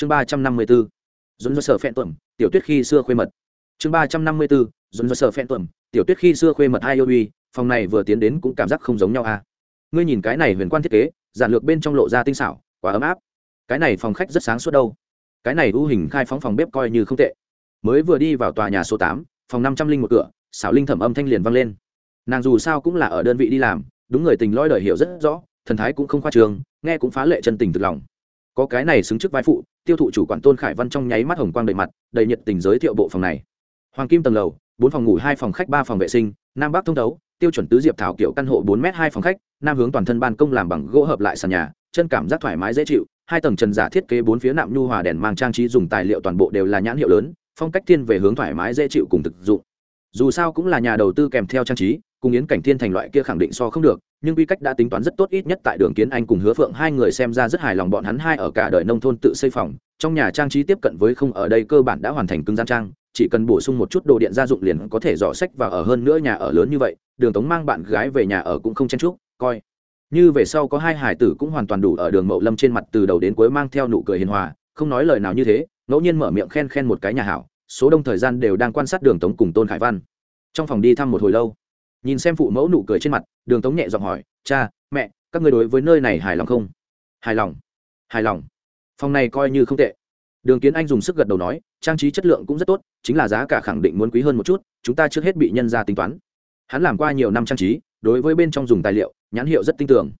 chương ba trăm năm mươi bốn dồn dơ sở phen tuẩm, tiểu tuyết khi xưa khuê mật. Chương ba trăm năm mươi bốn dồn dơ sở phen tuẩm, tiểu tuyết khi xưa khuê mật hai yêu uy, phòng này vừa tiến đến cũng cảm giác không giống nhau à. Ngươi nhìn cái này huyền quan thiết kế, giản lược bên trong lộ ra tinh xảo, quá ấm áp. Cái này phòng khách rất sáng suốt đâu. Cái này ưu hình khai phóng phòng bếp coi như không tệ. Mới vừa đi vào tòa nhà số tám, phòng năm trăm linh một cửa, xảo linh thẩm âm thanh liền vang lên. Nàng dù sao cũng là ở đơn vị đi làm, đúng người tình loi đời hiểu rất rõ, thần thái cũng không khoa trường nghe cũng phá lệ chân tình thực lòng. Có cái này xứng trước vai phụ tiêu thụ chủ quản tôn khải văn trong nháy mắt hồng quang đầy mặt, đầy nhiệt tình giới thiệu bộ phòng này. Hoàng kim tầng lầu, bốn phòng ngủ, hai phòng khách, ba phòng vệ sinh, nam bắc thông đấu tiêu chuẩn tứ diệp thảo kiểu căn hộ bốn m hai phòng khách, nam hướng toàn thân ban công làm bằng gỗ hợp lại sàn nhà, chân cảm giác thoải mái dễ chịu, hai tầng trần giả thiết kế bốn phía nạm nhu hòa đèn mang trang trí dùng tài liệu toàn bộ đều là nhãn hiệu lớn, phong cách thiên về hướng thoải mái dễ chịu cùng thực dụng. Dù sao cũng là nhà đầu tư kèm theo trang trí cùng yến cảnh thiên thành loại kia khẳng định so không được, nhưng quy cách đã tính toán rất tốt ít nhất tại đường kiến anh cùng hứa phượng hai người xem ra rất hài lòng bọn hắn hai ở cả đời nông thôn tự xây phòng, trong nhà trang trí tiếp cận với không ở đây cơ bản đã hoàn thành cứng gian trang, chỉ cần bổ sung một chút đồ điện gia dụng liền có thể dò sách và ở hơn nữa nhà ở lớn như vậy, đường tống mang bạn gái về nhà ở cũng không chen chúc, coi. Như về sau có hai hải tử cũng hoàn toàn đủ ở đường mậu lâm trên mặt từ đầu đến cuối mang theo nụ cười hiền hòa, không nói lời nào như thế, ngẫu nhiên mở miệng khen khen một cái nhà hảo, số đông thời gian đều đang quan sát đường tống cùng tôn khải văn. Trong phòng đi thăm một hồi lâu nhìn xem phụ mẫu nụ cười trên mặt, đường tống nhẹ giọng hỏi, cha, mẹ, các người đối với nơi này hài lòng không? Hài lòng hài lòng. Phòng này coi như không tệ. Đường kiến anh dùng sức gật đầu nói, trang trí chất lượng cũng rất tốt, chính là giá cả khẳng định muốn quý hơn một chút, chúng ta trước hết bị nhân ra tính toán. Hắn làm qua nhiều năm trang trí, đối với bên trong dùng tài liệu, nhãn hiệu rất tin tưởng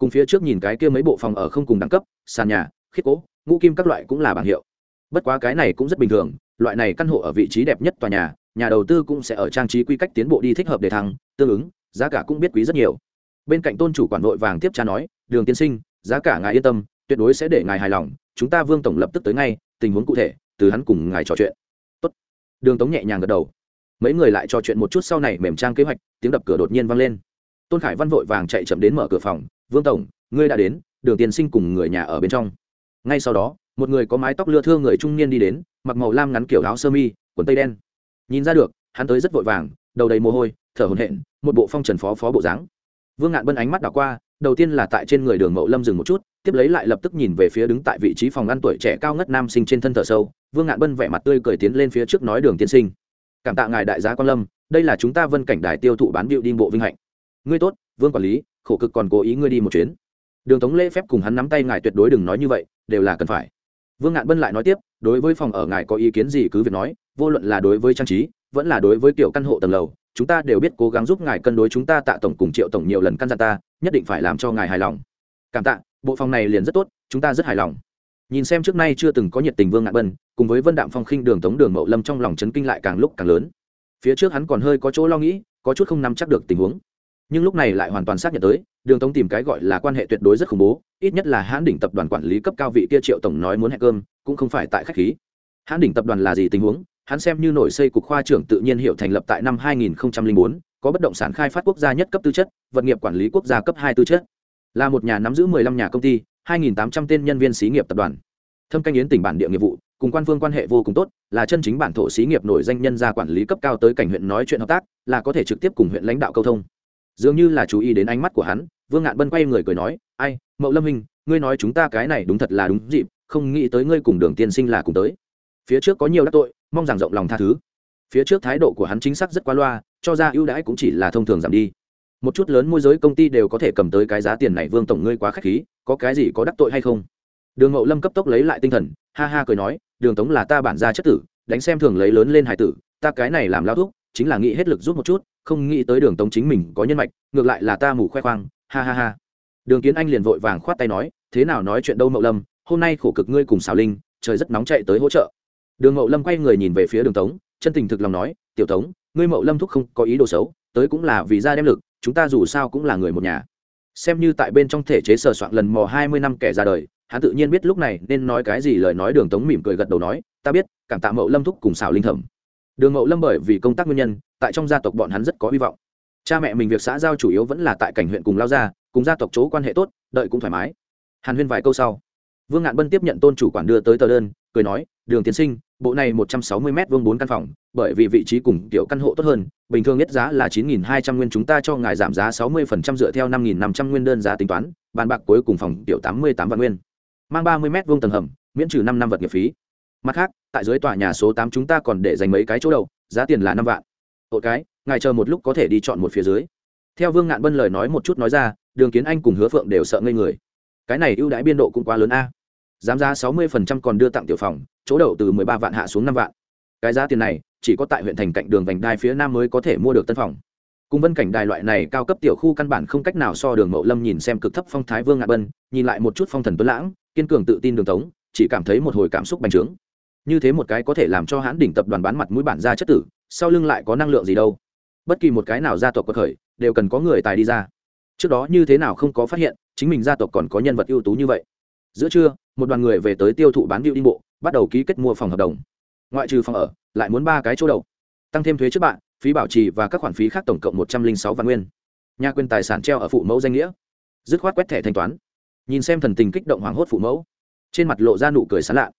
cùng phía trước nhìn cái kia mấy bộ phòng ở không cùng đẳng cấp, sàn nhà, khiết cố, ngũ kim các loại cũng là bảng hiệu. Bất quá cái này cũng rất bình thường, loại này căn hộ ở vị trí đẹp nhất tòa nhà nhà đầu tư cũng sẽ ở trang trí quy cách tiến bộ đi thích hợp để thăng, tương ứng, giá cả cũng biết quý rất nhiều. Bên cạnh tôn chủ quản vội vàng tiếp tra nói, đường tiên sinh, giá cả ngài yên tâm, tuyệt đối sẽ để ngài hài lòng, chúng ta vương tổng lập tức tới ngay, tình huống cụ thể, từ hắn cùng ngài trò chuyện. Tốt. đường tống nhẹ nhàng gật đầu. Mấy người lại trò chuyện một chút sau này mềm trang kế hoạch, tiếng đập cửa đột nhiên vang lên. Tôn khải văn vội vàng chạy chậm đến mở cửa phòng, vương tổng, ngươi đã đến, đường tiên sinh cùng người nhà ở bên trong. Ngay sau đó, một người có mái tóc lưa thưa người trung niên đi đến, mặc màu lam ngắn kiểu áo sơ mi, quần tây đen nhìn ra được, hắn tới rất vội vàng, đầu đầy mồ hôi, thở hổn hển, một bộ phong trần phó phó bộ dáng. Vương ngạn bân ánh mắt đảo qua, đầu tiên là tại trên người đường mậu lâm dừng một chút, tiếp lấy lại lập tức nhìn về phía đứng tại vị trí phòng ăn tuổi trẻ cao ngất nam sinh trên thân thở sâu. Vương ngạn bân vẻ mặt tươi cười tiến lên phía trước nói, đường tiên sinh, cảm tạ ngài đại gia quan lâm, đây là chúng ta vân cảnh đài tiêu thụ bán điệu đi bộ vinh hạnh. Ngươi tốt, vương quản lý, khổ cực còn cố ý ngươi đi một chuyến. Đường tống lễ phép cùng hắn nắm tay ngài tuyệt đối đừng nói như vậy, đều là cần phải vương ngạn bân lại nói tiếp, đối với phòng ở ngài có ý kiến gì cứ việc nói, vô luận là đối với trang trí, vẫn là đối với kiểu căn hộ tầng lầu, chúng ta đều biết cố gắng giúp ngài cân đối chúng ta tạ tổng cùng triệu tổng nhiều lần căn dặn ta, nhất định phải làm cho ngài hài lòng. Cảm tạ, bộ phòng này liền rất tốt, chúng ta rất hài lòng. Nhìn xem trước nay chưa từng có nhiệt tình vương ngạn bân, cùng với vân đạm phong khinh đường tống đường mậu lâm trong lòng chấn kinh lại càng lúc càng lớn. Phía trước hắn còn hơi có chỗ lo nghĩ, có chút không nắm chắc được tình huống nhưng lúc này lại hoàn toàn xác nhận tới đường tống tìm cái gọi là quan hệ tuyệt đối rất khủng bố ít nhất là hãn đỉnh tập đoàn quản lý cấp cao vị kia triệu tổng nói muốn hẹn cơm cũng không phải tại khách khí. Hãn đỉnh tập đoàn là gì tình huống? Hắn xem như nổi xây cục khoa trưởng tự nhiên hiệu thành lập tại năm 2004, có bất động sản khai phát quốc gia nhất cấp tư chất vật nghiệp quản lý quốc gia cấp hai tư chất. Là một nhà nắm giữ 15 nhà công ty 2.800 tên nhân viên xí nghiệp tập đoàn. Thâm canh yến tỉnh bản địa nghiệp vụ cùng quan phương quan hệ vô cùng tốt là chân chính bản thổ xí nghiệp nổi danh nhân gia quản lý cấp cao tới cảnh huyện nói chuyện hợp tác là có thể trực tiếp cùng huyện lãnh đạo câu thông dường như là chú ý đến ánh mắt của hắn, vương ngạn bân quay người cười nói, ai, mậu lâm hình, ngươi nói chúng ta cái này đúng thật là đúng dịp, không nghĩ tới ngươi cùng đường tiên sinh là cùng tới. Phía trước có nhiều đắc tội, mong rằng rộng lòng tha thứ. Phía trước thái độ của hắn chính xác rất quá loa, cho ra ưu đãi cũng chỉ là thông thường giảm đi. Một chút lớn môi giới công ty đều có thể cầm tới cái giá tiền này, vương tổng ngươi quá k h á c h khí, có cái gì có đắc tội hay không? Đường mậu lâm cấp tốc lấy lại tinh thần, ha ha cười nói, đường tống là ta bản ra chất tử, đánh xem thường lấy lớn lên hải tử, ta cái này làm lao thuốc chính là nghĩ hết lực giúp một chút không nghĩ tới đường tống chính mình có nhân mạch, ngược lại là ta mù khoe khoang, ha ha ha. Đường kiến anh liền vội vàng khoát tay nói, thế nào nói chuyện đâu mậu lâm, hôm nay khổ cực ngươi cùng xào linh, trời rất nóng chạy tới hỗ trợ. Đường mậu lâm quay người nhìn về phía đường tống, chân tình thực lòng nói, tiểu tống, ngươi mậu lâm thúc không có ý đồ xấu, tới cũng là vì ra đem lực, chúng ta dù sao cũng là người một nhà. Xem như tại bên trong thể chế sờ soạn lần mò hai mươi năm kẻ ra đời, hắn tự nhiên biết lúc này nên nói cái gì lời nói đường tống mỉm cười gật đầu nói, ta biết, cảm tạ mậu lâm thúc cùng xảo linh thẩm đường mậu lâm bởi vì công tác nguyên nhân, tại trong gia tộc bọn hắn rất có hy vọng. Cha mẹ mình việc xã giao chủ yếu vẫn là tại cảnh huyện cùng lao gia, cùng gia tộc chỗ quan hệ tốt, đợi cũng thoải mái. Hàn huyên vài câu sau, vương ngạn bân tiếp nhận tôn chủ quản đưa tới tờ đơn, cười nói, đường tiến sinh, bộ này một trăm sáu mươi m vuông bốn căn phòng, bởi vì vị trí cùng kiểu căn hộ tốt hơn, bình thường nhất giá là chín nghìn hai trăm nguyên, chúng ta cho ngài giảm giá sáu mươi phần trăm dựa theo năm nghìn năm trăm nguyên đơn giá tính toán, bàn bạc cuối cùng phòng tiểu tám mươi tám vạn nguyên. Mang ba mươi m vuông tầng hầm, miễn trừ năm năm vật nghiệp phí mặt khác, tại dưới tòa nhà số tám chúng ta còn để dành mấy cái chỗ đậu giá tiền là năm vạn. Một cái, ngài chờ một lúc có thể đi chọn một phía dưới. Theo vương ngạn bân lời nói một chút nói ra, đường kiến anh cùng hứa phượng đều sợ ngây người. Cái này ưu đãi biên độ cũng quá lớn a. Giám giá sáu mươi phần trăm còn đưa tặng tiểu phòng, chỗ đậu từ mười ba vạn hạ xuống năm vạn. Cái giá tiền này, chỉ có tại huyện thành cạnh đường vành đai phía nam mới có thể mua được tân phòng. Cùng vân cảnh đài loại này cao cấp tiểu khu căn bản không cách nào so đường mậu lâm nhìn xem cực thấp phong thái vương ngạn bân, nhìn lại một chút phong thần tuấn lãng, kiên cường tự tin đường tống, chỉ cảm thấy một hồi cảm xúc bành trướng như thế một cái có thể làm cho hãn đỉnh tập đoàn bán mặt mũi bản ra chất tử, sau lưng lại có năng lượng gì đâu? Bất kỳ một cái nào gia tộc có khởi, đều cần có người tài đi ra. Trước đó như thế nào không có phát hiện, chính mình gia tộc còn có nhân vật ưu tú như vậy. Giữa trưa, một đoàn người về tới tiêu thụ bán điệu đi bộ, bắt đầu ký kết mua phòng hợp đồng. Ngoại trừ phòng ở, lại muốn ba cái chỗ đầu. Tăng thêm thuế trước bạn, phí bảo trì và các khoản phí khác tổng cộng một trăm linh sáu vạn nguyên. Nhà quyền tài sản treo ở phụ mẫu danh nghĩa. Dứt khoát quét thẻ thanh toán. Nhìn xem thần tình kích động hoảng hốt phụ mẫu. Trên mặt lộ ra nụ cười sán lạ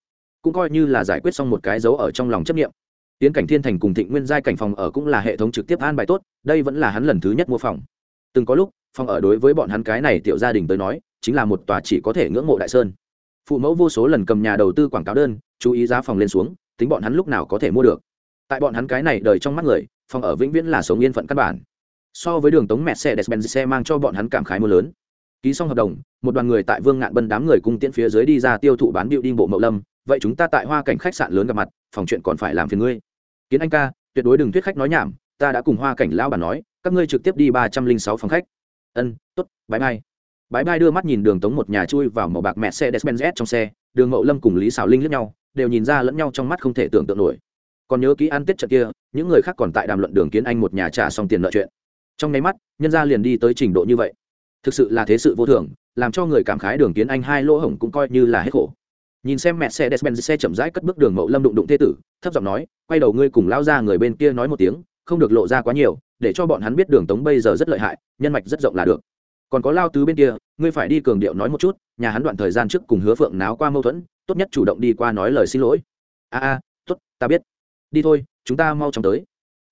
cũng coi như là giải quyết xong một cái dấu ở trong lòng chấp nghiệm tiến cảnh thiên thành cùng thịnh nguyên giai cảnh phòng ở cũng là hệ thống trực tiếp an bài tốt, đây vẫn là hắn lần thứ nhất mua phòng. Từng có lúc, phòng ở đối với bọn hắn cái này tiểu gia đình tới nói, chính là một tòa chỉ có thể ngưỡng mộ đại sơn. Phụ mẫu vô số lần cầm nhà đầu tư quảng cáo đơn, chú ý giá phòng lên xuống, tính bọn hắn lúc nào có thể mua được. Tại bọn hắn cái này đời trong mắt người, phòng ở vĩnh viễn là sống yên phận căn bản. So với đường tống mẹ xe despen xe mang cho bọn hắn cảm khái mưa lớn. Ký xong hợp đồng, một đoàn người tại vương ngạn bân đám người cung tiễn phía dưới đi ra tiêu thụ bán điệu đi bộ mậu lâm vậy chúng ta tại hoa cảnh khách sạn lớn gặp mặt, phòng chuyện còn phải làm phiền ngươi. Kiến anh ca, tuyệt đối đừng thuyết khách nói nhảm, ta đã cùng hoa cảnh lão bà nói, các ngươi trực tiếp đi ba trăm linh sáu phòng khách. Ân t ố t bãi bay bãi bay đưa mắt nhìn đường tống một nhà chui vào màu bạc mẹ xe despenz trong xe, đường mậu lâm cùng lý xảo linh lẫn nhau, đều nhìn ra lẫn nhau trong mắt không thể tưởng tượng nổi. Còn nhớ kỹ ăn tết trận kia, những người khác còn tại đàm luận đường kiến anh một nhà trả xong tiền nợ chuyện. Trong nháy mắt, nhân gia liền đi tới trình độ như vậy. Thực sự là thế sự vô thường, làm cho người cảm khái đường kiến anh hai lỗ hổng cũng coi như là hết khổ nhìn xem mẹ xe despen xe chậm rãi cất bước đường mậu lâm đụng đụng thê tử thấp giọng nói quay đầu ngươi cùng lao ra người bên kia nói một tiếng không được lộ ra quá nhiều để cho bọn hắn biết đường tống bây giờ rất lợi hại nhân mạch rất rộng là được còn có lao tứ bên kia ngươi phải đi cường điệu nói một chút nhà hắn đoạn thời gian trước cùng hứa phượng náo qua mâu thuẫn tốt nhất chủ động đi qua nói lời xin lỗi a a tốt ta biết đi thôi chúng ta mau chóng tới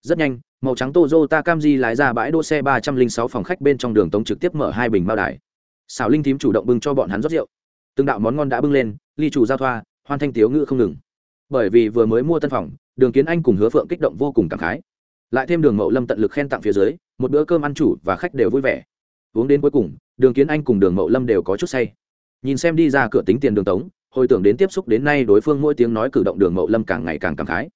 rất nhanh màu trắng Toyota Camry lái ra bãi đỗ xe ba trăm linh sáu phòng khách bên trong đường tống trực tiếp mở hai bình bao đài. Xảo Linh thím chủ động bưng cho bọn hắn rót rượu. Từng đạo món ngon đã bưng lên, ly chủ giao thoa, hoan thanh tiếu ngữ không ngừng. Bởi vì vừa mới mua tân phòng, Đường Kiến Anh cùng Hứa Phượng kích động vô cùng cảm khái. Lại thêm Đường Mậu Lâm tận lực khen tặng phía dưới, một bữa cơm ăn chủ và khách đều vui vẻ. Uống đến cuối cùng, Đường Kiến Anh cùng Đường Mậu Lâm đều có chút say. Nhìn xem đi ra cửa tính tiền đường tống, hồi tưởng đến tiếp xúc đến nay đối phương mỗi tiếng nói cử động Đường Mậu Lâm càng ngày càng cảm khái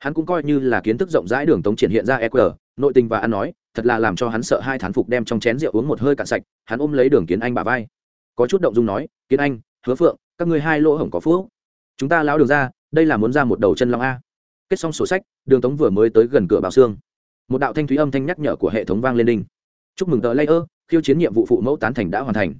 hắn cũng coi như là kiến thức rộng rãi đường tống triển hiện ra eq nội tình và ăn nói thật là làm cho hắn sợ hai thán phục đem trong chén rượu uống một hơi cạn sạch hắn ôm lấy đường kiến anh bà vai có chút động dung nói kiến anh hứa phượng các ngươi hai lỗ hổng có phúc. Chúng ta lão đường ra, đây là muốn ra một đầu chân long a. Kết xong sổ sách, đường tống vừa mới tới gần cửa bảo xương. Một đạo thanh thúy âm thanh nhắc nhở của hệ thống vang lên đinh. Chúc mừng tờ layer, khiêu chiến nhiệm vụ phụ mẫu tán thành đã hoàn thành.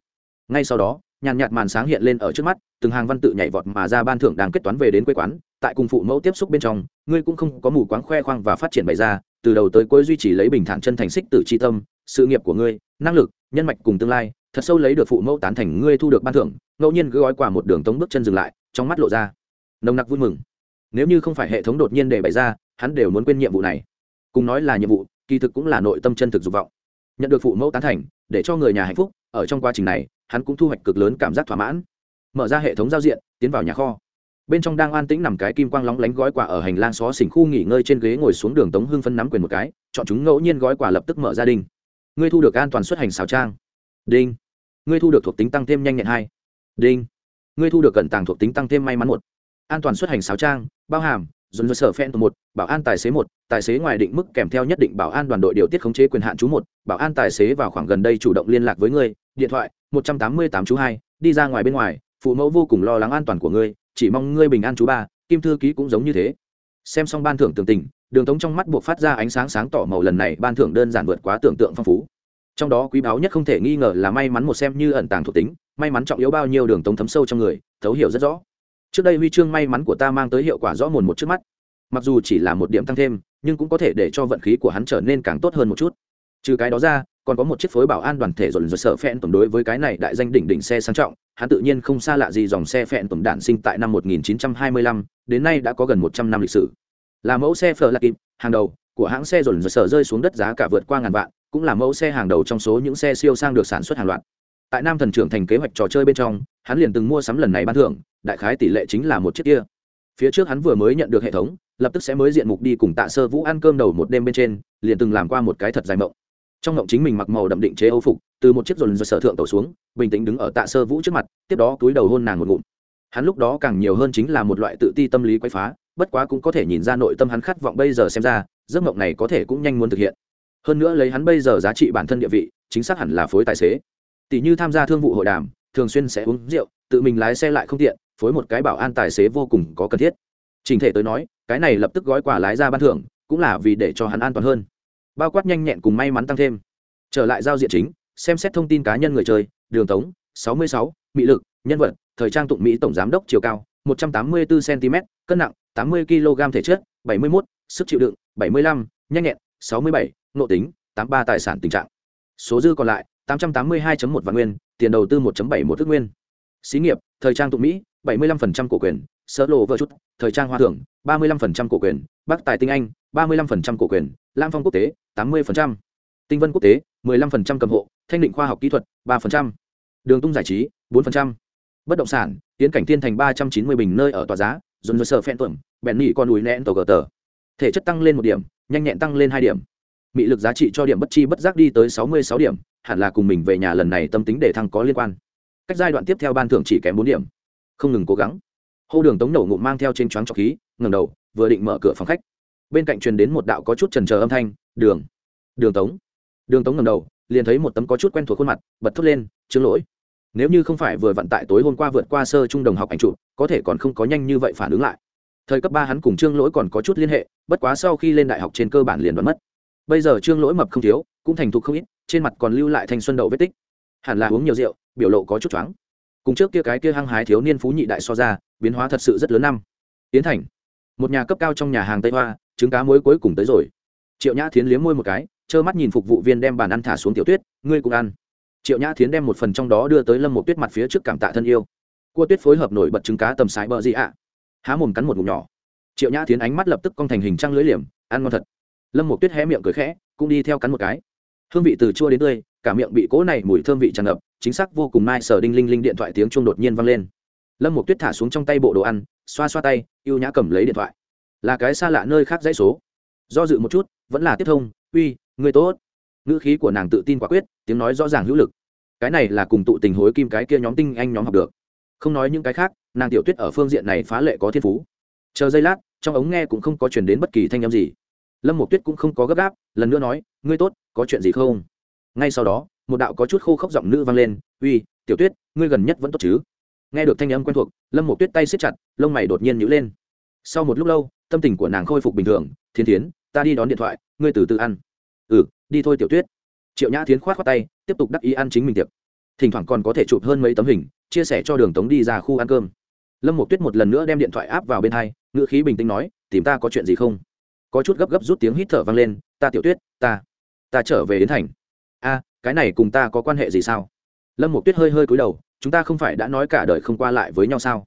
Ngay sau đó, nhàn nhạt màn sáng hiện lên ở trước mắt, từng hàng văn tự nhảy vọt mà ra ban thưởng đang kết toán về đến quê quán. Tại cùng phụ mẫu tiếp xúc bên trong, ngươi cũng không có mù quáng khoe khoang và phát triển bày ra, từ đầu tới cuối duy trì lấy bình thản chân thành xích tử chi tâm, sự nghiệp của ngươi, năng lực nhân mạch cùng tương lai, thật sâu lấy được phụ mẫu tán thành ngươi thu được ban thưởng, ngẫu nhiên gói quả một đường tống bước chân dừng lại, trong mắt lộ ra nồng nặc vui mừng. Nếu như không phải hệ thống đột nhiên để bày ra, hắn đều muốn quên nhiệm vụ này. Cùng nói là nhiệm vụ, kỳ thực cũng là nội tâm chân thực dục vọng. Nhận được phụ mẫu tán thành, để cho người nhà hạnh phúc, ở trong quá trình này, hắn cũng thu hoạch cực lớn cảm giác thỏa mãn. Mở ra hệ thống giao diện, tiến vào nhà kho. Bên trong đang an tĩnh nằm cái kim quang lóng lánh gói quà ở hành lang xó xỉnh khu nghỉ ngơi trên ghế ngồi xuống đường tống hưng phân nắm quyền một cái, chọn chúng ngẫu nhiên gói quà lập tức mở gia đình ngươi thu được an toàn xuất hành xào trang. Đinh. Ngươi thu được thuộc tính tăng thêm nhanh nhẹn hai. Đinh. Ngươi thu được cận tàng thuộc tính tăng thêm may mắn một. An toàn xuất hành xáo trang, bao hàm, dồn dơ sở phen một, bảo an tài xế một, tài xế ngoài định mức kèm theo nhất định bảo an đoàn đội điều tiết khống chế quyền hạn chú một, bảo an tài xế vào khoảng gần đây chủ động liên lạc với ngươi, điện thoại, một trăm tám mươi tám chú hai, đi ra ngoài bên ngoài, phụ mẫu vô cùng lo lắng an toàn của ngươi, chỉ mong ngươi bình an chú ba, kim thư ký cũng giống như thế. Xem xong ban thưởng tường tình đường tống trong mắt buộc phát ra ánh sáng sáng tỏ màu lần này ban thưởng đơn giản vượt quá tưởng tượng phong phú. Trong đó quý báu nhất không thể nghi ngờ là may mắn một xem như ẩn tàng thuộc tính may mắn trọng yếu bao nhiêu đường tống thấm sâu trong người thấu hiểu rất rõ. Trước đây huy chương may mắn của ta mang tới hiệu quả rõ mồn một trước mắt. Mặc dù chỉ là một điểm tăng thêm nhưng cũng có thể để cho vận khí của hắn trở nên càng tốt hơn một chút. Trừ cái đó ra còn có một chiếc phối bảo an đoàn thể dồn dồn sợ phẹn tổng đối với cái này đại danh đỉnh đỉnh xe sang trọng hắn tự nhiên không xa lạ gì dòng xe phẹn tổng đản sinh tại năm 1925, đến nay đã có gần 100 năm lịch sử là mẫu xe phở lạc kịp, hàng đầu của hãng xe dồn dồn sở rơi xuống đất giá cả vượt qua ngàn vạn, cũng là mẫu xe hàng đầu trong số những xe siêu sang được sản xuất hàng loạt. Tại nam thần trưởng thành kế hoạch trò chơi bên trong, hắn liền từng mua sắm lần này ban thưởng, đại khái tỷ lệ chính là một chiếc kia. Phía trước hắn vừa mới nhận được hệ thống, lập tức sẽ mới diện mục đi cùng tạ sơ vũ ăn cơm đầu một đêm bên trên, liền từng làm qua một cái thật dài mộng. Trong mộng chính mình mặc màu đậm định chế âu phục, từ một chiếc dồn dơ sở thượng tẩu xuống, bình tĩnh đứng ở tạ sơ vũ trước mặt, tiếp đó túi đầu hôn nàng một ngụm. Hắn lúc đó càng nhiều hơn chính là một loại tự ti tâm lý quay phá bất quá cũng có thể nhìn ra nội tâm hắn khát vọng bây giờ xem ra giấc mộng này có thể cũng nhanh muốn thực hiện. Hơn nữa lấy hắn bây giờ giá trị bản thân địa vị chính xác hẳn là phối tài xế. Tỷ như tham gia thương vụ hội đàm thường xuyên sẽ uống rượu tự mình lái xe lại không tiện phối một cái bảo an tài xế vô cùng có cần thiết. Trình thể tới nói cái này lập tức gói quà lái ra ban thưởng cũng là vì để cho hắn an toàn hơn. Bao quát nhanh nhẹn cùng may mắn tăng thêm. Trở lại giao diện chính xem xét thông tin cá nhân người chơi đường tống 66, mỹ lực nhân vật thời trang tụng mỹ tổng giám đốc chiều cao 184 cm cân nặng 80 kg thể chất 71, sức chịu đựng 75, nhanh nhẹn 67, nộ tính 83 tài sản tình trạng. Số dư còn lại 882.1 vạn nguyên tiền đầu tư 1.71 ước nguyên. Xí nghiệp thời trang tụng mỹ 75% cổ quyền sơ lộ vợ chút thời trang hoa thưởng 35% cổ quyền bắc tài tinh anh 35% cổ quyền lam phong quốc tế 80%, tinh vân quốc tế 15% cầm hộ thanh định khoa học kỹ thuật 3%, đường tung giải trí 4%, bất động sản tiến cảnh thiên thành 390 bình nơi ở tòa giá dồn dồn sờ phen tuẩm, bèn nỉ con núi nén tổ gờ tờ. Thể chất tăng lên một điểm, nhanh nhẹn tăng lên hai điểm. Mị lực giá trị cho điểm bất chi bất giác đi tới 66 điểm, hẳn là cùng mình về nhà lần này tâm tính để thăng có liên quan. Cách giai đoạn tiếp theo ban thưởng chỉ kém bốn điểm. Không ngừng cố gắng. Hô đường tống nổ ngụm mang theo trên choáng trọc khí ngầm đầu, vừa định mở cửa phòng khách. Bên cạnh truyền đến một đạo có chút trần trờ âm thanh, đường đường tống. Đường tống ngầm đầu, liền thấy một tấm có chút quen thuộc khuôn mặt, bật thốt lên chứng lỗi nếu như không phải vừa vận tại tối hôm qua vượt qua sơ trung đồng học ảnh chụp, có thể còn không có nhanh như vậy phản ứng lại. Thời cấp ba hắn cùng trương lỗi còn có chút liên hệ, bất quá sau khi lên đại học trên cơ bản liền đoán mất. Bây giờ trương lỗi mập không thiếu, cũng thành thục không ít, trên mặt còn lưu lại thanh xuân đậu vết tích. Hẳn là uống nhiều rượu, biểu lộ có chút choáng. Cùng trước kia cái kia hăng hái thiếu niên phú nhị đại so ra, biến hóa thật sự rất lớn năm. Tiến thành, một nhà cấp cao trong nhà hàng tây hoa, trứng cá muối cuối cùng tới rồi. Triệu nhã thiến liếm môi một cái, trơ mắt nhìn phục vụ viên đem bàn ăn thả xuống tiểu tuyết, ngươi cũng ăn triệu nhã thiến đem một phần trong đó đưa tới lâm một tuyết mặt phía trước cảm tạ thân yêu. Cua tuyết phối hợp nổi bật trứng cá tầm sái bờ gì ạ? Há mồm cắn một ngụm nhỏ. Triệu nhã thiến ánh mắt lập tức cong thành hình trăng lưới liềm, ăn ngon thật. Lâm một tuyết hé miệng cười khẽ, cũng đi theo cắn một cái. Hương vị từ chua đến tươi, cả miệng bị cỗ này mùi thơm vị tràn ngập, chính xác vô cùng mai sở đinh linh linh điện thoại tiếng chuông đột nhiên vang lên. Lâm một tuyết thả xuống trong tay bộ đồ ăn, xoa xoa tay y ê u nhã cầm lấy điện thoại. Là cái xa lạ nơi khác dãy số. Do dự một chút, vẫn là tiếp thông, uy, người tốt ngữ khí của nàng tự tin quả quyết, tiếng nói rõ ràng hữu lực. Cái này là cùng tụ tình hối kim cái kia nhóm tinh anh nhóm học được. Không nói những cái khác, nàng tiểu tuyết ở phương diện này phá lệ có thiên phú. Chờ giây lát, trong ống nghe cũng không có chuyển đến bất kỳ thanh â m gì. Lâm một tuyết cũng không có gấp gáp, lần nữa nói, ngươi tốt, có chuyện gì không? Ngay sau đó, một đạo có chút khô khốc giọng nữ vang lên, uy, tiểu tuyết, ngươi gần nhất vẫn tốt chứ? Nghe được thanh âm quen thuộc, lâm một tuyết tay siết chặt, lông mày đột nhiên nhữ lên. Sau một lúc lâu, tâm tình của nàng khôi phục bình thường, thiên thiến, ta đi đón điện thoại, ngươi từ từ ăn. Ừ đi thôi tiểu tuyết. Triệu nhã thiến khoát khoác tay, tiếp tục đắc ý ăn chính mình tiệc. Thỉnh thoảng còn có thể chụp hơn mấy tấm hình, chia sẻ cho đường tống đi ra khu ăn cơm. Lâm một tuyết một lần nữa đem điện thoại áp vào bên hai, ngữ khí bình tĩnh nói, tìm ta có chuyện gì không? Có chút gấp gấp rút tiếng hít thở vang lên, ta tiểu tuyết, ta ta trở về đến thành. A, cái này cùng ta có quan hệ gì sao? Lâm một tuyết hơi hơi cúi đầu, chúng ta không phải đã nói cả đời không qua lại với nhau sao?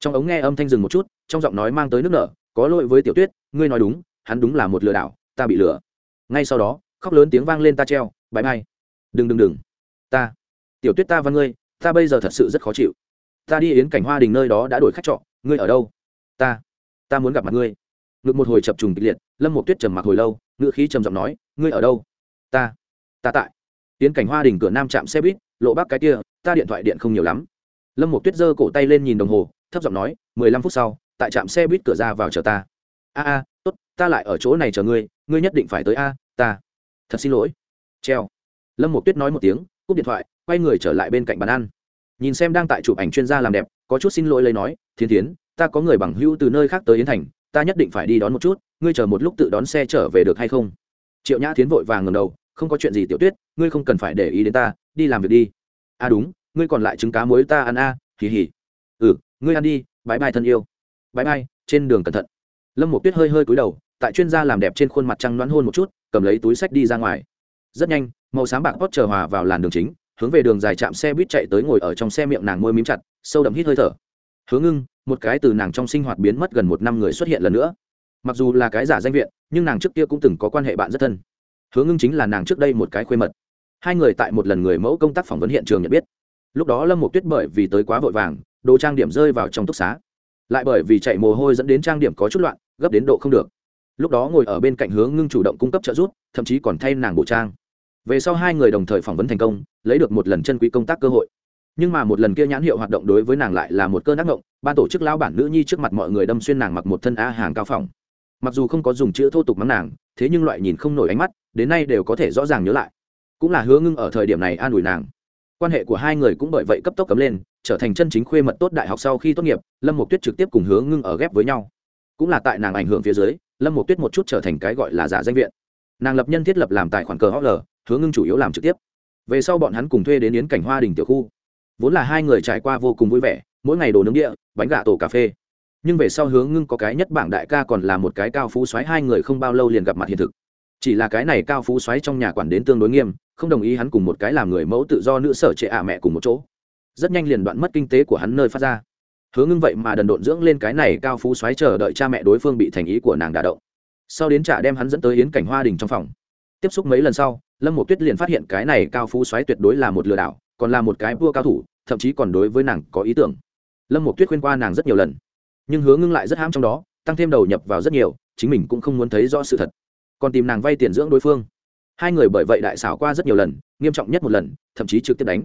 Trong ống nghe âm thanh dừng một chút, trong giọng nói mang tới nước nở, có lỗi với tiểu tuyết, ngươi nói đúng, hắn đúng là một lừa đảo, ta bị lừa. Ngay sau đó khóc lớn tiếng vang lên ta treo bãi bay đừng đừng đừng. Ta, tiểu tuyết ta văn ngươi, ta bây giờ thật sự rất khó chịu. Ta đi yến cảnh hoa đình nơi đó đã đổi khách trọ, ngươi ở đâu? Ta ta muốn gặp mặt ngươi. Ngực một hồi chập trùng kịch liệt, lâm một tuyết trầm mặc hồi lâu ngựa khí trầm giọng nói, ngươi ở đâu? Ta ta tại. Yến cảnh hoa đình cửa nam trạm xe buýt, lộ bác cái kia, ta điện thoại điện không nhiều lắm. Lâm một tuyết giơ cổ tay lên nhìn đồng hồ, thấp giọng nói, mười lăm phút sau, tại trạm xe buýt cửa ra vào chờ ta. A a, tốt, ta lại ở chỗ này chờ ngươi ngươi nhất định phải tới a, ta thật xin lỗi. Treo. Lâm một tuyết nói một tiếng cúp điện thoại quay người trở lại bên cạnh bàn ăn. Nhìn xem đang tại chụp ảnh chuyên gia làm đẹp có chút xin lỗi lấy nói thiên tiến ta có người bằng hữu từ nơi khác tới yến thành ta nhất định phải đi đón một chút ngươi chờ một lúc tự đón xe trở về được hay không? Triệu nhã tiến vội vàng ngầm đầu không có chuyện gì tiểu tuyết ngươi không cần phải để ý đến ta đi làm việc đi. À đúng ngươi còn lại trứng cá muối ta ăn a à, hì hì. Ừ ngươi ăn đi bãi bai thân yêu. Bãi bai trên đường cẩn thận. Lâm một tuyết hơi hơi cúi đầu tại chuyên gia làm đẹp trên khuôn mặt trăng loãn hôn một chút cầm lấy túi sách đi ra ngoài. Rất nhanh, màu sáng bạc hót chờ hòa vào làn đường chính, hướng về đường dài chạm xe buýt chạy tới ngồi ở trong xe miệng nàng môi mím chặt, sâu đậm hít hơi thở. Hướng ngưng, một cái từ nàng trong sinh hoạt biến mất gần một năm người xuất hiện lần nữa. Mặc dù là cái giả danh viện, nhưng nàng trước kia cũng từng có quan hệ bạn rất thân. Hướng ngưng chính là nàng trước đây một cái khuê mật. Hai người tại một lần người mẫu công tác phỏng vấn hiện trường nhận biết. Lúc đó lâm một tuyết bởi vì tới quá vội vàng, đồ trang điểm rơi vào trong túc xá. Lại bởi vì chạy mồ hôi dẫn đến trang điểm có chút loạn, gấp đến độ không được lúc đó ngồi ở bên cạnh hướng ngưng chủ động cung cấp trợ giúp, thậm chí còn thay nàng bộ trang. Về sau hai người đồng thời phỏng vấn thành công, lấy được một lần chân quý công tác cơ hội. Nhưng mà một lần kia nhãn hiệu hoạt động đối với nàng lại là một cơn ác ngộng ban tổ chức lao bản nữ nhi trước mặt mọi người đâm xuyên nàng mặc một thân a hàng cao phòng mặc dù không có dùng chữ thô tục mắng nàng, thế nhưng loại nhìn không nổi ánh mắt, đến nay đều có thể rõ ràng nhớ lại. Cũng là hứa ngưng ở thời điểm này an ủi nàng. Quan hệ của hai người cũng bởi vậy cấp tốc cấm lên, trở thành chân chính khuê mật tốt đại học sau khi tốt nghiệp, lâm mục tuyết trực tiếp cùng hứa ngưng ở ghép với nhau. Cũng là tại nàng ảnh hưởng phía dưới lâm một tuyết một chút trở thành cái gọi là giả danh viện. Nàng lập nhân thiết lập làm tài khoản cờ hl hứa ngưng chủ yếu làm trực tiếp. Về sau bọn hắn cùng thuê đến yến cảnh hoa đình tiểu khu. Vốn là hai người trải qua vô cùng vui vẻ, mỗi ngày đồ nướng địa, bánh gà tổ cà phê. Nhưng về sau hướng ngưng có cái nhất bảng đại ca còn là một cái cao phú xoáy hai người không bao lâu liền gặp mặt hiện thực. Chỉ là cái này cao phú xoáy trong nhà quản đến tương đối nghiêm, không đồng ý hắn cùng một cái làm người mẫu tự do nữ sở trệ ả mẹ cùng một chỗ. Rất nhanh liền đoạn mất kinh tế của hắn nơi phát ra hứa ngưng vậy mà đần độn dưỡng lên cái này cao phú xoáy chờ đợi cha mẹ đối phương bị thành ý của nàng đả động. Sau đến trả đem hắn dẫn tới yến cảnh hoa đình trong phòng. Tiếp xúc mấy lần sau, lâm một tuyết liền phát hiện cái này cao phú xoáy tuyệt đối là một lừa đảo, còn là một cái vua cao thủ, thậm chí còn đối với nàng có ý tưởng. Lâm một tuyết khuyên qua nàng rất nhiều lần, nhưng hứa ngưng lại rất ham trong đó, tăng thêm đầu nhập vào rất nhiều, chính mình cũng không muốn thấy rõ sự thật. Còn tìm nàng vay tiền dưỡng đối phương. Hai người bởi vậy đại xảo qua rất nhiều lần, nghiêm trọng nhất một lần, thậm chí trực tiếp đánh.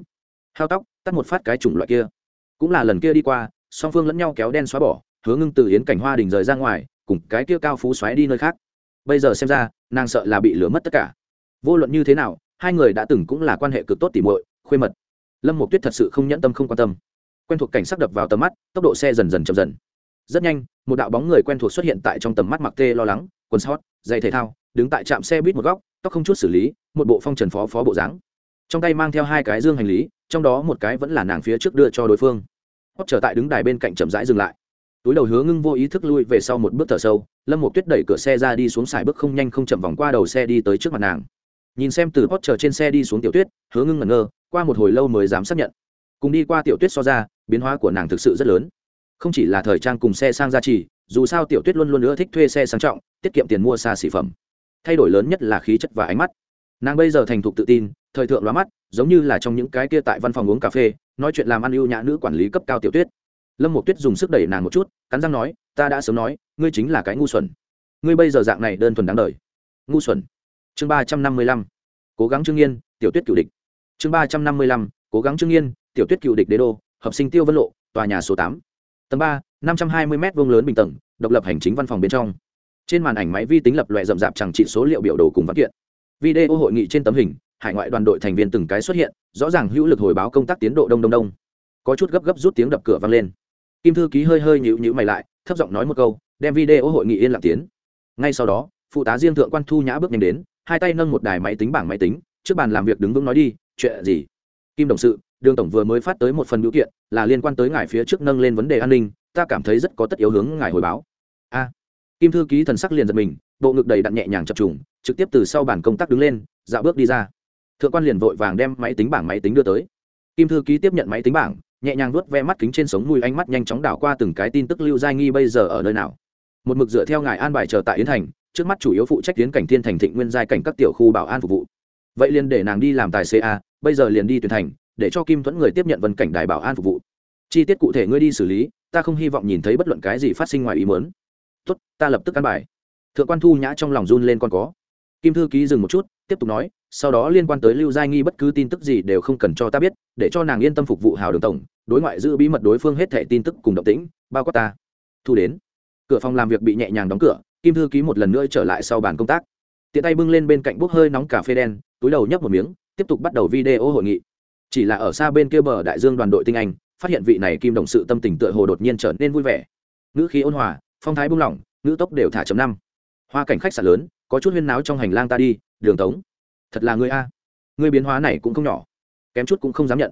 Hao tóc, tắt một phát cái chủng loại kia. Cũng là lần kia đi qua song phương lẫn nhau kéo đen xóa bỏ, hứa ngưng từ yến cảnh hoa đình rời ra ngoài, cùng cái kia cao phú xoáy đi nơi khác. Bây giờ xem ra, nàng sợ là bị lửa mất tất cả. Vô luận như thế nào, hai người đã từng cũng là quan hệ cực tốt tỉ muội, khuê mật. Lâm một tuyết thật sự không nhẫn tâm không quan tâm. Quen thuộc cảnh sắc đập vào tầm mắt, tốc độ xe dần dần chậm dần. Rất nhanh, một đạo bóng người quen thuộc xuất hiện tại trong tầm mắt mặc tê lo lắng, quần sót dây thể thao, đứng tại trạm xe buýt một góc, tóc không chút xử lý, một bộ phong trần phó phó bộ dáng. Trong tay mang theo hai cái dương hành lý, trong đó một cái vẫn là nàng phía trước đưa cho đối phương hót trở tại đứng đài bên cạnh chậm rãi dừng lại. Túi đầu hứa ngưng vô ý thức lui về sau một bước thở sâu, lâm một tuyết đẩy cửa xe ra đi xuống xài bước không nhanh không chậm vòng qua đầu xe đi tới trước mặt nàng. Nhìn xem từ hót trở trên xe đi xuống tiểu tuyết, hứa ngưng ngẩn ngơ, qua một hồi lâu mới dám xác nhận. Cùng đi qua tiểu tuyết so ra, biến hóa của nàng thực sự rất lớn. Không chỉ là thời trang cùng xe sang gia trì, dù sao tiểu tuyết luôn luôn nữa thích thuê xe sang trọng, tiết kiệm tiền mua xa xỉ phẩm. Thay đổi lớn nhất là khí chất và ánh mắt. Nàng bây giờ thành thục tự tin, thời thượng lóa mắt, giống như là trong những cái kia tại văn phòng uống cà phê nói chuyện làm ăn ưu nhã nữ quản lý cấp cao tiểu tuyết. Lâm một tuyết dùng sức đẩy nàng một chút, cắn răng nói, ta đã sớm nói, ngươi chính là cái ngu xuẩn. Ngươi bây giờ dạng này đơn thuần đáng đời. Ngu xuẩn. Chương ba trăm năm mươi lăm. Cố gắng trương yên tiểu tuyết cựu địch. Chương ba trăm năm mươi lăm. Cố gắng trương yên tiểu tuyết cựu địch đế đô, hợp sinh tiêu vân lộ, tòa nhà số tám. Tầng ba, năm trăm hai mươi m vông lớn bình tầng, độc lập hành chính văn phòng bên trong. Trên màn ảnh máy vi tính lập loại rậm rạp chẳng trị số liệu biểu đồ cùng văn kiện. Video hội nghị trên tấm hình hải ngoại đoàn đội thành viên từng cái xuất hiện, rõ ràng hữu lực hồi báo công tác tiến độ đông đông đông. Có chút gấp gấp rút tiếng đập cửa vang lên. Kim thư ký hơi hơi nhịu nhịu mày lại, thấp giọng nói một câu, đem video hội nghị yên lặng tiến. Ngay sau đó, phụ tá riêng thượng quan thu nhã bước nhanh đến, hai tay nâng một đài máy tính bảng máy tính, trước bàn làm việc đứng vững nói đi, chuyện gì? Kim đồng sự, đường tổng vừa mới phát tới một phần biểu kiện, là liên quan tới ngài phía trước nâng lên vấn đề an ninh, ta cảm thấy rất có tất yếu hướng ngài hồi báo. A. Kim thư ký thần sắc liền giật mình, bộ ngực đầy đặn nhẹ nhàng chập trùng, trực tiếp từ sau bàn công tác đứng lên, dạo bước đi ra thượng quan liền vội vàng đem máy tính bảng máy tính đưa tới. Kim thư ký tiếp nhận máy tính bảng, nhẹ nhàng vuốt ve mắt kính trên sống mùi ánh mắt nhanh chóng đảo qua từng cái tin tức lưu giai nghi bây giờ ở nơi nào. Một mực dựa theo ngài an bài chờ tại yến thành, trước mắt chủ yếu phụ trách tiến cảnh thiên thành thịnh nguyên giai cảnh các tiểu khu bảo an phục vụ. Vậy liền để nàng đi làm tài xế a, bây giờ liền đi tuyển thành, để cho kim thuẫn người tiếp nhận vân cảnh đài bảo an phục vụ. Chi tiết cụ thể ngươi đi xử lý, ta không hy vọng nhìn thấy bất luận cái gì phát sinh ngoài ý muốn. Tốt, ta lập tức căn bài. Thượng quan thu nhã trong lòng run lên con có. Kim thư ký dừng một chút tiếp tục nói, sau đó liên quan tới lưu giai nghi bất cứ tin tức gì đều không cần cho ta biết, để cho nàng yên tâm phục vụ hào đường tổng, đối ngoại giữ bí mật đối phương hết thẻ tin tức cùng động tĩnh, bao quát ta. Thu đến. Cửa phòng làm việc bị nhẹ nhàng đóng cửa, kim thư ký một lần nữa trở lại sau bàn công tác. Tiện tay bưng lên bên cạnh bốc hơi nóng cà phê đen, túi đầu nhấp một miếng, tiếp tục bắt đầu video hội nghị. Chỉ là ở xa bên kia bờ đại dương đoàn đội tinh anh, phát hiện vị này kim đồng sự tâm tình tựa hồ đột nhiên trở nên vui vẻ. Ngữ khí ôn hòa, phong thái buông lỏng, ngữ tốc đều thả chấm năm. Hoa cảnh khách sạn lớn, có chút huyên náo trong hành lang ta đi đường tống, thật là người a. Người biến hóa này cũng không nhỏ, kém chút cũng không dám nhận.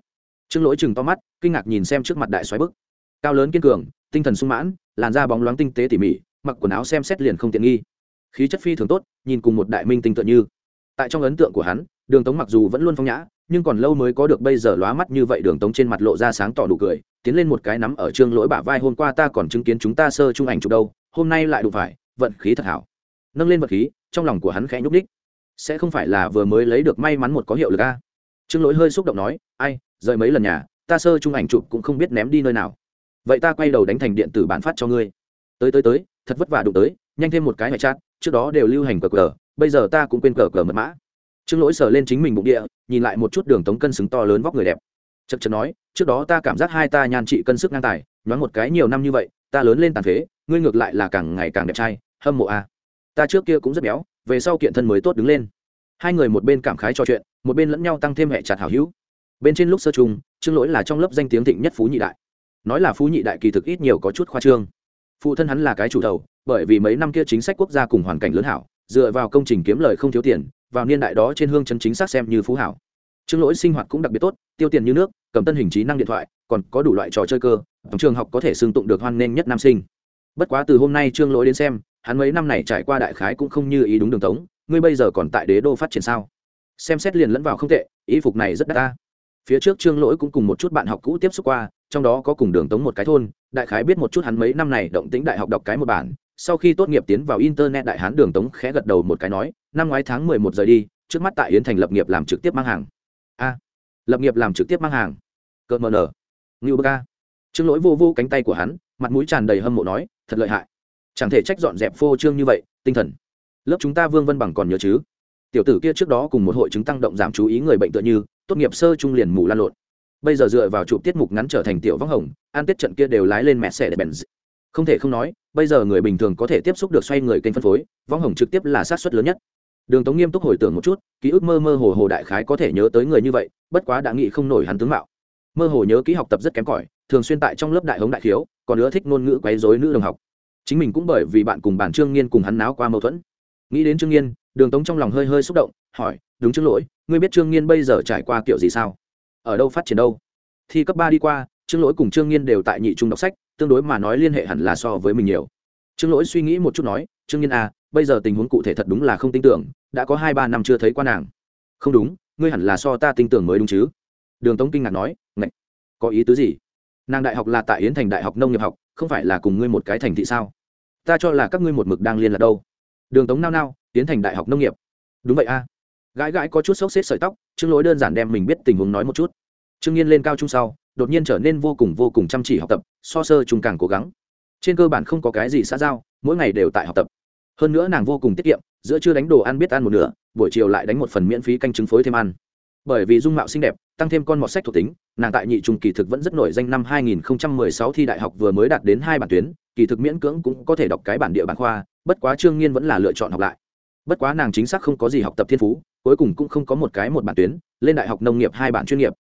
Trương lỗi chừng to mắt, kinh ngạc nhìn xem trước mặt đại xoáy bức. Cao lớn kiên cường, tinh thần sung mãn, làn da bóng loáng tinh tế tỉ mỉ, mặc quần áo xem xét liền không tiện nghi. Khí chất phi thường tốt, nhìn cùng một đại minh tinh tựa như. Tại trong ấn tượng của hắn, đường tống mặc dù vẫn luôn phong nhã, nhưng còn lâu mới có được bây giờ lóa mắt như vậy đường tống trên mặt lộ ra sáng tỏ nụ cười, tiến lên một cái nắm ở trương lỗi bả vai hôm qua ta còn chứng kiến chúng ta sơ chung ảnh chụp đâu, hôm nay lại đụng phải, vận khí thật hảo. Nâng lên vật khí, trong lòng của hắn khẽ nhúc ních sẽ không phải là vừa mới lấy được may mắn một có hiệu lực a. Trương lỗi hơi xúc động nói, ai, rời mấy lần nhà, ta sơ chung ảnh chụp cũng không biết ném đi nơi nào. Vậy ta quay đầu đánh thành điện tử bản phát cho ngươi. Tới tới tới, thật vất vả đụng tới, nhanh thêm một cái hệ chat, trước đó đều lưu hành cờ cờ, bây giờ ta cũng quên cờ cờ mật mã. Trương lỗi sờ lên chính mình bụng địa, nhìn lại một chút đường tống cân xứng to lớn vóc người đẹp. Chật chật nói, trước đó ta cảm giác hai ta nhan trị cân sức ngang tài, nhoáng một cái nhiều năm như vậy, ta lớn lên tàn phế, ngươi ngược lại là càng ngày càng đẹp trai, hâm mộ a. À. ta trước kia cũng rất béo về sau kiện thân mới tốt đứng lên. Hai người một bên cảm khái trò chuyện, một bên lẫn nhau tăng thêm hệ chặt hảo hữu. Bên trên lúc sơ chung trương lỗi là trong lớp danh tiếng thịnh nhất phú nhị đại. Nói là phú nhị đại kỳ thực ít nhiều có chút khoa trương. Phụ thân hắn là cái chủ đầu bởi vì mấy năm kia chính sách quốc gia cùng hoàn cảnh lớn hảo, dựa vào công trình kiếm lời không thiếu tiền, vào niên đại đó trên hương chân chính xác xem như phú hảo. Trương lỗi sinh hoạt cũng đặc biệt tốt, tiêu tiền như nước, cầm tân hình trí năng điện thoại, còn có đủ loại trò chơi cơ trường học có thể xương tụng được hoan nghênh nhất nam sinh. Bất quá từ hôm nay trương lỗi đến xem hắn mấy năm này trải qua đại khái cũng không như ý đúng đường tống, ngươi bây giờ còn tại đế đô phát triển sao? Xem xét liền lẫn vào không tệ, ý phục này rất đắt ta. Phía trước trương lỗi cũng cùng một chút bạn học cũ tiếp xúc qua, trong đó có cùng đường tống một cái thôn, đại khái biết một chút hắn mấy năm này động tính đại học đọc cái một bản, sau khi tốt nghiệp tiến vào internet đại hán đường tống khẽ gật đầu một cái nói, năm ngoái tháng mười một giờ đi, trước mắt tại yến thành lập nghiệp làm trực tiếp mang hàng. A, lập nghiệp làm trực tiếp mang hàng. Cợt mờ nở. Ngưu bơ ca. Trương lỗi vô vô cánh tay của hắn, mặt mũi tràn đầy hâm mộ nói, thật lợi hại chẳng thể trách dọn dẹp phô trương như vậy, tinh thần. Lớp chúng ta vương vân bằng còn nhớ chứ? Tiểu tử kia trước đó cùng một hội chứng tăng động giảm chú ý người bệnh tựa như, tốt nghiệp sơ trung liền mù lan lộn. Bây giờ dựa vào chụp tiết mục ngắn trở thành tiểu vắng hồng an tiết trận kia đều lái lên mẹ xe để bèn không thể không nói, bây giờ người bình thường có thể tiếp xúc được xoay người kênh phân phối vắng hồng trực tiếp là sát xuất lớn nhất. Đường tống nghiêm túc hồi tưởng một chút, ký ức mơ mơ hồ hồ đại khái có thể nhớ tới người như vậy, bất quá đã nghĩ không nổi hắn tướng mạo. Mơ hồ nhớ ký học tập rất kém cỏi, thường xuyên tại trong lớp đại hống đại khiếu, còn nữa thích ngôn ngữ quấy dối nữ đồng học chính mình cũng bởi vì bạn cùng bản trương nghiên cùng hắn náo qua mâu thuẫn. Nghĩ đến trương nghiên, đường tống trong lòng hơi hơi xúc động, hỏi, đúng trương lỗi, ngươi biết trương nghiên bây giờ trải qua kiểu gì sao? Ở đâu phát triển đâu? Thi cấp ba đi qua, trương lỗi cùng trương nghiên đều tại nhị trung đọc sách, tương đối mà nói liên hệ hẳn là so với mình nhiều. Trương lỗi suy nghĩ một chút nói, trương nghiên à bây giờ tình huống cụ thể thật đúng là không tin tưởng, đã có hai ba năm chưa thấy qua nàng. Không đúng, ngươi hẳn là so ta tin tưởng mới đúng chứ. Đường tống kinh ngạc nói, ngạch, có ý tứ gì? Nàng đại học là tại yến thành đại học nông nghiệp học, không phải là cùng ngươi một cái thành thị sao? Ta cho là các ngươi một mực đang liên lạc đâu. Đường tống nao nao, tiến thành đại học nông nghiệp. Đúng vậy a. À. gãi gãi có chút sốc xếp sợi tóc chương lối đơn giản đem mình biết tình huống nói một chút. Trương nhiên lên cao trung sau, đột nhiên trở nên vô cùng vô cùng chăm chỉ học tập, so sơ trung càng cố gắng. Trên cơ bản không có cái gì xã giao, mỗi ngày đều tại học tập. Hơn nữa nàng vô cùng tiết kiệm, giữa chưa đánh đồ ăn biết ăn một nửa, buổi chiều lại đánh một phần miễn phí canh trứng phối thêm ăn. Bởi vì dung mạo xinh đẹp tăng thêm con mọt sách thuộc tính, nàng tại nhị trung kỳ thực vẫn rất nổi danh năm 2016 thi đại học vừa mới đạt đến hai bản tuyến, kỳ thực miễn cưỡng cũng có thể đọc cái bản địa bản khoa, bất quá trương nghiên vẫn là lựa chọn học lại. Bất quá nàng chính xác không có gì học tập thiên phú, cuối cùng cũng không có một cái một bản tuyến, lên đại học nông nghiệp hai bản chuyên nghiệp.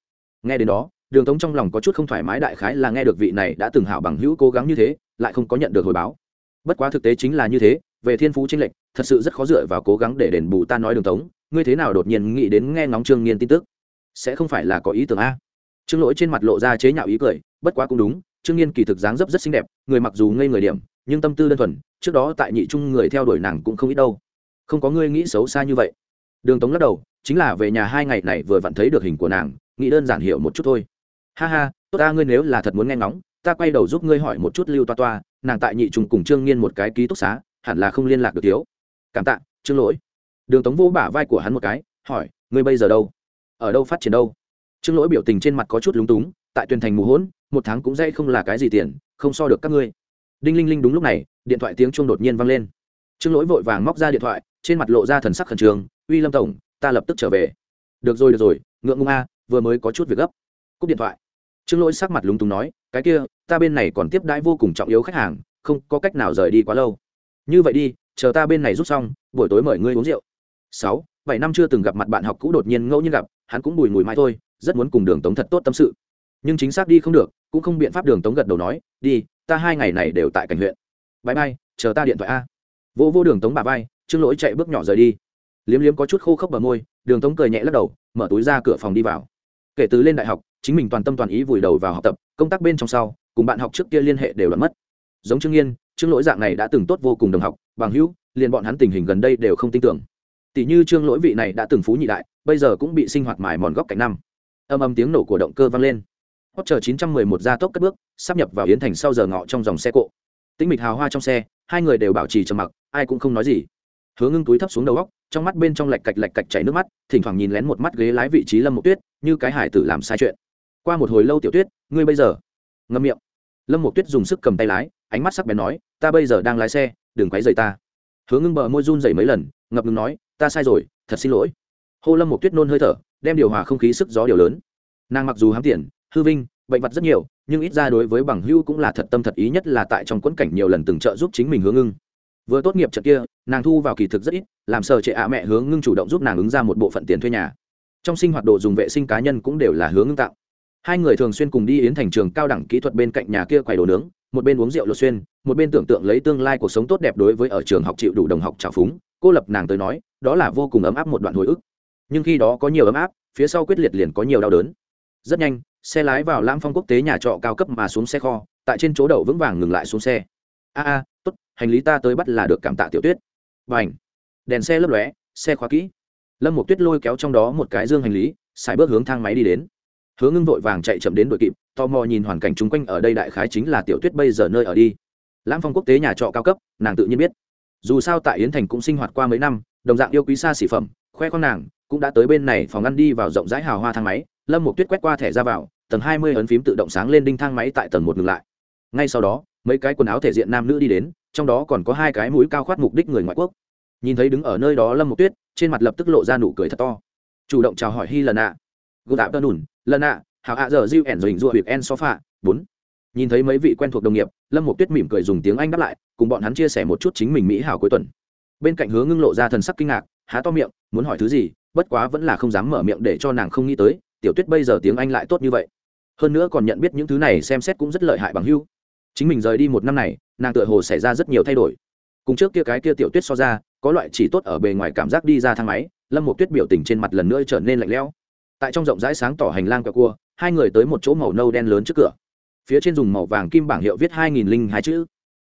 Nghe đến đó, đường tống trong lòng có chút không thoải mái đại khái là nghe được vị này đã từng hảo bằng hữu cố gắng như thế, lại không có nhận được hồi báo. Bất quá thực tế chính là như thế, về thiên phú tranh lệch, thật sự rất khó dựa vào cố gắng để đền bù. Ta nói đường tống, ngươi thế nào đột nhiên nghĩ đến nghe ngóng trương nghiên tin tức? Sẽ không phải là có ý tưởng a. Trương lỗi trên mặt lộ ra chế nhạo ý cười, bất quá cũng đúng, trương nghiên kỳ thực dáng dấp rất xinh đẹp, người mặc dù ngây người điểm, nhưng tâm tư đơn thuần, trước đó tại nhị trung người theo đuổi nàng cũng không ít đâu. Không có ngươi nghĩ xấu xa như vậy. Đường tống lắc đầu, chính là về nhà hai ngày này vừa vặn thấy được hình của nàng, nghĩ đơn giản hiểu một chút thôi. Ha ha, tốt ta, ngươi nếu là thật muốn nghe ngóng, ta quay đầu giúp ngươi hỏi một chút lưu toa toa, nàng tại nhị trung cùng trương nghiên một cái ký túc xá, hẳn là không liên lạc được thiếu. Cảm tạ, trương lỗi. Đường tống vô bả vai của hắn một cái, hỏi, ngươi bây giờ đâu? Ở đâu phát triển đâu. Trương lỗi biểu tình trên mặt có chút lúng túng, tại tuyển thành mù hỗn, một tháng cũng dây không là cái gì tiền, không so được các ngươi. Đinh linh linh đúng lúc này, điện thoại tiếng chuông đột nhiên vang lên. Trương lỗi vội vàng móc ra điện thoại, trên mặt lộ ra thần sắc khẩn trương, uy lâm tổng, ta lập tức trở về. Được rồi được rồi, ngượng ngung a, vừa mới có chút việc gấp. Cúp điện thoại. Trương lỗi sắc mặt lúng túng nói, cái kia, ta bên này còn tiếp đãi vô cùng trọng yếu khách hàng, không có cách nào rời đi quá lâu. Như vậy đi, chờ ta bên này rút xong, buổi tối mời ngươi uống rượu. Sáu bảy năm chưa từng gặp mặt bạn học cũ đột nhiên ngẫu nhiên gặp, hắn cũng bùi ngùi mãi thôi, rất muốn cùng đường tống thật tốt tâm sự. Nhưng chính xác đi không được, cũng không biện pháp đường tống gật đầu nói, đi, ta hai ngày này đều tại cảnh huyện. Bãi bay chờ ta điện thoại a. Vô vô đường tống bà vai, trương lỗi chạy bước nhỏ rời đi. Liếm liếm có chút khô khốc bờ môi, đường tống cười nhẹ lắc đầu, mở túi ra cửa phòng đi vào. Kể từ lên đại học, chính mình toàn tâm toàn ý vùi đầu vào học tập, công tác bên trong sau, cùng bạn học trước kia liên hệ đều đã mất. Giống trương nghiên trương lỗi dạng này đã từng tốt vô cùng đồng học, bằng hữu, liền bọn hắn tình hình gần đây đều không tin tưởng tỷ như trương lỗi vị này đã từng phú nhị đại, bây giờ cũng bị sinh hoạt mài mòn góc cạnh năm. Âm âm tiếng nổ của động cơ vang lên. Hot chờ chín trăm mười một gia tốc cất bước, sắp nhập vào yến thành sau giờ ngọ trong dòng xe cộ. Tĩnh mịch hào hoa trong xe, hai người đều bảo trì trầm mặc, ai cũng không nói gì. Hứa ngưng túi thấp xuống đầu góc trong mắt bên trong lạch cạch lạch cạch chảy nước mắt, thỉnh thoảng nhìn lén một mắt ghế lái vị trí lâm một tuyết, như cái hải tử làm sai chuyện. Qua một hồi lâu tiểu tuyết, ngươi bây giờ? Ngâm miệng. Lâm một tuyết dùng sức cầm tay lái, ánh mắt sắc bén nói, ta bây giờ đang lái xe, đừng quấy rầy ta. Hứa ngưng bờ môi run rẩy mấy lần, ngập ngừng nói ta sai rồi, thật xin lỗi. Hô lâm một tuyết nôn hơi thở, đem điều hòa không khí sức gió điều lớn. Nàng mặc dù hám tiền, hư vinh, bệnh vật rất nhiều, nhưng ít ra đối với bằng hưu cũng là thật tâm thật ý nhất là tại trong quẫn cảnh nhiều lần từng trợ giúp chính mình hướng ngưng. Vừa tốt nghiệp trận kia, nàng thu vào kỳ thực rất ít, làm sở trệ ạ mẹ hướng ngưng chủ động giúp nàng ứng ra một bộ phận tiền thuê nhà. Trong sinh hoạt đồ dùng vệ sinh cá nhân cũng đều là hướng ngưng tạo. Hai người thường xuyên cùng đi yến thành trường cao đẳng kỹ thuật bên cạnh nhà kia quầy đồ nướng, một bên uống rượu lột xuyên, một bên tưởng tượng lấy tương lai cuộc sống tốt đẹp đối với ở trường học chịu đủ đồng học trào phúng cô lập nàng tới nói, đó là vô cùng ấm áp một đoạn hồi ức. Nhưng khi đó có nhiều ấm áp, phía sau quyết liệt liền có nhiều đau đớn. Rất nhanh, xe lái vào lãng phong quốc tế nhà trọ cao cấp mà xuống xe kho, tại trên chỗ đậu vững vàng ngừng lại xuống xe. A a, tốt, hành lý ta tới bắt là được cảm tạ tiểu tuyết. Và ảnh đèn xe lấp lóe, xe khóa kỹ. Lâm một tuyết lôi kéo trong đó một cái dương hành lý, xài bước hướng thang máy đi đến. Hướng ngưng vội vàng chạy chậm đến đội kịp, tò mò nhìn hoàn cảnh chung quanh ở đây đại khái chính là tiểu tuyết bây giờ nơi ở đi. Lãm phong quốc tế nhà trọ cao cấp, nàng tự nhiên biết dù sao tại yến thành cũng sinh hoạt qua mấy năm, đồng dạng yêu quý xa xỉ phẩm, khoe con nàng cũng đã tới bên này phòng ngăn đi vào rộng rãi hào hoa thang máy, lâm một tuyết quét qua thẻ ra vào, tầng hai mươi ấn phím tự động sáng lên đinh thang máy tại tầng một ngừng lại. Ngay sau đó, mấy cái quần áo thể diện nam nữ đi đến, trong đó còn có hai cái mũi cao khoát mục đích người ngoại quốc. Nhìn thấy đứng ở nơi đó lâm một tuyết, trên mặt lập tức lộ ra nụ cười thật to. Chủ động chào hỏi hi lần ạ. Gô tạp tơ nùn lần ạ hào ạ, giờ diêu ẻn rồi hình dụa việc en sofa, bốn nhìn thấy mấy vị quen thuộc đồng nghiệp, lâm một tuyết mỉm cười dùng tiếng anh đáp lại, cùng bọn hắn chia sẻ một chút chính mình mỹ hảo cuối tuần. Bên cạnh hứa ngưng lộ ra thần sắc kinh ngạc, há to miệng, muốn hỏi thứ gì, bất quá vẫn là không dám mở miệng để cho nàng không nghĩ tới, tiểu tuyết bây giờ tiếng anh lại tốt như vậy. Hơn nữa còn nhận biết những thứ này xem xét cũng rất lợi hại bằng hưu chính mình rời đi một năm này, nàng tựa hồ xảy ra rất nhiều thay đổi. Cùng trước kia cái kia tiểu tuyết so ra, có loại chỉ tốt ở bề ngoài cảm giác đi ra thang máy, lâm một tuyết biểu tình trên mặt lần nữa trở nên lạnh lẽo. Tại trong rộng rãi sáng tỏ hành lang quẹo cua, hai người tới một chỗ màu nâu đen lớn trước cửa phía trên dùng màu vàng kim bảng hiệu viết hai nghìn linh hai chữ.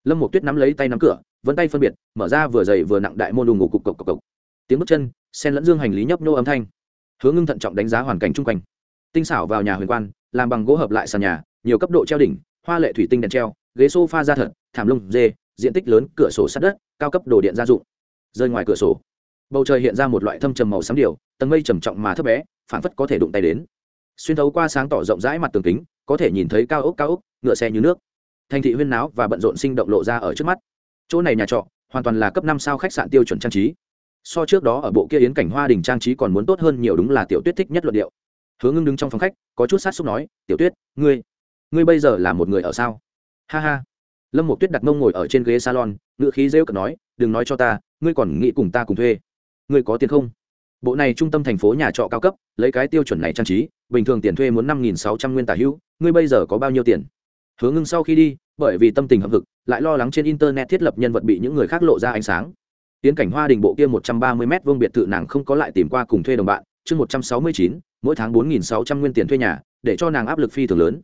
Lâm một tuyết nắm lấy tay nắm cửa, vân tay phân biệt, mở ra vừa dày vừa nặng đại môn đùng ngủ cục cộc cộc cộc. Tiếng bước chân sen lẫn dương hành lý nhấp nhô âm thanh. Hướng ngưng thận trọng đánh giá hoàn cảnh chung quanh. Tinh xảo vào nhà huyền quan, làm bằng gỗ hợp lại sàn nhà, nhiều cấp độ treo đỉnh, hoa lệ thủy tinh đèn treo, ghế sofa da thật, thảm lông dê, diện tích lớn, cửa sổ sát đất, cao cấp đồ điện gia dụng. Rơi ngoài cửa sổ, bầu trời hiện ra một loại thâm trầm màu xám điều, tầng mây trầm trọng mà thấp bé phản phất có thể đụng tay đến. Xuyên thấu qua sáng tỏ rộng rãi mặt tường kính có thể nhìn thấy cao ốc cao ốc, ngựa xe như nước. Thành thị huyên náo và bận rộn sinh động lộ ra ở trước mắt. Chỗ này nhà trọ, hoàn toàn là cấp năm sao khách sạn tiêu chuẩn trang trí. So trước đó ở bộ kia yến cảnh hoa đình trang trí còn muốn tốt hơn nhiều đúng là tiểu tuyết thích nhất luận điệu. Hứa ngưng đứng trong phòng khách, có chút sát xúc nói, tiểu tuyết, ngươi ngươi bây giờ là một người ở sao? Ha ha. Lâm một tuyết đặt mông ngồi ở trên ghế salon, ngựa khí rêu cợt nói, đừng nói cho ta, ngươi còn nghĩ cùng ta cùng thuê. Ngươi có tiền không? Bộ này trung tâm thành phố nhà trọ cao cấp, lấy cái tiêu chuẩn này trang trí, bình thường tiền thuê muốn năm nghìn sáu trăm nguyên tả hữu ngươi bây giờ có bao nhiêu tiền? Hứa ngưng sau khi đi, bởi vì tâm tình hậm hực, lại lo lắng trên internet thiết lập nhân vật bị những người khác lộ ra ánh sáng. Tiến cảnh hoa đình bộ kia một trăm ba mươi m vuông biệt thự nàng không có lại tìm qua cùng thuê đồng bạn, chương một trăm sáu mươi chín, mỗi tháng bốn nghìn sáu trăm nguyên tiền thuê nhà, để cho nàng áp lực phi thường lớn.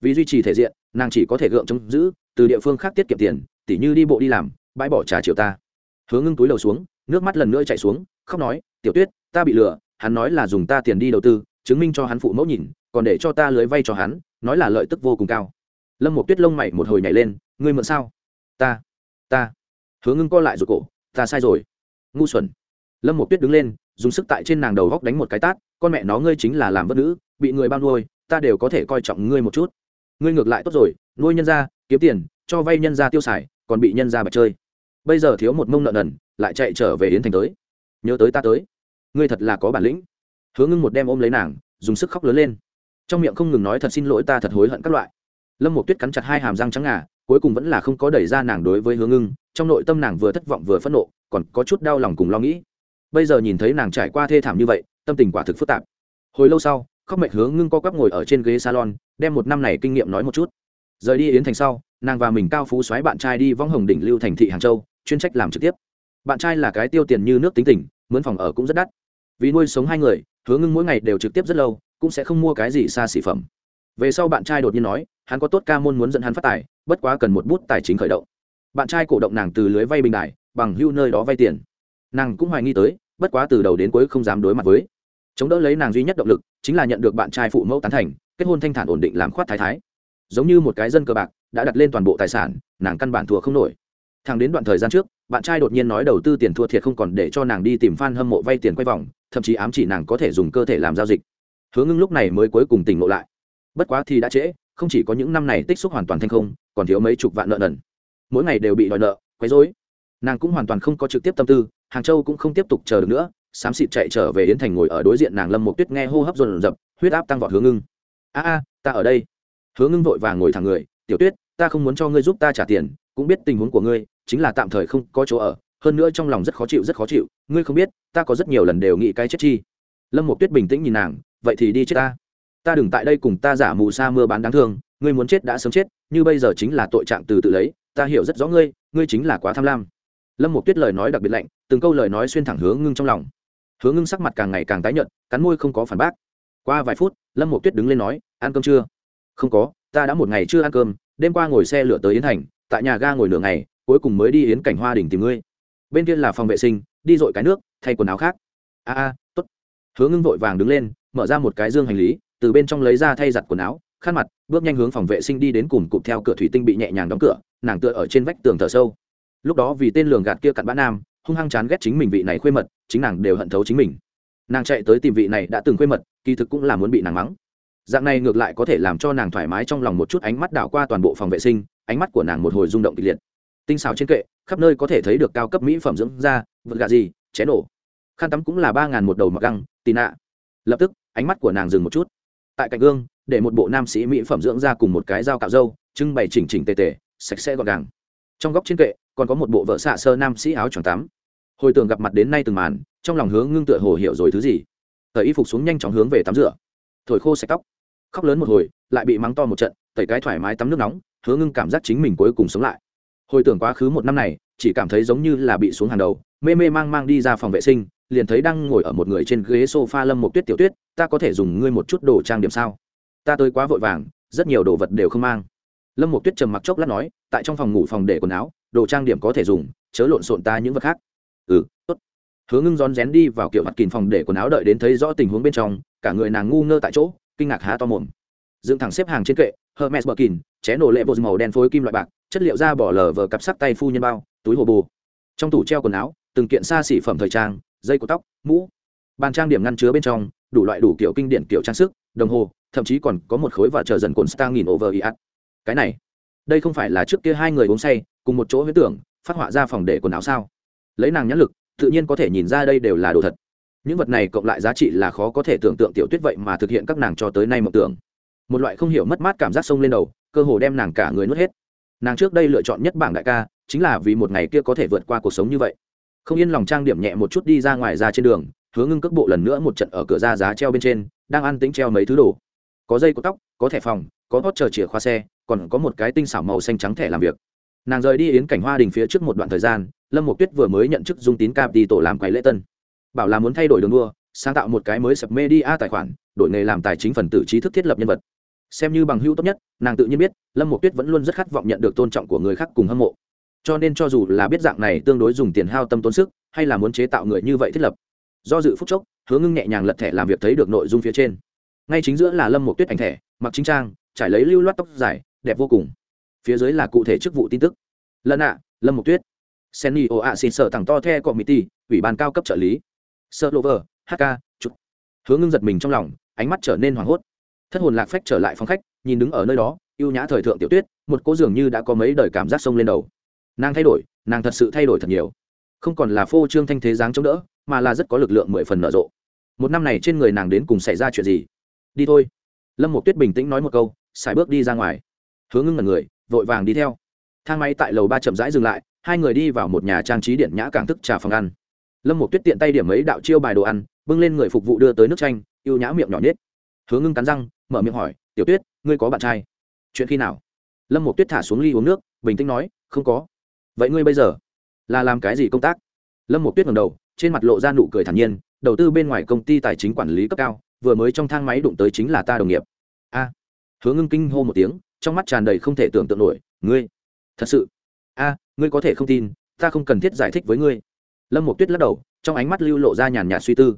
Vì duy trì thể diện, nàng chỉ có thể gượng chống giữ, từ địa phương khác tiết kiệm tiền, tỉ như đi bộ đi làm, bãi bỏ trà chiều ta. Hướng ngưng túi đầu xuống, nước mắt lần nữa chạy xuống, khóc nói, tiểu tuyết, ta bị lừa, hắn nói là dùng ta tiền đi đầu tư, chứng minh cho hắn phụ mẫu nhìn, còn để cho ta lưới vay cho hắn nói là lợi tức vô cùng cao. Lâm một tuyết lông mày một hồi nhảy lên, ngươi mượn sao? Ta ta. Hứa ngưng co lại rồi cổ, ta sai rồi. Ngu xuẩn. Lâm một tuyết đứng lên, dùng sức tại trên nàng đầu góc đánh một cái tát, con mẹ nó, ngươi chính là làm vất nữ, bị người bao nuôi, ta đều có thể coi trọng ngươi một chút. Ngươi ngược lại tốt rồi, nuôi nhân ra kiếm tiền, cho vay nhân ra tiêu xài, còn bị nhân ra bạch chơi. Bây giờ thiếu một mông nợ nần, lại chạy trở về yến thành tới. Nhớ tới ta tới. Ngươi thật là có bản lĩnh. Hứa ngưng một đem ôm lấy nàng, dùng sức khóc lớn lên trong miệng không ngừng nói thật xin lỗi ta thật hối hận các loại. Lâm một tuyết cắn chặt hai hàm răng trắng ngà, cuối cùng vẫn là không có đẩy ra nàng đối với hướng ngưng trong nội tâm nàng vừa thất vọng vừa phẫn nộ, còn có chút đau lòng cùng lo nghĩ. Bây giờ nhìn thấy nàng trải qua thê thảm như vậy, tâm tình quả thực phức tạp. Hồi lâu sau, khóc mệnh hướng ngưng co quắp ngồi ở trên ghế salon, đem một năm này kinh nghiệm nói một chút. Rời đi yến thành sau, nàng và mình cao phú xoáy bạn trai đi vong hồng đỉnh lưu thành thị hàng châu, chuyên trách làm trực tiếp. Bạn trai là cái tiêu tiền như nước tính tình, mướn phòng ở cũng rất đắt. Vì nuôi sống hai người hứa ngưng mỗi ngày đều trực tiếp rất lâu cũng sẽ không mua cái gì xa xỉ phẩm. Về sau bạn trai đột nhiên nói, hắn có tốt ca môn muốn dẫn hắn phát tài, bất quá cần một bút tài chính khởi động. Bạn trai cổ động nàng từ lưới vay bình đại, bằng hưu nơi đó vay tiền. Nàng cũng hoài nghi tới, bất quá từ đầu đến cuối không dám đối mặt với. Chống đỡ lấy nàng duy nhất động lực, chính là nhận được bạn trai phụ mẫu tán thành, kết hôn thanh thản ổn định làm khoát thái thái. Giống như một cái dân cờ bạc, đã đặt lên toàn bộ tài sản, nàng căn bản thua không nổi. Thằng đến đoạn thời gian trước, bạn trai đột nhiên nói đầu tư tiền thua thiệt không còn để cho nàng đi tìm f a n hâm mộ vay tiền quay vòng, thậm chí ám chỉ nàng có thể dùng cơ thể làm giao dịch hứa ngưng lúc này mới cuối cùng tỉnh ngộ lại. Bất quá thì đã trễ, không chỉ có những năm này tích xúc hoàn toàn thành không, còn thiếu mấy chục vạn nợ nần. Mỗi ngày đều bị đòi nợ, quấy rối. Nàng cũng hoàn toàn không có trực tiếp tâm tư, hàng châu cũng không tiếp tục chờ được nữa, xám xịt chạy trở về yến thành ngồi ở đối diện nàng lâm một tuyết nghe hô hấp dồn dập, huyết áp tăng vọt hướng ngưng. A a, ta ở đây. Hướng ngưng vội vàng ngồi thẳng người, tiểu tuyết, ta không muốn cho ngươi giúp ta trả tiền, cũng biết tình huống của ngươi, chính là tạm thời không có chỗ ở, hơn nữa trong lòng rất khó chịu, rất khó chịu, ngươi không biết, ta có rất nhiều lần đều nghĩ cái chết chi. Lâm một tuyết bình tĩnh nhìn nàng vậy thì đi chết ta. Ta đừng tại đây cùng ta giả mù sa mưa bán đáng thương, ngươi muốn chết đã sớm chết, như bây giờ chính là tội trạng từ tự lấy, ta hiểu rất rõ ngươi ngươi chính là quá tham lam. Lâm một tuyết lời nói đặc biệt lạnh, từng câu lời nói xuyên thẳng hướng ngưng trong lòng. Hướng ngưng sắc mặt càng ngày càng tái nhợt, cắn môi không có phản bác. Qua vài phút, lâm một tuyết đứng lên nói, ăn cơm chưa? Không có, ta đã một ngày chưa ăn cơm, đêm qua ngồi xe lửa tới yến thành, tại nhà ga ngồi nửa ngày, cuối cùng mới đi yến cảnh hoa đỉnh tìm ngươi. Bên kia là phòng vệ sinh, đi dội cái nước, thay quần áo khác. A a t ố t hứa ngưng vội vàng đứng lên mở ra một cái dương hành lý, từ bên trong lấy ra thay giặt quần áo, khăn mặt, bước nhanh hướng phòng vệ sinh đi đến cùng cụp theo cửa thủy tinh bị nhẹ nhàng đóng cửa, nàng tựa ở trên vách tường thở sâu. Lúc đó vì tên lường gạt kia cặn bã nam, hung hăng chán ghét chính mình vị này khuê mật, chính nàng đều hận thấu chính mình. Nàng chạy tới tìm vị này đã từng khuê mật, kỳ thực cũng là muốn bị nàng mắng. Dạng này ngược lại có thể làm cho nàng thoải mái trong lòng một chút ánh mắt đảo qua toàn bộ phòng vệ sinh, ánh mắt của nàng một hồi rung động kịch liệt. Tinh xào trên kệ, khắp nơi có thể thấy được cao cấp mỹ phẩm dưỡng da, vật gà gì, chén nổ khăn tắm cũng là ba ngàn một đầu mặc găng, tì nạ. Lập tức ánh mắt của nàng dừng một chút. Tại cạnh gương, để một bộ nam sĩ mỹ phẩm dưỡng da cùng một cái dao cạo râu, trưng bày chỉnh chỉnh tề tề, sạch sẽ gọn gàng. Trong góc trên kệ, còn có một bộ vợ xạ sơ nam sĩ áo choàng tắm. Hồi tưởng gặp mặt đến nay từng màn, trong lòng hướng ngưng tựa hồ hiểu rồi thứ gì. Thời y phục xuống nhanh chóng hướng về tắm rửa. Thổi khô sạch tóc. Khóc lớn một hồi, lại bị mắng to một trận, tẩy cái thoải mái tắm nước nóng hứa ngưng cảm giác chính mình cuối cùng sống lại. Hồi tưởng quá khứ một năm này, chỉ cảm thấy giống như là bị xuống hàng đầu, mê mê mang mang đi ra phòng vệ sinh liền thấy đang ngồi ở một người trên ghế sofa lâm một tuyết tiểu tuyết, ta có thể dùng ngươi một chút đồ trang điểm sao? Ta tới quá vội vàng, rất nhiều đồ vật đều không mang. Lâm một tuyết trầm mặc chốc lát nói, tại trong phòng ngủ phòng để quần áo, đồ trang điểm có thể dùng, chớ lộn xộn ta những vật khác. Ừ tốt. Hứa ngưng rón rén đi vào kiểu mặt kìm phòng để quần áo đợi đến thấy rõ tình huống bên trong, cả người nàng ngu ngơ tại chỗ, kinh ngạc há to mồm. Dựng thẳng xếp hàng trên kệ, hermes bờ kìn ché nổ lệ bột màu đen phối kim loại bạc, chất liệu da bỏ lờ vờ cặp sắc tay phu nhân bao, túi hồ bù. Trong tủ treo quần áo, từng kiện xa xỉ phẩm thời trang dây của tóc, mũ. Bàn trang điểm ngăn chứa bên trong, đủ loại đủ kiểu kinh điển kiểu trang sức, đồng hồ, thậm chí còn có một khối và chờ dần cồn star nghìn over iat cái này, đây không phải là trước kia hai người uống say, cùng một chỗ huyết tưởng, phát họa ra phòng để quần áo sao? Lấy nàng nhãn lực, tự nhiên có thể nhìn ra đây đều là đồ thật. Những vật này cộng lại giá trị là khó có thể tưởng tượng tiểu tuyết vậy mà thực hiện các nàng cho tới nay mộng tưởng. Một loại không hiểu mất mát cảm giác sông lên đầu, cơ hồ đem nàng cả người nuốt hết. Nàng trước đây lựa chọn nhất bảng đại ca, chính là vì một ngày kia có thể vượt qua cuộc sống như vậy không yên lòng trang điểm nhẹ một chút đi ra ngoài ra trên đường, hứa ngưng cước bộ lần nữa một trận ở cửa ra giá treo bên trên, đang ăn tính treo mấy thứ đồ. Có dây có tóc, có thẻ phòng, có hót chờ chìa khóa xe, còn có một cái tinh xảo màu xanh trắng thẻ làm việc. Nàng rời đi yến cảnh hoa đình phía trước một đoạn thời gian, lâm một tuyết vừa mới nhận chức dung tín cap đi tổ làm quầy lễ tân. Bảo là muốn thay đổi đường đua, sáng tạo một cái mới sập media tài khoản, đổi nghề làm tài chính phần tử trí thức thiết lập nhân vật. Xem như bằng hữu tốt nhất, nàng tự nhiên biết, lâm một tuyết vẫn luôn rất khát vọng nhận được tôn trọng của người khác cùng hâm mộ cho nên cho dù là biết dạng này tương đối dùng tiền hao tâm tốn sức, hay là muốn chế tạo người như vậy thiết lập, do dự phúc chốc, hứa ngưng nhẹ nhàng lật thẻ làm việc thấy được nội dung phía trên. Ngay chính giữa là lâm một tuyết ảnh thẻ, mặc chính trang, trải lấy lưu loát tóc dài, đẹp vô cùng. Phía dưới là cụ thể chức vụ tin tức. Lần ạ, lâm một tuyết. Seni o a xin sở thẳng to the committee ủy ban cao cấp trợ lý. Sơ lover hk chụp. Hứa ngưng giật mình trong lòng, ánh mắt trở nên hoảng hốt. Thất hồn lạc phách trở lại phòng khách, nhìn đứng ở nơi đó ưu nhã thời thượng tiểu tuyết, một cô dường như đã có mấy đời cảm giác sông lên đầu nàng thay đổi, nàng thật sự thay đổi thật nhiều. Không còn là phô trương thanh thế dáng chống đỡ, mà là rất có lực lượng mười phần nở rộ. Một năm này trên người nàng đến cùng xảy ra chuyện gì? Đi thôi. Lâm một tuyết bình tĩnh nói một câu, xài bước đi ra ngoài. Hướng ngưng là người, vội vàng đi theo. Thang máy tại lầu ba chậm rãi dừng lại, hai người đi vào một nhà trang trí điện nhã cảng thức trà phòng ăn. Lâm một tuyết tiện tay điểm mấy đạo chiêu bài đồ ăn, bưng lên người phục vụ đưa tới nước chanh ưu nhã miệng nhỏ nết hướng ngưng cắn răng, mở miệng hỏi, tiểu tuyết, ngươi có bạn trai? Chuyện khi nào? Lâm một tuyết thả xuống ly uống nước, bình tĩnh nói, không có vậy ngươi bây giờ là làm cái gì công tác? Lâm một tuyết ngầm đầu trên mặt lộ ra nụ cười thản nhiên đầu tư bên ngoài công ty tài chính quản lý cấp cao vừa mới trong thang máy đụng tới chính là ta đồng nghiệp. A. À, hứa ngưng kinh hô một tiếng trong mắt tràn đầy không thể tưởng tượng nổi ngươi thật sự. A ngươi có thể không tin ta không cần thiết giải thích với ngươi. Lâm một tuyết lắc đầu trong ánh mắt lưu lộ ra nhàn nhạt suy tư.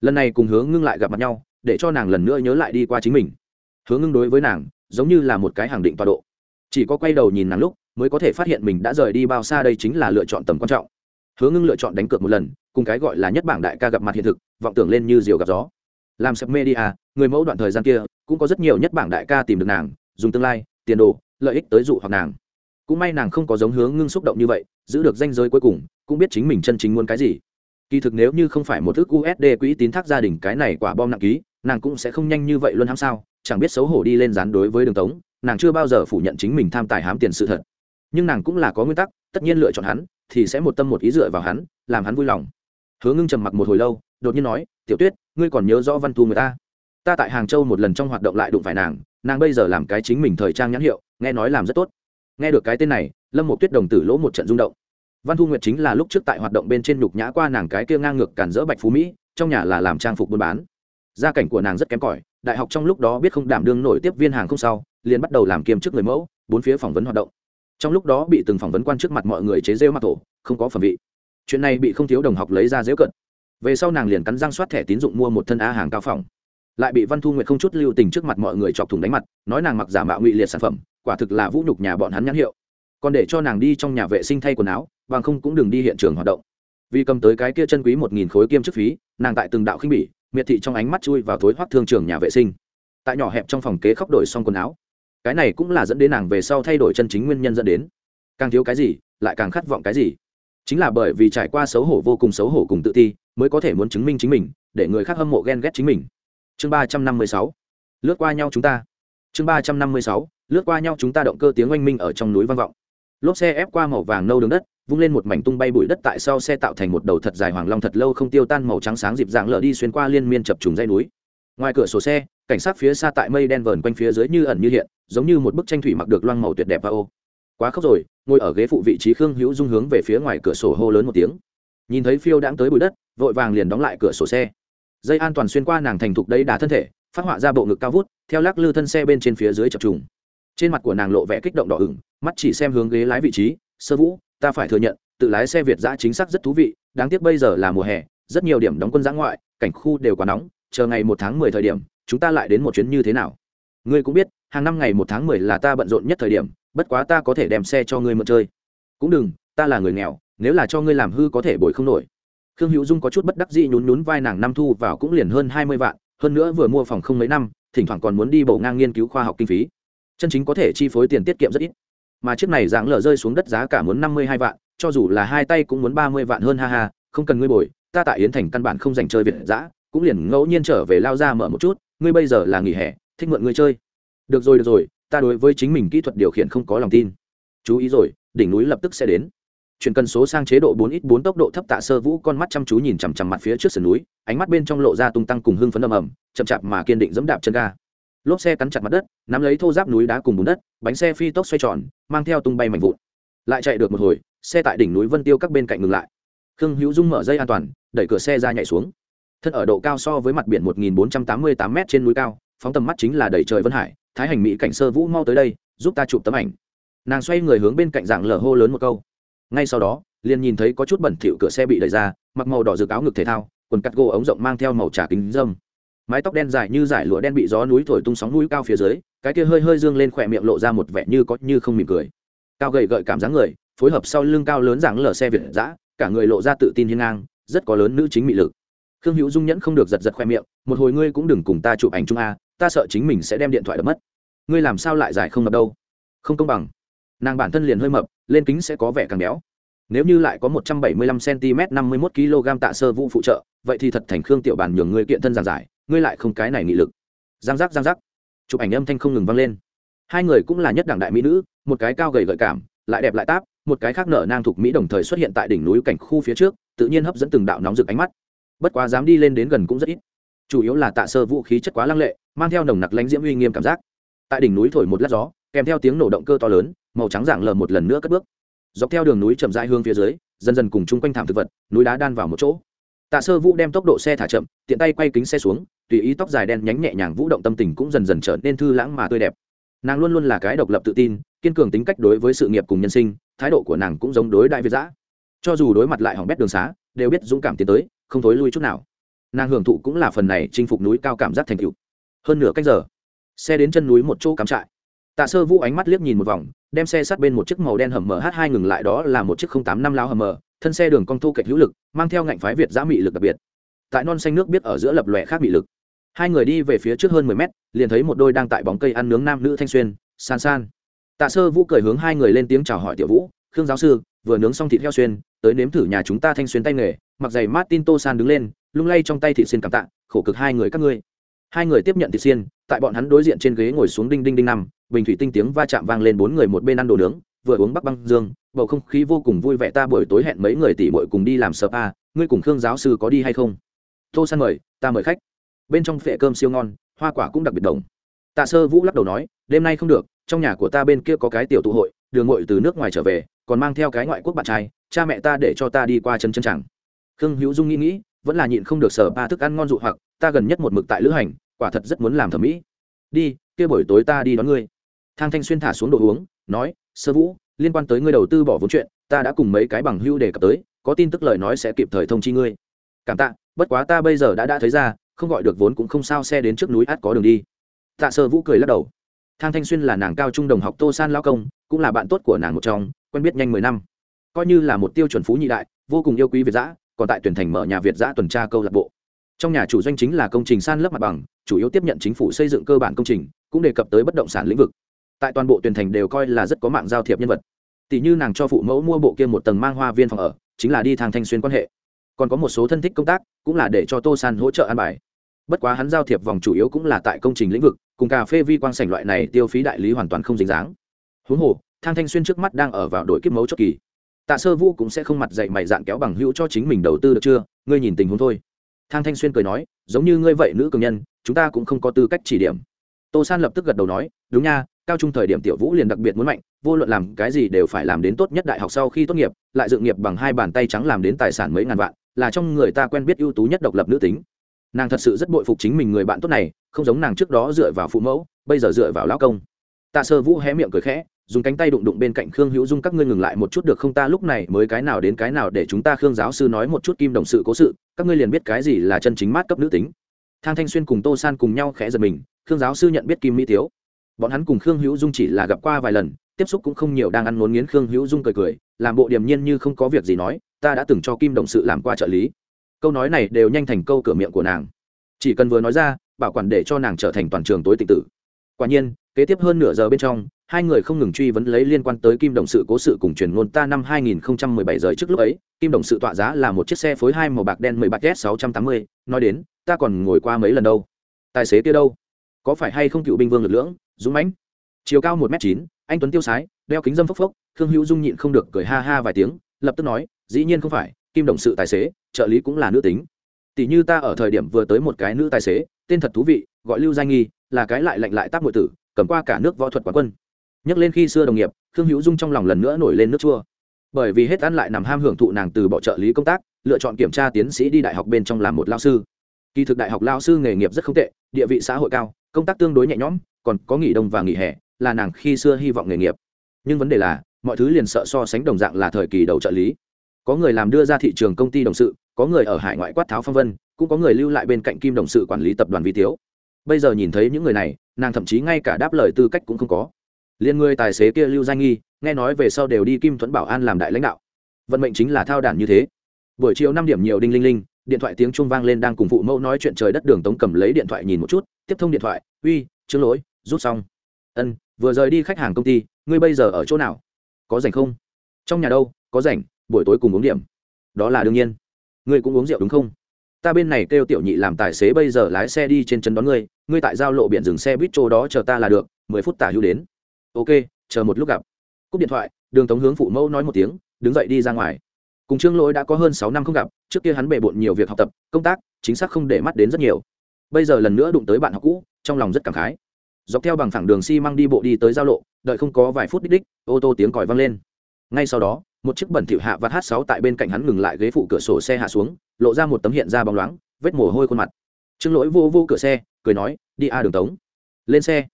Lần này cùng hướng ngưng lại gặp mặt nhau để cho nàng lần nữa nhớ lại đi qua chính mình. Hướng ngưng đối với nàng giống như là một cái hàng định tọa độ. Chỉ có quay đầu nhìn nàng lúc mới có thể phát hiện mình đã rời đi bao xa đây chính là lựa chọn tầm quan trọng. Hướng ngưng lựa chọn đánh cược một lần, cùng cái gọi là nhất bảng đại ca gặp mặt hiện thực, vọng tưởng lên như diều gặp gió. Làm sập media, người mẫu đoạn thời gian kia, cũng có rất nhiều nhất bảng đại ca tìm được nàng, dùng tương lai, tiền đồ, lợi ích tới dụ hoặc nàng. Cũng may nàng không có giống hướng ngưng xúc động như vậy, giữ được danh giới cuối cùng, cũng biết chính mình chân chính muốn cái gì. Kỳ thực nếu như không phải một thức usd quỹ tín thác gia đình cái này quả bom nặng ký, nàng cũng sẽ không nhanh như vậy luôn hám sao, chẳng biết xấu hổ đi lên dán đối với đường tống, nàng chưa bao giờ phủ nhận chính mình tham tài hám tiền sự thật nhưng nàng cũng là có nguyên tắc, tất nhiên lựa chọn hắn thì sẽ một tâm một ý dựa vào hắn, làm hắn vui lòng. Hứa ngưng trầm mặc một hồi lâu, đột nhiên nói, tiểu tuyết, ngươi còn nhớ rõ văn thu người ta? Ta tại hàng châu một lần trong hoạt động lại đụng phải nàng nàng bây giờ làm cái chính mình thời trang nhãn hiệu, nghe nói làm rất tốt. Nghe được cái tên này, lâm một tuyết đồng tử lỗ một trận rung động. Văn thu nguyệt chính là lúc trước tại hoạt động bên trên nhục nhã qua nàng cái kia ngang ngược cản rỡ bạch phú mỹ, trong nhà là làm trang phục buôn bán. Gia cảnh của nàng rất kém cỏi, đại học trong lúc đó biết không đảm đương nổi tiếp viên hàng không sau, liền bắt đầu làm kiêm chức người mẫu, bốn phía phỏng vấn hoạt động trong lúc đó bị từng phỏng vấn quan trước mặt mọi người chế rêu mặt thổ không có phẩm vị. Chuyện này bị không thiếu đồng học lấy ra dễu cận. Về sau nàng liền cắn răng soát thẻ tín dụng mua một thân a hàng cao phòng lại bị văn thu nguyệt không chút lưu tình trước mặt mọi người chọc thủng đánh mặt, nói nàng mặc giả mạo ngụy liệt sản phẩm, quả thực là vũ nhục nhà bọn hắn nhãn hiệu. Còn để cho nàng đi trong nhà vệ sinh thay quần áo, bằng không cũng đừng đi hiện trường hoạt động. Vì cầm tới cái kia chân quý một nghìn khối kiêm chức phí, nàng tại từng đạo khinh bỉ, miệt thị trong ánh mắt chui vào thối hoác thương trường nhà vệ sinh. Tại nhỏ hẹp trong phòng kế khóc đổi xong quần áo cái này cũng là dẫn đến nàng về sau thay đổi chân chính nguyên nhân dẫn đến. Càng thiếu cái gì, lại càng khát vọng cái gì? Chính là bởi vì trải qua xấu hổ vô cùng xấu hổ cùng tự ti, mới có thể muốn chứng minh chính mình, để người khác hâm mộ ghen ghét chính mình. Chương ba trăm năm mươi sáu. Lướt qua nhau chúng ta. Chương ba trăm năm mươi sáu. Lướt qua nhau chúng ta động cơ tiếng oanh minh ở trong núi vang vọng. Lốp xe ép qua màu vàng nâu đường đất, vung lên một mảnh tung bay bụi đất tại sau xe tạo thành một đầu thật dài hoàng long thật lâu không tiêu tan màu trắng sáng dịp dạng lở đi xuyên qua liên miên chập trùng dây núi. Ngoài cửa sổ xe, cảnh sát phía xa tại mây đen vờn quanh phía dưới như ẩn như hiện giống như một bức tranh thủy mặc được loang màu tuyệt đẹp và ô. Quá khóc rồi, ngồi ở ghế phụ vị trí khương hữu dung hướng về phía ngoài cửa sổ hô lớn một tiếng. Nhìn thấy phiêu đãng tới bụi đất, vội vàng liền đóng lại cửa sổ xe. Dây an toàn xuyên qua nàng thành thục đấy đá thân thể, phát họa ra bộ ngực cao vút, theo lắc lư thân xe bên trên phía dưới chập trùng. Trên mặt của nàng lộ vẻ kích động đỏ ửng, mắt chỉ xem hướng ghế lái vị trí, sơ vũ, ta phải thừa nhận, tự lái xe việt giã chính xác rất thú vị, đáng tiếc bây giờ là mùa hè, rất nhiều điểm đóng quân giã ngoại, cảnh khu đều quá nóng, chờ ngày một tháng mười thời điểm, chúng ta lại đến một chuyến như thế nào? Ngươi cũng biết, hàng năm ngày một tháng mười là ta bận rộn nhất thời điểm, bất quá ta có thể đem xe cho ngươi mượn chơi. Cũng đừng, ta là người nghèo, nếu là cho ngươi làm hư có thể bồi không nổi. Khương hữu dung có chút bất đắc dĩ nhún nhún vai nàng năm thu vào cũng liền hơn hai mươi vạn, hơn nữa vừa mua phòng không mấy năm, thỉnh thoảng còn muốn đi bộ ngang nghiên cứu khoa học kinh phí. Chân chính có thể chi phối tiền tiết kiệm rất ít. Mà chiếc này dạng lở rơi xuống đất giá cả muốn năm mươi hai vạn, cho dù là hai tay cũng muốn ba mươi vạn hơn ha ha, không cần ngươi bồi, ta tại yến thành căn bản không dành chơi việt giã cũng liền ngẫu nhiên trở về lao ra mở một chút, ngươi bây giờ là nghỉ hè thích mượn người chơi. Được rồi được rồi, ta đối với chính mình kỹ thuật điều khiển không có lòng tin. Chú ý rồi, đỉnh núi lập tức sẽ đến. Chuyển cần số sang chế độ bốn ít bốn tốc độ thấp tạ sơ vũ, con mắt chăm chú nhìn chằm chằm mặt phía trước sườn núi, ánh mắt bên trong lộ ra tung tăng cùng hưng phấn ầm ầm, chậm chạp mà kiên định dẫm đạp chân ga. Lốp xe cắn chặt mặt đất, nắm lấy thô giáp núi đá cùng bùn đất, bánh xe phi tốc xoay tròn, mang theo tung bay mạnh vụn. Lại chạy được một hồi, xe tại đỉnh núi vân tiêu các bên cạnh ngừng lại. Khương hữu dung mở dây an toàn, đẩy cửa xe ra nhảy xuống. Thân ở độ cao so với mặt biển một nghìn bốn trăm tám mươi tám m trên núi cao phóng tầm mắt chính là đầy trời vân hải thái hành mỹ cảnh sơ vũ mau tới đây giúp ta chụp tấm ảnh. Nàng xoay người hướng bên cạnh dạng lở hô lớn một câu. Ngay sau đó liền nhìn thấy có chút bẩn thỉu cửa xe bị đẩy ra mặc màu đỏ rực áo ngực thể thao quần cắt gỗ ống rộng mang theo màu trà kính dâm mái tóc đen dài như dải lụa đen bị gió núi thổi tung sóng núi cao phía dưới cái kia hơi hơi dương lên khỏe miệng lộ ra một vẻ như có như không mỉm cười. Cao gầy gợi cảm giác người phối hợp sau lưng cao lớn dạng lở xe việt dã, cả người lộ ra tự tin hiên ngang rất có lớn nữ chính mị lực. Khương hữu dung nhẫn không được giật giật khoe miệng một hồi ngươi cũng đừng cùng ta chụp ảnh chung a ta sợ chính mình sẽ đem điện thoại đập mất. Ngươi làm sao lại dài không mập đâu? Không công bằng. Nàng bản thân liền hơi mập, lên kính sẽ có vẻ càng béo. Nếu như lại có một trăm bảy mươi lăm cm năm mươi một kg tạ sơ vũ phụ trợ, vậy thì thật thành khương tiểu bản nhường ngươi kiện thân giàn giải, ngươi lại không cái này nghị lực. Giang giác giang giác. Chụp ảnh âm thanh không ngừng vang lên. Hai người cũng là nhất đẳng đại mỹ nữ, một cái cao gầy gợi cảm, lại đẹp lại táp, một cái khác nở nang thuộc mỹ đồng thời xuất hiện tại đỉnh núi cảnh khu phía trước, tự nhiên hấp dẫn từng đạo nóng rực ánh mắt. Bất quá dám đi lên đến gần cũng rất ít. Chủ yếu là tạ sơ vũ khí chất quá lăng lệ mang theo nồng nặc lãnh diễm uy nghiêm cảm giác. Tại đỉnh núi thổi một lát gió, kèm theo tiếng nổ động cơ to lớn, màu trắng dạng lờ một lần nữa cất bước. Dọc theo đường núi chậm rãi hướng phía dưới, dần dần cùng chung quanh thảm thực vật, núi đá đan vào một chỗ. Tạ sơ vũ đem tốc độ xe thả chậm, tiện tay quay kính xe xuống, tùy ý tóc dài đen nhánh nhẹ nhàng vũ động tâm tình cũng dần dần trở nên thư lãng mà tươi đẹp. Nàng luôn luôn là cái độc lập tự tin, kiên cường tính cách đối với sự nghiệp cùng nhân sinh, thái độ của nàng cũng giống đối đại việt giã cho dù đối mặt lại hỏng bét đường xá, đều biết dũng cảm tiến tới, không thối lui chút nào. Nàng hưởng thụ cũng là phần này chinh phục núi cao cảm giác thành tựu hơn nửa cách giờ, xe đến chân núi một chỗ cắm trại. Tạ sơ vũ ánh mắt liếc nhìn một vòng, đem xe sát bên một chiếc màu đen hầm mh hai ngừng lại đó là một chiếc không tám năm lao hầm mờ, thân xe đường cong thu kệch hữu lực, mang theo ngạnh phái việt giã mị lực đặc biệt. Tại non xanh nước biết ở giữa lập lòe khác mị lực. Hai người đi về phía trước hơn mười mét, liền thấy một đôi đang tại bóng cây ăn nướng nam nữ thanh xuyên, san san. Tạ sơ vũ cười hướng hai người lên tiếng chào hỏi tiểu vũ, khương giáo sư, vừa nướng xong thịt heo xuyên, tới nếm thử nhà chúng ta thanh xuyên tay nghề. Mặc giày martin tô san đứng lên, lung lay trong tay thịt xuyên cảm tạ, khổ cực hai người các ngươi hai người tiếp nhận thịt xiên, tại bọn hắn đối diện trên ghế ngồi xuống đinh đinh đinh năm, bình thủy tinh tiếng va chạm vang lên bốn người một bên ăn đồ nướng, vừa uống bắc băng dương, bầu không khí vô cùng vui vẻ ta buổi tối hẹn mấy người tỷ muội cùng đi làm spa ngươi cùng khương giáo sư có đi hay không? Tô san mời, ta mời khách. Bên trong phệ cơm siêu ngon, hoa quả cũng đặc biệt đồng. Tạ sơ vũ lắc đầu nói, đêm nay không được, trong nhà của ta bên kia có cái tiểu tụ hội, đường ngội từ nước ngoài trở về, còn mang theo cái ngoại quốc bạn trai, cha mẹ ta để cho ta đi qua chân chân chẳng. Khương hữu dung nghĩ nghĩ vẫn là nhịn không được sở ba thức ăn ngon dụ hoặc, ta gần nhất một mực tại lữ hành, quả thật rất muốn làm thẩm mỹ. Đi, kia buổi tối ta đi đón ngươi. Thang thanh xuyên thả xuống đồ uống, nói, sơ vũ, liên quan tới ngươi đầu tư bỏ vốn chuyện, ta đã cùng mấy cái bằng hưu đề cập tới, có tin tức lời nói sẽ kịp thời thông chi ngươi. Cảm tạ, bất quá ta bây giờ đã đã thấy ra, không gọi được vốn cũng không sao, xe đến trước núi át có đường đi. Tạ sơ vũ cười lắc đầu. Thang thanh xuyên là nàng cao trung đồng học tô san lao công, cũng là bạn tốt của nàng một trong, quen biết nhanh mười năm. Coi như là một tiêu chuẩn phú nhị đại, vô cùng yêu quý việt giã còn tại tuyển thành mở nhà việt giã tuần tra câu lạc bộ. Trong nhà chủ doanh chính là công trình san lấp mặt bằng, chủ yếu tiếp nhận chính phủ xây dựng cơ bản công trình, cũng đề cập tới bất động sản lĩnh vực. Tại toàn bộ tuyển thành đều coi là rất có mạng giao thiệp nhân vật. Tỷ như nàng cho phụ mẫu mua bộ kia một tầng mang hoa viên phòng ở, chính là đi thang thanh xuyên quan hệ. Còn có một số thân thích công tác, cũng là để cho tô san hỗ trợ an bài. Bất quá hắn giao thiệp vòng chủ yếu cũng là tại công trình lĩnh vực, cùng cà phê vi quang sảnh loại này tiêu phí đại lý hoàn toàn không dính dáng. Huống hồ, thang thanh xuyên trước mắt đang ở vào đội kiếp mấu chốt kỳ tạ sơ vũ cũng sẽ không mặt dạy mày dạn kéo bằng hữu cho chính mình đầu tư được chưa? Ngươi nhìn tình huống thôi. Thang thanh xuyên cười nói, giống như ngươi vậy nữ cường nhân, chúng ta cũng không có tư cách chỉ điểm. Tô san lập tức gật đầu nói, đúng nha, cao trung thời điểm tiểu vũ liền đặc biệt muốn mạnh, vô luận làm cái gì đều phải làm đến tốt nhất đại học sau khi tốt nghiệp, lại dự nghiệp bằng hai bàn tay trắng làm đến tài sản mấy ngàn vạn, là trong người ta quen biết ưu tú nhất độc lập nữ tính. Nàng thật sự rất bội phục chính mình người bạn tốt này, không giống nàng trước đó dựa vào phụ mẫu, bây giờ dựa vào lão công. Tạ sơ vũ hé miệng cười khẽ dùng cánh tay đụng đụng bên cạnh khương hữu dung, các ngươi ngừng lại một chút được không? Ta lúc này mới cái nào đến cái nào để chúng ta khương giáo sư nói một chút kim đồng sự cố sự, các ngươi liền biết cái gì là chân chính mát cấp nữ tính. Thang thanh xuyên cùng tô san cùng nhau khẽ giật mình, khương giáo sư nhận biết kim mỹ tiếu. Bọn hắn cùng khương hữu dung chỉ là gặp qua vài lần, tiếp xúc cũng không nhiều, đang ăn ngốn nghiến khương hữu dung cười cười, làm bộ điềm nhiên như không có việc gì nói, ta đã từng cho kim đồng sự làm qua trợ lý. Câu nói này đều nhanh thành câu cửa miệng của nàng. Chỉ cần vừa nói ra, bảo quản để cho nàng trở thành toàn trường tối tịch tử. Quả nhiên, kế tiếp hơn nửa giờ bên trong hai người không ngừng truy vấn lấy liên quan tới kim đồng sự cố sự cùng truyền ngôn ta năm 2017 giờ trước lúc ấy, kim đồng sự tọa giá là một chiếc xe phối hai màu bạc đen 13 s 680 nói đến, ta còn ngồi qua mấy lần đâu. Tài xế kia đâu? Có phải hay không cựu binh vương lực lưỡng, dũng mãnh? Chiều cao một m chín, anh tuấn tiêu sái, đeo kính dâm phốc phốc, khương hữu dung nhịn không được cười ha ha vài tiếng, lập tức nói, dĩ nhiên không phải, kim đồng sự tài xế, trợ lý cũng là nữ tính. Tỷ như ta ở thời điểm vừa tới một cái nữ tài xế, tên thật thú vị, gọi lưu danh nghi, là cái lại lạnh lại tác muội tử, cầm qua cả nước võ thuật quán quân nhắc lên khi xưa đồng nghiệp, khương hữu dung trong lòng lần nữa nổi lên nước chua. Bởi vì hết ăn lại nằm ham hưởng thụ nàng từ bỏ trợ lý công tác, lựa chọn kiểm tra tiến sĩ đi đại học bên trong làm một lao sư. Kỳ thực đại học lao sư nghề nghiệp rất không tệ, địa vị xã hội cao, công tác tương đối nhẹ nhõm, còn có nghỉ đông và nghỉ hè, là nàng khi xưa hy vọng nghề nghiệp. Nhưng vấn đề là, mọi thứ liền sợ so sánh đồng dạng là thời kỳ đầu trợ lý. Có người làm đưa ra thị trường công ty đồng sự, có người ở hải ngoại quát tháo phong vân, cũng có người lưu lại bên cạnh kim đồng sự quản lý tập đoàn vi tiếu. Bây giờ nhìn thấy những người này, nàng thậm chí ngay cả đáp lời tư cách cũng không có liên người tài xế kia lưu danh nghi, nghe nói về sau đều đi kim thuẫn bảo an làm đại lãnh đạo. Vận mệnh chính là thao đản như thế. Buổi chiều năm điểm nhiều đinh linh linh, điện thoại tiếng chuông vang lên đang cùng phụ mẫu nói chuyện trời đất đường tống cầm lấy điện thoại nhìn một chút, tiếp thông điện thoại, uy chứng lỗi, rút xong. Ân, vừa rời đi khách hàng công ty, ngươi bây giờ ở chỗ nào? Có rảnh không? Trong nhà đâu, có rảnh, buổi tối cùng uống điểm. Đó là đương nhiên. Ngươi cũng uống rượu đúng không? Ta bên này kêu tiểu nhị làm tài xế bây giờ lái xe đi trên chân đón ngươi ngươi tại giao lộ biển dừng xe buýt chỗ đó chờ ta là được, mười phút tả hữu đến ok, chờ một lúc gặp. Cúp điện thoại, đường tống hướng phụ mẫu nói một tiếng, đứng dậy đi ra ngoài. Cùng trương lỗi đã có hơn sáu năm không gặp, trước kia hắn bề bộn nhiều việc học tập, công tác, chính xác không để mắt đến rất nhiều. Bây giờ lần nữa đụng tới bạn học cũ, trong lòng rất cảm khái. Dọc theo bằng thẳng đường xi、si、măng đi bộ đi tới giao lộ, đợi không có vài phút đích đích, ô tô tiếng còi vang lên. Ngay sau đó, một chiếc bẩn thỉu hạ vắt h sáu tại bên cạnh hắn ngừng lại ghế phụ cửa sổ xe hạ xuống, lộ ra một tấm hiện ra bóng loáng, vết mồ hôi khuôn mặt. Trương lỗi vô vô cửa xe, cười nói, đi a, đường tống. Lên xe.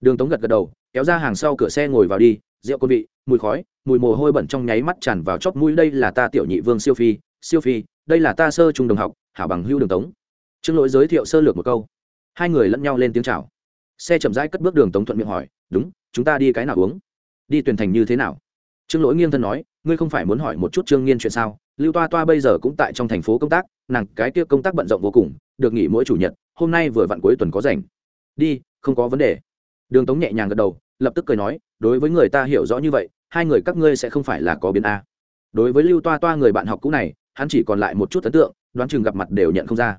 Đường tống gật gật đầu kéo ra hàng sau cửa xe ngồi vào đi, rượu quân vị, mùi khói, mùi mồ hôi bẩn trong nháy mắt tràn vào chóp mũi. Đây là ta tiểu nhị vương siêu phi siêu phi, đây là ta sơ trung đồng học, hảo bằng hưu đường tống. Trương lỗi giới thiệu sơ lược một câu. Hai người lẫn nhau lên tiếng chào. Xe chậm rãi cất bước đường tống thuận miệng hỏi, đúng, chúng ta đi cái nào uống? Đi tuyển thành như thế nào? Trương lỗi nghiêng thân nói, ngươi không phải muốn hỏi một chút trương nghiên chuyện sao? Lưu toa toa bây giờ cũng tại trong thành phố công tác, nàng cái kia công tác bận rộn vô cùng, được nghỉ mỗi chủ nhật, hôm nay vừa vặn cuối tuần có rảnh. Đi, không có vấn đề. Đường tống nhẹ nhàng gật đầu lập tức cười nói, đối với người ta hiểu rõ như vậy, hai người các ngươi sẽ không phải là có biến a. Đối với lưu toa toa người bạn học cũ này, hắn chỉ còn lại một chút ấn tượng, đoán chừng gặp mặt đều nhận không ra.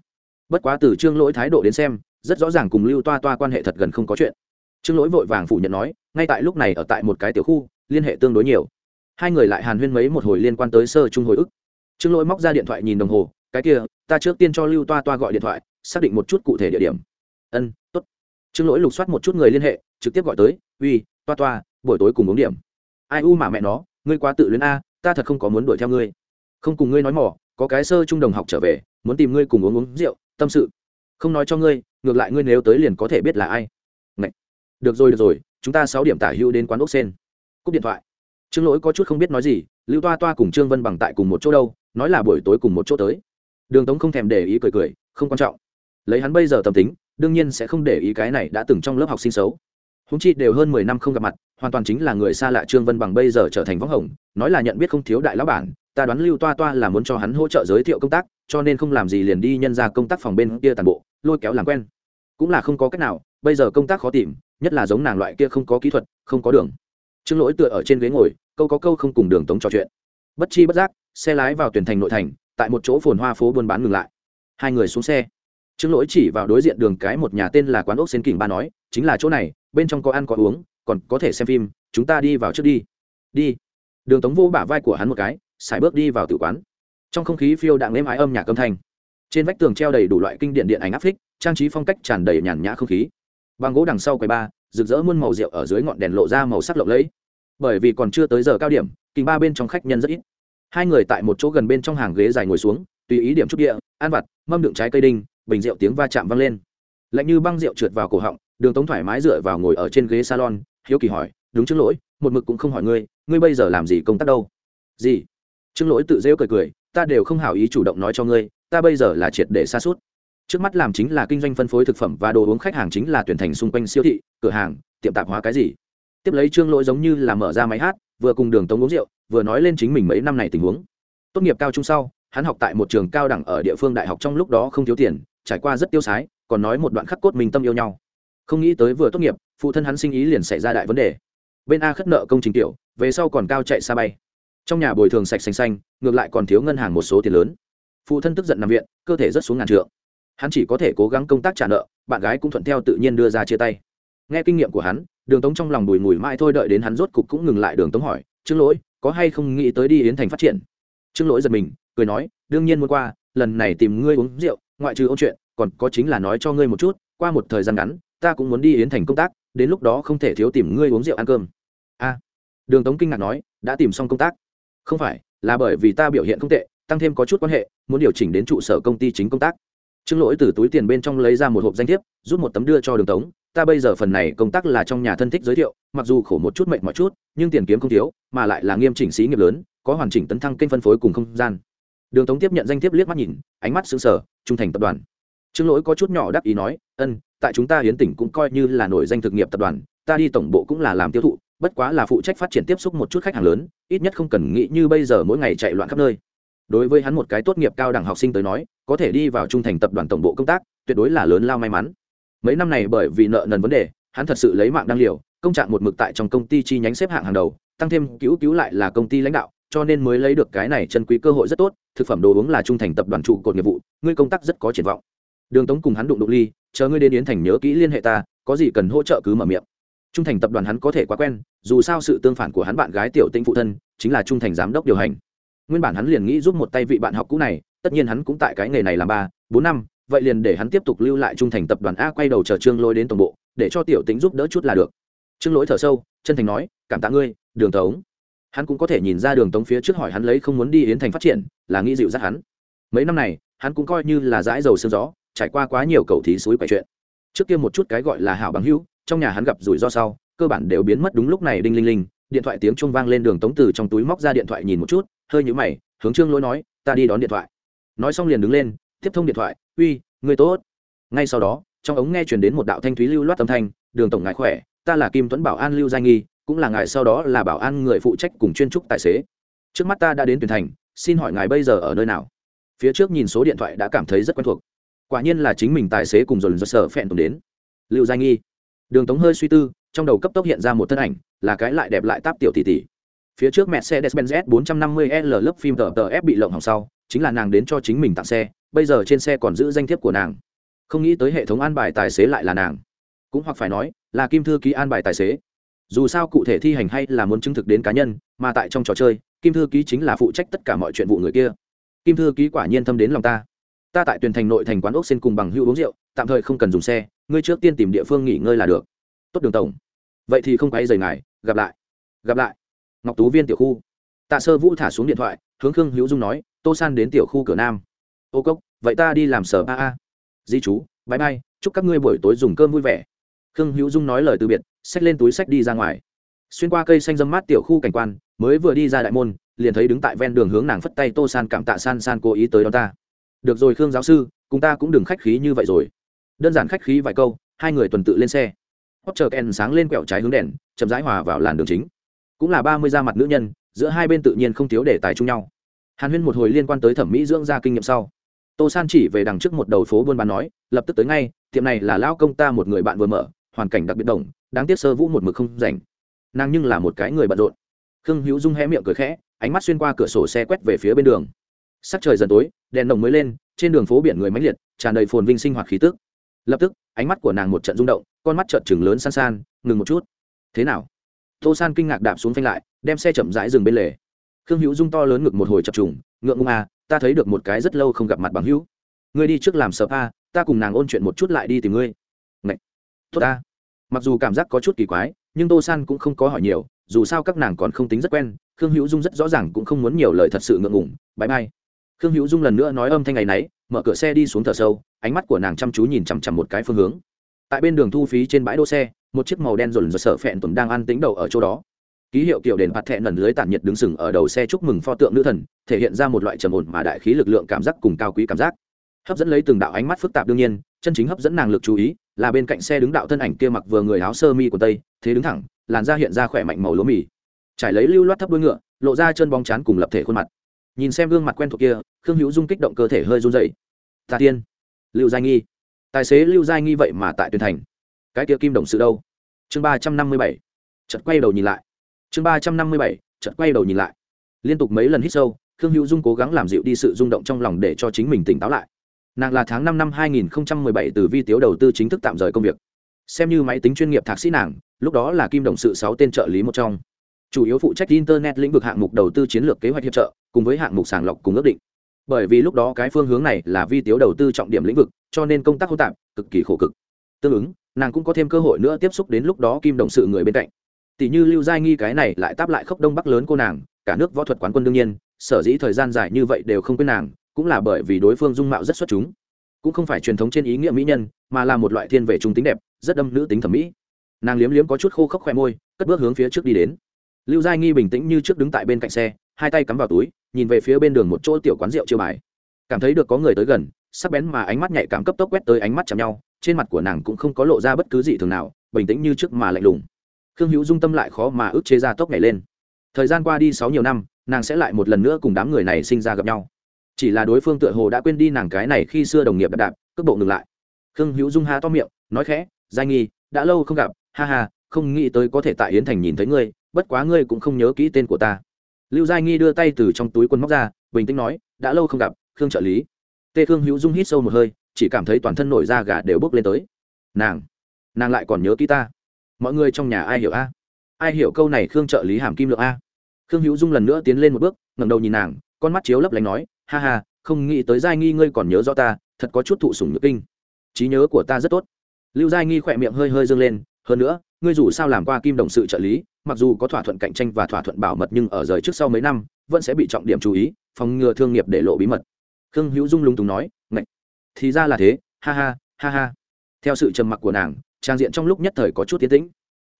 Bất quá từ trương lỗi thái độ đến xem, rất rõ ràng cùng lưu toa toa quan hệ thật gần không có chuyện. Trương lỗi vội vàng phủ nhận nói, ngay tại lúc này ở tại một cái tiểu khu, liên hệ tương đối nhiều. Hai người lại hàn huyên mấy một hồi liên quan tới sơ chung hồi ức. Trương lỗi móc ra điện thoại nhìn đồng hồ, cái kia, ta trước tiên cho lưu toa toa gọi điện thoại, xác định một chút cụ thể địa điểm. Ân t ố t trương lỗi lục soát một chút người liên hệ trực tiếp gọi tới, uy, toa toa, buổi tối cùng uống điểm. Ai u mà mẹ nó, ngươi quá tự luyến a, ta thật không có muốn đuổi theo ngươi. Không cùng ngươi nói mỏ có cái sơ trung đồng học trở về, muốn tìm ngươi cùng uống uống rượu, tâm sự. Không nói cho ngươi, ngược lại ngươi nếu tới liền có thể biết là ai. Ngậy. được rồi được rồi, chúng ta sáu điểm tả hữu đến quán ốc sen. Cúp điện thoại. Trương lỗi có chút không biết nói gì, lưu toa toa cùng trương vân bằng tại cùng một chỗ đâu, nói là buổi tối cùng một chỗ tới. Đường tống không thèm để ý cười cười, không quan trọng. Lấy hắn bây giờ tâm tính, đương nhiên sẽ không để ý cái này đã từng trong lớp học sinh xấu húng chi đều hơn mười năm không gặp mặt, hoàn toàn chính là người xa lạ trương vân bằng bây giờ trở thành võng hồng, nói là nhận biết không thiếu đại lão bản, ta đoán lưu toa toa là muốn cho hắn hỗ trợ giới thiệu công tác, cho nên không làm gì liền đi nhân ra công tác phòng bên kia toàn bộ, lôi kéo làm quen. Cũng là không có cách nào, bây giờ công tác khó tìm, nhất là giống nàng loại kia không có kỹ thuật, không có đường. Trương lỗi tựa ở trên ghế ngồi, câu có câu không cùng đường tống trò chuyện. Bất chi bất giác, xe lái vào tuyển thành nội thành, tại một chỗ phồn hoa phố buôn bán ngừng lại. Hai người xuống xe. Trương lỗi chỉ vào đối diện đường cái một nhà tên là quán ốc xen kình ba nói, chính là chỗ này bên trong có ăn có uống, còn có thể xem phim, chúng ta đi vào trước đi. Đi. Đường tống vô bả vai của hắn một cái, sải bước đi vào tử quán. Trong không khí phiêu đạn êm ái âm nhạc âm thanh. Trên vách tường treo đầy đủ loại kinh điện điện ảnh áp phích, trang trí phong cách tràn đầy nhàn nhã không khí. Bằng gỗ đằng sau quầy ba, rực rỡ muôn màu rượu ở dưới ngọn đèn lộ ra màu sắc lộng lẫy. Bởi vì còn chưa tới giờ cao điểm kinh ba bên trong khách nhân rất ít. Hai người tại một chỗ gần bên trong hàng ghế dài ngồi xuống, tùy ý điểm chút địa, ăn vặt, mâm đựng trái cây đinh, bình rượu tiếng va chạm vang lên. Lạnh như băng rượu trượt vào cổ họng đường tống thoải mái dựa vào ngồi ở trên ghế salon, hiếu kỳ hỏi, đúng trước lỗi, một mực cũng không hỏi ngươi ngươi bây giờ làm gì công tác đâu? Gì? Trương lỗi tự rêu cười cười, ta đều không hảo ý chủ động nói cho ngươi, ta bây giờ là triệt để xa suốt trước mắt làm chính là kinh doanh phân phối thực phẩm và đồ uống khách hàng chính là tuyển thành xung quanh siêu thị, cửa hàng, tiệm tạp hóa cái gì? Tiếp lấy trương lỗi giống như là mở ra máy hát, vừa cùng đường tống uống rượu, vừa nói lên chính mình mấy năm này tình huống. Tốt nghiệp cao trung sau, hắn học tại một trường cao đẳng ở địa phương đại học trong lúc đó không thiếu tiền, trải qua rất tiêu sái, còn nói một đoạn khắc cốt mình tâm yêu nhau không nghĩ tới vừa tốt nghiệp, phụ thân hắn sinh ý liền xảy ra đại vấn đề. Bên a khất nợ công trình tiểu, về sau còn cao chạy xa bay. Trong nhà bồi thường sạch xanh xanh, ngược lại còn thiếu ngân hàng một số tiền lớn. Phụ thân tức giận nằm viện, cơ thể rất xuống ngàn trượng. Hắn chỉ có thể cố gắng công tác trả nợ, bạn gái cũng thuận theo tự nhiên đưa ra chia tay. Nghe kinh nghiệm của hắn, đường tống trong lòng bùi mùi mãi thôi đợi đến hắn rốt cục cũng ngừng lại đường tống hỏi, trương lỗi, có hay không nghĩ tới đi yến thành phát triển? Trương lỗi giật mình, cười nói, đương nhiên muốn qua, lần này tìm ngươi uống rượu, ngoại trừ ôn chuyện, còn có chính là nói cho ngươi một chút, qua một thời gian ngắn ta cũng muốn đi yến thành công tác, đến lúc đó không thể thiếu tìm ngươi uống rượu ăn cơm. A. Đường tống kinh ngạc nói, đã tìm xong công tác. Không phải, là bởi vì ta biểu hiện không tệ, tăng thêm có chút quan hệ, muốn điều chỉnh đến trụ sở công ty chính công tác. Trương lỗi từ túi tiền bên trong lấy ra một hộp danh thiếp, rút một tấm đưa cho đường tống, ta bây giờ phần này công tác là trong nhà thân thích giới thiệu, mặc dù khổ một chút mệnh mọi chút, nhưng tiền kiếm không thiếu, mà lại là nghiêm chỉnh sĩ nghiệp lớn, có hoàn chỉnh tấn thăng kênh phân phối cùng không gian. Đường tống tiếp nhận danh thiếp liếc mắt nhìn, ánh mắt xứng sở trung thành tập đoàn trương lỗi có chút nhỏ đắc ý nói, ân, tại chúng ta hiến tỉnh cũng coi như là nổi danh thực nghiệp tập đoàn, ta đi tổng bộ cũng là làm tiêu thụ, bất quá là phụ trách phát triển tiếp xúc một chút khách hàng lớn, ít nhất không cần nghĩ như bây giờ mỗi ngày chạy loạn khắp nơi. Đối với hắn một cái tốt nghiệp cao đẳng học sinh tới nói, có thể đi vào trung thành tập đoàn tổng bộ công tác, tuyệt đối là lớn lao may mắn. Mấy năm này bởi vì nợ nần vấn đề, hắn thật sự lấy mạng đăng liều, công trạng một mực tại trong công ty chi nhánh xếp hạng hàng đầu, tăng thêm cứu cứu lại là công ty lãnh đạo, cho nên mới lấy được cái này chân quý cơ hội rất tốt, thực phẩm đồ uống là trung thành tập đoàn trụ cột nghiệp vụ, ngươi công tác rất có triển vọng đường tống cùng hắn đụng đụng ly, chờ ngươi đến yến thành nhớ kỹ liên hệ ta, có gì cần hỗ trợ cứ mở miệng. Trung thành tập đoàn hắn có thể quá quen, dù sao sự tương phản của hắn bạn gái tiểu tinh phụ thân, chính là trung thành giám đốc điều hành. Nguyên bản hắn liền nghĩ giúp một tay vị bạn học cũ này, tất nhiên hắn cũng tại cái nghề này làm ba, bốn năm, vậy liền để hắn tiếp tục lưu lại trung thành tập đoàn a quay đầu chờ trương lôi đến tổng bộ, để cho tiểu tính giúp đỡ chút là được. Trương lỗi thở sâu, chân thành nói, cảm tạ ngươi, đường tống. Hắn cũng có thể nhìn ra đường tống phía trước hỏi hắn lấy không muốn đi yến thành phát triển, là nghĩ dịu dắt hắn. Mấy năm này, hắn cũng coi như là dãi dầu sương gió trải qua quá nhiều cầu thí suối quậy chuyện. Trước kia một chút cái gọi là hảo bằng hữu, trong nhà hắn gặp rủi ro sau, cơ bản đều biến mất đúng lúc này đinh linh linh, điện thoại tiếng chuông vang lên đường tống từ trong túi móc ra điện thoại nhìn một chút, hơi nhũ mày, hướng trương lỗi nói, ta đi đón điện thoại. Nói xong liền đứng lên, tiếp thông điện thoại, uy, người tốt. Ngay sau đó, trong ống nghe chuyển đến một đạo thanh thúy lưu loát âm thanh, đường tổng ngài khỏe, ta là kim tuấn bảo an lưu giai nghi, cũng là ngài sau đó là bảo an người phụ trách cùng chuyên trúc tài xế. Trước mắt ta đã đến tuyển thành, xin hỏi ngài bây giờ ở nơi nào? Phía trước nhìn số điện thoại đã cảm thấy rất quen thuộc quả nhiên là chính mình tài xế cùng dồn dồn sở phẹn tùng đến lưu giai nghi đường tống hơi suy tư trong đầu cấp tốc hiện ra một thân ảnh là cái lại đẹp lại táp tiểu tỷ tỷ phía trước mẹ xe Mercedes-Benz S450L lớp phim tờ tờ F bị lộng hỏng sau, chính là nàng đến cho chính mình tặng xe, bây giờ trên xe còn giữ danh thiếp của nàng. Không nghĩ tới hệ thống an bài tài xế lại là nàng. Cũng hoặc phải nói, là Kim thư ký an bài tài xế. Dù sao cụ thể thi hành hay là muốn chứng thực đến cá nhân, mà tại trong trò chơi, Kim thư ký chính là phụ trách tất cả mọi chuyện vụ người kia. Kim thư ký quả nhiên thâm đến lòng ta. Ta tại tuyển thành nội thành quán ốc xin cùng bằng hữu uống rượu, tạm thời không cần dùng xe, ngươi trước tiên tìm địa phương nghỉ ngơi là được. Tốt đường tổng. Vậy thì không quấy rầy ngài, gặp lại. Gặp lại. Ngọc tú viên tiểu khu. Tạ sơ vũ thả xuống điện thoại hướng khương hữu dung nói tô san đến tiểu khu cửa nam. Ô cốc vậy ta đi làm sở a a. Di chú bãi bay chúc các ngươi buổi tối dùng cơm vui vẻ. Khương hữu dung nói lời từ biệt xách lên túi sách đi ra ngoài. Xuyên qua cây xanh dâm mát tiểu khu cảnh quan mới vừa đi ra đại môn liền thấy đứng tại ven đường hướng nàng phất tay tô san cảm tạ san san cố ý tới đón ta được rồi khương giáo sư, cùng ta cũng đừng khách khí như vậy rồi. Đơn giản khách khí vài câu, hai người tuần tự lên xe. Hót chờ kèn sáng lên quẹo trái hướng đèn, chậm rãi hòa vào làn đường chính. Cũng là ba mươi da mặt nữ nhân, giữa hai bên tự nhiên không thiếu đề tài chung nhau. Hàn huyên một hồi liên quan tới thẩm mỹ dưỡng ra kinh nghiệm sau. Tô san chỉ về đằng trước một đầu phố buôn bán nói, lập tức tới ngay, tiệm này là lão công ta một người bạn vừa mở, hoàn cảnh đặc biệt đồng đáng tiếc sơ vũ một mực không rảnh. Nàng nhưng là một cái người bận rộn. Khương hữu dung hé miệng cười khẽ, ánh mắt xuyên qua cửa sổ xe quét về phía bên đường sắc trời dần tối, đèn đồng mới lên, trên đường phố biển người mãnh liệt, tràn đầy phồn vinh sinh hoạt khí tức. Lập tức, ánh mắt của nàng một trận rung động, con mắt trợn trừng lớn san san, ngừng một chút. Thế nào? Tô san kinh ngạc đạp xuống phanh lại, đem xe chậm rãi dừng bên lề. Khương hữu dung to lớn ngực một hồi chập trùng, ngượng ngùng à ta thấy được một cái rất lâu không gặp mặt bằng hữu. Ngươi đi trước làm sợ a ta cùng nàng ôn chuyện một chút lại đi tìm ngươi. Ngậy! tốt ta. Mặc dù cảm giác có chút kỳ quái, nhưng tô san cũng không có hỏi nhiều, dù sao các nàng còn không tính rất quen, khương hữu dung rất rõ ràng cũng không muốn nhiều lời thật sự ngượng ngủng bãi bay khương hữu dung lần nữa nói âm thanh ngày nấy, mở cửa xe đi xuống thở sâu, ánh mắt của nàng chăm chú nhìn chằm chằm một cái phương hướng. Tại bên đường thu phí trên bãi đỗ xe, một chiếc màu đen rồn rồn sở phẹn tuần đang ăn tính đầu ở chỗ đó. Ký hiệu kiểu đền bạt thẹn nần lưới tản nhiệt đứng sừng ở đầu xe chúc mừng pho tượng nữ thần, thể hiện ra một loại trầm ổn mà đại khí lực lượng cảm giác cùng cao quý cảm giác. Hấp dẫn lấy từng đạo ánh mắt phức tạp đương nhiên, chân chính hấp dẫn nàng lực chú ý, là bên cạnh xe đứng đạo thân ảnh kia mặc vừa người áo sơ mi của tây, thế đứng thẳng, làn da hiện ra khỏe mạnh màu lúa mì. Trải lấy lưu loát thấp đuôi ngựa, lộ ra chân bóng chán cùng lập thể khuôn mặt nhìn xem gương mặt quen thuộc kia, khương hữu dung kích động cơ thể hơi run dậy tà tiên, lưu giai nghi. Tài xế lưu giai nghi vậy mà tại tuyên thành. Cái kia kim đồng sự đâu? Chương ba trăm năm mươi bảy. Chợt quay đầu nhìn lại. Chương ba trăm năm mươi bảy, chợt quay đầu nhìn lại. Liên tục mấy lần hít sâu, khương hữu dung cố gắng làm dịu đi sự rung động trong lòng để cho chính mình tỉnh táo lại. Nàng là tháng năm năm hai nghìn bảy từ vi tiếu đầu tư chính thức tạm rời công việc. Xem như máy tính chuyên nghiệp thạc sĩ nàng, lúc đó là kim đồng sự sáu tên trợ lý một trong chủ yếu phụ trách internet lĩnh vực hạng mục đầu tư chiến lược kế hoạch hiệp trợ, cùng với hạng mục sàng lọc cùng ước định. Bởi vì lúc đó cái phương hướng này là vi tiếu đầu tư trọng điểm lĩnh vực, cho nên công tác hỗn tạp, cực kỳ khổ cực. Tương ứng, nàng cũng có thêm cơ hội nữa tiếp xúc đến lúc đó kim đồng sự người bên cạnh. Tỷ như lưu giai nghi cái này lại táp lại khốc đông bắc lớn cô nàng, cả nước võ thuật quán quân đương nhiên, sở dĩ thời gian dài như vậy đều không quên nàng, cũng là bởi vì đối phương dung mạo rất xuất chúng. Cũng không phải truyền thống trên ý nghĩa mỹ nhân, mà là một loại thiên về trung tính đẹp, rất đâm nữ tính thẩm mỹ. Nàng liếm liếm có chút khô khốc khoe môi, cất bước hướng phía trước đi đến lưu giai nghi bình tĩnh như trước đứng tại bên cạnh xe, hai tay cắm vào túi, nhìn về phía bên đường một chỗ tiểu quán rượu chiêu bài. Cảm thấy được có người tới gần, sắc bén mà ánh mắt nhạy cảm cấp tốc quét tới ánh mắt chạm nhau, trên mặt của nàng cũng không có lộ ra bất cứ gì thường nào, bình tĩnh như trước mà lạnh lùng. Khương hữu dung tâm lại khó mà ức chế ra tốc nhảy lên. Thời gian qua đi sáu nhiều năm, nàng sẽ lại một lần nữa cùng đám người này sinh ra gặp nhau. Chỉ là đối phương tựa hồ đã quên đi nàng cái này khi xưa đồng nghiệp đạp đạp, cước bộ ngừng lại. Khương hữu dung ha to miệng, nói khẽ, giai nghi, đã lâu không gặp, ha ha, không nghĩ tới có thể tại yến thành nhìn thấy ngươi bất quá ngươi cũng không nhớ kỹ tên của ta. Lưu giai nghi đưa tay từ trong túi quần móc ra, bình tĩnh nói, đã lâu không gặp, khương trợ lý. Tê khương hữu dung hít sâu một hơi, chỉ cảm thấy toàn thân nổi da gà đều bốc lên tới. Nàng nàng lại còn nhớ kỹ ta. Mọi người trong nhà ai hiểu a? Ai hiểu câu này khương trợ lý hàm kim lượng a? Khương hữu dung lần nữa tiến lên một bước, ngẩng đầu nhìn nàng, con mắt chiếu lấp lánh nói, ha ha, không nghĩ tới giai nghi ngươi còn nhớ rõ ta, thật có chút thụ sủng nhược kinh. Trí nhớ của ta rất tốt. Lưu giai nghi khỏe miệng hơi hơi dâng lên, hơn nữa ngươi dù sao làm qua kim đồng sự trợ lý, mặc dù có thỏa thuận cạnh tranh và thỏa thuận bảo mật nhưng ở rời trước sau mấy năm, vẫn sẽ bị trọng điểm chú ý, phòng ngừa thương nghiệp để lộ bí mật. Khương hữu dung lúng túng nói, ngạch, thì ra là thế, ha ha ha ha. Theo sự trầm mặc của nàng, trang diện trong lúc nhất thời có chút tiến tĩnh.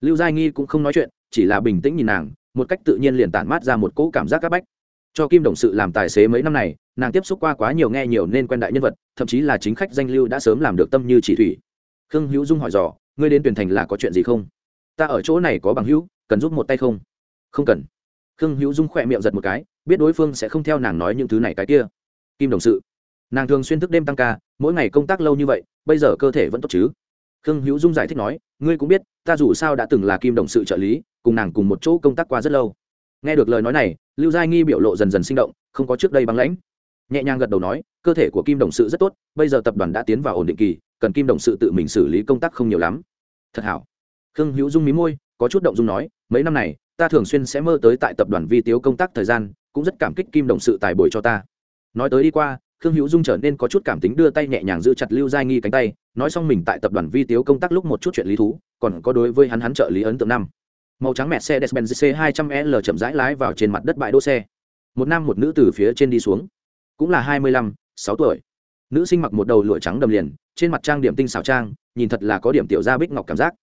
Lưu giai nghi cũng không nói chuyện, chỉ là bình tĩnh nhìn nàng, một cách tự nhiên liền tản mát ra một cỗ cảm giác c áp bách. Cho kim đồng sự làm tài xế mấy năm này, nàng tiếp xúc qua quá nhiều nghe nhiều nên quen đại nhân vật, thậm chí là chính khách danh lưu đã sớm làm được tâm như chỉ thủy khương hữu dung hỏi dò, ngươi đến tuyển thành là có chuyện gì không? Ta ở chỗ này có bằng hữu, cần giúp một tay không? Không cần. Khương hữu dung khỏe miệng giật một cái, biết đối phương sẽ không theo nàng nói những thứ này cái kia. Kim đồng sự, nàng thường xuyên thức đêm tăng ca, mỗi ngày công tác lâu như vậy, bây giờ cơ thể vẫn tốt chứ? Khương hữu dung giải thích nói, ngươi cũng biết, ta dù sao đã từng là kim đồng sự trợ lý, cùng nàng cùng một chỗ công tác qua rất lâu. Nghe được lời nói này, lưu giai nghi biểu lộ dần dần sinh động, không có trước đây băng lãnh nhẹ nhàng gật đầu nói cơ thể của kim đồng sự rất tốt bây giờ tập đoàn đã tiến vào ổn định kỳ cần kim đồng sự tự mình xử lý công tác không nhiều lắm. Thật hảo. Khương hữu dung mí môi có chút động dung nói mấy năm này ta thường xuyên sẽ mơ tới tại tập đoàn vi tiếu công tác thời gian cũng rất cảm kích kim đồng sự tài bồi cho ta. Nói tới đi qua khương hữu dung trở nên có chút cảm tính đưa tay nhẹ nhàng giữ chặt lưu giai nghi cánh tay nói xong mình tại tập đoàn vi tiếu công tác lúc một chút chuyện lý thú còn có đối với hắn hắn trợ lý ấn tượng năm. Màu trắng mẹ xe Mercedes C 200 L chậm rãi lái vào trên mặt đất bãi đỗ xe. Một nam một nữ từ phía trên đi xuống, cũng là 25, 6 tuổi. Nữ sinh mặc một đầu lụa trắng đầm liền, trên mặt trang điểm tinh xảo trang, nhìn thật là có điểm tiểu gia bích ngọc cảm giác.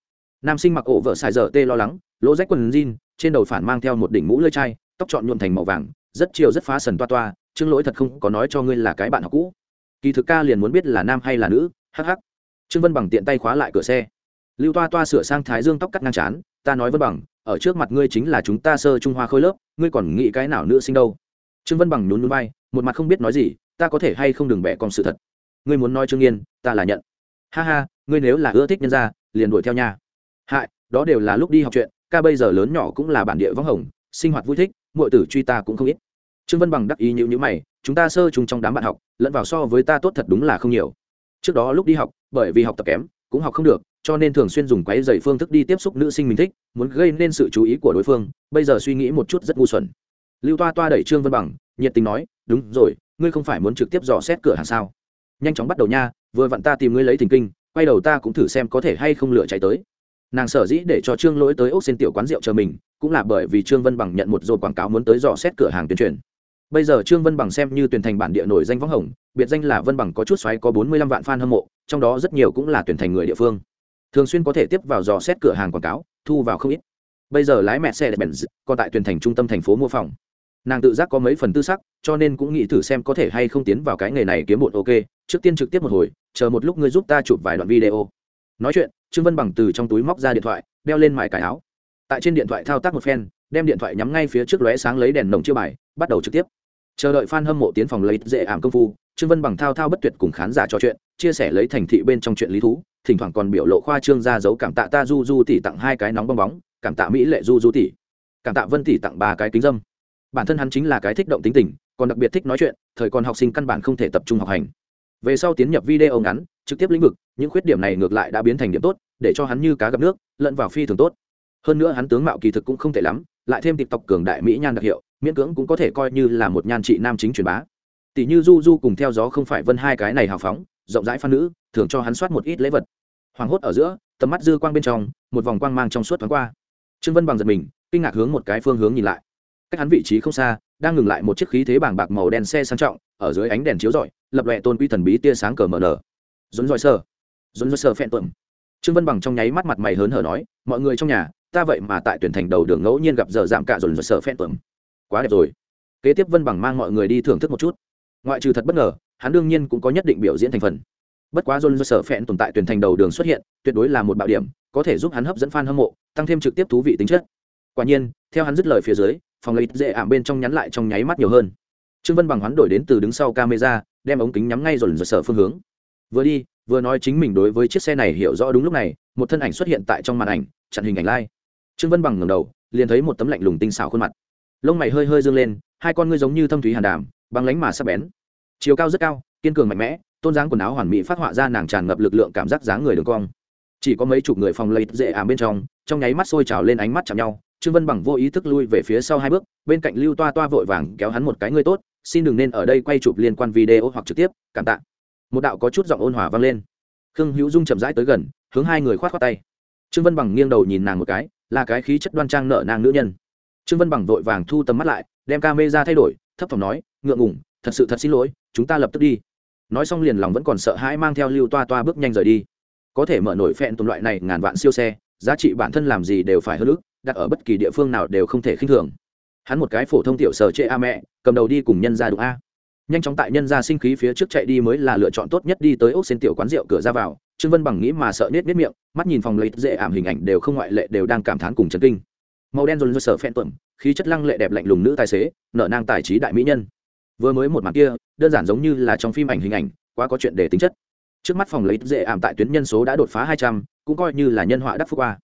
Nam sinh mặc ổ vợ xài dở tê lo lắng, lỗ rách quần jean, trên đầu phản mang theo một đỉnh mũ lưỡi chai, tóc trọn nhuộm thành màu vàng, rất chiều rất phá sần toa toa, Trương Lỗi thật không có nói cho ngươi là cái bạn học cũ. Kỳ thực ca liền muốn biết là nam hay là nữ, hắc hắc. Trương Vân bằng tiện tay khóa lại cửa xe. Lưu Toa Toa sửa sang thái dương tóc cắt ngang chán, ta nói Vân bằng, ở trước mặt ngươi chính là chúng ta sơ trung hoa khôi lớp ngươi còn nghĩ cái nào nữ sinh đâu trương vân bằng nhún núi bay một mặt không biết nói gì ta có thể hay không đừng bẻ con sự thật. Ngươi muốn nói trương nghiên, ta là nhận. Ha ha ngươi nếu là ưa thích nhân gia liền đuổi theo nhà hại đó đều là lúc đi học chuyện ca bây giờ lớn nhỏ cũng là bản địa vắng hồng sinh hoạt vui thích mọi tử truy ta cũng không ít. Trương vân bằng đắc ý như nhữ mày chúng ta sơ chung trong đám bạn học lẫn vào so với ta tốt thật đúng là không nhiều. Trước đó lúc đi học bởi vì học tập kém cũng học không được cho nên thường xuyên dùng quái dày phương thức đi tiếp xúc nữ sinh mình thích muốn gây nên sự chú ý của đối phương bây giờ suy nghĩ một chút rất ngu xuẩn. Lưu toa toa đẩy trương vân bằng nhiệt tình nói, đúng rồi, ngươi không phải muốn trực tiếp dò xét cửa hàng sao? Nhanh chóng bắt đầu nha, vừa vặn ta tìm ngươi lấy thình kinh, quay đầu ta cũng thử xem có thể hay không lựa chạy tới. Nàng sở dĩ để cho trương lỗi tới ốc xin tiểu quán rượu chờ mình, cũng là bởi vì trương vân bằng nhận một dồn quảng cáo muốn tới dò xét cửa hàng tuyên truyền. Bây giờ trương vân bằng xem như tuyển thành bản địa nổi danh võng hồng, biệt danh là vân bằng có chút xoáy có bốn mươi lăm vạn fan hâm mộ, trong đó rất nhiều cũng là tuyển thành người địa phương. Thường xuyên có thể tiếp vào dò xét cửa hàng quảng cáo, thu vào không ít. Bây giờ lái mẹ xe đẹp bèn còn tại tuyển thành trung tâm thành phố mua phòng nàng tự giác có mấy phần tư sắc, cho nên cũng nghĩ thử xem có thể hay không tiến vào cái nghề này kiếm bột, ok, trước tiên trực tiếp một hồi, chờ một lúc ngươi giúp ta chụp vài đoạn video. Nói chuyện, trương vân bằng từ trong túi móc ra điện thoại, đeo lên mải cải áo. Tại trên điện thoại thao tác một phen, đem điện thoại nhắm ngay phía trước lóe sáng lấy đèn nồng chiêu bài, bắt đầu trực tiếp. Chờ đợi f a n hâm mộ tiến phòng lấy dễ ảm công phu, trương vân bằng thao thao bất tuyệt cùng khán giả trò chuyện, chia sẻ lấy thành thị bên trong chuyện lý thú, thỉnh thoảng còn biểu lộ khoa trương ra dấu cảm tạ ta du du tỷ tặng hai cái nóng bong bóng, cảm tạ mỹ lệ du du tỷ, cảm tạ vân tỷ tặng ba cái kính dâm bản thân hắn chính là cái thích động tính tình, còn đặc biệt thích nói chuyện, thời còn học sinh căn bản không thể tập trung học hành. Về sau tiến nhập video ngắn, trực tiếp lĩnh vực, những khuyết điểm này ngược lại đã biến thành điểm tốt, để cho hắn như cá gặp nước, lẫn vào phi thường tốt. Hơn nữa hắn tướng mạo kỳ thực cũng không thể lắm, lại thêm tộc cường đại mỹ nhan đặc hiệu, miễn cưỡng cũng có thể coi như là một nhan trị nam chính truyền bá. Tỷ như du du cùng theo gió không phải vân hai cái này hào phóng, rộng rãi phan nữ, thường cho hắn soát một ít lễ vật. Hoàng hốt ở giữa, tầm mắt dư quang bên trong, một vòng quang mang trong suốt thoáng qua. Trương vân bằng giật mình, kinh ngạc hướng một cái phương hướng nhìn lại cách hắn vị trí không xa, đang ngừng lại một chiếc khí thế bảng bạc màu đen xe sang trọng, ở dưới ánh đèn chiếu rọi, lập lệ tôn quy thần bí tia sáng cờ mờ nở. Dồn dọi sơ. Dồn dọi sơ phẹn tuẩm trương vân bằng trong nháy mắt mặt mày hớn hở nói, mọi người trong nhà, ta vậy mà tại tuyển thành đầu đường ngẫu nhiên gặp giờ giảm cả dồn dọi sơ phẹn tuẩm quá đẹp rồi. Kế tiếp vân bằng mang mọi người đi thưởng thức một chút. Ngoại trừ thật bất ngờ, hắn đương nhiên cũng có nhất định biểu diễn thành phần. Bất quá john do sở phẹn tồn tại tuyển thành đầu đường xuất hiện, tuyệt đối là một bạo điểm, có thể giúp hắn hấp dẫn fan hâm mộ, tăng thêm trực tiếp thú vị tính chất quả nhiên, theo hắn dứt lời phía dưới, phòng lấy dễ ảm bên trong nhắn lại trong nháy mắt nhiều hơn. Trương vân bằng hoán đổi đến từ đứng sau camera, đem ống kính nhắm ngay rồi dồn sở phương hướng. Vừa đi, vừa nói chính mình đối với chiếc xe này hiểu rõ đúng lúc này, một thân ảnh xuất hiện tại trong màn ảnh, chặn hình ảnh lai、like. trương vân bằng ngầm đầu, liền thấy một tấm lạnh lùng tinh xảo khuôn mặt. Lông mày hơi hơi dương lên, hai con ngươi giống như thâm thúy hàn đàm, băng lánh mà sắp bén. Chiều cao rất cao, kiên cường mạnh mẽ, tôn dáng quần áo hoàn mỹ phát họa ra nàng tràn ngập lực lượng cảm giác dáng người đường cong. Chỉ có mấy chục người phòng lấy dễ ảm bên trong trong nháy mắt sôi trào lên ánh mắt chạm nhau trương vân bằng vô ý thức lui về phía sau hai bước, bên cạnh lưu toa toa vội vàng kéo hắn một cái ngươi tốt, xin đừng nên ở đây quay chụp liên quan video hoặc trực tiếp, cảm tạ. Một đạo có chút giọng ôn hòa vang lên. Khương hữu dung chậm rãi tới gần, hướng hai người khoát khoát tay. Trương vân bằng nghiêng đầu nhìn nàng một cái, là cái khí chất đoan trang nợ nàng nữ nhân. Trương vân bằng vội vàng thu tầm mắt lại, đem ca mê ra thay đổi, thấp thỏm nói, ngượng ngủng thật sự thật xin lỗi, chúng ta lập tức đi. Nói xong liền lòng vẫn còn sợ hãi mang theo lưu toa toa bước nhanh rời đi. Có thể mở nổi phẹn tồn loại này ngàn vạn siêu xe, giá trị bản thân làm gì đều phải hơn ước đặt ở bất kỳ địa phương nào đều không thể khinh thường. Hắn một cái phổ thông tiểu sở trẻ a mẹ, cầm đầu đi cùng nhân ra đụng a. Nhanh chóng tại nhân ra sinh khí phía trước chạy đi mới là lựa chọn tốt nhất đi tới ốc xên tiểu quán rượu cửa ra vào. Trương vân bằng nghĩ mà sợ nết nết miệng, mắt nhìn phòng lấy dễ ảm hình ảnh đều không ngoại lệ đều đang cảm thán cùng chấn kinh. Màu đen dồn dơ sở phen tuẩm, khí chất lăng lệ đẹp lạnh lùng nữ tài xế, nở nang tài trí đại mỹ nhân. Vừa mới một màn kia, đơn giản giống như là trong phim ảnh hình ảnh, quá có chuyện để tính chất. Trước mắt phòng lấy dễ ảm tại tuyến nhân số đã đột phá hai trăm, cũng coi như là nhân họa đắc phúc qua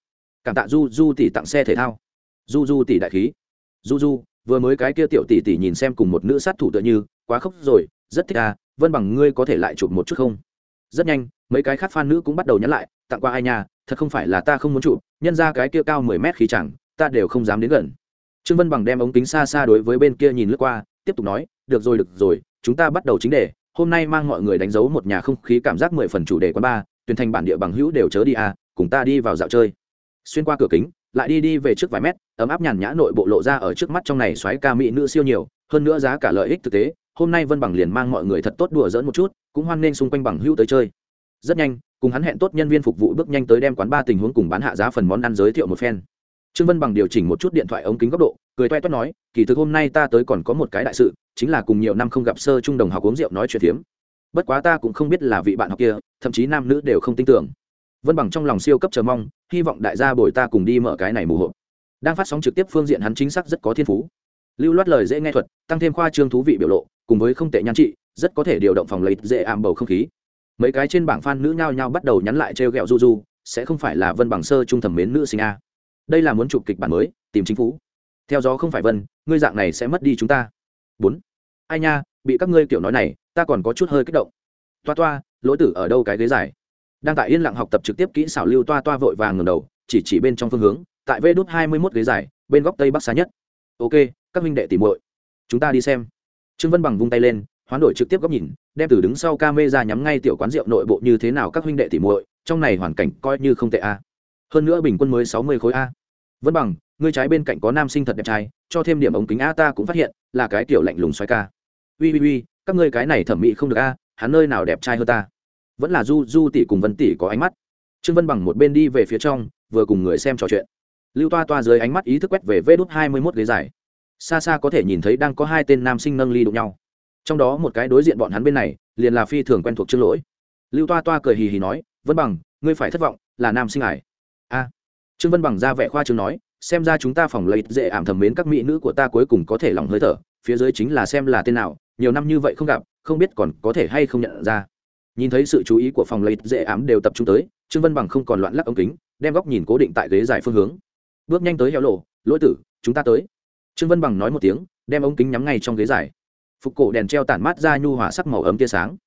cảm tạ du du tỷ tặng xe thể thao. Du du tỷ đại khí. Du du, vừa mới cái kia tiểu tỷ tỷ nhìn xem cùng một nữ sát thủ tựa như, quá khốc rồi, rất thích à vân bằng ngươi có thể lại chụp một chút không? Rất nhanh, mấy cái khác phan nữ cũng bắt đầu nhắn lại, tặng qua ai nhà thật không phải là ta không muốn chụp, nhân ra cái kia cao mười mét khí chẳng, ta đều không dám đến gần. Trương vân bằng đem ống kính xa xa đối với bên kia nhìn lướt qua, tiếp tục nói, được rồi được rồi, chúng ta bắt đầu chính đề, hôm nay mang mọi người đánh dấu một nhà không khí cảm giác mười phần chủ đề quán ba tuyển thành bản địa bằng hữu đều chớ đi à cùng ta đi vào dạo chơi xuyên qua cửa kính, lại đi đi về trước vài mét, ấm áp nhàn nhã nội bộ lộ ra ở trước mắt trong này xoáy ca mỹ nữ siêu nhiều, hơn nữa giá cả lợi ích thực tế, hôm nay vân bằng liền mang mọi người thật tốt đùa dỡn một chút, cũng hoan nghênh xung quanh bằng hữu tới chơi. Rất nhanh, cùng hắn hẹn tốt nhân viên phục vụ bước nhanh tới đem quán ba tình huống cùng bán hạ giá phần món ăn giới thiệu một phen. Trương vân bằng điều chỉnh một chút điện thoại ống kính góc độ, cười toe toét nói, kỳ thực hôm nay ta tới còn có một cái đại sự, chính là cùng nhiều năm không gặp sơ trung đồng học uống rượu nói chuyện phiếm. Bất quá ta cũng không biết là vị bạn học kia, thậm chí nam nữ đều không tin tưởng vân bằng trong lòng siêu cấp chờ mong, hy vọng đại gia bồi ta cùng đi mở cái này mù hộp. Đang phát sóng trực tiếp phương diện hắn chính xác rất có thiên phú. Lưu loát lời dễ nghe thuật, tăng thêm khoa trương thú vị biểu lộ, cùng với không tệ nhan trị, rất có thể điều động phòng lấy dễ ảm bầu không khí. Mấy cái trên bảng fan nữ nhao nhao bắt đầu nhắn lại trêu ghẹo du du sẽ không phải là vân bằng sơ trung thẩm mến nữ sinh a. Đây là muốn chụp kịch bản mới, tìm chính phủ. Theo gió không phải vân, ngươi dạng này sẽ mất đi chúng ta. Bốn. Ai nha, bị các ngươi kiểu nói này, ta còn có chút hơi kích động. Toa toa, lỗi tử ở đâu cái ghế dài? Đang tại yên lặng học tập trực tiếp kỹ xảo lưu toa toa vội vàng ngầm đầu, chỉ chỉ bên trong phương hướng, tại vê đốt hai mươi mốt ghế dài, bên góc tây bắc xa nhất. Ok, các minh đệ tìm muội, chúng ta đi xem. Trương vân bằng vung tay lên, hoán đổi trực tiếp góc nhìn, đem từ đứng sau ca mê ra nhắm ngay tiểu quán rượu nội bộ như thế nào các huynh đệ tỉ muội, trong này hoàn cảnh coi như không tệ a. Hơn nữa bình quân mới sáu mươi khối a. Vân bằng, ngươi trái bên cạnh có nam sinh thật đẹp trai, cho thêm điểm ống kính a ta cũng phát hiện, là cái kiểu lạnh lùng xoay ca. Ui ui ui các ngươi cái này thẩm mỹ không được a, hắn nơi nào đẹp trai hơn ta? Vẫn là du du tỷ cùng vân tỷ có ánh mắt. Trương vân bằng một bên đi về phía trong, vừa cùng người xem trò chuyện. Lưu toa toa dưới ánh mắt ý thức quét về vê đốt hai mươi mốt ghế dài. Xa xa có thể nhìn thấy đang có hai tên nam sinh nâng ly đụng nhau. Trong đó một cái đối diện bọn hắn bên này, liền là phi thường quen thuộc trương lỗi. Lưu toa toa cười hì hì nói, vân bằng, ngươi phải thất vọng, là nam sinh ải. A. Trương vân bằng ra vẻ khoa trương nói, xem ra chúng ta phòng lấy dễ ảm thầm mến các mỹ nữ của ta cuối cùng có thể lòng hơi thở, phía dưới chính là xem là tên nào, nhiều năm như vậy không gặp, không biết còn có thể hay không nhận ra nhìn thấy sự chú ý của phòng lấy dễ ám đều tập trung tới, trương vân bằng không còn loạn lắc ống kính, đem góc nhìn cố định tại ghế dài phương hướng. Bước nhanh tới heo lộ lỗi tử, chúng ta tới. Trương vân bằng nói một tiếng, đem ống kính nhắm ngay trong ghế dài. Phục cổ đèn treo tản mát ra nhu hỏa sắc màu ấm tia sáng.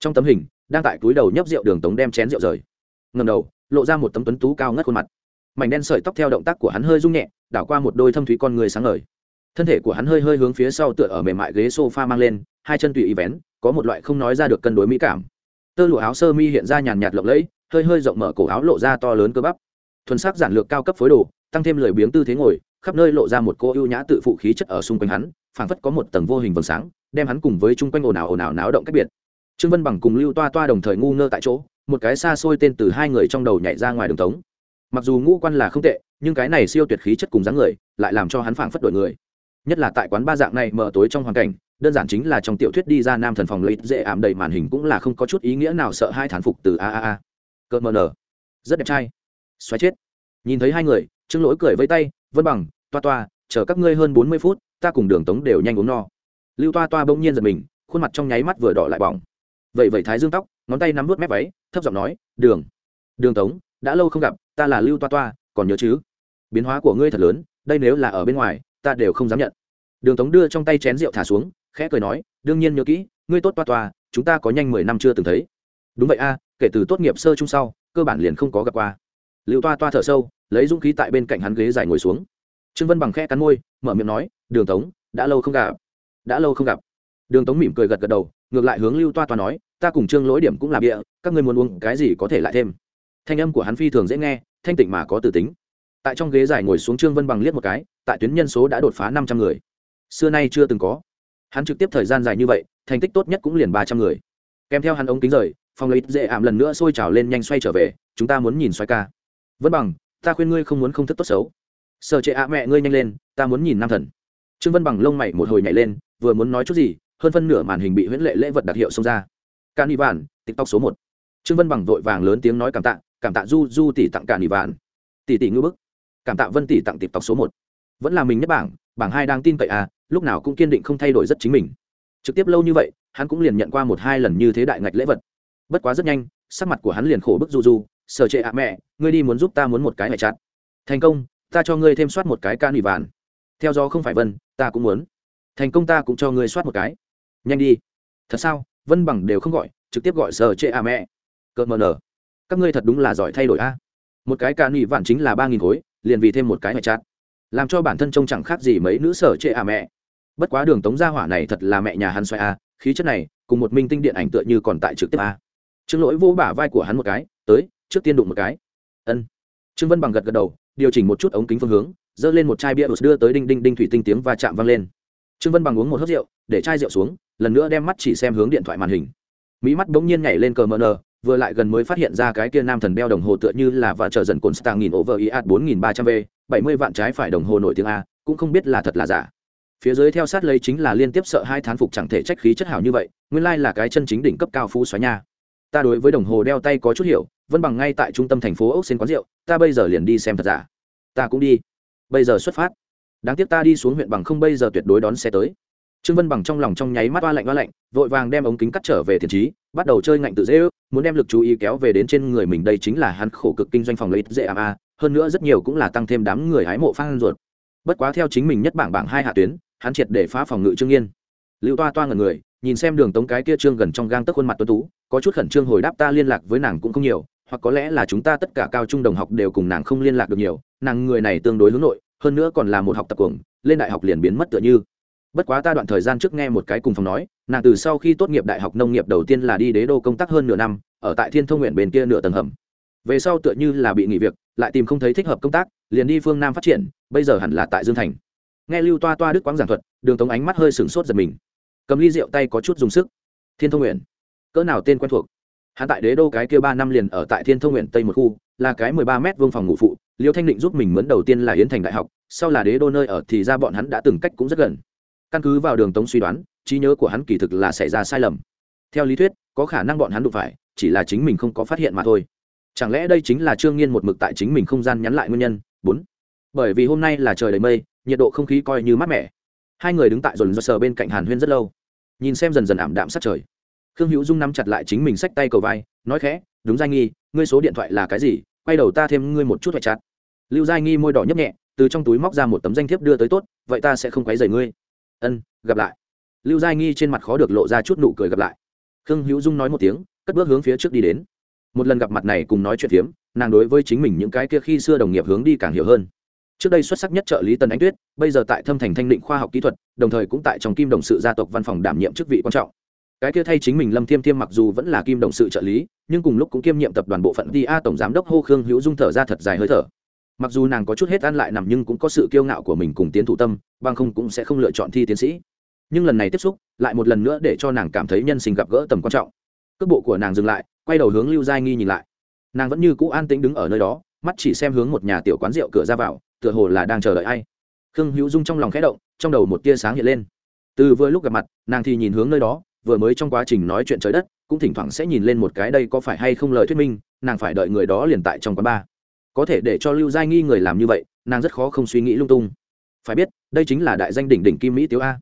Trong tấm hình, đang tại túi đầu nhấp rượu đường tống đem chén rượu rời. Ngầm đầu, lộ ra một tấm tuấn tú cao ngất khuôn mặt. Mảnh đen sợi tóc theo động tác của hắn hơi rung nhẹ, đảo qua một đôi thâm thúy con người sáng ngời. Thân thể của hắn hơi hơi hướng phía sau tựa ở mềm mại ghế sofa mang lên, hai chân tùy ý vén, có một loại không nói ra được cân đối mỹ cảm tơ lụa áo sơ mi hiện ra nhàn nhạt lộng lẫy, hơi hơi rộng mở cổ áo lộ ra to lớn cơ bắp. Thuần sắc giản lược cao cấp phối đồ, tăng thêm lười biếng tư thế ngồi, khắp nơi lộ ra một cô ưu nhã tự phụ khí chất ở xung quanh hắn, phảng phất có một tầng vô hình vầng sáng, đem hắn cùng với chung quanh ồn ào ồn ào náo động cách biệt. Trương vân bằng cùng lưu toa toa đồng thời ngu ngơ tại chỗ, một cái xa xôi tên từ hai người trong đầu nhảy ra ngoài đường tống. Mặc dù ngũ quan là không tệ, nhưng cái này siêu tuyệt khí chất cùng dáng người, lại làm cho hắn phảng phất đổi người nhất là tại quán ba dạng này mở tối trong hoàn cảnh, đơn giản chính là trong tiểu thuyết đi ra nam thần phòng lấy dễ ảm đầy màn hình cũng là không có chút ý nghĩa nào sợ hai thán phục từ a a a. Cơ mờ nở rất đẹp trai. Xoáy chết. Nhìn thấy hai người, trương lỗi cười với tay, vân bằng, toa toa, chờ các ngươi hơn bốn mươi phút, ta cùng đường tống đều nhanh uống no. Lưu toa toa bỗng nhiên giật mình, khuôn mặt trong nháy mắt vừa đỏ lại bỏng. Vậy vậy thái dương tóc, ngón tay nắm vút mép váy, thấp giọng nói, đường đường tống, đã lâu không gặp, ta là lưu toa toa, còn nhớ chứ? Biến hóa của ngươi thật lớn, đây nếu là ở bên ngoài ta đều không dám nhận. Đường tống đưa trong tay chén rượu thả xuống, khẽ cười nói, đương nhiên nhớ kỹ, ngươi tốt toa toa, chúng ta có nhanh mười năm chưa từng thấy. Đúng vậy a, kể từ tốt nghiệp sơ chung sau, cơ bản liền không có gặp qua. Lưu toa toa thở sâu, lấy dũng khí tại bên cạnh hắn ghế dài ngồi xuống. Trương vân bằng khe cắn môi, mở miệng nói, đường tống, đã lâu không gặp. Đã lâu không gặp. Đường tống mỉm cười gật gật đầu, ngược lại hướng lưu toa toa nói, ta cùng trương lỗi điểm cũng là bịa, các ngươi muốn uống cái gì có thể lại thêm. Thanh âm của hắn phi thường dễ nghe, thanh tịnh mà có từ tính. Tại trong ghế dài ngồi xuống trương vân bằng liếc một cái tại tuyến nhân số đã đột phá năm trăm người. Xưa nay chưa từng có. Hắn trực tiếp thời gian dài như vậy, thành tích tốt nhất cũng liền ba trăm người. Kèm theo hắn ống kính rời, phòng lấy dễ ảm lần nữa sôi trào lên nhanh xoay trở về, chúng ta muốn nhìn xoay ca. Vân bằng, ta khuyên ngươi không muốn không thức tốt xấu. Sợ trệ ạ, mẹ ngươi nhanh lên, ta muốn nhìn nam thần. Trương vân bằng lông mày một hồi nhảy lên, vừa muốn nói chút gì, hơn phân nửa màn hình bị huyễn lệ lễ vật đặc hiệu xông ra. Can nị vạn tiktok số một. Trương vân bằng vội vàng lớn tiếng nói cảm tạ cảm tạ du du tỷ tặng cả nị vạn tỷ tỷ ngư bức. Cảm tạ vân tỷ tặng tiktok số một vẫn là mình nhất bảng bảng hai đang tin cậy à lúc nào cũng kiên định không thay đổi rất chính mình. Trực tiếp lâu như vậy, hắn cũng liền nhận qua một hai lần như thế đại ngạch lễ vật. Bất quá rất nhanh, sắc mặt của hắn liền khổ bức du du sở trệ ạ, mẹ, ngươi đi muốn giúp ta muốn một cái ngại chặt. Thành công, ta cho ngươi thêm soát một cái ca ủy vạn. Theo do không phải vân, ta cũng muốn. Thành công ta cũng cho ngươi soát một cái. Nhanh đi. Thật sao? Vân bằng đều không gọi, trực tiếp gọi sở trệ ạ, mẹ. Cợt mờ nở. Các ngươi thật đúng là giỏi thay đổi a. Một cái ca ủy vạn chính là ba nghìn khối, liền vì thêm một cái ngại chặt làm cho bản thân trông chẳng khác gì mấy nữ sở trệ à mẹ. Bất quá đường tống gia hỏa này thật là mẹ nhà hắn xoay a khí chất này, cùng một minh tinh điện ảnh tựa như còn tại trực tiếp a trương lỗi vô bả vai của hắn một cái, tới, trước tiên đụng một cái. Ân. Trương vân bằng gật gật đầu, điều chỉnh một chút ống kính phương hướng, giơ lên một chai bia đưa tới đinh đinh đinh thủy tinh tiếng và chạm vang lên. Trương vân bằng uống một hớt rượu, để chai rượu xuống, lần nữa đem mắt chỉ xem hướng điện thoại màn hình. Mỹ mắt bỗng nhiên nhảy lên cờ mờ nờ, vừa lại gần mới phát hiện ra cái kia nam thần đeo đồng hồ tựa như là và chờ dần cồn stang nghìn over iat bốn nghìn ba trăm v bảy mươi vạn trái phải đồng hồ nổi tiếng a, cũng không biết là thật là giả. Phía dưới theo sát lấy chính là liên tiếp sợ hai thán phục chẳng thể trách khí chất hảo như vậy, nguyên lai là cái chân chính đỉnh cấp cao phú xoáy nha. Ta đối với đồng hồ đeo tay có chút hiểu, vân bằng ngay tại trung tâm thành phố ốc xên quán rượu, ta bây giờ liền đi xem thật giả. Ta cũng đi. Bây giờ xuất phát. Đáng tiếc ta đi xuống huyện bằng không bây giờ tuyệt đối đón xe tới. Trương vân bằng trong lòng trong nháy mắt oa lạnh oa lạnh, vội vàng đem ống kính cắt trở về thiền trí, bắt đầu chơi ngạnh tự dễ ước, muốn đem lực chú ý kéo về đến trên người mình đây chính là hắn khổ cực kinh doanh phòng lấy dễ a hơn nữa rất nhiều cũng là tăng thêm đám người hái mộ phan ruột. Bất quá theo chính mình nhất bảng bảng hai hạ tuyến, hắn triệt để phá phòng ngự trương yên. Lưu toa toa ngần người, nhìn xem đường tống cái kia trương gần trong gang tức khuôn mặt tuấn tú, có chút khẩn trương hồi đáp ta liên lạc với nàng cũng không nhiều, hoặc có lẽ là chúng ta tất cả cao trung đồng học đều cùng nàng không liên lạc được nhiều, nàng người này tương đối hướng nội, hơn nữa còn là một học tập cuồng, lên đại học liền biến mất tựa như. Bất quá ta đoạn thời gian trước nghe một cái cùng phòng nói, nàng từ sau khi tốt nghiệp đại học nông nghiệp đầu tiên là đi đế đô công tác hơn nửa năm, ở tại thiên thông nguyện bên kia nửa tầng hầm về sau tựa như là bị nghỉ việc, lại tìm không thấy thích hợp công tác, liền đi phương nam phát triển, bây giờ hẳn là tại dương thành. Nghe lưu toa toa đức Quang giảng thuật, đường tống ánh mắt hơi sửng sốt giật mình. Cầm ly rượu tay có chút dùng sức. Thiên thông nguyện. Cỡ nào tên quen thuộc? Hắn tại đế đô cái kia ba năm liền ở tại thiên thông nguyện tây một khu, là cái mười ba m vương phòng ngủ phụ. Liêu thanh định giúp mình mướn đầu tiên là yến thành đại học, sau là đế đô nơi ở thì ra bọn hắn đã từng cách cũng rất gần. Căn cứ vào đường tống suy đoán, trí nhớ của hắn kỳ thực là xảy ra sai lầm. Theo lý thuyết, có khả năng bọn hắn đụng phải, chỉ là chính mình không có phát hiện mà thôi chẳng lẽ đây chính là trương nghiên một mực tại chính mình không gian nhắn lại nguyên nhân? Bốn. Bởi vì hôm nay là trời đầy mây, nhiệt độ không khí coi như mát mẻ. Hai người đứng tại dồn dơ sờ bên cạnh hàn huyên rất lâu. Nhìn xem dần dần ảm đạm sát trời. Khương hữu dung nắm chặt lại chính mình xách tay cầu vai, nói khẽ, đúng giai nghi, ngươi số điện thoại là cái gì? Quay đầu ta thêm ngươi một chút thoại chặt lưu giai nghi môi đỏ nhấp nhẹ, từ trong túi móc ra một tấm danh thiếp đưa tới tốt, vậy ta sẽ không quấy rầy ngươi. Ân, gặp lại. Lưu giai nghi trên mặt khó được lộ ra chút nụ cười gặp lại. Khương hữu dung nói một tiếng, cất bước hướng phía trước đi đến một lần gặp mặt này cùng nói chuyện phiếm, nàng đối với chính mình những cái kia khi xưa đồng nghiệp hướng đi càng hiểu hơn. Trước đây xuất sắc nhất trợ lý tần ánh tuyết, bây giờ tại thâm thành thanh định khoa học kỹ thuật, đồng thời cũng tại trong kim đồng sự gia tộc văn phòng đảm nhiệm chức vị quan trọng. Cái kia thay chính mình lâm thiêm thiêm mặc dù vẫn là kim đồng sự trợ lý, nhưng cùng lúc cũng kiêm nhiệm tập đoàn bộ phận đi A tổng giám đốc hô khương hữu dung thở ra thật dài hơi thở. Mặc dù nàng có chút hết ăn lại nằm nhưng cũng có sự kiêu ngạo của mình cùng tiến thủ tâm, bằng không cũng sẽ không lựa chọn thi tiến sĩ. Nhưng lần này tiếp xúc, lại một lần nữa để cho nàng cảm thấy nhân sinh gặp gỡ tầm quan trọng. Cước bộ của nàng dừng lại quay đầu hướng lưu giai nghi nhìn lại. Nàng vẫn như cũ an tĩnh đứng ở nơi đó, mắt chỉ xem hướng một nhà tiểu quán rượu cửa ra vào, tựa hồ là đang chờ đợi ai. Khương hữu dung trong lòng khẽ động, trong đầu một tia sáng hiện lên. Từ vừa lúc gặp mặt, nàng thì nhìn hướng nơi đó, vừa mới trong quá trình nói chuyện trời đất, cũng thỉnh thoảng sẽ nhìn lên một cái đây có phải hay không lời thuyết minh, nàng phải đợi người đó liền tại trong quán bar có thể để cho lưu giai nghi người làm như vậy, nàng rất khó không suy nghĩ lung tung. Phải biết, đây chính là đại danh đỉnh đỉnh kim mỹ tiếu a.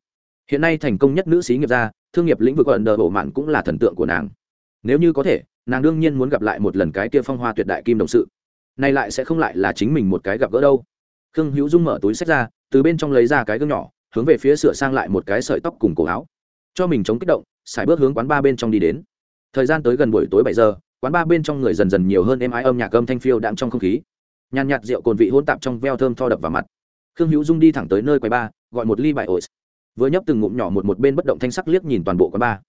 Hiện nay thành công nhất nữ sĩ nghiệp gia, thương nghiệp lĩnh vực ẩn đờ bộ mạn cũng là thần tượng của nàng. Nếu như có thể nàng đương nhiên muốn gặp lại một lần cái kia phong hoa tuyệt đại kim đồng sự. Nay lại sẽ không lại là chính mình một cái gặp gỡ đâu. Khương hữu dung mở túi sách ra, từ bên trong lấy ra cái gương nhỏ, hướng về phía sửa sang lại một cái sợi tóc cùng cổ áo. Cho mình chống kích động, xài bước hướng quán ba bên trong đi đến. Thời gian tới gần buổi tối bảy giờ, quán ba bên trong người dần dần nhiều hơn êm ái âm nhạc âm thanh phiêu đạm trong không khí. Nhàn nhạt rượu cồn vị hôn tạp trong veo thơm tho đập vào mặt. Khương hữu dung đi thẳng tới nơi quầy ba gọi một ly bài ổi. Vừa nhấp từng ngụm nhỏ một một bên bất động thanh sắc liếc nhìn toàn bộ quán ba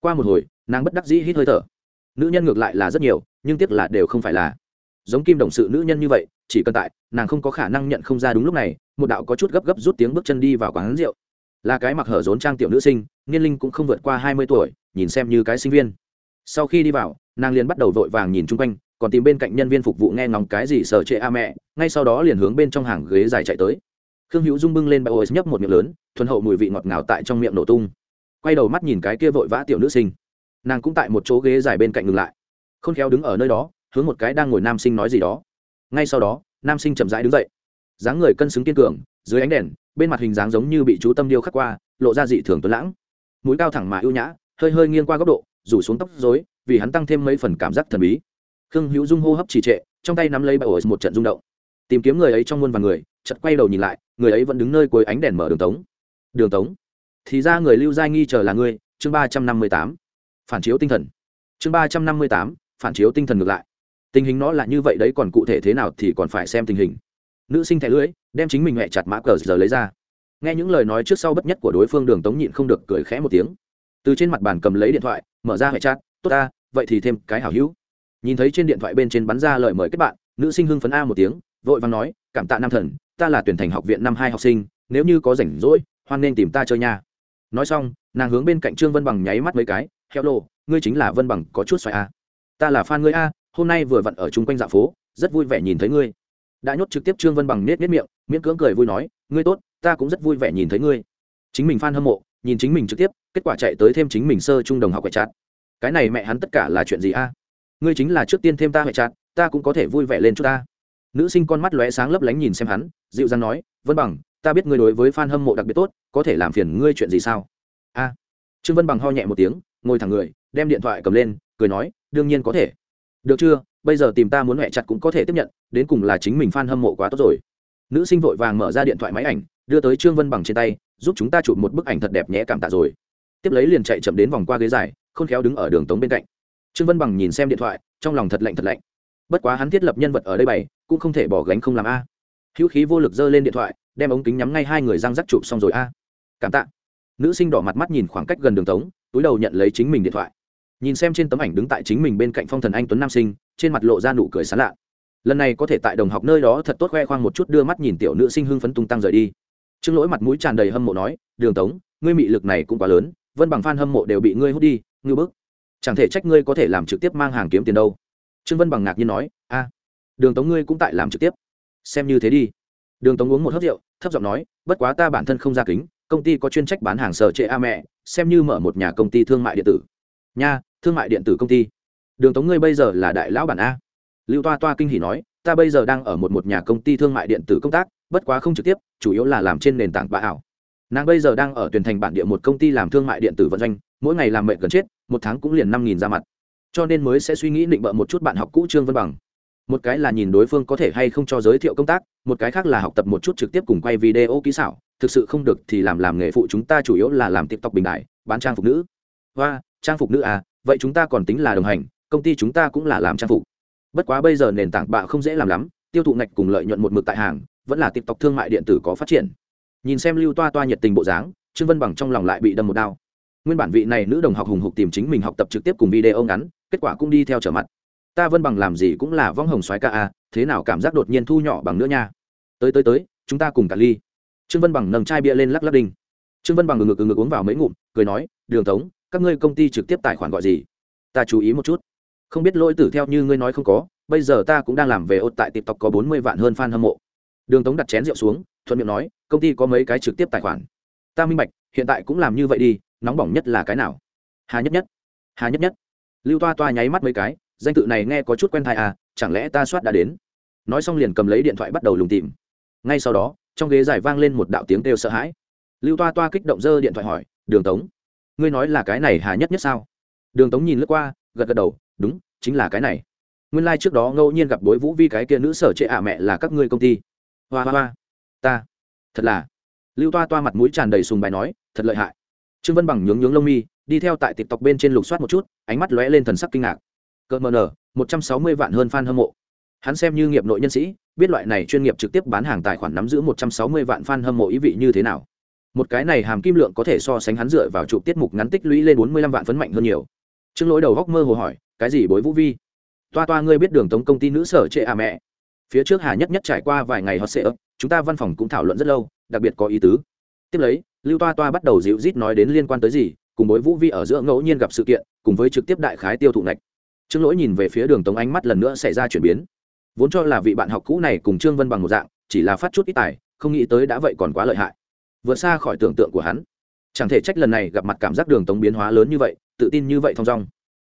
qua một hồi, nàng bất đắc dĩ hít hơi thở nữ nhân ngược lại là rất nhiều, nhưng tiếc là đều không phải là. Giống kim đồng sự nữ nhân như vậy, chỉ cần tại, nàng không có khả năng nhận không ra đúng lúc này, một đạo có chút gấp gấp rút tiếng bước chân đi vào quán rượu. Là cái mặc hở rốn trang tiểu nữ sinh, niên linh cũng không vượt qua hai mươi tuổi, nhìn xem như cái sinh viên. Sau khi đi vào, nàng liền bắt đầu vội vàng nhìn chung quanh, còn tìm bên cạnh nhân viên phục vụ nghe ngóng cái gì sợ trệ a mẹ, ngay sau đó liền hướng bên trong hàng ghế dài chạy tới. Khương hữu dung bưng lên bãi ô nhấp một miệng lớn, thuần hậu mùi vị ngọt ngào tại trong miệng nổ tung. Quay đầu mắt nhìn cái kia vội vã tiểu nữ sinh nàng cũng tại một chỗ ghế dài bên cạnh ngừng lại. Không khéo đứng ở nơi đó, hướng một cái đang ngồi nam sinh nói gì đó. Ngay sau đó, nam sinh chậm rãi đứng dậy. Dáng người cân xứng kiên cường, dưới ánh đèn, bên mặt hình dáng giống như bị chú tâm điêu khắc qua, lộ ra dị thường tuấn lãng. Mũi cao thẳng mà ưu nhã, hơi hơi nghiêng qua góc độ, rủ xuống tóc dối vì hắn tăng thêm mấy phần cảm giác thần bí. Khương hữu dung hô hấp trì trệ, trong tay nắm lấy bãi ổi một trận rung động. Tìm kiếm người ấy trong muôn vàn người chật quay đầu nhìn lại, người ấy vẫn đứng nơi cuối ánh đèn mở đường tống. Đường tống. Thì ra người lưu giai nghi chờ là ngươi chương ba trăm năm mươi tám phản chiếu tinh thần. Chương ba trăm năm mươi tám, phản chiếu tinh thần ngược lại. Tình hình nó là như vậy đấy, còn cụ thể thế nào thì còn phải xem tình hình. Nữ sinh thẻ lưỡi đem chính mình mẹ chặt mã cờ giờ lấy ra. Nghe những lời nói trước sau bất nhất của đối phương, đường tống nhịn không được cười khẽ một tiếng. Từ trên mặt bàn cầm lấy điện thoại, mở ra hệ chat, tốt ta, vậy thì thêm cái hảo hữu. Nhìn thấy trên điện thoại bên trên bắn ra lời mời kết bạn, nữ sinh hưng phấn a một tiếng, vội vàng nói, cảm tạ nam thần, ta là tuyển thành học viện năm hai học sinh, nếu như có rảnh rỗi, hoan nên tìm ta chơi nha. Nói xong, nàng hướng bên cạnh trương vân bằng nháy mắt mấy cái heo lô ngươi chính là vân bằng, có chút xoài a ta là fan ngươi a, hôm nay vừa vặn ở chung quanh dạ phố, rất vui vẻ nhìn thấy ngươi. Đã nhốt trực tiếp trương vân bằng nết nết miệng, miễn cưỡng cười vui nói, ngươi tốt, ta cũng rất vui vẻ nhìn thấy ngươi. Chính mình fan hâm mộ, nhìn chính mình trực tiếp, kết quả chạy tới thêm chính mình sơ trung đồng học hệ chặt cái này mẹ hắn tất cả là chuyện gì a? Ngươi chính là trước tiên thêm ta hệ chặt ta cũng có thể vui vẻ lên chút ta. Nữ sinh con mắt lóe sáng lấp lánh nhìn xem hắn, dịu dàng nói, vân bằng, ta biết ngươi đối với fan hâm mộ đặc biệt tốt, có thể làm phiền ngươi chuyện gì sao? A. Trương vân bằng ho nhẹ một tiếng ngồi thẳng người, đem điện thoại cầm lên, cười nói, đương nhiên có thể. Được chưa? Bây giờ tìm ta muốn mẹ chặt cũng có thể tiếp nhận, đến cùng là chính mình fan hâm mộ quá tốt rồi. Nữ sinh vội vàng mở ra điện thoại máy ảnh, đưa tới trương vân bằng trên tay, giúp chúng ta chụp một bức ảnh thật đẹp nhẽ cảm tạ rồi. Tiếp lấy liền chạy chậm đến vòng qua ghế dài không khéo đứng ở đường tống bên cạnh. Trương vân bằng nhìn xem điện thoại, trong lòng thật lạnh thật lạnh. Bất quá hắn thiết lập nhân vật ở đây bày, cũng không thể bỏ gánh không làm a. Hữu khí vô lực giơ lên điện thoại, đem ống kính nhắm ngay hai người răng rắc chụp xong rồi a. Cảm tạ. Nữ sinh đỏ mặt mắt nhìn khoảng cách gần đường tống túi đầu nhận lấy chính mình điện thoại. Nhìn xem trên tấm ảnh đứng tại chính mình bên cạnh phong thần anh tuấn nam sinh, trên mặt lộ ra nụ cười sán lạ. Lần này có thể tại đồng học nơi đó thật tốt khoe khoang một chút đưa mắt nhìn tiểu nữ sinh hưng phấn tung tăng rời đi. Trương lỗi mặt mũi tràn đầy hâm mộ nói, đường tống, ngươi mị lực này cũng quá lớn, vân bằng f a n hâm mộ đều bị ngươi hút đi, ngư bức. Chẳng thể trách ngươi có thể làm trực tiếp mang hàng kiếm tiền đâu. Trương vân bằng ngạc nhiên nói, a, đường tống ngươi cũng tại làm trực tiếp. Xem như thế đi. Đường tống uống một hớt rượu, thấp giọng nói, bất quá ta bản thân không ra kính công ty có chuyên trách bán hàng sở trệ a mẹ, xem như mở một nhà công ty thương mại điện tử. Nha, thương mại điện tử công ty. Đường tống ngươi bây giờ là đại lão bản a. Lưu toa toa kinh hỉ nói, ta bây giờ đang ở một một nhà công ty thương mại điện tử công tác, bất quá không trực tiếp, chủ yếu là làm trên nền tảng bạ ảo. Nàng bây giờ đang ở tuyển thành bản địa một công ty làm thương mại điện tử vận doanh, mỗi ngày làm mệnh gần chết, một tháng cũng liền năm nghìn ra mặt. Cho nên mới sẽ suy nghĩ định bợ một chút bạn học cũ trương vân bằng. Một cái là nhìn đối phương có thể hay không cho giới thiệu công tác, một cái khác là học tập một chút trực tiếp cùng quay video kỹ xảo thực sự không được thì làm làm nghề phụ chúng ta chủ yếu là làm tiktok bình đại, bán trang phục nữ. Và trang phục nữ à vậy chúng ta còn tính là đồng hành, công ty chúng ta cũng là làm trang phục. Bất quá bây giờ nền tảng bạ không dễ làm lắm, tiêu thụ ngạch cùng lợi nhuận một mực tại hàng, vẫn là tiktok thương mại điện tử có phát triển. Nhìn xem lưu toa toa nhiệt tình bộ dáng, trương vân bằng trong lòng lại bị đâm một đao nguyên bản vị này nữ đồng học hùng hục tìm chính mình học tập trực tiếp cùng video ngắn, kết quả cũng đi theo trở mặt. Ta vân bằng làm gì cũng là vong hồng soái ca a, thế nào cảm giác đột nhiên thu nhỏ bằng nữa nha. Tới tới tới, chúng ta cùng cả ly trương vân bằng nâng chai bia lên lắc lắc đinh. Trương vân bằng ngừng ngực ngực uống vào mấy ngụm, cười nói, đường tống, các ngươi công ty trực tiếp tài khoản gọi gì? Ta chú ý một chút. Không biết lỗi tử theo như ngươi nói không có, bây giờ ta cũng đang làm về ốt tại tiktok có bốn mươi vạn hơn fan hâm mộ. Đường tống đặt chén rượu xuống, thuận miệng nói, công ty có mấy cái trực tiếp tài khoản? Ta minh bạch, hiện tại cũng làm như vậy đi, nóng bỏng nhất là cái nào? Hà nhất nhất. Hà nhất nhất. Lưu toa toa nháy mắt mấy cái, danh tự này nghe có chút quen thai à chẳng lẽ ta soát đã đến? Nói xong liền cầm lấy điện thoại bắt đầu lùng tìm. Ngay sau đó trong ghế dài vang lên một đạo tiếng kêu sợ hãi. Lưu toa toa kích động dơ điện thoại hỏi, đường tống, ngươi nói là cái này hà nhất nhất sao? Đường tống nhìn lướt qua, gật gật đầu, đúng, chính là cái này. Nguyên lai、like、trước đó ngẫu nhiên gặp bối vũ vi cái kia nữ sở trệ ả mẹ là các ngươi công ty. Hoa hoa hoa, ta, thật là. Lưu toa toa mặt mũi tràn đầy sùng bài nói, thật lợi hại. Trương vân bằng nhướng nhướng lông mi, đi theo tại tộc bên trên lục soát một chút, ánh mắt lóe lên thần sắc kinh ngạc. Cợt mờ nở, một trăm sáu mươi vạn hơn f a n hâm mộ hắn xem như nghiệp nội nhân sĩ, biết loại này chuyên nghiệp trực tiếp bán hàng tài khoản nắm giữ một trăm sáu mươi vạn f a n hâm mộ ý vị như thế nào. Một cái này hàm kim lượng có thể so sánh hắn dựa vào trụ tiết mục ngắn tích lũy lên bốn mươi lăm vạn phấn mạnh hơn nhiều. Trương lỗi đầu góc mơ hồ hỏi, cái gì bối vũ vi? Toa toa, ngươi biết đường tống công ty nữ sở trệ à mẹ. Phía trước hà nhất nhất trải qua vài ngày hot sệ ấp chúng ta văn phòng cũng thảo luận rất lâu, đặc biệt có ý tứ. Tiếp lấy, lưu toa toa bắt đầu dịu rít nói đến liên quan tới gì, cùng bối vũ vi ở giữa ngẫu nhiên gặp sự kiện, cùng với trực tiếp đại khái tiêu thụ ngạch. Trương lỗi nhìn về phía đường tống ánh mắt lần nữa xảy ra chuyển biến vốn cho là vị bạn học cũ này cùng trương vân bằng một dạng, chỉ là phát chút ít tài, không nghĩ tới đã vậy còn quá lợi hại. Vượt xa khỏi tưởng tượng của hắn. Chẳng thể trách lần này gặp mặt cảm giác đường tống biến hóa lớn như vậy, tự tin như vậy thong dong.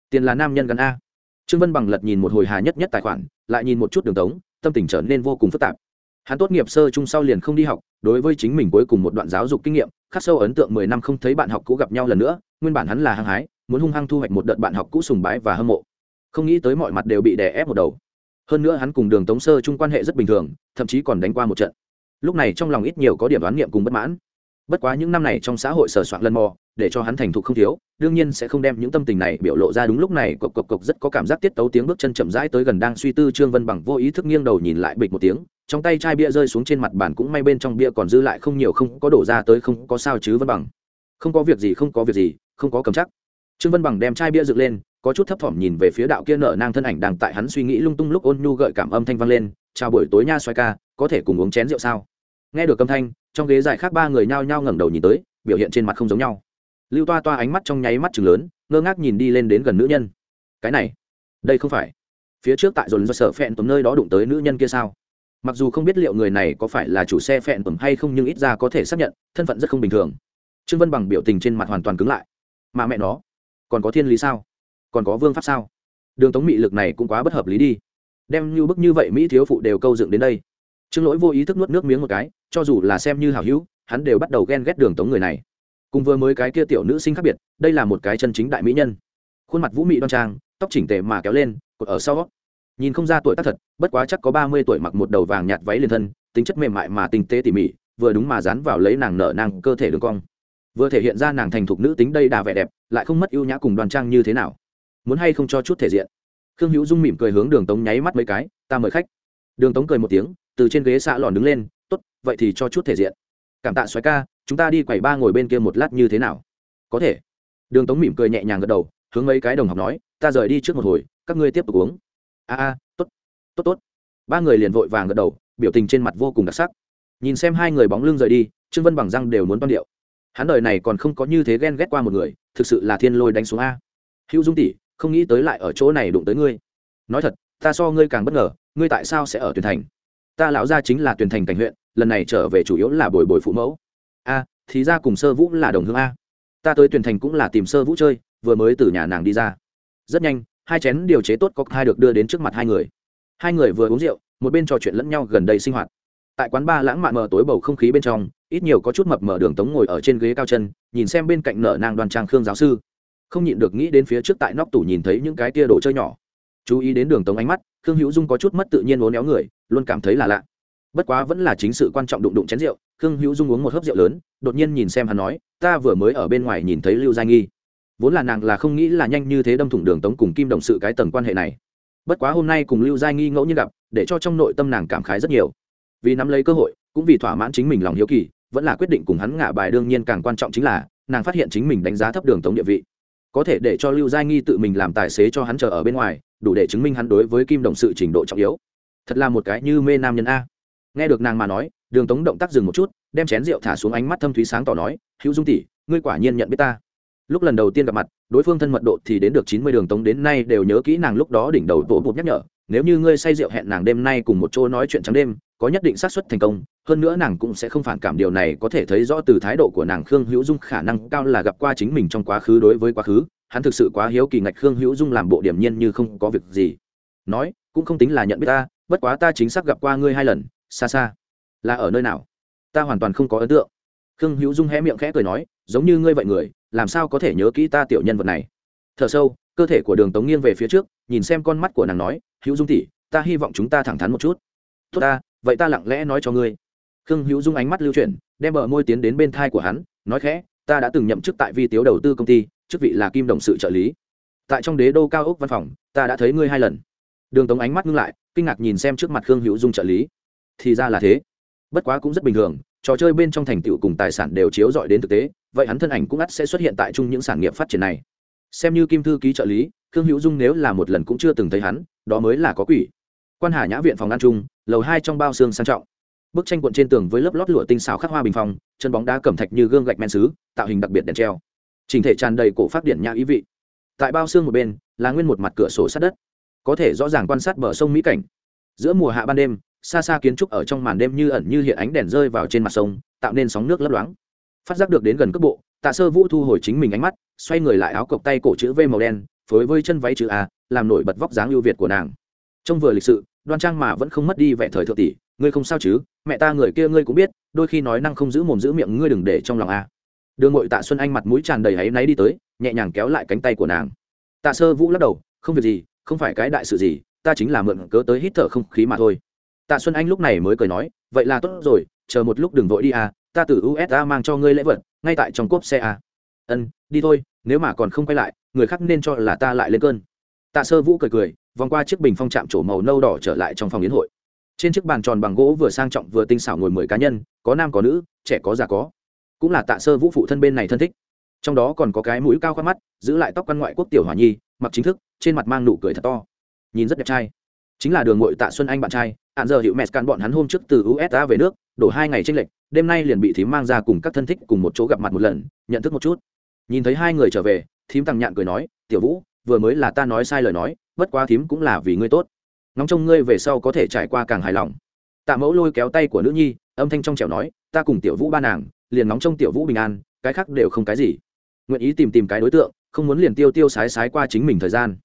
Tiền là nam nhân gắn a. Trương vân bằng lật nhìn một hồi hà nhất nhất tài khoản, lại nhìn một chút đường tống, tâm tình trở nên vô cùng phức tạp. Hắn tốt nghiệp sơ chung sau liền không đi học, đối với chính mình cuối cùng một đoạn giáo dục kinh nghiệm, khắc sâu ấn tượng mười năm không thấy bạn học cũ gặp nhau lần nữa, nguyên bản hắn là hăng hái, muốn hung hăng thu hoạch một đợt bạn học cũ sùng bái và hâm mộ. Không nghĩ tới mọi mặt đều bị đè ép một đầu hơn nữa hắn cùng đường tống sơ chung quan hệ rất bình thường, thậm chí còn đánh qua một trận. Lúc này trong lòng ít nhiều có điểm đoán niệm cùng bất mãn. Bất quá những năm này trong xã hội sờ soạn lần mò, để cho hắn thành thục không thiếu, đương nhiên sẽ không đem những tâm tình này biểu lộ ra đúng lúc này, cộc cộc cộc rất có cảm giác tiết tấu tiếng bước chân chậm rãi tới gần đang suy tư trương vân bằng vô ý thức nghiêng đầu nhìn lại bịch một tiếng, trong tay chai bia rơi xuống trên mặt bàn cũng may bên trong bia còn dư lại không nhiều, không có đổ ra tới, không có sao chứ vân bằng. Không có việc gì, không có việc gì, không có cầm chắc. Trương vân bằng đem chai bia dựng lên có chút thấp thỏm nhìn về phía đạo kia nở nang thân ảnh đang tại hắn suy nghĩ lung tung lúc ôn nhu gợi cảm âm thanh vang lên, chào buổi tối nha xoay ca, có thể cùng uống chén rượu sao? Nghe được âm thanh, trong ghế dài khác ba người nhao nhao ngẩng đầu nhìn tới, biểu hiện trên mặt không giống nhau. Lưu toa toa ánh mắt trong nháy mắt chừng lớn, ngơ ngác nhìn đi lên đến gần nữ nhân. Cái này, đây không phải. Phía trước tại dồn do sở phẹn tuần nơi đó đụng tới nữ nhân kia sao? Mặc dù không biết liệu người này có phải là chủ xe phẹn tuần hay không nhưng ít ra có thể xác nhận, thân phận rất không bình thường. Trương vân bằng biểu tình trên mặt hoàn toàn cứng lại. Mà mẹ nó, còn có thiên lý sao? Còn có vương pháp sao? Đường tống mị lực này cũng quá bất hợp lý đi. Đem như bức như vậy mỹ thiếu phụ đều câu dựng đến đây. Trương lỗi vô ý thức nuốt nước miếng một cái, cho dù là xem như hảo hữu, hắn đều bắt đầu ghen ghét đường tống người này. Cùng vừa mới cái kia tiểu nữ sinh khác biệt, đây là một cái chân chính đại mỹ nhân. Khuôn mặt vũ mị đoan trang, tóc chỉnh tề mà kéo lên, cột ở sau nhìn không ra tuổi tác thật, bất quá chắc có ba mươi tuổi mặc một đầu vàng nhạt váy liền thân, tính chất mềm mại mà tinh tế tỉ mỉ, vừa đúng mà dán vào lấy nàng nở nàng cơ thể đường cong. Vừa thể hiện ra nàng thành thục nữ tính đây đà vẻ đẹp, lại không mất ưu nhã cùng đoàn trang như thế nào muốn hay không cho chút thể diện. Khương hữu dung mỉm cười hướng đường tống nháy mắt mấy cái, ta mời khách. Đường tống cười một tiếng, từ trên ghế xạ lòn đứng lên, tốt, vậy thì cho chút thể diện. Cảm tạ xoáy ca, chúng ta đi quầy ba ngồi bên kia một lát như thế nào? Có thể. Đường tống mỉm cười nhẹ nhàng gật đầu, hướng mấy cái đồng học nói, ta rời đi trước một hồi, các ngươi tiếp tục uống. A a, tốt tốt tốt. Ba người liền vội vàng gật đầu, biểu tình trên mặt vô cùng đặc sắc. Nhìn xem hai người bóng lưng rời đi, trương vân bằng răng đều muốn toan điệu. Hắn đời này còn không có như thế ghen ghét qua một người, thực sự là thiên lôi đánh xuống a. Hữu dung tỷ không nghĩ tới lại ở chỗ này đụng tới ngươi. Nói thật, ta so ngươi càng bất ngờ, ngươi tại sao sẽ ở tuyển thành? Ta lão gia chính là tuyển thành cảnh huyện, lần này trở về chủ yếu là bồi bồi phụ mẫu. A, thì ra cùng sơ vũ là đồng hương a. Ta tới tuyển thành cũng là tìm sơ vũ chơi, vừa mới từ nhà nàng đi ra. Rất nhanh, hai chén điều chế tốt có hai được đưa đến trước mặt hai người. Hai người vừa uống rượu, một bên trò chuyện lẫn nhau gần đây sinh hoạt. Tại quán ba lãng mạn mờ tối bầu không khí bên trong, ít nhiều có chút mập mờ đường tống ngồi ở trên ghế cao chân, nhìn xem bên cạnh nở nàng đoàn trang khương giáo sư không nhịn được nghĩ đến phía trước tại nóc tủ nhìn thấy những cái tia đồ chơi nhỏ. Chú ý đến đường tống ánh mắt, khương hữu dung có chút mất tự nhiên uốn éo người, luôn cảm thấy là lạ. Bất quá vẫn là chính sự quan trọng đụng đụng chén rượu, khương hữu dung uống một hớp rượu lớn, đột nhiên nhìn xem hắn nói, ta vừa mới ở bên ngoài nhìn thấy lưu giai nghi. Vốn là nàng là không nghĩ là nhanh như thế đâm thủng đường tống cùng kim đồng sự cái tầng quan hệ này. Bất quá hôm nay cùng lưu giai nghi ngẫu nhiên gặp, để cho trong nội tâm nàng cảm khái rất nhiều. Vì nắm lấy cơ hội, cũng vì thỏa mãn chính mình lòng hiếu kỳ, vẫn là quyết định cùng hắn ngả bài đương nhiên càng quan trọng chính là, nàng phát hiện chính mình đánh giá thấp đường tống địa vị có thể để cho lưu giai nghi tự mình làm tài xế cho hắn chờ ở bên ngoài, đủ để chứng minh hắn đối với kim đồng sự trình độ trọng yếu. Thật là một cái như mê nam nhân a. Nghe được nàng mà nói, đường tống động tác dừng một chút, đem chén rượu thả xuống ánh mắt thâm thúy sáng tỏ nói, hữu dung tỷ, ngươi quả nhiên nhận biết ta. Lúc lần đầu tiên gặp mặt, đối phương thân mật độ thì đến được chín mươi đường tống đến nay đều nhớ kỹ nàng lúc đó đỉnh đầu tổ bụt nhắc nhở, nếu như ngươi say rượu hẹn nàng đêm nay cùng một chỗ nói chuyện trắng đêm có nhất định xác suất thành công, hơn nữa nàng cũng sẽ không phản cảm điều này có thể thấy rõ từ thái độ của nàng khương hữu dung khả năng cao là gặp qua chính mình trong quá khứ đối với quá khứ, hắn thực sự quá hiếu kỳ ngạch khương hữu dung làm bộ điểm nhiên như không có việc gì. Nói, cũng không tính là nhận biết ta, bất quá ta chính xác gặp qua ngươi hai lần, xa xa. Là ở nơi nào? Ta hoàn toàn không có ấn tượng. Khương hữu dung hé miệng khẽ cười nói, giống như ngươi vậy người, làm sao có thể nhớ kỹ ta tiểu nhân vật này? T h ở sâu, cơ thể của đường tống nghiêng về phía trước, nhìn xem con mắt của nàng nói, hữu dung tỉ ta hy vọng chúng ta thẳng thắn một chút. Tốt ta vậy ta lặng lẽ nói cho ngươi. Khương hữu dung ánh mắt lưu chuyển, đem bờ môi tiến đến bên thai của hắn, nói khẽ, ta đã từng nhậm chức tại vi tiếu đầu tư công ty, chức vị là kim đồng sự trợ lý. Tại trong đế đô cao ốc văn phòng, ta đã thấy ngươi hai lần. Đường tống ánh mắt ngưng lại, kinh ngạc nhìn xem trước mặt khương hữu dung trợ lý. Thì ra là thế. Bất quá cũng rất bình thường, trò chơi bên trong thành tựu cùng tài sản đều chiếu dọi đến thực tế, vậy hắn thân ảnh cũng ắt sẽ xuất hiện tại chung những sản nghiệp phát triển này. Xem như kim thư ký trợ lý, khương hữu dung nếu là một lần cũng chưa từng thấy hắn, đó mới là có quỷ. Quan hà nhã viện phòng ăn chung lầu hai trong bao xương sang trọng. Bức tranh cuộn trên tường với lớp lót lụa tinh xào khắc hoa bình phong, chân bóng đá cẩm thạch như gương gạch men xứ, tạo hình đặc biệt đèn treo. Trình thể tràn đầy cổ phát điện nhã ý vị. Tại bao xương một bên, là nguyên một mặt cửa sổ sát đất. Có thể rõ ràng quan sát bờ sông mỹ cảnh. Giữa mùa hạ ban đêm, xa xa kiến trúc ở trong màn đêm như ẩn như hiện ánh đèn rơi vào trên mặt sông, tạo nên sóng nước lấp loáng. Phát giác được đến gần cấp bộ, tạ sơ vũ thu hồi chính mình ánh mắt, xoay người lại áo cộc tay cổ chữ v màu đen, phối với chân váy chữ a, làm nổi bật vóc dáng ưu việt của nàng. Trông vừa lịch sự đoan trang mà vẫn không mất đi vẻ thời thượng tỷ, ngươi không sao chứ? Mẹ ta người kia ngươi cũng biết, đôi khi nói năng không giữ mồm giữ miệng ngươi đừng để trong lòng a. Đường ngội tạ xuân anh mặt mũi tràn đầy áy náy đi tới, nhẹ nhàng kéo lại cánh tay của nàng. Tạ sơ vũ lắc đầu, không việc gì, không phải cái đại sự gì, ta chính là mượn cớ tới hít thở không khí mà thôi. Tạ xuân anh lúc này mới cười nói, vậy là tốt rồi, chờ một lúc đừng vội đi à ta từ usa mang cho ngươi lễ vật, ngay tại trong cốp xe à ân, đi thôi, nếu mà còn không quay lại, người khác nên cho là ta lại lên cơn tạ sơ vũ cười cười, vòng qua chiếc bình phong chạm trổ màu nâu đỏ trở lại trong phòng yến hội. Trên chiếc bàn tròn bằng gỗ vừa sang trọng vừa tinh xảo ngồi mười cá nhân, có nam có nữ, trẻ có già có. Cũng là tạ sơ vũ phụ thân bên này thân thích. Trong đó còn có cái mũi cao khoác mắt, giữ lại tóc quan ngoại quốc tiểu hòa nhi, mặc chính thức, trên mặt mang nụ cười thật to. Nhìn rất đẹp trai. Chính là đường ngội tạ xuân anh bạn trai, hạn giờ hiệu mẹ can bọn hắn hôm trước từ usa về nước, đổ hai ngày tranh lệch, đêm nay liền bị thím mang ra cùng các thân thích cùng một chỗ gặp mặt một lần, nhận thức một chút. Nhìn thấy hai người trở về, thím tăng nhạn cười nói, tiểu vũ vừa mới là ta nói sai lời nói, bất quá thím cũng là vì ngươi tốt. Ngóng trông ngươi về sau có thể trải qua càng hài lòng. Tạ mẫu lôi kéo tay của nữ nhi, âm thanh trong trẻo nói, ta cùng tiểu vũ ba nàng, liền ngóng trông tiểu vũ bình an, cái khác đều không cái gì. Nguyện ý tìm tìm cái đối tượng, không muốn liền tiêu tiêu sái sái qua chính mình thời gian.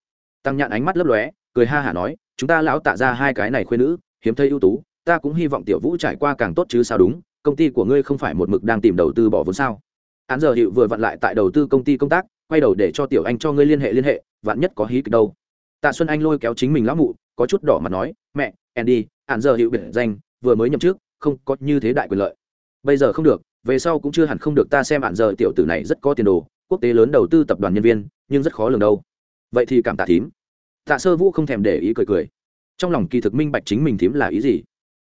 Tăng nhạn ánh mắt lấp lóe, cười ha hả nói, chúng ta lão tạ ra hai cái này khuyên nữ, hiếm thấy ưu tú, ta cũng hy vọng tiểu vũ trải qua càng tốt chứ sao đúng, công ty của ngươi không phải một mực đang tìm đầu tư bỏ vốn sao? Án giờ hiệu vừa vặn lại tại đầu tư công ty công tác quay đầu để cho tiểu anh cho ngươi liên hệ liên hệ, vạn nhất có hí kịch đâu. Tạ xuân anh lôi kéo chính mình lão mụ, có chút đỏ mặt nói, mẹ, andy, hạn giờ hiệu biệt danh, vừa mới nhậm chức, không có như thế đại quyền lợi. Bây giờ không được, về sau cũng chưa hẳn không được ta xem hạn giờ tiểu tử này rất có tiền đồ, quốc tế lớn đầu tư tập đoàn nhân viên, nhưng rất khó lường đâu. Vậy thì cảm tạ thím. Tạ sơ vũ không thèm để ý cười cười. Trong lòng kỳ thực minh bạch chính mình thím là ý gì.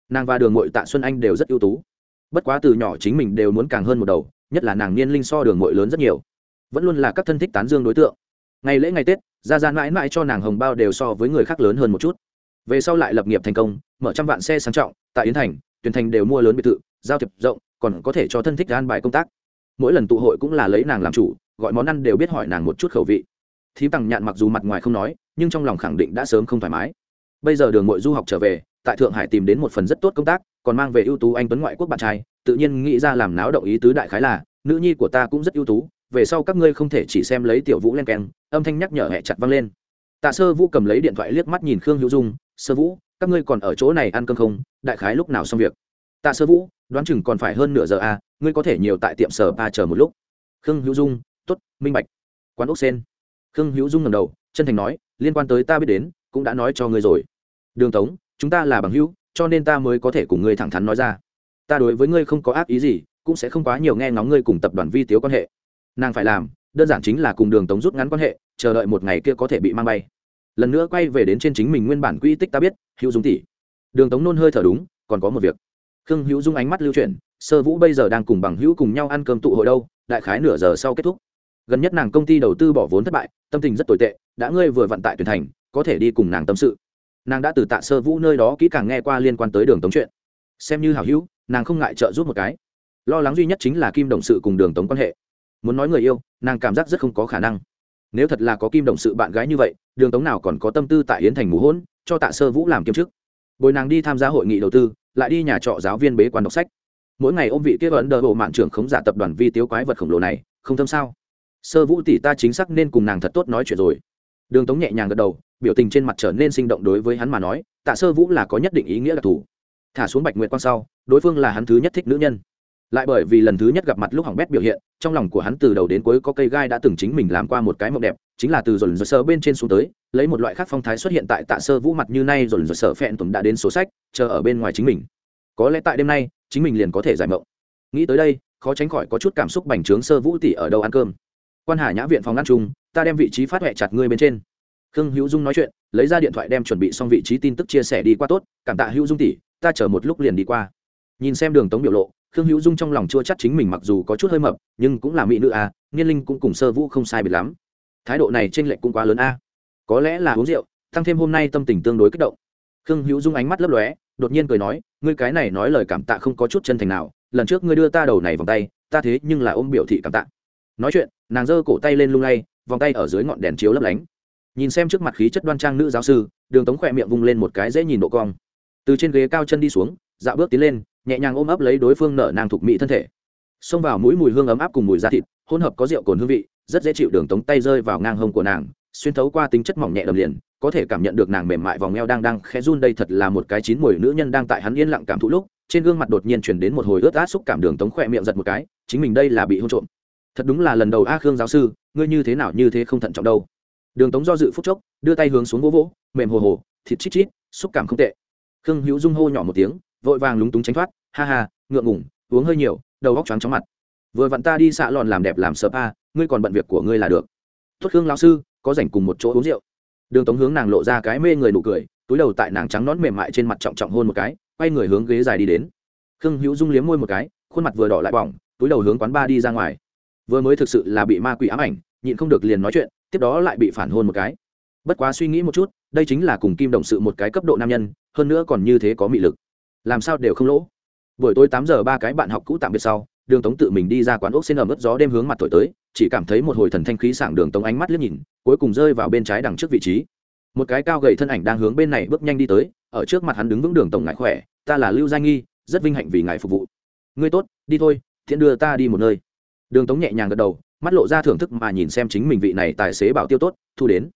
Nàng và đường mội tạ xuân anh đều rất ưu tú. Bất quá từ nhỏ chính mình đều muốn càng hơn một đầu, nhất là nàng niên linh so đường mội lớn rất nhiều vẫn luôn là các thân thích tán dương đối tượng. Ngày lễ ngày tết ra ra mãi mãi cho nàng hồng bao đều so với người khác lớn hơn một chút. Về sau lại lập nghiệp thành công, mở trăm vạn xe sang trọng, tại yến thành tuyển thành đều mua lớn biệt thự, giao thiệp rộng, còn có thể cho thân thích gan bài công tác. Mỗi lần tụ hội cũng là lấy nàng làm chủ, gọi món ăn đều biết hỏi nàng một chút khẩu vị. Thím tằng nhạn mặc dù mặt ngoài không nói, nhưng trong lòng khẳng định đã sớm không thoải mái. Bây giờ đường mội du học trở về, tại thượng hải tìm đến một phần rất tốt công tác, còn mang về ưu tú anh tuấn ngoại quốc bạn trai, tự nhiên nghĩ ra làm náo động ý tứ đại khái là, nữ nhi của ta cũng rất ưu tú về sau các ngươi không thể chỉ xem lấy tiểu vũ len keng âm thanh nhắc nhở hẹ chặt vang lên. Tạ sơ vũ cầm lấy điện thoại liếc mắt nhìn khương hữu dung sơ vũ các ngươi còn ở chỗ này ăn cơm không? Đại khái lúc nào xong việc? Tạ sơ vũ đoán chừng còn phải hơn nửa giờ à, ngươi có thể nhiều tại tiệm sở ba chờ một lúc. Khương hữu dung t ố t minh bạch. Quán ốc sen. Khương hữu dung ngầm đầu chân thành nói liên quan tới ta biết đến cũng đã nói cho ngươi rồi. Đường tống chúng ta là bằng hữu cho nên ta mới có thể cùng ngươi thẳng thắn nói ra. Ta đối với ngươi không có ác ý gì cũng sẽ không quá nhiều nghe ngóng ngươi cùng tập đoàn vi tiếu quan hệ nàng phải làm, đơn giản chính là cùng đường tống rút ngắn quan hệ, chờ đợi một ngày kia có thể bị mang bay. Lần nữa quay về đến trên chính mình nguyên bản quy tích ta biết, hữu dung tỷ. Đường tống nôn hơi thở đúng, còn có một việc. Khương hữu dung ánh mắt lưu chuyển, sơ vũ bây giờ đang cùng bằng hữu cùng nhau ăn cơm tụ hội đâu, đại khái nửa giờ sau kết thúc. Gần nhất nàng công ty đầu tư bỏ vốn thất bại, tâm tình rất tồi tệ, đã ngươi vừa vận tại tuyển thành, có thể đi cùng nàng tâm sự. Nàng đã từ tạ sơ vũ nơi đó kỹ càng nghe qua liên quan tới đường tống chuyện. Xem như hảo hữu, nàng không ngại trợ giúp một cái. Lo lắng duy nhất chính là kim đồng sự cùng đường tống quan hệ muốn nói người yêu, nàng cảm giác rất không có khả năng. Nếu thật là có kim đồng sự bạn gái như vậy, đường tống nào còn có tâm tư tại yến thành mù hỗn, cho tạ sơ vũ làm kiêm chức. Bồi nàng đi tham gia hội nghị đầu tư, lại đi nhà trọ giáo viên bế quan đọc sách. Mỗi ngày ôm vị kia ấn đờ bộ mạng trưởng khống giả tập đoàn vi tiếu quái vật khổng lồ này, không thâm sao? Sơ vũ tỷ ta chính xác nên cùng nàng thật tốt nói chuyện rồi. Đường tống nhẹ nhàng gật đầu, biểu tình trên mặt trở nên sinh động đối với hắn mà nói, tạ sơ vũ là có nhất định ý nghĩa đặc thù. Thả xuống bạch nguyệt quang sau, đối phương là hắn thứ nhất thích nữ nhân lại bởi vì lần thứ nhất gặp mặt lúc hỏng bét biểu hiện, trong lòng của hắn từ đầu đến cuối có cây gai đã từng chính mình làm qua một cái mộng đẹp, chính là từ dồn dồn sơ bên trên xuống tới, lấy một loại khác phong thái xuất hiện tại tạ sơ vũ mặt như nay dồn dồn sơ phẹn tùng đã đến số sách, chờ ở bên ngoài chính mình. Có lẽ tại đêm nay, chính mình liền có thể giải mộng. Nghĩ tới đây, khó tránh khỏi có chút cảm xúc bành trướng sơ vũ tỷ ở đâu ăn cơm. Quan hà nhã viện phòng ăn chung, ta đem vị trí phát huệ chặt ngươi bên trên. Khương hữu dung nói chuyện, lấy ra điện thoại đem chuẩn bị xong vị trí tin tức chia sẻ đi qua tốt, cảm tạ hữu dung tỷ, ta chờ một lúc liền đi qua. Nhìn xem đường tống biểu lộ khương hữu dung trong lòng chua chắc chính mình mặc dù có chút hơi mập nhưng cũng là mỹ nữ a à, linh cũng cùng sơ vũ không sai biệt lắm. Thái độ này t r ê n lệch cũng quá lớn a có lẽ là uống rượu tăng thêm hôm nay tâm tình tương đối kích động. Khương hữu dung ánh mắt lấp lóe đột nhiên cười nói ngươi cái này nói lời cảm tạ không có chút chân thành nào lần trước ngươi đưa ta đầu này vòng tay ta thế nhưng là ôm biểu thị cảm tạ. Nói chuyện nàng giơ cổ tay lên lung lay vòng tay ở dưới ngọn đèn chiếu lấp lánh. Nhìn xem trước mặt khí chất đoan trang nữ giáo sư đường tống khỏe miệng vung lên một cái dễ nhìn độ cong. Từ trên ghế cao chân đi xuống dạo bước tiến lên nhẹ nhàng ôm ấp lấy đối phương nở nàng thục mỹ thân thể. Xông vào mũi mùi hương ấm áp cùng mùi da thịt, hỗn hợp có rượu cồn hương vị, rất dễ chịu đường tống tay rơi vào ngang hông của nàng, xuyên thấu qua tính chất mỏng nhẹ đầm liền, có thể cảm nhận được nàng mềm mại vòng eo đang đang khẽ run đây thật là một cái chín mùi nữ nhân đang tại hắn yên lặng cảm thụ lúc, trên gương mặt đột nhiên chuyển đến một hồi ướt át xúc cảm đường tống khỏe miệng giật một cái, chính mình đây là bị hôn trộm. Thật đúng là lần đầu a khương giáo sư, ngươi như thế nào như thế không thận trọng đâu. Đường tống do dự phút chốc, đưa tay hướng xuống vỗ vỗ, mềm hồ hồ, thịt chít chít, xúc cảm không tệ. Khương hữu dung hô nhỏ một tiếng, vội vàng lúng túng tránh thoát ha ha, ngượng ngủng uống hơi nhiều, đầu góc choáng chóng mặt. Vừa vặn ta đi xạ lòn làm đẹp làm sợ pa ngươi còn bận việc của ngươi là được. Tuất hương lão sư, có rảnh cùng một chỗ uống rượu. Đường tống hướng nàng lộ ra cái mê người nụ cười, túi đầu tại nàng trắng nón mềm mại trên mặt trọng trọng hôn một cái, quay người hướng ghế dài đi đến. Khương hữu dung liếm môi một cái, khuôn mặt vừa đỏ lại bỏng, túi đầu hướng quán ba đi ra ngoài. Vừa mới thực sự là bị ma quỷ ám ảnh, nhịn không được liền nói chuyện, tiếp đó lại bị phản hôn một cái. Bất quá suy nghĩ một chút, đây chính là cùng kim đồng sự một cái cấp độ nam nhân, hơn nữa còn như thế có mị lực. Làm sao đều không lỗ buổi tối tám giờ ba cái bạn học cũ tạm biệt sau, đường tống tự mình đi ra quán ốc xin ẩm ướt gió đêm hướng mặt thổi tới, chỉ cảm thấy một hồi thần thanh khí sảng đường tống ánh mắt liếc nhìn, cuối cùng rơi vào bên trái đằng trước vị trí. Một cái cao gầy thân ảnh đang hướng bên này bước nhanh đi tới, ở trước mặt hắn đứng vững đường tổng ngại khỏe, ta là lưu gia nghi, rất vinh hạnh vì ngài phục vụ. Ngươi tốt, đi thôi, thiện đưa ta đi một nơi. Đường tống nhẹ nhàng gật đầu, mắt lộ ra thưởng thức mà nhìn xem chính mình vị này tài xế bảo tiêu tốt, thu đến.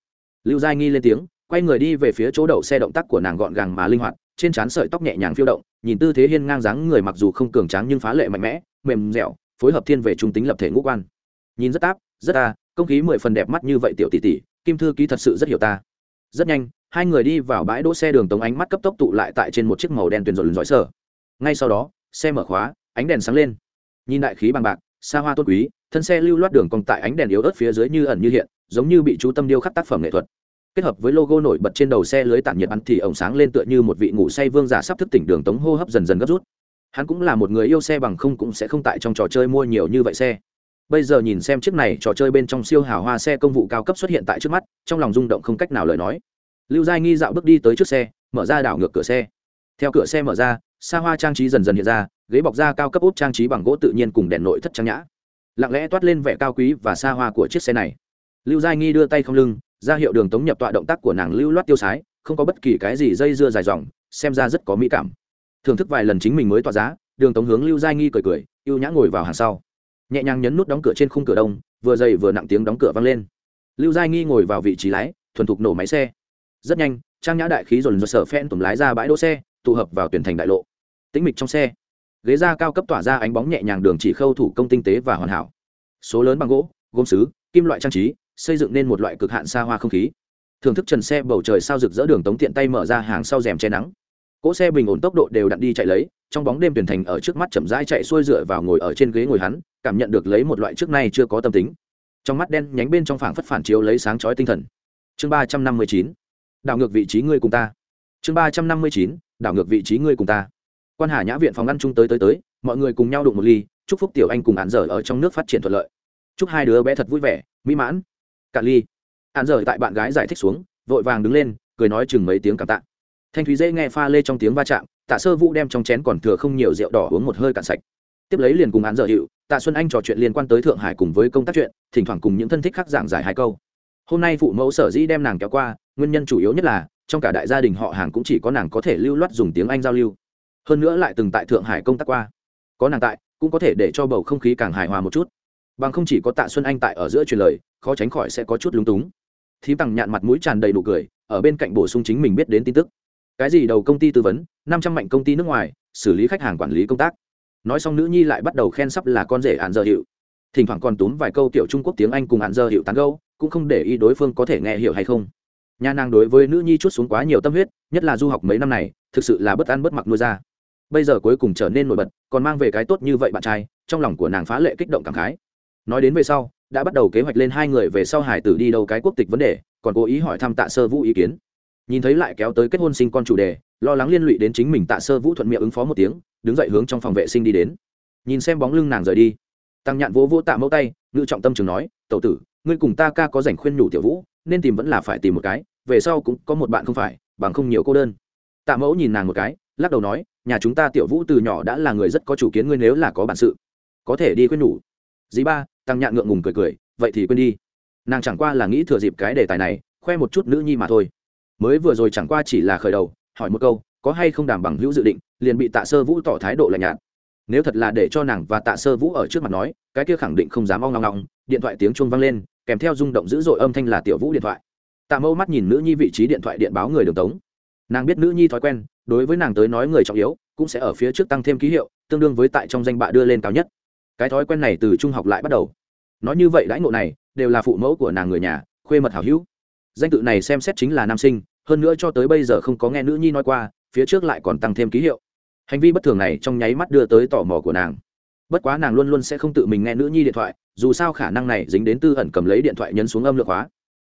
Lưu gia nghi lên tiếng, quay người đi về phía chỗ đậu xe động tác của nàng gọn gàng mà linh hoạt, trên trán sợi tóc nhẹ nhàng phiêu động nhìn tư thế hiên ngang dáng người mặc dù không cường tráng nhưng phá lệ mạnh mẽ, mềm dẻo, phối hợp thiên về trung tính lập thể ngũ quan. Nhìn rất áp, rất ta công khí mười phần đẹp mắt như vậy tiểu tỷ tỷ, kim thư ký thật sự rất hiểu ta. Rất nhanh, hai người đi vào bãi đỗ xe đường tống ánh mắt cấp tốc tụ lại tại trên một chiếc màu đen tuyền rộn giỏi sở ngay sau đó, xe mở khóa, ánh đèn sáng lên. Nhìn đại khí bằng bạc, xa hoa tôn quý, thân xe lưu loát đường còn tại ánh đèn yếu ớt phía dưới như ẩn như hiện, giống như bị chú tâm điêu khắc tác phẩm nghệ thuật kết hợp với logo nổi bật trên đầu xe lưới tản nhiệt ăn thì ổng sáng lên tựa như một vị ngủ say vương giả sắp thức tỉnh đường tống hô hấp dần dần gấp rút. Hắn cũng là một người yêu xe bằng không cũng sẽ không tại trong trò chơi mua nhiều như vậy xe. Bây giờ nhìn xem chiếc này trò chơi bên trong siêu hào hoa xe công vụ cao cấp xuất hiện tại trước mắt, trong lòng rung động không cách nào lời nói. Lưu giai nghi dạo bước đi tới trước xe, mở ra đảo ngược cửa xe. Theo cửa xe mở ra, xa hoa trang trí dần dần hiện ra, ghế bọc da cao cấp úp trang trí bằng gỗ tự nhiên cùng đèn nội thất trang nhã. Lặng lẽ toát lên vẻ cao quý và xa hoa của chiếc xe này. Lưu giai nghi đưa tay không lưng ra hiệu đường tống nhập tọa động tác của nàng lưu loát tiêu sái, không có bất kỳ cái gì dây dưa dài dòng, xem ra rất có mỹ cảm. Thưởng thức vài lần chính mình mới tọa giá, đường tống hướng lưu giai nghi cười cười y ê u nhã ngồi vào hàng sau. Nhẹ nhàng nhấn nút đóng cửa trên khung cửa đông, vừa dày vừa nặng tiếng đóng cửa vang lên. Lưu giai nghi ngồi vào vị trí lái, thuần thục nổ máy xe. Rất nhanh, trang nhã đại khí dồn dồn sở phen tùm lái ra bãi đỗ xe, tụ hợp vào tuyển thành đại lộ. Tĩnh mịch trong xe. Ghế da cao cấp tỏa ra ánh bóng nhẹ nhàng đường chỉ khâu thủ công tinh tế và hoàn hảo. Số lớn bằng gỗ, gốm xứ kim loại trang trí xây dựng nên một loại cực hạn xa hoa không khí. Thưởng thức trần xe bầu trời sao rực rỡ đường tống tiện tay mở ra hàng sau rèm che nắng. Cỗ xe bình ổn tốc độ đều đặn đi chạy lấy, trong bóng đêm tuyển thành ở trước mắt chậm rãi chạy xuôi dựa vào ngồi ở trên ghế ngồi hắn, cảm nhận được lấy một loại trước nay chưa có tâm tính. Trong mắt đen nhánh bên trong phảng phất phản chiếu lấy sáng chói tinh thần. Chương ba trăm năm mươi chín, đảo ngược vị trí ngươi cùng ta. Chương ba trăm năm mươi chín, đảo ngược vị trí ngươi cùng ta. Quan hà nhã viện phòng ngăn chung tới tới tới, mọi người cùng nhau đụng một ly, chúc phúc tiểu anh cùng án dở ở trong nước phát triển thuận lợi. Chúc hai đứa bé thật vui vẻ, mỹ mãn cả ly. Hạn rời tại bạn gái giải thích xuống, vội vàng đứng lên, cười nói chừng mấy tiếng cảm tạ. Thanh thúy dễ nghe pha lê trong tiếng va chạm, tạ sơ vũ đem trong chén còn thừa không nhiều rượu đỏ uống một hơi cạn sạch. Tiếp lấy liền cùng án dở hiệu, tạ xuân anh trò chuyện liên quan tới thượng hải cùng với công tác chuyện, thỉnh thoảng cùng những thân thích khác giảng giải hai câu. Hôm nay phụ mẫu sở dĩ đem nàng kéo qua, nguyên nhân chủ yếu nhất là, trong cả đại gia đình họ hàng cũng chỉ có nàng có thể lưu loát dùng tiếng anh giao lưu. Hơn nữa lại từng tại thượng hải công tác qua. Có nàng tại, cũng có thể để cho bầu không khí càng hài hòa một chút. Bằng không chỉ có tạ xuân anh tại ở giữa truyền lời khó tránh khỏi sẽ có chút lúng túng. Thím tằng nhạn mặt mũi tràn đầy đủ cười, ở bên cạnh bổ sung chính mình biết đến tin tức. Cái gì đầu công ty tư vấn, năm trăm mạnh công ty nước ngoài, xử lý khách hàng quản lý công tác. Nói xong nữ nhi lại bắt đầu khen sắp là con rể hạn dơ hiệu thỉnh thoảng còn túm vài câu tiểu trung quốc tiếng anh cùng hạn dơ hiệu tán gâu cũng không để ý đối phương có thể nghe hiểu hay không. Nhà nàng đối với nữ nhi chút xuống quá nhiều tâm huyết, nhất là du học mấy năm này, thực sự là bất ăn bất mặc nuôi ra. Bây giờ cuối cùng trở nên nổi bật, còn mang về cái tốt như vậy bạn trai, trong lòng của nàng phá lệ kích động cảm khái. Nói đến về sau đã bắt đầu kế hoạch lên hai người về sau hải tử đi đâu cái quốc tịch vấn đề, còn cố ý hỏi thăm tạ sơ vũ ý kiến. Nhìn thấy lại kéo tới kết hôn sinh con chủ đề, lo lắng liên lụy đến chính mình tạ sơ vũ thuận miệng ứng phó một tiếng, đứng dậy hướng trong phòng vệ sinh đi đến. Nhìn xem bóng lưng nàng rời đi. Tăng nhạn vỗ vỗ tạ mẫu tay ngự trọng tâm trường nói, tẩu tử, ngươi cùng ta ca có dành khuyên nhủ tiểu vũ, nên tìm vẫn là phải tìm một cái, về sau cũng có một bạn không phải, bằng không nhiều cô đơn. Tạ mẫu nhìn nàng một cái, lắc đầu nói, nhà chúng ta tiểu vũ từ nhỏ đã là người rất có chủ kiến, ngươi nếu là có bản sự, có thể đi khuyên nhủ. Dì ba tăng nhạn ngượng ngùng cười cười, vậy thì quên đi. Nàng chẳng qua là nghĩ thừa dịp cái đề tài này, khoe một chút nữ nhi mà thôi. Mới vừa rồi chẳng qua chỉ là khởi đầu, hỏi một câu, có hay không đảm bằng hữu dự định, liền bị tạ sơ vũ tỏ thái độ lạnh nhạt? Nếu thật là để cho nàng và tạ sơ vũ ở trước mặt nói, cái kia khẳng định không dám ong ngong ngong điện thoại tiếng chuông vang lên, kèm theo rung động dữ dội âm thanh là tiểu vũ điện thoại. Tạ mâu mắt nhìn nữ nhi vị trí điện thoại điện báo người đường tống. Nàng biết nữ nhi thói quen, đối với nàng tới nói người trọng yếu, cũng sẽ ở phía trước tăng thêm ký hiệu, tương đương với tại trong danh bạ đưa lên cao nhất. Cái thói quen này từ trung học lại bắt đầu nói như vậy đãi ngộ này, đều là phụ mẫu của nàng người nhà, khuê mật hảo hữu. Danh tự này xem xét chính là nam sinh, hơn nữa cho tới bây giờ không có nghe nữ nhi nói qua, phía trước lại còn tăng thêm ký hiệu. Hành vi bất thường này trong nháy mắt đưa tới tò mò của nàng. Bất quá nàng luôn luôn sẽ không tự mình nghe nữ nhi điện thoại, dù sao khả năng này dính đến tư ẩn cầm lấy điện thoại nhấn xuống âm lượng hóa.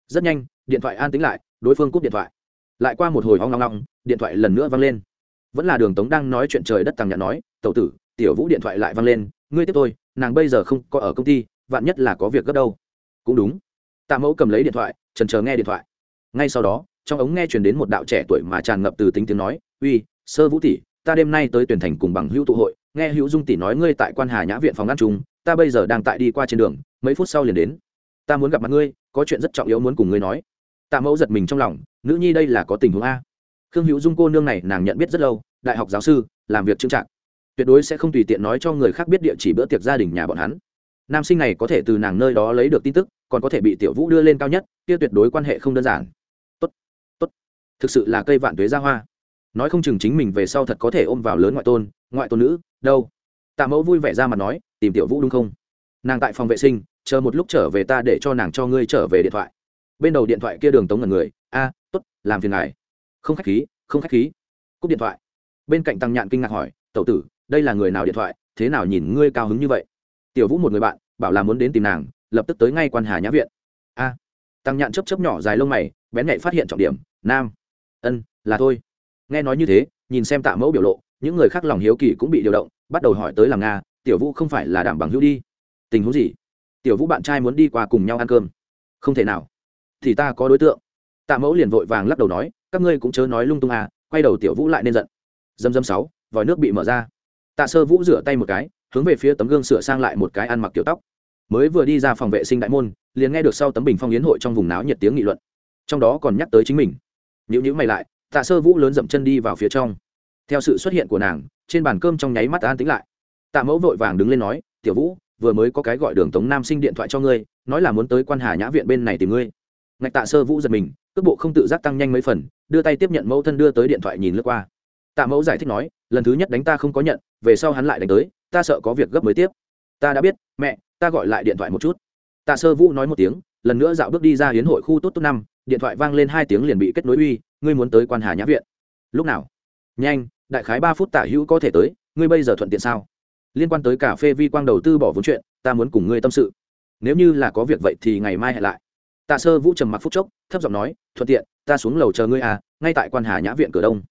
Rất nhanh, điện thoại an tính lại, đối phương cúp điện thoại. Lại qua một hồi hoang long long điện thoại lần nữa vang lên. Vẫn là đường tống đang nói chuyện trời đất tàng nhạn nói, tẩu tử, tiểu vũ điện thoại lại vang lên, ngươi tiếp tôi, nàng bây giờ không có ở công ty vạn nhất là có việc gấp đâu. Cũng đúng. Tạ mẫu cầm lấy điện thoại, trần chờ nghe điện thoại. Ngay sau đó, trong ống nghe chuyển đến một đạo trẻ tuổi mà tràn ngập từ tính tiếng nói, uy, sơ vũ tỷ, ta đêm nay tới tuyển thành cùng bằng hữu tụ hội, nghe hữu dung tỷ nói ngươi tại quan hà nhã viện phòng ăn chung, ta bây giờ đang tại đi qua trên đường, mấy phút sau liền đến. Ta muốn gặp mặt ngươi, có chuyện rất trọng yếu muốn cùng ngươi nói. Tạ mẫu giật mình trong lòng, nữ nhi đây là có tình huống a. Khương hữu dung cô nương này nàng nhận biết rất lâu, đại học giáo sư, làm việc trưng trạng tuyệt đối sẽ không tùy tiện nói cho người khác biết địa chỉ bữa tiệc gia đình nhà bọn hắn nam sinh này có thể từ nàng nơi đó lấy được tin tức còn có thể bị tiểu vũ đưa lên cao nhất kia tuyệt đối quan hệ không đơn giản. Tốt tốt. Thực sự là cây vạn tuế ra hoa. Nói không chừng chính mình về sau thật có thể ôm vào lớn ngoại tôn ngoại tôn nữ đâu? Tạ mẫu vui vẻ ra mà nói tìm tiểu vũ đúng không? Nàng tại phòng vệ sinh chờ một lúc trở về ta để cho nàng cho ngươi trở về điện thoại. Bên đầu điện thoại kia đường tống ngần người a à, t ố t làm phiền ngài. Không khách khí không khách khí. Cúp điện thoại. Bên cạnh tăng nhạn kinh ngạc hỏi tậu tử đây là người nào điện thoại? Thế nào nhìn ngươi cao hứng như vậy? Tiểu vũ một người bạn, bảo là muốn đến tìm nàng, lập tức tới ngay quan hà nhã viện. A. Tăng nhạn chấp chấp nhỏ dài lông mày, bén nhạy phát hiện trọng điểm, nam. Ân, là thôi nghe nói như thế, nhìn xem tạ mẫu biểu lộ, những người khác lòng hiếu kỳ cũng bị điều động, bắt đầu hỏi tới làm nga, tiểu vũ không phải là đảm bằng hữu đi? Tình huống gì? Tiểu vũ bạn trai muốn đi qua cùng nhau ăn cơm. Không thể nào. Thì ta có đối tượng. Tạ mẫu liền vội vàng lắc đầu nói, các ngươi cũng chớ nói lung tung à quay đầu tiểu vũ lại nên giận. Dâm dâm sáu, vòi nước bị mở ra. Tạ sơ vũ rửa tay một cái hướng về phía tấm gương sửa sang lại một cái ăn mặc kiểu tóc. Mới vừa đi ra phòng vệ sinh đại môn, liền nghe được sau tấm bình phong yến hội trong vùng náo nhiệt tiếng nghị luận. Trong đó còn nhắc tới chính mình. Nhữ nhữ mày lại, tạ sơ vũ lớn dậm chân đi vào phía trong. Theo sự xuất hiện của nàng, trên bàn cơm trong nháy mắt an tính lại. Tạ mẫu vội vàng đứng lên nói, tiểu vũ, vừa mới có cái gọi đường tống nam sinh điện thoại cho ngươi, nói là muốn tới quan hà nhã viện bên này tìm ngươi. Ngạch tạ sơ vũ giật mình, cước bộ không tự giác tăng nhanh mấy phần, đưa tay tiếp nhận mẫu thân đưa tới điện thoại nhìn lướt qua. Tạ mẫu giải thích nói, lần thứ nhất đánh ta không có nhận, về sau hắn lại đánh tới ta sợ có việc gấp mới tiếp. Ta đã biết, mẹ, ta gọi lại điện thoại một chút. Tạ sơ vũ nói một tiếng, lần nữa dạo bước đi ra hiến hội khu tốt tốt năm, điện thoại vang lên hai tiếng liền bị kết nối uy, ngươi muốn tới quan hà nhã viện. Lúc nào? Nhanh, đại khái ba phút tả hữu có thể tới, ngươi bây giờ thuận tiện sao? Liên quan tới cà phê vi quang đầu tư bỏ vốn chuyện, ta muốn cùng ngươi tâm sự. Nếu như là có việc vậy thì ngày mai hẹn lại. Tạ sơ vũ trầm mặc phút chốc, thấp giọng nói, thuận tiện, ta xuống lầu chờ ngươi à ngay tại quan hà nhã viện cửa đông.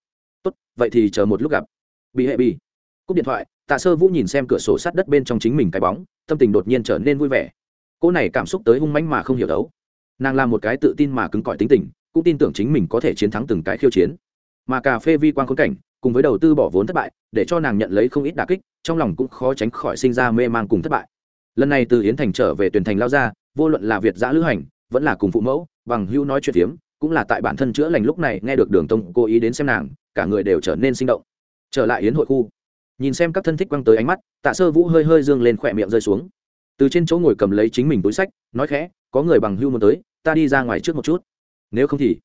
Tốt, vậy thì chờ một lúc gặp. Bị hệ bị cúp điện thoại, tạ sơ vũ nhìn xem cửa sổ sát đất bên trong chính mình cái bóng, tâm tình đột nhiên trở nên vui vẻ. Cô này cảm xúc tới hung mãnh mà không hiểu đấu. Nàng là một cái tự tin mà cứng cỏi tính tình, cũng tin tưởng chính mình có thể chiến thắng từng cái khiêu chiến. Mà cà phê vi quan khốn cảnh, cùng với đầu tư bỏ vốn thất bại, để cho nàng nhận lấy không ít đà kích, trong lòng cũng khó tránh khỏi sinh ra mê man cùng thất bại. Lần này từ yến thành trở về tuyển thành lao ra, vô luận là việt giã lữ hành, vẫn là cùng phụ mẫu, bằng hưu nói chuyện phiếm, cũng là tại bản thân chữa lành lúc này nghe được đường tông cố ý đến xem nàng, cả người đều trở nên sinh động. Trở lại yến hội khu nhìn xem các thân thích quăng tới ánh mắt, tạ sơ vũ hơi hơi dương lên khỏe miệng rơi xuống. Từ trên chỗ ngồi cầm lấy chính mình túi sách, nói khẽ, có người bằng hưu muốn tới, ta đi ra ngoài trước một chút. Nếu không thì?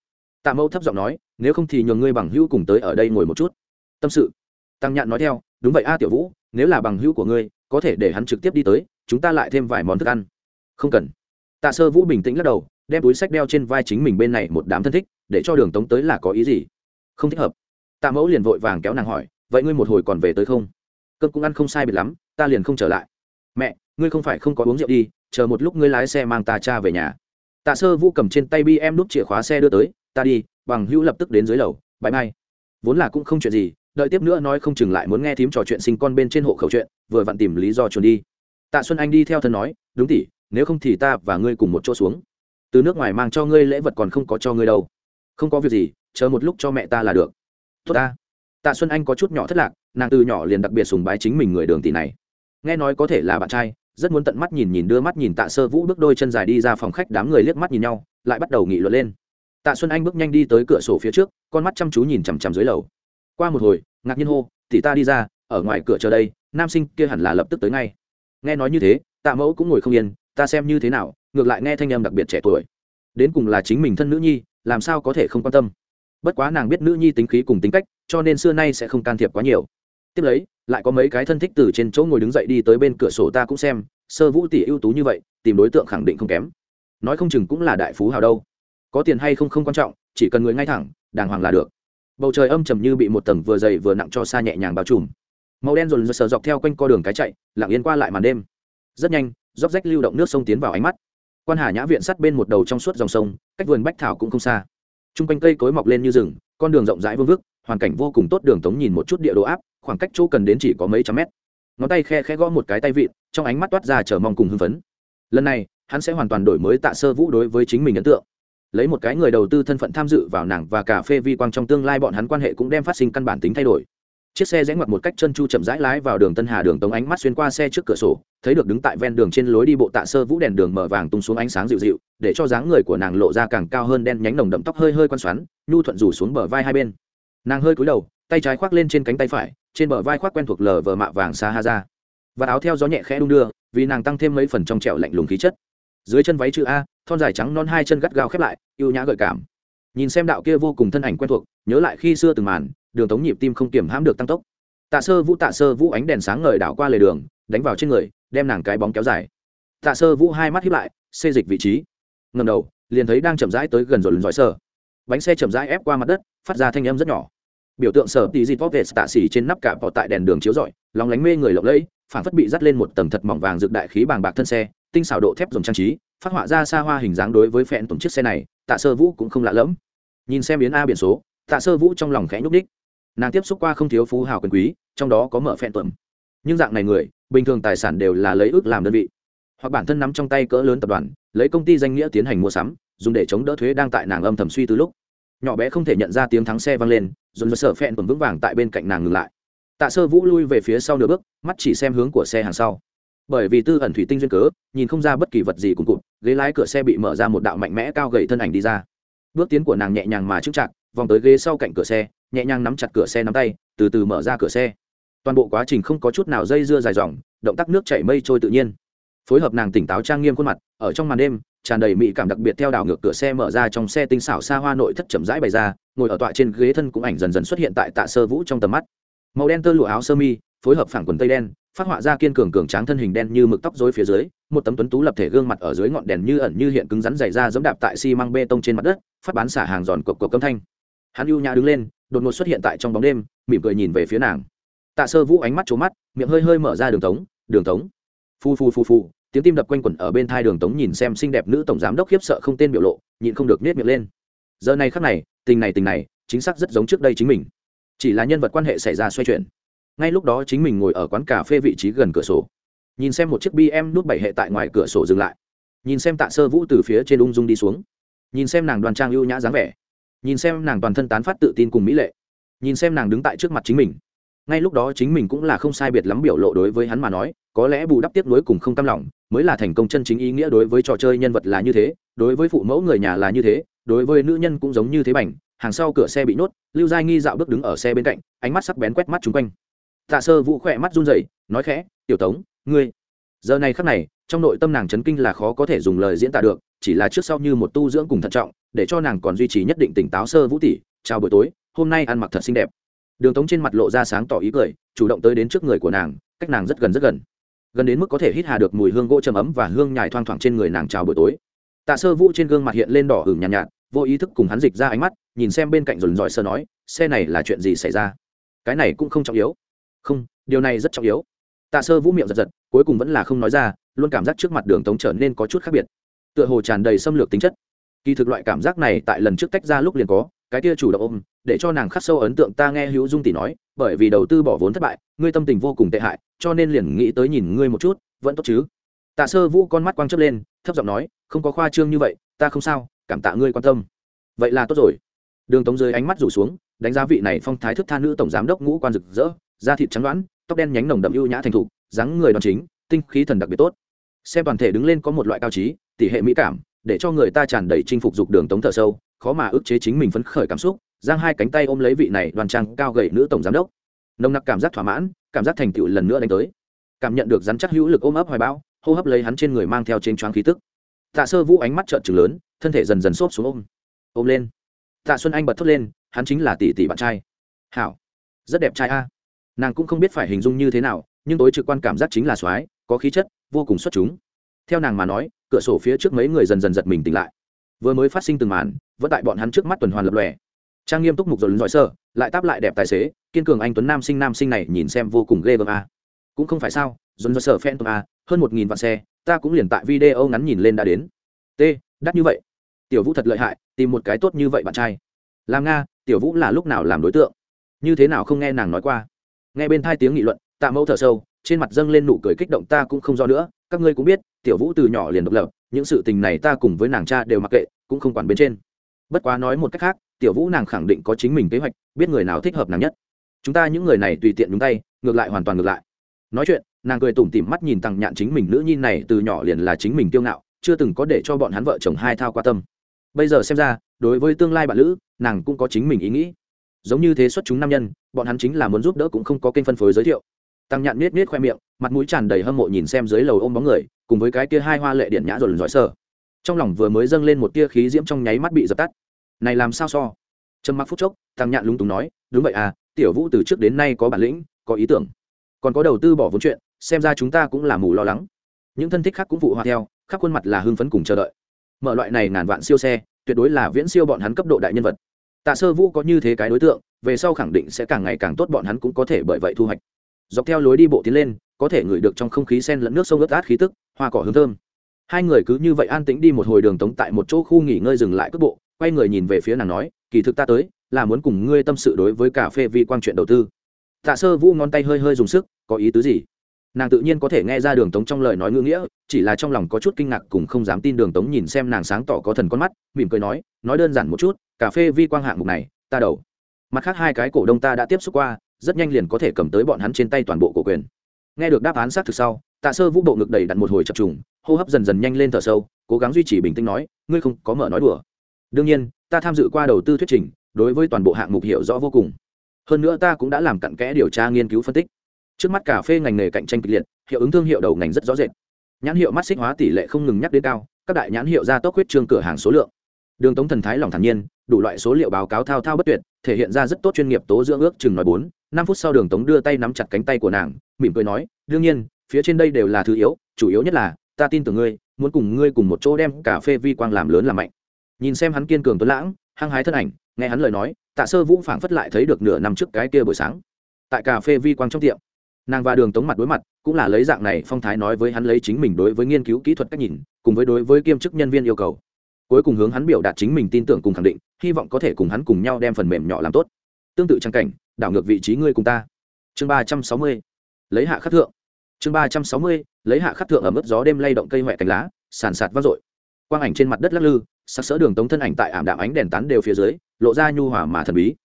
Tạ mẫu thấp giọng nói, nếu không thì nhường ngươi bằng hữu cùng tới ở đây ngồi một chút. Tâm sự. Tăng nhạn nói theo, đúng vậy a, tiểu vũ, nếu là bằng hữu của ngươi, có thể để hắn trực tiếp đi tới, chúng ta lại thêm vài món thức ăn. Không cần. Tạ sơ vũ bình tĩnh lắc đầu, đem túi sách đeo trên vai chính mình bên này một đám thân thích, để cho đường tống tới là có ý gì? Không thích hợp. Tạ mẫu liền vội vàng kéo nàng hỏi vậy ngươi một hồi còn về tới không? Cơm cũng ăn không sai biệt lắm, ta liền không trở lại. Mẹ, ngươi không phải không có uống rượu đi, chờ một lúc ngươi lái xe mang ta cha về nhà. Tạ sơ vũ cầm trên tay bi em đút chìa khóa xe đưa tới, ta đi, bằng hữu lập tức đến dưới lầu bãi mai vốn là cũng không chuyện gì, đợi tiếp nữa nói không chừng lại muốn nghe thím trò chuyện sinh con bên trên hộ khẩu chuyện, vừa vặn tìm lý do chuồn đi. Tạ xuân anh đi theo thân nói, đúng tỉ, nếu không thì ta và ngươi cùng một chỗ xuống. Từ nước ngoài mang cho ngươi lễ vật còn không có cho ngươi đâu. Không có việc gì, chờ một lúc cho mẹ ta là được. Tốt ta tạ xuân anh có chút nhỏ thất lạc, nàng từ nhỏ liền đặc biệt sùng bái chính mình người đường tỷ này. Nghe nói có thể là bạn trai, rất muốn tận mắt nhìn nhìn đưa mắt nhìn tạ sơ vũ bước đôi chân dài đi ra phòng khách đám người liếc mắt nhìn nhau, lại bắt đầu nghị luận lên. Tạ xuân anh bước nhanh đi tới cửa sổ phía trước, con mắt chăm chú nhìn chằm chằm dưới lầu. Qua một hồi, ngạc nhiên hô thì ta đi ra, ở ngoài cửa chờ đây, nam sinh kia hẳn là lập tức tới ngay. Nghe nói như thế, tạ mẫu cũng ngồi không yên, ta xem như thế nào, ngược lại nghe thanh âm đặc biệt trẻ tuổi. Đến cùng là chính mình thân nữ nhi, làm sao có thể không quan tâm? Bất quá nàng biết nữ nhi tính khí cùng tính cách, cho nên xưa nay sẽ không can thiệp quá nhiều. Tiếp lấy, lại có mấy cái thân thích từ trên chỗ ngồi đứng dậy đi tới bên cửa sổ ta cũng xem, sơ vũ tỷ ưu tú như vậy, tìm đối tượng khẳng định không kém. Nói không chừng cũng là đại phú hào đâu. Có tiền hay không không quan trọng, chỉ cần người ngay thẳng, đàng hoàng là được. Bầu trời âm trầm như bị một tầng vừa dày vừa nặng cho xa nhẹ nhàng bao trùm. Màu đen dồn dơ sờ dọc theo quanh co đường cái chạy, lặng yên qua lại màn đêm. Rất nhanh róc rách lưu động nước sông tiến vào ánh mắt. Quan hà nhã viện sắt bên một đầu trong suốt dòng sông, cách vườn bách thảo cũng không xa t r u n g quanh cây cối mọc lên như rừng, con đường rộng rãi vương vức, hoàn cảnh vô cùng tốt, đường tống nhìn một chút địa đồ áp, khoảng cách chỗ cần đến chỉ có mấy trăm mét. Ngón tay khe khe gõ một cái tay vịn, trong ánh mắt toát ra chờ mong cùng hưng phấn. Lần này, hắn sẽ hoàn toàn đổi mới tạ sơ vũ đối với chính mình ấn tượng. Lấy một cái người đầu tư thân phận tham dự vào nàng và cà phê vi quang trong tương lai, bọn hắn quan hệ cũng đem phát sinh căn bản tính thay đổi chiếc xe rẽ ngoặt một cách chân chu chậm rãi lái vào đường tân hà đường tống ánh mắt xuyên qua xe trước cửa sổ, thấy được đứng tại ven đường trên lối đi bộ tạ sơ vũ đèn đường mở vàng tung xuống ánh sáng dịu dịu, để cho dáng người của nàng lộ ra càng cao hơn đen nhánh nồng đậm tóc hơi hơi quan xoắn, nhu thuận rủ xuống bờ vai hai bên. Nàng hơi cúi đầu, tay trái khoác lên trên cánh tay phải, trên bờ vai khoác quen thuộc lờ vờ mạ vàng xa ha ra. Và áo theo gió nhẹ khẽ đung đưa, vì nàng tăng thêm mấy phần trong trẻo lạnh lùng khí chất. Dưới chân váy chữ a, thon dài trắng non hai chân gắt gao khép lại yêu nhã gợi cảm. Nhìn xem đạo kia vô cùng thân ảnh quen thuộc, nhớ lại khi xưa từng màn đường tống nhịp tim không kiểm hãm được tăng tốc. Tạ sơ vũ, tạ sơ vũ ánh đèn sáng ngời đảo qua lề đường, đánh vào trên người, đem nàng cái bóng kéo dài. Tạ sơ vũ hai mắt hiếp lại, xê dịch vị trí. Ngầm đầu, liền thấy đang chậm rãi tới gần rồi lần giỏi sơ. Bánh xe chậm rãi ép qua mặt đất, phát ra thanh âm rất nhỏ. Biểu tượng sở tí dịt vóc vệ tạ xỉ trên nắp cả vào tại đèn đường chiếu rọi lóng lánh mê người lộng lẫy phản phất bị dắt lên một tầng thật mỏng vàng rực đại khí bàng bạc thân xe, tinh xảo độ thép dùng trang trí, phát họa ra xa hoa hình dáng đối với phẹn tổng chiếc xe này, tạ sơ vũ cũng không lạ lẫm. Nhìn xem biến a biển số, tạ sơ vũ trong lòng khẽ nhúc đích nàng tiếp xúc qua không thiếu phú hào quyền quý, trong đó có mở phẹn tuẩm. Nhưng dạng này người, bình thường tài sản đều là lấy ước làm đơn vị. Hoặc bản thân nắm trong tay cỡ lớn tập đoàn, lấy công ty danh nghĩa tiến hành mua sắm, dùng để chống đỡ thuế đang tại nàng âm thầm suy từ lúc. Nhỏ bé không thể nhận ra tiếng thắng xe vang lên dồn dồn sợ phẹn tuẩm vững vàng tại bên cạnh nàng ngừng lại. Tạ sơ vũ lui về phía sau nửa bước, mắt chỉ xem hướng của xe hàng sau. Bởi vì tư ẩn thủy tinh duyên cớ, nhìn không ra bất kỳ vật gì cùng cụt, ghế lái cửa xe bị mở ra một đạo mạnh mẽ cao gầy thân ảnh đi ra. Bước tiến của nàng nhẹ nhàng mà trước chặt vòng tới ghế sau cạnh cửa xe nhẹ nhàng nắm chặt cửa xe nắm tay, từ từ mở ra cửa xe. Toàn bộ quá trình không có chút nào dây dưa dài dòng, động tác nước chảy mây trôi tự nhiên. Phối hợp nàng tỉnh táo trang nghiêm khuôn mặt, ở trong màn đêm, tràn đầy mỹ cảm đặc biệt theo đảo ngược cửa xe mở ra trong xe tinh xảo xa hoa nội thất chậm rãi bày ra, ngồi ở tọa trên ghế thân cũng ảnh dần dần xuất hiện tại tạ sơ vũ trong tầm mắt. Màu đen tơ lụa áo sơ mi, phối hợp phản quần tây đen, phát họa ra kiên cường cường tráng thân hình đen như mực tóc rối phía dưới, một tấm tuấn tú lập thể gương mặt ở dưới ngọn đèn như ẩn như hiện cứng rắn dày ra giống đạp tại xi măng bê tông trên mặt đất, phát bán xả hàng giòn cộc cộc âm thanh. Hắn ưu nhã đứng lên đột ngột xuất hiện tại trong bóng đêm, mỉm cười nhìn về phía nàng. Tạ sơ vũ ánh mắt trố mắt, miệng hơi hơi mở ra đường tống đường tống. Phu phu phu phu tiếng tim đập quanh quẩn ở bên thai đường tống nhìn xem xinh đẹp nữ tổng giám đốc khiếp sợ không tên biểu lộ, nhịn không được nết miệng lên. Giờ này khắc này, tình này tình này, chính xác rất giống trước đây chính mình. Chỉ là nhân vật quan hệ xảy ra xoay chuyển. Ngay lúc đó chính mình ngồi ở quán cà phê vị trí gần cửa sổ. Nhìn xem một chiếc bm nút bảy hệ tại ngoài cửa sổ dừng lại. Nhìn xem tạ sơ vũ từ phía trên ung dung đi xuống. Nhìn xem nàng đoàn trang ưu nhã dáng vẻ nhìn xem nàng toàn thân tán phát tự tin cùng mỹ lệ, nhìn xem nàng đứng tại trước mặt chính mình. Ngay lúc đó chính mình cũng là không sai biệt lắm biểu lộ đối với hắn mà nói, có lẽ bù đắp tiếp nối cùng không cam lòng, mới là thành công chân chính ý nghĩa đối với trò chơi nhân vật là như thế, đối với phụ mẫu người nhà là như thế, đối với nữ nhân cũng giống như thế bảnh hàng sau cửa xe bị nhốt, lưu giai nghi dạo bước đứng ở xe bên cạnh, ánh mắt sắc bén quét mắt chung quanh. Tạ sơ vũ khỏe mắt run rẩy, nói khẽ, tiểu tống, ngươi. Giờ này khắc này, trong nội tâm nàng chấn kinh là khó có thể dùng lời diễn tả được, chỉ là trước sau như một tu dưỡng cùng thận trọng để cho nàng còn duy trì nhất định tỉnh táo sơ vũ tỷ chào buổi tối hôm nay ăn mặc thật xinh đẹp. Đường tống trên mặt lộ ra sáng tỏ ý cười chủ động tới đến trước người của nàng cách nàng rất gần rất gần. Gần đến mức có thể hít hà được mùi hương gỗ trầm ấm và hương nhài thoang thoảng trên người nàng chào buổi tối. Tạ sơ vũ trên gương mặt hiện lên đỏ hửng nhàn nhạt, nhạt vô ý thức cùng hắn dịch ra ánh mắt nhìn xem bên cạnh dồn dòi sơ nói xe này là chuyện gì xảy ra? Cái này cũng không trọng yếu. Không điều này rất trọng yếu. Tạ sơ vũ miệng giật giật cuối cùng vẫn là không nói ra luôn cảm giác trước mặt đường tống trở nên có chút khác biệt. Tựa hồ tràn đầy xâm lược tính chất kỳ thực loại cảm giác này tại lần trước tách ra lúc liền có, cái kia chủ động ôm, để cho nàng khắc sâu ấn tượng ta nghe hữu dung tỷ nói, bởi vì đầu tư bỏ vốn thất bại, ngươi tâm tình vô cùng tệ hại, cho nên liền nghĩ tới nhìn ngươi một chút, vẫn tốt chứ? Tạ sơ vũ con mắt quang chớp lên, thấp giọng nói, không có khoa trương như vậy, ta không sao, cảm tạ ngươi quan tâm. Vậy là tốt rồi. Đường tống dưới ánh mắt rủ xuống, đánh giá vị này phong thái thức tha nữ tổng giám đốc ngũ quan rực rỡ, da thịt trắng đoán tóc đen nhánh nồng đậm ưu nhã thành thục, dáng người đòn chính, tinh khí thần đặc biệt tốt. Xem toàn thể đứng lên có một loại cao trí, tỷ hệ mỹ cảm để cho người ta tràn đầy chinh phục dục đường tống thở sâu, khó mà ức chế chính mình phấn khởi cảm xúc, giang hai cánh tay ôm lấy vị này đoàn trang cao gầy nữ tổng giám đốc. Nồng nặc cảm giác thỏa mãn, cảm giác thành tựu lần nữa đánh tới. Cảm nhận được rắn chắc hữu lực ôm ấp hoài bão, hô hấp lấy hắn trên người mang theo trên choáng khí tức. Tạ sơ vũ ánh mắt trợn trừng lớn, thân thể dần dần xốp xuống ôm. Ôm lên. Tạ xuân anh bật thốt lên, hắn chính là tỷ tỷ bạn trai. Hảo. Rất đẹp trai a. Nàng cũng không biết phải hình dung như thế nào, nhưng tối trực quan cảm giác chính là soái, có khí chất, vô cùng xuất chúng. Theo nàng mà nói cửa sổ phía trước mấy người dần dần giật mình tỉnh lại. Vừa mới phát sinh từng màn, vẫn tại bọn hắn trước mắt tuần hoàn lập lòe. Trang nghiêm túc mục rồi giỏi sơ, lại táp lại đẹp tài xế, kiên cường anh tuấn nam sinh nam sinh này nhìn xem vô cùng ghê gớm a. Cũng không phải sao, dồn dồn sở phen tôm a, hơn một nghìn vạn xe, ta cũng liền tại video ngắn nhìn lên đã đến. T, đắt như vậy. Tiểu vũ thật lợi hại, tìm một cái tốt như vậy bạn trai. Làm nga, tiểu vũ là lúc nào làm đối tượng? Như thế nào không nghe nàng nói qua? Nghe bên thai tiếng nghị luận, tạ mẫu thở sâu, trên mặt dâng lên nụ cười kích động ta cũng không do nữa các ngươi cũng biết, tiểu vũ từ nhỏ liền độc lập, những sự tình này ta cùng với nàng cha đều mặc kệ, cũng không quản bên trên. Bất quá nói một cách khác, tiểu vũ nàng khẳng định có chính mình kế hoạch, biết người nào thích hợp nàng nhất. Chúng ta những người này tùy tiện nhúng tay, ngược lại hoàn toàn ngược lại. Nói chuyện, nàng cười tủm tỉm mắt nhìn tăng nhạn chính mình nữ nhi này từ nhỏ liền là chính mình tiêu ngạo, chưa từng có để cho bọn hắn vợ chồng hai thao qua tâm. Bây giờ xem ra, đối với tương lai bạn lữ, nàng cũng có chính mình ý nghĩ. Giống như thế xuất chúng nam nhân, bọn hắn chính là muốn giúp đỡ cũng không có kênh phân phối giới thiệu tăng nhạn nết nết khoe miệng, mặt mũi tràn đầy hâm mộ nhìn xem dưới lầu ôm bóng người, cùng với cái kia hai hoa lệ điện nhã rồi lần giỏi sơ trong lòng vừa mới dâng lên một tia khí diễm trong nháy mắt bị dập tắt. Này làm sao so? Trầm mặc phút chốc, tăng nhạn lúng túng nói, đúng vậy à tiểu vũ từ trước đến nay có bản lĩnh, có ý tưởng, còn có đầu tư bỏ vốn chuyện, xem ra chúng ta cũng là mù lo lắng. Những thân thích khác cũng phụ họa theo, khắp khuôn mặt là hưng phấn cùng chờ đợi. Mở loại này ngàn vạn siêu xe, tuyệt đối là viễn siêu bọn hắn cấp độ đại nhân vật. Tạ sơ vũ có như thế cái đối tượng, về sau khẳng định sẽ càng ngày càng tốt, bọn hắn cũng có thể bởi vậy thu hoạch dọc theo lối đi bộ tiến lên, có thể ngửi được trong không khí sen lẫn nước sông ướt át khí tức, hoa cỏ hương thơm. Hai người cứ như vậy an tĩnh đi một hồi đường tống tại một chỗ khu nghỉ ngơi dừng lại cước bộ, quay người nhìn về phía nàng nói, kỳ thực ta tới, là muốn cùng ngươi tâm sự đối với cà phê vi quang chuyện đầu tư. Tạ sơ vũ ngón tay hơi hơi dùng sức, có ý tứ gì? Nàng tự nhiên có thể nghe ra đường tống trong lời nói ngữ nghĩa, chỉ là trong lòng có chút kinh ngạc cùng không dám tin đường tống nhìn xem nàng sáng tỏ có thần con mắt, mỉm cười nói nói đơn giản một chút, cà phê vi quang hạng mục này, ta đầu. Mặt khác hai cái cổ đông ta đã tiếp xúc qua rất nhanh liền có thể cầm tới bọn hắn trên tay toàn bộ cổ quyền. Nghe được đáp án xác thực sau, tạ sơ vũ bộ ngực đầy đặn một hồi chập trùng, hô hấp dần dần nhanh lên thở sâu, cố gắng duy trì bình tĩnh nói, ngươi không có mở nói đùa. Đương nhiên, ta tham dự qua đầu tư thuyết trình, đối với toàn bộ hạng mục hiểu rõ vô cùng. Hơn nữa ta cũng đã làm cặn kẽ điều tra nghiên cứu phân tích. Trước mắt cà phê ngành nghề cạnh tranh kịch liệt, hiệu ứng thương hiệu đầu ngành rất rõ rệt. Nhãn hiệu mắt xích hóa tỷ lệ không ngừng nhắc đến cao, các đại nhãn hiệu ra tốc huyết trương cửa hàng số lượng. Đường tống thần thái lòng thản nhiên, đủ loại số liệu báo cáo thao thao bất tuyệt, thể hiện ra rất tốt chuyên nghiệp tố dưỡng ước chừng nói bốn năm phút sau đường tống đưa tay nắm chặt cánh tay của nàng, mỉm cười nói, đương nhiên, phía trên đây đều là thứ yếu, chủ yếu nhất là, ta tin tưởng ngươi, muốn cùng ngươi cùng một chỗ đem cà phê vi quang làm lớn làm mạnh. Nhìn xem hắn kiên cường tuấn lãng, hăng hái thân ảnh, nghe hắn lời nói, tạ sơ vũ phảng phất lại thấy được nửa năm trước cái kia buổi sáng. Tại cà phê vi quang trong tiệm, nàng và đường tống mặt đối mặt, cũng là lấy dạng này phong thái nói với hắn lấy chính mình đối với nghiên cứu kỹ thuật cách nhìn, cùng với đối với kiêm chức nhân viên yêu cầu. Cuối cùng hướng hắn biểu đạt chính mình tin tưởng cùng khẳng định, hy vọng có thể cùng hắn cùng nhau đem phần mềm nhỏ làm tốt tương tự trang cảnh, đảo ngược vị trí ngươi cùng ta. Chương ba trăm sáu mươi, lấy hạ khắc thượng. Chương ba trăm sáu mươi, lấy hạ khắc thượng ở mức gió đêm lay động cây huệ cành lá, sàn sạt vang dội. Quang ảnh trên mặt đất lắc lư sắc sỡ đường tống thân ảnh tại ảm đạm ánh đèn tán đều phía dưới, lộ ra nhu hòa mà thần bí.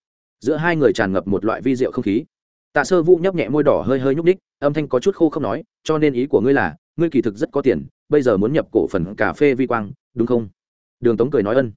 Giữa hai người tràn ngập một loại vi diệu không khí. Tạ sơ vũ nhấp nhẹ môi đỏ hơi hơi nhúc ních âm thanh có chút khô không nói, cho nên ý của ngươi là, ngươi kỳ thực rất có tiền, bây giờ muốn nhập cổ phần cà phê vi quang, đúng không? Đường tống cười nói ân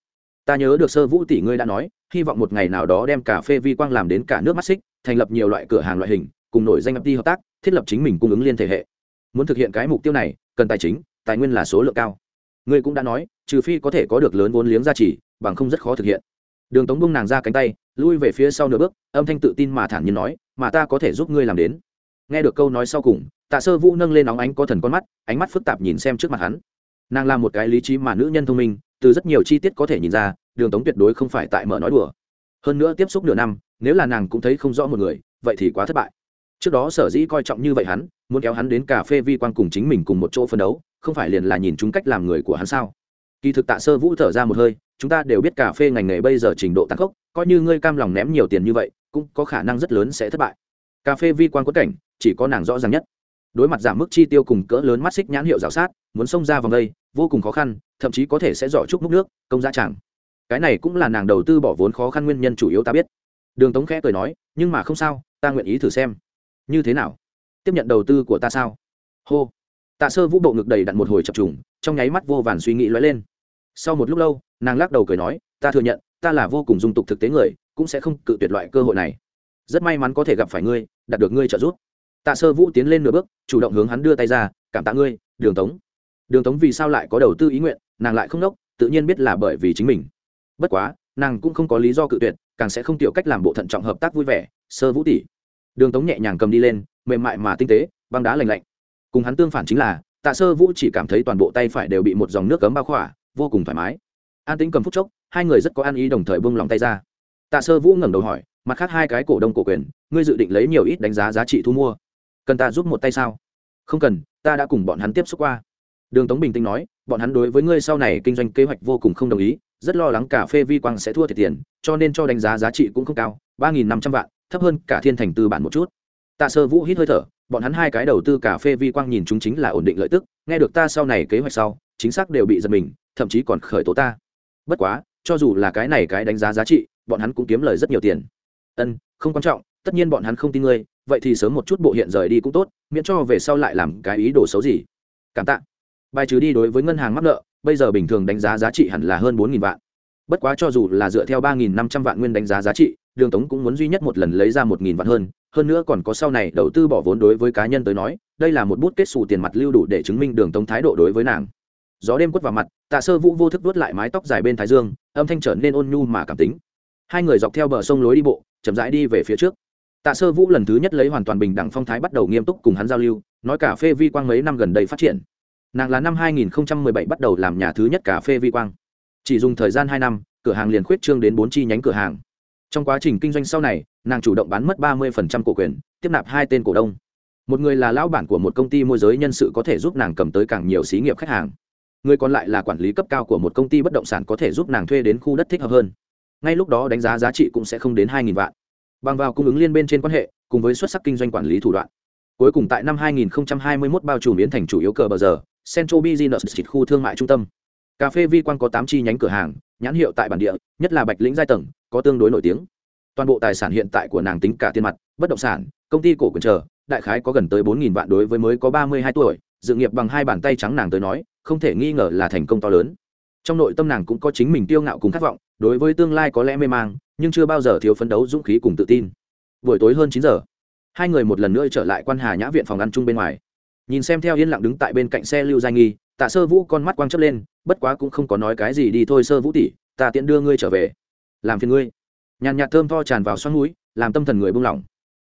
ta nhớ được sơ vũ tỷ ngươi đã nói, hy vọng một ngày nào đó đem cà phê vi quang làm đến cả nước mắt xích, thành lập nhiều loại cửa hàng loại hình, cùng nổi danh ấp đi hợp tác, thiết lập chính mình cung ứng liên thể hệ. Muốn thực hiện cái mục tiêu này, cần tài chính, tài nguyên là số lượng cao. Ngươi cũng đã nói, trừ phi có thể có được lớn vốn liếng gia trì bằng không rất khó thực hiện. Đường tống bung nàng ra cánh tay, lui về phía sau nửa bước, âm thanh tự tin mà thản nhiên nói, mà ta có thể giúp ngươi làm đến. Nghe được câu nói sau cùng, tạ sơ vũ nâng lên óng ánh có thần con mắt, ánh mắt phức tạp nhìn xem trước mặt hắn. Nàng là một cái lý trí mà nữ nhân thông minh từ rất nhiều chi tiết có thể nhìn ra, đường tống tuyệt đối không phải tại mở nói đùa. Hơn nữa tiếp xúc nửa năm, nếu là nàng cũng thấy không rõ một người, vậy thì quá thất bại. Trước đó sở dĩ coi trọng như vậy hắn, muốn kéo hắn đến cà phê vi quan cùng chính mình cùng một chỗ phân đấu, không phải liền là nhìn chúng cách làm người của hắn sao? Kỳ thực tạ sơ vũ thở ra một hơi, chúng ta đều biết cà phê ngành nghề bây giờ trình độ tăng khốc, coi như ngươi cam lòng ném nhiều tiền như vậy, cũng có khả năng rất lớn sẽ thất bại. Cà phê vi quan quất cảnh, chỉ có nàng rõ ràng nhất. Đối mặt giảm mức chi tiêu cùng cỡ lớn mắt xích nhãn hiệu rào sát, muốn xông ra vòng đây, vô cùng khó khăn thậm chí có thể sẽ dỏ chút múc nước, công giá chẳng. Cái này cũng là nàng đầu tư bỏ vốn khó khăn nguyên nhân chủ yếu ta biết. Đường tống khẽ cười nói, nhưng mà không sao, ta nguyện ý thử xem. Như thế nào? Tiếp nhận đầu tư của ta sao? Hô. Tạ sơ vũ bộ ngực đầy đặn một hồi chập trùng, trong nháy mắt vô vàn suy nghĩ lóe lên. Sau một lúc lâu, nàng lắc đầu cười nói, ta thừa nhận, ta là vô cùng dung tục thực tế người, cũng sẽ không cự tuyệt loại cơ hội này. Rất may mắn có thể gặp phải ngươi, đạt được ngươi trợ giúp. Tạ sơ vũ tiến lên nửa bước, chủ động hướng hắn đưa tay ra, cảm tạ ngươi, đường tống. Đường tống vì sao lại có đầu tư ý nguyện nàng lại không đốc tự nhiên biết là bởi vì chính mình. Bất quá, nàng cũng không có lý do cự tuyệt, càng sẽ không tiểu cách làm bộ thận trọng hợp tác vui vẻ, sơ vũ tỷ đường tống nhẹ nhàng cầm đi lên, mềm mại mà tinh tế, băng đá lành lạnh. Cùng hắn tương phản chính là, tạ sơ vũ chỉ cảm thấy toàn bộ tay phải đều bị một dòng nước cấm bao khỏa, vô cùng thoải mái. An tính cầm phút chốc, hai người rất có ăn ý đồng thời bông lòng tay ra. Tạ sơ vũ ngẩng đầu hỏi, mặt khác hai cái cổ đông cổ quyền, ngươi dự định lấy nhiều ít đánh giá giá trị thu mua? Cần ta giúp một tay sao? Không cần, ta đã cùng bọn hắn tiếp xúc qua. Đường tống bình tĩnh nói bọn hắn đối với ngươi sau này kinh doanh kế hoạch vô cùng không đồng ý, rất lo lắng cà phê vi quang sẽ thua thiệt tiền, cho nên cho đánh giá giá trị cũng không cao, ba nghìn năm trăm vạn, thấp hơn cả thiên thành tư bản một chút. Tạ sơ vũ hít hơi thở, bọn hắn hai cái đầu tư cà phê vi quang nhìn chúng chính là ổn định lợi tức, nghe được ta sau này kế hoạch sau, chính xác đều bị giật mình, thậm chí còn khởi tố ta. Bất quá, cho dù là cái này cái đánh giá giá trị, bọn hắn cũng kiếm lời rất nhiều tiền. Ân, không quan trọng, tất nhiên bọn hắn không tin ngươi, vậy thì sớm một chút bộ hiện rời đi cũng tốt, miễn cho về sau lại làm cái ý đồ xấu gì. Cảm tạ bài trừ đi đối với ngân hàng mắc nợ, bây giờ bình thường đánh giá giá trị hẳn là hơn bốn vạn. Bất quá cho dù là dựa theo ba năm trăm vạn nguyên đánh giá giá trị, đường tống cũng muốn duy nhất một lần lấy ra một vạn hơn hơn nữa còn có sau này đầu tư bỏ vốn đối với cá nhân tới nói, đây là một bút kết xù tiền mặt lưu đủ để chứng minh đường tống thái độ đối với nàng. Gió đêm quất vào mặt, tạ sơ vũ vô thức vuốt lại mái tóc dài bên thái dương, âm thanh trở nên ôn nhu mà cảm tính. Hai người dọc theo bờ sông lối đi bộ, chậm rãi đi về phía trước. Tạ sơ vũ lần thứ nhất lấy hoàn toàn bình đẳng phong thái bắt đầu nghiêm túc cùng hắn giao lưu, nói cà phê vi quang mấy năm gần đây phát triển nàng là năm 2017 bắt đầu làm nhà thứ nhất cà phê vi quang. Chỉ dùng thời gian hai năm, cửa hàng liền khuyết trương đến bốn chi nhánh cửa hàng. Trong quá trình kinh doanh sau này, nàng chủ động bán mất 30% cổ quyền, tiếp nạp hai tên cổ đông. Một người là lão bản của một công ty môi giới nhân sự có thể giúp nàng cầm tới càng nhiều xí nghiệp khách hàng. Người còn lại là quản lý cấp cao của một công ty bất động sản có thể giúp nàng thuê đến khu đất thích hợp hơn. Ngay lúc đó đánh giá giá trị cũng sẽ không đến 2.000 vạn. Bằng vào cung ứng liên bên trên quan hệ, cùng với xuất sắc kinh doanh quản lý thủ đoạn. Cuối cùng tại năm 2021 bao trùm biến thành chủ yếu cờ bờ giờ central business District khu thương mại trung tâm. Cà phê vi Quang có tám chi nhánh cửa hàng, nhãn hiệu tại bản địa, nhất là bạch lĩnh giai tầng, có tương đối nổi tiếng. Toàn bộ tài sản hiện tại của nàng tính cả tiền mặt, bất động sản, công ty cổ quyền chờ, đại khái có gần tới bốn vạn đối với mới có ba mươi hai tuổi, dự nghiệp bằng hai bàn tay trắng nàng tới nói, không thể nghi ngờ là thành công to lớn. Trong nội tâm nàng cũng có chính mình tiêu ngạo cùng khát vọng, đối với tương lai có lẽ mê mang, nhưng chưa bao giờ thiếu phấn đấu dũng khí cùng tự tin. Buổi tối hơn chín giờ, hai người một lần nữa trở lại quan hà nhã viện phòng ăn chung bên ngoài nhìn xem theo yên lặng đứng tại bên cạnh xe lưu giai nghi, tạ sơ vũ con mắt quang chấp lên, bất quá cũng không có nói cái gì đi thôi sơ vũ tỷ, ta tiện đưa ngươi trở về. Làm phiền ngươi. Nhàn nhạt thơm tho tràn vào xoắn núi làm tâm thần người buông lỏng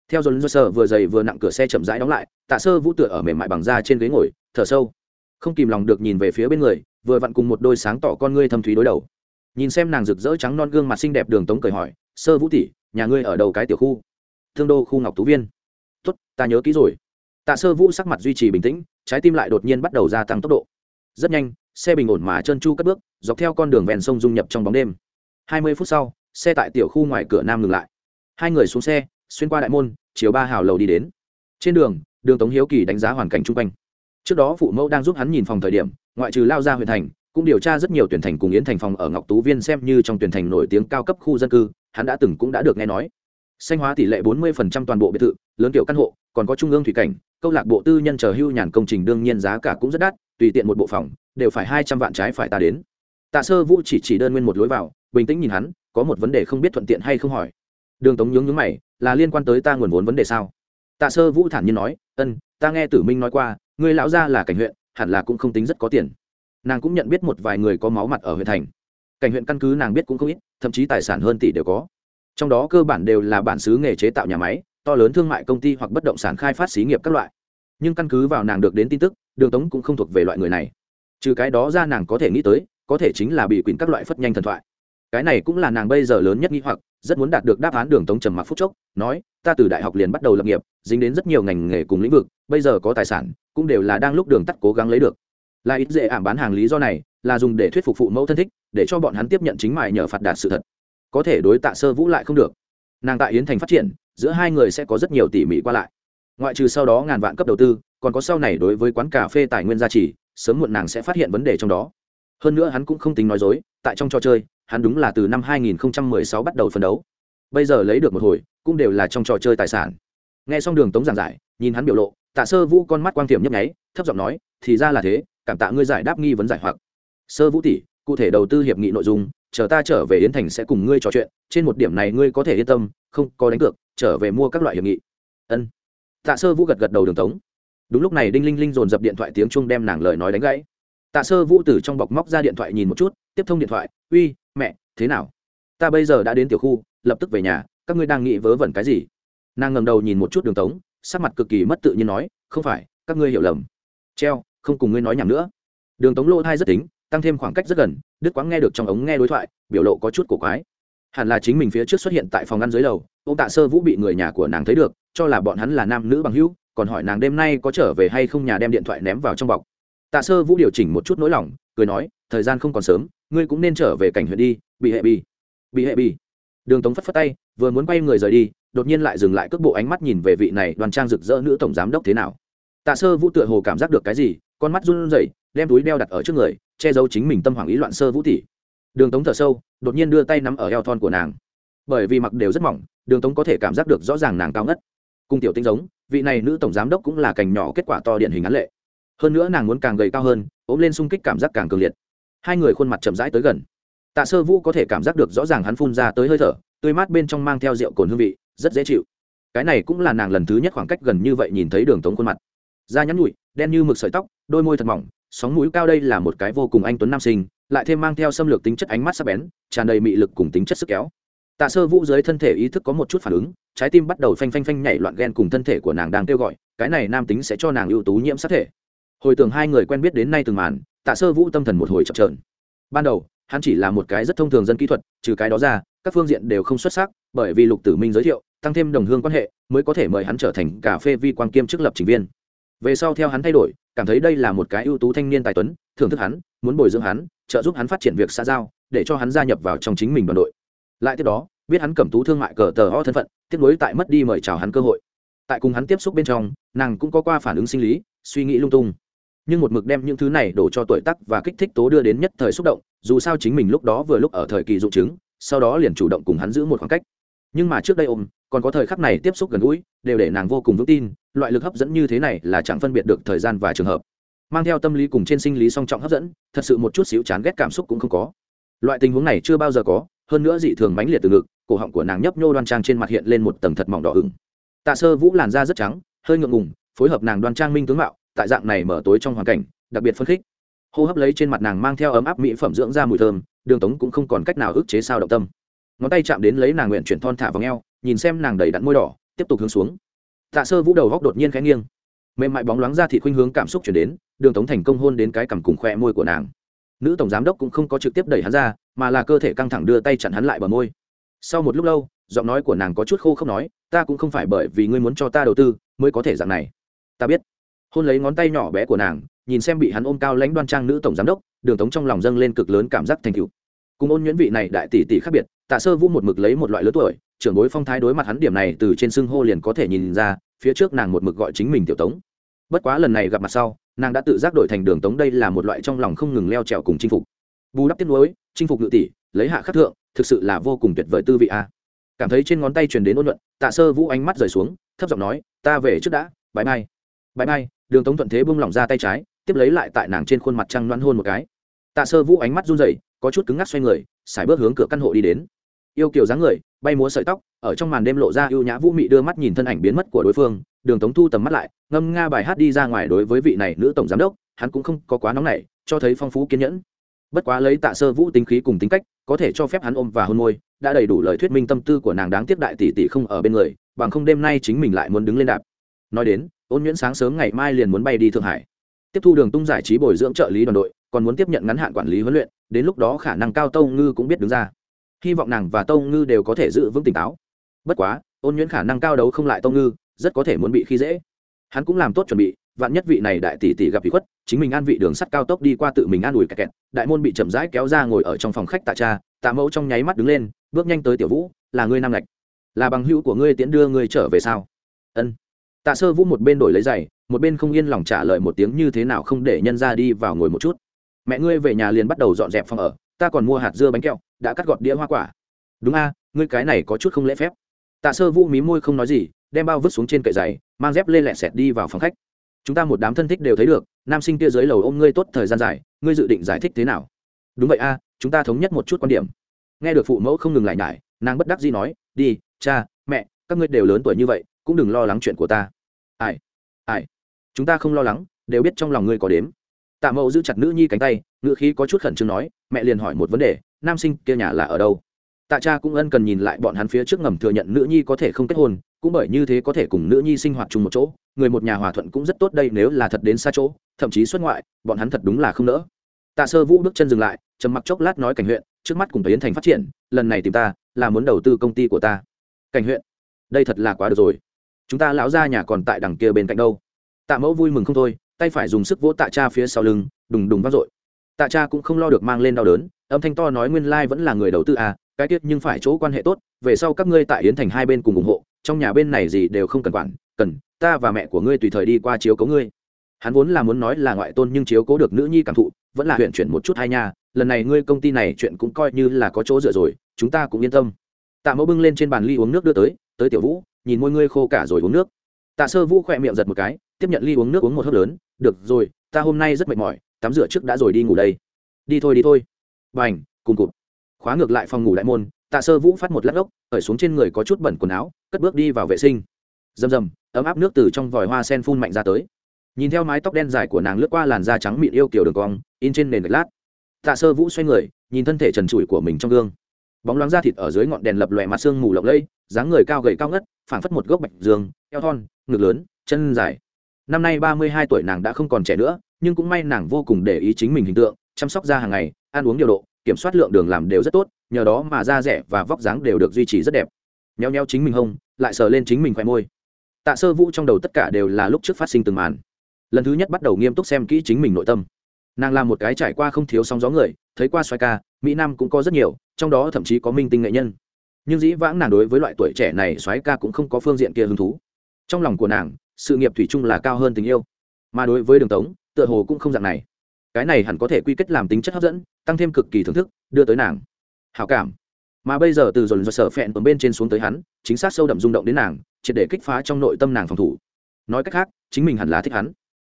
theo dồn dơ sơ vừa dày vừa nặng cửa xe chậm rãi đóng lại, tạ sơ vũ tựa ở mềm mại bằng da trên ghế ngồi, thở sâu. Không kìm lòng được nhìn về phía bên người, vừa vặn cùng một đôi sáng tỏ con ngươi thâm thúy đối đầu. Nhìn xem nàng rực rỡ trắng non gương mặt xinh đẹp đường tống cười hỏi, sơ vũ tỷ, nhà ngươi ở đầu cái tiểu khu? Thương đô khu ngọc tú viên. Tuất ta nhớ kỹ rồi tạ sơ vũ sắc mặt duy trì bình tĩnh, trái tim lại đột nhiên bắt đầu gia tăng tốc độ. Rất nhanh, xe bình ổn mà trơn chu cất bước, dọc theo con đường ven sông dung nhập trong bóng đêm. Hai mươi phút sau, xe tại tiểu khu ngoài cửa nam ngừng lại. Hai người xuống xe, xuyên qua đại môn, chiều ba hào lầu đi đến. Trên đường đường tống hiếu kỳ đánh giá hoàn cảnh chung quanh. Trước đó phụ mẫu đang giúp hắn nhìn phòng thời điểm, ngoại trừ lao ra huyện thành, cũng điều tra rất nhiều tuyển thành cùng yến thành phòng ở ngọc tú viên xem như trong tuyển thành nổi tiếng cao cấp khu dân cư, hắn đã từng cũng đã được nghe nói xanh hóa tỷ lệ 40% toàn bộ biệt thự, lớn tiểu căn hộ, còn có trung ương thủy cảnh, câu lạc bộ tư nhân chờ hưu nhàn công trình đương nhiên giá cả cũng rất đắt, tùy tiện một bộ phòng, đều phải hai trăm vạn trái phải ta đến. Tạ sơ vũ chỉ chỉ đơn nguyên một lối vào, bình tĩnh nhìn hắn, có một vấn đề không biết thuận tiện hay không hỏi. Đường tống nhướng nhướng mày, là liên quan tới ta nguồn vốn vấn đề sao? Tạ sơ vũ thản nhiên nói, ân, ta nghe tử minh nói qua người lão gia là cảnh huyện, hẳn là cũng không tính rất có tiền. Nàng cũng nhận biết một vài người có máu mặt ở huyện thành. Cảnh huyện căn cứ nàng biết cũng không ít, thậm chí tài sản hơn tỷ đều có trong đó cơ bản đều là bản xứ nghề chế tạo nhà máy, to lớn thương mại công ty hoặc bất động sản khai phát xí nghiệp các loại. Nhưng căn cứ vào nàng được đến tin tức, đường tống cũng không thuộc về loại người này. Trừ cái đó ra nàng có thể nghĩ tới, có thể chính là bị quyền các loại phất nhanh thần thoại. Cái này cũng là nàng bây giờ lớn nhất nghĩ hoặc, rất muốn đạt được đáp án đường tống trầm mặc phúc chốc, nói, ta từ đại học liền bắt đầu lập nghiệp, dính đến rất nhiều ngành nghề cùng lĩnh vực, bây giờ có tài sản, cũng đều là đang lúc đường tắt cố gắng lấy được. Là ít dễ ảm bán hàng lý do này, là dùng để thuyết phục phụ mẫu thân thích, để cho bọn hắn tiếp nhận chính mại nhờ phạt đạt sự thật có thể đối tạ sơ vũ lại không được. Nàng tại yến thành phát triển, giữa hai người sẽ có rất nhiều tỉ mỉ qua lại. Ngoại trừ sau đó ngàn vạn cấp đầu tư, còn có sau này đối với quán cà phê tài nguyên gia trì, sớm muộn nàng sẽ phát hiện vấn đề trong đó. Hơn nữa hắn cũng không tính nói dối, tại trong trò chơi, hắn đúng là từ năm 2016 bắt đầu phấn đấu. Bây giờ lấy được một hồi, cũng đều là trong trò chơi tài sản. Nghe xong đường tống giảng giải, nhìn hắn biểu lộ, tạ sơ vũ con mắt quang tiềm nhấp nháy, thấp giọng nói, thì ra là thế, cảm tạ ngươi giải đáp nghi vấn giải hoặc. Sơ vũ tỷ, cụ thể đầu tư hiệp nghị nội dung chờ ta trở về yến thành sẽ cùng ngươi trò chuyện, trên một điểm này ngươi có thể yên tâm, không có đánh cược, trở về mua các loại hiệp nghị. Ân. Tạ sơ vũ gật gật đầu đường tống. Đúng lúc này đinh linh linh dồn dập điện thoại tiếng chuông đem nàng lời nói đánh gãy. Tạ sơ vũ từ trong bọc móc ra điện thoại nhìn một chút, tiếp thông điện thoại, uy, mẹ, thế nào? Ta bây giờ đã đến tiểu khu, lập tức về nhà, các ngươi đang nghĩ vớ vẩn cái gì? Nàng ngầm đầu nhìn một chút đường tống, sắc mặt cực kỳ mất tự nhiên nói, không phải, các ngươi hiểu lầm. Treo, không cùng ngươi nói nhầm nữa. Đường tống lỗ thai rất tính tăng thêm khoảng cách rất gần, đức quáng nghe được trong ống nghe đối thoại, biểu lộ có chút cổ quái. Hẳn là chính mình phía trước xuất hiện tại phòng ngăn dưới lầu, ông tạ sơ vũ bị người nhà của nàng thấy được, cho là bọn hắn là nam nữ bằng hữu, còn hỏi nàng đêm nay có trở về hay không nhà đem điện thoại ném vào trong bọc. Tạ sơ vũ điều chỉnh một chút nỗi lòng, cười nói, thời gian không còn sớm, ngươi cũng nên trở về cảnh huyện đi, bị hệ bi bị hệ bi đường tống phất phất tay, vừa muốn quay người rời đi, đột nhiên lại dừng lại cước bộ ánh mắt nhìn về vị này đoàn trang rực rỡ nữ tổng giám đốc thế nào. Tạ sơ vũ tựa hồ cảm giác được cái gì, con mắt run rẩy, đem túi đeo đặt ở trước người che giấu chính mình tâm hoảng ý loạn sơ vũ tỷ đường tống thở sâu, đột nhiên đưa tay nắm ở eo thon của nàng. Bởi vì mặc đều rất mỏng, đường tống có thể cảm giác được rõ ràng nàng cao ngất. Cùng tiểu tinh giống, vị này nữ tổng giám đốc cũng là cành nhỏ kết quả to điển hình án lệ. Hơn nữa nàng muốn càng gầy cao hơn, ốm lên sung kích cảm giác càng cường liệt. Hai người khuôn mặt chậm rãi tới gần. Tạ sơ vũ có thể cảm giác được rõ ràng hắn phun ra tới hơi thở, tươi mát bên trong mang theo rượu cồn hương vị, rất dễ chịu. Cái này cũng là nàng lần thứ nhất khoảng cách gần như vậy nhìn thấy đường tống khuôn mặt. Da nhắn nhụi, đen như mực sợi tóc, đôi môi thật mỏng sóng mũi cao đây là một cái vô cùng anh tuấn nam sinh, lại thêm mang theo xâm lược tính chất ánh mắt sắc bén, tràn đầy mị lực cùng tính chất sức kéo. Tạ sơ vũ dưới thân thể ý thức có một chút phản ứng, trái tim bắt đầu phanh phanh phanh nhảy loạn ghen cùng thân thể của nàng đang kêu gọi, cái này nam tính sẽ cho nàng ưu tú nhiễm sát thể. Hồi tưởng hai người quen biết đến nay từng màn, tạ sơ vũ tâm thần một hồi chập trờn ban đầu, hắn chỉ là một cái rất thông thường dân kỹ thuật, trừ cái đó ra, các phương diện đều không xuất sắc, bởi vì lục tử minh giới thiệu, tăng thêm đồng hương quan hệ, mới có thể mời hắn trở thành cà phê vi quan kiêm chức lập trình viên về sau theo hắn thay đổi, cảm thấy đây là một cái ưu tú thanh niên tài tuấn, thưởng thức hắn, muốn bồi dưỡng hắn, trợ giúp hắn phát triển việc xã giao, để cho hắn gia nhập vào trong chính mình đoàn đội. Lại tiếp đó, biết hắn cầm tú thương mại cờ tờ ho thân phận tiếp nối tại mất đi mời chào hắn cơ hội. Tại cùng hắn tiếp xúc bên trong, nàng cũng có qua phản ứng sinh lý, suy nghĩ lung tung. Nhưng một mực đem những thứ này đổ cho tuổi tắc và kích thích tố đưa đến nhất thời xúc động, dù sao chính mình lúc đó vừa lúc ở thời kỳ dụng chứng, sau đó liền chủ động cùng hắn giữ một khoảng cách. Nhưng mà trước đây ôm còn có thời khắc này tiếp xúc gần gũi, đều để nàng vô cùng vững tin, loại lực hấp dẫn như thế này là chẳng phân biệt được thời gian và trường hợp. Mang theo tâm lý cùng trên sinh lý song trọng hấp dẫn, thật sự một chút xíu chán ghét cảm xúc cũng không có. Loại tình huống này chưa bao giờ có, hơn nữa dị thường mãnh liệt từ ngực, cổ họng của nàng nhấp nhô đoan trang trên mặt hiện lên một tầng thật mỏng đỏ ửng. Tạ sơ vũ làn da rất trắng, hơi ngượng ngùng, phối hợp nàng đoan trang minh tướng mạo, tại dạng này mở tối trong hoàn cảnh, đặc biệt phân khích. Hô hấp lấy trên mặt nàng mang theo ấm áp mỹ phẩm dưỡng ra mùi thơm, đường tống cũng không còn cách nào ức chế sao động tâm. Ngón tay chạm đến lấy nàng nguyện chuyển thon thả vào ngheo nhìn xem nàng đầy đặn môi đỏ, tiếp tục hướng xuống. Tạ sơ vũ đầu góc đột nhiên khẽ nghiêng. Mềm mại bóng loáng ra thị khuynh hướng cảm xúc chuyển đến, đường tống thành công hôn đến cái cằm cùng khoe môi của nàng. Nữ tổng giám đốc cũng không có trực tiếp đẩy hắn ra, mà là cơ thể căng thẳng đưa tay chặn hắn lại bờ môi. Sau một lúc lâu, giọng nói của nàng có chút khô không nói, ta cũng không phải bởi vì ngươi muốn cho ta đầu tư mới có thể dạng này. Ta biết. Hôn lấy ngón tay nhỏ bé của nàng, nhìn xem bị hắn ôm cao lãnh đoan trang nữ tổng giám đốc, đường tống trong lòng dâng lên cực lớn cảm giác thành cựu cùng ôn nhuyễn vị này đại tỷ tỷ khác biệt, tạ sơ vũ một mực lấy một loại lứa tuổi trưởng bối phong thái đối mặt hắn điểm này từ trên xưng hô liền có thể nhìn ra, phía trước nàng một mực gọi chính mình tiểu tống. Bất quá lần này gặp mặt sau, nàng đã tự giác đổi thành đường tống đây là một loại trong lòng không ngừng leo trèo cùng chinh phục. Bù đắp tiếp nối chinh phục ngự tỷ, lấy hạ khắc thượng, thực sự là vô cùng tuyệt vời tư vị a. Cảm thấy trên ngón tay truyền đến ôn luận tạ sơ vũ ánh mắt rời xuống, thấp giọng nói, ta về trước đã bãi mai. Bãi mai? Đường tống thuận thế bung lỏng ra tay trái, tiếp lấy lại tại nàng trên khuôn mặt trăng loan hôn một cái. Tạ sơ vũ ánh mắt run rẩy, có chút cứng ngắc xoay người xài bước hướng cửa căn hộ đi đến yêu kiều dáng người, bay múa sợi tóc, ở trong màn đêm lộ ra ưu nhã vũ mị đưa mắt nhìn thân ảnh biến mất của đối phương, đường tống thu tầm mắt lại, ngâm nga bài hát đi ra ngoài đối với vị này nữ tổng giám đốc, hắn cũng không có quá nóng nảy, cho thấy phong phú kiên nhẫn. Bất quá lấy tạ sơ vũ tính khí cùng tính cách, có thể cho phép hắn ôm và hôn môi, đã đầy đủ lời thuyết minh tâm tư của nàng đáng tiếc đại tỷ tỷ không ở bên người, bằng không đêm nay chính mình lại muốn đứng lên đạp. Nói đến, ôn nhuyễn sáng sớm ngày mai liền muốn bay đi thượng hải. Tiếp thu đường tung giải trí bồi dưỡng trợ lý đoàn đội, còn muốn tiếp nhận ngắn hạn quản lý huấn luyện, đến lúc đó khả năng cao tâu ngư cũng biết đứng ra hy vọng nàng và tâu ngư đều có thể giữ vững tỉnh táo. Bất quá, ôn nhuyễn khả năng cao đấu không lại tâu ngư, rất có thể muốn bị khi dễ. Hắn cũng làm tốt chuẩn bị, vạn nhất vị này đại tỷ tỷ gặp bị khuất, chính mình an vị đường sắt cao tốc đi qua tự mình an ủi kẹt kẹt, đại môn bị chậm rãi kéo ra ngồi ở trong phòng khách tạ cha, tạ mẫu trong nháy mắt đứng lên, bước nhanh tới tiểu vũ, là ngươi nam lạch là bằng hữu của ngươi tiễn đưa ngươi trở về sao? Ân. Tạ sơ vũ một bên đổi lấy giày, một bên không yên lòng trả lời một tiếng như thế nào không để nhân ra đi vào ngồi một chút. Mẹ ngươi về nhà liền bắt đầu dọn dẹp phòng ở, ta còn mua hạt dưa bánh kẹo đã cắt gọt đĩa hoa quả. Đúng a, ngươi cái này có chút không lễ phép. Tạ sơ vũ mí môi không nói gì, đem bao vứt xuống trên cậy giày, mang dép lê lẹ xẹt đi vào phòng khách. Chúng ta một đám thân thích đều thấy được, nam sinh kia dưới lầu ôm ngươi tốt thời gian dài, ngươi dự định giải thích thế nào? Đúng vậy a, chúng ta thống nhất một chút quan điểm. Nghe được phụ mẫu không ngừng lại nhải, nàng bất đắc dĩ nói, đi, cha, mẹ, các ngươi đều lớn tuổi như vậy, cũng đừng lo lắng chuyện của ta. Ai ai? Chúng ta không lo lắng, đều biết trong lòng ngươi có đếm. Tạ mẫu giữ chặt nữ nhi cánh tay, ngữ khí có chút khẩn trương nói, mẹ liền hỏi một vấn đề nam sinh kia nhà là ở đâu? Tạ cha cũng ân cần nhìn lại bọn hắn phía trước ngầm thừa nhận nữ nhi có thể không kết hôn, cũng bởi như thế có thể cùng nữ nhi sinh hoạt chung một chỗ, người một nhà hòa thuận cũng rất tốt đây nếu là thật đến xa chỗ, thậm chí xuất ngoại, bọn hắn thật đúng là không nỡ. Tạ sơ vũ bước chân dừng lại, trầm mặc chốc lát nói cảnh huyện, trước mắt cùng yến thành phát triển, lần này tìm ta là muốn đầu tư công ty của ta. Cảnh huyện, đây thật là quá được rồi. Chúng ta lão ra nhà còn tại đằng kia bên cạnh đâu. Tạ mẫu vui mừng không thôi, tay phải dùng sức vỗ tạ cha phía sau lưng, đùng đùng vác dội tạ cha cũng không lo được mang lên đau đớn, âm thanh to nói nguyên lai vẫn là người đầu tư à cái tiết nhưng phải chỗ quan hệ tốt, về sau các ngươi tại yến thành hai bên cùng ủng hộ, trong nhà bên này gì đều không cần quản, cần, ta và mẹ của ngươi tùy thời đi qua chiếu cố ngươi. Hắn vốn là muốn nói là ngoại tôn nhưng chiếu cố được nữ nhi cảm thụ, vẫn là huyện chuyển một chút hai nha lần này ngươi công ty này chuyện cũng coi như là có chỗ dựa rồi, chúng ta cũng yên tâm. Tạ mẫu bưng lên trên bàn ly uống nước đưa tới tới tiểu vũ, nhìn môi ngươi khô cả rồi uống nước. Tạ sơ vũ khỏe miệng giật một cái, tiếp nhận ly uống nước uống một hớp lớn, được rồi, ta hôm nay rất mệt mỏi tắm rửa trước đã rồi đi ngủ đây. Đi thôi đi thôi. B à n h cùng cụt khóa ngược lại phòng ngủ đại môn, tạ sơ vũ phát một lát ốc khởi xuống trên người có chút bẩn quần áo, cất bước đi vào vệ sinh. Rầm rầm, ấm áp nước từ trong vòi hoa sen phun mạnh ra tới. Nhìn theo mái tóc đen dài của nàng lướt qua làn da trắng mịn yêu kiểu đường cong, in trên nền gạch lát. Tạ sơ vũ xoay người, nhìn thân thể trần trụi của mình trong gương. Bóng loáng da thịt ở dưới ngọn đèn lập lòe mặt xương mù lộng lẫy, dáng người cao gầy cao ngất, phảng phất một gốc bạch dương, eo thon, ngực lớn, chân dài. Năm nay ba mươi hai tuổi nàng đã không còn trẻ nữa nhưng cũng may nàng vô cùng để ý chính mình hình tượng, chăm sóc da hàng ngày, ăn uống điều độ, kiểm soát lượng đường làm đều rất tốt, nhờ đó mà da rẻ và vóc dáng đều được duy trì rất đẹp. Nheo nheo chính mình hông, lại sờ lên chính mình khoe môi. Tạ sơ vũ trong đầu tất cả đều là lúc trước phát sinh từng màn. Lần thứ nhất bắt đầu nghiêm túc xem kỹ chính mình nội tâm. Nàng là một cái trải qua không thiếu sóng gió người, thấy qua xoay ca, mỹ nam cũng có rất nhiều, trong đó thậm chí có minh tinh nghệ nhân. Nhưng dĩ vãng nàng đối với loại tuổi trẻ này xoáy ca cũng không có phương diện kia hứng thú. Trong lòng của nàng, sự nghiệp thủy chung là cao hơn tình yêu. Mà đối với đường tống tựa hồ cũng không dạng này. Cái này hẳn có thể quy kết làm tính chất hấp dẫn, tăng thêm cực kỳ thưởng thức, đưa tới nàng. Hảo cảm. Mà bây giờ từ dồn dồn sở phẹn ở bên trên xuống tới hắn, chính xác sâu đậm rung động đến nàng, triệt để kích phá trong nội tâm nàng phòng thủ. Nói cách khác, chính mình hẳn là thích hắn.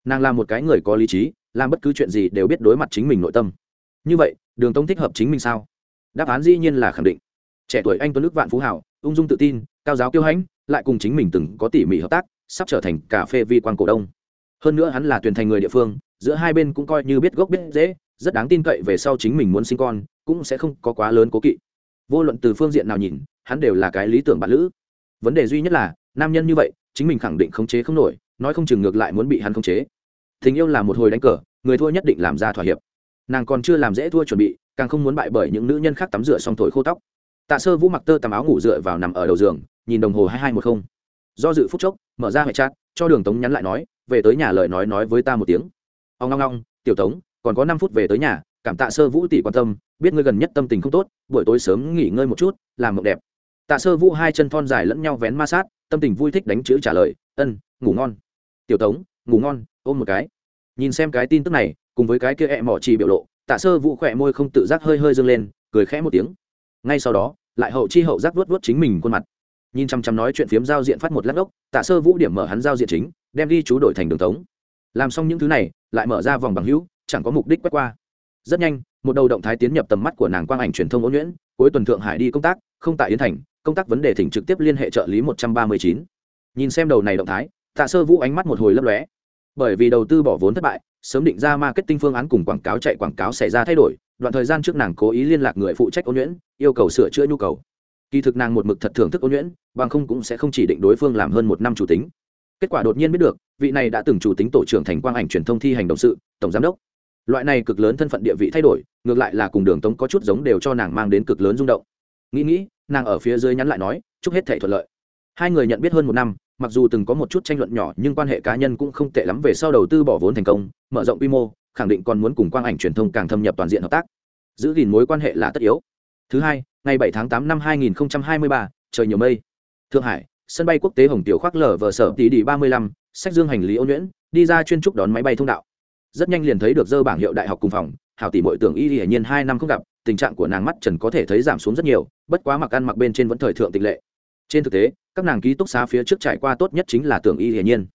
Nàng là một cái người có lý trí, làm bất cứ chuyện gì đều biết đối mặt chính mình nội tâm. Như vậy, đường tông thích hợp chính mình sao? Đáp án dĩ nhiên là khẳng định. Trẻ tuổi anh tuấn đức vạn phú hảo, ung dung tự tin, cao giáo kiêu hãnh, lại cùng chính mình từng có tỉ mỉ hợp tác, sắp trở thành cà phê vi quan cổ đông hơn nữa hắn là tuyển thành người địa phương, giữa hai bên cũng coi như biết gốc biết dễ rất đáng tin cậy về sau chính mình muốn sinh con, cũng sẽ không có quá lớn cố kỵ. Vô luận từ phương diện nào nhìn, hắn đều là cái lý tưởng bản lữ. Vấn đề duy nhất là, nam nhân như vậy, chính mình khẳng định khống chế không nổi, nói không chừng ngược lại muốn bị hắn khống chế. Tình yêu là một hồi đánh cờ, người thua nhất định làm ra thỏa hiệp. Nàng còn chưa làm dễ thua chuẩn bị, càng không muốn bại bởi những nữ nhân khác tắm rửa xong thổi khô tóc. Tạ sơ vũ mặc tơ tằm áo ngủ dựa vào nằm ở đầu giường, nhìn đồng hồ hai hai một không. Do dự phút chốc, mở ra hệ chat, cho đường tống nhắn lại nói về tới nhà lời nói nói với ta một tiếng. Ông ngong ngong, tiểu tống, còn có năm phút về tới nhà, cảm tạ sơ vũ tỷ quan tâm, biết ngươi gần nhất tâm tình không tốt, buổi tối sớm nghỉ ngơi một chút, làm mộng đẹp. Tạ sơ vũ hai chân thon dài lẫn nhau vén ma sát, tâm tình vui thích đánh chữ trả lời, ân, ngủ ngon. Tiểu tống, ngủ ngon, ôm một cái. Nhìn xem cái tin tức này, cùng với cái kia ẹ mỏ trì biểu lộ, tạ sơ vũ khỏe môi không tự giác hơi hơi dâng lên, cười khẽ một tiếng. Ngay sau đó, lại hậu chi hậu giác vuốt vuốt chính mình khuôn mặt. Nhìn chăm chăm nói chuyện phiếm giao diện phát một lát ốc, tạ sơ vũ điểm mở hắn giao diện chính đem đi chú đổi thành đường tống. Làm xong những thứ này, lại mở ra vòng bằng hữu, chẳng có mục đích quét qua. Rất nhanh, một đầu động thái tiến nhập tầm mắt của nàng quang ảnh truyền thông ôn nhuyễn, cuối tuần thượng hải đi công tác, không tại yến thành, công tác vấn đề thỉnh trực tiếp liên hệ trợ lý một trăm ba mươi chín. Nhìn xem đầu này động thái, tạ sơ vũ ánh mắt một hồi lấp lóe. Bởi vì đầu tư bỏ vốn thất bại, sớm định ra marketing phương án cùng quảng cáo chạy quảng cáo xảy ra thay đổi, đoạn thời gian trước nàng cố ý liên lạc người phụ trách ôn nhuyễn, yêu cầu sửa chữa nhu cầu. Kỳ thực nàng một mực thật thưởng thức ôn nhuyễn, bằng không cũng sẽ không chỉ định đối phương làm hơn một năm chủ tính kết quả đột nhiên biết được, vị này đã từng chủ tính tổ trưởng thành quang ảnh truyền thông thi hành động sự, tổng giám đốc. Loại này cực lớn thân phận địa vị thay đổi, ngược lại là cùng đường tống có chút giống đều cho nàng mang đến cực lớn rung động. Nghĩ nghĩ, nàng ở phía dưới nhắn lại nói, chúc hết thể thuận lợi. Hai người nhận biết hơn một năm, mặc dù từng có một chút tranh luận nhỏ, nhưng quan hệ cá nhân cũng không tệ lắm về sau đầu tư bỏ vốn thành công, mở rộng quy mô, khẳng định còn muốn cùng quang ảnh truyền thông càng thâm nhập toàn diện hợp tác. Giữ gìn mối quan hệ là tất yếu. Thứ hai, ngày bảy tháng tám năm hai nghìn hai mươi ba, trời nhiều mây. Thượng hải sân bay quốc tế hồng tiểu khoác lở vờ sở tỷ đi ba mươi lăm, sách dương hành lý ô nhuyễn, đi ra chuyên trúc đón máy bay thông đạo. Rất nhanh liền thấy được dơ bảng hiệu đại học cùng phòng, hảo tỷ mội tưởng y hiển nhiên hai năm không gặp, tình trạng của nàng mắt trần có thể thấy giảm xuống rất nhiều, bất quá mặc ăn mặc bên trên vẫn thời thượng tịch lệ. Trên thực tế, các nàng ký túc xá phía trước trải qua tốt nhất chính là tưởng y hiển nhiên.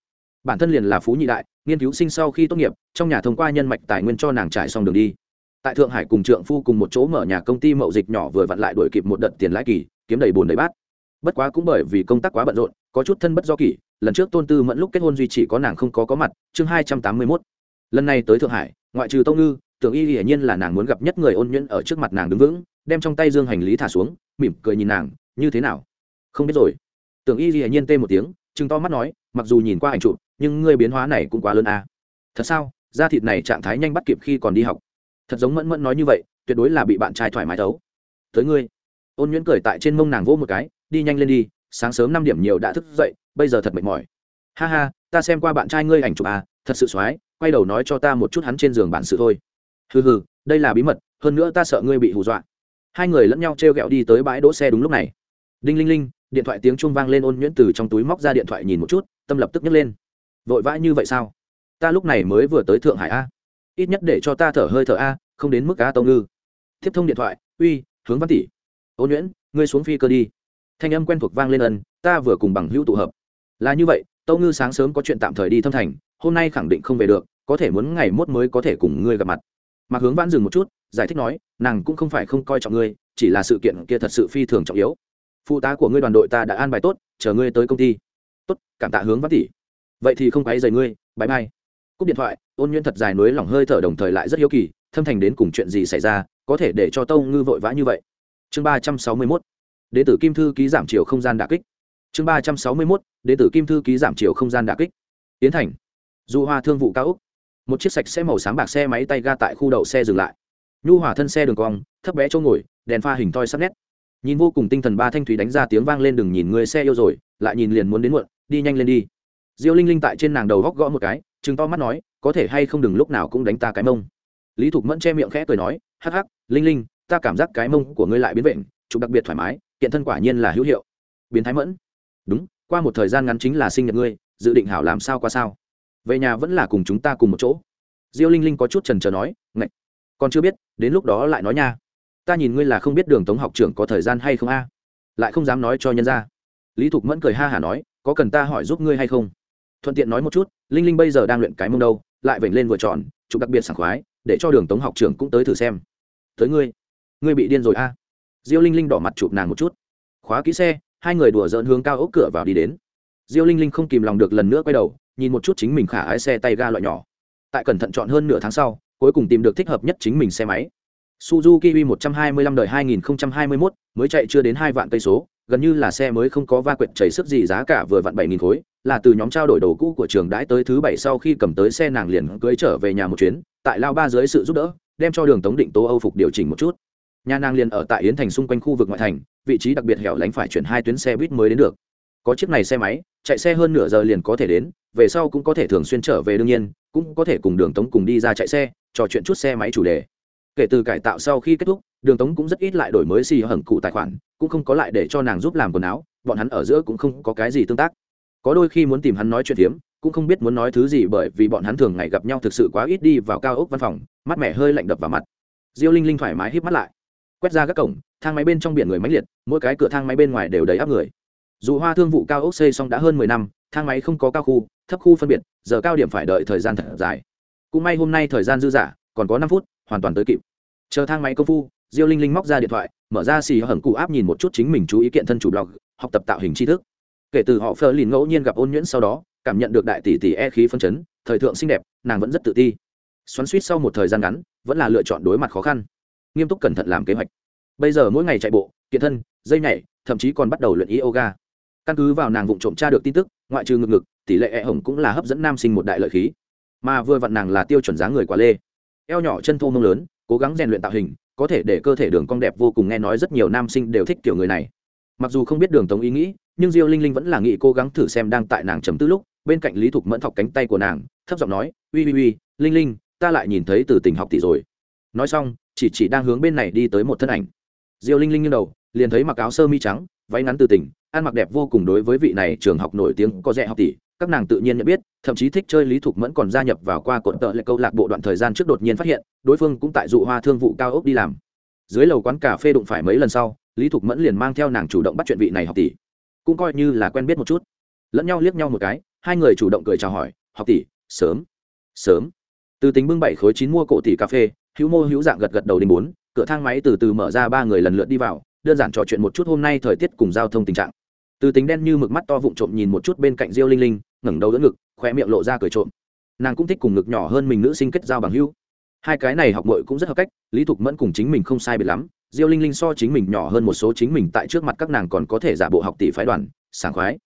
Bản thân liền là phú nhị đại, nghiên cứu sinh sau khi tốt nghiệp, trong nhà thông qua nhân mạch tài nguyên cho nàng trải xong đường đi. Tại thượng hải cùng trượng phu cùng một chỗ mở nhà công ty mậu dịch nhỏ vừa vặn lại đổi kịp một đợt tiền lãi kỳ, kiếm đầy bùn đầy bát bất quá cũng bởi vì công tác quá bận rộn, có chút thân bất do kỷ, lần trước tôn tư mẫn lúc kết hôn duy chỉ có nàng không có có mặt, chương hai trăm tám mươi mốt. Lần này tới thượng hải, ngoại trừ tông ngư, tưởng y hiển nhiên là nàng muốn gặp nhất người ôn nhuyễn ở trước mặt nàng đứng vững, đem trong tay dương hành lý thả xuống, mỉm cười nhìn nàng, như thế nào? Không biết rồi. Tưởng y hiển nhiên tê một tiếng chừng to mắt nói, mặc dù nhìn qua ảnh chụp, nhưng ngươi biến hóa này cũng quá lớn à. thật sao? Da thịt này trạng thái nhanh bắt kịp khi còn đi học. Thật giống mẫn mẫn nói như vậy, tuyệt đối là bị bạn trai thoải mái thấu. Tới ngươi. Ôn nhuyễn cười tại trên mông nàng vỗ một cái đi nhanh lên đi, sáng sớm năm điểm nhiều đã thức dậy, bây giờ thật mệt mỏi. Ha ha, ta xem qua bạn trai ngươi ảnh chụp à thật sự x quay đầu nói cho ta một chút hắn trên giường bản sự thôi. Hừ hừ, đây là bí mật, hơn nữa ta sợ ngươi bị hù dọa. Hai người lẫn nhau t r e o g ẹ o đi tới bãi đỗ xe đúng lúc này. Đinh linh linh, điện thoại tiếng chuông vang lên ôn nhuyễn từ trong túi móc ra điện thoại nhìn một chút, tâm lập tức nhấc lên. Vội vã như vậy sao? Ta lúc này mới vừa tới thượng hải a. Ít nhất để cho ta thở hơi thở a, không đến mức cá tông ngư. Tiếp thông điện thoại, uy, hướng văn tỷ. Ôn nhuyễn, ngươi xuống phi cơ đi thanh âm quen thuộc vang lên ân, ta vừa cùng bằng hữu tụ hợp. Là như vậy, tâu ngư sáng sớm có chuyện tạm thời đi thâm thành, hôm nay khẳng định không về được, có thể muốn ngày mốt mới có thể cùng ngươi gặp mặt. Mặc hướng vãn dừng một chút, giải thích nói, nàng cũng không phải không coi trọng ngươi, chỉ là sự kiện kia thật sự phi thường trọng yếu. Phụ tá của ngươi đoàn đội ta đã an bài tốt, chờ ngươi tới công ty. Tốt, cảm tạ hướng vãn tỷ. Vậy thì không quấy dày ngươi bãi mai cúp điện thoại, ôn nhuyễn thật dài núi lỏng hơi thở đồng thời lại rất hiếu kỳ, thâm thành đến cùng chuyện gì xảy ra, có thể để cho tâu ngư vội vã như vậy. Chương ba trăm sáu mươi mốt đế tử kim thư ký giảm chiều không gian đà kích. Chương ba trăm sáu mươi mốt, đế tử kim thư ký giảm chiều không gian đà kích. Tiến thành. Du hoa thương vụ cao úc một chiếc sạch xe màu sáng bạc xe máy tay ga tại khu đậu xe dừng lại. Nhu hòa thân xe đường cong, thấp bé chỗ ngồi, đèn pha hình toi sắc nét. Nhìn vô cùng tinh thần ba thanh thúy đánh ra tiếng vang lên đừng nhìn người xe yêu rồi, lại nhìn liền muốn đến muộn, đi nhanh lên đi. Diêu linh linh tại trên nàng đầu góc gõ một cái chừng to mắt nói, có thể hay không đừng lúc nào cũng đánh ta cái mông. Lý thục mẫn che miệng khẽ cười nói, hắc hắc, linh linh, ta cảm giác cái mông của ngươi lại biến vện chụp đặc biệt thoải mái, kiện thân quả nhiên là hữu hiệu. Biến thái mẫn. Đúng, qua một thời gian ngắn chính là sinh nhật ngươi, dự định hảo làm sao qua sao. Về nhà vẫn là cùng chúng ta cùng một chỗ. Diêu linh linh có chút trần trờ nói, ngạch, còn chưa biết, đến lúc đó lại nói nha. Ta nhìn ngươi là không biết đường tống học trưởng có thời gian hay không a? Lại không dám nói cho nhân ra lý thục mẫn cười ha hả nói, có cần ta hỏi giúp ngươi hay không? Thuận tiện nói một chút, linh linh bây giờ đang luyện cái mông đâu, lại vểnh lên vừa tròn, chụp đặc biệt sảng khoái, để cho đường tống học trưởng cũng tới thử xem. Tới ngươi ngươi bị điên rồi a diêu linh linh đỏ mặt chụp nàng một chút. Khóa kỹ xe, hai người đùa dỡn hướng cao ốc cửa vào đi đến. Diêu linh linh không kìm lòng được lần nữa quay đầu, nhìn một chút chính mình khả ái xe tay ga loại nhỏ. Tại cẩn thận chọn hơn nửa tháng sau, cuối cùng tìm được thích hợp nhất chính mình xe máy. Suzuki u 125 đời 2021 mới chạy chưa đến hai vạn cây số, gần như là xe mới không có va quyệt chảy sức gì, giá cả vừa vặn bảy nghìn khối, là từ nhóm trao đổi đồ cũ của trường đãi tới thứ bảy sau khi cầm tới xe nàng liền cưới trở về nhà một chuyến, tại lao ba dưới sự giúp đỡ, đem cho đường tống định tố âu phục điều chỉnh một chút nhà nàng liền ở tại yến thành xung quanh khu vực ngoại thành vị trí đặc biệt hẻo lánh phải chuyển hai tuyến xe buýt mới đến được. Có chiếc này xe máy chạy xe hơn nửa giờ liền có thể đến về sau cũng có thể thường xuyên trở về đương nhiên cũng có thể cùng đường tống cùng đi ra chạy xe trò chuyện chút xe máy chủ đề. Kể từ cải tạo sau khi kết thúc đường tống cũng rất ít lại đổi mới xì hởng cụ tài khoản cũng không có lại để cho nàng giúp làm quần áo bọn hắn ở giữa cũng không có cái gì tương tác. Có đôi khi muốn tìm hắn nói chuyện hiếm, cũng không biết muốn nói thứ gì bởi vì bọn hắn thường ngày gặp nhau thực sự quá ít đi vào cao ốc văn phòng mắt mẹ hơi lạnh đập vào mặt. Diêu linh linh thoải mái hít mắt lại quét ra các cổng, thang máy bên trong biển người máy liệt, mỗi cái cửa thang máy bên ngoài đều đầy áp người. Dù hoa thương vụ cao ốc xây xong đã hơn mười năm, thang máy không có cao khu, thấp khu phân biệt, giờ cao điểm phải đợi thời gian thật dài. Cũng may hôm nay thời gian dư dả, còn có năm phút, hoàn toàn tới kịp. Chờ thang máy công phu, diêu linh linh móc ra điện thoại, mở ra xì hởn cụ áp nhìn một chút chính mình chú ý kiện thân chủ blog, học tập tạo hình tri thức. Kể từ họ phơ lìn ngẫu nhiên gặp ôn nhuyễn sau đó, cảm nhận được đại tỷ tỷ e khí phân chấn, thời thượng xinh đẹp, nàng vẫn rất tự ti. Xoắn suýt sau một thời gian ngắn, vẫn là lựa chọn đối mặt khó khăn nghiêm túc cẩn thận làm kế hoạch. Bây giờ mỗi ngày chạy bộ kiện thân dây nhảy thậm chí còn bắt đầu luyện yoga. Căn cứ vào nàng vụng trộm tra được tin tức ngoại trừ ngực ngực tỷ lệ e hồng cũng là hấp dẫn nam sinh một đại lợi khí. Mà vừa vặn nàng là tiêu chuẩn giá người quá lê. Eo nhỏ chân thô mông lớn cố gắng rèn luyện tạo hình có thể để cơ thể đường cong đẹp vô cùng nghe nói rất nhiều nam sinh đều thích kiểu người này. Mặc dù không biết đường tống ý nghĩ nhưng diêu linh linh vẫn là nghĩ cố gắng thử xem đang tại nàng chấm tư lúc bên cạnh lý thục mẫn thọc cánh tay của nàng thấp giọng nói uy uy uy, linh linh ta lại nhìn thấy từ tình học tỷ rồi. Nói xong chỉ chỉ đang hướng bên này đi tới một thân ảnh. Diêu linh linh như đầu, liền thấy mặc áo sơ mi trắng, váy ngắn từ tình, ăn mặc đẹp vô cùng đối với vị này trường học nổi tiếng có rẻ học tỷ, các nàng tự nhiên nhận biết, thậm chí thích chơi lý thục mẫn còn gia nhập vào qua cột tợ lại câu lạc bộ đoạn thời gian trước đột nhiên phát hiện, đối phương cũng tại dụ hoa thương vụ cao ốc đi làm. Dưới lầu quán cà phê đụng phải mấy lần sau, lý thục mẫn liền mang theo nàng chủ động bắt chuyện vị này học tỷ. Cũng coi như là quen biết một chút. Lẫn nhau liếc nhau một cái, hai người chủ động cười chào hỏi, học tỷ, sớm sớm. Từ tính bưng bảy khối chín mua cổ tỷ cà phê hữu mô hữu dạng gật gật đầu đình bốn, cửa thang máy từ từ mở ra ba người lần lượt đi vào, đơn giản trò chuyện một chút hôm nay thời tiết cùng giao thông tình trạng. Từ tính đen như mực mắt to vụng trộm nhìn một chút bên cạnh diêu linh linh, ngẩng đầu đỡ ngực khoe miệng lộ ra cười trộm. Nàng cũng thích cùng ngực nhỏ hơn mình nữ sinh kết giao bằng hữu. Hai cái này học mội cũng rất hợp cách, lý thục mẫn cùng chính mình không sai biệt lắm, diêu linh linh so chính mình nhỏ hơn một số chính mình tại trước mặt các nàng còn có thể giả bộ học tỷ phái đoàn, sảng khoái.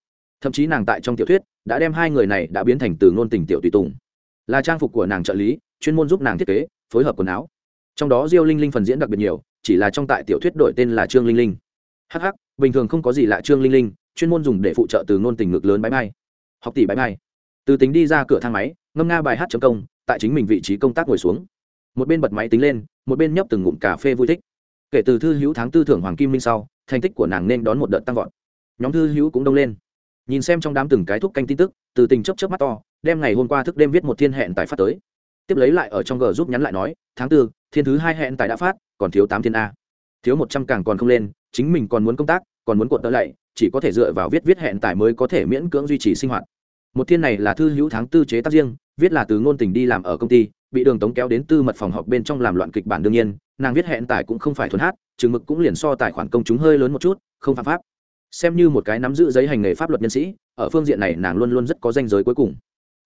Thậm chí nàng tại trong tiểu thuyết, đã đem hai người này đã biến thành từ ngôn tình tiểu tùy tùng. Là trang phục của nàng trợ lý, chuyên môn giúp nàng thiết kế phối hợp quần áo. Trong đó diêu linh linh phần diễn đặc biệt nhiều, chỉ là trong tại tiểu thuyết đổi tên là trương linh linh. Hh bình thường không có gì lạ trương linh linh, chuyên môn dùng để phụ trợ từ ngôn tình ngực lớn bãi bay học tỷ bãi bay từ tính đi ra cửa thang máy, ngâm nga bài hát chấm công, tại chính mình vị trí công tác ngồi xuống. Một bên bật máy tính lên, một bên nhấp từng ngụm cà phê vui thích. Kể từ thư hữu tháng tư thưởng hoàng kim minh sau, thành tích của nàng nên đón một đợt tăng vọt. Nhóm thư hữu cũng đông lên. Nhìn xem trong đám từng cái thúc canh tin tức, từ tình chấp chấp mắt to, đem ngày hôm qua thức đêm viết một thiên hẹn tài phát tới tiếp lấy lại ở trong g giúp nhắn lại nói, tháng tư, thiên thứ hai hẹn tài đã phát, còn thiếu tám thiên a. Thiếu một trăm càng còn không lên, chính mình còn muốn công tác, còn muốn cuộn tợ lạy, chỉ có thể dựa vào viết viết hẹn tài mới có thể miễn cưỡng duy trì sinh hoạt. Một thiên này là thư hữu tháng tư chế tác riêng, viết là từ ngôn tình đi làm ở công ty, bị đường tống kéo đến tư mật phòng họp bên trong làm loạn kịch bản đương nhiên, nàng viết hẹn tài cũng không phải thuần hát, chừng mực cũng liền so tài khoản công chúng hơi lớn một chút, không phạm pháp. Xem như một cái nắm giữ giấy hành nghề pháp luật nhân sĩ, ở phương diện này nàng luôn luôn rất có danh giới cuối cùng.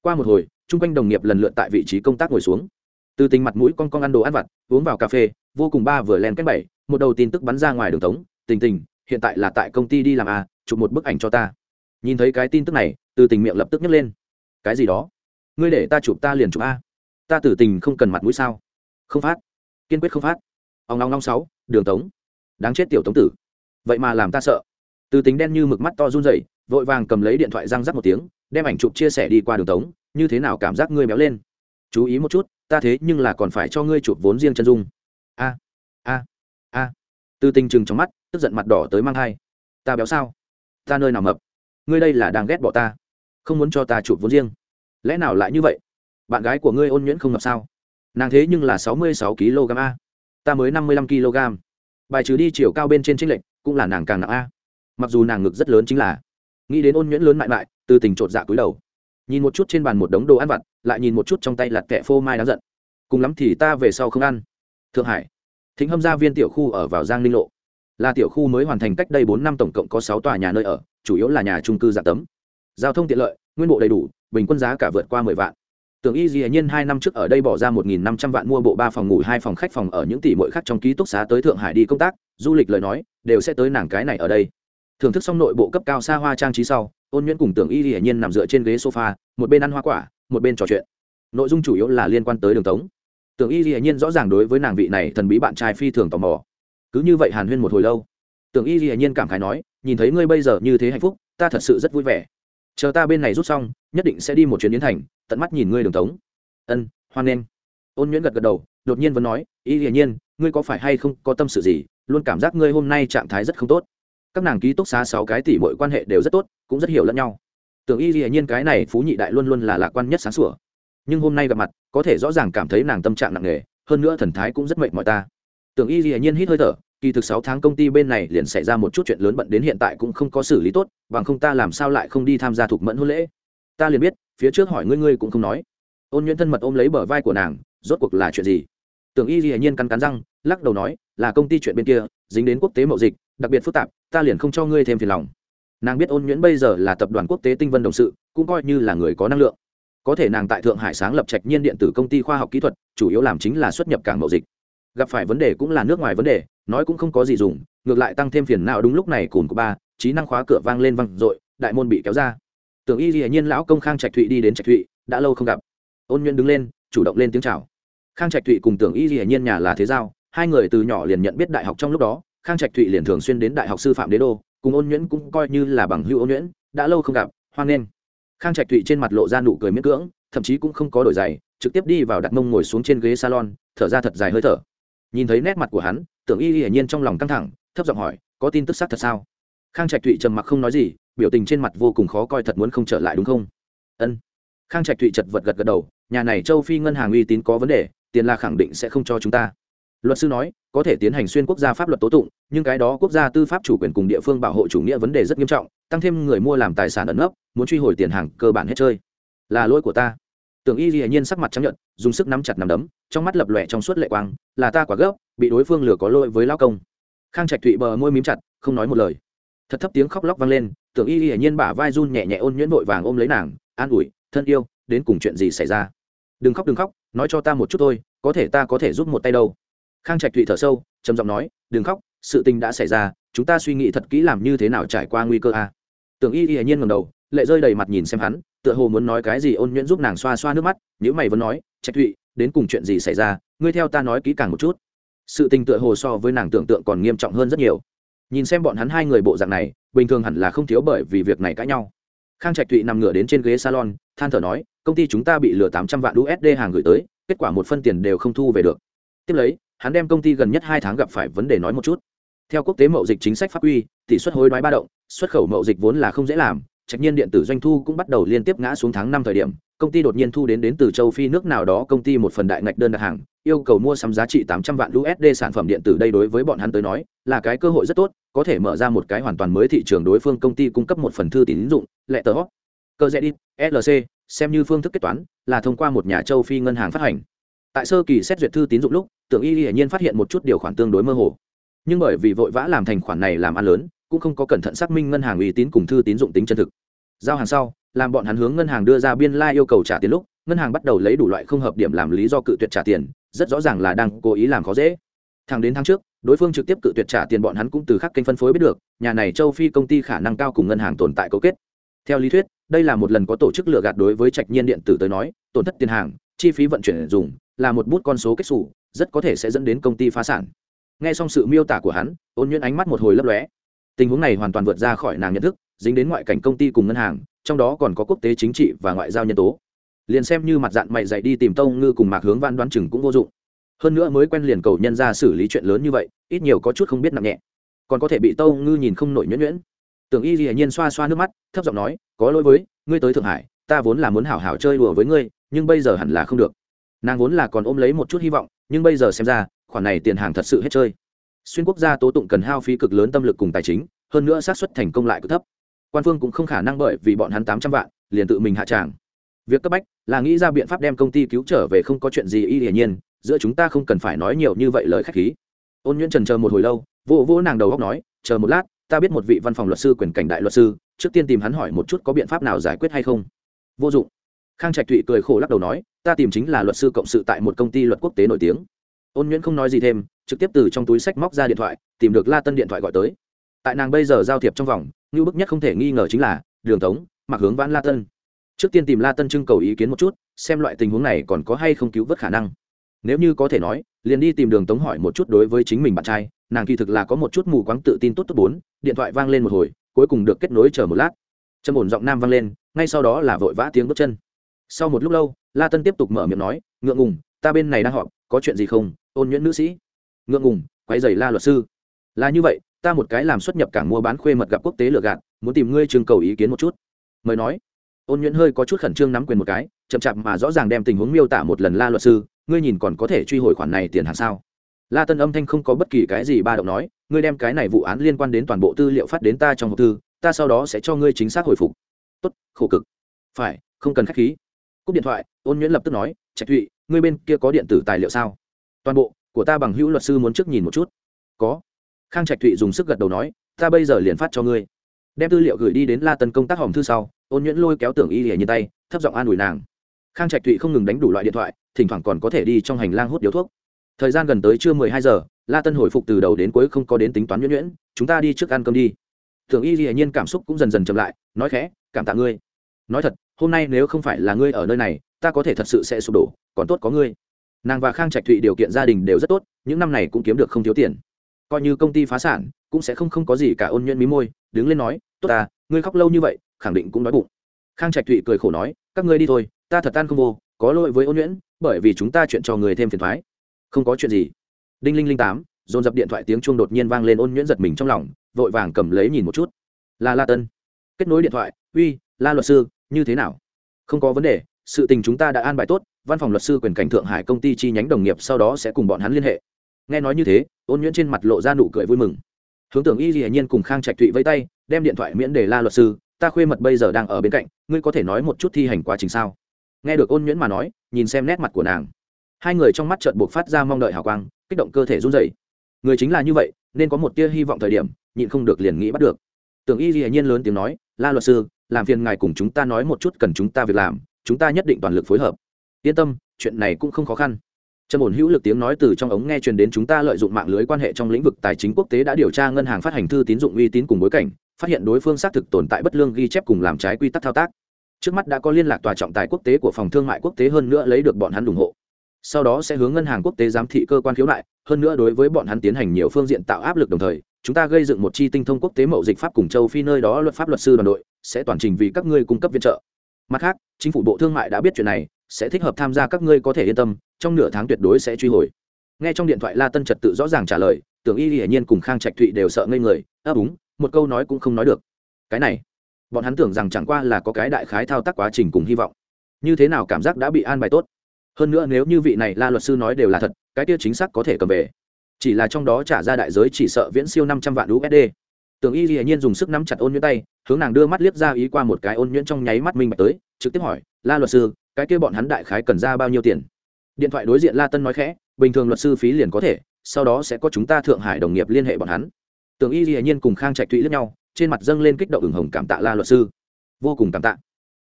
Qua một hồi chung quanh đồng nghiệp lần lượt tại vị trí công tác ngồi xuống. Từ tình mặt mũi con con ăn đồ ăn vặt uống vào cà phê vô cùng ba vừa len cách bảy một đầu tin tức bắn ra ngoài đường tống tình tình hiện tại là tại công ty đi làm à, chụp một bức ảnh cho ta. Nhìn thấy cái tin tức này từ tình miệng lập tức nhấc lên. Cái gì đó? Ngươi để ta chụp ta liền chụp a. Ta tử tình không cần mặt mũi sao? Không phát. Kiên quyết không phát. Ông long long sáu đường tống. Đáng chết tiểu tống tử. Vậy mà làm ta sợ. Từ tính đen như mực mắt to run rẩy vội vàng cầm lấy điện thoại răng rắc một tiếng, đem ảnh chụp chia sẻ đi qua đường tống, như thế nào cảm giác ngươi béo lên? Chú ý một chút, ta thế nhưng là còn phải cho ngươi chụp vốn riêng chân dung. A a a. Từ tình chừng trong mắt, tức giận mặt đỏ tới mang thai. Ta béo sao? Ta nơi nào mập? Ngươi đây là đang ghét bỏ ta, không muốn cho ta chụp vốn riêng. Lẽ nào lại như vậy? Bạn gái của ngươi ôn nhuyễn không mập sao? Nàng thế nhưng là sáu mươi sáu kg a, ta mới năm mươi lăm kg. Bài trừ đi chiều cao bên trên tranh lệch, cũng là nàng càng nặng a. Mặc dù nàng ngực rất lớn chính là nghĩ đến ôn nhuyễn lớn mại mại, từ tình chột dạ cúi đầu. Nhìn một chút trên bàn một đống đồ ăn vặt, lại nhìn một chút trong tay lặt kẹ phô mai đáng giận. Cùng lắm thì ta về sau không ăn. Thượng hải, thịnh hâm gia viên tiểu khu ở vào giang ninh lộ. Là tiểu khu mới hoàn thành cách đây bốn năm tổng cộng có sáu tòa nhà nơi ở, chủ yếu là nhà trung cư dạng tấm. Giao thông tiện lợi, nguyên bộ đầy đủ, bình quân giá cả vượt qua mười vạn. Tưởng y dĩ nhiên hai năm trước ở đây bỏ ra một nghìn năm trăm vạn mua bộ ba phòng ngủ, hai phòng khách phòng ở những tỷ mỗi khác trong ký túc xá tới thượng hải đi công tác, du lịch lời nói, đều sẽ tới nàng cái này ở đây thưởng thức xong nội bộ cấp cao xa hoa trang trí sau, ôn nhuyễn cùng tưởng y hiển nhiên nằm dựa trên ghế sofa, một bên ăn hoa quả, một bên trò chuyện. Nội dung chủ yếu là liên quan tới đường tống. Tưởng y hiển nhiên rõ ràng đối với nàng vị này thần bí bạn trai phi thường tò mò. Cứ như vậy hàn huyên một hồi lâu, tưởng y hiển nhiên cảm khái nói, nhìn thấy ngươi bây giờ như thế hạnh phúc, ta thật sự rất vui vẻ. Chờ ta bên này rút xong, nhất định sẽ đi một chuyến yến thành, tận mắt nhìn ngươi đường tống. Ân, hoan nghênh. Ôn nhuyễn gật gật đầu, đột nhiên vẫn nói, y hiển nhiên, ngươi có phải hay không có tâm sự gì? Luôn cảm giác ngươi hôm nay trạng thái rất không tốt các nàng ký túc xá sáu cái tỷ mọi quan hệ đều rất tốt, cũng rất hiểu lẫn nhau. Tưởng y hiển nhiên cái này phú nhị đại luôn luôn là lạc quan nhất sáng sủa. Nhưng hôm nay gặp mặt, có thể rõ ràng cảm thấy nàng tâm trạng nặng nề, hơn nữa thần thái cũng rất mệt mỏi ta. Tưởng y hiển nhiên hít hơi thở, kỳ thực sáu tháng công ty bên này liền xảy ra một chút chuyện lớn bận đến hiện tại cũng không có xử lý tốt, bằng không ta làm sao lại không đi tham gia thuộc mẫn hôn lễ. Ta liền biết, phía trước hỏi ngươi ngươi cũng không nói. Ôn nhuyễn thân mật ôm lấy bờ vai của nàng, rốt cuộc là chuyện gì? Tưởng y dĩ nhiên cắn cắn răng, lắc đầu nói, là công ty chuyện bên kia, dính đến quốc tế mậu dịch, đặc biệt phức tạp ta liền không cho ngươi thêm phiền lòng. Nàng biết ôn nhuyễn bây giờ là tập đoàn quốc tế tinh vân đồng sự, cũng coi như là người có năng lượng. Có thể nàng tại thượng hải sáng lập trạch nhiên điện tử công ty khoa học kỹ thuật, chủ yếu làm chính là xuất nhập cảng mậu dịch. Gặp phải vấn đề cũng là nước ngoài vấn đề, nói cũng không có gì dùng, ngược lại tăng thêm phiền nào đúng lúc này cùn của ba, trí năng khóa cửa vang lên văng r đại môn bị kéo ra. Tưởng y dĩ nhiên lão công khang trạch thụy đi đến trạch thụy, đã lâu không gặp. Ôn nhuận đứng lên, chủ động lên tiếng chào. Khang trạch thụy cùng tưởng y dĩ nhiên nhà là thế giao, hai người từ nhỏ liền nhận biết đại học trong lúc đó khang trạch thụy liền thường xuyên đến đại học sư phạm đế đô, cùng ôn nhuyễn cũng coi như là bằng hữu ôn nhuyễn, đã lâu không gặp, hoan nghênh. Khang trạch thụy trên mặt lộ ra nụ cười miễn cưỡng, thậm chí cũng không có đổi giày, trực tiếp đi vào đặt mông ngồi xuống trên ghế salon, thở ra thật dài hơi thở. Nhìn thấy nét mặt của hắn, tưởng y hiển nhiên trong lòng căng thẳng, thấp giọng hỏi, có tin tức xác thật sao? Khang trạch thụy trầm mặc không nói gì, biểu tình trên mặt vô cùng khó coi thật muốn không trở lại đúng không? Ân. Khang trạch thụy chật vật gật gật đầu, nhà này châu phi ngân hàng uy tín có vấn đề, tiền là khẳng định sẽ không cho chúng ta luật sư nói, có thể tiến hành xuyên quốc gia pháp luật tố tụng, nhưng cái đó quốc gia tư pháp chủ quyền cùng địa phương bảo hộ chủ nghĩa vấn đề rất nghiêm trọng, tăng thêm người mua làm tài sản ẩn nấp, muốn truy hồi tiền hàng cơ bản hết chơi. Là lỗi của ta. Tưởng y dĩ nhiên sắc mặt chấp nhận dùng sức nắm chặt nắm đấm, trong mắt lập lòe trong suốt lệ quang, là ta quả gấp, bị đối phương lừa có lỗi với lao công. Khang trạch thụy bờ môi mím chặt, không nói một lời. Thật thấp tiếng khóc lóc vang lên, tưởng y hiển nhiên bả vai run nhẹ nhẹ ôn nhuyễn vội vàng ôm lấy nàng, an ủi, thân yêu, đến cùng chuyện gì xảy ra? Đừng khóc đừng khóc, nói cho ta một chút thôi, có thể ta có thể giúp một tay đâu khang trạch thụy thở sâu, trầm giọng nói, đừng khóc, sự tình đã xảy ra, chúng ta suy nghĩ thật kỹ làm như thế nào trải qua nguy cơ a. Tưởng y y nhiên ngầm đầu, lệ rơi đầy mặt nhìn xem hắn, tựa hồ muốn nói cái gì ôn nhuyễn giúp nàng xoa xoa nước mắt nếu mày vẫn nói, trạch thụy, đến cùng chuyện gì xảy ra, ngươi theo ta nói kỹ càng một chút. Sự tình tựa hồ so với nàng tưởng tượng còn nghiêm trọng hơn rất nhiều. Nhìn xem bọn hắn hai người bộ dạng này, bình thường hẳn là không thiếu bởi vì việc này cãi nhau. Khang trạch thụy nằm ngửa đến trên ghế salon, than thở nói, công ty chúng ta bị lừa tám trăm vạn usd hàng gửi tới, kết quả một phân tiền đều không thu về được. Tiếp lấy hắn đem công ty gần nhất hai tháng gặp phải vấn đề nói một chút. Theo quốc tế mậu dịch chính sách pháp quy, tỷ suất hối đoái ba động, xuất khẩu mậu dịch vốn là không dễ làm, trách nhiên điện tử doanh thu cũng bắt đầu liên tiếp ngã xuống tháng năm thời điểm, công ty đột nhiên thu đến đến từ châu phi nước nào đó công ty một phần đại ngạch đơn đặt hàng, yêu cầu mua sắm giá trị tám trăm vạn usd sản phẩm điện tử đây đối với bọn hắn tới nói, là cái cơ hội rất tốt, có thể mở ra một cái hoàn toàn mới thị trường đối phương công ty cung cấp một phần thư tín dụng, lệ tờ. Cơ dễ đi lc xem như phương thức kết toán, là thông qua một nhà châu phi ngân hàng phát hành tại sơ kỳ xét duyệt thư tín dụng lúc, tưởng y hiển nhiên phát hiện một chút điều khoản tương đối mơ hồ. Nhưng bởi vì vội vã làm thành khoản này làm ăn lớn, cũng không có cẩn thận xác minh ngân hàng uy tín cùng thư tín dụng tính chân thực. Giao hàng sau, làm bọn hắn hướng ngân hàng đưa ra biên lai、like、yêu cầu trả tiền lúc, ngân hàng bắt đầu lấy đủ loại không hợp điểm làm lý do cự tuyệt trả tiền, rất rõ ràng là đang cố ý làm khó dễ. Thẳng đến tháng trước, đối phương trực tiếp cự tuyệt trả tiền bọn hắn cũng từ khắc kênh phân phối biết được, nhà này châu phi công ty khả năng cao cùng ngân hàng tồn tại cấu kết. Theo lý thuyết, đây là một lần có tổ chức lừa gạt đối với trạch nhiên điện tử tới nói, tổn thất tiền hàng, chi phí vận chuyển dùng là một bút con số kết xù, rất có thể sẽ dẫn đến công ty phá sản. Nghe xong sự miêu tả của hắn, ôn nhuyễn ánh mắt một hồi lấp lóe. Tình huống này hoàn toàn vượt ra khỏi nàng nhận thức, dính đến ngoại cảnh công ty cùng ngân hàng, trong đó còn có quốc tế chính trị và ngoại giao nhân tố. Liền xem như mặt dạng mày dạy đi tìm tông ngư cùng mạc hướng văn đoán chừng cũng vô dụng. Hơn nữa mới quen liền cầu nhân ra xử lý chuyện lớn như vậy, ít nhiều có chút không biết nặng nhẹ. Còn có thể bị tông ngư nhìn không nổi nhuyễn nhuyễn. Tưởng y hiển nhiên xoa xoa nước mắt, thấp giọng nói, có lỗi với, ngươi tới thượng hải, ta vốn là muốn hảo hảo chơi đùa với ngươi, nhưng bây giờ hẳn là không được nàng vốn là còn ôm lấy một chút hy vọng, nhưng bây giờ xem ra, khoản này tiền hàng thật sự hết chơi. Xuyên quốc gia tố tụng cần hao phí cực lớn tâm lực cùng tài chính, hơn nữa xác suất thành công lại cực thấp. Quan phương cũng không khả năng bởi vì bọn hắn tám trăm vạn, liền tự mình hạ tràng. Việc cấp bách là nghĩ ra biện pháp đem công ty cứu trở về không có chuyện gì y hiển nhiên, giữa chúng ta không cần phải nói nhiều như vậy lời khách khí. Ôn nhuyễn trần chờ một hồi lâu vô vô nàng đầu góc nói, chờ một lát, ta biết một vị văn phòng luật sư, quyền cảnh đại luật sư, trước tiên tìm hắn hỏi một chút có biện pháp nào giải quyết hay không. Vô dụng. Khang trạch thụy cười khổ lắc đầu nói ta tìm chính là luật sư cộng sự tại một công ty luật quốc tế nổi tiếng. Ôn nhuyễn không nói gì thêm, trực tiếp từ trong túi sách móc ra điện thoại, tìm được la tân điện thoại gọi tới. Tại nàng bây giờ giao thiệp trong vòng, ngưu bức nhất không thể nghi ngờ chính là, đường tống, mặc hướng vãn la tân. Trước tiên tìm la tân trưng cầu ý kiến một chút, xem loại tình huống này còn có hay không cứu vớt khả năng. Nếu như có thể nói, liền đi tìm đường tống hỏi một chút đối với chính mình bạn trai, nàng kỳ thực là có một chút mù quáng tự tin tốt tốt bốn, điện thoại vang lên một hồi, cuối cùng được kết nối chờ một lát. Trầm ổn giọng nam vang lên, ngay sau đó là vội vã tiếng bước chân. Sau một lúc lâu la tân tiếp tục mở miệng nói, ngượng ngùng, ta bên này đang họp, có chuyện gì không? Ôn nhuyễn nữ sĩ. Ngượng ngùng quay dày la luật sư. Là như vậy, ta một cái làm xuất nhập cảng mua bán khuê mật gặp quốc tế lừa gạt, muốn tìm ngươi trưng cầu ý kiến một chút. Mời nói. Ôn nhuyễn hơi có chút khẩn trương nắm quyền một cái, chậm chạp mà rõ ràng đem tình huống miêu tả một lần la luật sư, ngươi nhìn còn có thể truy hồi khoản này tiền hàng sao? La tân âm thanh không có bất kỳ cái gì ba động nói, ngươi đem cái này vụ án liên quan đến toàn bộ tư liệu phát đến ta trong hộp thư, ta sau đó sẽ cho ngươi chính xác hồi phục. Tốt, khổ cực. Phải, không cần k h á c h khí cúp điện thoại, ôn nhuyễn lập tức nói, trạch thụy, ngươi bên kia có điện tử tài liệu sao? Toàn bộ, của ta bằng hữu luật sư muốn trước nhìn một chút. Có. Khang trạch thụy dùng sức gật đầu nói, ta bây giờ liền phát cho ngươi. Đem tư liệu gửi đi đến la tân công tác hòm thư sau, ôn nhuyễn lôi kéo tưởng y lìa như tay, thấp giọng an ủi nàng. Khang trạch thụy không ngừng đánh đủ loại điện thoại, thỉnh thoảng còn có thể đi trong hành lang hút điếu thuốc. Thời gian gần tới trưa mười hai giờ, la tân hồi phục từ đầu đến cuối không có đến tính toán nhuyễn nhuyễn, chúng ta đi trước ăn cơm đi. Tưởng y hiển nhiên cảm xúc cũng dần dần chậm lại, nói khẽ, cảm tạ ngươi. Nói thật hôm nay nếu không phải là ngươi ở nơi này, ta có thể thật sự sẽ sụp đổ, còn tốt có ngươi. Nàng và khang trạch thụy điều kiện gia đình đều rất tốt, những năm này cũng kiếm được không thiếu tiền. Coi như công ty phá sản, cũng sẽ không không có gì cả ôn nhuận mí môi, đứng lên nói, tốt ta, ngươi khóc lâu như vậy, khẳng định cũng đói bụng. Khang trạch thụy cười khổ nói, các ngươi đi thôi, ta thật tan không vô, có lỗi với ôn nhuyễn bởi vì chúng ta chuyện cho người thêm phiền thoái. Không có chuyện gì. Đinh linh linh tám, dồn dập điện thoại tiếng chuông đột nhiên vang lên ôn nhuyễn giật mình trong lòng, vội vàng cầm lấy nhìn một chút. Là la tân. Kết nối điện thoại, uy, la luật sư như thế nào? Không có vấn đề, sự tình chúng ta đã an bài tốt, văn phòng luật sư quyền cảnh thượng hải công ty chi nhánh đồng nghiệp sau đó sẽ cùng bọn hắn liên hệ. Nghe nói như thế, ôn nhuyễn trên mặt lộ ra nụ cười vui mừng. Hướng tưởng y dĩ nhiên cùng khang trạch thụy vây tay, đem điện thoại miễn để la luật sư, ta khuê mật bây giờ đang ở bên cạnh, ngươi có thể nói một chút thi hành quá trình sao? Nghe được ôn nhuyễn mà nói, nhìn xem nét mặt của nàng, hai người trong mắt trợn buộc phát ra mong đợi hào quang, kích động cơ thể run rẩy. Người chính là như vậy, nên có một tia hy vọng thời điểm, nhịn không được liền nghĩ bắt được. Tưởng y dĩ nhiên lớn tiếng nói, la luật sư làm phiền ngài cùng chúng ta nói một chút cần chúng ta việc làm, chúng ta nhất định toàn lực phối hợp. Yên tâm, chuyện này cũng không khó khăn. Trầm ổn hữu lực tiếng nói từ trong ống nghe truyền đến chúng ta lợi dụng mạng lưới quan hệ trong lĩnh vực tài chính quốc tế đã điều tra ngân hàng phát hành thư tín dụng uy tín cùng bối cảnh, phát hiện đối phương xác thực tồn tại bất lương ghi chép cùng làm trái quy tắc thao tác. Trước mắt đã có liên lạc tòa trọng tài quốc tế của phòng thương mại quốc tế hơn nữa lấy được bọn hắn ủng hộ. Sau đó sẽ hướng ngân hàng quốc tế giám thị cơ quan khiếu nại, hơn nữa đối với bọn hắn tiến hành nhiều phương diện tạo áp lực đồng thời, chúng ta gây dựng một chi tinh thông quốc tế mậu dịch pháp cùng châu phi nơi đó luật pháp luật sư đoàn đội sẽ toàn trình vì các ngươi cung cấp viện trợ. Mặt khác, chính phủ bộ thương mại đã biết chuyện này, sẽ thích hợp tham gia các ngươi có thể yên tâm, trong nửa tháng tuyệt đối sẽ truy hồi. Nghe trong điện thoại la tân trật tự rõ ràng trả lời, tưởng y hiển nhiên cùng khang trạch thụy đều sợ ngây người ấp úng một câu nói cũng không nói được. Cái này, bọn hắn tưởng rằng chẳng qua là có cái đại khái thao tác quá trình cùng hy vọng. Như thế nào cảm giác đã bị an bài tốt? Hơn nữa nếu như vị này la luật sư nói đều là thật, cái kia chính xác có thể cầm về. Chỉ là trong đó trả ra đại giới chỉ sợ viễn siêu năm trăm vạn usd tưởng y hiển nhiên dùng sức nắm chặt ôn nhuyễn tay, hướng nàng đưa mắt liếc ra ý qua một cái ôn nhuyễn trong nháy mắt minh bạch tới, trực tiếp hỏi, la luật sư, cái kia bọn hắn đại khái cần ra bao nhiêu tiền? Điện thoại đối diện la tân nói khẽ, bình thường luật sư phí liền có thể, sau đó sẽ có chúng ta thượng hải đồng nghiệp liên hệ bọn hắn. Tưởng y hiển nhiên cùng khang trạch thụy lẫn nhau, trên mặt dâng lên kích động ửng hồng cảm tạ la luật sư. Vô cùng cảm tạ.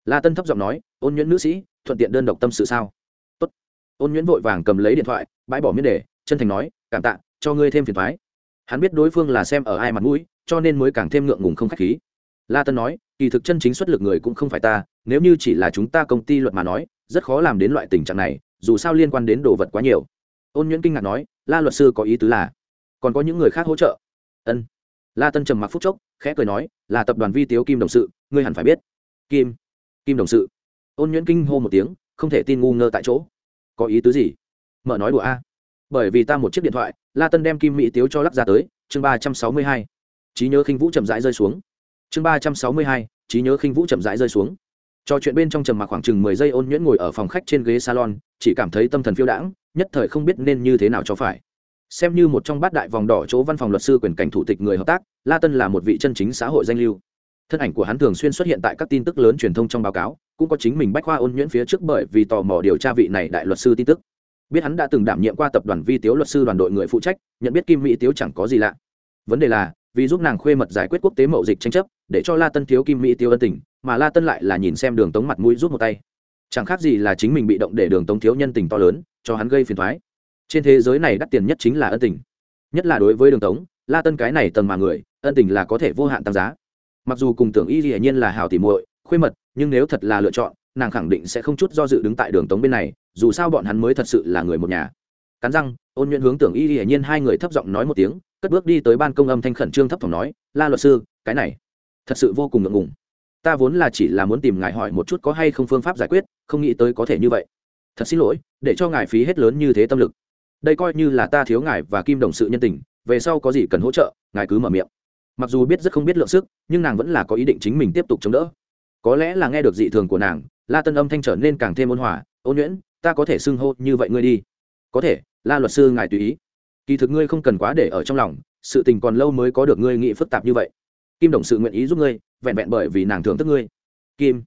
La tân thấp giọng nói, ôn nhuyễn nữ sĩ, thuận tiện đơn độc tâm sự sao? Tốt. ôn nhuyễn vội vàng cầm lấy điện thoại, bãi bỏ miết đề, chân thành nói, cảm tạ, cho ngươi thêm phiền thoái. Hắn biết đối phương là xem ở ai mặt mũi cho nên mới càng thêm ngượng ngùng không khách khí. La tân nói, kỳ thực chân chính xuất lực người cũng không phải ta, nếu như chỉ là chúng ta công ty luật mà nói, rất khó làm đến loại tình trạng này, dù sao liên quan đến đồ vật quá nhiều. Ôn nhuyễn kinh ngạc nói, la luật sư có ý tứ là, còn có những người khác hỗ trợ. Ân. La tân trầm mặc phúc chốc, khẽ cười nói, là tập đoàn vi tiếu kim đồng sự, ngươi hẳn phải biết. Kim. Kim đồng sự. Ôn nhuyễn kinh hô một tiếng, không thể tin ngu ngơ tại chỗ. Có ý tứ gì? Mở nói đùa a. Bởi vì ta một chiếc điện thoại, la tân đem kim mỹ tiếu cho lắc ra tới, chương ba trăm sáu mươi hai trí nhớ khinh vũ chậm rãi rơi xuống. Chương ba trăm sáu mươi hai trí nhớ khinh vũ chậm rãi rơi xuống. Trò chuyện bên trong trầm mặc khoảng chừng mười giây ôn nhuyễn ngồi ở phòng khách trên ghế salon, chỉ cảm thấy tâm thần phiêu đãng, nhất thời không biết nên như thế nào cho phải. Xem như một trong bát đại vòng đỏ chỗ văn phòng luật sư quyền cảnh thủ tịch người hợp tác, la tân là một vị chân chính xã hội danh lưu. Thân ảnh của hắn thường xuyên xuất hiện tại các tin tức lớn truyền thông trong báo cáo, cũng có chính mình bách khoa ôn nhuyễn phía trước bởi vì tò mò điều tra vị này đại luật sư tin tức. Biết hắn đã từng đảm nhiệm qua tập đoàn vi tiếu luật sư đoàn đội người phụ trách, nhận biết kim mỹ tiếu chẳng có gì lạ. Vấn đề là vì giúp nàng khuê mật giải quyết quốc tế mậu dịch tranh chấp, để cho la tân thiếu kim mỹ tiêu ân tình, mà la tân lại là nhìn xem đường tống mặt mũi rút một tay. Chẳng khác gì là chính mình bị động để đường tống thiếu nhân tình to lớn, cho hắn gây phiền thoái trên thế giới này đắt tiền nhất chính là ân tình. Nhất là đối với đường tống, la tân cái này tầng mà người, ân tình là có thể vô hạn tăng giá. Mặc dù cùng tưởng y hiển nhiên là hảo tỉ muội, khuê mật, nhưng nếu thật là lựa chọn, nàng khẳng định sẽ không chút do dự đứng tại đường tống bên này, dù sao bọn hắn mới thật sự là người một nhà. Cắn răng, ôn nhuận hướng tưởng y hiển nhiên hai người thấp giọng nói một tiếng cất bước đi tới ban công âm thanh khẩn trương thấp thỏm nói, la luật sư, cái này, thật sự vô cùng ngượng ngùng. Ta vốn là chỉ là muốn tìm ngài hỏi một chút có hay không phương pháp giải quyết, không nghĩ tới có thể như vậy. Thật xin lỗi, để cho ngài phí hết lớn như thế tâm lực. Đây coi như là ta thiếu ngài và kim đồng sự nhân tình, về sau có gì cần hỗ trợ, ngài cứ mở miệng. Mặc dù biết rất không biết lượng sức, nhưng nàng vẫn là có ý định chính mình tiếp tục chống đỡ. Có lẽ là nghe được dị thường của nàng, la tân âm thanh trở nên càng thêm ôn hòa ôn nhuyễn, ta có thể xưng hô như vậy ngươi đi. Có thể, la luật sư, ngài tùy ý kỳ thực ngươi không cần quá để ở trong lòng, sự tình còn lâu mới có được ngươi nghĩ phức tạp như vậy. Kim đồng sự nguyện ý giúp ngươi, vẹn vẹn bởi vì nàng thưởng thức ngươi. Kim,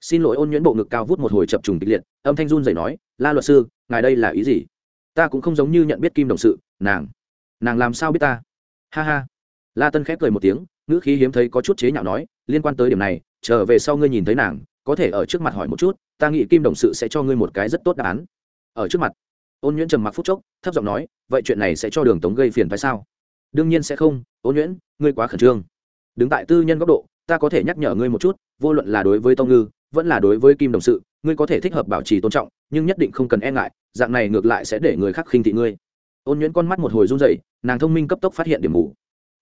xin lỗi ôn nhuyễn bộ ngực cao vút một hồi chập trùng kịch liệt, âm thanh run rẩy nói, la luật sư, ngài đây là ý gì? Ta cũng không giống như nhận biết kim đồng sự, nàng nàng làm sao biết ta? Ha ha. La tân khép cười một tiếng, ngữ khí hiếm thấy có chút chế nhạo nói, liên quan tới điểm này, trở về sau ngươi nhìn thấy nàng, có thể ở trước mặt hỏi một chút, ta nghĩ kim đồng sự sẽ cho ngươi một cái rất tốt đáp án. Ở trước mặt? Ôn nhuyễn trầm mặc phút chốc, thấp giọng nói, vậy chuyện này sẽ cho đường tống gây phiền phải sao? Đương nhiên sẽ không, ôn nhuyễn, ngươi quá khẩn trương. Đứng tại tư nhân góc độ, ta có thể nhắc nhở ngươi một chút, vô luận là đối với tông ngư, vẫn là đối với kim đồng sự, ngươi có thể thích hợp bảo trì tôn trọng, nhưng nhất định không cần e ngại, dạng này ngược lại sẽ để người khác khinh thị ngươi. Ôn nhuyễn con mắt một hồi run dậy nàng thông minh cấp tốc phát hiện điểm mù.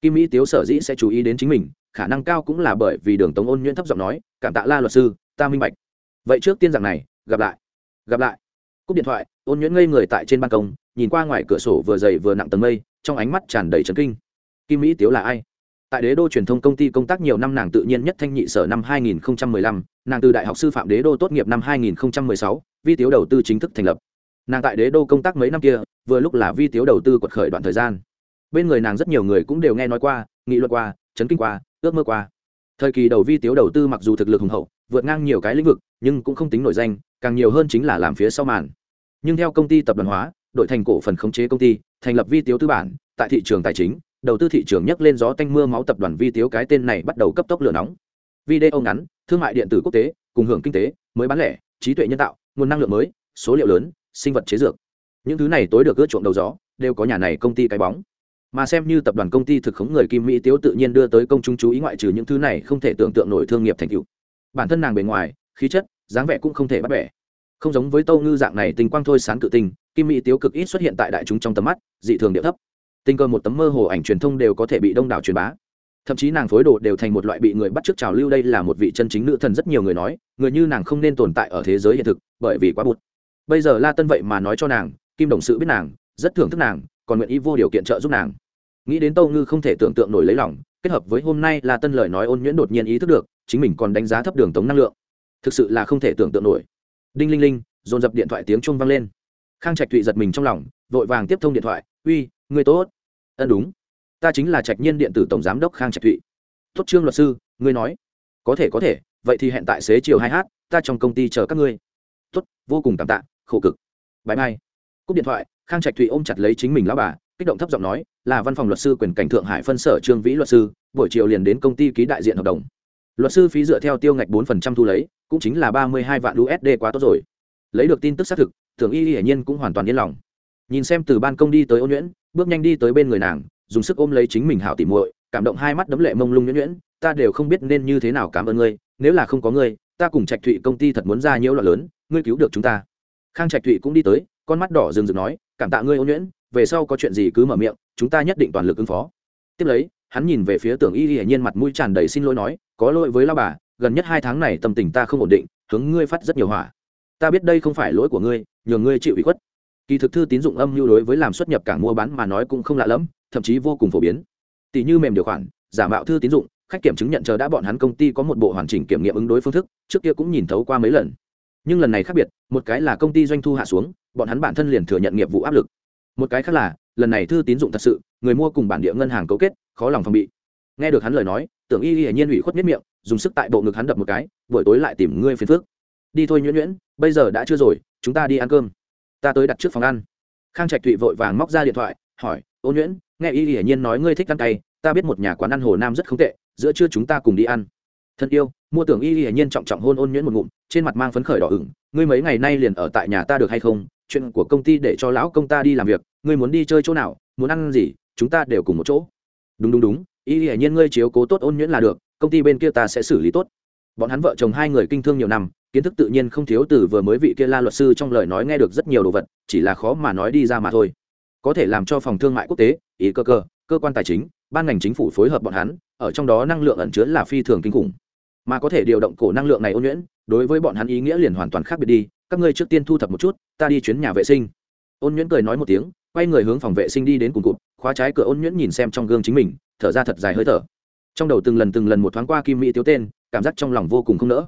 Kim mỹ tiếu sở dĩ sẽ chú ý đến chính mình, khả năng cao cũng là bởi vì đường tống ôn nhuyễn thấp giọng nói, cảm tạ la luật sư, ta minh bạch. Vậy trước tiên dạng này, gặp lại. Gặp lại cúp điện thoại ôn nhuyễn ngây người tại trên ban công nhìn qua ngoài cửa sổ vừa dày vừa nặng tầng mây trong ánh mắt tràn đầy trấn kinh. Kim mỹ tiếu là ai? Tại đế đô truyền thông công ty công tác nhiều năm nàng tự nhiên nhất thanh nhị sở năm 2015, nàng từ đại học sư phạm đế đô tốt nghiệp năm 2016, vi tiếu đầu tư chính thức thành lập. Nàng tại đế đô công tác mấy năm kia vừa lúc là vi tiếu đầu tư quật khởi đoạn thời gian. Bên người nàng rất nhiều người cũng đều nghe nói qua nghị luận qua chấn kinh qua ước mơ qua. Thời kỳ đầu vi tiếu đầu tư mặc dù thực lực hùng hậu vượt ngang nhiều cái lĩnh vực nhưng cũng không tính nổi danh càng nhiều hơn chính là làm phía sau màn nhưng theo công ty tập đoàn hóa đội thành cổ phần khống chế công ty, thành lập vi tiếu tư bản, tại thị trường tài chính, đầu tư thị trường nhấc lên gió tanh mưa máu tập đoàn vi tiếu cái tên này bắt đầu cấp tốc lửa nóng. Video ngắn, thương mại điện tử quốc tế, cùng hưởng kinh tế, mới bán lẻ, trí tuệ nhân tạo, nguồn năng lượng mới, số liệu lớn, sinh vật chế dược. Những thứ này tối được ưa chuộng đầu gió, đều có nhà này công ty cái bóng. Mà xem như tập đoàn công ty thực khống người kim mỹ tiếu tự nhiên đưa tới công chúng chú ý ngoại trừ những thứ này không thể tưởng tượng nổi thương nghiệp thành tựu. Bản thân nàng bề ngoài, khí chất, dáng vẻ cũng không thể bắt bẻ không giống với tâu ngư dạng này tình quang thôi sán cự tình kim mỹ tiếu cực ít xuất hiện tại đại chúng trong tầm mắt, dị thường địa thấp. Tình cờ một tấm mơ hồ ảnh truyền thông đều có thể bị đông đảo truyền bá. Thậm chí nàng phối đồ đều thành một loại bị người bắt t r ư ớ c trào lưu đây là một vị chân chính nữ thần rất nhiều người nói, người như nàng không nên tồn tại ở thế giới hiện thực, bởi vì quá bụt. Bây giờ la tân vậy mà nói cho nàng, kim đồng sự biết nàng, rất thưởng thức nàng, còn nguyện ý vô điều kiện trợ giúp nàng. Nghĩ đến tâu ngư không thể tưởng tượng nổi lấy lòng, kết hợp với hôm nay la tân lời nói ôn nhuyễn đột nhiên ý thức được, chính mình còn đánh giá thấp đường tống năng lượng. Thực sự là không thể tưởng tượng nổi đinh linh linh, dồn dập điện thoại tiếng chuông vang lên. Khang trạch thụy giật mình trong lòng, vội vàng tiếp thông điện thoại. Uy, người tốt. Ân, đúng. Ta chính là trạch nhiên điện tử tổng giám đốc khang trạch thụy. Tốt trương luật sư, ngươi nói. Có thể có thể. Vậy thì hẹn tại xế chiều hai h ta trong công ty chờ các ngươi. Tốt, vô cùng cảm tạ, khổ cực. Bãi mai cúp điện thoại, khang trạch thụy ôm chặt lấy chính mình lão bà, kích động thấp giọng nói, là văn phòng luật sư quyền cảnh thượng hải phân sở trương vĩ luật sư, buổi chiều liền đến công ty ký đại diện hợp đồng luật sư phí dựa theo tiêu ngạch bốn phần trăm thu lấy, cũng chính là ba mươi hai vạn usd quá tốt rồi. Lấy được tin tức xác thực tưởng y hiển nhiên cũng hoàn toàn yên lòng. Nhìn xem từ ban công đi tới ôn nhuyễn, bước nhanh đi tới bên người nàng, dùng sức ôm lấy chính mình hảo tỉ muội, cảm động hai mắt đấm lệ mông lung nhuyễn nhuyễn, ta đều không biết nên như thế nào cảm ơn ngươi, nếu là không có ngươi, ta cùng trạch thụy công ty thật muốn ra nhiễu loạn lớn, ngươi cứu được chúng ta. Khang trạch thụy cũng đi tới, con mắt đỏ rừng rực nói, cảm tạ ngươi ôn nhuyễn, về sau có chuyện gì cứ mở miệng, chúng ta nhất định toàn lực ứng phó. Tiếp lấy hắn nhìn về phía tưởng y hiển nhiên mặt mũi tràn đầy xin lỗi nói, có lỗi với lao bà, gần nhất hai tháng này tâm tình ta không ổn định, hướng ngươi phát rất nhiều hỏa ta biết đây không phải lỗi của ngươi, nhường ngươi chịu ủy khuất. Kỳ thực thư tín dụng âm lưu đối với làm xuất nhập cảng mua bán mà nói cũng không lạ lẫm, thậm chí vô cùng phổ biến. Tỷ như mềm điều khoản, giả mạo thư tín dụng, khách kiểm chứng nhận chờ đã bọn hắn công ty có một bộ hoàn chỉnh kiểm nghiệm ứng đối phương thức, trước kia cũng nhìn thấu qua mấy lần. Nhưng lần này khác biệt, một cái là công ty doanh thu hạ xuống, bọn hắn bản thân liền thừa nhận nghiệp vụ áp lực. Một cái khác là, lần này thư tín dụng thật sự người mua cùng bản địa ngân hàng cấu kết, khó lòng phòng bị. Nghe được hắn lời nói, tưởng y hiển nhiên ủy khuất miết miệng, dùng sức tại bộ ngực hắn đập một cái, buổi tối lại tìm ngươi phiền phước đi thôi nhuyễn nhuyễn, bây giờ đã chưa rồi, chúng ta đi ăn cơm. Ta tới đặt trước phòng ăn. Khang trạch thụy vội vàng móc ra điện thoại, hỏi, ô nhuyễn, nghe y hiển nhiên nói ngươi thích ăn cay, ta biết một nhà quán ăn hồ nam rất không tệ, giữa trưa chúng ta cùng đi ăn. Thân yêu. Mua tưởng y hiển nhiên trọng trọng hôn ôn nhuyễn một ngụm, trên mặt mang phấn khởi đỏ ửng, ngươi mấy ngày nay liền ở tại nhà ta được hay không? Chuyện của công ty để cho lão công ta đi làm việc, ngươi muốn đi chơi chỗ nào, muốn ăn gì chúng ta đều cùng một chỗ. Đúng đúng đúng, y hiển nhiên ngươi chiếu cố tốt ôn nhuyễn là được, công ty bên kia ta sẽ xử lý tốt. Bọn hắn vợ chồng hai người kinh thương nhiều năm, kiến thức tự nhiên không thiếu từ vừa mới vị kia la luật sư trong lời nói nghe được rất nhiều đồ vật, chỉ là khó mà nói đi ra mà thôi. Có thể làm cho phòng thương mại quốc tế, ý cơ cơ cơ quan tài chính, ban ngành chính phủ phối hợp bọn hắn, ở trong đó năng lượng ẩn chứa là phi thường kinh khủng. Mà có thể điều động cổ năng lượng này ôn nhuyễn, đối với bọn hắn ý nghĩa liền hoàn toàn khác biệt đi, các ngươi trước tiên thu thập một chút, ta đi chuyến nhà vệ sinh. Ôn nhuyễn cười nói một tiếng, quay người hướng phòng vệ sinh đi đến cùng cụt khóa trái cửa ôn nhuyễn nhìn xem trong gương chính mình, thở ra thật dài hơi thở. Trong đầu từng lần từng lần một thoáng qua kim mỹ tiếu tên, cảm giác trong lòng vô cùng không nỡ.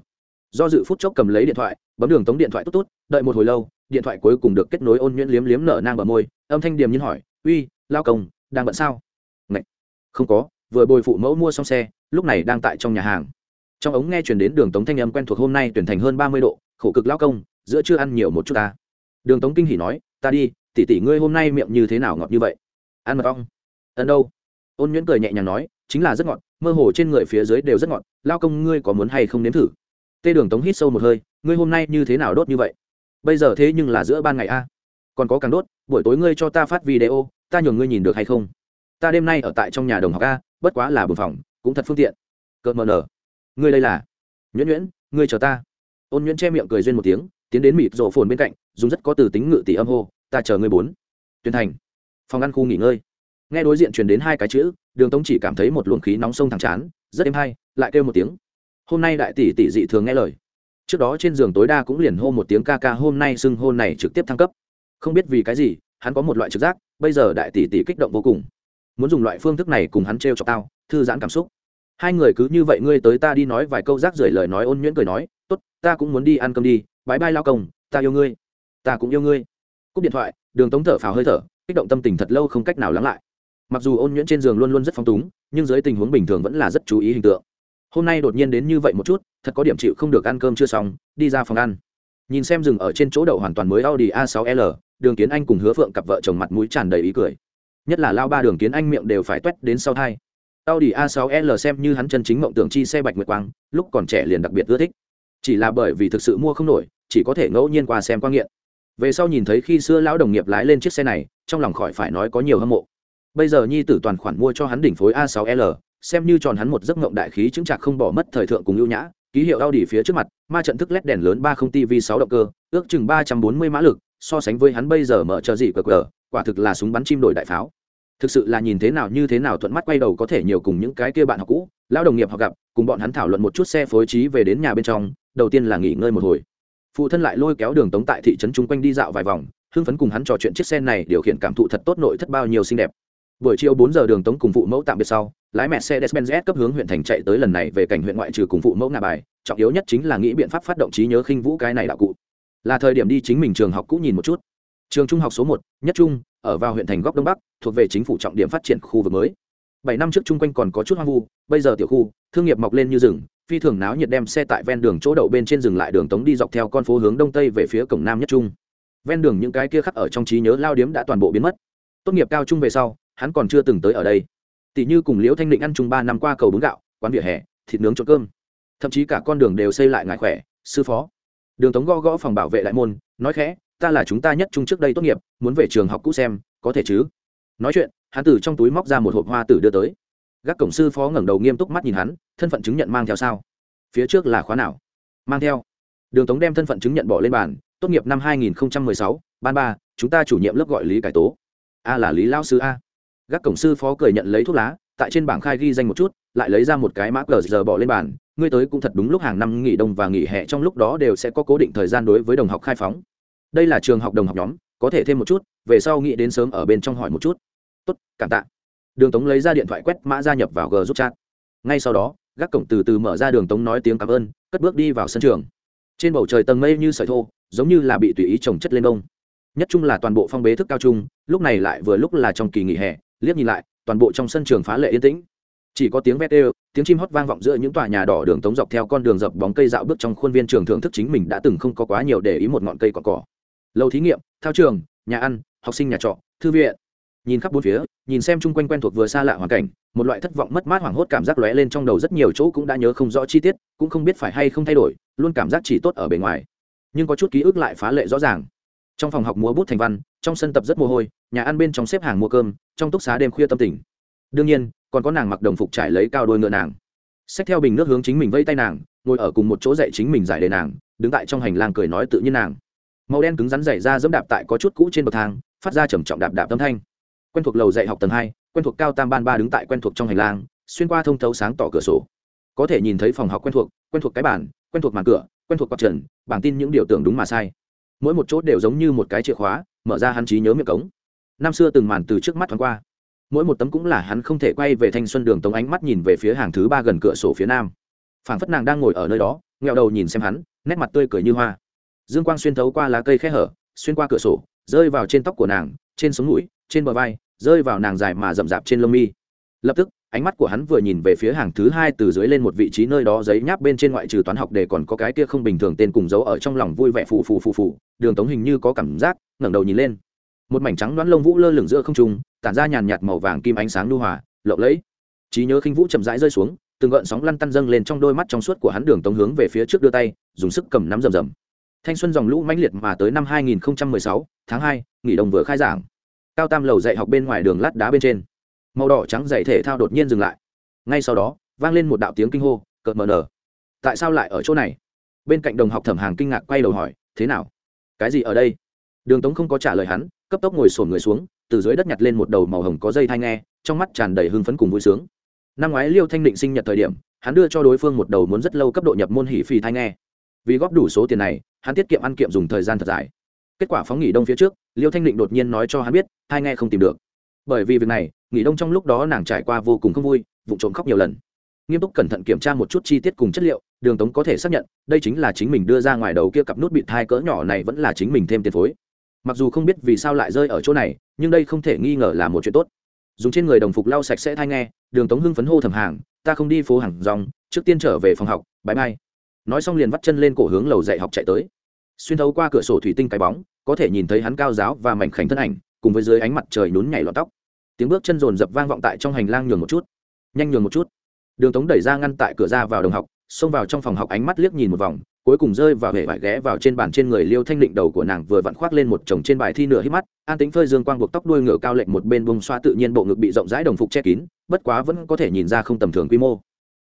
Do dự phút chốc cầm lấy điện thoại, bấm đường tống điện thoại tốt tốt đợi một hồi lâu, điện thoại cuối cùng được kết nối ôn nhuyễn liếm liếm nở nang bờ môi, âm thanh điềm nhiên hỏi, uy, lao công, đang bận sao? Ngậy. không có, vừa bồi phụ mẫu mua xong xe, lúc này đang tại trong nhà hàng. Trong ống nghe chuyển đến đường tống thanh âm quen thuộc hôm nay tuyển thành hơn ba mươi độ, khổ cực lao công, giữa chưa ăn nhiều một chút ta. Đường tống kinh hỉ nói, ta đi tỉ tỉ ngươi hôm nay miệng như thế nào ngọt như vậy? Ăn mật ong. Ân đâu? Ôn nhuyễn cười nhẹ nhàng nói, chính là rất ngọt, mơ hồ trên người phía dưới đều rất ngọt, lao công ngươi có muốn hay không nếm thử? Tê đường tống hít sâu một hơi, ngươi hôm nay như thế nào đốt như vậy? Bây giờ thế nhưng là giữa ban ngày a. Còn có càng đốt, buổi tối ngươi cho ta phát video, ta nhường ngươi nhìn được hay không? Ta đêm nay ở tại trong nhà đồng học a, bất quá là bồn phòng, cũng thật phương tiện. Cợt mờ nở. Ngươi đây là? Nhuyễn nhuyễn, ngươi chờ ta. Ôn nhuyễn che miệng cười duyên một tiếng, tiến đến mịt rổ phồn bên cạnh, dùng rất có từ tính ngự tỷ âm hô, ta chờ ngươi bốn. Tuyên thành phòng ăn khu nghỉ ngơi. Nghe đối diện truyền đến hai cái chữ, đường tống chỉ cảm thấy một luồng khí nóng sông thẳng chán, rất êm hay, lại kêu một tiếng. Hôm nay đại tỷ tỷ dị thường nghe lời. Trước đó trên giường tối đa cũng liền hô một tiếng ca ca, hôm nay xưng hôn này trực tiếp thăng cấp. Không biết vì cái gì, hắn có một loại trực giác, bây giờ đại tỷ tỷ kích động vô cùng. Muốn dùng loại phương thức này cùng hắn t r e o chọc tao, thư giãn cảm xúc. Hai người cứ như vậy ngươi tới ta đi nói vài câu rác rưởi lời nói ôn nhuyễn cười nói, tốt, ta cũng muốn đi ăn cơm đi bãi bai lao công, ta yêu ngươi, ta cũng yêu ngươi. Cúp điện thoại, đường tống thở phào hơi thở kích động tâm tình thật lâu không cách nào lắng lại. Mặc dù ôn nhuyễn trên giường luôn luôn rất phong túng, nhưng dưới tình huống bình thường vẫn là rất chú ý hình tượng. Hôm nay đột nhiên đến như vậy một chút, thật có điểm chịu không được ăn cơm chưa xong, đi ra phòng ăn. Nhìn xem rừng ở trên chỗ đậu hoàn toàn mới audi a 6 l, đường kiến anh cùng hứa phượng cặp vợ chồng mặt mũi tràn đầy ý cười. Nhất là lao ba đường kiến anh miệng đều phải t đến sau thai. Audi a 6 l xem như hắn chân chính mộng tưởng chi xe bạch nguyệt quang, lúc còn trẻ liền đặc biệt ưa thích. Chỉ là bởi vì thực sự mua không nổi, chỉ có thể ngẫu nhiên qua xem qua nghiện về sau nhìn thấy khi xưa lão đồng nghiệp lái lên chiếc xe này, trong lòng khỏi phải nói có nhiều hâm mộ. Bây giờ nhi tử toàn khoản mua cho hắn đỉnh phối a 6 l, xem như tròn hắn một giấc ngộng đại khí chứng chạc không bỏ mất thời thượng cùng ưu nhã, ký hiệu Audi phía trước mặt, ma trận thức led đèn lớn 30 tv 6 động cơ, ước chừng 340 mã lực, so sánh với hắn bây giờ mở chờ gì cờ cờ quả thực là súng bắn chim đổi đại pháo. Thực sự là nhìn thế nào như thế nào thuận mắt quay đầu có thể nhiều cùng những cái kia bạn học cũ, lão đồng nghiệp họ gặp, cùng bọn hắn thảo luận một chút xe phối trí về đến nhà bên trong, đầu tiên là nghỉ ngơi một hồi phụ thân lại lôi kéo đường tống tại thị trấn chung quanh đi dạo vài vòng, hưng phấn cùng hắn trò chuyện chiếc xe này điều khiển cảm thụ thật tốt nội thất bao nhiêu xinh đẹp. Buổi chiều bốn giờ đường tống cùng phụ mẫu tạm biệt sau, lái mẹ xe despenz cấp hướng huyện thành chạy tới lần này về cảnh huyện ngoại trừ cùng phụ mẫu ngà bài, trọng yếu nhất chính là nghĩ biện pháp phát động trí nhớ khinh vũ cái này đạo cụ. Là thời điểm đi chính mình trường học cũ nhìn một chút. Trường trung học số một, nhất trung, ở vào huyện thành góc đông bắc, thuộc về chính phủ trọng điểm phát triển khu vực mới. Bảy năm trước chung quanh còn có chút hoang vu, bây giờ tiểu khu, thương nghiệp mọc lên như rừng phi thường náo nhiệt đem xe tại ven đường chỗ đậu bên trên rừng lại đường tống đi dọc theo con phố hướng đông tây về phía cổng nam nhất trung. Ven đường những cái kia khắc ở trong trí nhớ lao điếm đã toàn bộ biến mất. Tốt nghiệp cao trung về sau, hắn còn chưa từng tới ở đây. Tỷ như cùng liễu thanh định ăn chung ba năm qua cầu bún gạo, quán vỉa hè, thịt nướng trộn cơm. Thậm chí cả con đường đều xây lại ngại khỏe, sư phó. Đường tống gõ gõ phòng bảo vệ lại môn, nói khẽ, ta là chúng ta nhất trung trước đây tốt nghiệp, muốn về trường học cũ xem, có thể chứ? Nói chuyện, hắn từ trong túi móc ra một hộp hoa tử đưa tới gác cổng sư phó ngẩng đầu nghiêm túc mắt nhìn hắn thân phận chứng nhận mang theo sao? Phía trước là khóa nào? Mang theo. Đường tống đem thân phận chứng nhận bỏ lên bàn tốt nghiệp năm 2016, ban ba chúng ta chủ nhiệm lớp gọi lý cải tố. A là lý lao sư a. Gác cổng sư phó cười nhận lấy thuốc lá tại trên bảng khai ghi danh một chút lại lấy ra một cái mã cờ giờ bỏ lên bàn ngươi tới cũng thật đúng lúc hàng năm nghỉ đông và nghỉ hè trong lúc đó đều sẽ có cố định thời gian đối với đồng học khai phóng. Đây là trường học đồng học nhóm có thể thêm một chút về sau nghĩ đến sớm ở bên trong hỏi một chút. Tốt cảm tạ đường tống lấy ra điện thoại quét mã gia nhập vào g giúp chat. Ngay sau đó, gác cổng từ từ mở ra đường tống nói tiếng cảm ơn, cất bước đi vào sân trường. Trên bầu trời tầng mây như sợi thô, giống như là bị tùy ý trồng chất lên đông nhất chung là toàn bộ phong bế thức cao trung, lúc này lại vừa lúc là trong kỳ nghỉ hè, liếc nhìn lại, toàn bộ trong sân trường phá lệ yên tĩnh. Chỉ có tiếng vét đều, tiếng chim hót vang vọng giữa những tòa nhà đỏ đường tống dọc theo con đường dập bóng cây dạo bước trong khuôn viên trường thưởng thức chính mình đã từng không có quá nhiều để ý một ngọn cây cỏ cỏ. Lâu thí nghiệm, thao trường, nhà ăn, học sinh nhà trọ, thư viện. Nhìn khắp bốn phía nhìn xem chung quanh quen thuộc vừa xa lạ hoàn cảnh, một loại thất vọng mất mát hoảng hốt cảm giác lóe lên trong đầu rất nhiều chỗ cũng đã nhớ không rõ chi tiết, cũng không biết phải hay không thay đổi, luôn cảm giác chỉ tốt ở bề ngoài. Nhưng có chút ký ức lại phá lệ rõ ràng. Trong phòng học múa bút thành văn, trong sân tập rất mồ hôi, nhà ăn bên trong xếp hàng mua cơm, trong túc xá đêm khuya tâm tình. Đương nhiên, còn có nàng mặc đồng phục trải lấy cao đôi ngựa nàng. Xách theo bình nước hướng chính mình vây tay nàng, ngồi ở cùng một chỗ dạy chính mình giải đề nàng, đứng tại trong hành lang cười nói tự nhiên nàng. Màu đen cứng rắn dày ra dẫm đạp tại có chút cũ trên bậc thang, phát ra trầm trọng đạp đạp âm thanh quen thuộc lầu dạy học tầng hai, quen thuộc cao tam ban ba đứng tại quen thuộc trong hành lang, xuyên qua thông thấu sáng tỏ cửa sổ. Có thể nhìn thấy phòng học quen thuộc quen thuộc cái bản quen thuộc màn cửa, quen thuộc quạt trần, bảng tin những điều tưởng đúng mà sai. Mỗi một chốt đều giống như một cái chìa khóa, mở ra hắn trí nhớ miệng cống. Năm xưa từng màn từ trước mắt thoáng qua. Mỗi một tấm cũng là hắn không thể quay về thanh xuân đường tống ánh mắt nhìn về phía hàng thứ ba gần cửa sổ phía nam. Phảng phất nàng đang ngồi ở nơi đó, nghẹo đầu nhìn xem hắn, nét mặt tươi cười như hoa. Dương quang xuyên thấu qua lá cây khe hở, xuyên qua cửa sổ, rơi vào trên tóc của nàng, trên sống mũi trên bờ vai rơi vào nàng dài mà rậm rạp trên lông mi. Lập tức ánh mắt của hắn vừa nhìn về phía hàng thứ hai từ dưới lên một vị trí nơi đó giấy nháp bên trên ngoại trừ toán học để còn có cái kia không bình thường tên cùng dấu ở trong lòng vui vẻ phù phù phù phù đường tống hình như có cảm giác ngẩng đầu nhìn lên. Một mảnh trắng đoán lông vũ lơ lửng giữa không trung tản ra nhàn nhạt màu vàng kim ánh sáng lưu hòa lộng lẫy. Trí nhớ khinh vũ chậm rãi rơi xuống từng gợn sóng lăn tăn dâng lên trong đôi mắt trong suốt của hắn đường tống hướng về phía trước đưa tay dùng sức cầm nắm rầm rầm. Thanh xuân dòng lũ mãnh liệt mà tới năm 2016, tháng 2, nghỉ đồng vừa khai giảng cao tam lầu dạy học bên ngoài đường lát đá bên trên. Màu đỏ trắng dạy thể thao đột nhiên dừng lại. Ngay sau đó, vang lên một đạo tiếng kinh hô, cợt mờ nở. Tại sao lại ở chỗ này? Bên cạnh đồng học thẩm hàng kinh ngạc quay đầu hỏi, thế nào? Cái gì ở đây? Đường tống không có trả lời hắn, cấp tốc ngồi sổn người xuống, từ dưới đất nhặt lên một đầu màu hồng có dây thai nghe, trong mắt tràn đầy hưng phấn cùng vui sướng. Năm ngoái liêu thanh định sinh nhật thời điểm, hắn đưa cho đối phương một đầu muốn rất lâu cấp độ nhập môn hỉ phi thai nghe. Vì góp đủ số tiền này, hắn tiết kiệm ăn kiệm dùng thời gian thật dài. Kết quả phóng nghỉ đông phía trước liêu thanh định đột nhiên nói cho hắn biết hai nghe không tìm được. Bởi vì việc này, nghỉ đông trong lúc đó nàng trải qua vô cùng không vui, vụ trộm khóc nhiều lần. Nghiêm túc cẩn thận kiểm tra một chút chi tiết cùng chất liệu, đường tống có thể xác nhận, đây chính là chính mình đưa ra ngoài đầu kia cặp nút bị thai cỡ nhỏ này vẫn là chính mình thêm tiền phối. Mặc dù không biết vì sao lại rơi ở chỗ này, nhưng đây không thể nghi ngờ là một chuyện tốt. Dùng trên người đồng phục lau sạch sẽ thai nghe, đường tống hưng phấn hô thầm hàng, ta không đi phố hàng dòng trước tiên trở về phòng học bãi mai nói xong liền vắt chân lên cổ hướng lầu dạy học chạy tới. Xuyên thấu qua cửa sổ thủy tinh cái bóng có thể nhìn thấy hắn cao giáo và mảnh khảnh thân ảnh, cùng với dưới ánh mặt trời nhún nhảy lọt tóc. Tiếng bước chân rồn rập vang vọng tại trong hành lang nhường một chút. Nhanh nhường một chút. Đường tống đẩy ra ngăn tại cửa ra vào đồng học, xông vào trong phòng học ánh mắt liếc nhìn một vòng, cuối cùng rơi vào hệ vải ghé vào trên bàn trên người liêu thanh định đầu của nàng vừa vặn khoác lên một chồng trên bài thi nửa hít mắt, an tính phơi dương quang buộc tóc đuôi ngựa cao lệnh một bên bông xoa tự nhiên bộ ngực bị rộng rãi đồng phục che kín, bất quá vẫn có thể nhìn ra không tầm thường quy mô.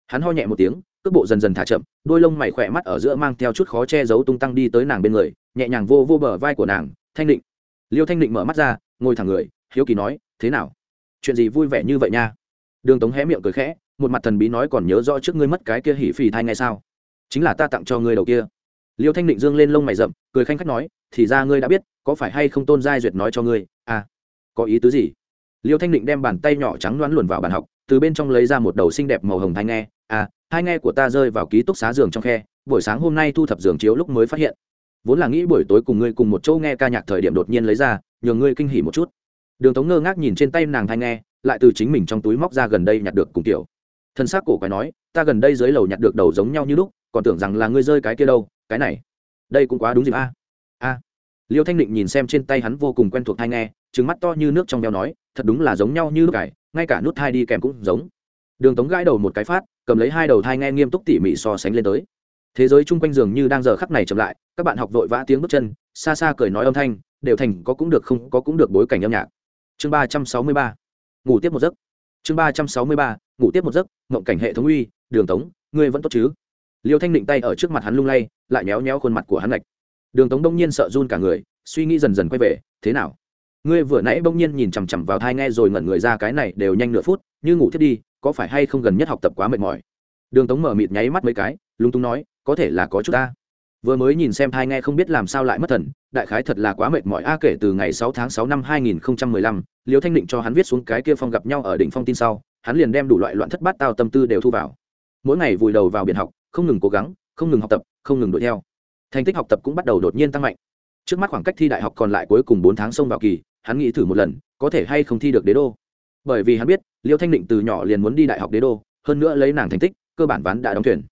Hắn ho nhẹ một tiếng cước bộ dần dần thả chậm, đôi lông mày khỏe mắt ở giữa mang theo chút khó che giấu tung tăng đi tới nàng bên người, nhẹ nhàng vô vô bờ vai của nàng, thanh định. Liêu thanh định mở mắt ra, ngồi thẳng người, hiếu kỳ nói, thế nào? Chuyện gì vui vẻ như vậy nha? Đường tống hé miệng cười khẽ, một mặt thần bí nói, còn nhớ rõ trước ngươi mất cái kia hỉ phì thai ngay sao? Chính là ta tặng cho ngươi đầu kia. Liêu thanh định dương lên lông mày rậm, cười khanh khách nói, thì ra ngươi đã biết, có phải hay không tôn giai duyệt nói cho ngươi? À có ý tứ gì? Liêu thanh định đem bàn tay nhỏ trắng loãng luồn vào bàn học, từ bên trong lấy ra một đầu xinh đẹp màu hồng thai nghe à hai nghe của ta rơi vào ký túc xá giường trong khe, buổi sáng hôm nay thu thập giường chiếu lúc mới phát hiện. Vốn là nghĩ buổi tối cùng ngươi cùng một chỗ nghe ca nhạc thời điểm đột nhiên lấy ra nhường ngươi kinh hỉ một chút. Đường tống ngơ ngác nhìn trên tay nàng thai nghe, lại từ chính mình trong túi móc ra gần đây nhặt được cùng kiểu. Thân xác cổ quái nói, ta gần đây dưới lầu nhặt được đầu giống nhau như lúc, còn tưởng rằng là ngươi rơi cái kia đâu, cái này. Đây cũng quá đúng dịp a. A. Liêu thanh định nhìn xem trên tay hắn vô cùng quen thuộc thai nghe trứng mắt to như nước trong veo nói, thật đúng là giống nhau như lúc cải, ngay cả nút thai đi kèm cũng giống đường tống gãi đầu một cái phát, cầm lấy hai đầu thai nghe nghiêm túc tỉ mỉ so sánh lên tới. Thế giới chung quanh giường như đang giờ khắc này chậm lại, các bạn học vội vã tiếng bước chân, xa xa cười nói âm thanh, đều thành có cũng được không, có cũng được bối cảnh âm nhạc. Chương ba trăm sáu mươi ba. Ngủ tiếp một giấc. Chương ba trăm sáu mươi ba. Ngủ tiếp một giấc ngộng cảnh hệ thống uy, đường tống, ngươi vẫn tốt chứ? Liêu thanh định tay ở trước mặt hắn lung lay, lại méo méo khuôn mặt của hắn lạch đường tống đông nhiên sợ run cả người, suy nghĩ dần dần quay về, thế nào? Ngươi vừa nãy bỗng nhiên nhìn chằm chằm vào thai nghe rồi ngẩn người ra cái này đều nhanh nửa phút, như ngủ thiết đi, có phải hay không gần nhất học tập quá mệt mỏi? Đường tống mở mịt nháy mắt mấy cái lung tung nói, có thể là có chút ta. Vừa mới nhìn xem thai nghe không biết làm sao lại mất thần, đại khái thật là quá mệt mỏi. A kể từ ngày sáu tháng sáu năm hai nghìn lăm, liêu thanh định cho hắn viết xuống cái kia phong gặp nhau ở đỉnh phong tin sau, hắn liền đem đủ loại loạn thất bát tao tâm tư đều thu vào. Mỗi ngày vùi đầu vào biển học, không ngừng cố gắng, không ngừng học tập, không ngừng đuổi theo. Thành tích học tập cũng bắt đầu đột nhiên tăng mạnh. Trước mắt khoảng cách thi đại học còn lại cuối cùng bốn tháng xông vào kỳ hắn nghĩ thử một lần, có thể hay không thi được đế đô. Bởi vì hắn biết, liêu thanh định từ nhỏ liền muốn đi đại học đế đô, hơn nữa lấy nàng thành tích, cơ bản ván đã đóng thuyền.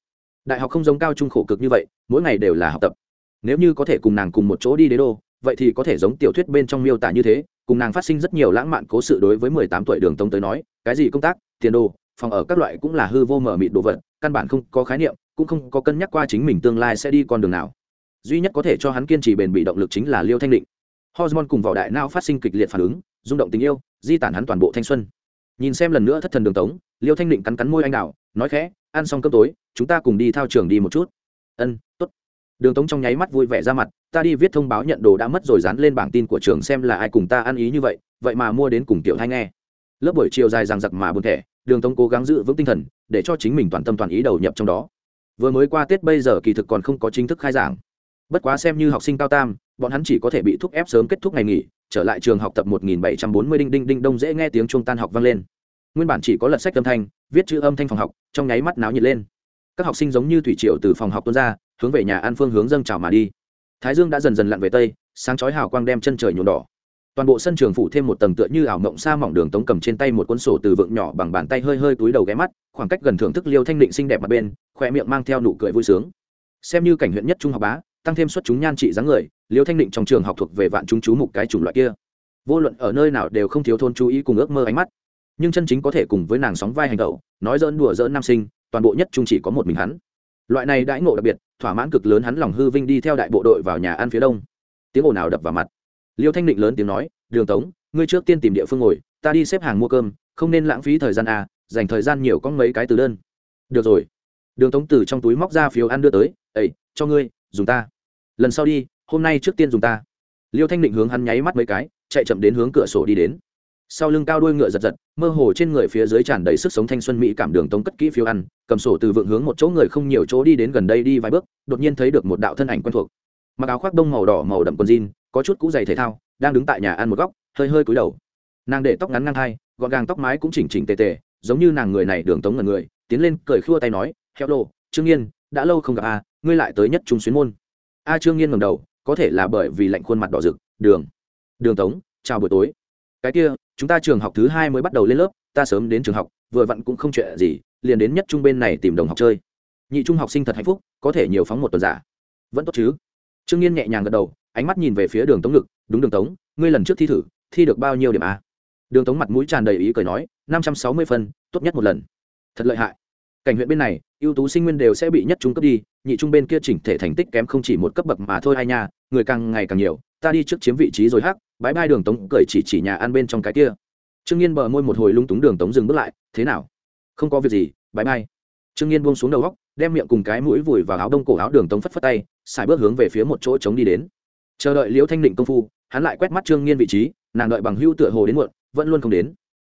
Đại học không giống cao trung khổ cực như vậy, mỗi ngày đều là học tập. Nếu như có thể cùng nàng cùng một chỗ đi đế đô, vậy thì có thể giống tiểu thuyết bên trong miêu tả như thế, cùng nàng phát sinh rất nhiều lãng mạn cố sự đối với mười tám tuổi đường tông tới nói, cái gì công tác, tiền đồ, phòng ở các loại cũng là hư vô mở mịt đồ vật, căn bản không có khái niệm, cũng không có cân nhắc qua chính mình tương lai sẽ đi con đường nào. Duy nhất có thể cho hắn kiên trì bền bị động lực chính là liêu thanh định hormone cùng vào đại não phát sinh kịch liệt phản ứng, rung động tình yêu, di tản hắn toàn bộ thanh xuân. Nhìn xem lần nữa thất thần đường tống, liêu thanh định cắn cắn môi anh đào, nói khẽ, ăn xong cơm tối, chúng ta cùng đi thao trường đi một chút. Ân t ố t đường tống trong nháy mắt vui vẻ ra mặt, ta đi viết thông báo nhận đồ đã mất rồi dán lên bảng tin của trường xem là ai cùng ta ăn ý như vậy vậy mà mua đến cùng tiểu thanh nghe. Lớp buổi chiều dài rằng giặc mà buồn thẻ, đường tống cố gắng giữ vững tinh thần, để cho chính mình toàn tâm toàn ý đầu nhập trong đó. Vừa mới qua tết bây giờ kỳ thực còn không có chính thức khai giảng. Bất quá xem như học sinh cao tam bọn hắn chỉ có thể bị thúc ép sớm kết thúc ngày nghỉ, trở lại trường học tập 1740 đinh đinh đinh đông dễ nghe tiếng chuông tan học vang lên. Nguyên bản chỉ có lật sách âm thanh, viết chữ âm thanh phòng học, trong nháy mắt náo nhiệt lên. Các học sinh giống như thủy triều từ phòng học tuôn ra, hướng về nhà an phương hướng dâng trào mà đi. Thái dương đã dần dần lặn về tây, sáng chói hào quang đem chân trời nhuộm đỏ. Toàn bộ sân trường phủ thêm một tầng tựa như ảo mộng xa mỏng đường tống cầm trên tay một cuốn sổ từ vựng nhỏ bằng bàn tay hơi hơi túi đầu ghé mắt, khoảng cách gần thưởng thức liêu thanh định xinh đẹp mặt bên, khoe miệng mang theo nụ cười vui sướng. Xem như cảnh huyện nhất trung học bá, tăng thêm suất chúng nhan trị dáng người liêu thanh định trong trường học thuộc về vạn chúng chú mục cái chủng loại kia. Vô luận ở nơi nào đều không thiếu thôn chú ý cùng ước mơ ánh mắt. Nhưng chân chính có thể cùng với nàng sóng vai hành động, nói dỡn đùa dỡn nam sinh, toàn bộ nhất trung chỉ có một mình hắn. Loại này đãi ngộ đặc biệt, thỏa mãn cực lớn hắn lòng hư vinh đi theo đại bộ đội vào nhà ăn phía đông. Tiếng ồn nào đập vào mặt. Liêu thanh định lớn tiếng nói, đường tống, ngươi trước tiên tìm địa phương ngồi, ta đi xếp hàng mua cơm, không nên lãng phí thời gian à dành thời gian nhiều có mấy cái từ đơn. Được rồi. Đường tống từ trong túi móc ra phiếu ăn đưa tới ây cho ngươi, dùng ta. Lần sau đi hôm nay trước tiên dùng ta. Liêu thanh định hướng hắn nháy mắt mấy cái, chạy chậm đến hướng cửa sổ đi đến. Sau lưng cao đuôi ngựa giật giật, mơ hồ trên người phía dưới tràn đầy sức sống thanh xuân mỹ cảm đường tống cất kỹ phiếu ăn, cầm sổ từ vượng hướng một chỗ người không nhiều chỗ đi đến gần đây đi vài bước, đột nhiên thấy được một đạo thân ảnh quen thuộc. Mặc áo khoác đông màu đỏ, màu đậm quần jean, có chút cũ giày thể thao, đang đứng tại nhà ăn một góc, hơi hơi cúi đầu. Nàng để tóc ngắn ngang hai, gọn gàng tóc mái cũng chỉnh chỉnh tề tề, giống như nàng người này đường tống ngần người, tiến lên cười khua tay nói, hello, trương nghiên, đã lâu không gặp a ngươi lại tới nhất trung xuyến môn. A trương nghiên ngầm đầu có thể là bởi vì lạnh khuôn mặt đỏ rực. Đường. Đường tống, chào buổi tối. Cái kia, chúng ta trường học thứ hai mới bắt đầu lên lớp, ta sớm đến trường học, vừa vặn cũng không chuyện gì, liền đến nhất trung bên này tìm đồng học chơi. Nhị trung học sinh thật hạnh phúc, có thể nhiều phóng một tuần giả. Vẫn tốt chứ? Trương nhiên nhẹ nhàng gật đầu, ánh mắt nhìn về phía đường tống ngực. Đúng đường tống, ngươi lần trước thi thử, thi được bao nhiêu điểm a đường tống mặt mũi tràn đầy ý cười nói, năm trăm sáu mươi phân, tốt nhất một lần. Thật lợi hại cảnh huyện bên này, ưu tú sinh nguyên đều sẽ bị nhất trung cấp đi, nhị trung bên kia chỉnh thể thành tích kém không chỉ một cấp bậc mà thôi hai nha, người càng ngày càng nhiều, ta đi trước chiếm vị trí rồi hắc bãi bai đường tống, cười chỉ chỉ nhà ăn bên trong cái kia. Trương nhiên bờ môi một hồi lung túng đường tống dừng bước lại, thế nào? Không có việc gì bãi bai. Trương nhiên buông xuống đầu góc đem miệng cùng cái mũi vùi vào áo đông cổ áo đường tống phất phất tay, xài bước hướng về phía một chỗ trống đi đến. Chờ đợi liễu thanh định công phu, hắn lại quét mắt trương nhiên vị trí, nàng đợi bằng hưu tựa hồ đến muộn, vẫn luôn không đến.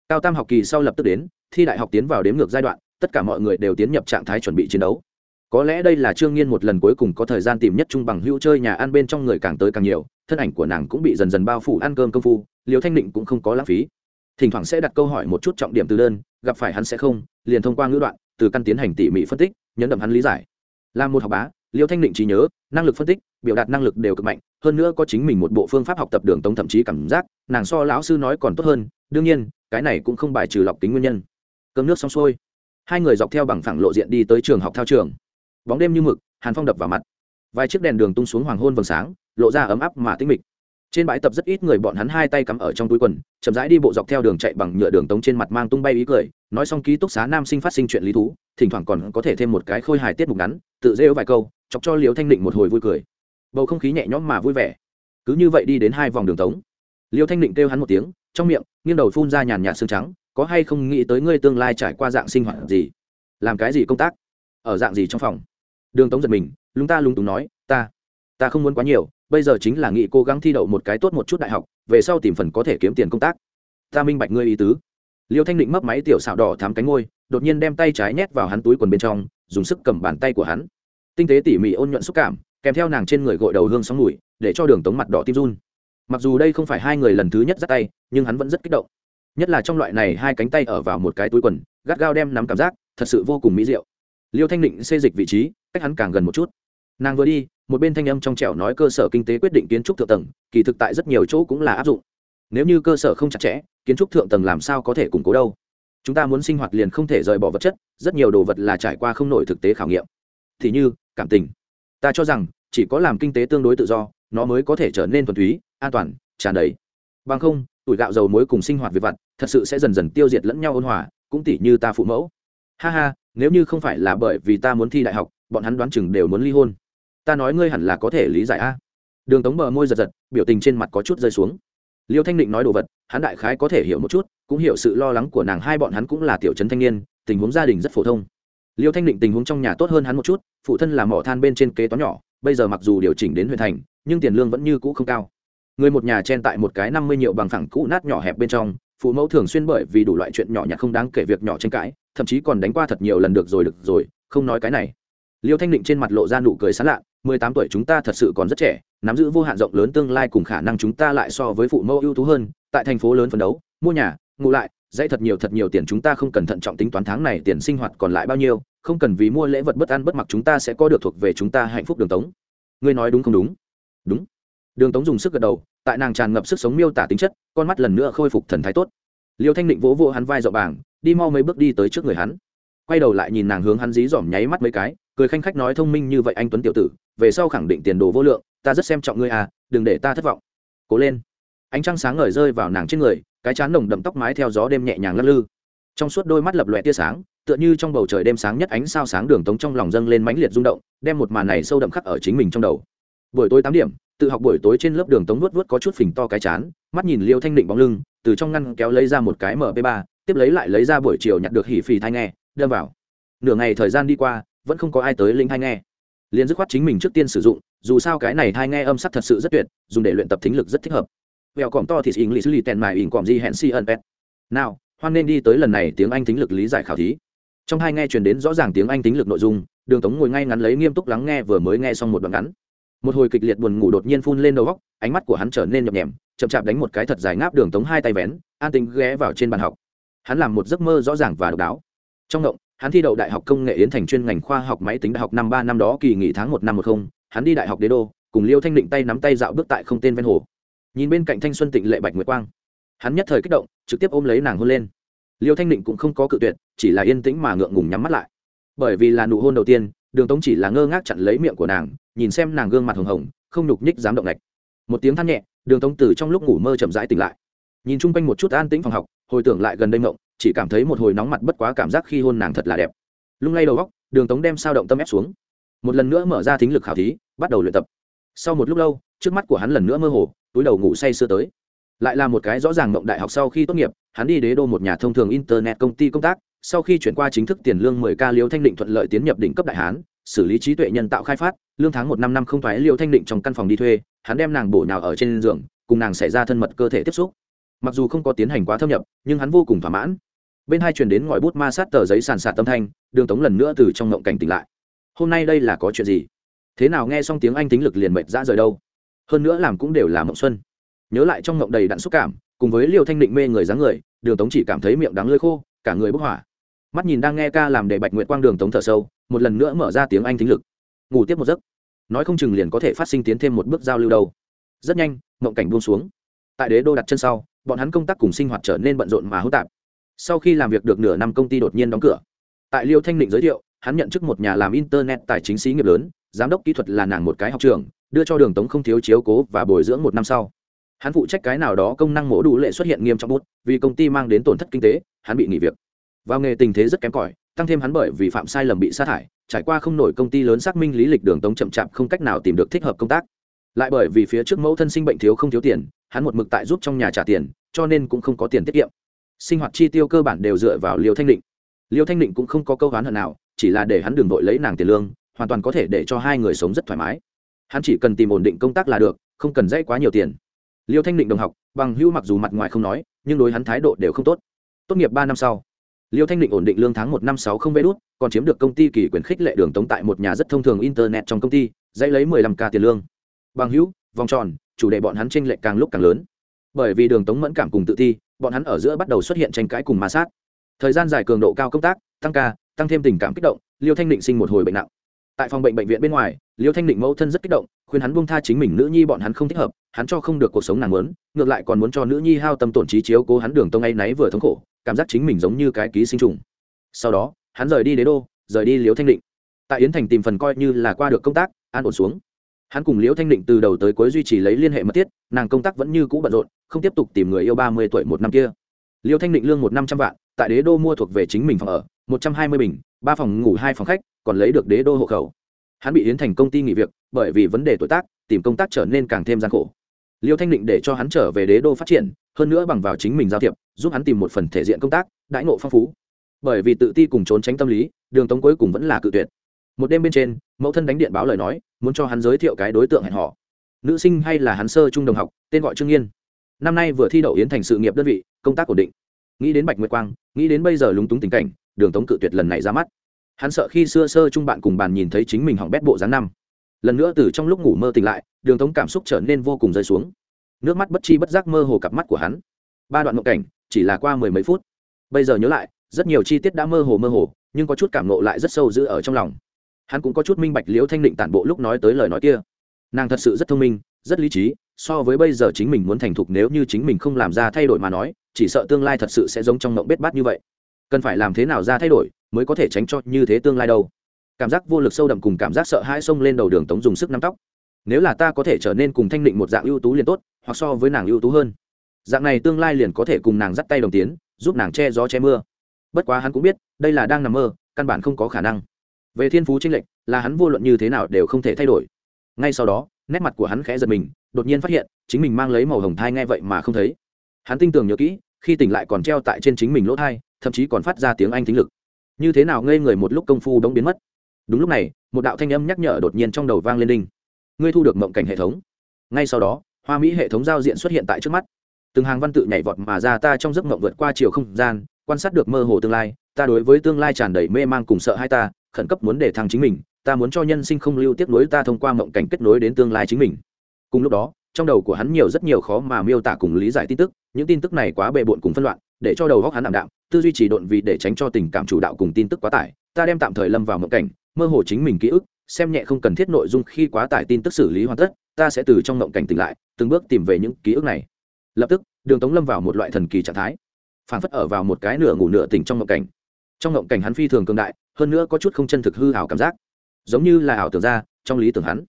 Cao tam học kỳ sau lập tức đến, thi đại học tiến vào đếm ngược giai đoạn tất cả mọi người đều tiến nhập trạng thái chuẩn bị chiến đấu. Có lẽ đây là trương nghiên một lần cuối cùng có thời gian tìm nhất trung bằng hữu chơi nhà ăn bên trong người càng tới càng nhiều, thân ảnh của nàng cũng bị dần dần bao phủ ăn cơm công phu liều thanh định cũng không có lãng phí. Thỉnh thoảng sẽ đặt câu hỏi một chút trọng điểm từ đơn, gặp phải hắn sẽ không, liền thông qua ngữ đoạn, từ căn tiến hành tỉ mỉ phân tích, nhấn đậm hắn lý giải. Làm một học bá, liêu thanh định trí nhớ, năng lực phân tích, biểu đạt năng lực đều cực mạnh, hơn nữa có chính mình một bộ phương pháp học tập đường tống thậm chí cảm giác, nàng so lão sư nói còn tốt hơn, đương nhiên, cái này cũng không bài trừ lọc tính nguyên nhân. Cơm nước xong xuôi hai người dọc theo bằng phẳng lộ diện đi tới trường học thao trường. Bóng đêm như mực, hàn phong đập vào mặt. Vài chiếc đèn đường tung xuống hoàng hôn vầng sáng, lộ ra ấm áp mà tinh mịch. Trên bãi tập rất ít người, bọn hắn hai tay cắm ở trong túi quần, chậm rãi đi bộ dọc theo đường chạy bằng nhựa đường tống trên mặt mang tung bay ý cười, nói xong ký túc xá nam sinh phát sinh chuyện lý thú, thỉnh thoảng còn có thể thêm một cái khôi hài tiết mục ngắn, tự rêu vài câu, chọc cho liều thanh định một hồi vui cười. Bầu không khí nhẹ nhõm mà vui vẻ. Cứ như vậy đi đến hai vòng đường tống. Liêu thanh định kêu hắn một tiếng, trong miệng, nghiêng đầu phun ra nhàn nhạt xương trắng có hay không nghĩ tới ngươi tương lai trải qua dạng sinh hoạt gì? Làm cái gì công tác? Ở dạng gì trong phòng? Đường tống giật mình, lúng ta lúng túng nói, ta ta không muốn quá nhiều, bây giờ chính là nghĩ cố gắng thi đậu một cái tốt một chút đại học, về sau tìm phần có thể kiếm tiền công tác. Ta minh bạch ngươi ý tứ. Liêu thanh định mấp máy tiểu xạo đỏ thám cánh ngôi đột nhiên đem tay trái nhét vào hắn túi quần bên trong, dùng sức cầm bàn tay của hắn. Tinh tế tỉ mỉ ôn nhuận xúc cảm, kèm theo nàng trên người gội đầu hương sóng mùi, để cho đường tống mặt đỏ tim run. Mặc dù đây không phải hai người lần thứ nhất dắt tay, nhưng hắn vẫn rất kích động nhất là trong loại này hai cánh tay ở vào một cái túi quần, gắt gao đem nắm cảm giác, thật sự vô cùng mỹ diệu. Liêu thanh định xê dịch vị trí, cách hắn càng gần một chút. Nàng vừa đi, một bên thanh âm trong trẻo nói cơ sở kinh tế quyết định kiến trúc thượng tầng, kỳ thực tại rất nhiều chỗ cũng là áp dụng. Nếu như cơ sở không chặt chẽ, kiến trúc thượng tầng làm sao có thể củng cố đâu? Chúng ta muốn sinh hoạt liền không thể rời bỏ vật chất, rất nhiều đồ vật là trải qua không nổi thực tế khảo nghiệm. Thì như, cảm tình. Ta cho rằng, chỉ có làm kinh tế tương đối tự do, nó mới có thể trở nên thuần túy, an toàn, tràn đầy. Bằng không tuổi gạo dầu muối cùng sinh hoạt việc vặt, thật sự sẽ dần dần tiêu diệt lẫn nhau ôn hòa, cũng tỉ như ta phụ mẫu. Ha ha, nếu như không phải là bởi vì ta muốn thi đại học, bọn hắn đoán chừng đều muốn ly hôn. Ta nói ngươi hẳn là có thể lý giải a. Đường tống bờ môi giật giật, biểu tình trên mặt có chút rơi xuống. Liêu thanh định nói đồ vật, hắn đại khái có thể hiểu một chút, cũng hiểu sự lo lắng của nàng hai bọn hắn cũng là tiểu trấn thanh niên, tình huống gia đình rất phổ thông. Liêu thanh định tình huống trong nhà tốt hơn hắn một chút, phụ thân là mỏ than bên trên kế toán nhỏ, bây giờ mặc dù điều chỉnh đến huyện thành, nhưng tiền lương vẫn như cũ không cao người một nhà chen tại một cái năm mươi nhiều bằng phẳng cũ nát nhỏ hẹp bên trong, phụ mẫu thường xuyên bởi vì đủ loại chuyện nhỏ nhặt không đáng kể việc nhỏ tranh cãi, thậm chí còn đánh qua thật nhiều lần được rồi được rồi, không nói cái này. Liêu thanh định trên mặt lộ ra nụ cười sán lạ, mười tám tuổi chúng ta thật sự còn rất trẻ, nắm giữ vô hạn rộng lớn tương lai cùng khả năng chúng ta lại so với phụ mẫu ưu tú hơn, tại thành phố lớn phấn đấu, mua nhà, ngủ lại, dạy thật nhiều thật nhiều tiền chúng ta không cần thận trọng tính toán tháng này tiền sinh hoạt còn lại bao nhiêu, không cần vì mua lễ vật bất ăn bất mặc chúng ta sẽ có được thuộc về chúng ta hạnh phúc đường tống. Ngươi nói đúng không đúng? Đúng đường tống dùng sức gật đầu, tại nàng tràn ngập sức sống miêu tả tính chất, con mắt lần nữa khôi phục thần thái tốt. Liêu thanh định vỗ vỗ hắn vai dọ bảng đi mau mấy bước đi tới trước người hắn. Quay đầu lại nhìn nàng hướng hắn dí dỏm nháy mắt mấy cái, cười khanh khách nói thông minh như vậy anh tuấn tiểu tử, về sau khẳng định tiền đồ vô lượng, ta rất xem trọng ngươi à đừng để ta thất vọng. Cố lên. Ánh trăng sáng ngời rơi vào nàng trên người, cái chán nồng đậm tóc mái theo gió đêm nhẹ nhàng lắc lư. Trong suốt đôi mắt lập lòe tia sáng, tựa như trong bầu trời đêm sáng nhất ánh sao sáng đường tống trong lòng dâng lên mãnh liệt rung động, đem một màn này sâu đậm khắc ở chính mình trong đầu. Buổi tối tám điểm tự học buổi tối trên lớp đường tống nuốt nuốt có chút phình to cái chán, mắt nhìn liêu thanh định bóng lưng, từ trong ngăn kéo lấy ra một cái mp 3 tiếp lấy lại lấy ra buổi chiều nhặt được hỉ phì thai nghe, đâm vào. Nửa ngày thời gian đi qua, vẫn không có ai tới linh thai nghe. Liền dứt khoát chính mình trước tiên sử dụng, dù sao cái này thai nghe âm sắc thật sự rất tuyệt, dùng để luyện tập thính lực rất thích hợp. Vẹo còm to thì lý xử lý tèn mài ỉn còm di hẹn si ân pet nào, hoan nên đi tới lần này tiếng anh thính lực lý giải khảo thí. Trong hai nghe truyền đến rõ ràng tiếng anh thính lực nội dung, đường tống ngồi ngay ngắn lấy nghiêm túc lắng nghe vừa mới nghe xong một đoạn ngắn một hồi kịch liệt buồn ngủ đột nhiên phun lên đầu góc ánh mắt của hắn trở nên nhập nhèm chậm chạp đánh một cái thật dài ngáp đường tống hai tay vén, an tính ghé vào trên bàn học. Hắn làm một giấc mơ rõ ràng và độc đáo. Trong động hắn thi đậu đại học công nghệ yến thành chuyên ngành khoa học máy tính đại học năm ba năm đó kỳ nghỉ tháng một năm một không, hắn đi đại học đế đô, cùng liêu thanh định tay nắm tay dạo bước tại không tên ven hồ. Nhìn bên cạnh thanh xuân tịnh lệ bạch nguyệt quang, hắn nhất thời kích động, trực tiếp ôm lấy nàng hôn lên. Liêu thanh định cũng không có cự tuyệt, chỉ là yên tĩnh mà ngượng ngùng nhắm mắt lại. Bởi vì là nụ hôn đầu tiên đường tống chỉ là ngơ ngác chặn lấy miệng của nàng, nhìn xem nàng gương mặt hồng hồng, không nhục nhích dám động lạch một tiếng than nhẹ, đường tống từ trong lúc ngủ mơ chậm rãi tỉnh lại. Nhìn chung quanh một chút an tĩnh phòng học, hồi tưởng lại gần đây ngộng chỉ cảm thấy một hồi nóng mặt bất quá cảm giác khi hôn nàng thật là đẹp. Lung lay đầu góc, đường tống đem sao động tâm ép xuống. Một lần nữa mở ra thính lực khảo thí, bắt đầu luyện tập. Sau một lúc lâu, trước mắt của hắn lần nữa mơ hồ, túi đầu ngủ say sưa tới. Lại là một cái rõ ràng mộng đại học sau khi tốt nghiệp, hắn đi đế đô một nhà thông thường internet công ty công tác sau khi chuyển qua chính thức tiền lương 10 k liêu thanh định thuận lợi tiến nhập đỉnh cấp đại hán, xử lý trí tuệ nhân tạo khai phát, lương tháng một năm năm không thoái liêu thanh định trong căn phòng đi thuê, hắn đem nàng bổ nhào ở trên giường, cùng nàng xảy ra thân mật cơ thể tiếp xúc. Mặc dù không có tiến hành quá thâm nhập, nhưng hắn vô cùng thỏa mãn. Bên hai truyền đến ngòi bút ma sát tờ giấy sàn sạt tâm thanh, đường tống lần nữa từ trong ngộng cảnh tỉnh lại. Hôm nay đây là có chuyện gì? Thế nào nghe xong tiếng anh tính lực liền mệt ra rời đâu? Hơn nữa làm cũng đều là mộng xuân. Nhớ lại trong ngộng đầy đặn xúc cảm, cùng với liều thanh định mê người dáng người, đường tống chỉ cảm thấy miệng đắng lơi khô, cả người bốc hỏa mắt nhìn đang nghe ca làm để bạch nguyệt quang đường tống thở sâu, một lần nữa mở ra tiếng anh thính lực. Ngủ tiếp một giấc. Nói không chừng liền có thể phát sinh tiến thêm một bước giao lưu đâu. Rất nhanh, mộng cảnh buông xuống. Tại đế đô đặt chân sau, bọn hắn công tác cùng sinh hoạt trở nên bận rộn mà hỗn tạp. Sau khi làm việc được nửa năm công ty đột nhiên đóng cửa. Tại liêu thanh định giới thiệu, hắn nhận chức một nhà làm internet tài chính xí nghiệp lớn, giám đốc kỹ thuật là nàng một cái học trường, đưa cho đường tống không thiếu chiếu cố và bồi dưỡng một năm sau. Hắn phụ trách cái nào đó công năng mổ đủ lệ xuất hiện nghiêm trọng bút, vì công ty mang đến tổn thất kinh tế, hắn bị nghỉ việc vào nghề tình thế rất kém cỏi, tăng thêm hắn bởi vì phạm sai lầm bị sa thải, trải qua không nổi công ty lớn xác minh lý lịch đường tống chậm chạp không cách nào tìm được thích hợp công tác. Lại bởi vì phía trước mẫu thân sinh bệnh thiếu không thiếu tiền, hắn một mực tại giúp trong nhà trả tiền, cho nên cũng không có tiền tiết kiệm. Sinh hoạt chi tiêu cơ bản đều dựa vào liều thanh định. Liều thanh định cũng không có câu hoán hận nào, chỉ là để hắn đường đội lấy nàng tiền lương, hoàn toàn có thể để cho hai người sống rất thoải mái. Hắn chỉ cần tìm ổn định công tác là được, không cần dãy quá nhiều tiền. Liêu thanh định đồng học, bằng hữu mặc dù mặt ngoài không nói, nhưng đối hắn thái độ đều không tốt. Tốt nghiệp ba năm sau liêu thanh định ổn định lương tháng một năm sáu không vé đút, còn chiếm được công ty kỳ quyền khích lệ đường tống tại một nhà rất thông thường internet trong công ty, dãy lấy mười lăm k tiền lương. Bằng hữu, vòng tròn, chủ đề bọn hắn tranh lệch càng lúc càng lớn. Bởi vì đường tống mẫn cảm cùng tự ti, bọn hắn ở giữa bắt đầu xuất hiện tranh cãi cùng ma sát. Thời gian dài cường độ cao công tác, tăng ca, tăng thêm tình cảm kích động, liêu thanh định sinh một hồi bệnh nặng tại phòng bệnh bệnh viện bên ngoài, liêu thanh định mẫu thân rất kích động, khuyên hắn buông tha chính mình nữ nhi bọn hắn không thích hợp, hắn cho không được cuộc sống nàng muốn, ngược lại còn muốn cho nữ nhi hao tâm tổn trí chiếu cố hắn đường tông ấy náy vừa thống khổ, cảm giác chính mình giống như cái ký sinh trùng. Sau đó, hắn rời đi đế đô, rời đi liêu thanh định. Tại yến thành tìm phần coi như là qua được công tác, an ổn xuống. Hắn cùng liễu thanh định từ đầu tới cuối duy trì lấy liên hệ mật thiết, nàng công tác vẫn như cũ bận rộn, không tiếp tục tìm người yêu ba mươi tuổi một năm kia. Liễu thanh định lương một năm trăm vạn, tại đế đô mua thuộc về chính mình phòng ở, một trăm hai mươi bình, ba phòng ngủ hai phòng khách còn lấy được đế đô hộ khẩu. Hắn bị yến thành công ty nghỉ việc, bởi vì vấn đề tuổi tác, tìm công tác trở nên càng thêm gian khổ. Liêu thanh định để cho hắn trở về đế đô phát triển, hơn nữa bằng vào chính mình giao thiệp, giúp hắn tìm một phần thể diện công tác, đãi ngộ phong phú. Bởi vì tự ti cùng trốn tránh tâm lý, đường tống cuối cùng vẫn là cự tuyệt. Một đêm bên trên, mẫu thân đánh điện báo lời nói, muốn cho hắn giới thiệu cái đối tượng hẹn họ nữ sinh hay là hắn sơ trung đồng học, tên gọi trương yên năm nay vừa thi đậu yến thành sự nghiệp đơn vị, công tác ổn định. Nghĩ đến bạch nguyệt quang, nghĩ đến bây giờ lúng túng tình cảnh, đường tống cự tuyệt lần này ra mắt hắn sợ khi xưa sơ trung bạn cùng bàn nhìn thấy chính mình hỏng bét bộ dáng năm. Lần nữa từ trong lúc ngủ mơ tỉnh lại, đường tống cảm xúc trở nên vô cùng rơi xuống. Nước mắt bất chi bất giác mơ hồ cặp mắt của hắn. Ba đoạn mộng cảnh, chỉ là qua mười mấy phút. Bây giờ nhớ lại, rất nhiều chi tiết đã mơ hồ mơ hồ, nhưng có chút cảm nộ lại rất sâu giữ ở trong lòng. Hắn cũng có chút minh bạch liễu thanh định tản bộ lúc nói tới lời nói kia. Nàng thật sự rất thông minh, rất lý trí, so với bây giờ chính mình muốn thành thục nếu như chính mình không làm ra thay đổi mà nói, chỉ sợ tương lai thật sự sẽ giống trong mộng bết bát như vậy cần phải làm thế nào ra thay đổi mới có thể tránh cho như thế tương lai đâu. Cảm giác vô lực sâu đậm cùng cảm giác sợ hãi xông lên đầu đường tống dùng sức nắm tóc. Nếu là ta có thể trở nên cùng thanh định một dạng ưu tú liền tốt, hoặc so với nàng ưu tú hơn. Dạng này tương lai liền có thể cùng nàng dắt tay đồng tiến, giúp nàng che gió che mưa. Bất quá hắn cũng biết, đây là đang nằm mơ, căn bản không có khả năng. Về thiên phú tranh lệch, là hắn vô luận như thế nào đều không thể thay đổi. Ngay sau đó, nét mặt của hắn khẽ giật mình, đột nhiên phát hiện, chính mình mang lấy màu hồng thai nghe vậy mà không thấy. Hắn tin tưởng nhớ kỹ, khi tỉnh lại còn treo tại trên chính mình lỗ thai thậm chí còn phát ra tiếng anh thính lực. Như thế nào ngây người một lúc công phu đống biến mất. Đúng lúc này, một đạo thanh âm nhắc nhở đột nhiên trong đầu vang lên đinh. Ngươi thu được mộng cảnh hệ thống. Ngay sau đó, hoa mỹ hệ thống giao diện xuất hiện tại trước mắt. Từng hàng văn tự nhảy vọt mà ra ta trong giấc mộng vượt qua chiều không gian, quan sát được mơ hồ tương lai, ta đối với tương lai tràn đầy mê mang cùng sợ hai ta, khẩn cấp muốn để thăng chính mình, ta muốn cho nhân sinh không lưu tiếp nối ta thông qua mộng cảnh kết nối đến tương lai chính mình. Cùng lúc đó, trong đầu của hắn nhiều rất nhiều khó mà miêu tả cùng lý giải tin tức, những tin tức này quá bề bộn cùng phân loạn để cho đầu góc hắn ảm đạm, tư duy chỉ độn vì để tránh cho tình cảm chủ đạo cùng tin tức quá tải, ta đem tạm thời lâm vào mộng cảnh, mơ hồ chính mình ký ức, xem nhẹ không cần thiết nội dung khi quá tải tin tức xử lý hoàn tất, ta sẽ từ trong mộng cảnh tỉnh lại, từng bước tìm về những ký ức này. Lập tức, đường tống lâm vào một loại thần kỳ trạng thái, phản phất ở vào một cái nửa ngủ nửa tỉnh trong mộng cảnh. Trong mộng cảnh hắn phi thường cường đại, hơn nữa có chút không chân thực hư hảo cảm giác. Giống như là ảo tưởng ra, trong lý tưởng hắn.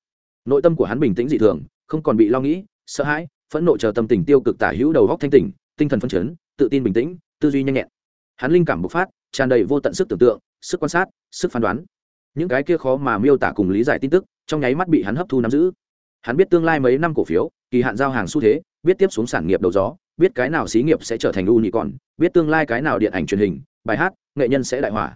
Nội tâm của hắn bình tĩnh dị thường, không còn bị lo nghĩ, sợ hãi, phẫn nộ chờ tâm tình tiêu cực tả hữu đầu góc thanh tỉnh, tinh thần phân chấn tự tin bình tĩnh, tư duy nhanh nhẹn. Hắn linh cảm bộc phát, tràn đầy vô tận sức tưởng tượng, sức quan sát, sức phán đoán. Những cái kia khó mà miêu tả cùng lý giải tin tức, trong nháy mắt bị hắn hấp thu nắm giữ. Hắn biết tương lai mấy năm cổ phiếu, kỳ hạn giao hàng xu thế, biết tiếp xuống sản nghiệp đầu gió, biết cái nào xí nghiệp sẽ trở thành u nhị còn, biết tương lai cái nào điện ảnh truyền hình, bài hát, nghệ nhân sẽ đại hỏa.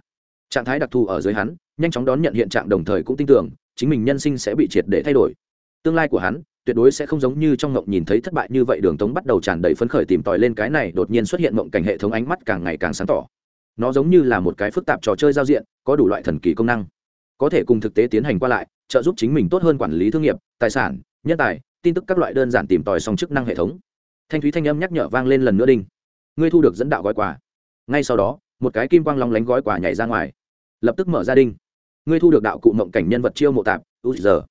Trạng thái đặc thù ở dưới hắn, nhanh chóng đón nhận hiện trạng đồng thời cũng tin tưởng, chính mình nhân sinh sẽ bị triệt để thay đổi. Tương lai của hắn tuyệt đối sẽ không giống như trong ngộng nhìn thấy thất bại như vậy, đường tống bắt đầu tràn đầy phấn khởi tìm tòi lên cái này, đột nhiên xuất hiện ngộng cảnh hệ thống ánh mắt càng ngày càng sáng tỏ. Nó giống như là một cái phức tạp trò chơi giao diện, có đủ loại thần kỳ công năng. Có thể cùng thực tế tiến hành qua lại, trợ giúp chính mình tốt hơn quản lý thương nghiệp, tài sản, nhân tài, tin tức các loại đơn giản tìm tòi song chức năng hệ thống. Thanh thúy thanh âm nhắc nhở vang lên lần nữa đinh. Ngươi thu được dẫn đạo gói quà. Ngay sau đó, một cái kim quang long lánh gói quà nhảy ra ngoài. Lập tức mở ra đinh. Ngươi thu được đạo cụ mộng cảnh nhân vật chiêu mộ tạp, u giờ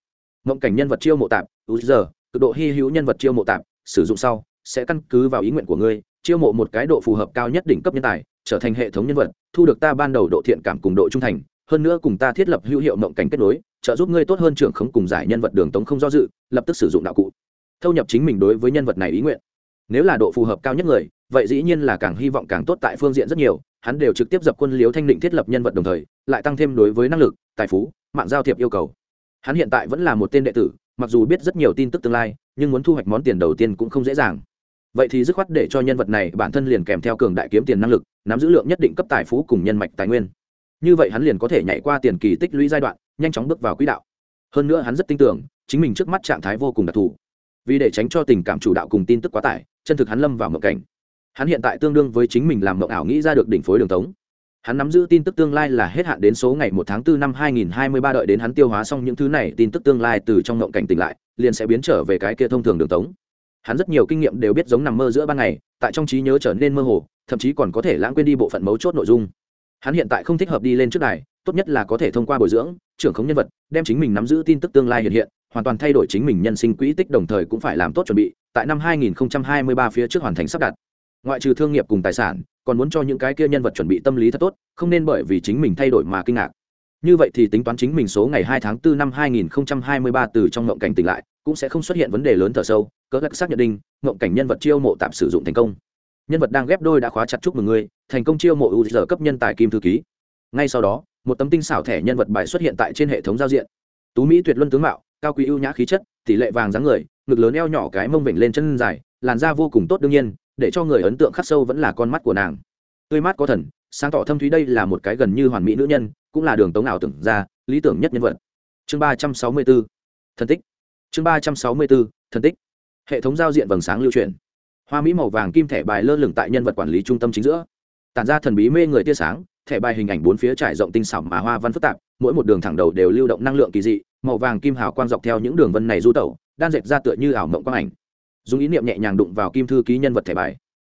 mộng cảnh nhân vật chiêu mộ tạp user giờ cực độ hy hữu nhân vật chiêu mộ tạm, sử dụng sau sẽ căn cứ vào ý nguyện của ngươi chiêu mộ một cái độ phù hợp cao nhất đỉnh cấp nhân tài trở thành hệ thống nhân vật thu được ta ban đầu độ thiện cảm cùng độ trung thành hơn nữa cùng ta thiết lập hữu hiệu mộng cảnh kết nối trợ giúp ngươi tốt hơn trưởng khống cùng giải nhân vật đường tống không do dự lập tức sử dụng đạo cụ. Thâu nhập chính mình đối với nhân vật này ý nguyện. Nếu là độ phù hợp cao nhất người vậy dĩ nhiên là càng hy vọng càng tốt tại phương diện rất nhiều hắn đều trực tiếp dập quân liếu thanh định thiết lập nhân vật đồng thời lại tăng thêm đối với năng lực tài phú mạng giao thiệp yêu cầu. Hắn hiện tại vẫn là một tên đệ tử mặc dù biết rất nhiều tin tức tương lai, nhưng muốn thu hoạch món tiền đầu tiên cũng không dễ dàng. Vậy thì dứt khoát để cho nhân vật này bản thân liền kèm theo cường đại kiếm tiền năng lực, nắm giữ lượng nhất định cấp tài phú cùng nhân mạch tài nguyên. Như vậy hắn liền có thể nhảy qua tiền kỳ tích lũy giai đoạn, nhanh chóng bước vào quỹ đạo. Hơn nữa hắn rất tin tưởng, chính mình trước mắt trạng thái vô cùng đặc thù. Vì để tránh cho tình cảm chủ đạo cùng tin tức quá tải, chân thực hắn lâm vào mộng cảnh. Hắn hiện tại tương đương với chính mình làm mộng ảo nghĩ ra được đỉnh phối đường tống hắn nắm giữ tin tức tương lai là hết hạn đến số ngày một tháng 4 năm 2023 đợi đến hắn tiêu hóa xong những thứ này, tin tức tương lai từ trong ngộng cảnh tỉnh lại, liền sẽ biến trở về cái kia thông thường đường tống. Hắn rất nhiều kinh nghiệm đều biết giống nằm mơ giữa ban ngày, tại trong trí nhớ trở nên mơ hồ, thậm chí còn có thể lãng quên đi bộ phận mấu chốt nội dung. Hắn hiện tại không thích hợp đi lên trước đài, tốt nhất là có thể thông qua bồi dưỡng, trưởng khống nhân vật, đem chính mình nắm giữ tin tức tương lai hiện hiện, hoàn toàn thay đổi chính mình nhân sinh quỹ tích đồng thời cũng phải làm tốt chuẩn bị, tại năm 2023 phía trước hoàn thành sắp đặt. Ngoại trừ thương nghiệp cùng tài sản còn muốn cho những cái kia nhân vật chuẩn bị tâm lý thật tốt không nên bởi vì chính mình thay đổi mà kinh ngạc. Như vậy thì tính toán chính mình số ngày hai tháng 4 năm 2023 từ trong ngộng cảnh tỉnh lại cũng sẽ không xuất hiện vấn đề lớn thở sâu cỡ lắc xác nhận định ngộng cảnh nhân vật chiêu mộ tạm sử dụng thành công. Nhân vật đang ghép đôi đã khóa chặt chúc mừng người, thành công chiêu mộ ưu giờ cấp nhân tài kim thư ký. Ngay sau đó một tấm tinh xảo thẻ nhân vật bài xuất hiện tại trên hệ thống giao diện. Tú mỹ tuyệt luân tướng mạo cao quý ưu nhã khí chất tỷ lệ vàng dáng người ngực lớn eo nhỏ cái mông vểnh lên chân dài làn da vô cùng tốt đương nhiên để cho người ấn tượng khắc sâu vẫn là con mắt của nàng. Tươi mát có thần, sáng tỏ thâm thúy đây là một cái gần như hoàn mỹ nữ nhân, cũng là đường tống ảo tưởng ra lý tưởng nhất nhân vật. Chương ba trăm sáu mươi bốn thân tích. Chương ba trăm sáu mươi bốn thân tích. Hệ thống giao diện vầng sáng lưu truyền hoa mỹ màu vàng kim thẻ bài lơ lửng tại nhân vật quản lý trung tâm chính giữa. Tản ra thần bí mê người tia sáng, thẻ bài hình ảnh bốn phía trải rộng tinh xảo mà hoa văn phức tạp, mỗi một đường thẳng đầu đều lưu động năng lượng kỳ dị, màu vàng kim hào quang dọc theo những đường vân này du tẩu, đan dệt ra tựa như ảo mộng quang ảnh dùng ý niệm nhẹ nhàng đụng vào kim thư ký nhân vật thẻ bài.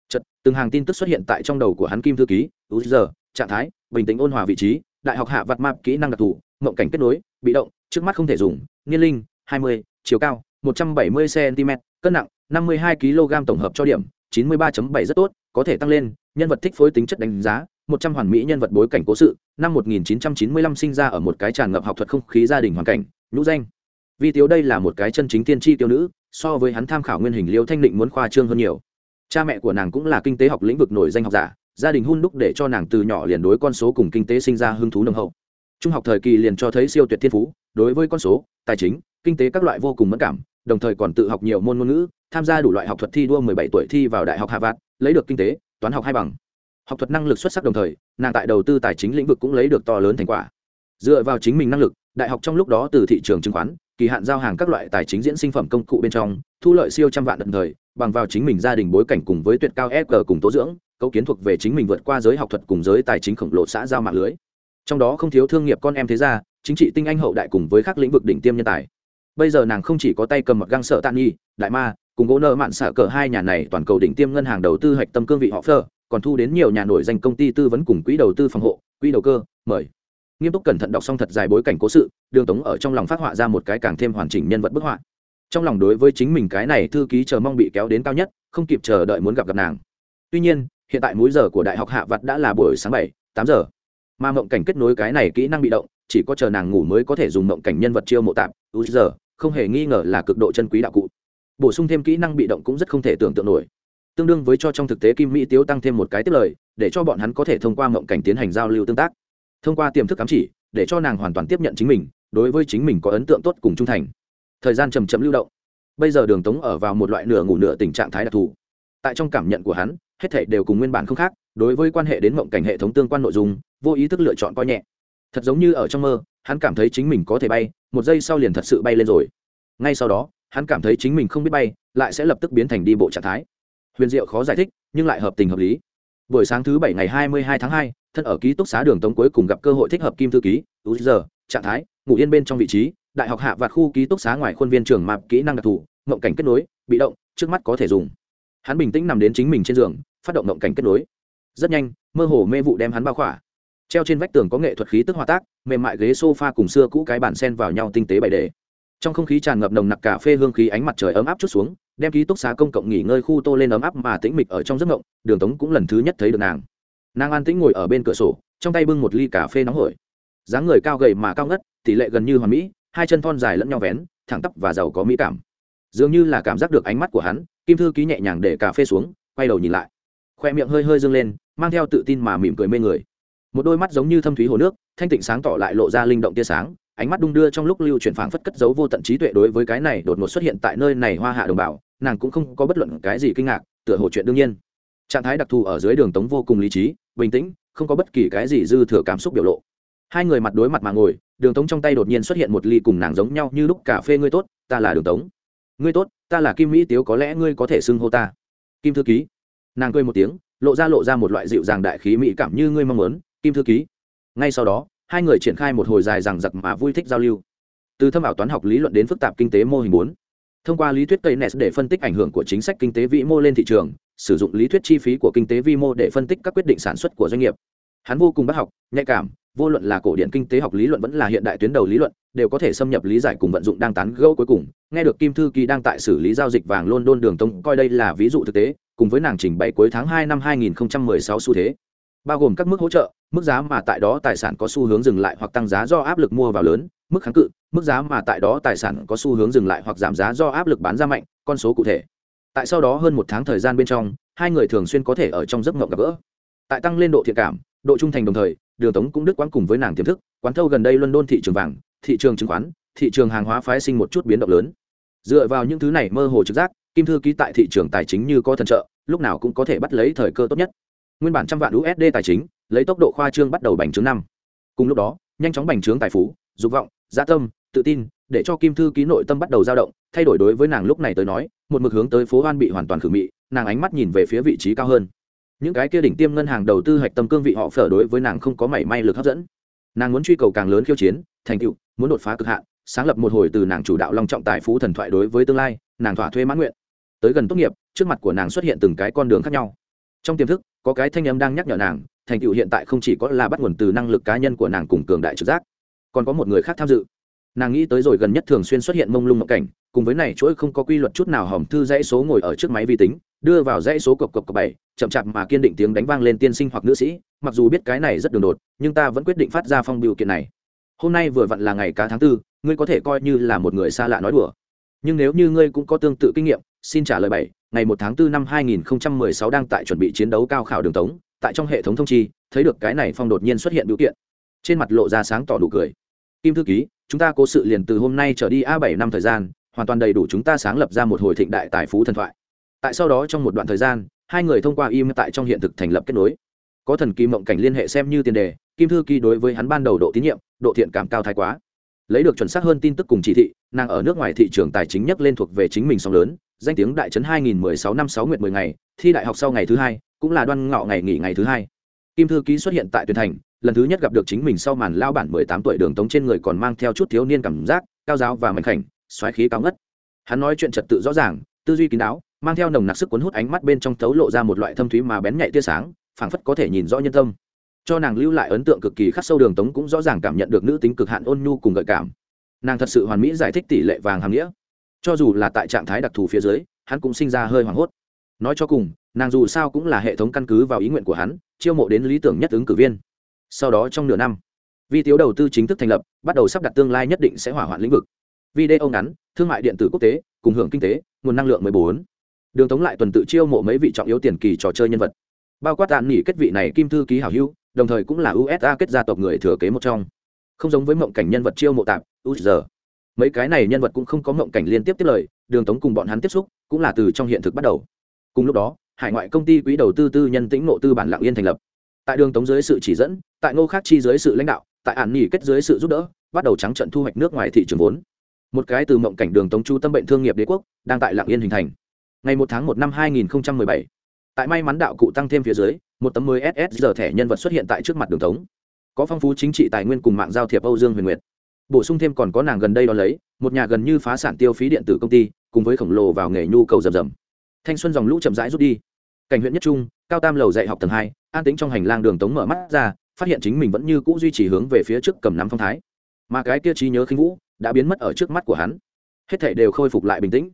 Chật từng hàng tin tức xuất hiện tại trong đầu của hắn kim thư ký u giờ trạng thái, bình tĩnh ôn hòa vị trí, đại học hạ vặt map kỹ năng đặc thù, mộng cảnh kết nối, bị động, trước mắt không thể dùng, niên linh, hai mươi, chiều cao, một trăm bảy mươi cm cân nặng, năm mươi hai kg tổng hợp cho điểm, chín mươi 93 bảy rất tốt, có thể tăng lên, nhân vật thích phối tính chất đánh giá, một trăm hoàn mỹ nhân vật bối cảnh cố sự, năm một nghìn chín trăm chín mươi lăm sinh ra ở một cái tràn ngập học thuật không khí gia đình hoàn cảnh, nhũ danh. Vi tiếu đây là một cái chân chính tiên tri tiêu nữ so với hắn tham khảo nguyên hình liêu thanh định muốn khoa trương hơn nhiều. Cha mẹ của nàng cũng là kinh tế học lĩnh vực nổi danh học giả, gia đình hun đúc để cho nàng từ nhỏ liền đối con số cùng kinh tế sinh ra hứng thú nồng hậu. Trung học thời kỳ liền cho thấy siêu tuyệt thiên phú, đối với con số, tài chính, kinh tế các loại vô cùng mất cảm, đồng thời còn tự học nhiều môn ngôn ngữ, tham gia đủ loại học thuật thi đua 17 tuổi thi vào đại học hà vạt lấy được kinh tế, toán học hai bằng. Học thuật năng lực xuất sắc đồng thời, nàng tại đầu tư tài chính lĩnh vực cũng lấy được to lớn thành quả. Dựa vào chính mình năng lực, đại học trong lúc đó từ thị trường chứng khoán kỳ hạn giao hàng các loại tài chính diễn sinh phẩm công cụ bên trong, thu lợi siêu trăm vạn đồng thời, bằng vào chính mình gia đình bối cảnh cùng với tuyệt cao fg cùng tố dưỡng, cấu kiến thuộc về chính mình vượt qua giới học thuật cùng giới tài chính khổng lồ xã giao mạng lưới. Trong đó không thiếu thương nghiệp con em thế gia, chính trị tinh anh hậu đại cùng với các lĩnh vực đỉnh tiêm nhân tài. Bây giờ nàng không chỉ có tay cầm một găng sợ tàn nhi đại ma, cùng gỗ nợ mạn xạ cờ hai nhà này toàn cầu đỉnh tiêm ngân hàng đầu tư hạch tâm cương vị họ phơ còn thu đến nhiều nhà nổi danh công ty tư vấn cùng quỹ đầu tư phòng hộ, quỹ đầu cơ, mời nghiêm túc cẩn thận đọc xong thật dài bối cảnh cố sự, đường tống ở trong lòng phát họa ra một cái càng thêm hoàn chỉnh nhân vật bức họa. Trong lòng đối với chính mình cái này thư ký chờ mong bị kéo đến cao nhất, không kịp chờ đợi muốn gặp gặp nàng. Tuy nhiên, hiện tại múi giờ của đại học hạ vặt đã là buổi sáng bảy, tám giờ. Mà mộng cảnh kết nối cái này kỹ năng bị động, chỉ có chờ nàng ngủ mới có thể dùng mộng cảnh nhân vật chiêu mộ tạp u giờ, không hề nghi ngờ là cực độ chân quý đạo cụ. Bổ sung thêm kỹ năng bị động cũng rất không thể tưởng tượng nổi. Tương đương với cho trong thực tế kim mỹ tiếu tăng thêm một cái tiếp lời, để cho bọn hắn có thể thông qua mộng cảnh tiến hành giao lưu tương tác thông qua tiềm thức cắm chỉ, để cho nàng hoàn toàn tiếp nhận chính mình, đối với chính mình có ấn tượng tốt cùng trung thành. Thời gian chầm chậm lưu động. Bây giờ đường tống ở vào một loại nửa ngủ nửa tình trạng thái đặc thù. Tại trong cảm nhận của hắn, hết thể đều cùng nguyên bản không khác, đối với quan hệ đến mộng cảnh hệ thống tương quan nội dung, vô ý thức lựa chọn coi nhẹ. Thật giống như ở trong mơ, hắn cảm thấy chính mình có thể bay, một giây sau liền thật sự bay lên rồi. Ngay sau đó, hắn cảm thấy chính mình không biết bay, lại sẽ lập tức biến thành đi bộ trạng thái. Huyền diệu khó giải thích, nhưng lại hợp tình hợp lý. Buổi sáng thứ bảy ngày hai mươi hai tháng hai thân ở ký túc xá đường tống cuối cùng gặp cơ hội thích hợp kim thư ký u giờ, trạng thái, ngủ yên bên trong vị trí, đại học hạ và khu ký túc xá ngoài khuôn viên trường mạp kỹ năng đặc thù ngộng cảnh kết nối, bị động, trước mắt có thể dùng. Hắn bình tĩnh nằm đến chính mình trên giường, phát động ngộng cảnh kết nối. Rất nhanh, mơ hồ mê vụ đem hắn bao khỏa. Treo trên vách tường có nghệ thuật khí tức hòa tác, mềm mại ghế sofa cùng xưa cũ cái bàn sen vào nhau tinh tế bày đề. Trong không khí tràn ngập nồng nặc cà phê hương khí ánh mặt trời ấm áp chút xuống, đem ký túc xá công cộng nghỉ ngơi khu tô lên ấm áp mà tĩnh mịch ở trong giấc ngộng đường tống cũng lần thứ nhất thấy được nàng nàng an tĩnh ngồi ở bên cửa sổ, trong tay bưng một ly cà phê nóng hổi. Dáng người cao gầy mà cao ngất, tỷ lệ gần như hoàn mỹ, hai chân thon dài lẫn nhau vén, thẳng tắp và giàu có mỹ cảm. Dường như là cảm giác được ánh mắt của hắn, kim thư ký nhẹ nhàng để cà phê xuống, quay đầu nhìn lại. Khoe miệng hơi hơi dâng lên, mang theo tự tin mà mỉm cười mê người. Một đôi mắt giống như thâm thúy hồ nước, thanh tịnh sáng tỏ lại lộ ra linh động tia sáng, ánh mắt đung đưa trong lúc lưu chuyển phảng phất cất giấu vô tận trí tuệ đối với cái này đột ngột xuất hiện tại nơi này hoa hạ đồng bào, nàng cũng không có bất luận cái gì kinh ngạc, tựa hồ chuyện đương nhiên. Trạng thái đặc thù ở dưới đường tống vô cùng lý trí bình tĩnh, không có bất kỳ cái gì dư thừa cảm xúc biểu lộ. Hai người mặt đối mặt mà ngồi, đường tống trong tay đột nhiên xuất hiện một ly cùng nàng giống nhau như lúc cà phê ngươi tốt, ta là đường tống. Ngươi tốt, ta là kim mỹ tiếu, có lẽ ngươi có thể xưng hô ta. Kim thư ký. Nàng cười một tiếng, lộ ra lộ ra một loại dịu dàng đại khí mỹ cảm như ngươi mong muốn, kim thư ký. Ngay sau đó, hai người triển khai một hồi dài rằng giặc mà vui thích giao lưu. Từ thâm ảo toán học lý luận đến phức tạp kinh tế mô hình bốn. Thông qua lý thuyết cây nes để phân tích ảnh hưởng của chính sách kinh tế vĩ mô lên thị trường sử dụng lý thuyết chi phí của kinh tế vi mô để phân tích các quyết định sản xuất của doanh nghiệp. Hắn vô cùng bác học, nhạy cảm, vô luận là cổ điển kinh tế học lý luận vẫn là hiện đại tuyến đầu lý luận, đều có thể xâm nhập lý giải cùng vận dụng đang tán gẫu cuối cùng. Nghe được kim thư kỳ đang tại xử lý giao dịch vàng london đường tông, coi đây là ví dụ thực tế, cùng với nàng trình bày cuối tháng hai năm 2016 xu thế. Bao gồm các mức hỗ trợ, mức giá mà tại đó tài sản có xu hướng dừng lại hoặc tăng giá do áp lực mua vào lớn, mức kháng cự, mức giá mà tại đó tài sản có xu hướng dừng lại hoặc giảm giá do áp lực bán ra mạnh, con số cụ thể tại sau đó hơn một tháng thời gian bên trong, hai người thường xuyên có thể ở trong giấc ngộng gặp gỡ. Tại tăng lên độ thiện cảm, độ trung thành đồng thời, đường tống cũng đức quán cùng với nàng tiềm thức, quán thâu gần đây london thị trường vàng, thị trường chứng khoán, thị trường hàng hóa phái sinh một chút biến động lớn. Dựa vào những thứ này mơ hồ trực giác, kim thư ký tại thị trường tài chính như có thần trợ, lúc nào cũng có thể bắt lấy thời cơ tốt nhất. Nguyên bản trăm vạn usd tài chính, lấy tốc độ khoa trương bắt đầu bành trướng năm. Cùng lúc đó, nhanh chóng bành trướng tài phú, dục vọng, gia tâm, tự tin, để cho kim thư ký nội tâm bắt đầu dao động, thay đổi đối với nàng lúc này tới nói một mực hướng tới phố hoan bị hoàn toàn khử mị, nàng ánh mắt nhìn về phía vị trí cao hơn. Những cái kia đỉnh tiêm ngân hàng đầu tư hạch tâm cương vị họ phở đối với nàng không có mảy may lực hấp dẫn. Nàng muốn truy cầu càng lớn khiêu chiến, thành tựu, muốn đột phá cực hạn, sáng lập một hồi từ nàng chủ đạo long trọng tài phú thần thoại đối với tương lai, nàng thỏa thuê mãn nguyện. Tới gần tốt nghiệp, trước mặt của nàng xuất hiện từng cái con đường khác nhau. Trong tiềm thức, có cái thanh âm đang nhắc nhở nàng, thành tựu hiện tại không chỉ có là bắt nguồn từ năng lực cá nhân của nàng cùng cường đại trực giác, còn có một người khác tham dự nàng nghĩ tới rồi gần nhất thường xuyên xuất hiện mông lung mộng cảnh, cùng với này chuỗi không có quy luật chút nào hòm thư dãy số ngồi ở trước máy vi tính, đưa vào dãy số cộc cộc cộc bảy, chậm chạp mà kiên định tiếng đánh vang lên tiên sinh hoặc nữ sĩ, mặc dù biết cái này rất đường đột, nhưng ta vẫn quyết định phát ra phong biểu kiện này. Hôm nay vừa vặn là ngày cá tháng tư, ngươi có thể coi như là một người xa lạ nói đùa. Nhưng nếu như ngươi cũng có tương tự kinh nghiệm, xin trả lời bảy, ngày một tháng 4 năm 2016 đang tại chuẩn bị chiến đấu cao khảo đường tống, tại trong hệ thống thông chi, thấy được cái này phong đột nhiên xuất hiện biểu kiện. Trên mặt lộ ra sáng tỏ đủ cười. Kim thư ký chúng ta cố sự liền từ hôm nay trở đi a bảy năm thời gian, hoàn toàn đầy đủ chúng ta sáng lập ra một hồi thịnh đại tài phú thần thoại. Tại sau đó trong một đoạn thời gian, hai người thông qua im tại trong hiện thực thành lập kết nối. Có thần kỳ mộng cảnh liên hệ xem như tiền đề, kim thư ký đối với hắn ban đầu độ tín nhiệm, độ thiện cảm cao thái quá. Lấy được chuẩn xác hơn tin tức cùng chỉ thị, nàng ở nước ngoài thị trường tài chính nhất lên thuộc về chính mình song lớn, danh tiếng đại trấn 2016 năm 6 nguyệt 10 ngày, thi đại học sau ngày thứ hai, cũng là đoan ngọ ngày nghỉ ngày thứ hai. Kim thư ký xuất hiện tại tuyển thành lần thứ nhất gặp được chính mình sau màn lao bản 18 tuổi đường tống trên người còn mang theo chút thiếu niên cảm giác, cao giáo và mảnh khảnh, xoáy khí cao ngất. Hắn nói chuyện trật tự rõ ràng, tư duy kín đáo, mang theo nồng nặc sức cuốn hút ánh mắt bên trong thấu lộ ra một loại thâm thúy mà bén nhạy tia sáng, phảng phất có thể nhìn rõ nhân tâm. Cho nàng lưu lại ấn tượng cực kỳ khắc sâu đường tống cũng rõ ràng cảm nhận được nữ tính cực hạn ôn nhu cùng gợi cảm. Nàng thật sự hoàn mỹ giải thích tỷ lệ vàng hàm nghĩa. Cho dù là tại trạng thái đặc thù phía dưới, hắn cũng sinh ra hơi hoảng hốt. Nói cho cùng, nàng dù sao cũng là hệ thống căn cứ vào ý nguyện của hắn, chiêu mộ đến lý tưởng nhất ứng cử viên sau đó trong nửa năm vi tiếu đầu tư chính thức thành lập bắt đầu sắp đặt tương lai nhất định sẽ hỏa hoạn lĩnh vực. Video ngắn thương mại điện tử quốc tế cùng hưởng kinh tế nguồn năng lượng 14. đường tống lại tuần tự chiêu mộ mấy vị trọng yếu tiền kỳ trò chơi nhân vật. Bao quát tàn nghỉ kết vị này kim thư ký hảo hữu đồng thời cũng là usa kết gia tộc người thừa kế một trong. Không giống với mộng cảnh nhân vật chiêu mộ tạp giờ, mấy cái này nhân vật cũng không có mộng cảnh liên tiếp tiếp lời đường tống cùng bọn hắn tiếp xúc cũng là từ trong hiện thực bắt đầu. Cùng lúc đó hải ngoại công ty quỹ đầu tư tư nhân tĩnh mộ tư bản lạng yên thành lập. Tại đường tống dưới sự chỉ dẫn tại ngô khắc chi dưới sự lãnh đạo, tại ản nghỉ kết dưới sự giúp đỡ, bắt đầu trắng trận thu hoạch nước ngoài thị trường vốn. Một cái từ mộng cảnh đường tống chu tâm bệnh thương nghiệp đế quốc, đang tại lạng yên hình thành. Ngày một tháng một năm hai nghìn bảy, tại may mắn đạo cụ tăng thêm phía dưới, một tấm mới ss giờ thẻ nhân vật xuất hiện tại trước mặt đường tống. Có phong phú chính trị tài nguyên cùng mạng giao thiệp âu dương huyền nguyệt. Bổ sung thêm còn có nàng gần đây đo lấy, một nhà gần như phá sản tiêu phí điện tử công ty, cùng với khổng lồ vào nghề nhu cầu rầm rầm. Thanh xuân dòng lũ chậm rãi rút đi. Cảnh huyện nhất trung, cao tam lầu dạy học tầng hai, an tính trong hành lang đường tống mở mắt ra phát hiện chính mình vẫn như cũ duy trì hướng về phía trước cầm nắm phong thái. Mà cái kia trí nhớ khinh vũ đã biến mất ở trước mắt của hắn. Hết thể đều khôi phục lại bình tĩnh.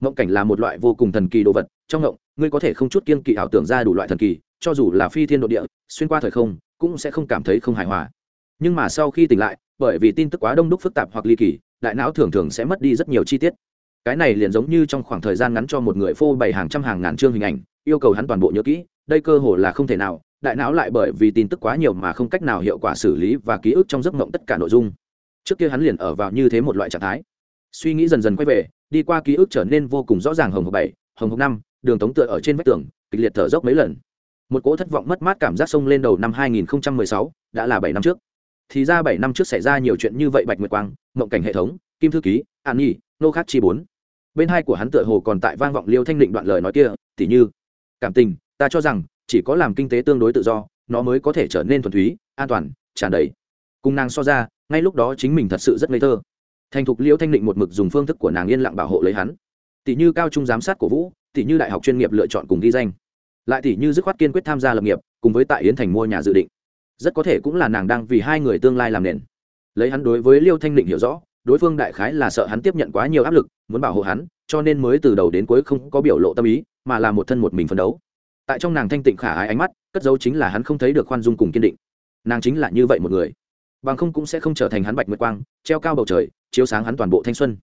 Ngộng cảnh là một loại vô cùng thần kỳ đồ vật, trong ngộng, ngươi có thể không chút kiên kỵ ảo tưởng ra đủ loại thần kỳ, cho dù là phi thiên độ địa, xuyên qua thời không, cũng sẽ không cảm thấy không hài hòa. Nhưng mà sau khi tỉnh lại, bởi vì tin tức quá đông đúc phức tạp hoặc ly kỳ, đại não thường thường sẽ mất đi rất nhiều chi tiết. Cái này liền giống như trong khoảng thời gian ngắn cho một người phô bày hàng trăm hàng ngàn chương hình ảnh, yêu cầu hắn toàn bộ nhớ kỹ, đây cơ hồ là không thể nào đại não lại bởi vì tin tức quá nhiều mà không cách nào hiệu quả xử lý và ký ức trong giấc mộng tất cả nội dung. Trước kia hắn liền ở vào như thế một loại trạng thái. Suy nghĩ dần dần quay về đi qua ký ức trở nên vô cùng rõ ràng hồng hộc bảy hồng hộc năm đường tống tựa ở trên vách tường kịch liệt thở dốc mấy lần. Một cỗ thất vọng mất mát cảm giác sông lên đầu năm 2016, đã là bảy năm trước. Thì ra bảy năm trước xảy ra nhiều chuyện như vậy bạch nguyệt quang mộng cảnh hệ thống kim thư ký an nhi nô khắc chi bốn. Bên hai của hắn tựa hồ còn tại vang vọng liêu thanh định đoạn lời nói kia tỉ như cảm tình ta cho rằng chỉ có làm kinh tế tương đối tự do, nó mới có thể trở nên thuần túy, an toàn, tràn đầy. Cùng nàng so ra, ngay lúc đó chính mình thật sự rất ngây thơ. Thành thục liễu thanh định một mực dùng phương thức của nàng yên lặng bảo hộ lấy hắn. Tỷ như cao trung giám sát của vũ, tỷ như đại học chuyên nghiệp lựa chọn cùng ghi danh. Lại tỷ như dứt khoát kiên quyết tham gia lập nghiệp, cùng với tại yến thành mua nhà dự định. Rất có thể cũng là nàng đang vì hai người tương lai làm nền. Lấy hắn đối với liêu thanh định hiểu rõ, đối phương đại khái là sợ hắn tiếp nhận quá nhiều áp lực, muốn bảo hộ hắn, cho nên mới từ đầu đến cuối không có biểu lộ tâm ý, mà là một thân một mình phấn đấu tại trong nàng thanh tịnh khả ái ánh mắt, cất dấu chính là hắn không thấy được khoan dung cùng kiên định. Nàng chính là như vậy một người. Bằng không cũng sẽ không trở thành hắn bạch nguyệt quang, treo cao bầu trời, chiếu sáng hắn toàn bộ thanh xuân.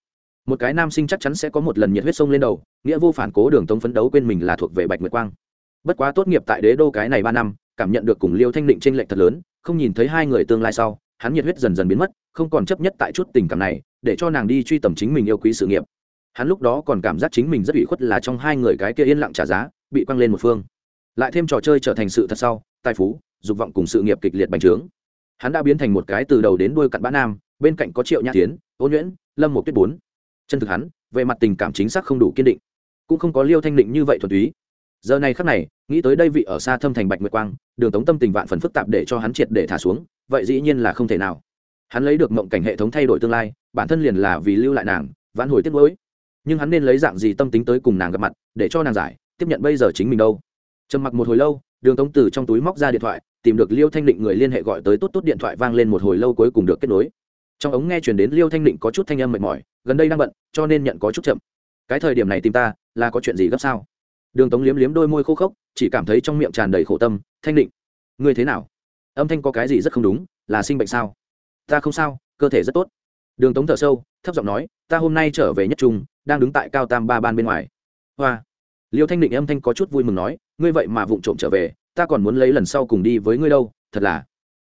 Một cái nam sinh chắc chắn sẽ có một lần nhiệt huyết sông lên đầu, nghĩa vô phản cố đường tống phấn đấu quên mình là thuộc về bạch nguyệt quang. Bất quá tốt nghiệp tại đế đô cái này ba năm, cảm nhận được cùng liêu thanh định t r ê n lệch thật lớn, không nhìn thấy hai người tương lai sau, hắn nhiệt huyết dần dần biến mất, không còn chấp nhất tại chút tình cảm này, để cho nàng đi truy tầm chính mình yêu quý sự nghiệp. Hắn lúc đó còn cảm giác chính mình rất ủy khuất là trong hai người cái kia yên lặng trả giá, bị quăng lên một phương lại thêm trò chơi trở thành sự thật sau tài phú dục vọng cùng sự nghiệp kịch liệt bành trướng. Hắn đã biến thành một cái từ đầu đến đuôi cặn bã nam bên cạnh có triệu nhã tiến ô nhuyễn lâm một tuyết bốn. Chân thực hắn về mặt tình cảm chính xác không đủ kiên định cũng không có liêu thanh định như vậy thuần túy. Giờ này khắc này nghĩ tới đây vị ở xa thâm thành bạch nguyệt quang đường tống tâm tình vạn phần phức tạp để cho hắn triệt để thả xuống vậy dĩ nhiên là không thể nào. Hắn lấy được mộng cảnh hệ thống thay đổi tương lai bản thân liền là vì lưu lại nàng vãn hồi tiết lỗi, nhưng hắn nên lấy dạng gì tâm tính tới cùng nàng gặp mặt để cho nàng giải tiếp nhận bây giờ chính mình đâu? Trầm mặc một hồi lâu, đường tống từ trong túi móc ra điện thoại, tìm được liêu thanh định người liên hệ gọi tới tốt tốt điện thoại vang lên một hồi lâu cuối cùng được kết nối. Trong ống nghe chuyển đến liêu thanh định có chút thanh âm mệt mỏi, gần đây đang bận, cho nên nhận có chút chậm. Cái thời điểm này tìm ta, là có chuyện gì gấp sao? Đường tống liếm liếm đôi môi khô khốc, chỉ cảm thấy trong miệng tràn đầy khổ tâm, thanh định, ngươi thế nào? Âm thanh có cái gì rất không đúng, là sinh bệnh sao? Ta không sao, cơ thể rất tốt. Đường tống thở sâu, thấp giọng nói, ta hôm nay trở về nhất trung, đang đứng tại cao tam ba ban bên ngoài. Hoa liêu thanh định âm thanh có chút vui mừng nói, ngươi vậy mà vụng trộm trở về, ta còn muốn lấy lần sau cùng đi với ngươi đâu, thật là.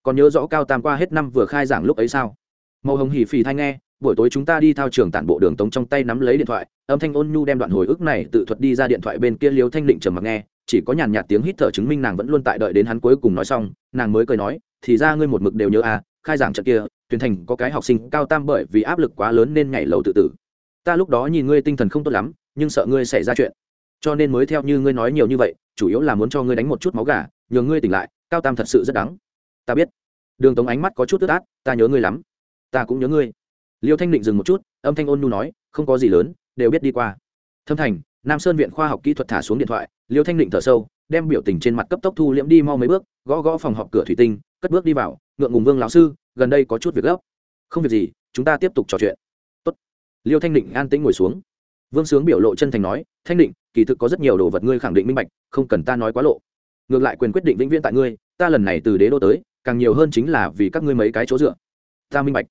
Còn nhớ rõ cao tam qua hết năm vừa khai giảng lúc ấy sao? Màu hồng hỉ phì thanh nghe, buổi tối chúng ta đi thao trường tản bộ đường tống trong tay nắm lấy điện thoại, âm thanh ôn nhu đem đoạn hồi ức này tự thuật đi ra điện thoại bên kia liêu thanh định trầm mặc nghe, chỉ có nhàn nhạt tiếng hít thở chứng minh nàng vẫn luôn tại đợi đến hắn cuối cùng nói xong, nàng mới cười nói, thì ra ngươi một mực đều nhớ à khai giảng trận kia, tuyển thành có cái học sinh cao tam bởi vì áp lực quá lớn nên nhảy lầu tự tử. Ta lúc đó nhìn ngươi tinh thần không tốt lắm, nhưng sợ ngươi xảy ra chuyện cho nên mới theo như ngươi nói nhiều như vậy, chủ yếu là muốn cho ngươi đánh một chút máu gà nhờ ngươi tỉnh lại, cao tam thật sự rất đắng. Ta biết. Đường tống ánh mắt có chút tức át, ta nhớ ngươi lắm. Ta cũng nhớ ngươi. Liêu thanh định dừng một chút, âm thanh ôn nhu nói, không có gì lớn, đều biết đi qua. Thâm thành, nam sơn viện khoa học kỹ thuật thả xuống điện thoại, liêu thanh định thở sâu, đem biểu tình trên mặt cấp tốc thu liễm đi mau mấy bước, gõ gõ phòng họp cửa thủy tinh, cất bước đi vào, ngượng ngùng vương lão sư, gần đây có chút việc gấp. Không việc gì, chúng ta tiếp tục trò chuyện. Tốt. liêu thanh định an tĩnh ngồi xuống. Vương sướng biểu lộ chân thành nói, thanh định kỳ thực có rất nhiều đồ vật ngươi khẳng định minh bạch, không cần ta nói quá lộ. Ngược lại quyền quyết định vĩnh viễn tại ngươi, ta lần này từ đế đô tới, càng nhiều hơn chính là vì các ngươi mấy cái chỗ dựa. Ta minh bạch.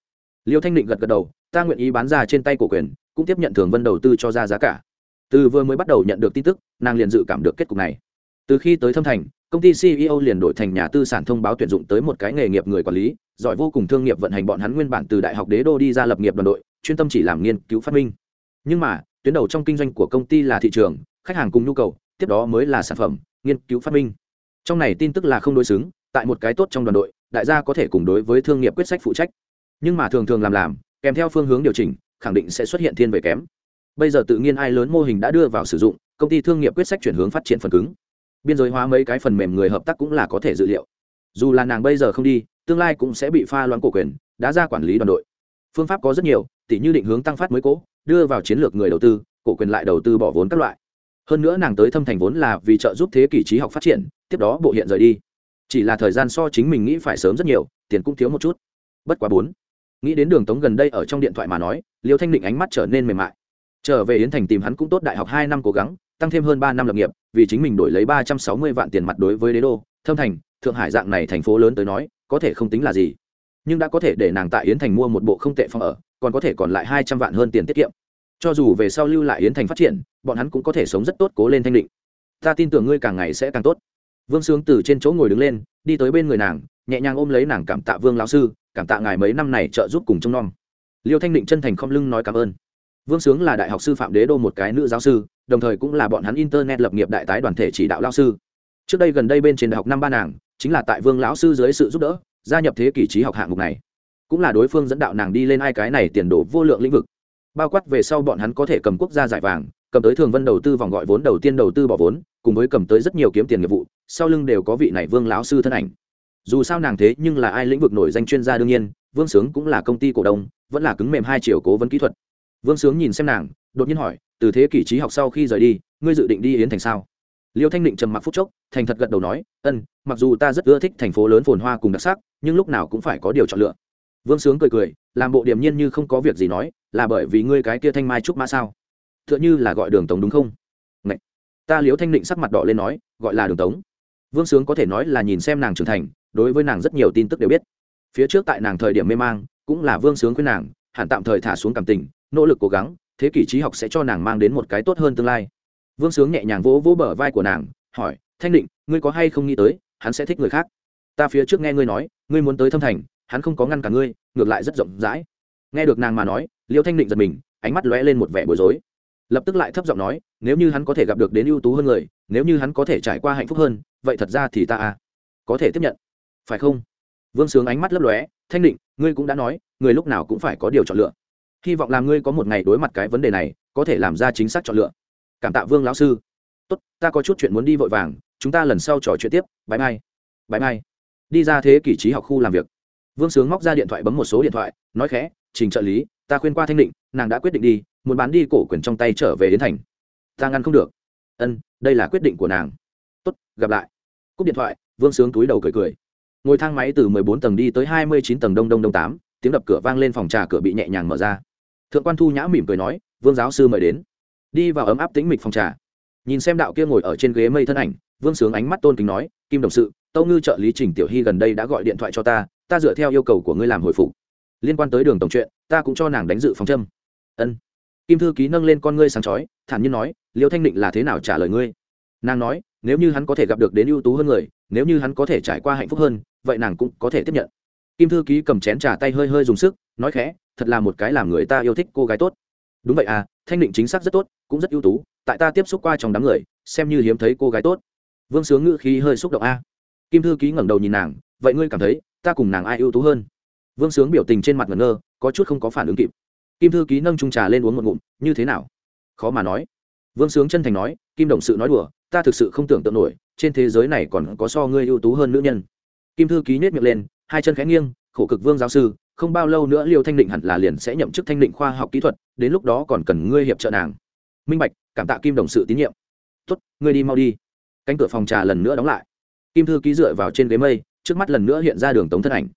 Liêu thanh định gật gật đầu, ta nguyện ý bán ra trên tay cổ quyền, cũng tiếp nhận thường vân đầu tư cho ra giá cả. Từ vừa mới bắt đầu nhận được tin tức, nàng liền dự cảm được kết cục này. Từ khi tới thâm thành, công ty ceo liền đổi thành nhà tư sản thông báo tuyển dụng tới một cái nghề nghiệp người quản lý, giỏi vô cùng thương nghiệp vận hành bọn hắn nguyên bản từ đại học đế đô đi ra lập nghiệp đoàn đội, chuyên tâm chỉ làm nghiên cứu phát minh. Nhưng mà, tuyến đầu trong kinh doanh của công ty là thị trường khách hàng cùng nhu cầu, tiếp đó mới là sản phẩm, nghiên cứu phát minh. Trong này tin tức là không đối xứng, tại một cái tốt trong đoàn đội, đại gia có thể cùng đối với thương nghiệp quyết sách phụ trách. Nhưng mà thường thường làm làm, kèm theo phương hướng điều chỉnh, khẳng định sẽ xuất hiện thiên về kém. Bây giờ tự nhiên ai lớn mô hình đã đưa vào sử dụng, công ty thương nghiệp quyết sách chuyển hướng phát triển phần cứng. Biên giới hóa mấy cái phần mềm người hợp tác cũng là có thể dự liệu. Dù là nàng bây giờ không đi, tương lai cũng sẽ bị pha loãng cổ quyền đã ra quản lý đoàn đội. Phương pháp có rất nhiều, tỉ như định hướng tăng phát mới cố, đưa vào chiến lược người đầu tư, cổ quyền lại đầu tư bỏ vốn các loại hơn nữa nàng tới thâm thành vốn là vì trợ giúp thế kỷ trí học phát triển, tiếp đó bộ hiện rời đi. Chỉ là thời gian so chính mình nghĩ phải sớm rất nhiều, tiền cũng thiếu một chút. Bất quá bốn. Nghĩ đến đường tống gần đây ở trong điện thoại mà nói, liêu thanh định ánh mắt trở nên mềm mại. Trở về yến thành tìm hắn cũng tốt đại học hai năm cố gắng, tăng thêm hơn ba năm lập nghiệp, vì chính mình đổi lấy ba trăm sáu mươi vạn tiền mặt đối với đế đô, thâm thành, thượng hải dạng này thành phố lớn tới nói, có thể không tính là gì. Nhưng đã có thể để nàng tại yến thành mua một bộ không tệ phòng ở, còn có thể còn lại hai trăm vạn hơn tiền tiết kiệm cho dù về sau lưu lại yến thành phát triển, bọn hắn cũng có thể sống rất tốt cố lên thanh định. Ta tin tưởng ngươi càng ngày sẽ càng tốt. Vương sướng từ trên chỗ ngồi đứng lên, đi tới bên người nàng, nhẹ nhàng ôm lấy nàng cảm tạ vương lão sư, cảm tạ ngài mấy năm này trợ giúp cùng trông nom. Liêu thanh định chân thành không lưng nói cảm ơn. Vương sướng là đại học sư phạm đế đô một cái nữ giáo sư, đồng thời cũng là bọn hắn internet lập nghiệp đại tái đoàn thể chỉ đạo lao sư. Trước đây gần đây bên trên đại học năm ba nàng, chính là tại vương lão sư dưới sự giúp đỡ, gia nhập thế kỷ trí học hạng mục này. Cũng là đối phương dẫn đạo nàng đi lên ai cái này tiền đồ vô lượng lĩnh vực bao quát về sau bọn hắn có thể cầm quốc gia giải vàng, cầm tới thường vân đầu tư vòng gọi vốn đầu tiên đầu tư bỏ vốn, cùng với cầm tới rất nhiều kiếm tiền nghiệp vụ, sau lưng đều có vị này vương lão sư thân ảnh. Dù sao nàng thế nhưng là ai lĩnh vực nổi danh chuyên gia đương nhiên, vương sướng cũng là công ty cổ đông, vẫn là cứng mềm hai triệu cố vấn kỹ thuật. Vương sướng nhìn xem nàng, đột nhiên hỏi, từ thế kỷ trí học sau khi rời đi, ngươi dự định đi yến thành sao? Liêu thanh định trầm mặc phúc chốc, thành thật gật đầu nói ân mặc dù ta rất ưa thích thành phố lớn phồn hoa cùng đặc sắc, nhưng lúc nào cũng phải có điều chọn lựa. Vương sướng cười cười, làm bộ điềm nhiên như không có việc gì nói là bởi vì ngươi cái kia thanh mai trúc mã sao? T h ư ợ n h ư là gọi đường tống đúng không? Ngậy! ta liếu thanh định sắc mặt đỏ lên nói, gọi là đường tống. Vương sướng có thể nói là nhìn xem nàng trưởng thành, đối với nàng rất nhiều tin tức đều biết. Phía trước tại nàng thời điểm mê mang, cũng là vương sướng khuyên nàng, hẳn tạm thời thả xuống cảm tình, nỗ lực cố gắng, thế kỷ trí học sẽ cho nàng mang đến một cái tốt hơn tương lai. Vương sướng nhẹ nhàng vỗ vỗ bờ vai của nàng, hỏi, thanh định, ngươi có hay không nghĩ tới, hắn sẽ thích người khác? Ta phía trước nghe ngươi nói, ngươi muốn tới thâm thành, hắn không có ngăn cả ngươi, ngược lại rất rộng rãi. Nghe được nàng mà nói liêu thanh định giật mình, ánh mắt lóe lên một vẻ bối rối. Lập tức lại thấp giọng nói, nếu như hắn có thể gặp được đến ưu tú hơn người, nếu như hắn có thể trải qua hạnh phúc hơn, vậy thật ra thì ta à. Có thể tiếp nhận. Phải không? Vương sướng ánh mắt lấp lóe, thanh định, ngươi cũng đã nói, người lúc nào cũng phải có điều chọn lựa. Hy vọng làm ngươi có một ngày đối mặt cái vấn đề này, có thể làm ra chính xác chọn lựa. Cảm tạ vương lão sư. Tốt, ta có chút chuyện muốn đi vội vàng, chúng ta lần sau trò chuyện tiếp. Bãi mai. Bãi mai. Đi ra thế kỷ trí học khu làm việc. Vương sướng móc ra điện thoại bấm một số điện thoại, nói khẽ, trình trợ lý ta khuyên qua thanh định, nàng đã quyết định đi, muốn bán đi cổ quyền trong tay trở về đến thành. Ta ngăn không được. Ân, đây là quyết định của nàng. Tốt, gặp lại. Cúp điện thoại, vương sướng túi đầu cười cười. Ngồi thang máy từ mười bốn tầng đi tới hai mươi chín tầng đông đông đông tám, tiếng đập cửa vang lên phòng trà cửa bị nhẹ nhàng mở ra. Thượng quan thu nhã mỉm cười nói, vương giáo sư mời đến. Đi vào ấm áp tĩnh mịch phòng trà. Nhìn xem đạo kia ngồi ở trên ghế mây thân ảnh, vương sướng ánh mắt tôn kính nói, kim đồng sự, tâu ngư trợ lý trình tiểu hy gần đây đã gọi điện thoại cho ta ta dựa theo yêu cầu của ngươi làm hồi phục liên quan tới đường tổng chuyện, ta cũng cho nàng đánh dự phòng châm. Ân. Kim thư ký nâng lên con ngươi sáng chói, thản nhiên nói, liêu thanh định là thế nào trả lời ngươi? Nàng nói, nếu như hắn có thể gặp được đến ưu tú hơn người, nếu như hắn có thể trải qua hạnh phúc hơn, vậy nàng cũng có thể tiếp nhận. Kim thư ký cầm chén trà tay hơi hơi dùng sức, nói khẽ, thật là một cái làm người ta yêu thích cô gái tốt. Đúng vậy à thanh định chính xác rất tốt, cũng rất ưu tú, tại ta tiếp xúc qua trong đám người, xem như hiếm thấy cô gái tốt. Vương sướng ngữ khí hơi xúc động a. Kim thư ký ngẩng đầu nhìn nàng, vậy ngươi cảm thấy ta cùng nàng ai ưu tú hơn? Vương sướng biểu tình trên mặt ngẩn ngơ, có chút không có phản ứng kịp. Kim thư ký nâng trung trà lên uống một ngụm, như thế nào? Khó mà nói. Vương sướng chân thành nói, kim đồng sự nói đùa, ta thực sự không tưởng tượng nổi, trên thế giới này còn có so ngươi ưu tú hơn nữ nhân. Kim thư ký nhét miệng lên, hai chân khẽ nghiêng, khổ cực vương giáo sư, không bao lâu nữa liêu thanh định hẳn là liền sẽ nhậm chức thanh định khoa học kỹ thuật, đến lúc đó còn cần ngươi hiệp trợ nàng. Minh bạch, cảm tạ kim đồng sự tín nhiệm. Tốt, ngươi đi mau đi. Cánh cửa phòng trà lần nữa đóng lại. Kim thư ký dựa vào trên ghế mây, trước mắt lần nữa hiện ra đường tống thân ảnh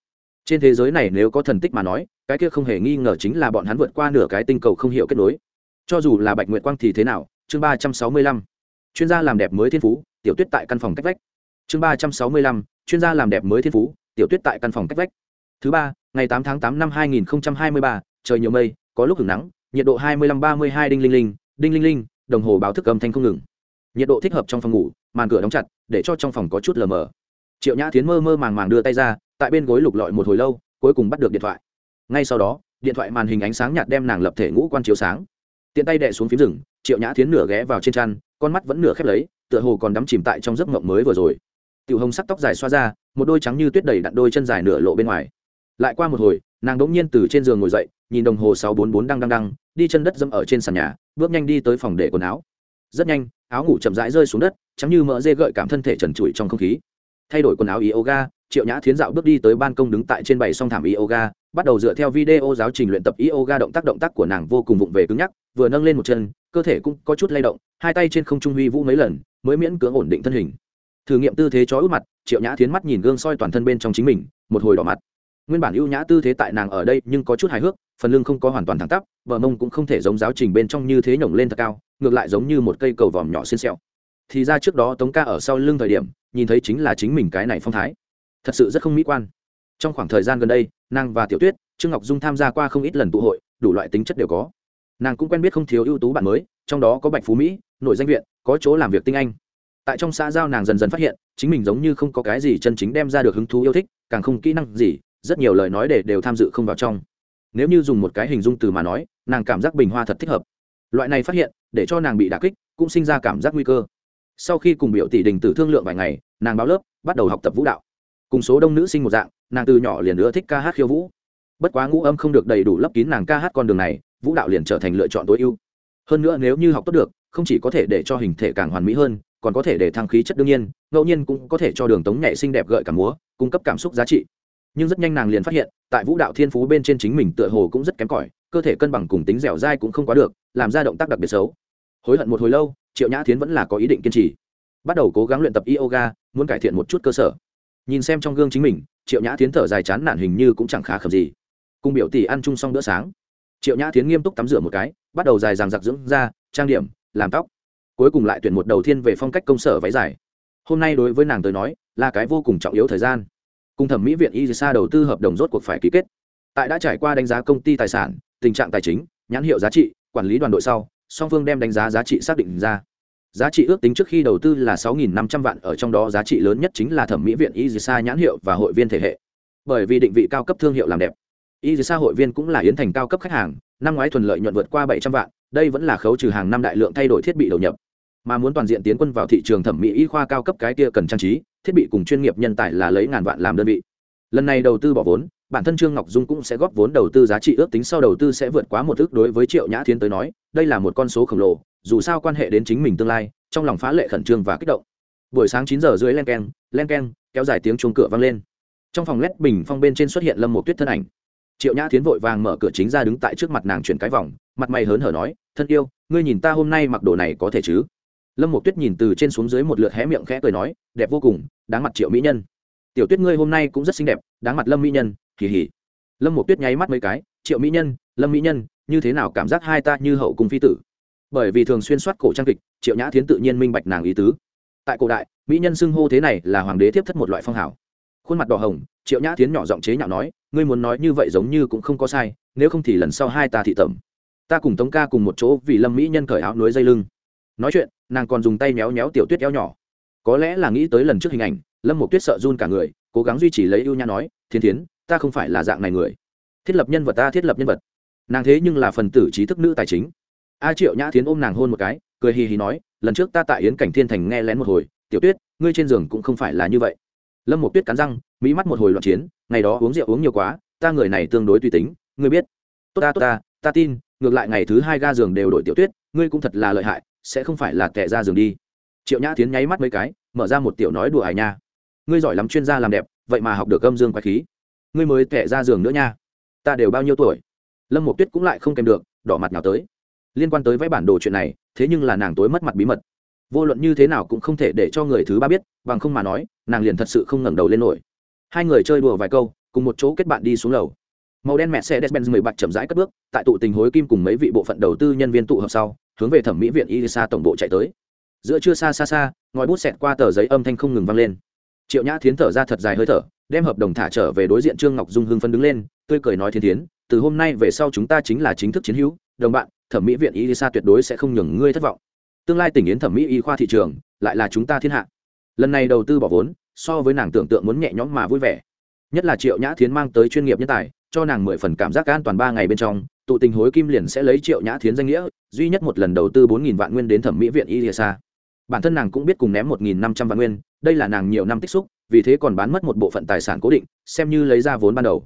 trên thế giới này nếu có thần tích mà nói, cái kia không hề nghi ngờ chính là bọn hắn vượt qua nửa cái tinh cầu không hiểu kết nối. Cho dù là bạch nguyệt quang thì thế nào? Chương ba trăm sáu mươi lăm. Chuyên gia làm đẹp mới thiên phú, tiểu tuyết tại căn phòng cách vách. Chương ba trăm sáu mươi lăm. Chuyên gia làm đẹp mới thiên phú, tiểu tuyết tại căn phòng cách vách. Thứ ba, ngày tám tháng tám năm hai nghìn hai mươi ba, trời nhiều mây, có lúc hưởng nắng, nhiệt độ hai mươi lăm ba mươi hai đinh linh linh, đinh linh linh, đồng hồ báo thức âm thanh không ngừng. Nhiệt độ thích hợp trong phòng ngủ, màn cửa đóng chặt, để cho trong phòng có chút lờ mờ. Triệu nhã tiến mơ mơ màng màng đưa tay ra tại bên gối lục lọi một hồi lâu, cuối cùng bắt được điện thoại. Ngay sau đó, điện thoại màn hình ánh sáng nhạt đem nàng lập thể ngũ quan chiếu sáng. Tiện tay đẻ xuống phím rừng, triệu nhã tiến nửa ghé vào trên chăn, con mắt vẫn nửa khép lấy, tựa hồ còn đắm chìm tại trong giấc mộng mới vừa rồi. Tiểu hồng sắc tóc dài xoa ra, một đôi trắng như tuyết đầy đặn đôi chân dài nửa lộ bên ngoài. Lại qua một hồi, nàng đỗng nhiên từ trên giường ngồi dậy, nhìn đồng hồ sáu bốn bốn đăng đăng đăng đi chân đất dâm ở trên sàn nhà, bước nhanh đi tới phòng để quần áo. Rất nhanh, áo ngủ chậm rãi rơi xuống đất, trắng như mỡ dê gợi cảm thân thể trần trụi trong không khí. Thay đổi quần áo yoga triệu nhã thiến dạo bước đi tới ban công đứng tại trên bảy song thảm yoga, bắt đầu dựa theo video giáo trình luyện tập yoga động tác động tác của nàng vô cùng vụng về cứng nhắc, vừa nâng lên một chân, cơ thể cũng có chút lay động, hai tay trên không trung huy vũ mấy lần, mới miễn cưỡng ổn định thân hình. Thử nghiệm tư thế chó út mặt, triệu nhã thiến mắt nhìn gương soi toàn thân bên trong chính mình, một hồi đỏ mặt. Nguyên bản ưu nhã tư thế tại nàng ở đây nhưng có chút hài hước, phần lưng không có hoàn toàn thẳng tắp vợ mông cũng không thể giống giáo trình bên trong như thế nhổng lên thật cao, ngược lại giống như một cây cầu vòm nhỏ xiên xẹo. Thì ra trước đó tống ca ở sau lưng thời điểm, nhìn thấy chính là chính mình cái này phong thái thật sự rất không mỹ quan. Trong khoảng thời gian gần đây, nàng và tiểu tuyết, trương ngọc dung tham gia qua không ít lần tụ hội, đủ loại tính chất đều có. Nàng cũng quen biết không thiếu ưu tú bạn mới, trong đó có bạch phú mỹ nội danh viện, có chỗ làm việc tinh anh. Tại trong xã giao nàng dần dần phát hiện, chính mình giống như không có cái gì chân chính đem ra được hứng thú yêu thích, càng không kỹ năng gì, rất nhiều lời nói để đều tham dự không vào trong. Nếu như dùng một cái hình dung từ mà nói, nàng cảm giác bình hoa thật thích hợp. Loại này phát hiện, để cho nàng bị đà kích, cũng sinh ra cảm giác nguy cơ. Sau khi cùng biểu tỷ đình tử thương lượng vài ngày, nàng báo lớp, bắt đầu học tập vũ đạo cùng số đông nữ sinh một dạng, nàng từ nhỏ liền ưa thích ca hát khiêu vũ. Bất quá ngũ âm không được đầy đủ lấp kín nàng ca hát con đường này, vũ đạo liền trở thành lựa chọn tối ưu. Hơn nữa nếu như học tốt được, không chỉ có thể để cho hình thể càng hoàn mỹ hơn, còn có thể để thăng khí chất đương nhiên, ngẫu nhiên cũng có thể cho đường tống nhảy xinh đẹp gợi cả múa, cung cấp cảm xúc giá trị. Nhưng rất nhanh nàng liền phát hiện, tại vũ đạo thiên phú bên trên chính mình tựa hồ cũng rất kém cỏi, cơ thể cân bằng cùng tính dẻo dai cũng không quá được, làm ra động tác đặc biệt xấu. Hối hận một hồi lâu, triệu nhã thiến vẫn là có ý định kiên trì. Bắt đầu cố gắng luyện tập yoga, muốn cải thiện một chút cơ sở nhìn xem trong gương chính mình, triệu nhã thiến thở dài chán nản hình như cũng chẳng khá khẩm gì. Cùng biểu tỷ ăn chung xong bữa sáng, triệu nhã thiến nghiêm túc tắm rửa một cái, bắt đầu dài dàng giặc dưỡng da, trang điểm, làm tóc. Cuối cùng lại tuyển một đầu tiên về phong cách công sở váy dài. Hôm nay đối với nàng tới nói, là cái vô cùng trọng yếu thời gian. Cùng thẩm mỹ viện y sa đầu tư hợp đồng rốt cuộc phải ký kết. Tại đã trải qua đánh giá công ty tài sản, tình trạng tài chính, nhãn hiệu giá trị, quản lý đoàn đội sau, song phương đem đánh giá giá trị xác định ra giá trị ước tính trước khi đầu tư là sáu năm trăm vạn, ở trong đó giá trị lớn nhất chính là thẩm mỹ viện y nhãn hiệu và hội viên thể hệ. Bởi vì định vị cao cấp thương hiệu làm đẹp y hội viên cũng là yến thành cao cấp khách hàng, năm ngoái thuần lợi nhuận vượt qua bảy trăm vạn, đây vẫn là khấu trừ hàng năm đại lượng thay đổi thiết bị đầu nhập. Mà muốn toàn diện tiến quân vào thị trường thẩm mỹ y khoa cao cấp cái kia cần trang trí, thiết bị cùng chuyên nghiệp nhân tài là lấy ngàn vạn làm đơn vị. Lần này đầu tư bỏ vốn, bản thân trương ngọc dung cũng sẽ góp vốn đầu tư giá trị ước tính sau đầu tư sẽ vượt quá một ước đối với triệu nhã thiến tới nói, đây là một con số khổng lồ dù sao quan hệ đến chính mình tương lai, trong lòng phá lệ khẩn trương và kích động. Buổi sáng chín giờ dưới len keng len keng, kéo dài tiếng chuông cửa vang lên. Trong phòng lét bình phong bên trên xuất hiện lâm một tuyết thân ảnh. Triệu nhã tiến vội vàng mở cửa chính ra đứng tại trước mặt nàng chuyển cái vòng, mặt mày hớn hở nói, thân yêu, ngươi nhìn ta hôm nay mặc đồ này có thể chứ? Lâm một tuyết nhìn từ trên xuống dưới một lượt hé miệng khẽ cười nói, đẹp vô cùng, đáng mặt triệu mỹ nhân. Tiểu tuyết ngươi hôm nay cũng rất xinh đẹp, đáng mặt lâm mỹ nhân kỳ hỉ lâm một tuyết nháy mắt mấy cái, triệu mỹ nhân, lâm mỹ nhân, như thế nào cảm giác hai ta như hậu cung phi tử? Bởi vì thường xuyên soát cổ trang kịch, triệu nhã thiến tự nhiên minh bạch nàng ý tứ. Tại cổ đại, mỹ nhân xưng hô thế này là hoàng đế tiếp thất một loại phong hào. Khuôn mặt đỏ hồng, triệu nhã thiến nhỏ giọng chế nhạo nói, ngươi muốn nói như vậy giống như cũng không có sai, nếu không thì lần sau hai ta thị tẩm. Ta cùng tống ca cùng một chỗ vì lâm mỹ nhân cởi áo núi dây lưng. Nói chuyện, nàng còn dùng tay méo méo tiểu tuyết eo nhỏ. Có lẽ là nghĩ tới lần trước hình ảnh, lâm một tuyết sợ run cả người, cố gắng duy trì lấy ưu nhã nói thiên thiến, ta không phải là dạng này người. Thiết lập nhân vật ta thiết lập nhân vật. Nàng thế nhưng là phần tử trí thức nữ tài chính a triệu nhã thiến ôm nàng hôn một cái, cười hì hì nói, lần trước ta tại yến cảnh thiên thành nghe lén một hồi, tiểu tuyết, ngươi trên giường cũng không phải là như vậy. Lâm một tuyết cắn răng, mỹ mắt một hồi loạn chiến, ngày đó uống rượu uống nhiều quá, ta người này tương đối tùy tính, ngươi biết. Tốt ta tốt ta ta tin, ngược lại ngày thứ hai ga giường đều đổi tiểu tuyết, ngươi cũng thật là lợi hại, sẽ không phải là kẻ ra giường đi. Triệu nhã tiến nháy mắt mấy cái, mở ra một tiểu nói đùa hài nha. Ngươi giỏi lắm chuyên gia làm đẹp, vậy mà học được âm dương quái khí. Ngươi mới kẻ ra giường nữa nha. Ta đều bao nhiêu tuổi? Lâm một tuyết cũng lại không kèm được, đỏ mặt nào tới liên quan tới vẽ bản đồ chuyện này thế nhưng là nàng tối mất mặt bí mật vô luận như thế nào cũng không thể để cho người thứ ba biết bằng không mà nói nàng liền thật sự không ngẩng đầu lên nổi hai người chơi đùa vài câu cùng một chỗ kết bạn đi xuống lầu màu đen mẹ xe despen mười bạch chậm rãi cất bước tại tụ tình hối kim cùng mấy vị bộ phận đầu tư nhân viên tụ hợp sau hướng về thẩm mỹ viện Ilisa tổng bộ chạy tới. Giữa chưa xa xa xa, ngòi bút xẹt qua tờ giấy âm thanh không ngừng vang lên. Triệu Nhã Thiến thở ra thật dài hơi thở, đem hợp đồng thả trở về đối diện Trương Ngọc Dung hưng phân đứng lên, tươi cười nói Thiên Thiến, từ hôm nay về sau chúng ta chính là chính thức chiến hữu, đồng bạn, thẩm mỹ viện Ilisa tuyệt đối sẽ không nhường ngươi thất vọng. Tương lai tỉnh yến thẩm mỹ y khoa thị trường, lại là chúng ta thiên hạ. lần này đầu tư bỏ vốn so với nàng tưởng tượng muốn nhẹ nhõm mà vui vẻ nhất là triệu nhã thiến mang tới chuyên nghiệp nhân tài cho nàng mười phần cảm giác an toàn ba ngày bên trong tụ tình hối kim liền sẽ lấy triệu nhã thiến danh nghĩa duy nhất một lần đầu tư bốn nghìn vạn nguyên đến thẩm mỹ viện y sa bản thân nàng cũng biết cùng ném một nghìn năm trăm vạn nguyên đây là nàng nhiều năm tích xúc vì thế còn bán mất một bộ phận tài sản cố định xem như lấy ra vốn ban đầu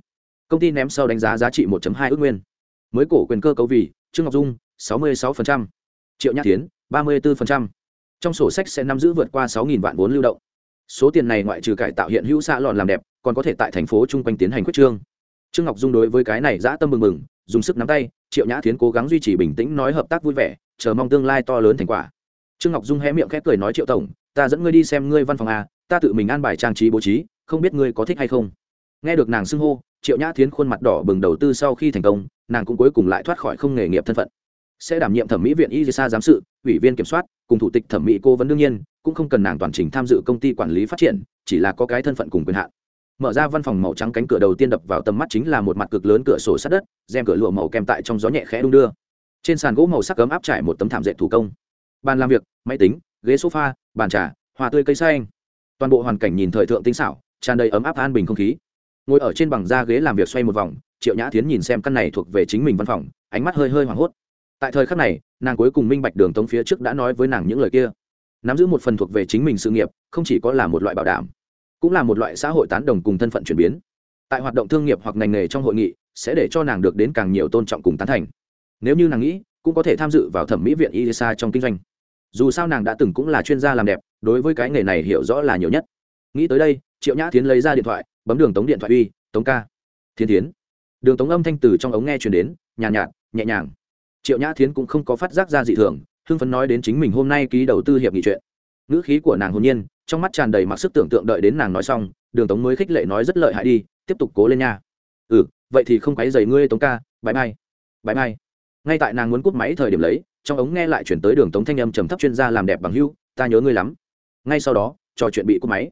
công ty ném sau đánh giá giá trị 1 hai ước nguyên mới cổ quyền cơ cấu vì trương ngọc dung 66%, triệu nhã tiến 34%. trong sổ sách sẽ nắm giữ vượt qua 6.000 vạn vốn lưu động. Số tiền này ngoại trừ cải tạo hiện hữu xã lòn làm đẹp còn có thể tại thành phố chung quanh tiến hành quyết trương. Trương ngọc dung đối với cái này dã tâm mừng mừng dùng sức nắm tay triệu nhã tiến cố gắng duy trì bình tĩnh nói hợp tác vui vẻ chờ mong tương lai to lớn thành quả. Trương ngọc dung hé miệng khép cười nói triệu tổng ta dẫn ngươi đi xem ngươi văn phòng a ta tự mình an bài trang trí bố trí không biết ngươi có thích hay không. Nghe được nàng xưng hô triệu nhã thiến khuôn mặt đỏ bừng đầu tư sau khi thành công nàng cũng cuối cùng lại thoát khỏi không nghề nghiệp thân phận. Sẽ đảm nhiệm thẩm mỹ viện y sa giám sự, ủy viên kiểm soát, cùng thủ tịch thẩm mỹ cô vấn đương nhiên, cũng không cần nàng toàn trình tham dự công ty quản lý phát triển, chỉ là có cái thân phận cùng quyền hạn. Mở ra văn phòng màu trắng cánh cửa đầu tiên đập vào tầm mắt chính là một mặt cực lớn cửa sổ sát đất, rèm cửa lụa màu kèm tại trong gió nhẹ khẽ đung đưa. Trên sàn gỗ màu sắc cấm áp trải một tấm thảm dệt thủ công. Bàn làm việc, máy tính, ghế sofa, bàn trà, hoa tươi cây xanh. Toàn bộ hoàn cảnh nhìn thời thượng tinh xảo, tràn đầy ấm áp an bình không khí. Ngồi ở trên bằng da ghế làm việc xoay một vòng triệu nhã tiến nhìn xem căn này thuộc về chính mình văn phòng, ánh mắt hơi hơi hoảng hốt. Tại thời khắc này, nàng cuối cùng minh bạch đường tống phía trước đã nói với nàng những lời kia. Nắm giữ một phần thuộc về chính mình sự nghiệp, không chỉ có là một loại bảo đảm, cũng là một loại xã hội tán đồng cùng thân phận chuyển biến. Tại hoạt động thương nghiệp hoặc ngành nghề trong hội nghị, sẽ để cho nàng được đến càng nhiều tôn trọng cùng tán thành. Nếu như nàng nghĩ, cũng có thể tham dự vào thẩm mỹ viện isa trong kinh doanh. Dù sao nàng đã từng cũng là chuyên gia làm đẹp, đối với cái nghề này hiểu rõ là nhiều nhất. Nghĩ tới đây, triệu nhã tiến lấy ra điện thoại, bấm đường tống điện thoại uy, tống ca thiên tiến đường tống âm thanh từ trong ống nghe chuyển đến nhàn nhạt, nhạt nhẹ nhàng. Triệu nhã thiến cũng không có phát giác ra dị thường hưng phấn nói đến chính mình hôm nay ký đầu tư hiệp nghị chuyện. Ngữ khí của nàng hồn nhiên trong mắt tràn đầy mặc sức tưởng tượng đợi đến nàng nói xong đường tống mới khích lệ nói rất lợi hại đi tiếp tục cố lên nha. Ừ vậy thì không quấy dày ngươi tống ca bãi mai bãi mai. Ngay tại nàng muốn cúp máy thời điểm lấy trong ống nghe lại chuyển tới đường tống thanh âm trầm thấp chuyên gia làm đẹp bằng hưu ta nhớ ngươi lắm. Ngay sau đó trò chuyện bị cúp máy.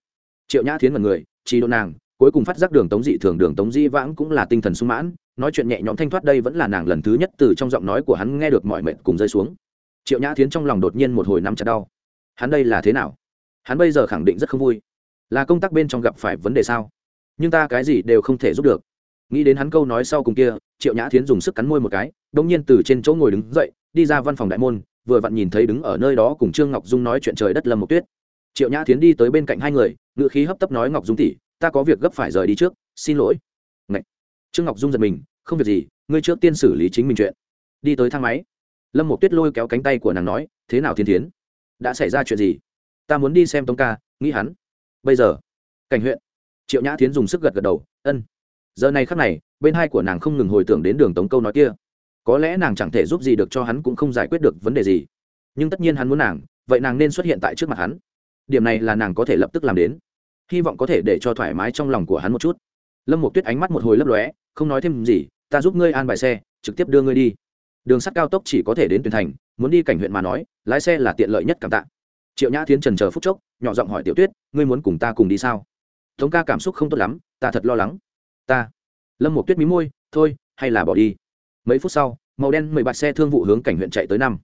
Triệu nhã thiến mật người chỉ độ nàng cuối cùng phát giác đường tống dị thường, đường tống di vãng cũng là tinh thần sung mãn, nói chuyện nhẹ nhõm thanh thoát đây vẫn là nàng lần thứ nhất từ trong giọng nói của hắn nghe được mọi mệnh cùng rơi xuống. Triệu nhã thiến trong lòng đột nhiên một hồi nắm chặt đau. Hắn đây là thế nào? Hắn bây giờ khẳng định rất không vui. Là công tác bên trong gặp phải vấn đề sao? Nhưng ta cái gì đều không thể giúp được. Nghĩ đến hắn câu nói sau cùng kia, triệu nhã thiến dùng sức cắn môi một cái đ ỗ n g nhiên từ trên chỗ ngồi đứng dậy, đi ra văn phòng đại môn, vừa vặn nhìn thấy đứng ở nơi đó cùng trương ngọc dung nói chuyện trời đất lâm một tuyết. Triệu nhã thiến đi tới bên cạnh hai người ngự khí hấp tấp nói ngọc dung tỉ ta có việc gấp phải rời đi trước, xin lỗi. Ngậy. trương ngọc dung giật mình, không việc gì, ngươi trước tiên xử lý chính mình chuyện. Đi tới thang máy. Lâm một tuyết lôi kéo cánh tay của nàng nói, thế nào thiên thiến? Đã xảy ra chuyện gì? Ta muốn đi xem tống ca, nghĩ hắn. Bây giờ? Cảnh huyện. Triệu nhã thiến dùng sức gật gật đầu, ân. Giờ này khắc này, bên hai của nàng không ngừng hồi tưởng đến đường tống câu nói kia. Có lẽ nàng chẳng thể giúp gì được cho hắn cũng không giải quyết được vấn đề gì. Nhưng tất nhiên hắn muốn nàng, vậy nàng nên xuất hiện tại trước mặt hắn. Điểm này là nàng có thể lập tức làm đến hy vọng có thể để cho thoải mái trong lòng của hắn một chút. Lâm một tuyết ánh mắt một hồi lấp lóe, không nói thêm gì, ta giúp ngươi an bài xe, trực tiếp đưa ngươi đi. Đường sắt cao tốc chỉ có thể đến tuyển thành, muốn đi cảnh huyện mà nói, lái xe là tiện lợi nhất cảm tạ. Triệu nhã tiến trần chờ phút chốc, nhỏ giọng hỏi tiểu tuyết, ngươi muốn cùng ta cùng đi sao? Tống ca cảm xúc không tốt lắm, ta thật lo lắng. Ta. Lâm một tuyết mí môi, thôi, hay là bỏ đi. Mấy phút sau, màu đen mười bạt xe thương vụ hướng cảnh huyện chạy tới năm.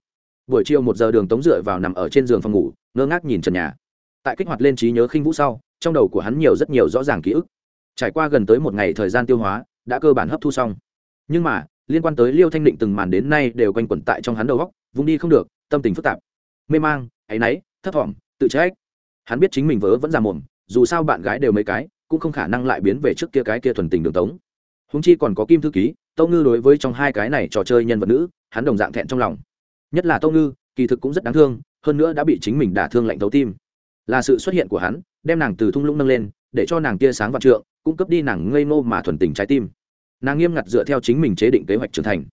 Buổi chiều một giờ đường tống dựa vào nằm ở trên giường phòng ngủ, ngơ ngác nhìn trần nhà. Tại kích hoạt lên trí nhớ khinh vũ sau trong đầu của hắn nhiều rất nhiều rõ ràng ký ức. Trải qua gần tới một ngày thời gian tiêu hóa, đã cơ bản hấp thu xong. Nhưng mà, liên quan tới liêu thanh định từng màn đến nay đều quanh quẩn tại trong hắn đầu góc vùng đi không được, tâm tình phức tạp. Mê mang, áy náy, thấp thỏm, tự trách. Hắn biết chính mình vớ vẫn già mồm, dù sao bạn gái đều mấy cái, cũng không khả năng lại biến về trước kia cái kia thuần tình đường tống. Húng chi còn có kim thư ký, tâu ngư đối với trong hai cái này trò chơi nhân vật nữ, hắn đồng dạng thẹn trong lòng. Nhất là tâu ngư, kỳ thực cũng rất đáng thương, hơn nữa đã bị chính mình đả thương lạnh thấu tim. Là sự xuất hiện của hắn đem nàng từ thung lũng nâng lên, để cho nàng tia sáng vạn trượng cung cấp đi nàng ngây ngô mà thuần tình trái tim. Nàng nghiêm ngặt dựa theo chính mình chế định kế hoạch trưởng thành.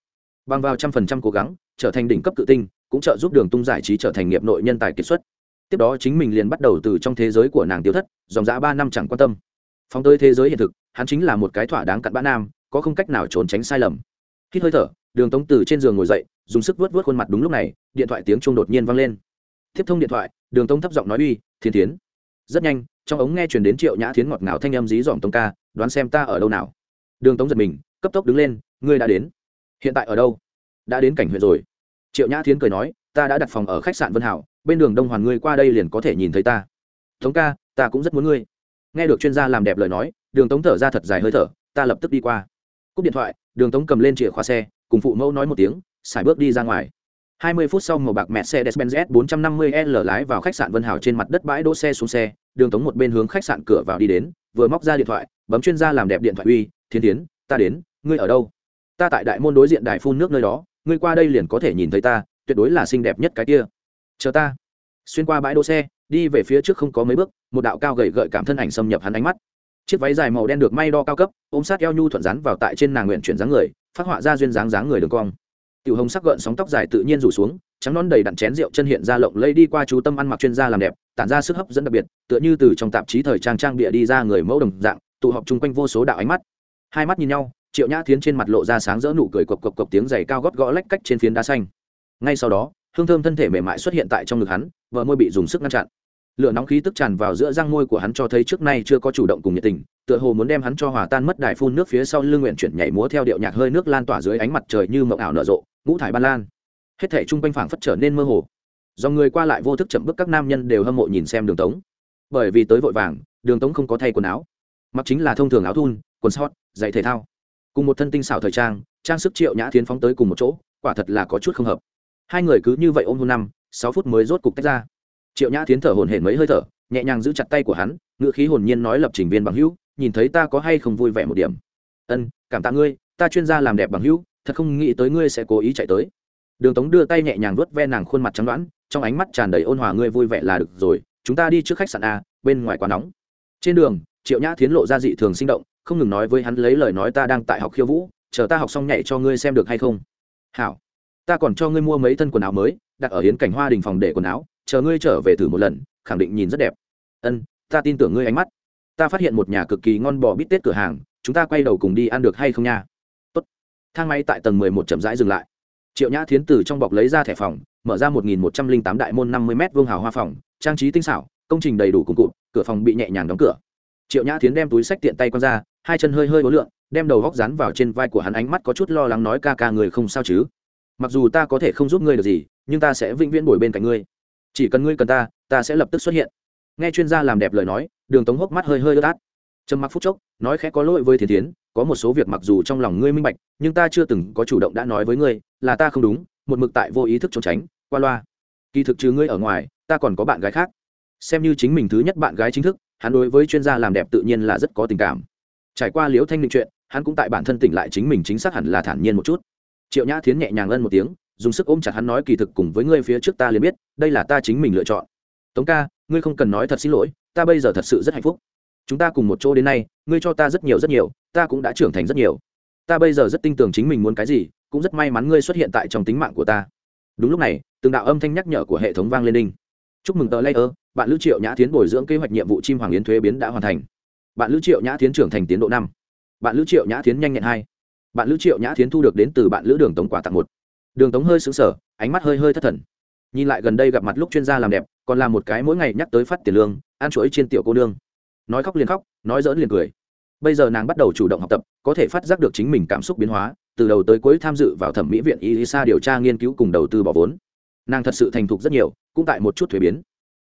Bằng vào trăm phần trăm cố gắng, trở thành đỉnh cấp tự tinh, cũng trợ giúp đường tung giải trí trở thành nghiệp nội nhân tài kiệt xuất. Tiếp đó chính mình liền bắt đầu từ trong thế giới của nàng tiêu thất, dòng dã ba năm chẳng quan tâm. Phóng tới thế giới hiện thực, hắn chính là một cái thỏa đáng cặn bã nam, có không cách nào trốn tránh sai lầm. Khi hơi thở, đường tống từ trên giường ngồi dậy, dùng sức vớt vớt khuôn mặt đúng lúc này, điện thoại tiếng chuông đột nhiên vang lên. Tiếp thông điện thoại, đường tống thấp giọng nói uy, thiên tiến rất nhanh, trong ống nghe chuyển đến triệu nhã thiến ngọt ngào thanh âm dí dỏm tống ca, đoán xem ta ở đâu nào? Đường tống giật mình, cấp tốc đứng lên, ngươi đã đến. Hiện tại ở đâu? Đã đến cảnh huyện rồi. Triệu nhã thiến cười nói, ta đã đặt phòng ở khách sạn vân hảo, bên đường đông hoàn ngươi qua đây liền có thể nhìn thấy ta. Tống ca, ta cũng rất muốn ngươi. Nghe được chuyên gia làm đẹp lời nói, đường tống thở ra thật dài hơi thở, ta lập tức đi qua. Cúp điện thoại, đường tống cầm lên chìa khóa xe, cùng phụ mẫu nói một tiếng, xài bước đi ra ngoài. 20 phút sau màu bạc Mercedes-Benz S450L lái vào khách sạn Vân Hảo trên mặt đất bãi đỗ xe xuống xe, Đường Tống một bên hướng khách sạn cửa vào đi đến, vừa móc ra điện thoại, bấm chuyên gia làm đẹp điện thoại uy, "Thiên Thiến, ta đến, ngươi ở đâu?" "Ta tại đại môn đối diện đài phun nước nơi đó, ngươi qua đây liền có thể nhìn thấy ta, tuyệt đối là xinh đẹp nhất cái kia." "Chờ ta." Xuyên qua bãi đỗ xe, đi về phía trước không có mấy bước, một đạo cao gầy gợi cảm thân ảnh xâm nhập hắn ánh mắt. Chiếc váy dài màu đen được may đo cao cấp, ôm sát eo nhu thuận rắn vào tại trên nàng nguyện chuyển dáng người, phát họa ra duyên dáng dáng người đường cong tiểu hồng sắc gợn sóng tóc dài tự nhiên rủ xuống, trắng non đầy đặn chén rượu chân hiện ra lộng lây đi qua chú tâm ăn mặc chuyên gia làm đẹp, tản ra sức hấp dẫn đặc biệt, tựa như từ trong tạp chí thời trang trang bịa đi ra người mẫu đồng dạng, tụ họp chung quanh vô số đạo ánh mắt. Hai mắt nhìn nhau, triệu nhã thiến trên mặt lộ ra sáng rỡ nụ cười cộc cộc cộc tiếng giày cao gót gõ lách cách trên phiến đá xanh. Ngay sau đó, hương thơm thân thể mềm mại xuất hiện tại trong ngực hắn vợ môi bị dùng sức ngăn chặn. Lửa nóng khí tức tràn vào giữa răng môi của hắn cho thấy trước nay chưa có chủ động cùng nhiệt tình tựa hồ muốn đem hắn cho hòa tan mất đài phun nước phía sau lưng nguyện chuyển nhảy múa theo điệu nhạc hơi nước lan tỏa dưới ánh mặt trời như mộng ảo nở rộ, ngũ thải ban lan. Hết thể chung quanh phảng phất trở nên mơ hồ. Do người qua lại vô thức chậm bước các nam nhân đều hâm mộ nhìn xem đường tống. Bởi vì tới vội vàng, đường tống không có thay quần áo. Mặc chính là thông thường áo thun, quần sót giày thể thao. Cùng một thân tinh xảo thời trang trang sức triệu nhã tiến phóng tới cùng một chỗ, quả thật là có chút không hợp. Hai người cứ như vậy ôm hôn năm, sáu phút mới rốt cục tách ra. Triệu nhã tiến thở hồn hển mấy hơi thở, nhẹ nhàng giữ chặt tay của hắn ngữ khí hồn nhiên nói lập trình viên bằng hữu, nhìn thấy ta có hay không vui vẻ một điểm. Ân, cảm tạ ngươi, ta chuyên gia làm đẹp bằng hữu, thật không nghĩ tới ngươi sẽ cố ý chạy tới. Đường tống đưa tay nhẹ nhàng vuốt ve nàng khuôn mặt trắng đoãn trong ánh mắt tràn đầy ôn hòa ngươi vui vẻ là được rồi, chúng ta đi trước khách sạn a, bên ngoài quá nóng. Trên đường, triệu nhã tiến lộ ra dị thường sinh động, không ngừng nói với hắn lấy lời nói ta đang tại học khiêu vũ, chờ ta học xong nhảy cho ngươi xem được hay không. Hảo, ta còn cho ngươi mua mấy thân quần áo mới, đặt ở hiến cảnh hoa đình phòng để quần áo, chờ ngươi trở về thử một lần, khẳng định nhìn rất đẹp. Ân ta tin tưởng ngươi ánh mắt. Ta phát hiện một nhà cực kỳ ngon bò bít tết cửa hàng, chúng ta quay đầu cùng đi ăn được hay không nha? Tốt. thang máy tại tầng mười một chậm rãi dừng lại. Triệu nhã thiến từ trong bọc lấy ra thẻ phòng, mở ra một nghìn một trăm linh tám đại môn năm mươi m vương hào hoa phòng, trang trí tinh xảo, công trình đầy đủ cùng cụ cửa phòng bị nhẹ nhàng đóng cửa. Triệu nhã thiến đem túi sách tiện tay q ra, hai chân hơi hơi ố lượn, đem đầu góc rán vào trên vai của hắn ánh mắt có chút lo lắng nói ca ca người không sao chứ? Mặc dù ta có thể không giúp ngươi được gì, nhưng ta sẽ vĩnh viễn bồi bên cạnh ngươi. Chỉ cần ngươi cần ta ta sẽ lập tức xuất hiện nghe chuyên gia làm đẹp lời nói, đường tống hốc mắt hơi hơi ướt át. Trầm mặc phút chốc, nói khẽ có lỗi với thiên tiến có một số việc mặc dù trong lòng ngươi minh bạch, nhưng ta chưa từng có chủ động đã nói với ngươi, là ta không đúng, một mực tại vô ý thức trốn tránh, qua loa. Kỳ thực trừ ngươi ở ngoài, ta còn có bạn gái khác. Xem như chính mình thứ nhất bạn gái chính thức, hắn đối với chuyên gia làm đẹp tự nhiên là rất có tình cảm. Trải qua liếu thanh định chuyện, hắn cũng tại bản thân tỉnh lại chính mình chính xác hẳn là thản nhiên một chút. Triệu nhã thiến nhẹ nhàng ân một tiếng, dùng sức ôm chặt hắn nói kỳ thực cùng với ngươi phía trước ta liền biết, đây là ta chính mình lựa chọn. Tống ca ngươi không cần nói thật xin lỗi, ta bây giờ thật sự rất hạnh phúc. Chúng ta cùng một chỗ đến nay, ngươi cho ta rất nhiều rất nhiều, ta cũng đã trưởng thành rất nhiều. Ta bây giờ rất tin tưởng chính mình muốn cái gì, cũng rất may mắn ngươi xuất hiện tại trong tính mạng của ta. Đúng lúc này, từng đạo âm thanh nhắc nhở của hệ thống vang lên đinh. Chúc mừng tờ layer bạn lữ triệu nhã tiến bồi dưỡng kế hoạch nhiệm vụ chim hoàng yến thuế biến đã hoàn thành. Bạn lữ triệu nhã tiến trưởng thành tiến độ năm. Bạn lữ triệu nhã tiến nhanh nhẹn hai. Bạn lữ triệu nhã tiến thu được đến từ bạn lữ đường tống quả tặng một. Đường tống hơi xứng sở ánh mắt hơi hơi thất thần nhìn lại gần đây gặp mặt lúc chuyên gia làm đẹp, còn là một cái mỗi ngày nhắc tới phát tiền lương, ăn chuỗi trên tiểu cô nương. Nói khóc liền khóc, nói dỡn liền cười. Bây giờ nàng bắt đầu chủ động học tập, có thể phát giác được chính mình cảm xúc biến hóa, từ đầu tới cuối tham dự vào thẩm mỹ viện isa điều tra nghiên cứu cùng đầu tư bỏ vốn. Nàng thật sự thành thục rất nhiều, cũng tại một chút thuế biến.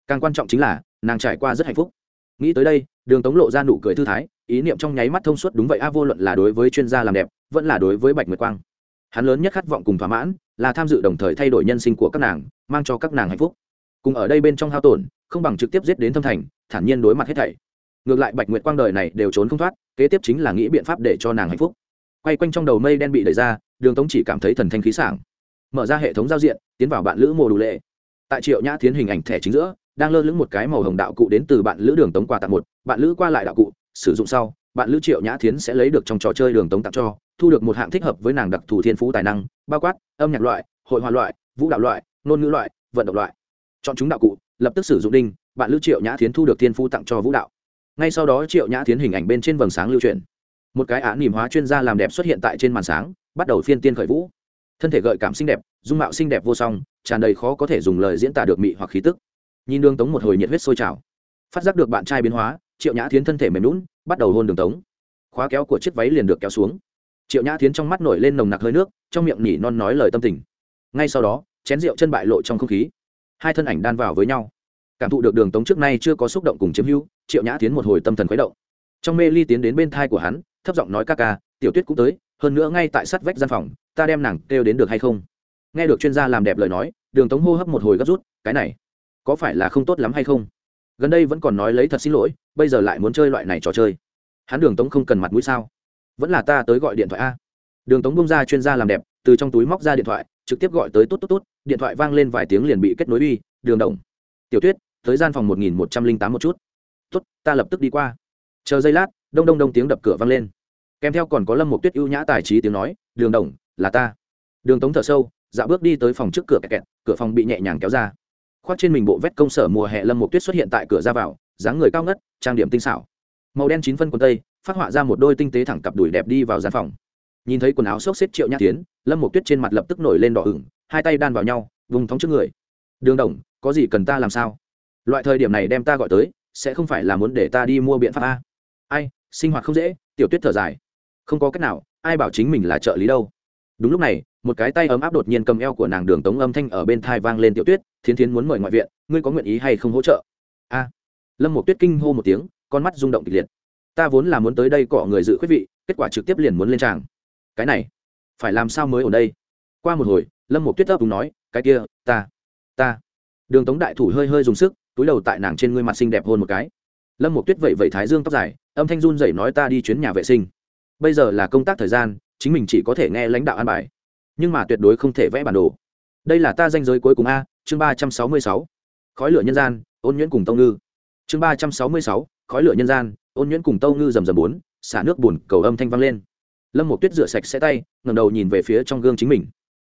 Càng quan trọng chính là, nàng trải qua rất hạnh phúc. Nghĩ tới đây, đường tống lộ ra nụ cười thư thái, ý niệm trong nháy mắt thông suốt đúng vậy, a vô luận là đối với chuyên gia làm đẹp, vẫn là đối với bạch nguyệt quang hắn lớn nhất khát vọng cùng thỏa mãn là tham dự đồng thời thay đổi nhân sinh của các nàng, mang cho các nàng hạnh phúc. Cùng ở đây bên trong hao tổn, không bằng trực tiếp giết đến thâm thành, thản nhiên đối mặt hết thảy. Ngược lại bạch nguyệt quang đời này đều trốn không thoát, kế tiếp chính là nghĩ biện pháp để cho nàng hạnh phúc. Quay quanh trong đầu mây đen bị đẩy ra, đường tống chỉ cảm thấy thần thanh khí sảng. Mở ra hệ thống giao diện, tiến vào bạn lữ mồ đủ lệ. Tại triệu nhã tiến hình ảnh thẻ chính giữa, đang lơ lửng một cái màu hồng đạo cụ đến từ bạn lữ đường tống quà tặng một, bạn lữ qua lại đạo cụ, sử dụng sau, bạn lữ triệu nhã tiến sẽ lấy được trong trò chơi đường tống tặng cho thu được một hạng thích hợp với nàng đặc thù thiên phú tài năng, bao quát, âm nhạc loại, hội hòa loại, vũ đạo loại, ngôn ngữ loại, vận động loại. Chọn chúng đạo cụ, lập tức sử dụng đinh, bạn lữ triệu nhã tiến thu được thiên phú tặng cho vũ đạo. Ngay sau đó, triệu nhã tiến hình ảnh bên trên vầng sáng lưu truyền một cái án nỉm hóa chuyên gia làm đẹp xuất hiện tại trên màn sáng, bắt đầu phiên tiên khởi vũ. Thân thể gợi cảm xinh đẹp, dung mạo xinh đẹp vô song, tràn đầy khó có thể dùng lời diễn tả được mị hoặc khí tức. Nhìn đường tống một hồi nhiệt huyết sôi trào. Phát giác được bạn trai biến hóa, triệu nhã tiến thân thể mềm lún bắt đầu hôn đường tống. Khóa kéo của chiếc váy liền được kéo xuống triệu nhã tiến trong mắt nổi lên nồng nặc hơi nước, trong miệng nhỉ non nói lời tâm tình. Ngay sau đó, chén rượu chân bại lộ trong không khí. Hai thân ảnh đan vào với nhau. Cảm thụ được đường tống trước nay chưa có xúc động cùng chiếm hữu, triệu nhã tiến một hồi tâm thần khuấy động. Trong mê ly tiến đến bên thai của hắn, thấp giọng nói ca ca, tiểu tuyết cũng tới, hơn nữa ngay tại sát vách gian phòng, ta đem nàng kêu đến được hay không? Nghe được chuyên gia làm đẹp lời nói, đường tống hô hấp một hồi gấp rút, cái này, có phải là không tốt lắm hay không? Gần đây vẫn còn nói lấy thật xin lỗi, bây giờ lại muốn chơi loại này trò chơi. Hắn đường tống không cần mặt mũi sao? Vẫn là ta tới gọi điện thoại a. Đường tống bông ra chuyên gia làm đẹp, từ trong túi móc ra điện thoại, trực tiếp gọi tới tốt tốt tốt điện thoại vang lên vài tiếng liền bị kết nối uy, đường đồng. Tiểu tuyết, tới gian phòng một nghìn một trăm linh tám một chút. Tốt, ta lập tức đi qua. Chờ giây lát, đông đông đông tiếng đập cửa vang lên. Kèm theo còn có lâm một tuyết ưu nhã tài trí tiếng nói, đường đồng, là ta. Đường tống thở sâu dạ bước đi tới phòng trước cửa kẹt kẹt, cửa phòng bị nhẹ nhàng kéo ra. Khoác trên mình bộ vét công sở mùa hè lâm một tuyết xuất hiện tại cửa ra vào, dáng người cao ngất, trang điểm tinh xảo. Màu đen chín phân quần tây phát họa ra một đôi tinh tế thẳng cặp đùi đẹp đi vào gian phòng. Nhìn thấy quần áo xốc xếp triệu nhã tiến, lâm một tuyết trên mặt lập tức nổi lên đỏ ửng, hai tay đan vào nhau, vùng thóng trước người. Đường đồng, có gì cần ta làm sao? Loại thời điểm này đem ta gọi tới, sẽ không phải là muốn để ta đi mua biện pháp a? Ai, sinh hoạt không dễ, tiểu tuyết thở dài. Không có cách nào, ai bảo chính mình là trợ lý đâu. Đúng lúc này, một cái tay ấm áp đột nhiên cầm eo của nàng đường tống âm thanh ở bên thai vang lên tiểu tuyết, thiến thiến muốn mời ngoại viện, ngươi có nguyện ý hay không hỗ trợ? A. Lâm một tuyết kinh hô một tiếng, con mắt rung động kịch liệt ta vốn là muốn tới đây cọ người dự khuyết vị, kết quả trực tiếp liền muốn lên tràng. Cái này, phải làm sao mới ở đây? Qua một hồi, lâm một tuyết ấp đúng nói, cái kia, ta ta. Đường tống đại thủ hơi hơi dùng sức, túi đầu tại nàng trên ngươi mặt xinh đẹp hơn một cái. Lâm một tuyết vẩy vẩy thái dương tóc dài, âm thanh run dậy nói ta đi chuyến nhà vệ sinh. Bây giờ là công tác thời gian, chính mình chỉ có thể nghe lãnh đạo an bài. Nhưng mà tuyệt đối không thể vẽ bản đồ. Đây là ta danh giới cuối cùng a, chương ba trăm sáu mươi sáu. Khói lửa nhân gian, ôn nhuyễn cùng tông ngư. Chương ba trăm sáu mươi sáu, khói lửa nhân gian ôn nhuyễn cùng tâu ngư rầm rầm bốn, xả nước bùn, cầu âm thanh vang lên. Lâm một tuyết rửa sạch sẽ tay ngầm đầu nhìn về phía trong gương chính mình.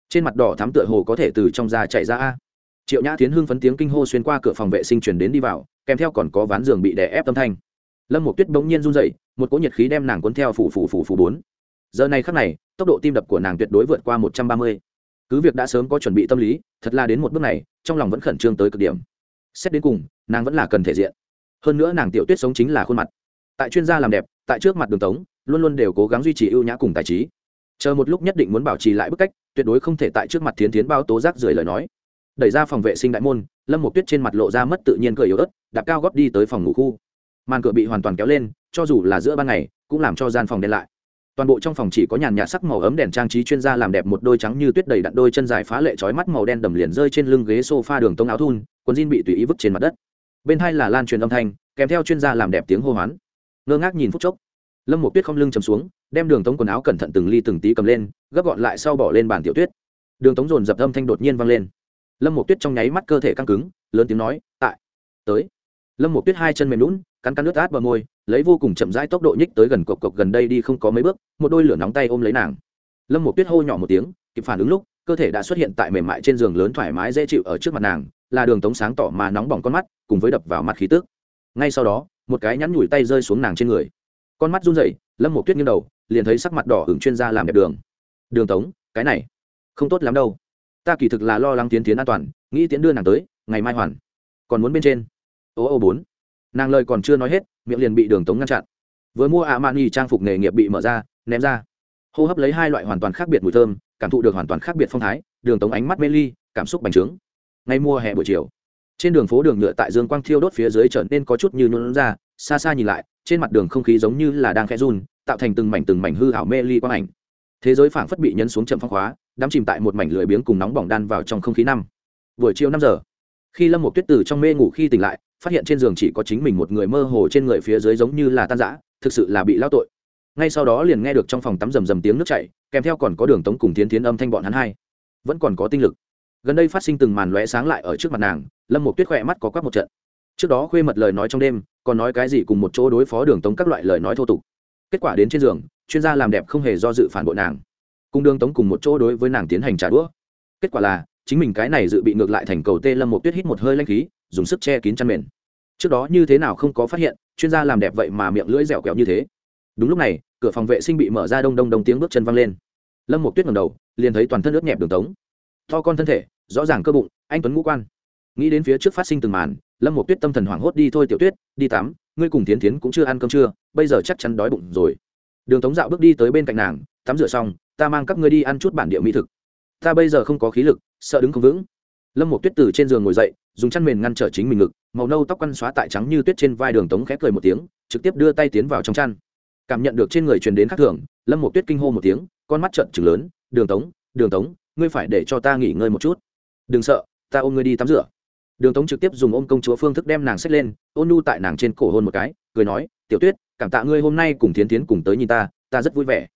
Trên mặt đỏ thám tựa hồ có thể từ trong da chạy ra a. Triệu nhã tiến hưng phấn tiếng kinh hô xuyên qua cửa phòng vệ sinh chuyển đến đi vào, kèm theo còn có ván giường bị đè ép âm thanh. Lâm một tuyết bỗng nhiên run dậy một cỗ nhiệt khí đem nàng cuốn theo phủ phủ phủ phủ bốn. Giờ này khắc này, tốc độ tim đập của nàng tuyệt đối vượt qua một trăm ba mươi. Cứ việc đã sớm có chuẩn bị tâm lý, thật là đến một bước này, trong lòng vẫn khẩn trương tới cực điểm. Xét đến cùng, nàng vẫn là cần thể diện. Hơn nữa nàng tiểu tuyết sống chính là khuôn mặt tại chuyên gia làm đẹp, tại trước mặt đường tống, luôn luôn đều cố gắng duy trì ưu nhã cùng tài trí. Chờ một lúc nhất định muốn bảo trì lại bức cách, tuyệt đối không thể tại trước mặt thiến thiến bao tố giác rời lời nói. Đẩy ra phòng vệ sinh đại môn, lâm một tuyết trên mặt lộ ra mất tự nhiên cười yếu ớt, đạp cao góp đi tới phòng ngủ khu. Màn cửa bị hoàn toàn kéo lên, cho dù là giữa ban ngày, cũng làm cho gian phòng đen lại. Toàn bộ trong phòng chỉ có nhàn nhạt sắc màu ấm đèn trang trí chuyên gia làm đẹp một đôi trắng như tuyết đầy đặn đôi chân dài phá lệ trói mắt màu đen đầm liền rơi trên lưng ghế sofa đường tông áo thun, quần jean bị tùy ý vứt trên mặt đất. Bên hai là lan truyền âm thanh, kèm theo chuyên gia làm đẹp tiếng hô hoán ngơ ngác nhìn phút chốc. Lâm một tuyết không lưng chầm xuống, đem đường tống quần áo cẩn thận từng ly từng tí cầm lên, gấp gọn lại sau bỏ lên bàn tiểu tuyết. Đường tống dồn dập âm thanh đột nhiên vang lên. Lâm một tuyết trong nháy mắt cơ thể căng cứng, lớn tiếng nói, tại, tới. Lâm một tuyết hai chân mềm lún cắn cắn nước át bờ môi, lấy vô cùng chậm rãi tốc độ nhích tới gần cộc cộc gần đây đi không có mấy bước, một đôi lửa nóng tay ôm lấy nàng. Lâm một tuyết hô nhỏ một tiếng, kịp phản ứng lúc, cơ thể đã xuất hiện tại mềm mại trên giường lớn thoải mái dễ chịu ở trước mặt nàng, là đường tống sáng tỏ mà nóng bỏng con mắt, cùng với đập vào mặt khí tức. Ngay sau đó một cái nhắn nhủi tay rơi xuống nàng trên người. Con mắt run rẩy, lâm một tuyết nghiêng đầu, liền thấy sắc mặt đỏ hưởng chuyên gia làm đẹp đường. Đường tống, cái này không tốt lắm đâu. Ta kỳ thực là lo lắng tiến tiến an toàn, nghĩ tiến đưa nàng tới, ngày mai hoàn. Còn muốn bên trên. Ô ô, bốn. Nàng lời còn chưa nói hết, miệng liền bị đường tống ngăn chặn. Vừa mua ạ mani trang phục nghề nghiệp bị mở ra, ném ra. Hô hấp lấy hai loại hoàn toàn khác biệt mùi thơm, cảm thụ được hoàn toàn khác biệt phong thái, đường tống ánh mắt mê ly, cảm xúc bành trướng. Ngay mua hè buổi chiều trên đường phố đường nhựa tại dương quang thiêu đốt phía dưới trở nên có chút như nôn ra, xa xa nhìn lại, trên mặt đường không khí giống như là đang khẽ run, tạo thành từng mảnh từng mảnh hư hảo mê ly quang ảnh. Thế giới phảng phất bị nhấn xuống chậm phong khóa đắm chìm tại một mảnh lưỡi biếng cùng nóng bỏng đan vào trong không khí năm. Buổi chiều năm giờ, khi lâm một tuyết Tử trong mê ngủ khi tỉnh lại, phát hiện trên giường chỉ có chính mình một người mơ hồ trên người phía dưới giống như là tan rã, thực sự là bị lao tội. Ngay sau đó liền nghe được trong phòng tắm rầm rầm tiếng nước chảy, kèm theo còn có đường tống cùng tiến tiến âm thanh bọn hắn hai. Vẫn còn có tinh lực gần đây phát sinh từng màn lóe sáng lại ở trước mặt nàng, lâm một tuyết khỏe mắt có quắc một trận. Trước đó khuê mật lời nói trong đêm, còn nói cái gì cùng một chỗ đối phó đường tống các loại lời nói thô tục. Kết quả đến trên giường, chuyên gia làm đẹp không hề do dự phản bội nàng. Cùng đường tống cùng một chỗ đối với nàng tiến hành trả đũa. Kết quả là, chính mình cái này dự bị ngược lại thành cầu tê lâm một tuyết hít một hơi lanh khí, dùng sức che kín chăn mền. Trước đó như thế nào không có phát hiện, chuyên gia làm đẹp vậy mà miệng lưỡi dẻo kẹo như thế. Đúng lúc này, cửa phòng vệ sinh bị mở ra đông đông đông tiếng bước chân văng lên. Lâm một tuyết ngầm đầu, liền thấy toàn thân ướt nhẹp đường tống to con thân thể, rõ ràng cơ bụng, anh tuấn ngũ quan. Nghĩ đến phía trước phát sinh từng màn, lâm một tuyết tâm thần hoảng hốt đi thôi tiểu tuyết, đi tắm, ngươi cùng tiến tiến cũng chưa ăn cơm trưa, bây giờ chắc chắn đói bụng rồi. Đường tống dạo bước đi tới bên cạnh nàng, tắm rửa xong, ta mang các ngươi đi ăn chút bản địa mỹ thực. Ta bây giờ không có khí lực, sợ đứng không vững. Lâm một tuyết từ trên giường ngồi dậy, dùng chăn mền ngăn trở chính mình ngực, màu nâu tóc quăn xóa tại trắng như tuyết trên vai đường tống khẽ cười một tiếng, trực tiếp đưa tay tiến vào trong chăn. Cảm nhận được trên người truyền đến khắc thường, lâm một tuyết kinh hô một tiếng, con mắt trợn trừng lớn, đường tống đường tống ngươi phải để cho ta nghỉ ngơi một chút. Đừng sợ, ta ôm ngươi đi tắm rửa. Đường tống trực tiếp dùng ôm công chúa phương thức đem nàng xách lên, ôn nu tại nàng trên cổ hôn một cái, cười nói, tiểu tuyết, cảm tạ ngươi hôm nay cùng tiến tiến cùng tới nhìn ta ta rất vui vẻ.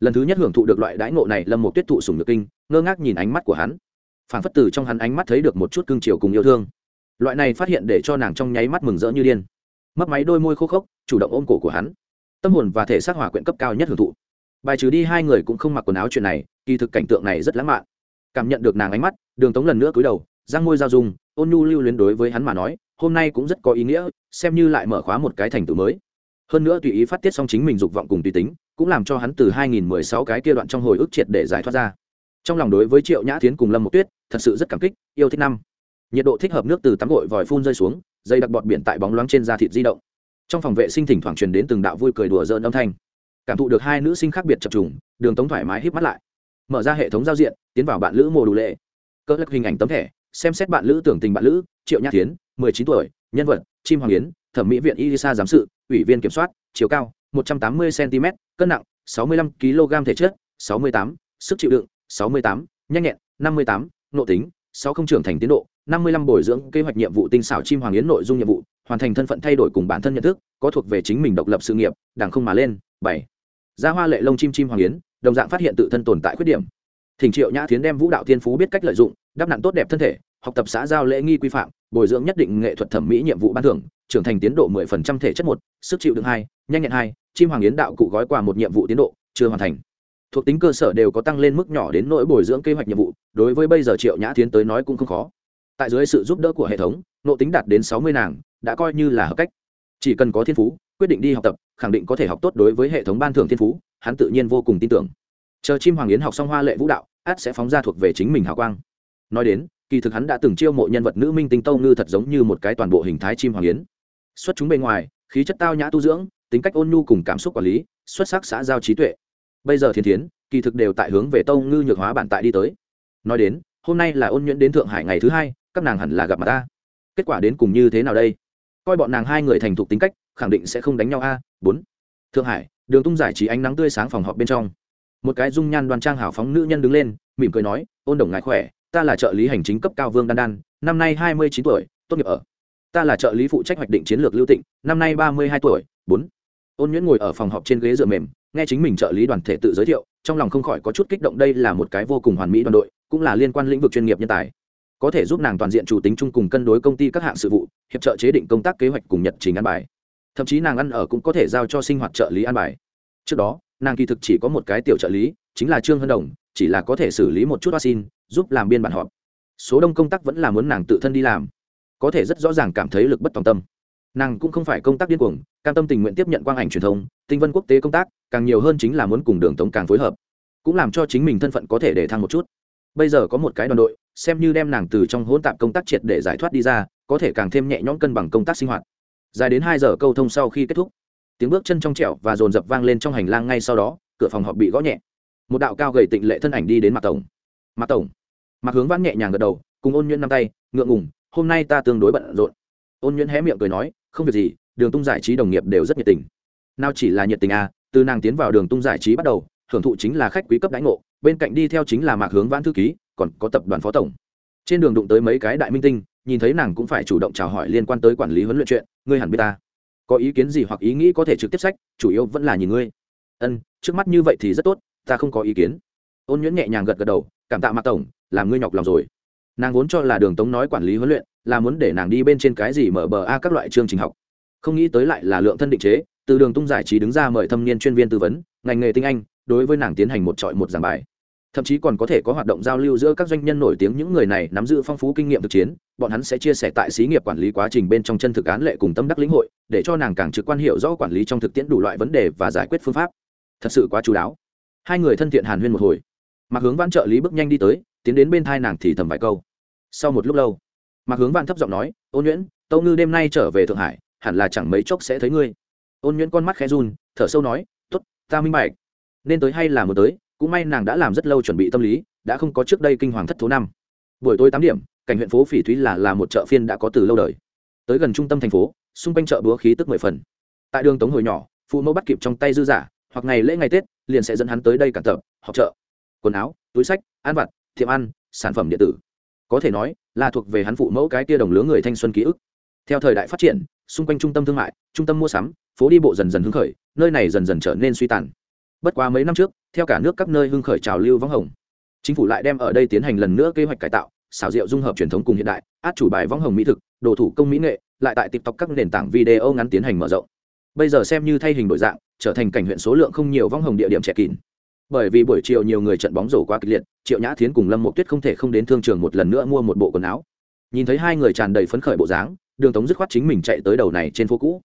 Lần thứ nhất hưởng thụ được loại đãi ngộ này, lâm một tuyết thụ sùng nhược kinh, ngơ ngác nhìn ánh mắt của hắn. Phản phất từ trong hắn ánh mắt thấy được một chút cương chiều cùng yêu thương. Loại này phát hiện để cho nàng trong nháy mắt mừng rỡ như điên. Mấp máy đôi môi khô khốc, chủ động ôm cổ của hắn. Tâm hồn và thể xác hỏa quyện cấp cao nhất hưởng thụ. Bài trừ đi hai người cũng không mặc quần áo chuyện này kỳ thực cảnh tượng này rất lãng mạn. Cảm nhận được nàng ánh mắt, đường tống lần nữa cúi đầu giang môi giao dung, ôn nhu lưu luyến đối với hắn mà nói, hôm nay cũng rất có ý nghĩa, xem như lại mở khóa một cái thành tựu mới. Hơn nữa tùy ý phát tiết xong chính mình dục vọng cùng tùy tính, cũng làm cho hắn từ 2016 cái kia đoạn trong hồi ức triệt để giải thoát ra. Trong lòng đối với triệu nhã tiến cùng lâm một tuyết, thật sự rất cảm kích, yêu thích năm. Nhiệt độ thích hợp nước từ tắm gội vòi phun rơi xuống, dây đặc bọt biển tại bóng loáng trên da thịt di động. Trong phòng vệ sinh thỉnh thoảng truyền đến từng đạo vui cười đùa rợn âm thanh. Cảm thụ được hai nữ sinh khác biệt chập trùng, đường tống thoải mái híp mắt lại mở ra hệ thống giao diện, tiến vào bạn lữ mồ đủ lệ. Cỡ lắc hình ảnh tấm thẻ, xem xét bạn lữ tưởng tình bạn lữ, triệu nhã tiến mười chín tuổi, nhân vật, chim hoàng yến, thẩm mỹ viện Elisa giám sự, ủy viên kiểm soát, chiều cao, một trăm tám mươi cm cân nặng, sáu mươi lăm kg thể chất, sáu mươi tám, sức chịu đựng, sáu mươi tám, nhanh nhẹn, năm mươi tám, nội tính, sáu không trưởng thành tiến độ, năm mươi lăm bồi dưỡng kế hoạch nhiệm vụ tinh xảo chim hoàng yến nội dung nhiệm vụ, hoàn thành thân phận thay đổi cùng bản thân nhận thức, có thuộc về chính mình độc lập sự nghiệp đảng không mà lên. Bảy. Gia hoa lệ lông chim chim hoàng yến đồng dạng phát hiện tự thân tồn tại khuyết điểm. Thỉnh triệu nhã tiến đem vũ đạo thiên phú biết cách lợi dụng đáp nặng tốt đẹp thân thể, học tập xã giao lễ nghi quy phạm, bồi dưỡng nhất định nghệ thuật thẩm mỹ nhiệm vụ ban thưởng, trưởng thành tiến độ mười phần trăm thể chất một, sức chịu đựng hai, nhanh nhẹn hai, chim hoàng yến đạo cụ gói quà một nhiệm vụ tiến độ chưa hoàn thành. Thuộc tính cơ sở đều có tăng lên mức nhỏ đến nỗi bồi dưỡng kế hoạch nhiệm vụ, đối với bây giờ triệu nhã tiến tới nói cũng không khó. Tại dưới sự giúp đỡ của hệ thống nộ tính đạt đến sáu mươi nàng, đã coi như là hợp cách. Chỉ cần có thiên phú, quyết định đi học tập, khẳng định có thể học tốt đối với hệ thống ban thưởng thiên phú hắn tự nhiên vô cùng tin tưởng. Chờ chim hoàng yến học xong hoa lệ vũ đạo, át sẽ phóng ra thuộc về chính mình hào quang. Nói đến, kỳ thực hắn đã từng chiêu mộ nhân vật nữ minh tinh tâu ngư thật giống như một cái toàn bộ hình thái chim hoàng yến. Xuất chúng bên ngoài, khí chất tao nhã tu dưỡng, tính cách ôn nhu cùng cảm xúc quản lý, xuất sắc xã giao trí tuệ. Bây giờ thiên thiến, kỳ thực đều tại hướng về tâu ngư nhược hóa bản tại đi tới. Nói đến, hôm nay là ôn nhuyễn đến thượng hải ngày thứ hai, các nàng hẳn là gặp mặt ta. Kết quả đến cùng như thế nào đây? Coi bọn nàng hai người thành thục tính cách, khẳng định sẽ không đánh nhau a. Bốn. Thượng hải đường tung giải trí ánh nắng tươi sáng phòng họp bên trong. Một cái dung nhan đoan trang hào phóng nữ nhân đứng lên, mỉm cười nói, ôn đồng ngại khỏe, ta là trợ lý hành chính cấp cao vương đan đan, năm nay hai mươi chín tuổi, tốt nghiệp ở. Ta là trợ lý phụ trách hoạch định chiến lược lưu tịnh, năm nay ba mươi hai tuổi, bốn. Ôn nhuyễn ngồi ở phòng họp trên ghế dựa mềm, nghe chính mình trợ lý đoàn thể tự giới thiệu, trong lòng không khỏi có chút kích động đây là một cái vô cùng hoàn mỹ đoàn đội, cũng là liên quan lĩnh vực chuyên nghiệp nhân tài. Có thể giúp nàng toàn diện chủ tính chung cùng cân đối công ty các hạng sự vụ, hiệp trợ chế định công tác kế hoạch cùng nhật trình ăn bài thậm chí nàng ăn ở cũng có thể giao cho sinh hoạt trợ lý an bài. Trước đó, nàng kỳ thực chỉ có một cái tiểu trợ lý, chính là trương hân đồng, chỉ là có thể xử lý một chút vaccine, giúp làm biên bản họp. Số đông công tác vẫn là muốn nàng tự thân đi làm, có thể rất rõ ràng cảm thấy lực bất tòng tâm. Nàng cũng không phải công tác điên cuồng, cam tâm tình nguyện tiếp nhận quang ảnh truyền thông, tinh vân quốc tế công tác, càng nhiều hơn chính là muốn cùng đường tống càng phối hợp, cũng làm cho chính mình thân phận có thể để thăng một chút. Bây giờ có một cái đoàn đội, xem như đem nàng từ trong hỗn tạp công tác triệt để giải thoát đi ra, có thể càng thêm nhẹ nhõm cân bằng công tác sinh hoạt dài đến hai giờ câu thông sau khi kết thúc, tiếng bước chân trong trẻo và dồn dập vang lên trong hành lang ngay sau đó, cửa phòng họp bị gõ nhẹ. Một đạo cao gầy tịnh lệ thân ảnh đi đến mặt tổng. Mặt tổng. Mặt hướng vãn nhẹ nhàng gật đầu, cùng ôn nhuyễn năm tay, ngượng ngùng, hôm nay ta tương đối bận rộn. Ôn nhuyễn hé miệng cười nói, không việc gì, đường tung giải trí đồng nghiệp đều rất nhiệt tình. Nào chỉ là nhiệt tình à từ nàng tiến vào đường tung giải trí bắt đầu hưởng thụ chính là khách quý cấp đãi ngộ, bên cạnh đi theo chính là mạc hướng vãn thư ký, còn có tập đoàn phó tổng. Trên đường đụng tới mấy cái đại minh tinh nhìn thấy nàng cũng phải chủ động chào hỏi liên quan tới quản lý huấn luyện chuyện, ngươi hẳn biết ta. Có ý kiến gì hoặc ý nghĩ có thể trực tiếp sách, chủ yếu vẫn là nhìn ngươi. Ân, trước mắt như vậy thì rất tốt, ta không có ý kiến. Ôn nhuyễn nhẹ nhàng gật gật đầu, cảm tạ mạc tổng, làm ngươi nhọc lòng rồi. Nàng vốn cho là đường tống nói quản lý huấn luyện là muốn để nàng đi bên trên cái gì mở bờ a các loại chương trình học. Không nghĩ tới lại là lượng thân định chế, từ đường tung giải trí đứng ra mời thâm niên chuyên viên tư vấn, ngành nghề tinh anh, đối với nàng tiến hành một trọi một giảng bài thậm chí còn có thể có hoạt động giao lưu giữa các doanh nhân nổi tiếng những người này nắm giữ phong phú kinh nghiệm thực chiến, bọn hắn sẽ chia sẻ tại xí nghiệp quản lý quá trình bên trong chân thực án lệ cùng tâm đắc lĩnh hội, để cho nàng càng trực quan hiệu rõ quản lý trong thực tiễn đủ loại vấn đề và giải quyết phương pháp. Thật sự quá chú đáo. Hai người thân thiện hàn huyên một hồi. Mặc hướng văn trợ lý bước nhanh đi tới, tiến đến bên thai nàng thì thầm vài câu. Sau một lúc lâu mặc hướng văn thấp giọng nói, ôn nhuyễn, tâu ngư đêm nay trở về thượng hải, hẳn là chẳng mấy chốc sẽ thấy ngươi. Ôn nhuyễn con mắt khẽ run, thở sâu nói t ố t ta minh bạch. Nên tới hay là muốn tới cũng may nàng đã làm rất lâu chuẩn bị tâm lý, đã không có trước đây kinh hoàng thất thố năm. Buổi tối tám điểm, cảnh huyện phố phỉ thúy là là một chợ phiên đã có từ lâu đời. Tới gần trung tâm thành phố, xung quanh chợ búa khí tức mười phần. Tại đường tống hồi nhỏ, phụ mẫu bắt kịp trong tay dư giả, hoặc ngày lễ ngày tết, liền sẽ dẫn hắn tới đây cản tập, họp chợ. Quần áo, túi sách, ăn vặt thiệm ăn, sản phẩm điện tử. Có thể nói, là thuộc về hắn phụ mẫu cái kia đồng lứa người thanh xuân ký ức. Theo thời đại phát triển, xung quanh trung tâm thương mại, trung tâm mua sắm, phố đi bộ dần dần hứng khởi, nơi này dần dần trở nên suy tàn bất quá mấy năm trước, theo cả nước các nơi hưng khởi trào lưu vắng hồng, chính phủ lại đem ở đây tiến hành lần nữa kế hoạch cải tạo, xảo diệu dung hợp truyền thống cùng hiện đại, át chủ bài võng hồng mỹ thực, đồ thủ công mỹ nghệ, lại tại tiktok các nền tảng video ngắn tiến hành mở rộng. Bây giờ xem như thay hình đổi dạng, trở thành cảnh huyện số lượng không nhiều võng hồng địa điểm trẻ kín. Bởi vì buổi chiều nhiều người trận bóng rổ quá kịch liệt, triệu nhã thiến cùng lâm mộ tuyết không thể không đến thương trường một lần nữa mua một bộ quần áo. Nhìn thấy hai người tràn đầy phấn khởi bộ dáng, đường tống dứt khoát chính mình chạy tới đầu này trên phố cũ.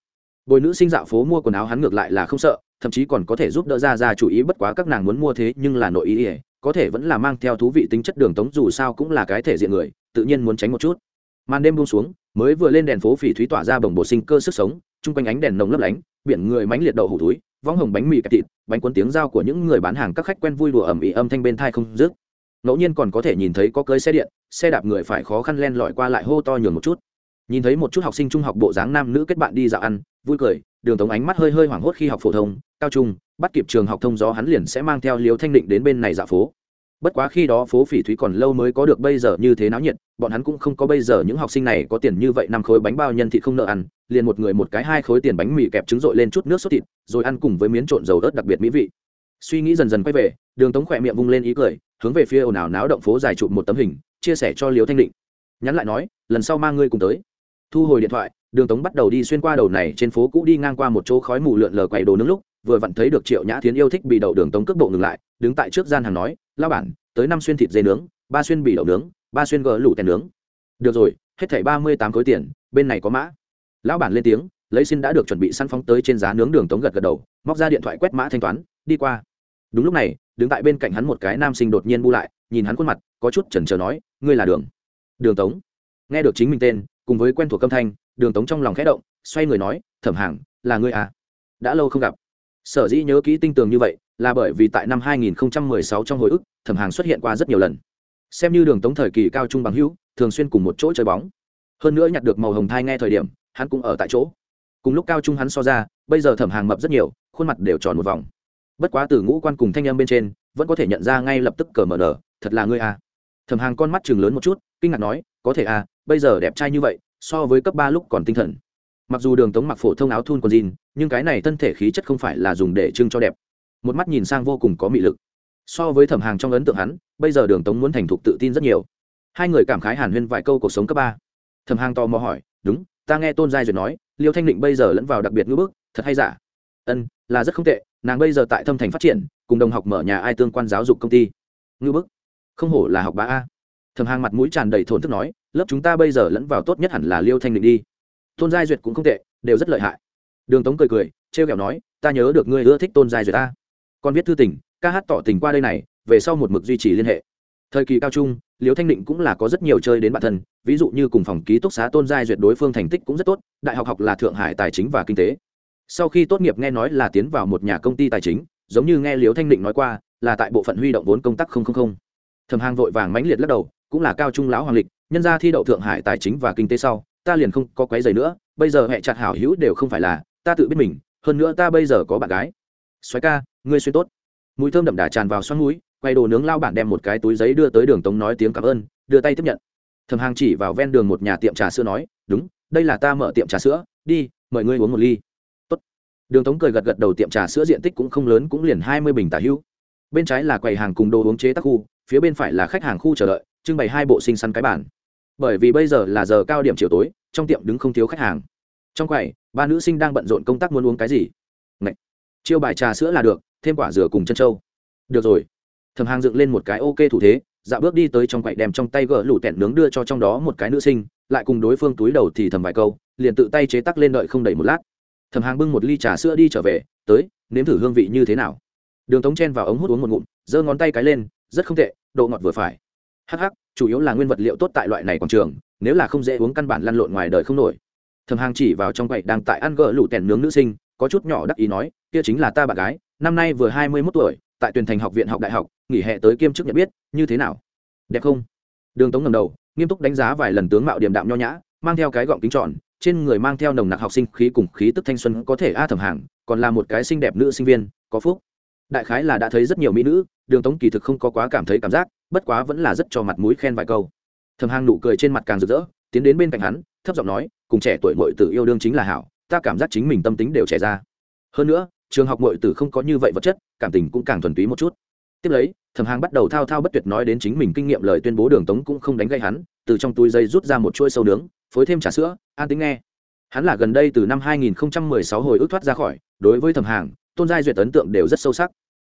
Bồi nữ sinh dạo phố mua quần áo hắn ngược lại là không sợ thậm chí còn có thể giúp đỡ ra ra chủ ý bất quá các nàng muốn mua thế nhưng là nội ý ỉa có thể vẫn là mang theo thú vị tính chất đường tống dù sao cũng là cái thể diện người, tự nhiên muốn tránh một chút. Màn đêm buông xuống, mới vừa lên đèn phố phỉ thúy tỏa ra bồng bộ sinh cơ sức sống, chung quanh ánh đèn nồng lấp lánh, biển người mánh liệt đậu hủ túi võng hồng bánh mì kẹp thịt, bánh cuốn tiếng dao của những người bán hàng các khách quen vui đùa ẩm ĩ âm thanh bên thai không dứt. Ngẫu nhiên còn có thể nhìn thấy có cơi xe điện, xe đạp người phải khó khăn len lỏi qua lại hô to nhường một chút. Nhìn thấy một chút học sinh trung học bộ dáng nam nữ kết bạn đi dạo ăn, vui cười đường tống ánh mắt hơi hơi hoảng hốt khi học phổ thông, cao trung, bắt kịp trường học thông gió hắn liền sẽ mang theo liều thanh định đến bên này dạ phố. Bất quá khi đó phố phỉ thúy còn lâu mới có được bây giờ như thế náo nhiệt, bọn hắn cũng không có bây giờ những học sinh này có tiền như vậy năm khối bánh bao nhân thịt không nợ ăn, liền một người một cái hai khối tiền bánh mì kẹp trứng rội lên chút nước sốt thịt, rồi ăn cùng với miếng trộn dầu ớt đặc biệt mỹ vị. Suy nghĩ dần dần quay về, đường tống khỏe miệng vung lên ý cười, hướng về phía ồn ào náo động phố dài chụp một tấm hình, chia sẻ cho liều thanh định. Nhắn lại nói, lần sau mang ngươi cùng tới. Thu hồi điện thoại đường tống bắt đầu đi xuyên qua đầu này trên phố cũ đi ngang qua một chỗ khói mù lượn lờ quầy đồ nướng lúc, vừa vặn thấy được triệu nhã thiến yêu thích bị đậu đường tống cước bộ ngừng lại, đứng tại trước gian hàng nói lao bản, tới năm xuyên thịt dê nướng, ba xuyên bì đậu nướng, ba xuyên gỡ lủ tèn nướng. Được rồi, hết thảy ba mươi tám khối tiền, bên này có mã. Lão bản lên tiếng, lấy xin đã được chuẩn bị săn phóng tới trên giá nướng đường tống gật gật đầu, móc ra điện thoại quét mã thanh toán, đi qua. Đúng lúc này, đứng tại bên cạnh hắn một cái nam sinh đột nhiên bu lại, nhìn hắn khuôn mặt, có chút chần chờ nói, ngươi là đường. Đường tống. Nghe được chính mình tên, cùng với quen thuộc âm thanh đường tống trong lòng khẽ động, xoay người nói, thẩm hàng là ngươi à? Đã lâu không gặp. Sở dĩ nhớ kỹ tinh tường như vậy, là bởi vì tại năm 2016 trong hồi ức, thẩm hàng xuất hiện qua rất nhiều lần. Xem như đường tống thời kỳ cao trung bằng hữu, thường xuyên cùng một chỗ chơi bóng. Hơn nữa nhặt được màu hồng thai nghe thời điểm, hắn cũng ở tại chỗ. Cùng lúc cao trung hắn so ra, bây giờ thẩm hàng mập rất nhiều, khuôn mặt đều tròn một vòng. Bất quá từ ngũ quan cùng thanh em bên trên, vẫn có thể nhận ra ngay lập tức cờ mở nở, thật là ngươi à. thẩm hàng con mắt chừng lớn một chút, kinh ngạc nói, có thể à bây giờ đẹp trai như vậy so với cấp ba lúc còn tinh thần. Mặc dù đường tống mặc phổ thông áo thun còn jean, nhưng cái này thân thể khí chất không phải là dùng để trưng cho đẹp. Một mắt nhìn sang vô cùng có mị lực. So với thẩm hàng trong ấn tượng hắn, bây giờ đường tống muốn thành thục tự tin rất nhiều. Hai người cảm khái hàn huyên vài câu cuộc sống cấp ba. Thẩm hàng to mò hỏi, đúng, ta nghe tôn giai duyệt nói, liêu thanh định bây giờ lẫn vào đặc biệt ngữ bức, thật hay giả? Ân, là rất không tệ, nàng bây giờ tại thâm thành phát triển, cùng đồng học mở nhà ai tương quan giáo dục công ty. Ngữ bức? Không hổ là học bá a. Thẩm hàng mặt mũi tràn đầy thổn thức nói lớp chúng ta bây giờ lẫn vào tốt nhất hẳn là liêu thanh định đi. Tôn giai duyệt cũng không tệ, đều rất lợi hại. Đường tống cười cười t r e o kẹo nói, ta nhớ được ngươi ưa thích tôn giai duyệt ta. Còn viết thư tình, ca hát tỏ tình qua đây này, về sau một mực duy trì liên hệ. Thời kỳ cao trung, liêu thanh định cũng là có rất nhiều chơi đến bản thân, ví dụ như cùng phòng ký túc xá tôn giai duyệt đối phương thành tích cũng rất tốt, đại học học là thượng hải tài chính và kinh tế. Sau khi tốt nghiệp nghe nói là tiến vào một nhà công ty tài chính, giống như nghe liêu thanh định nói qua, là tại bộ phận huy động vốn công tác không không không. Thầm hàng vội vàng mãnh liệt lắc đầu, cũng là cao trung lão hoàng lịch nhân ra thi đậu thượng hải tài chính và kinh tế sau, ta liền không có quấy giày nữa, bây giờ hẹ chặt hảo hữu đều không phải là, ta tự biết mình, hơn nữa ta bây giờ có bạn gái. Xoáy ca, ngươi xuyên tốt. Mùi thơm đậm đà tràn vào xoắn mũi, quay đồ nướng lao bản đem một cái túi giấy đưa tới đường tống nói tiếng cảm ơn, đưa tay tiếp nhận. Thầm hàng chỉ vào ven đường một nhà tiệm trà sữa nói, đúng, đây là ta mở tiệm trà sữa, đi, mời ngươi uống một ly. Tốt. đường tống cười gật gật đầu tiệm trà sữa diện tích cũng không lớn, cũng liền hai mươi bình tả hữu. Bên trái là quầy hàng cùng đồ uống chế tác khu, phía bên phải là khách hàng khu chờ đợi, trưng bày hai bộ sinh săn cái bản bởi vì bây giờ là giờ cao điểm chiều tối, trong tiệm đứng không thiếu khách hàng. Trong quầy, ba nữ sinh đang bận rộn công tác muốn uống cái gì? Ngậy! chiêu bài trà sữa là được, thêm quả dừa cùng chân trâu. Được rồi. Thầm hàng dựng lên một cái ok thủ thế dạo bước đi tới trong quầy đem trong tay gỡ lủ tẹn nướng đưa cho trong đó một cái nữ sinh, lại cùng đối phương túi đầu thì thầm vài câu, liền tự tay chế tắc lên đợi không đầy một lát. Thầm hàng bưng một ly trà sữa đi trở về, tới, nếm thử hương vị như thế nào. Đường tống chen vào ống hút uống một ngụm, giơ ngón tay cái lên, rất không tệ, độ ngọt vừa phải hh chủ yếu là nguyên vật liệu tốt tại loại này quảng trường, nếu là không dễ uống căn bản lăn lộn ngoài đời không nổi. Thầm hàng chỉ vào trong quậy đang tại ăn gỡ lủ tèn nướng nữ sinh, có chút nhỏ đắc ý nói, kia chính là ta bạn gái, năm nay vừa hai mươi mốt tuổi, tại tuyển thành học viện học đại học, nghỉ hè tới kiêm chức nhận biết, như thế nào? Đẹp không? Đường tống ngầm đầu, nghiêm túc đánh giá vài lần tướng mạo điểm đạm nho nhã, mang theo cái gọng kính tròn, trên người mang theo nồng nặc học sinh khí cùng khí tức thanh xuân có thể a thẩm hàng, còn là một cái xinh đẹp nữ sinh viên, có phúc. Đại khái là đã thấy rất nhiều mỹ nữ, đường tống kỳ thực không có quá cảm thấy cảm giác bất quá vẫn là rất cho mặt mũi khen vài câu. Thẩm hàng nụ cười trên mặt càng rực rỡ, tiến đến bên cạnh hắn, thấp giọng nói, cùng trẻ tuổi mội tử yêu đương chính là hảo, ta cảm giác chính mình tâm tính đều trẻ ra. Hơn nữa, trường học mội tử không có như vậy vật chất, cảm tình cũng càng thuần túy một chút. Tiếp lấy thẩm hàng bắt đầu thao thao bất tuyệt nói đến chính mình kinh nghiệm lời tuyên bố đường tống cũng không đánh gây hắn, từ trong túi dây rút ra một chuỗi sâu nướng, phối thêm trà sữa, an tính nghe. Hắn là gần đây từ năm 2016 hồi ức thoát ra khỏi, đối với thẩm hàng tôn giai duyệt ấn tượng đều rất sâu sắc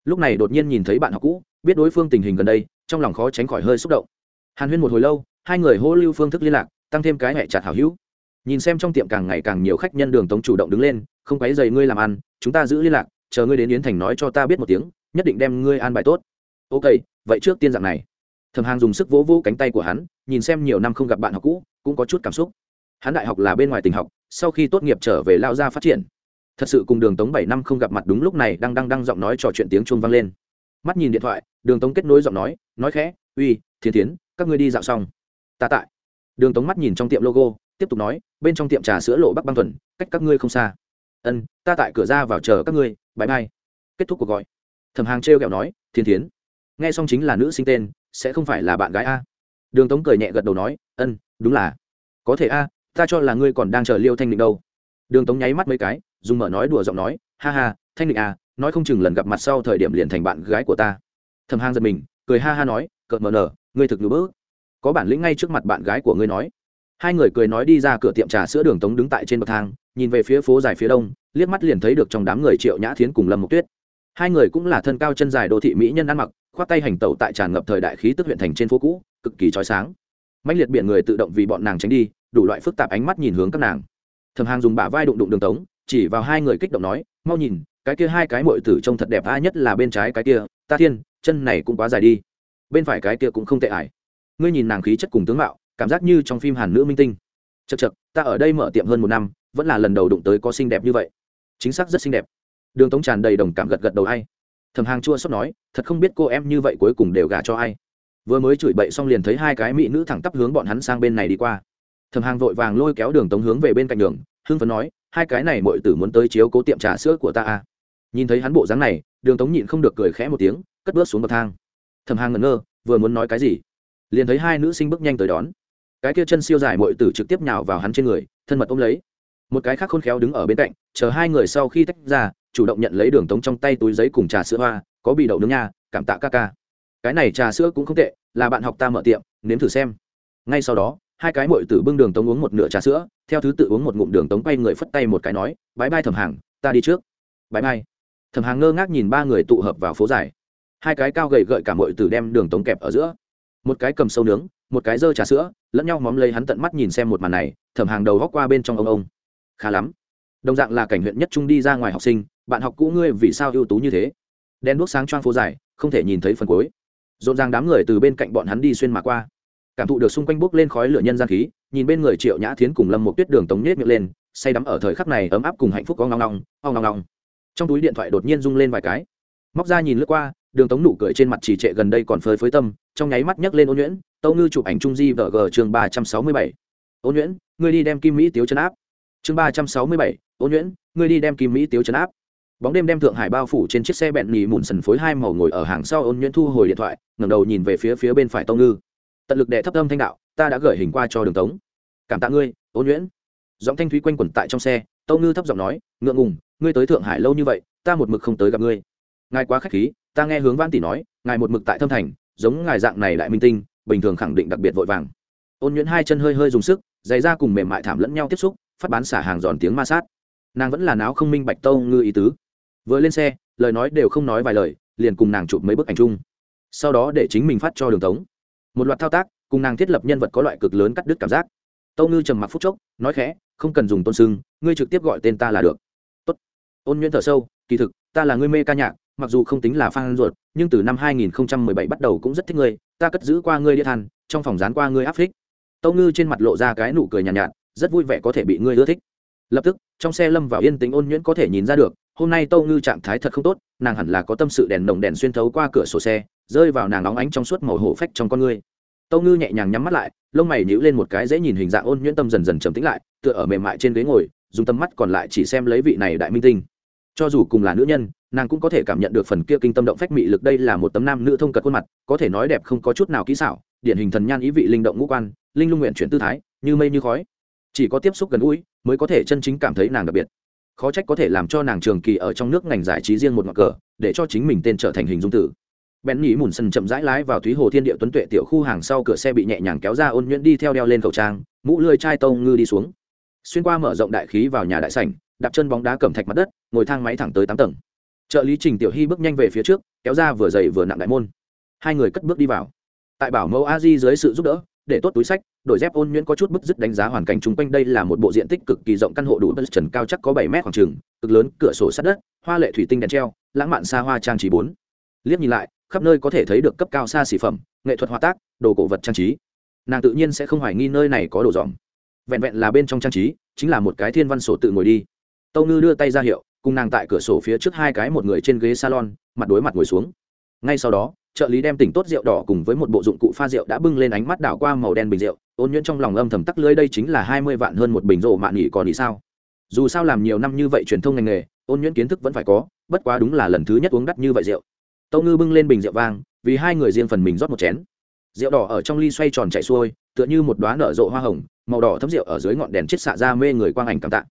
lúc này đột nhiên nhìn thấy bạn học cũ, biết đối phương tình hình gần đây, trong lòng khó tránh khỏi hơi xúc động. Hàn huyên một hồi lâu, hai người hô lưu phương thức liên lạc, tăng thêm cái hẹ chặt hảo hữu. Nhìn xem trong tiệm càng ngày càng nhiều khách nhân đường tống chủ động đứng lên, không quấy dày ngươi làm ăn, chúng ta giữ liên lạc, chờ ngươi đến yến thành nói cho ta biết một tiếng, nhất định đem ngươi an bài tốt. Ok, vậy trước tiên dạng này. Thẩm hàng dùng sức vỗ vỗ cánh tay của hắn, nhìn xem nhiều năm không gặp bạn học cũ, cũng có chút cảm xúc. Hắn đại học là bên ngoài tình học, sau khi tốt nghiệp trở về lao ra phát triển thật sự cùng đường tống bảy năm không gặp mặt đúng lúc này đang đang đang giọng nói trò chuyện tiếng chuông vang lên. Mắt nhìn điện thoại, đường tống kết nối giọng nói nói khẽ, uy thiên tiến các ngươi đi dạo xong. Ta tại. Đường tống mắt nhìn trong tiệm logo, tiếp tục nói, bên trong tiệm trà sữa lộ bắc băng thuần, cách các ngươi không xa. Ân, ta tại cửa ra vào chờ các ngươi bãi bay kết thúc cuộc gọi. Thầm hàng trêu ghẹo nói thiên tiến nghe xong chính là nữ sinh tên, sẽ không phải là bạn gái a. Đường tống cười nhẹ gật đầu nói, ân, đúng là. Có thể a, ta cho là ngươi còn đang chờ liêu thanh định đâu. Đường tống nháy mắt mấy cái dùng mở nói đùa giọng nói, ha ha, thanh định à nói không chừng lần gặp mặt sau thời điểm liền thành bạn gái của ta. Thầm hang giật mình, cười ha ha nói, cợt mờ nở, ngươi thực ngữ bỡ có bản lĩnh ngay trước mặt bạn gái của ngươi nói. Hai người cười nói đi ra cửa tiệm trà sữa đường tống đứng tại trên bậc thang, nhìn về phía phố dài phía đông, liếc mắt liền thấy được trong đám người triệu nhã thiến cùng lâm mộc tuyết. Hai người cũng là thân cao chân dài đô thị mỹ nhân ăn mặc, khoác tay hành tẩu tại tràn ngập thời đại khí tức huyện thành trên phố cũ, cực kỳ trói sáng. Mạnh liệt biển người tự động vì bọn nàng tránh đi, đủ loại phức tạp ánh mắt nhìn hướng các nàng. Thầm hàng dùng bả vai đụng đụng đường tống chỉ vào hai người kích động nói, mau nhìn, cái kia hai cái mội tử trông thật đẹp a nhất là bên trái cái kia, ta thiên, chân này cũng quá dài đi. Bên phải cái kia cũng không tệ ải. Ngươi nhìn nàng khí chất cùng tướng mạo, cảm giác như trong phim hàn nữ minh tinh. Chật chật ta ở đây mở tiệm hơn một năm, vẫn là lần đầu đụng tới có xinh đẹp như vậy. Chính xác rất xinh đẹp. Đường tống tràn đầy đồng cảm gật gật đầu hay thầm hàng chua sốt nói, thật không biết cô em như vậy cuối cùng đều gả cho ai. Vừa mới chửi bậy xong liền thấy hai cái mỹ nữ thẳng tắp hướng bọn hắn sang bên này đi qua. Thầm hàng vội vàng lôi kéo đường tống hướng về bên cạnh đường hưng phấn nói, hai cái này mọi tử muốn tới chiếu cố tiệm trà sữa của ta à. nhìn thấy hắn bộ dáng này, đường tống nhịn không được cười khẽ một tiếng, cất bước xuống bậc thang. Thầm hàng ngẩn ngơ, vừa muốn nói cái gì? Liền thấy hai nữ sinh bước nhanh tới đón. Cái kia chân siêu dài mọi tử trực tiếp nhào vào hắn trên người, thân mật ôm lấy. Một cái khác khôn khéo đứng ở bên cạnh, chờ hai người sau khi tách ra, chủ động nhận lấy đường tống trong tay túi giấy cùng trà sữa hoa, có bị đậu nướng nha, cảm tạ ca ca. Cái này trà sữa cũng không tệ, là bạn học ta mở tiệm, nếm thử xem. Ngay sau đó hai cái mội tử bưng đường tống uống một nửa trà sữa, theo thứ tự uống một ngụm đường tống quay người phất tay một cái nói bãi bay thẩm hàng, ta đi trước. Bãi bay thẩm hàng ngơ ngác nhìn ba người tụ hợp vào phố dài. Hai cái cao gầy gợi cả mội tử đem đường tống kẹp ở giữa. Một cái cầm sâu nướng, một cái dơ trà sữa, lẫn nhau móm lấy hắn tận mắt nhìn xem một màn này, thẩm hàng đầu góc qua bên trong ông ông. Khá lắm. Đồng dạng là cảnh huyện nhất trung đi ra ngoài học sinh, bạn học cũ ngươi vì sao ưu tú như thế? Đen đuốc sáng choang phố dài, không thể nhìn thấy phần cuối. Rộn ràng đám người từ bên cạnh bọn hắn đi xuyên mà qua cảm thụ được xung quanh bốc lên khói lửa nhân gian khí, nhìn bên người triệu nhã thiến cùng lâm một tuyết đường tống nhét miệng lên, say đắm ở thời khắc này ấm áp cùng hạnh phúc có ngong ngong ong ngong ngong. Trong túi điện thoại đột nhiên rung lên vài cái. Móc ra nhìn lướt qua, đường tống nụ cười trên mặt chỉ trệ gần đây còn phơi phới tâm, trong nháy mắt nhấc lên ôn nhuyễn, tâu ngư chụp ảnh trung di vợ g chương ba trăm sáu mươi bảy. Ôn nhuyễn, ngươi đi đem kim mỹ tiếu chân áp. Chương ba trăm sáu mươi bảy ôn nhuyễn, ngươi đi đem kim mỹ tiếu chân áp. Bóng đêm đem thượng hải bao phủ trên chiếc xe bẹn nhì mùn sần phối hai màu ngồi ở hàng sau ôn nhuyễn thu hồi điện thoại, ngẩng đầu nhìn về phía phía bên phải tông ngư tận lực đệ thấp âm thanh đạo, ta đã gửi hình qua cho đường tống. Cảm tạ ngươi ôn nhuyễn. Giọng thanh thúy quanh quẩn tại trong xe, tâu ngư thấp giọng nói, ngượng ngùng, ngươi tới thượng hải lâu như vậy, ta một mực không tới gặp ngươi. Ngài quá k h á c h khí, ta nghe hướng văn tỷ nói, ngài một mực tại thâm thành, giống ngài dạng này lại minh tinh, bình thường khẳng định đặc biệt vội vàng. Ôn nhuyễn hai chân hơi hơi dùng sức, giày ra cùng mềm mại thảm lẫn nhau tiếp xúc, phát bán xả hàng giòn tiếng ma sát. Nàng vẫn là náo không minh bạch tâu ngư ý tứ. Vừa lên xe, lời nói đều không nói vài lời, liền cùng nàng chụp mấy bức ảnh chung. Sau đó để chính mình phát cho đường tống một loạt thao tác cùng nàng thiết lập nhân vật có loại cực lớn cắt đứt cảm giác tâu ngư trầm mặc phút chốc nói khẽ không cần dùng tôn sưng ngươi trực tiếp gọi tên ta là được Tốt. ôn nhuyễn thở sâu kỳ thực ta là ngươi mê ca nhạc mặc dù không tính là fan ruột nhưng từ năm 2017 bắt đầu cũng rất thích ngươi ta cất giữ qua ngươi đĩa than trong phòng dán qua ngươi áp thích. tâu ngư trên mặt lộ ra cái nụ cười nhàn nhạt, nhạt rất vui vẻ có thể bị ngươi ưa thích lập tức trong xe lâm vào yên tĩnh ôn nhuyễn có thể nhìn ra được hôm nay tâu ngư trạng thái thật không tốt, nàng hẳn là có tâm sự đèn nồng đèn xuyên thấu qua cửa sổ xe, rơi vào nàng óng ánh trong suốt màu hổ phách trong con ngươi. Tâu ngư nhẹ nhàng nhắm mắt lại, lông mày nhíu lên một cái dễ nhìn hình dạng ôn nhuyễn tâm dần dần trầm tĩnh lại, tựa ở mềm mại trên ghế ngồi, dùng tầm mắt còn lại chỉ xem lấy vị này đại minh tinh. Cho dù cùng là nữ nhân, nàng cũng có thể cảm nhận được phần kia kinh tâm động phách mị lực đây là một tấm nam nữ thông cật khuôn mặt, có thể nói đẹp không có chút nào kỹ xảo, điển hình thần nhan ý vị linh động ngũ quan, linh lung nguyện chuyển tư thái, như mây như khói. Chỉ có tiếp xúc gần gũi, mới có thể chân chính cảm thấy nàng đặc biệt khó trách có thể làm cho nàng trường kỳ ở trong nước ngành giải trí riêng một ngọn cờ, để cho chính mình tên trở thành hình dung tử. Bèn nhỉ mùn sân chậm rãi lái vào thúy hồ thiên địa tuấn tuệ tiểu khu hàng sau cửa xe bị nhẹ nhàng kéo ra ôn nhuyễn đi theo đeo lên khẩu trang, mũ lươi chai tông ngư đi xuống. Xuyên qua mở rộng đại khí vào nhà đại sảnh, đạp chân bóng đá cẩm thạch mặt đất, ngồi thang máy thẳng tới tám tầng. Trợ lý trình tiểu hy bước nhanh về phía trước, kéo ra vừa dày vừa nặng đại môn. Hai người cất bước đi vào. Tại bảo mẫu a di dưới sự giúp đỡ để tốt túi sách, đổi dép ôn nhuyễn có chút bức dứt đánh giá hoàn cảnh chung quanh. Đây là một bộ diện tích cực kỳ rộng căn hộ đủ bất trần cao chắc có bảy mét khoảng trường, cực lớn, cửa sổ sát đất, hoa lệ thủy tinh đèn treo, lãng mạn xa hoa trang trí bốn. Liếc nhìn lại, khắp nơi có thể thấy được cấp cao xa xỉ phẩm, nghệ thuật hoa tác, đồ cổ vật trang trí. Nàng tự nhiên sẽ không hoài nghi nơi này có đồ dòm. Vẹn vẹn là bên trong trang trí, chính là một cái thiên văn sổ tự ngồi đi. Tâu ngư đưa tay ra hiệu, cùng nàng tại cửa sổ phía trước hai cái một người trên ghế salon, mặt đối mặt ngồi xuống. Ngay sau đó trợ lý đem tỉnh tốt rượu đỏ cùng với một bộ dụng cụ pha rượu đã bưng lên ánh mắt đảo qua màu đen bình rượu, ôn nhuyễn trong lòng âm thầm tắc lưới, đây chính là hai mươi vạn hơn một bình rộ mạn nghỉ còn nghĩ sao? Dù sao làm nhiều năm như vậy truyền thông ngành nghề, ôn nhuyễn kiến thức vẫn phải có, bất quá đúng là lần thứ nhất uống đắt như vậy rượu. Tâu ngư bưng lên bình rượu vang, vì hai người riêng phần mình rót một chén. Rượu đỏ ở trong ly xoay tròn chạy xuôi, tựa như một đoá nở rộ hoa hồng, màu đỏ thấm rượu ở dưới ngọn đèn chết xạ ra mê người quang ảnh cảm tạ.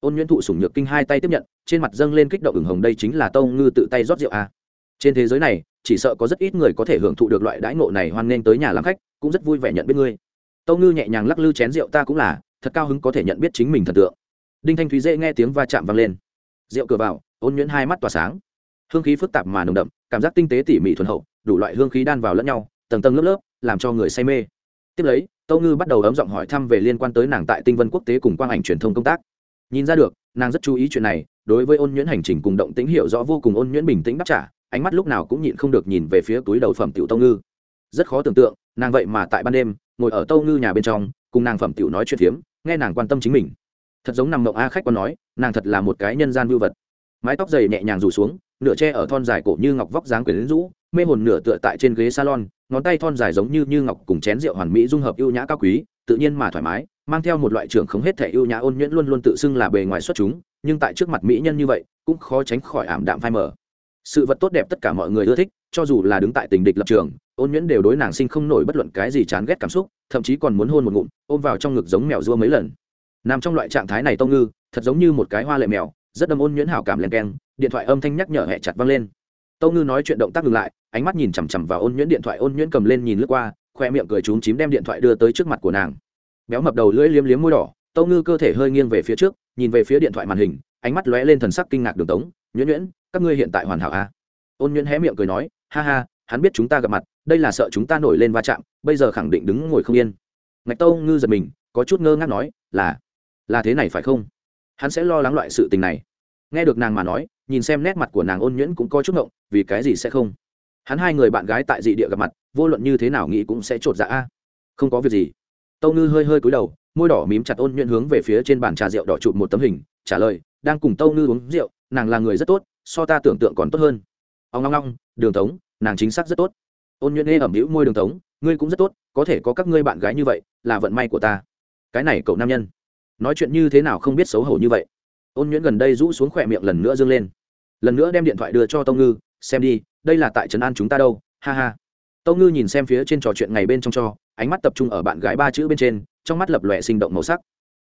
Ôn nhuyễn thụ sủng nhược kinh hai tay tiếp nhận, trên mặt dâng lên kích động ửng hồng, đây chính là tâu ngư tự tay rót rượu à trên thế giới này, chỉ sợ có rất ít người có thể hưởng thụ được loại đãi ngộ này hoan nghênh tới nhà làm khách, cũng rất vui vẻ nhận biết ngươi. Tâu ngư nhẹ nhàng lắc lư chén rượu ta cũng là, thật cao hứng có thể nhận biết chính mình thần tượng. Đinh thanh thúy dễ nghe tiếng va chạm vang lên. Rượu cửa vào, ôn nhuyễn hai mắt tỏa sáng. Hương khí phức tạp mà nồng đậm, cảm giác tinh tế tỉ mỉ thuần hậu, đủ loại hương khí đan vào lẫn nhau, tầng tầng lớp lớp, làm cho người say mê. Tiếp lấy, tâu ngư bắt đầu ấm giọng hỏi thăm về liên quan tới nàng tại tinh vân quốc tế cùng quang ảnh truyền thông công tác. Nhìn ra được, nàng rất chú ý chuyện này, đối với ôn nhuyễn hành trình cùng động tính hiểu rõ vô cùng ôn nhuyễn bình tĩnh đáp trả ánh mắt lúc nào cũng nhịn không được nhìn về phía túi đầu phẩm tiểu tâu ngư. Rất khó tưởng tượng, nàng vậy mà tại ban đêm, ngồi ở tâu ngư nhà bên trong, cùng nàng phẩm tiểu nói chuyện phiếm, nghe nàng quan tâm chính mình. Thật giống nằm mộng a khách còn nói, nàng thật là một cái nhân gian vưu vật. Mái tóc dày nhẹ nhàng rủ xuống, nửa tre ở thon dài cổ như ngọc vóc dáng quyển rũ, mê hồn nửa tựa tại trên ghế salon, ngón tay thon dài giống như như ngọc cùng chén rượu hoàn mỹ dung hợp ưu nhã cao quý, tự nhiên mà thoải mái, mang theo một loại trưởng không hết thể ưu nhã ôn nhuyễn luôn luôn tự xưng là bề ngoài xuất chúng, nhưng tại trước mặt mỹ nhân như vậy, cũng khó tránh khỏi ảm đạm phai mờ sự vật tốt đẹp tất cả mọi người ưa thích, cho dù là đứng tại tình địch lập trường, ôn nhuyễn đều đối nàng sinh không nổi bất luận cái gì chán ghét cảm xúc, thậm chí còn muốn hôn một ngụm, ôm vào trong ngực giống mèo rua mấy lần. Nằm trong loại trạng thái này tông ngư, thật giống như một cái hoa lệ mèo, rất đâm ôn nhuyễn hảo cảm len keng, điện thoại âm thanh nhắc nhở hẹ chặt văng lên. Tông ngư nói chuyện động tác ngừng lại, ánh mắt nhìn chằm chằm vào ôn nhuyễn điện thoại, ôn nhuyễn cầm lên nhìn lướt qua, khoe miệng cười trúng chím đem điện thoại đưa tới trước mặt của nàng. Béo mập đầu lưỡi liếm liếm môi đỏ tâu ngư cơ thể hơi nghiêng về phía trước, nhìn về phía điện thoại màn hình, ánh mắt lóe lên thần sắc kinh ngạc đường tống nhuyễn nhuyễn, các ngươi hiện tại hoàn hảo à? ôn nhuyễn hé miệng cười nói, ha ha, hắn biết chúng ta gặp mặt, đây là sợ chúng ta nổi lên va chạm, bây giờ khẳng định đứng ngồi không yên. Ngạch tâu ngư giật mình, có chút ngơ ngác nói, là là thế này phải không? Hắn sẽ lo lắng loại sự tình này. Nghe được nàng mà nói, nhìn xem nét mặt của nàng ôn nhuyễn cũng có chút ngộng, vì cái gì sẽ không? Hắn hai người bạn gái tại dị địa gặp mặt, vô luận như thế nào nghĩ cũng sẽ chột dạ a. Không có việc gì. Tâu ngư hơi hơi cúi đầu, môi đỏ mím chặt ôn nhuyễn hướng về phía trên bàn trà rượu đỏ chụp một tấm hình, trả lời, đang cùng tâu ngư uống rượu nàng là người rất tốt so ta tưởng tượng còn tốt hơn. Ông Long Long, đường tống nàng chính xác rất tốt. Ôn nhuyễn nghe ẩm hữu môi đường tống ngươi cũng rất tốt có thể có các ngươi bạn gái như vậy là vận may của ta. Cái này cậu nam nhân nói chuyện như thế nào không biết xấu hổ như vậy. Ôn nhuyễn gần đây rũ xuống khỏe miệng lần nữa dâng lên. Lần nữa đem điện thoại đưa cho tông ngư xem đi đây là tại trấn an chúng ta đâu ha ha. Tông ngư nhìn xem phía trên trò chuyện ngày bên trong cho ánh mắt tập trung ở bạn gái ba chữ bên trên trong mắt lập lòe sinh động màu sắc.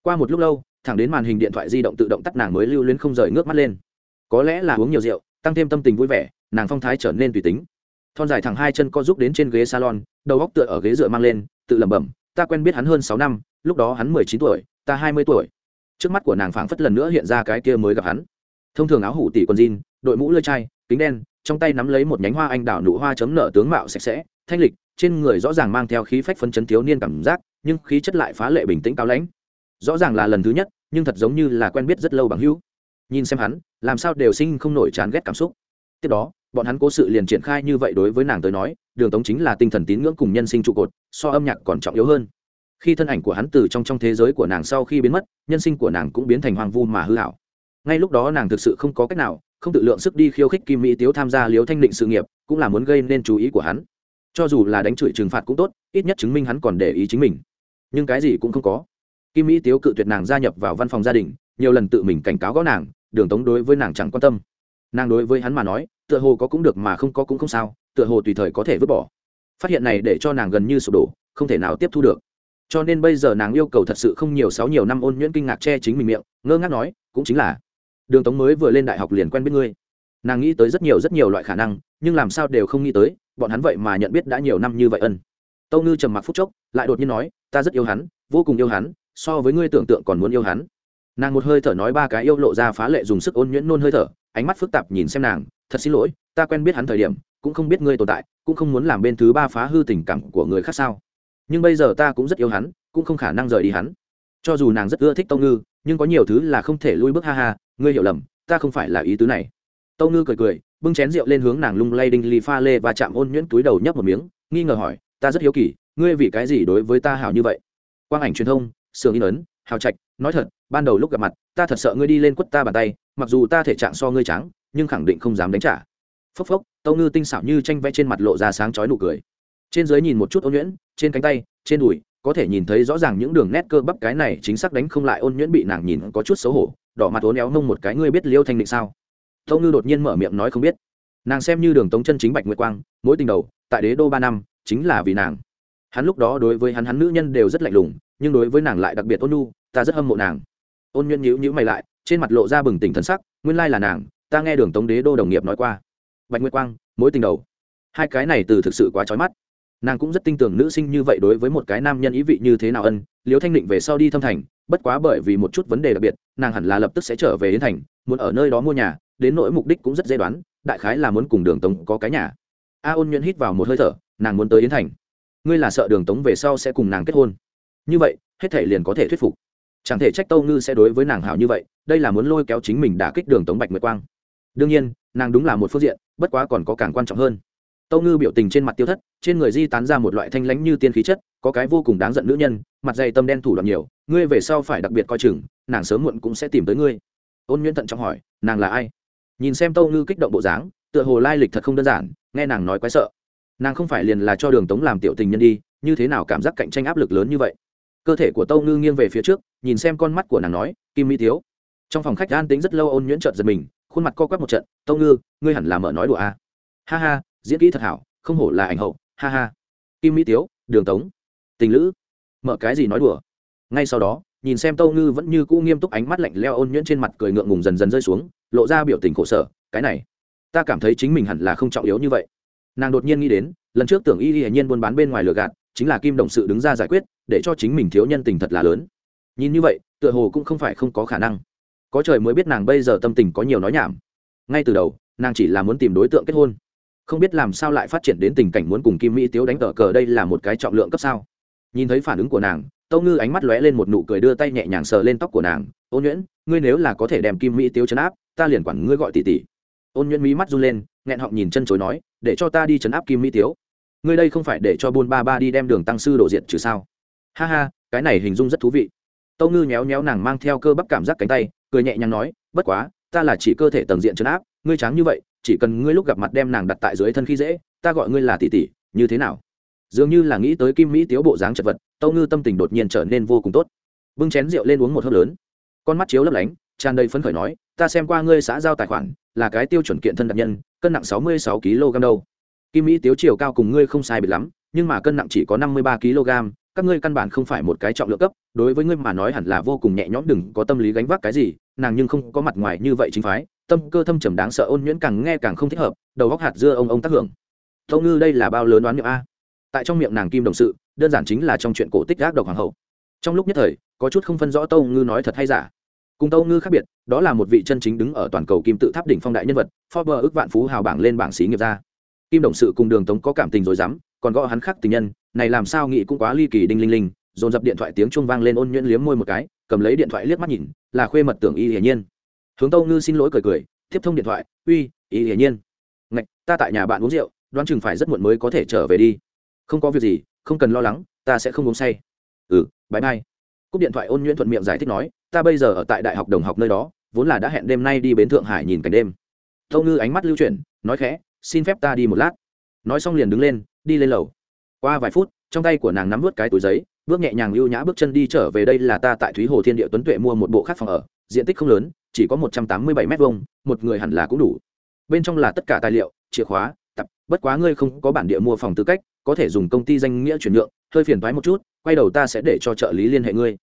Qua một lúc lâu thẳng đến màn hình điện thoại di động tự động tắt nàng mới lưu luyến không rời ngước mắt lên có lẽ là uống nhiều rượu, tăng thêm tâm tình vui vẻ, nàng phong thái trở nên tùy tính. Thon dài thẳng hai chân co giúp đến trên ghế salon, đầu góc tựa ở ghế dựa mang lên, tự lẩm bẩm, ta quen biết hắn hơn sáu năm, lúc đó hắn mười chín tuổi, ta hai mươi tuổi. Trước mắt của nàng phảng phất lần nữa hiện ra cái kia mới gặp hắn. Thông thường áo hủ tỷ quần jean, đội mũ lưỡi chai, kính đen, trong tay nắm lấy một nhánh hoa anh đào nụ hoa chấm nở tướng mạo sạch sẽ, thanh lịch, trên người rõ ràng mang theo khí phách phấn chấn thiếu niên cảm giác, nhưng khí chất lại phá lệ bình tĩnh cao lãnh. Rõ ràng là lần thứ nhất, nhưng thật giống như là quen biết rất lâu bằng hữu nhìn xem hắn, làm sao đều sinh không nổi chán ghét cảm xúc. Tiếp đó, bọn hắn cố sự liền triển khai như vậy đối với nàng tới nói, đường tống chính là tinh thần tín ngưỡng cùng nhân sinh trụ cột, so âm nhạc còn trọng yếu hơn. Khi thân ảnh của hắn từ trong trong thế giới của nàng sau khi biến mất, nhân sinh của nàng cũng biến thành hoang vu mà hư hảo. Ngay lúc đó nàng thực sự không có cách nào, không tự lượng sức đi khiêu khích kim mỹ tiếu tham gia liếu thanh định sự nghiệp, cũng là muốn gây nên chú ý của hắn. Cho dù là đánh chửi trừng phạt cũng tốt, ít nhất chứng minh hắn còn để ý chính mình. Nhưng cái gì cũng không có. Kim mỹ tiếu cự tuyệt nàng gia nhập vào văn phòng gia đình, nhiều lần tự mình cảnh cáo gõ nàng đường tống đối với nàng chẳng quan tâm. Nàng đối với hắn mà nói, tựa hồ có cũng được mà không có cũng không sao, tựa hồ tùy thời có thể vứt bỏ. Phát hiện này để cho nàng gần như sụp đổ, không thể nào tiếp thu được. Cho nên bây giờ nàng yêu cầu thật sự không nhiều, sáu nhiều năm ôn nhuyễn kinh ngạc che chính mình miệng, ngơ ngác nói, cũng chính là, đường tống mới vừa lên đại học liền quen biết ngươi. Nàng nghĩ tới rất nhiều rất nhiều loại khả năng, nhưng làm sao đều không nghĩ tới, bọn hắn vậy mà nhận biết đã nhiều năm như vậy ân. Tâu ngư trầm mặc phút chốc, lại đột nhiên nói, ta rất yêu hắn, vô cùng yêu hắn, so với ngươi tưởng tượng còn muốn yêu hắn nàng một hơi thở nói ba cái yêu lộ ra phá lệ dùng sức ôn nhuyễn nôn hơi thở, ánh mắt phức tạp nhìn xem nàng, thật xin lỗi, ta quen biết hắn thời điểm, cũng không biết ngươi tồn tại, cũng không muốn làm bên thứ ba phá hư tình cảm của người khác sao. Nhưng bây giờ ta cũng rất yêu hắn, cũng không khả năng rời đi hắn. Cho dù nàng rất ưa thích tâu ngư, nhưng có nhiều thứ là không thể lui bước, ha ha, ngươi hiểu lầm, ta không phải là ý tứ này. Tâu ngư cười cười, bưng chén rượu lên hướng nàng lung lay đinh ly pha lê và chạm ôn nhuyễn túi đầu nhấp một miếng, nghi ngờ hỏi, ta rất hiếu kỳ, ngươi vì cái gì đối với ta hảo như vậy? Quang ảnh truyền thông sườn in ấn hào trạch, nói thật, ban đầu lúc gặp mặt, ta thật sợ ngươi đi lên quất ta bàn tay, mặc dù ta thể trạng so ngươi trắng, nhưng khẳng định không dám đánh trả. Phốc phốc, tâu ngư tinh xảo như tranh vẽ trên mặt lộ ra sáng chói nụ cười. Trên dưới nhìn một chút ôn nhuyễn, trên cánh tay, trên đùi, có thể nhìn thấy rõ ràng những đường nét cơ bắp cái này chính xác đánh không lại ôn nhuyễn bị nàng nhìn có chút xấu hổ, đỏ mặt ốn éo nông một cái, ngươi biết liêu thanh định sao? Tâu ngư đột nhiên mở miệng nói không biết. Nàng xem như đường tống chân chính bạch nguyệt quang mỗi tình đầu, tại đế đô ba năm, chính là vì nàng hắn lúc đó đối với hắn hắn nữ nhân đều rất lạnh lùng, nhưng đối với nàng lại đặc biệt ôn nhu, ta rất hâm mộ nàng. Ôn nhuận nhữ nhữ mày lại, trên mặt lộ ra bừng tỉnh thần sắc, nguyên lai là nàng, ta nghe đường tống đế đô đồng nghiệp nói qua. Bạch nguyệt quang, mối tình đầu. Hai cái này từ thực sự quá trói mắt. Nàng cũng rất tin tưởng nữ sinh như vậy đối với một cái nam nhân ý vị như thế nào ân, liễu thanh định về sau đi thâm thành, bất quá bởi vì một chút vấn đề đặc biệt, nàng hẳn là lập tức sẽ trở về yến thành, muốn ở nơi đó mua nhà, đến nỗi mục đích cũng rất dễ đoán, đại khái là muốn cùng đường tống có cái nhà. A ôn nhuận hít vào một hơi thở, nàng muốn tới yến thành ngươi là sợ đường tống về sau sẽ cùng nàng kết hôn. Như vậy, hết thể liền có thể thuyết phục. Chẳng thể trách tâu ngư sẽ đối với nàng hảo như vậy, đây là muốn lôi kéo chính mình đả kích đường tống bạch nguyệt quang. Đương nhiên, nàng đúng là một phương diện, bất quá còn có càng quan trọng hơn. Tâu ngư biểu tình trên mặt tiêu thất, trên người di tán ra một loại thanh lãnh như tiên khí chất, có cái vô cùng đáng giận nữ nhân, mặt dày tâm đen thủ đoạn nhiều, ngươi về sau phải đặc biệt coi chừng, nàng sớm muộn cũng sẽ tìm tới ngươi. Ôn nhuyễn thận trọng hỏi, nàng là ai? Nhìn xem tâu ngư kích động bộ dáng, tựa hồ lai lịch thật không đơn giản, nghe nàng nói quái sợ nàng không phải liền là cho đường tống làm tiểu tình nhân đi, như thế nào cảm giác cạnh tranh áp lực lớn như vậy? Cơ thể của tâu ngư nghiêng về phía trước, nhìn xem con mắt của nàng nói, kim mỹ tiếu trong phòng khách an tính rất lâu ôn nhuyễn trợt giật mình, khuôn mặt co quắp một trận, tâu ngư, ngươi hẳn là mở nói đùa à. ha ha, diễn kỹ thật hảo, không hổ là ảnh hậu, ha ha. Kim mỹ tiếu đường tống. Tình lữ, mở cái gì nói đùa? Ngay sau đó, nhìn xem tâu ngư vẫn như cũ nghiêm túc ánh mắt lạnh leo ôn nhuyễn trên mặt cười ngượng ngùng dần dần rơi xuống, lộ ra biểu tình khổ sở, cái này, ta cảm thấy chính mình hẳn là không trọng yếu như vậy nàng đột nhiên nghĩ đến, lần trước tưởng y y nhiên buôn bán bên ngoài lừa gạt, chính là kim đồng sự đứng ra giải quyết, để cho chính mình thiếu nhân tình thật là lớn. Nhìn như vậy, tựa hồ cũng không phải không có khả năng. Có trời mới biết nàng bây giờ tâm tình có nhiều nói nhảm. Ngay từ đầu, nàng chỉ là muốn tìm đối tượng kết hôn. Không biết làm sao lại phát triển đến tình cảnh muốn cùng kim mỹ tiếu đánh tờ cờ đây là một cái trọng lượng cấp sao? Nhìn thấy phản ứng của nàng, tâu ngư ánh mắt lóe lên một nụ cười đưa tay nhẹ nhàng sờ lên tóc của nàng. Ôn nhuyễn, ngươi nếu là có thể đem kim mỹ tiếu chấn áp, ta liền quản ngươi gọi tỷ tỷ. Ôn nhuyễn mỹ mắt run lên, nghẹn họng nhìn chân chối nói để cho ta đi chấn áp kim mỹ tiếu. Ngươi đây không phải để cho buôn ba ba đi đem đường tăng sư đổ diệt trừ sao? Ha ha, cái này hình dung rất thú vị. Tâu ngư nhéo nhéo nàng mang theo cơ bắp cảm giác cánh tay, cười nhẹ nhàng nói, bất quá, ta là chỉ cơ thể tầng diện chấn áp, ngươi trắng như vậy, chỉ cần ngươi lúc gặp mặt đem nàng đặt tại dưới thân khi dễ, ta gọi ngươi là tỷ tỷ, như thế nào? Dường như là nghĩ tới kim mỹ tiếu bộ dáng chật vật, tâu ngư tâm tình đột nhiên trở nên vô cùng tốt. Bưng chén rượu lên uống một hớp lớn. Con mắt chiếu lấp lánh, tràn đầy phấn khởi nói ta xem qua ngươi xã giao tài khoản, là cái tiêu chuẩn kiện thân đặc nhân, cân nặng sáu mươi sáu kg đâu. Kim mỹ tiếu chiều cao cùng ngươi không sai biệt lắm, nhưng mà cân nặng chỉ có năm mươi ba kg, các ngươi căn bản không phải một cái trọng lượng cấp, đối với ngươi mà nói hẳn là vô cùng nhẹ nhõm, đừng có tâm lý gánh vác cái gì, nàng nhưng không có mặt ngoài như vậy chính phái, tâm cơ thâm trầm đáng sợ ôn nhuyễn càng nghe càng không thích hợp, đầu góc hạt dưa ông ông tác hưởng. Tâu ngư đây là bao lớn đoán niệm a? Tại trong miệng nàng kim đồng sự, đơn giản chính là trong chuyện cổ tích gác độc hoàng hậu. Trong lúc nhất thời, có chút không phân rõ tâu ngư nói thật hay giả cùng tâu ngư khác biệt, đó là một vị chân chính đứng ở toàn cầu kim tự tháp đỉnh phong đại nhân vật, forbes ước vạn phú hào bảng lên bảng xí nghiệp ra. Kim đồng sự cùng đường tống có cảm tình rồi dám, còn gõ hắn khác tình nhân, này làm sao nghĩ cũng quá ly kỳ đinh linh linh, dồn dập điện thoại tiếng chuông vang lên ôn nhuyễn liếm môi một cái, cầm lấy điện thoại liếc mắt nhìn, là khuê mật tưởng y hiển nhiên. Hướng tâu ngư xin lỗi cười cười, tiếp thông điện thoại, uy, y hiển nhiên. Ngạch, ta tại nhà bạn uống rượu, đoán chừng phải rất muộn mới có thể trở về đi. Không có việc gì, không cần lo lắng, ta sẽ không uống say. Ừ bãi mai cúp điện thoại ôn nhuyễn thuận miệng giải thích nói, ta bây giờ ở tại đại học đồng học nơi đó, vốn là đã hẹn đêm nay đi bến thượng hải nhìn cảnh đêm. Tâu ngư ánh mắt lưu chuyển, nói khẽ, xin phép ta đi một lát. Nói xong liền đứng lên, đi lên lầu. Qua vài phút, trong tay của nàng nắm vớt cái túi giấy, bước nhẹ nhàng lưu nhã bước chân đi trở về đây là ta tại thúy hồ thiên địa tuấn tuệ mua một bộ khác phòng ở, diện tích không lớn, chỉ có một trăm tám mươi bảy m hai một người hẳn là cũng đủ. Bên trong là tất cả tài liệu, chìa khóa, tập, bất quá ngươi không có bản địa mua phòng tư cách có thể dùng công ty danh nghĩa chuyển nhượng, hơi phiền thoái một chút, quay đầu ta sẽ để cho trợ lý liên hệ ngươi.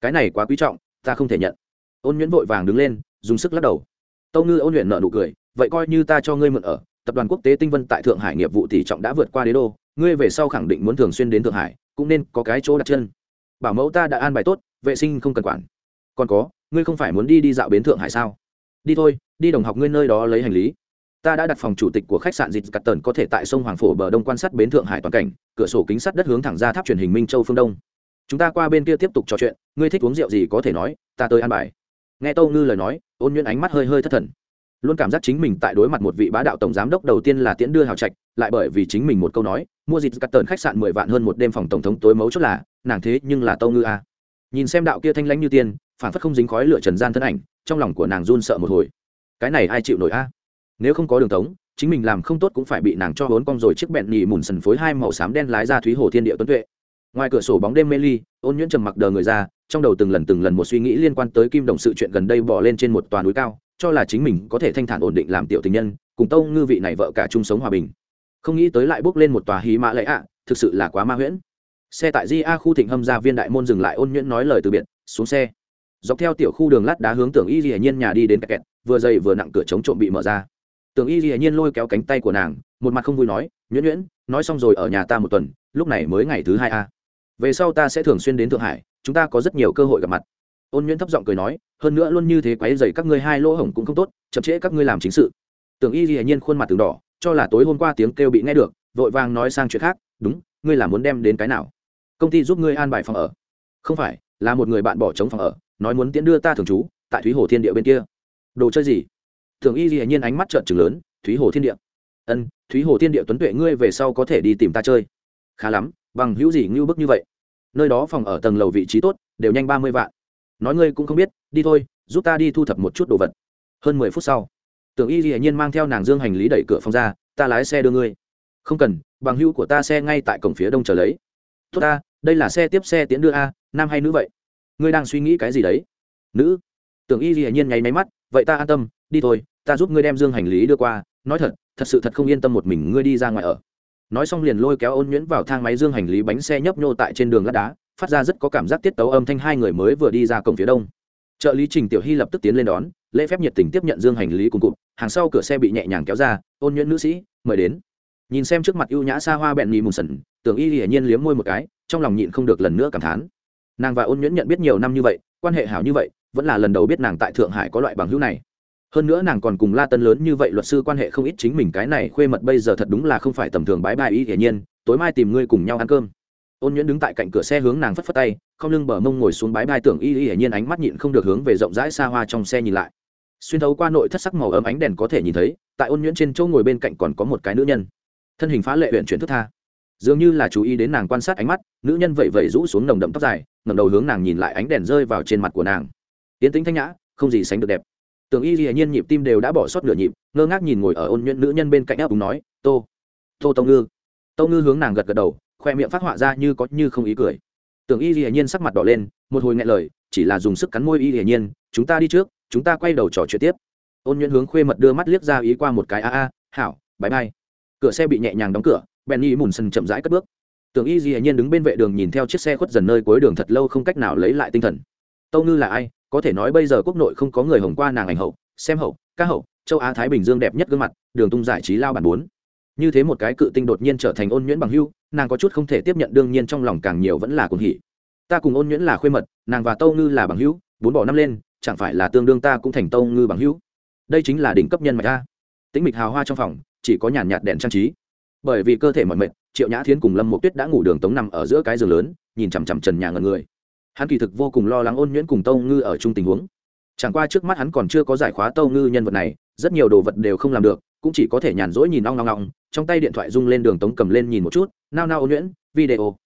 Cái này quá quý trọng, ta không thể nhận. Ôn nhuyễn vội vàng đứng lên, dùng sức lắc đầu. Tâu ngư ôn luyện nợ nụ cười, vậy coi như ta cho ngươi mượn ở, tập đoàn quốc tế tinh vân tại thượng hải nghiệp vụ tỷ trọng đã vượt qua đế đô, ngươi về sau khẳng định muốn thường xuyên đến thượng hải, cũng nên có cái chỗ đặt chân. Bảo mẫu ta đã an bài tốt, vệ sinh không cần quản. Còn có, ngươi không phải muốn đi đi dạo bến thượng hải sao? Đi thôi, đi đồng học ngươi nơi đó lấy hành lý ta đã đặt phòng chủ tịch của khách sạn dịch cắt tần có thể tại sông hoàng phổ bờ đông quan sát bến thượng hải toàn cảnh, cửa sổ kính sắt đất hướng thẳng ra tháp truyền hình minh châu phương đông. Chúng ta qua bên kia tiếp tục trò chuyện, ngươi thích uống rượu gì có thể nói, ta tới ăn bài. Nghe tâu ngư lời nói, ôn nhuyễn ánh mắt hơi hơi thất thần. Luôn cảm giác chính mình tại đối mặt một vị bá đạo tổng giám đốc đầu tiên là tiễn đưa hào trạch, lại bởi vì chính mình một câu nói, mua dịp cắt tần khách sạn mười vạn hơn một đêm phòng tổng thống tối mấu chốt là, nàng thế nhưng là tâu ngư a nhìn xem đạo kia thanh lãnh như tiên phản phất không dính khói lửa trần gian thân ảnh, trong lòng của nàng run sợ một hồi. Cái này ai chịu nổi a? Nếu không có đường tống, chính mình làm không tốt cũng phải bị nàng cho hốn cong rồi chiếc bẹn nhì mùn sần phối hai màu xám đen lái ra thúy hồ thiên địa tuấn tuệ. Ngoài cửa sổ bóng đêm mê ly, ôn nhuyễn trầm mặc đờ người ra, trong đầu từng lần từng lần một suy nghĩ liên quan tới kim đồng sự chuyện gần đây bỏ lên trên một toàn núi cao, cho là chính mình có thể thanh thản ổn định làm tiểu tình nhân, cùng tâu ngư vị này vợ cả chung sống hòa bình. Không nghĩ tới lại bước lên một tòa hí mã lệ ạ, thực sự là quá ma huyễn. Xe tại di a khu thịnh hâm ra viên đại môn dừng lại, ôn nhuyễn nói lời từ biệt, xuống xe. Dọc theo tiểu khu đường lát đá hướng tưởng y hiển nhiên nhà đi đến kẹt kẹt, vừa dày vừa nặng cửa chống trộm bị mở ra tưởng y hiển nhiên lôi kéo cánh tay của nàng, một mặt không vui nói, nhuyễn nhuyễn, nói xong rồi ở nhà ta một tuần, lúc này mới ngày thứ hai a. Về sau ta sẽ thường xuyên đến thượng hải, chúng ta có rất nhiều cơ hội gặp mặt. Ôn nhuyễn thấp giọng cười nói, hơn nữa luôn như thế quấy dày các ngươi hai lỗ hổng cũng không tốt, chậm trễ các ngươi làm chính sự. Tưởng y hiển nhiên khuôn mặt từng đỏ, cho là tối hôm qua tiếng kêu bị nghe được, vội vàng nói sang chuyện khác, đúng, ngươi là muốn đem đến cái nào? Công ty giúp ngươi an bài phòng ở. Không phải, là một người bạn bỏ trống phòng ở, nói muốn tiễn đưa ta thường trú, tại thúy hồ thiên địa bên kia. Đồ chơi gì? Thường y hiển nhiên ánh mắt trợn trừng lớn, thúy hồ thiên địa. Ân, thúy hồ thiên địa tuấn tuệ ngươi về sau có thể đi tìm ta chơi. Khá lắm, bằng hữu gì ngưu bức như vậy? Nơi đó phòng ở tầng lầu vị trí tốt, đều nhanh ba mươi vạn. Nói ngươi cũng không biết, đi thôi, giúp ta đi thu thập một chút đồ vật. Hơn mười phút sau, tưởng y hiển nhiên mang theo nàng dương hành lý đẩy cửa phòng ra, ta lái xe đưa ngươi. Không cần, bằng hữu của ta xe ngay tại cổng phía đông chờ lấy. Tốt ta, đây là xe tiếp xe tiến đưa a, nam hay nữ vậy? Ngươi đang suy nghĩ cái gì đấy? Nữ. Tưởng y hiển nhiên nháy máy mắt, vậy ta an tâm, đi thôi ta giúp ngươi đem dương hành lý đưa qua, nói thật thật sự thật không yên tâm một mình ngươi đi ra ngoài ở. Nói xong liền lôi kéo ôn nhuyễn vào thang máy dương hành lý bánh xe nhấp nhô tại trên đường lát đá, phát ra rất có cảm giác tiết tấu âm thanh hai người mới vừa đi ra cổng phía đông. Trợ lý trình tiểu hy lập tức tiến lên đón, lễ phép nhiệt tình tiếp nhận dương hành lý cùng cụt, hàng sau cửa xe bị nhẹ nhàng kéo ra, ôn nhuyễn nữ sĩ, mời đến. Nhìn xem trước mặt ưu nhã xa hoa bẹn mì mùng sần, tưởng y hiển nhiên liếm môi một cái, trong lòng nhịn không được lần nữa cảm thán. Nàng và ôn nhuyễn nhận biết nhiều năm như vậy, quan hệ hảo như vậy, vẫn là lần đầu biết nàng tại thượng hải có loại bằng hữu này hơn nữa nàng còn cùng la tân lớn như vậy luật sư quan hệ không ít chính mình cái này khuê mật bây giờ thật đúng là không phải tầm thường bái bài y hiển nhiên, tối mai tìm ngươi cùng nhau ăn cơm. Ôn nhuyễn đứng tại cạnh cửa xe hướng nàng phất phất tay, không lưng bờ mông ngồi xuống bái bài tưởng y hiển nhiên ánh mắt nhịn không được hướng về rộng rãi xa hoa trong xe nhìn lại. Xuyên thấu qua nội thất sắc màu ấm ánh đèn có thể nhìn thấy, tại ôn nhuyễn trên chỗ ngồi bên cạnh còn có một cái nữ nhân. Thân hình phá lệ huyện chuyển thức tha. Dường như là chú ý đến nàng quan sát ánh mắt, nữ nhân vậy vẩy rũ xuống nồng đậm tóc dài, ngẩng đầu hướng nàng nhìn lại ánh đèn rơi vào trên mặt của nàng. Tiến tính thanh nhã, không gì sánh được đẹp tưởng y dĩ nhiên nhịp tim đều đã bỏ sót nửa nhịp, ngơ ngác nhìn ngồi ở ôn nhuyễn nữ nhân bên cạnh áp đúng nói, tô tô tông ngư. Tông ngư hướng nàng gật gật đầu, khoe miệng phát họa ra như có như không ý cười. Tưởng y dĩ nhiên sắc mặt đỏ lên, một hồi ngại lời, chỉ là dùng sức cắn môi y dĩ nhiên, chúng ta đi trước, chúng ta quay đầu trò chuyện tiếp. Ôn nhuyễn hướng khuê mật đưa mắt liếc ra ý qua một cái, a a, hảo bãi bay cửa xe bị nhẹ nhàng đóng cửa, benny mùn sân chậm rãi cất bước. Tưởng y dĩ nhiên đứng bên vệ đường nhìn theo chiếc xe khuất dần nơi cuối đường thật lâu không cách nào lấy lại tinh thần. Tâu ngư là ai? Có thể nói bây giờ quốc nội không có người hồng qua nàng ảnh hậu, xem hậu, ca hậu, châu á thái bình dương đẹp nhất gương mặt, đường tung giải trí lao bản bốn. Như thế một cái cự tinh đột nhiên trở thành ôn nhuyễn bằng hưu, nàng có chút không thể tiếp nhận, đương nhiên trong lòng càng nhiều vẫn là cuồng hỉ. Ta cùng ôn nhuyễn là khuê mật, nàng và tâu ngư là bằng hữu, bốn bỏ năm lên, chẳng phải là tương đương ta cũng thành tâu ngư bằng hữu. Đây chính là đỉnh cấp nhân mạch ta tĩnh mịch hào hoa trong phòng, chỉ có nhàn nhạt đèn trang trí. Bởi vì cơ thể mọi mệt, triệu nhã thiến cùng lâm một tuyết đã ngủ đường tống nằm ở giữa cái giường lớn, nhìn chằm chằm trần nhà ngần người hắn kỳ thực vô cùng lo lắng ôn nhuyễn cùng tâu ngư ở chung tình huống. Chẳng qua trước mắt hắn còn chưa có giải khóa tâu ngư nhân vật này, rất nhiều đồ vật đều không làm được, cũng chỉ có thể nhàn rỗi nhìn nong nong nong trong tay điện thoại rung lên đường tống cầm lên nhìn một chút, nao nao ôn nhuyễn, video.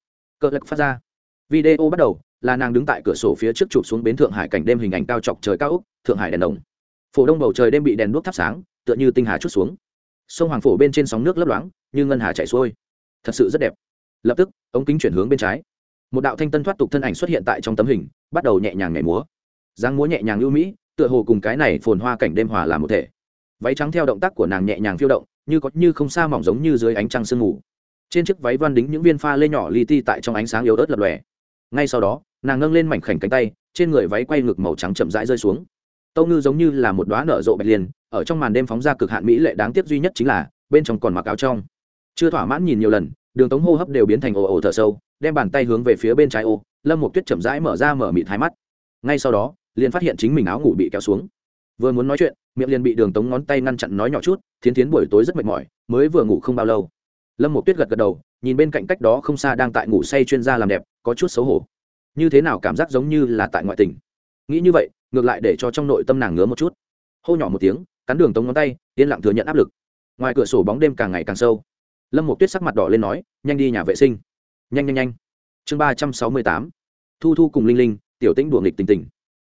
Cỡ lực phát ra. Video bắt đầu, là nàng đứng tại cửa sổ phía trước chụp xuống bến thượng hải cảnh đêm hình ảnh cao chọc trời cao úc thượng hải đèn đồng. Phổ đông bầu trời đêm bị đèn đuốc thắp sáng, tựa như tinh hà chút xuống. Sông hoàng phổ bên trên sóng nước lấp loáng, như ngân hà chạy xuôi. Thật sự rất đẹp. Lập tức, ống kính chuyển hướng bên trái một đạo thanh tân thoát tục thân ảnh xuất hiện tại trong tấm hình, bắt đầu nhẹ nhàng nhảy múa. Dáng múa nhẹ nhàng ưu mỹ, tựa hồ cùng cái này phồn hoa cảnh đêm hòa làm một thể. Váy trắng theo động tác của nàng nhẹ nhàng phiêu động, như có như không xa mỏng giống như dưới ánh trăng sương mù. Trên chiếc váy văn đính những viên pha lê nhỏ li ti tại trong ánh sáng yếu ớt lập lòe. Ngay sau đó, nàng ngâng lên mảnh khảnh cánh tay, trên người váy quay ngực màu trắng chậm rãi rơi xuống. Tâu ngư giống như là một đoá nở rộ bạch liên ở trong màn đêm phóng ra cực hạn mỹ lệ đáng tiếc duy nhất chính là, bên trong còn mặc áo trong. Chưa thỏa mãn nhìn nhiều lần, đường tống hô hấp đều biến thành ồ ồ thở sâu đem bàn tay hướng về phía bên trái ô, lâm một tuyết chậm rãi mở ra mở mịt hai mắt. Ngay sau đó, liền phát hiện chính mình áo ngủ bị kéo xuống. Vừa muốn nói chuyện, miệng liền bị đường tống ngón tay ngăn chặn nói nhỏ chút, thiến thiến buổi tối rất mệt mỏi, mới vừa ngủ không bao lâu. Lâm một tuyết gật gật đầu, nhìn bên cạnh cách đó không xa đang tại ngủ say chuyên gia làm đẹp, có chút xấu hổ. Như thế nào cảm giác giống như là tại ngoại tình? Nghĩ như vậy, ngược lại để cho trong nội tâm nàng ngứa một chút. Hô nhỏ một tiếng, cắn đường tống ngón tay, yên lặng thừa nhận áp lực. Ngoài cửa sổ bóng đêm càng ngày càng sâu. Lâm một tuyết sắc mặt đỏ lên nói, nhanh đi nhà vệ sinh nhanh nhanh nhanh. Chương ba trăm sáu mươi tám. Thu thu cùng linh linh, tiểu tĩnh đùa nghịch tình tình.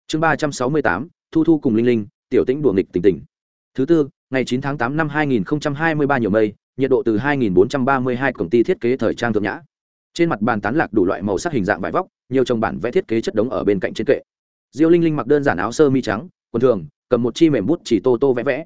Chương ba trăm sáu mươi tám, thu thu cùng linh linh, tiểu tĩnh đùa nghịch tình tình. Thứ tư, ngày chín tháng tám năm hai nghìn hai mươi ba nhiều mây, nhiệt độ từ hai nghìn bốn trăm ba mươi hai công ty thiết kế thời trang thượng nhã. Trên mặt bàn tán lạc đủ loại màu sắc hình dạng vải vóc, nhiều trồng bản vẽ thiết kế chất đống ở bên cạnh trên kệ. Diêu linh linh mặc đơn giản áo sơ mi trắng, quần thường, cầm một chi mềm bút chỉ tô tô vẽ vẽ.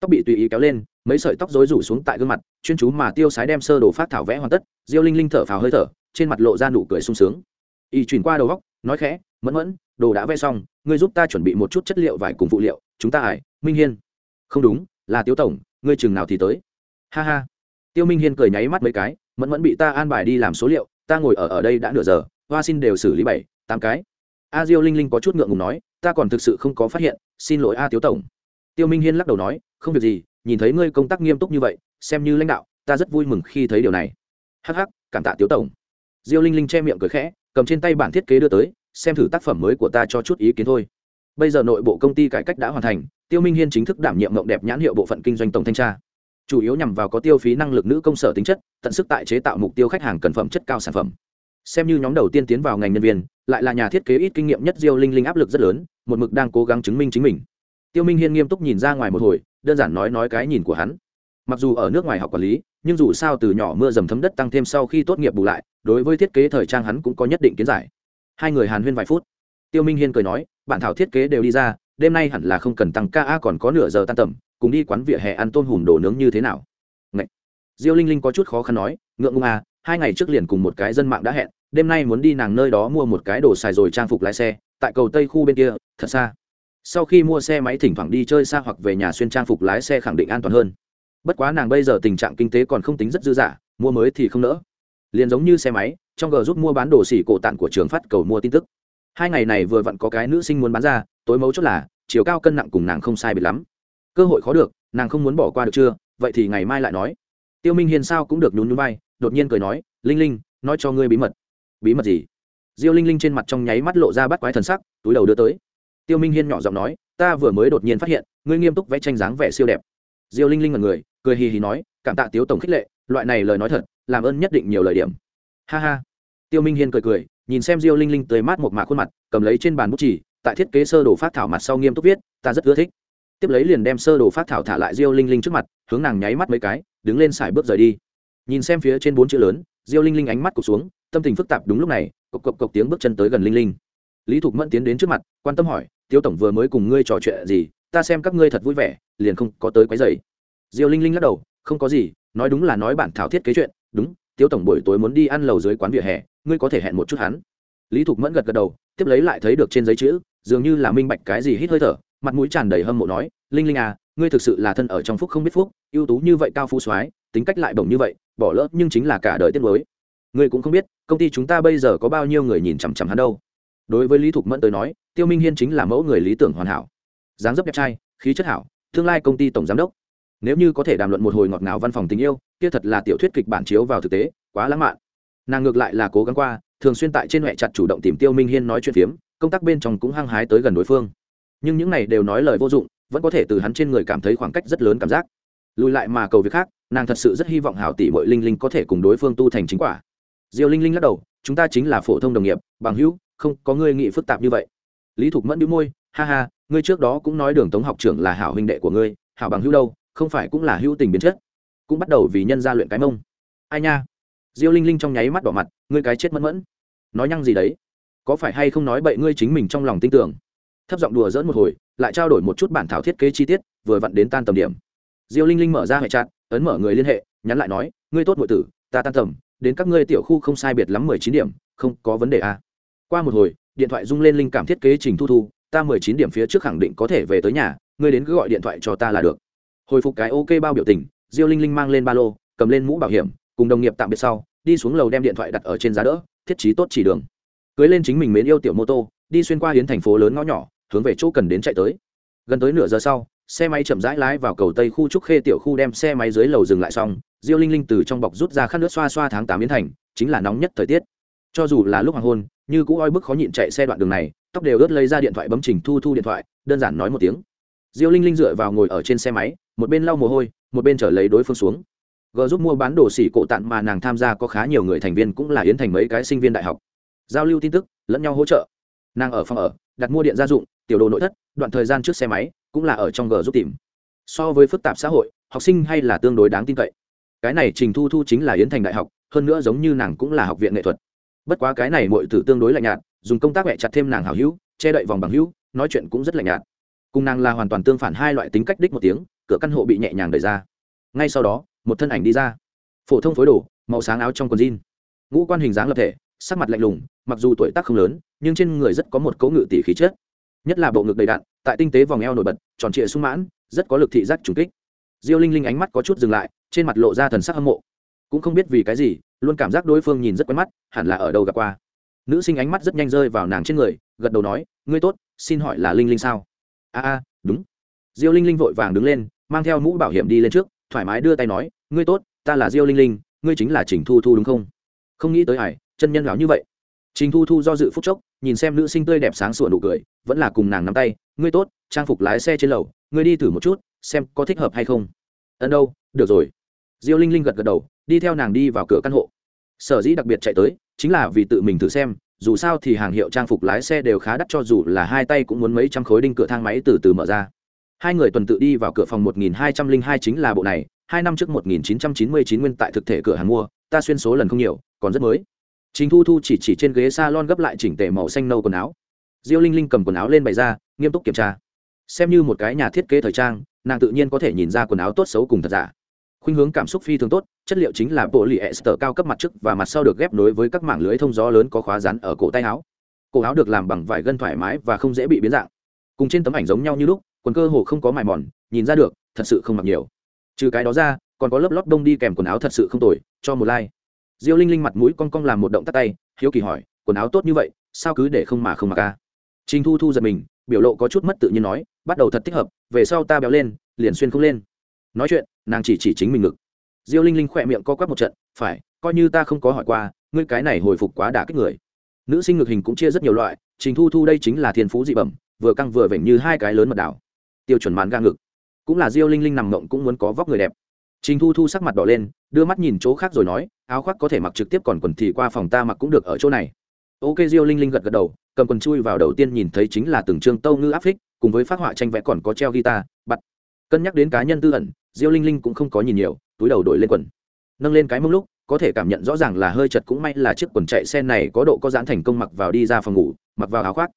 Tóc bị tùy ý kéo lên, mấy sợi tóc rối rủ xuống tại gương mặt, chuyên chú mà tiêu sái đem sơ đồ phát thảo vẽ hoàn tất diêu linh linh thở phào hơi thở, trên mặt lộ ra nụ cười sung sướng. Y chuyển qua đầu góc, nói khẽ, mẫn mẫn, đồ đã vẽ xong, ngươi giúp ta chuẩn bị một chút chất liệu vải cùng phụ liệu, chúng ta ải, minh hiên. Không đúng, là tiếu tổng, ngươi chừng nào thì tới. Ha ha. Tiêu minh hiên cười nháy mắt mấy cái, mẫn mẫn bị ta an bài đi làm số liệu, ta ngồi ở ở đây đã nửa giờ, hoa xin đều xử lý bảy, tám cái. A diêu linh linh có chút ngượng ngùng nói, ta còn thực sự không có phát hiện, xin lỗi a tiếu tổng. Tiêu minh hiên lắc đầu nói, không việc gì, nhìn thấy ngươi công tác nghiêm túc như vậy, xem như lãnh đạo, ta rất vui mừng khi thấy điều này hắc hắc, cảm tạ tiếu tổng. Diêu linh linh che miệng cười khẽ, cầm trên tay bản thiết kế đưa tới, xem thử tác phẩm mới của ta cho chút ý kiến thôi. Bây giờ nội bộ công ty cải cách đã hoàn thành, tiêu minh hiên chính thức đảm nhiệm mộng đẹp nhãn hiệu bộ phận kinh doanh tổng thanh tra. Chủ yếu nhằm vào có tiêu phí năng lực nữ công sở tính chất, tận sức tại chế tạo mục tiêu khách hàng cần phẩm chất cao sản phẩm. Xem như nhóm đầu tiên tiến vào ngành nhân viên, lại là nhà thiết kế ít kinh nghiệm nhất diêu linh linh áp lực rất lớn, một mực đang cố gắng chứng minh chính mình. Tiêu minh hiên nghiêm túc nhìn ra ngoài một hồi, đơn giản nói nói cái nhìn của hắn. Mặc dù ở nước ngoài học quản lý nhưng dù sao từ nhỏ mưa dầm thấm đất tăng thêm sau khi tốt nghiệp bù lại, đối với thiết kế thời trang hắn cũng có nhất định kiến giải. Hai người hàn huyên vài phút. Tiêu minh hiên cười nói bản thảo thiết kế đều đi ra, đêm nay hẳn là không cần tăng ca còn có nửa giờ tan tầm, cùng đi quán vỉa hè ăn tôm hùm đồ nướng như thế nào? Ngậy. diêu linh linh có chút khó khăn nói, ngượng ngùng à hai ngày trước liền cùng một cái dân mạng đã hẹn, đêm nay muốn đi nàng nơi đó mua một cái đồ xài rồi trang phục lái xe, tại cầu tây khu bên kia, thật xa. Sau khi mua xe máy thỉnh thoảng đi chơi xa hoặc về nhà xuyên trang phục lái xe khẳng định an toàn hơn bất quá nàng bây giờ tình trạng kinh tế còn không tính rất dư dả, mua mới thì không nỡ. Liền giống như xe máy, trong g giúp mua bán đồ xỉ cổ tặng của trường phát cầu mua tin tức. Hai ngày này vừa vặn có cái nữ sinh muốn bán ra, tối mấu chốt là, chiều cao cân nặng cùng nàng không sai biệt lắm. Cơ hội khó được, nàng không muốn bỏ qua được chưa, vậy thì ngày mai lại nói. Tiêu minh hiền sao cũng được nhún nhún vai, đột nhiên cười nói, linh linh, nói cho ngươi bí mật. Bí mật gì? Diêu linh linh trên mặt trong nháy mắt lộ ra bắt quái thần sắc, túi đầu đưa tới. Tiêu minh hiên nhỏ giọng nói, ta vừa mới đột nhiên phát hiện, ngươi nghiêm túc vẽ tranh dáng vẻ siêu đẹp. Diêu linh linh mật người cười hì hì nói, cảm tạ tiếu tổng khích lệ, loại này lời nói thật, làm ơn nhất định nhiều lời điểm. Ha ha. Tiêu minh hiên cười cười, nhìn xem diêu linh linh tươi mát một mạc khuôn mặt, cầm lấy trên bàn bút chỉ tại thiết kế sơ đồ phát thảo mặt sau nghiêm túc viết, ta rất ưa thích. Tiếp lấy liền đem sơ đồ phát thảo thả lại diêu linh linh trước mặt, hướng nàng nháy mắt mấy cái, đứng lên xài bước rời đi. Nhìn xem phía trên bốn chữ lớn, diêu linh linh ánh mắt cụt xuống, tâm tình phức tạp đúng lúc này, cộc cộc cộc tiếng bước chân tới gần linh linh. Lý thục mẫn tiến đến trước mặt, quan tâm hỏi tiêu tổng vừa mới cùng ngươi trò chuyện gì? Ta xem các ngươi thật vui vẻ, liền không có tới quấy dày diêu linh linh lắc đầu, không có gì, nói đúng là nói bản thảo thiết kế chuyện, đúng tiêu tổng buổi tối muốn đi ăn lầu dưới quán vỉa hè, ngươi có thể hẹn một chút hắn. Lý thục mẫn gật gật đầu, tiếp lấy lại thấy được trên giấy chữ, dường như là minh bạch cái gì hít hơi thở, mặt mũi tràn đầy hâm mộ nói, linh linh à ngươi thực sự là thân ở trong phúc không biết phúc, ưu tú như vậy cao phú soái, tính cách lại bổng như vậy, bỏ lỡ nhưng chính là cả đời tiết mới ngươi cũng không biết, công ty chúng ta bây giờ có bao nhiêu người nhìn chằm chằm hắn đâu. Đối với lý thục mẫn tới nói, tiêu minh hiên chính là mẫu người lý tưởng hoàn hảo. Dáng dấp đẹp trai, khí chất hảo, tương lai công ty tổng giám đốc nếu như có thể đàm luận một hồi ngọt ngào văn phòng tình yêu, kia thật là tiểu thuyết kịch bản chiếu vào thực tế, quá lãng mạn. Nàng ngược lại là cố gắng qua, thường xuyên tại trên huệ chặt chủ động tìm tiêu minh hiên nói chuyện phiếm, công tác bên trong cũng hăng hái tới gần đối phương. Nhưng những này đều nói lời vô dụng, vẫn có thể từ hắn trên người cảm thấy khoảng cách rất lớn cảm giác. Lùi lại mà cầu việc khác, nàng thật sự rất hy vọng hảo tỷ bội linh linh có thể cùng đối phương tu thành chính quả. Diêu linh linh lắc đầu, chúng ta chính là phổ thông đồng nghiệp, bằng hữu, không có ngươi nghĩ phức tạp như vậy. Lý thục mẫn đĩu môi, ha ha, ngươi trước đó cũng nói đường tống học trưởng là hảo huynh đệ của ngươi, hảo bằng hữu đâu không phải cũng là hữu tình biến chất, cũng bắt đầu vì nhân gia luyện cái mông. Ai nha? Diêu linh linh trong nháy mắt đỏ mặt, ngươi cái chết mẫn mẫn. Nói nhăng gì đấy? Có phải hay không nói bậy ngươi chính mình trong lòng tin tưởng? Thấp giọng đùa dỡn một hồi, lại trao đổi một chút bản thảo thiết kế chi tiết, vừa vặn đến tan tầm điểm. Diêu linh linh mở ra hệ chặn ấn mở người liên hệ, nhắn lại nói, ngươi tốt ngụy tử, ta tan tầm, đến các ngươi tiểu khu không sai biệt lắm mười chín điểm, không có vấn đề à. qua một hồi, điện thoại rung lên linh cảm thiết kế trình thu thu, ta mười chín điểm phía trước khẳng định có thể về tới nhà, ngươi đến cứ gọi điện thoại cho ta là được hồi phục cái ok bao biểu tình, diêu linh linh mang lên ba lô, cầm lên mũ bảo hiểm, cùng đồng nghiệp tạm biệt sau, đi xuống lầu đem điện thoại đặt ở trên giá đỡ, thiết trí tốt chỉ đường. Cưới lên chính mình mến yêu tiểu mô tô, đi xuyên qua hiến thành phố lớn ngõ nhỏ, hướng về chỗ cần đến chạy tới. Gần tới nửa giờ sau, xe máy chậm rãi lái vào cầu tây khu trúc khê tiểu khu đem xe máy dưới lầu dừng lại xong, diêu linh linh từ trong bọc rút ra khăn nước xoa xoa tháng tám biến thành, chính là nóng nhất thời tiết. Cho dù là lúc hoàng hôn, như cũ oi bức khó nhịn chạy xe đoạn đường này, tóc đều ướt lấy ra điện thoại bấm trình thu thu điện thoại, đơn giản nói một tiếng. Diêu linh linh dựa vào ngồi ở trên xe máy một bên lau mồ hôi, một bên trở lấy đối phương xuống. G giúp mua bán đồ xỉ cổ tặng mà nàng tham gia có khá nhiều người thành viên cũng là yến thành mấy cái sinh viên đại học. Giao lưu tin tức, lẫn nhau hỗ trợ. Nàng ở phòng ở, đặt mua điện gia dụng, tiểu đồ nội thất, đoạn thời gian trước xe máy, cũng là ở trong g giúp tìm. So với phức tạp xã hội, học sinh hay là tương đối đáng tin cậy. Cái này trình thu thu chính là yến thành đại học, hơn nữa giống như nàng cũng là học viện nghệ thuật. Bất quá cái này mọi tử tương đối lạnh nhạt, dùng công tác mẹ chặt thêm nàng hảo hữu, che đậy vòng bằng hữu, nói chuyện cũng rất lạnh nhạt. Cùng nàng là hoàn toàn tương phản hai loại tính cách đích một tiếng cửa căn hộ bị nhẹ nhàng đẩy ra. Ngay sau đó, một thân ảnh đi ra. Phổ thông phối đồ, màu sáng áo trong quần jean. Ngũ quan hình dáng lập thể, sắc mặt lạnh lùng, mặc dù tuổi tác không lớn, nhưng trên người rất có một cấu ngự tỷ khí chất. Nhất là bộ ngực đầy đạn tại tinh tế vòng eo nổi bật, tròn trịa sung mãn, rất có lực thị giác trùng kích. Diêu linh linh ánh mắt có chút dừng lại, trên mặt lộ ra thần sắc hâm mộ. Cũng không biết vì cái gì, luôn cảm giác đối phương nhìn rất quen mắt, hẳn là ở đâu gặp qua. Nữ sinh ánh mắt rất nhanh rơi vào nàng trên người, gật đầu nói, ngươi tốt, xin hỏi là linh linh sao? A a, đúng. Diêu linh linh vội vàng đứng lên mang theo mũ bảo hiểm đi lên trước, thoải mái đưa tay nói, ngươi tốt, ta là diêu linh linh, ngươi chính là trình thu thu đúng không? Không nghĩ tới hải, chân nhân lão như vậy. Trình thu thu do dự phúc chốc, nhìn xem nữ sinh tươi đẹp sáng sủa nụ cười, vẫn là cùng nàng nắm tay, ngươi tốt, trang phục lái xe trên lầu, ngươi đi thử một chút, xem có thích hợp hay không. Ân đâu, được rồi. Diêu linh linh gật gật đầu, đi theo nàng đi vào cửa căn hộ. Sở dĩ đặc biệt chạy tới, chính là vì tự mình thử xem, dù sao thì hàng hiệu trang phục lái xe đều khá đắt cho dù là hai tay cũng muốn mấy trăm khối đinh cửa thang máy từ từ mở ra hai người tuần tự đi vào cửa phòng một nghìn hai trăm linh hai chính là bộ này, hai năm trước một nghìn chín trăm chín mươi chín nguyên tại thực thể cửa hàng mua, ta xuyên số lần không nhiều, còn rất mới. Chính thu thu chỉ chỉ trên ghế salon gấp lại chỉnh tề màu xanh nâu quần áo. Diêu linh linh cầm quần áo lên bày ra, nghiêm túc kiểm tra. Xem như một cái nhà thiết kế thời trang, nàng tự nhiên có thể nhìn ra quần áo tốt xấu cùng thật giả. Khuynh hướng cảm xúc phi thường tốt, chất liệu chính là bộ lì ester cao cấp mặt trước và mặt sau được ghép nối với các mảng lưới thông gió lớn có khóa rắn ở cổ tay áo. Cổ áo được làm bằng vải gân thoải mái và không dễ bị biến dạng. Cùng trên tấm ảnh giống nhau như lúc quần cơ hồ không có mài mòn, nhìn ra được, thật sự không mặc nhiều. Trừ cái đó ra, còn có lớp lót đông đi kèm quần áo thật sự không tồi, cho một like. Diêu linh linh mặt mũi con cong làm một động tắt tay, hiếu kỳ hỏi, quần áo tốt như vậy, sao cứ để không mà không mặc a trình thu thu giật mình, biểu lộ có chút mất tự nhiên nói, bắt đầu thật thích hợp, về sau ta béo lên, liền xuyên không lên. Nói chuyện, nàng chỉ chỉ chính mình ngực. Diêu linh linh khỏe miệng co quắp một trận, phải, coi như ta không có hỏi qua, ngươi cái này hồi phục quá đả kích người. Nữ sinh ngực hình cũng chia rất nhiều loại, trình thu thu đây chính là thiên phú dị bẩm, vừa căng vừa vểnh như hai cái lớn mật đảo tiêu chuẩn màn ga ngực. Cũng là diêu linh linh nằm mộng cũng muốn có vóc người đẹp. Trình thu thu sắc mặt đỏ lên, đưa mắt nhìn chỗ khác rồi nói, áo khoác có thể mặc trực tiếp còn quần thì qua phòng ta mặc cũng được ở chỗ này. Ok, diêu linh linh gật gật đầu, cầm quần chui vào đầu tiên nhìn thấy chính là từng trương tâu ngư áp phích, cùng với phát họa tranh vẽ còn có treo guitar bặt cân nhắc đến cá nhân tư ẩn, diêu linh linh cũng không có nhìn nhiều, túi đầu đổi lên quần. Nâng lên cái mông lúc, có thể cảm nhận rõ ràng là hơi chật cũng may là chiếc quần chạy xe này có độ có giãn thành công mặc vào đi ra phòng ngủ, mặc vào áo khoác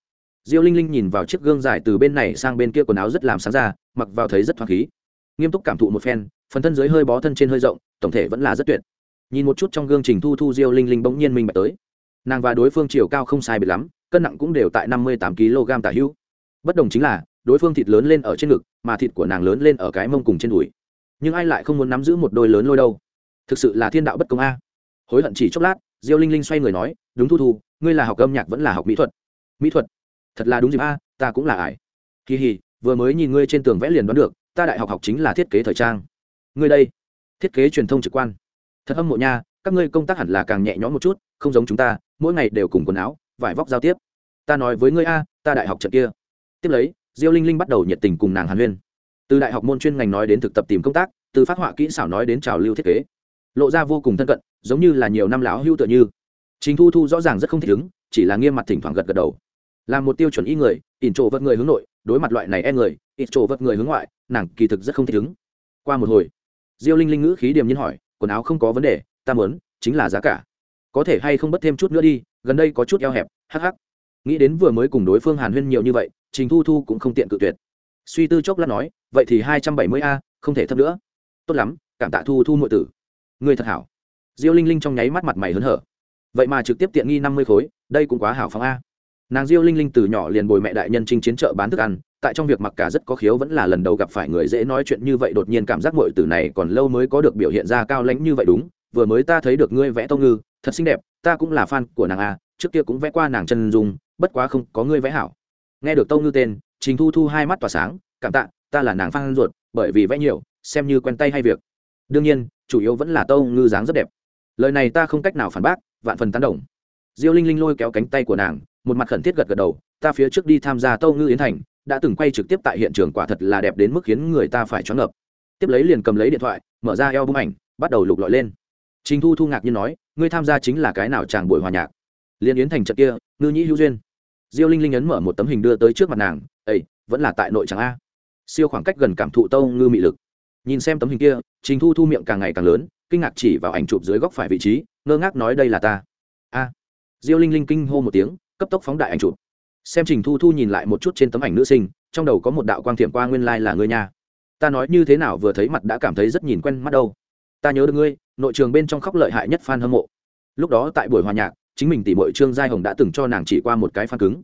diêu linh linh nhìn vào chiếc gương dài từ bên này sang bên kia quần áo rất làm sáng ra, mặc vào thấy rất thoáng khí. Nghiêm túc cảm thụ một phen, phần thân dưới hơi bó thân trên hơi rộng, tổng thể vẫn là rất tuyệt. Nhìn một chút trong gương trình thu thu diêu linh linh bỗng nhiên minh bạch tới. Nàng và đối phương chiều cao không sai biệt lắm, cân nặng cũng đều tại năm mươi tám kg tả hữu. Bất đồng chính là, đối phương thịt lớn lên ở trên ngực, mà thịt của nàng lớn lên ở cái mông cùng trên đùi. Nhưng ai lại không muốn nắm giữ một đôi lớn lôi đâu? Thực sự là thiên đạo bất công a. Hối hận chỉ chốc lát, diêu linh linh xoay người nói, đúng thu thu, ngươi là học âm nhạc vẫn là học mỹ thuật. Mỹ thuật? Thật là đúng dịp a, ta cũng là ải. Kỳ hì, vừa mới nhìn ngươi trên tường vẽ liền đoán được, ta đại học học chính là thiết kế thời trang. Ngươi đây, thiết kế truyền thông trực quan. Thật âm mộ nha, các ngươi công tác hẳn là càng nhẹ nhõm một chút, không giống chúng ta, mỗi ngày đều cùng quần áo, vải vóc giao tiếp. Ta nói với ngươi a, ta đại học trận kia. Tiếp lấy, diêu linh linh bắt đầu nhiệt tình cùng nàng hàn huyên. Từ đại học môn chuyên ngành nói đến thực tập tìm công tác, từ phát họa kỹ xảo nói đến trào lưu thiết kế. Lộ ra vô cùng thân cận, giống như là nhiều năm lão hưu tựa như. Chính thu thu rõ ràng rất không thích ứng, chỉ là nghiêm mặt thỉnh thoảng gật gật đầu là một tiêu chuẩn y người, ỉn trộ vật người hướng nội, đối mặt loại này e người, ỉn trộ vật người hướng ngoại, nàng kỳ thực rất không thích ứng. Qua một hồi, diêu linh linh ngữ khí điềm nhiên hỏi, quần áo không có vấn đề, ta muốn, chính là giá cả. Có thể hay không bất thêm chút nữa đi, gần đây có chút eo hẹp, hắc hắc. Nghĩ đến vừa mới cùng đối phương hàn huyên nhiều như vậy, trình thu thu cũng không tiện cự tuyệt. Suy tư chốc lát nói, vậy thì hai trăm bảy mươi a, không thể thấp nữa. Tốt lắm, cảm tạ thu thu mọi tử. Người thật hảo. Diêu linh linh trong nháy mắt mặt mày hớn hở. Vậy mà trực tiếp tiện nghi năm mươi khối, đây cũng quá hảo phóng a nàng diêu linh linh từ nhỏ liền bồi mẹ đại nhân chinh chiến chợ bán thức ăn, tại trong việc mặc cả rất có khiếu vẫn là lần đầu gặp phải người dễ nói chuyện như vậy, đột nhiên cảm giác mội từ này còn lâu mới có được biểu hiện ra cao lãnh như vậy đúng, vừa mới ta thấy được ngươi vẽ tông ngư, thật xinh đẹp, ta cũng là fan của nàng a trước kia cũng vẽ qua nàng chân dung, bất quá không có ngươi vẽ hảo. Nghe được tông ngư tên, trình thu thu hai mắt tỏa sáng, cảm tạ, ta là nàng Phan ruột, bởi vì vẽ nhiều, xem như quen tay hay việc. Đương nhiên, chủ yếu vẫn là tông ngư dáng rất đẹp. Lời này ta không cách nào phản bác, vạn phần tán đồng. Diêu linh linh lôi kéo cánh tay của nàng một mặt khẩn thiết gật gật đầu, ta phía trước đi tham gia tâu ngư yến thành, đã từng quay trực tiếp tại hiện trường quả thật là đẹp đến mức khiến người ta phải choáng ngợp. Tiếp lấy liền cầm lấy điện thoại, mở ra eo bức ảnh, bắt đầu lục lọi lên. Trình thu thu ngạc nhiên nói, ngươi tham gia chính là cái nào chàng buổi hòa nhạc? Liên yến thành trận kia, ngư nhĩ hữu duyên. Diêu linh linh ấn mở một tấm hình đưa tới trước mặt nàng ấy vẫn là tại nội tràng a. Siêu khoảng cách gần cảm thụ tâu ngư mị lực. Nhìn xem tấm hình kia, trình thu thu miệng càng ngày càng lớn, kinh ngạc chỉ vào ảnh chụp dưới góc phải vị trí, ngơ ngác nói, đây là ta. A. Diêu linh linh kinh hô một tiếng cấp tốc phóng đại ảnh chụp. Xem trình thu thu nhìn lại một chút trên tấm ảnh nữ sinh, trong đầu có một đạo quang thiểm qua nguyên lai、like、là ngươi nha. Ta nói như thế nào vừa thấy mặt đã cảm thấy rất nhìn quen mắt đâu. Ta nhớ được ngươi, nội trường bên trong khóc lợi hại nhất f a n hâm mộ. Lúc đó tại buổi hòa nhạc, chính mình tỉ mội trương giai hồng đã từng cho nàng chỉ qua một cái phan cứng.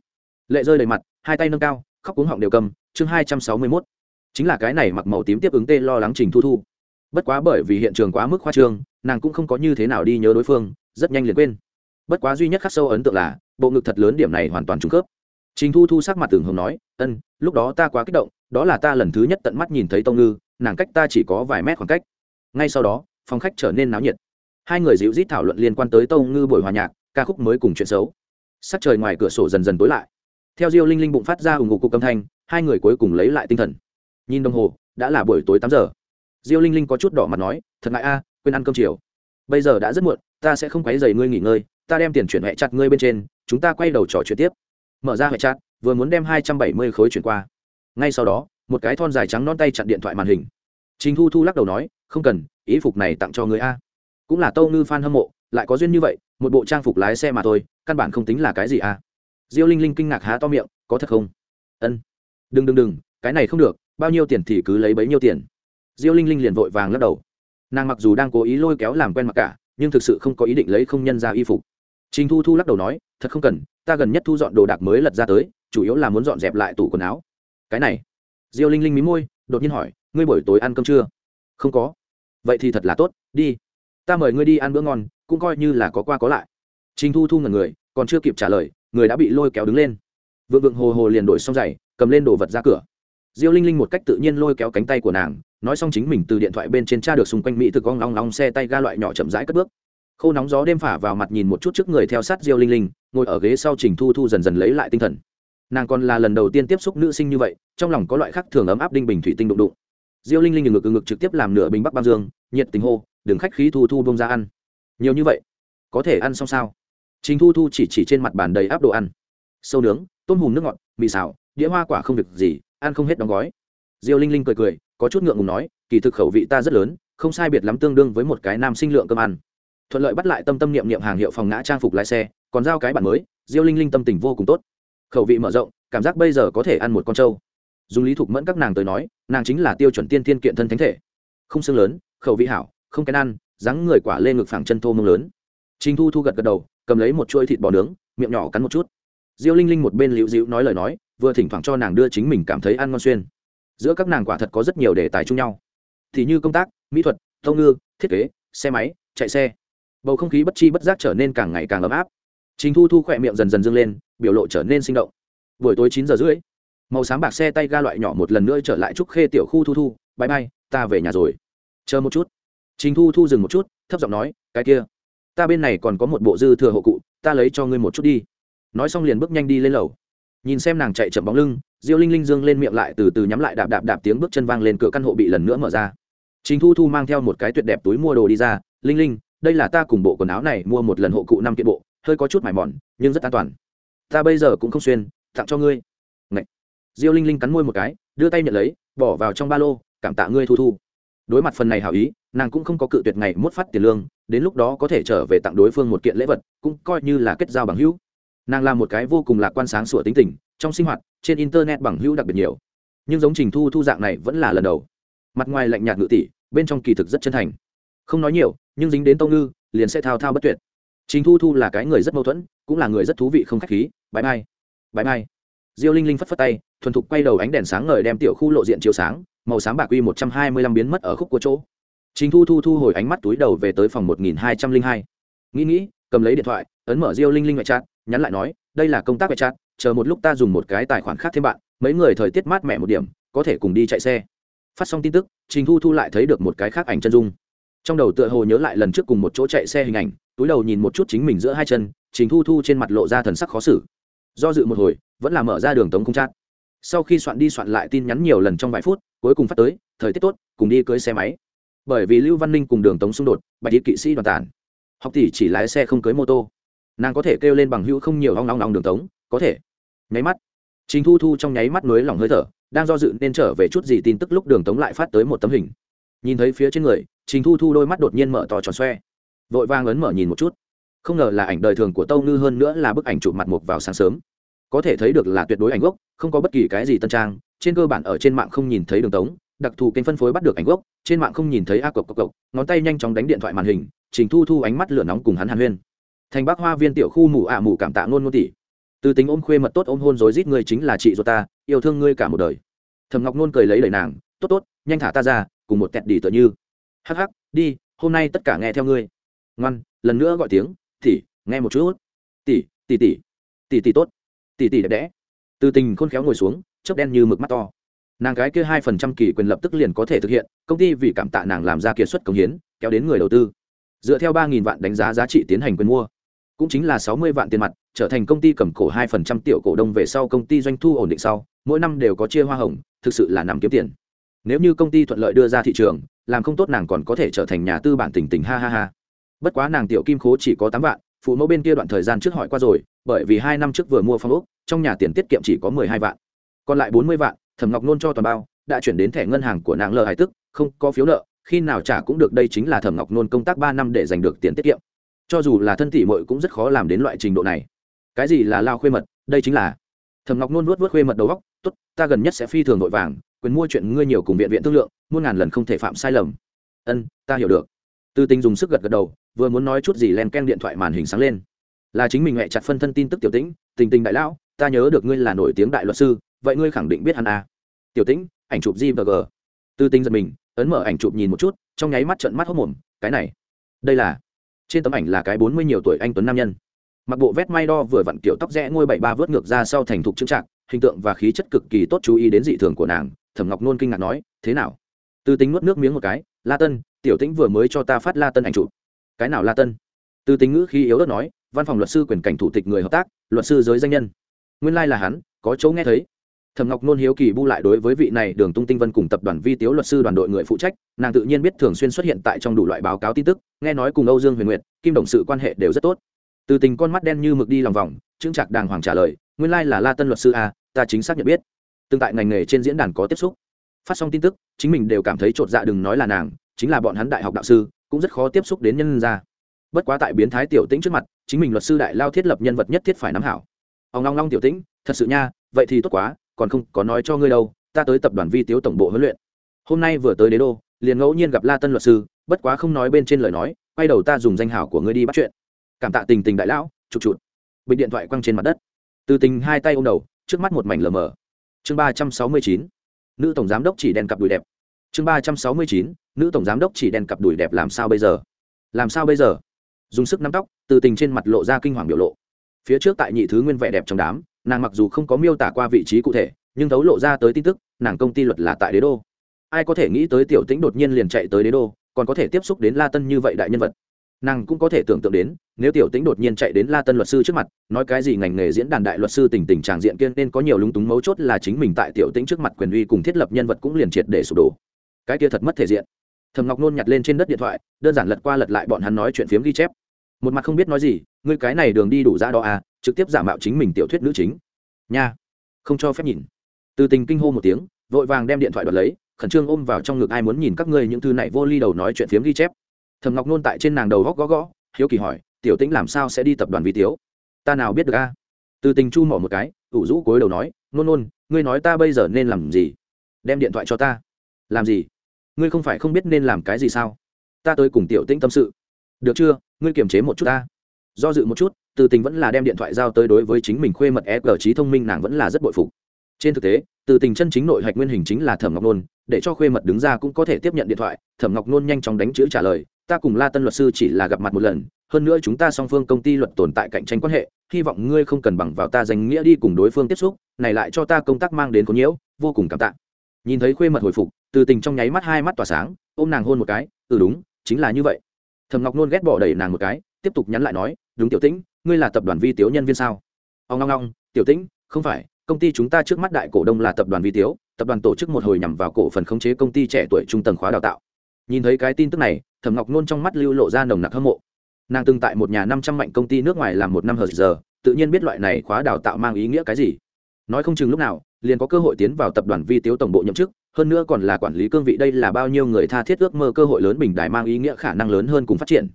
Lệ rơi đầy mặt, hai tay nâng cao, khóc cuống họng đều cầm, chương hai trăm sáu mươi mốt. Chính là cái này mặc màu tím tiếp ứng tê lo lắng trình thu thu. Bất quá bởi vì hiện trường quá mức khoa trương, nàng cũng không có như thế nào đi nhớ đối phương, rất nhanh liền quên. Bất quá duy nhất khắc sâu ấn tượng là bộ ngực thật lớn điểm này hoàn toàn trùng khớp. Trình thu thu sắc mặt tường hồng nói, ân, lúc đó ta quá kích động, đó là ta lần thứ nhất tận mắt nhìn thấy tông ngư, nàng cách ta chỉ có vài mét khoảng cách. Ngay sau đó, phòng khách trở nên náo nhiệt. Hai người dịu rít thảo luận liên quan tới tông ngư buổi hòa nhạc, ca khúc mới cùng chuyện xấu. Sắc trời ngoài cửa sổ dần dần tối lại. Theo diêu linh linh bụng phát ra ủng hộ cục âm thanh, hai người cuối cùng lấy lại tinh thần. Nhìn đồng hồ, đã là buổi tối tám giờ. Diêu linh linh có chút đỏ mặt nói, thật ngại a, quên ăn cơm chiều. Bây giờ đã rất muộn, ta sẽ không quấy dày ngươi nghỉ ngơi ta đem tiền chuyển hệ chặt ngươi bên trên, chúng ta quay đầu trò chuyện tiếp. Mở ra hệ chặt, vừa muốn đem hai trăm bảy mươi khối chuyển qua. Ngay sau đó, một cái thon dài trắng non tay chặn điện thoại màn hình. Trình thu thu lắc đầu nói, không cần, ý phục này tặng cho người a. Cũng là tâu ngư f a n hâm mộ, lại có duyên như vậy, một bộ trang phục lái xe mà thôi, căn bản không tính là cái gì a. Diêu linh linh kinh ngạc há to miệng, có thật không? Ân. Đừng đừng đừng, cái này không được, bao nhiêu tiền thì cứ lấy bấy nhiêu tiền. Diêu linh linh liền vội vàng lắc đầu. Nàng mặc dù đang cố ý lôi kéo làm quen mặc cả, nhưng thực sự không có ý định lấy không nhân ra y phục trình thu thu lắc đầu nói, thật không cần, ta gần nhất thu dọn đồ đạc mới lật ra tới, chủ yếu là muốn dọn dẹp lại tủ quần áo. Cái này? Diêu linh linh mí môi, đột nhiên hỏi, ngươi buổi tối ăn cơm chưa? Không có. Vậy thì thật là tốt, đi. Ta mời ngươi đi ăn bữa ngon, cũng coi như là có qua có lại. Trình thu thu ngẩn người, còn chưa kịp trả lời, người đã bị lôi kéo đứng lên. Vượng vượng hồ hồ liền đổi xong giày, cầm lên đồ vật ra cửa. Diêu linh linh một cách tự nhiên lôi kéo cánh tay của nàng, nói xong chính mình từ điện thoại bên trên tra được xung quanh mỹ thực ong long long xe tay ga loại nhỏ chậm rãi cất bước khô nóng gió đêm phả vào mặt nhìn một chút trước người theo sát diêu linh linh, ngồi ở ghế sau trình thu thu dần dần lấy lại tinh thần. Nàng còn là lần đầu tiên tiếp xúc nữ sinh như vậy, trong lòng có loại khác thường ấm áp đinh bình thủy tinh đụng đụng. Diêu linh linh ngực ngực trực tiếp làm nửa bình bắc băng dương, nhiệt tình hô, đừng khách khí thu thu bông ra ăn. Nhiều như vậy? Có thể ăn xong sao? Trình thu thu chỉ chỉ trên mặt bàn đầy áp đồ ăn. Sâu nướng, tôm hùm nước ngọt, mì xào, đĩa hoa quả không việc gì, ăn không hết đóng gói. Diêu linh linh cười cười, có chút ngượng ngùng nói, kỳ thực khẩu vị ta rất lớn, không sai biệt lắm tương đương với một cái nam sinh lượng cơm ăn thuận lợi bắt lại tâm tâm niệm niệm hàng hiệu phòng ngã trang phục lái xe, còn giao cái bản mới, diêu linh linh tâm tình vô cùng tốt. Khẩu vị mở rộng, cảm giác bây giờ có thể ăn một con trâu. Dùng lý thục mẫn các nàng tới nói, nàng chính là tiêu chuẩn tiên tiên kiện thân thánh thể. Không xương lớn, khẩu vị hảo, không kén ăn, dáng người quả lên ngực phẳng chân thô mông lớn. Trình thu thu gật gật đầu, cầm lấy một chuỗi thịt bò nướng, miệng nhỏ cắn một chút. Diêu linh linh một bên liễu dịu nói lời nói, vừa thỉnh thoảng cho nàng đưa chính mình cảm thấy ăn ngon xuyên. Giữa các nàng quả thật có rất nhiều đề tài chung nhau. Thì như công tác, mỹ thuật tông ngư, thiết kế, xe máy, chạy xe bầu không khí bất chi bất giác trở nên càng ngày càng ấm áp. Trình thu thu khỏe miệng dần dần dâng lên, biểu lộ trở nên sinh động. Buổi tối chín giờ rưỡi, màu sáng bạc xe tay ga loại nhỏ một lần nữa trở lại trúc khê tiểu khu thu thu bãi bay ta về nhà rồi. Chờ một chút. Trình thu thu dừng một chút, thấp giọng nói, cái kia, ta bên này còn có một bộ dư thừa hộ cụ, ta lấy cho ngươi một chút đi. Nói xong liền bước nhanh đi lên lầu. Nhìn xem nàng chạy chậm bóng lưng, diêu linh linh dương lên miệng lại từ từ nhắm lại đạp đạp đạp tiếng bước chân vang lên, cửa căn hộ bị lần nữa mở ra. Trình thu thu mang theo một cái tuyệt đẹp túi mua đồ đi ra, linh linh đây là ta cùng bộ quần áo này mua một lần hộ cụ năm kiện bộ, hơi có chút mải mòn, nhưng rất an toàn. Ta bây giờ cũng không xuyên, tặng cho ngươi. Ngậy. diêu linh linh cắn môi một cái, đưa tay nhận lấy, bỏ vào trong ba lô, cảm tạ ngươi thu thu. Đối mặt phần này hảo ý, nàng cũng không có cự tuyệt ngày mốt phát tiền lương, đến lúc đó có thể trở về tặng đối phương một kiện lễ vật, cũng coi như là kết giao bằng hữu. Nàng là một cái vô cùng lạc quan sáng sủa tính tình, trong sinh hoạt, trên internet bằng hữu đặc biệt nhiều. Nhưng giống trình thu thu dạng này vẫn là lần đầu. Mặt ngoài lạnh nhạt ngự tỷ bên trong kỳ thực rất chân thành. Không nói nhiều nhưng dính đến tông ngư, liền sẽ thao thao bất tuyệt. Trình thu thu là cái người rất mâu thuẫn, cũng là người rất thú vị không k h á c h khí. Bãi mai bãi mai diêu linh linh phất phất tay, thuần thục quay đầu ánh đèn sáng ngời đem tiểu khu lộ diện chiếu sáng, màu sáng bạc uy một trăm hai mươi lăm biến mất ở khúc của chỗ. Trình thu thu thu hồi ánh mắt túi đầu về tới phòng một nghìn hai trăm linh hai. Nghĩ nghĩ, cầm lấy điện thoại, ấn mở diêu linh linh ngoại trát nhắn lại nói, đây là công tác ngoại trát chờ một lúc ta dùng một cái tài khoản khác thêm bạn, mấy người thời tiết mát mẻ một điểm, có thể cùng đi chạy xe. Phát xong tin tức, trình thu thu lại thấy được một cái khác ảnh chân dung trong đầu tựa hồ nhớ lại lần trước cùng một chỗ chạy xe hình ảnh, túi đầu nhìn một chút chính mình giữa hai chân chính thu thu trên mặt lộ ra thần sắc khó xử. Do dự một hồi, vẫn là mở ra đường tống không chát. Sau khi soạn đi soạn lại tin nhắn nhiều lần trong vài phút, cuối cùng phát tới, thời tiết tốt, cùng đi cưới xe máy. Bởi vì lưu văn ninh cùng đường tống xung đột, bạch đi kỵ sĩ đoàn tản. Học tỷ chỉ lái xe không cưới mô tô. Nàng có thể kêu lên bằng hữu không nhiều hoang long long đường tống, có thể. Nháy mắt chính thu thu trong nháy mắt nới lỏng hơi thở, đang do dự nên trở về chút gì tin tức lúc đường tống lại phát tới một tấm hình. Nhìn thấy phía trên người trình thu thu đôi mắt đột nhiên mở to tròn xoe, vội vang ấn mở nhìn một chút. Không ngờ là ảnh đời thường của tâu ngư hơn nữa là bức ảnh chụp mặt mục vào sáng sớm. Có thể thấy được là tuyệt đối ảnh gốc, không có bất kỳ cái gì tân trang, trên cơ bản ở trên mạng không nhìn thấy đường tống, đặc thù kênh phân phối bắt được ảnh gốc, trên mạng không nhìn thấy a cộc cộc cộc, ngón tay nhanh chóng đánh điện thoại màn hình, trình thu thu ánh mắt lửa nóng cùng hắn hàn huyên. Thành bắc hoa viên tiểu khu mù ạ mù cảm tạ ngôn ngôn tỷ. Từ tính ôm khuê mật tốt ôm hôn rối rít ngươi chính là chị ruột ta, yêu thương ngươi cả một đời. Thầm ngọc nôn cười lấy lời nàng, tốt tốt, nhanh thả ta ra, cùng một kẹt đỉ tựa như hắc hắc, đi, hôm nay tất cả nghe theo ngươi. Ngoan, lần nữa gọi tiếng, tỷ, nghe một chút. Tỷ tỷ tỷ. Tỷ tỷ tốt. Tỷ tỷ đẹp đẽ. Từ tình khôn khéo ngồi xuống, chớp đen như mực mắt to. Nàng gái kia hai phần trăm kỳ quyền lập tức liền có thể thực hiện, công ty vì cảm tạ nàng làm ra kiệt xuất công hiến, kéo đến người đầu tư. Dựa theo ba nghìn vạn đánh giá giá trị tiến hành quyền mua. Cũng chính là sáu mươi vạn tiền mặt, trở thành công ty cầm cổ hai phần trăm tiểu cổ đông về sau công ty doanh thu ổn định sau, mỗi năm đều có chia hoa hồng, thực sự là nằm kiếm tiền nếu như công ty thuận lợi đưa ra thị trường, làm không tốt nàng còn có thể trở thành nhà tư bản tỉnh tỉnh, ha ha ha. Bất quá nàng tiểu kim khố chỉ có tám vạn, phụ mẫu bên kia đoạn thời gian trước hỏi qua rồi, bởi vì hai năm trước vừa mua phong úc trong nhà tiền tiết kiệm chỉ có mười hai vạn. Còn lại bốn mươi vạn, thẩm ngọc nôn cho toàn bao, đã chuyển đến thẻ ngân hàng của nàng lờ hải tức, không có phiếu nợ, khi nào trả cũng được, đây chính là thẩm ngọc nôn công tác ba năm để giành được tiền tiết kiệm. Cho dù là thân tỷ mội cũng rất khó làm đến loại trình độ này. Cái gì là lao khuê mật? Đây chính là thẩm ngọc nôn vuốt vuốt khuê mật đầu góc tốt, ta gần nhất sẽ phi thường vội vàng quyền mua chuyện ngươi nhiều cùng viện viện thương lượng, muôn ngàn lần không thể phạm sai lầm. Ân, ta hiểu được. Tư tình dùng sức gật gật đầu, vừa muốn nói chút gì len ken điện thoại màn hình sáng lên. Là chính mình mẹ chặt phân thân tin tức tiểu tĩnh, tình tình đại lão, ta nhớ được ngươi là nổi tiếng đại luật sư, vậy ngươi khẳng định biết hắn à. tiểu tĩnh, ảnh chụp gvg g tư tinh giật mình, ấn mở ảnh chụp nhìn một chút, trong nháy mắt trận mắt hốc mồm, cái này. Đây là, trên tấm ảnh là cái bốn mươi nhiều tuổi anh tuấn nam nhân. Mặc bộ vét may đo vừa vặn kiểu tóc rẽ ngôi bảy ba vớt ngược ra sau thành thục trưng trạng hình tượng và khí chất cực kỳ tốt chú ý đến dị thường của nàng thẩm ngọc nôn kinh ngạc nói, thế nào? Tư tính nuốt nước miếng một cái, la tân, tiểu tĩnh vừa mới cho ta phát la tân ảnh chụp. Cái nào la tân? Tư tính ngữ khi yếu ớt nói, văn phòng luật sư quyền cảnh thủ tịch người hợp tác, luật sư giới danh nhân. Nguyên lai là hắn, có chỗ nghe thấy. Thẩm ngọc nôn hiếu kỳ bu lại đối với vị này đường tung tinh vân cùng tập đoàn vi tiếu luật sư đoàn đội người phụ trách, nàng tự nhiên biết thường xuyên xuất hiện tại trong đủ loại báo cáo tin tức, nghe nói cùng âu dương huyền nguyệt, kim đồng sự quan hệ đều rất tốt. Từ tình con mắt đen như mực đi lòng vòng trưng trạc đàng hoàng trả lời, nguyên lai là la tân luật sư a, ta chính xác nhận biết tương tại ngành nghề trên diễn đàn có tiếp xúc. Phát xong tin tức, chính mình đều cảm thấy chột dạ đừng nói là nàng, chính là bọn hắn đại học đạo sư, cũng rất khó tiếp xúc đến nhân ra bất quá tại biến thái tiểu tĩnh trước mặt, chính mình luật sư đại lao thiết lập nhân vật nhất thiết phải nắm hảo. Ông long long tiểu tĩnh, thật sự nha, vậy thì tốt quá, còn không, có nói cho ngươi đâu, ta tới tập đoàn vi tiếu tổng bộ huấn luyện. Hôm nay vừa tới đế đô, liền ngẫu nhiên gặp la tân luật sư, bất quá không nói bên trên lời nói, quay đầu ta dùng danh hảo của ngươi đi bắt chuyện. Cảm tạ tình tình đại lão, chụp chụt bị điện thoại quăng trên mặt đất. Từ tình hai tay ô m đầu, trước mắt một mảnh lờ mờ chương ba trăm sáu mươi chín, nữ tổng giám đốc chỉ đèn cặp đùi đẹp. Chương ba trăm sáu mươi chín, nữ tổng giám đốc chỉ đèn cặp đùi đẹp làm sao bây giờ? Làm sao bây giờ? Dùng sức nắm tóc, từ tình trên mặt lộ ra kinh hoàng biểu lộ. Phía trước tại nhị thứ nguyên vẻ đẹp trong đám, nàng mặc dù không có miêu tả qua vị trí cụ thể, nhưng thấu lộ ra tới tin tức, nàng công ty luật là tại đế đô. Ai có thể nghĩ tới tiểu tĩnh đột nhiên liền chạy tới đế đô, còn có thể tiếp xúc đến la tân như vậy đại nhân vật nàng cũng có thể tưởng tượng đến, nếu tiểu tĩnh đột nhiên chạy đến la tân luật sư trước mặt, nói cái gì ngành nghề diễn đàn đại luật sư tình tình tràng diện kiên nên có nhiều lúng túng mấu chốt là chính mình tại tiểu tĩnh trước mặt quyền uy cùng thiết lập nhân vật cũng liền triệt để sụp đổ. Cái kia thật mất thể diện. Thầm ngọc nôn nhặt lên trên đất điện thoại, đơn giản lật qua lật lại bọn hắn nói chuyện phiếm ghi chép. Một mặt không biết nói gì, ngươi cái này đường đi đủ ra đó à trực tiếp giả mạo chính mình tiểu thuyết nữ chính. Nha. Không cho phép nhìn. Từ tình kinh hô một tiếng, vội vàng đem điện thoại đoạt lấy, khẩn trương ôm vào trong ngực ai muốn nhìn các ngươi những thư này vô ly đầu nói chuyện phiếm ghi chép thầm ngọc nôn tại trên nàng đầu góc gõ gõ, hiếu kỳ hỏi, tiểu tĩnh làm sao sẽ đi tập đoàn vi tiếu? Ta nào biết được a? Từ tình chu mỏ một cái, ủ rũ cối đầu nói, nôn nôn, ngươi nói ta bây giờ nên làm gì? Đem điện thoại cho ta. Làm gì? Ngươi không phải không biết nên làm cái gì sao? Ta tới cùng tiểu tĩnh tâm sự. Được chưa? Ngươi kiềm chế một chút ta. Do dự một chút, từ tình vẫn là đem điện thoại giao tới đối với chính mình khuê mật e cờ trí thông minh nàng vẫn là rất bội phục. Trên thực tế, từ tình chân chính nội hạch nguyên hình chính là thẩm ngọc nôn, để cho khuê mật đứng ra cũng có thể tiếp nhận điện thoại, thẩm ngọc nôn nhanh chóng đánh chữ trả lời ta cùng la tân luật sư chỉ là gặp mặt một lần, hơn nữa chúng ta song phương công ty luật tồn tại cạnh tranh quan hệ, hy vọng ngươi không cần bằng vào ta danh nghĩa đi cùng đối phương tiếp xúc, này lại cho ta công tác mang đến có nhiễu, vô cùng cảm tạ. Nhìn thấy khuê mật hồi phục, từ tình trong nháy mắt hai mắt tỏa sáng, ôm nàng hôn một cái ừ đúng, chính là như vậy. Thầm ngọc nôn ghét bỏ đẩy nàng một cái, tiếp tục nhắn lại nói, đúng tiểu tĩnh, ngươi là tập đoàn vi tiếu nhân viên sao? Ông ngong ngong tiểu tĩnh, không phải, công ty chúng ta trước mắt đại cổ đông là tập đoàn vi tiếu, tập đoàn tổ chức một hồi nhằm vào cổ phần khống chế công ty trẻ tuổi trung tầng khóa đào tạo nhìn thấy cái tin tức này, thẩm ngọc nôn trong mắt lưu lộ ra nồng nặc hâm mộ. Nàng từng tại một nhà năm trăm mạnh công ty nước ngoài làm một năm hờ giờ, tự nhiên biết loại này khóa đào tạo mang ý nghĩa cái gì. Nói không chừng lúc nào, liền có cơ hội tiến vào tập đoàn vi tiếu tổng bộ nhậm chức, hơn nữa còn là quản lý cương vị đây là bao nhiêu người tha thiết ước mơ cơ hội lớn bình đại mang ý nghĩa khả năng lớn hơn cùng phát triển.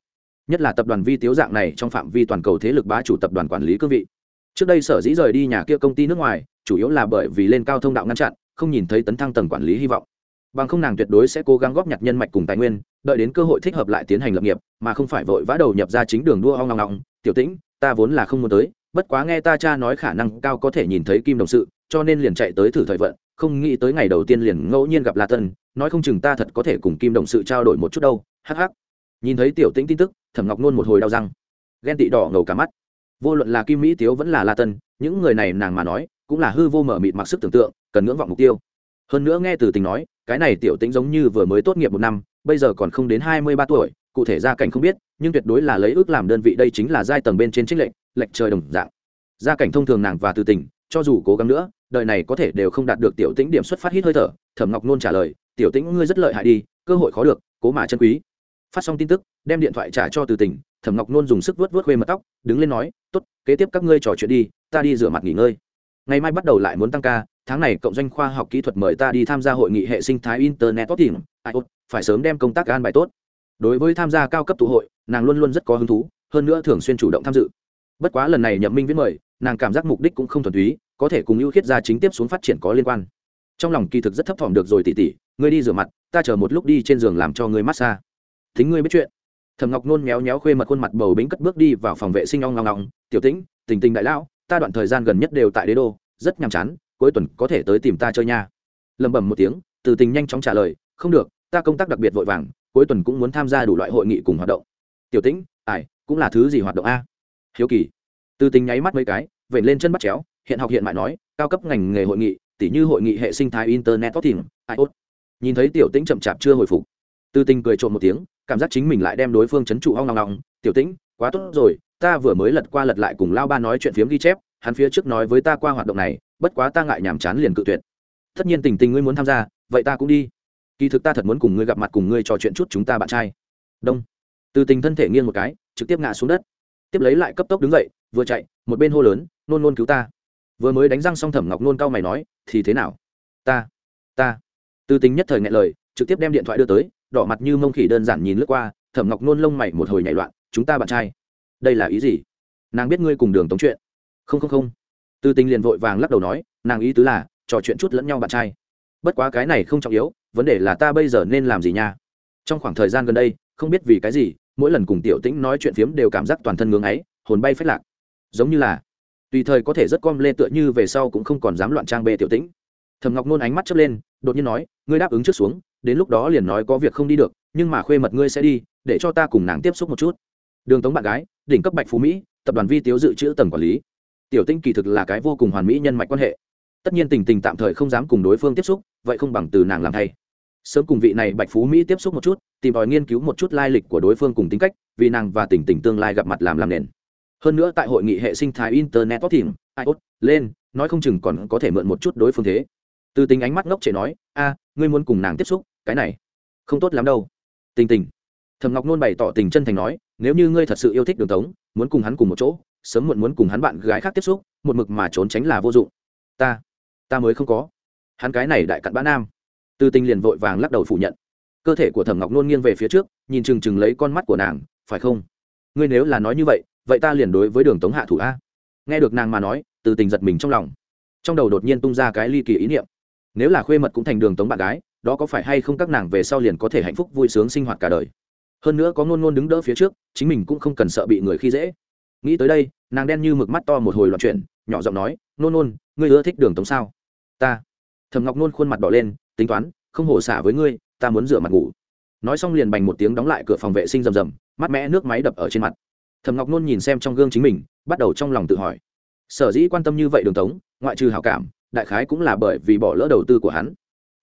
Nhất là tập đoàn vi tiếu dạng này trong phạm vi toàn cầu thế lực bá chủ tập đoàn quản lý cương vị. Trước đây sở dĩ rời đi nhà kia công ty nước ngoài, chủ yếu là bởi vì lên cao thông đạo ngăn chặn, không nhìn thấy tấn thăng tầng quản lý hy vọng bằng không nàng tuyệt đối sẽ cố gắng góp nhặt nhân mạch cùng tài nguyên, đợi đến cơ hội thích hợp lại tiến hành lập nghiệp, mà không phải vội vã đầu nhập ra chính đường đua hoang ngọng ngọng tiểu tĩnh, ta vốn là không muốn tới, bất quá nghe ta cha nói khả năng cao có thể nhìn thấy kim đồng sự, cho nên liền chạy tới thử thời vận, không nghĩ tới ngày đầu tiên liền ngẫu nhiên gặp la tân, nói không chừng ta thật có thể cùng kim đồng sự trao đổi một chút đâu. Hắc hắc. Nhìn thấy tiểu tĩnh tin tức, thẩm ngọc nôn một hồi đau răng. Ghen tị đỏ ngầu cả mắt. Vô luận là kim mỹ tiếu vẫn là la tân, những người này nàng mà nói, cũng là hư vô mở mịt mặc sức tưởng tượng, cần ngưỡng vọng mục tiêu. Hơn nữa nghe từ tình nói cái này tiểu tĩnh giống như vừa mới tốt nghiệp một năm, bây giờ còn không đến hai mươi ba tuổi, cụ thể gia cảnh không biết, nhưng tuyệt đối là lấy ước làm đơn vị đây chính là giai tầng bên trên trích lệnh lệnh trời đồng dạng. Gia cảnh thông thường nàng và từ tình, cho dù cố gắng nữa, đời này có thể đều không đạt được tiểu tĩnh điểm xuất phát hít hơi thở, thẩm ngọc nôn trả lời, tiểu tĩnh ngươi rất lợi hại đi, cơ hội khó được, cố mà chân quý. Phát xong tin tức, đem điện thoại trả cho từ tình, thẩm ngọc nôn dùng sức vớt vớt khuê mật tóc, đứng lên nói t ố t kế tiếp các ngươi trò chuyện đi, ta đi rửa mặt nghỉ ngơi. Ngày mai bắt đầu lại muốn tăng ca tháng này cộng doanh khoa học kỹ thuật mời ta đi tham gia hội nghị hệ sinh thái internet tốt tìm phải sớm đem công tác an bài tốt. Đối với tham gia cao cấp tụ hội, nàng luôn luôn rất có hứng thú, hơn nữa thường xuyên chủ động tham dự. Bất quá lần này nhậm minh viết mời, nàng cảm giác mục đích cũng không thuần túy, có thể cùng ưu khiết gia chính tiếp xuống phát triển có liên quan. Trong lòng kỳ thực rất thấp thỏm được rồi tỉ tỉ ngươi đi rửa mặt, ta chờ một lúc đi trên giường làm cho ngươi massage. Thính ngươi biết chuyện. Thầm ngọc nôn méo méo khuê mật khuôn mặt bầu bính cất bước đi vào phòng vệ sinh ong ngong ngong tiểu tĩnh, tình tình đại lão, ta đoạn thời gian gần nhất đều tại đế đô, rất nhàm chán cuối tuần có thể tới tìm ta chơi nha. Lẩm bẩm một tiếng, từ tình nhanh chóng trả lời, không được, ta công tác đặc biệt vội vàng, cuối tuần cũng muốn tham gia đủ loại hội nghị cùng hoạt động. Tiểu tĩnh ải cũng là thứ gì hoạt động a? Hiếu kỳ. Từ tình nháy mắt mấy cái, vểnh lên chân bắt chéo, hiện học hiện mại nói, cao cấp ngành nghề hội nghị, tỉ như hội nghị hệ sinh thái internet tốt tìm iot nhìn thấy tiểu tĩnh chậm chạp chưa hồi phục, từ tình cười trộm một tiếng, cảm giác chính mình lại đem đối phương chấn trụ hoang ngong ngong tiểu tĩnh, quá tốt rồi, ta vừa mới lật qua lật lại cùng lao ba nói chuyện phiếm ghi chép hắn phía trước nói với ta qua hoạt động này, bất quá ta ngại nhàm chán liền cự tuyệt. Tất nhiên tình tình ngươi muốn tham gia, vậy ta cũng đi. Kỳ thực ta thật muốn cùng ngươi gặp mặt cùng ngươi trò chuyện chút chúng ta bạn trai. Đông. Từ tình thân thể nghiêng một cái, trực tiếp ngã xuống đất. Tiếp lấy lại cấp tốc đứng dậy, vừa chạy, một bên hô lớn, nôn nôn cứu ta. Vừa mới đánh răng xong thẩm ngọc nôn cao mày nói, thì thế nào? Ta ta. Từ tình nhất thời ngại lời, trực tiếp đem điện thoại đưa tới, đỏ mặt như mông khỉ đơn giản nhìn lướt qua, thẩm ngọc nôn lông mày một hồi nhảy loạn, chúng ta bạn trai. Đây là ý gì? Nàng biết ngươi cùng đường tống chuyện không không không. Tư tình liền vội vàng lắc đầu nói, nàng ý tứ là, trò chuyện chút lẫn nhau bạn trai. Bất quá cái này không trọng yếu, vấn đề là ta bây giờ nên làm gì nha. Trong khoảng thời gian gần đây, không biết vì cái gì, mỗi lần cùng tiểu tĩnh nói chuyện phiếm đều cảm giác toàn thân ngưỡng ấy hồn bay phách lạc. Giống như là, tùy thời có thể rất com lên tựa như về sau cũng không còn dám loạn trang bê tiểu tĩnh. Thầm ngọc nôn ánh mắt chớp lên, đột nhiên nói, ngươi đáp ứng trước xuống, đến lúc đó liền nói có việc không đi được, nhưng mà khuê mật ngươi sẽ đi, để cho ta cùng nàng tiếp xúc một chút. Đường tống bạn gái, đỉnh cấp bạch phú mỹ, tập đoàn vi tiếu dự trữ tầng quản lý tiểu tinh kỳ thực là cái vô cùng hoàn mỹ nhân mạch quan hệ. Tất nhiên tình tình tạm thời không dám cùng đối phương tiếp xúc, vậy không bằng từ nàng làm thay. Sớm cùng vị này bạch phú mỹ tiếp xúc một chút, tìm tòi nghiên cứu một chút lai lịch của đối phương cùng tính cách, vì nàng và tình tình tương lai gặp mặt làm làm nền. Hơn nữa tại hội nghị hệ sinh thái internet tốt thìm iốt lên, nói không chừng còn có thể mượn một chút đối phương thế. Từ tính ánh mắt ngốc trẻ nói, a, ngươi muốn cùng nàng tiếp xúc, cái này, không tốt lắm đâu. Tình tình. Thầm ngọc nôn bày tỏ tình chân thành nói, nếu như ngươi thật sự yêu thích đường tống, muốn cùng hắn cùng một chỗ sớm muộn muốn cùng hắn bạn gái khác tiếp xúc, một mực mà trốn tránh là vô dụng. Ta ta mới không có. Hắn cái này đại cặn bã nam. Từ Tinh liền vội vàng lắc đầu phủ nhận. Cơ thể của thẩm ngọc nôn nghiêng về phía trước, nhìn chừng chừng lấy con mắt của nàng, phải không? Ngươi nếu là nói như vậy vậy ta liền đối với đường tống hạ thủ a. Nghe được nàng mà nói từ tình giật mình trong lòng. Trong đầu đột nhiên tung ra cái ly kỳ ý niệm. Nếu là khuê mật cũng thành đường tống bạn gái, đó có phải hay không các nàng về sau liền có thể hạnh phúc vui sướng sinh hoạt cả đời? Hơn nữa có ngôn ngôn đứng đỡ phía trước, chính mình cũng không cần sợ bị người khi dễ nghĩ tới đây, nàng đen như mực mắt to một hồi loạn chuyện nhỏ giọng nói, nôn nôn, ngươi ưa thích đường tống sao? Ta. Thầm ngọc nôn khuôn mặt đỏ lên, tính toán, không hổ xả với ngươi, ta muốn rửa mặt ngủ. Nói xong liền bành một tiếng đóng lại cửa phòng vệ sinh rầm rầm mắt mẽ nước máy đập ở trên mặt. Thầm ngọc nôn nhìn xem trong gương chính mình, bắt đầu trong lòng tự hỏi. Sở dĩ quan tâm như vậy đường tống, ngoại trừ hảo cảm, đại khái cũng là bởi vì bỏ lỡ đầu tư của hắn.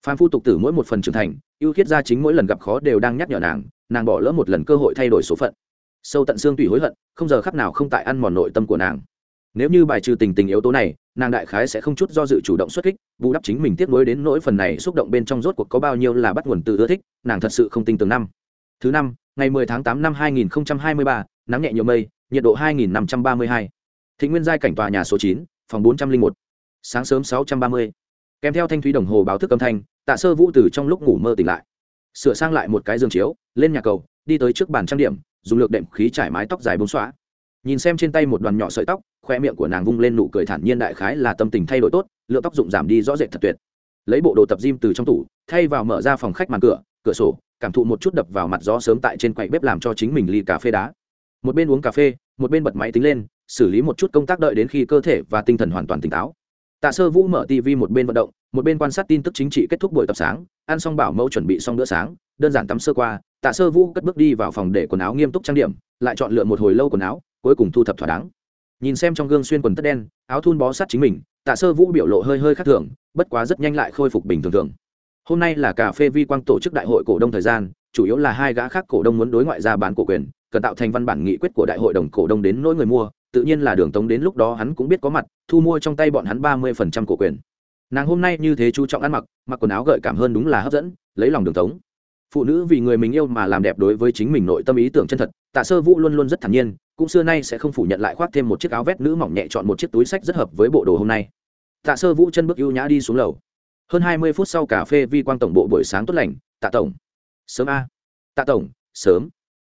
Phan phu tục tử mỗi một phần trưởng thành, ưu khiết gia chính mỗi lần gặp khó đều đang nhắc nhở nàng nàng bỏ lỡ một lần cơ hội thay đổi số phận sâu tận xương tùy hối hận không giờ khắc nào không tại ăn mòn nội tâm của nàng nếu như bài trừ tình tình yếu tố này nàng đại khái sẽ không chút do dự chủ động xuất kích bù đắp chính mình tiếp nối đến nỗi phần này xúc động bên trong rốt cuộc có bao nhiêu là bắt nguồn từ ưa thích nàng thật sự không tin tưởng năm thứ năm ngày 10 tháng 8 năm 2023, nắng nhẹ nhiều mây nhiệt độ 2532. thị nguyên giai cảnh tòa nhà số 9, phòng 401. sáng sớm 630. kèm theo thanh thúy đồng hồ báo thức âm thanh tạ sơ vũ từ trong lúc ngủ mơ tỉnh lại sửa sang lại một cái giường chiếu lên nhà cầu đi tới trước bàn trang điểm dùng lược đệm khí trải mái tóc dài bông xóa nhìn xem trên tay một đoàn nhỏ sợi tóc, khoe miệng của nàng vung lên nụ cười thản nhiên đại khái là tâm tình thay đổi tốt, lượng tóc dụng giảm đi rõ rệt thật tuyệt. Lấy bộ đồ tập gym từ trong tủ, thay vào mở ra phòng khách màn cửa cửa sổ, cảm thụ một chút đập vào mặt gió sớm tại trên quầy bếp làm cho chính mình ly cà phê đá. Một bên uống cà phê, một bên bật máy tính lên, xử lý một chút công tác đợi đến khi cơ thể và tinh thần hoàn toàn tỉnh táo tạ sơ vũ mở tv một bên vận động, một bên quan sát tin tức chính trị kết thúc buổi tập sáng, ăn xong bảo mẫu chuẩn bị xong bữa sáng, đơn giản tắm sơ qua, tạ sơ vũ cất bước đi vào phòng để quần áo nghiêm túc trang điểm, lại chọn lựa một hồi lâu quần áo, cuối cùng thu thập thỏa đáng. Nhìn xem trong gương xuyên quần tất đen, áo thun bó sát chính mình, tạ sơ vũ biểu lộ hơi hơi khác thường, bất quá rất nhanh lại khôi phục bình thường thường. Hôm nay là cà phê vi quang tổ chức đại hội cổ đông thời gian, chủ yếu là hai gã khác cổ đông muốn đối ngoại ra bán cổ quyền cần tạo thành văn bản nghị quyết của đại hội đồng cổ đông đến nỗi người mua, tự nhiên là đường tống đến lúc đó hắn cũng biết có mặt, thu mua trong tay bọn hắn ba mươi phần trăm cổ quyền. Nàng hôm nay như thế chú trọng ăn mặc mặc quần áo gợi cảm hơn đúng là hấp dẫn, lấy lòng đường tống. Phụ nữ vì người mình yêu mà làm đẹp đối với chính mình nội tâm ý tưởng chân thật, tạ sơ vũ luôn luôn rất thản nhiên, cũng xưa nay sẽ không phủ nhận lại khoác thêm một chiếc áo vét nữ mỏng nhẹ chọn một chiếc túi sách rất hợp với bộ đồ hôm nay. Tạ sơ vũ chân bước ưu nhã đi xuống lầu. Hơn hai mươi phút sau cà phê vi quang tổng bộ buổi sáng tốt lành, tạ tổng. Sớm a. Tạ tổng, sớm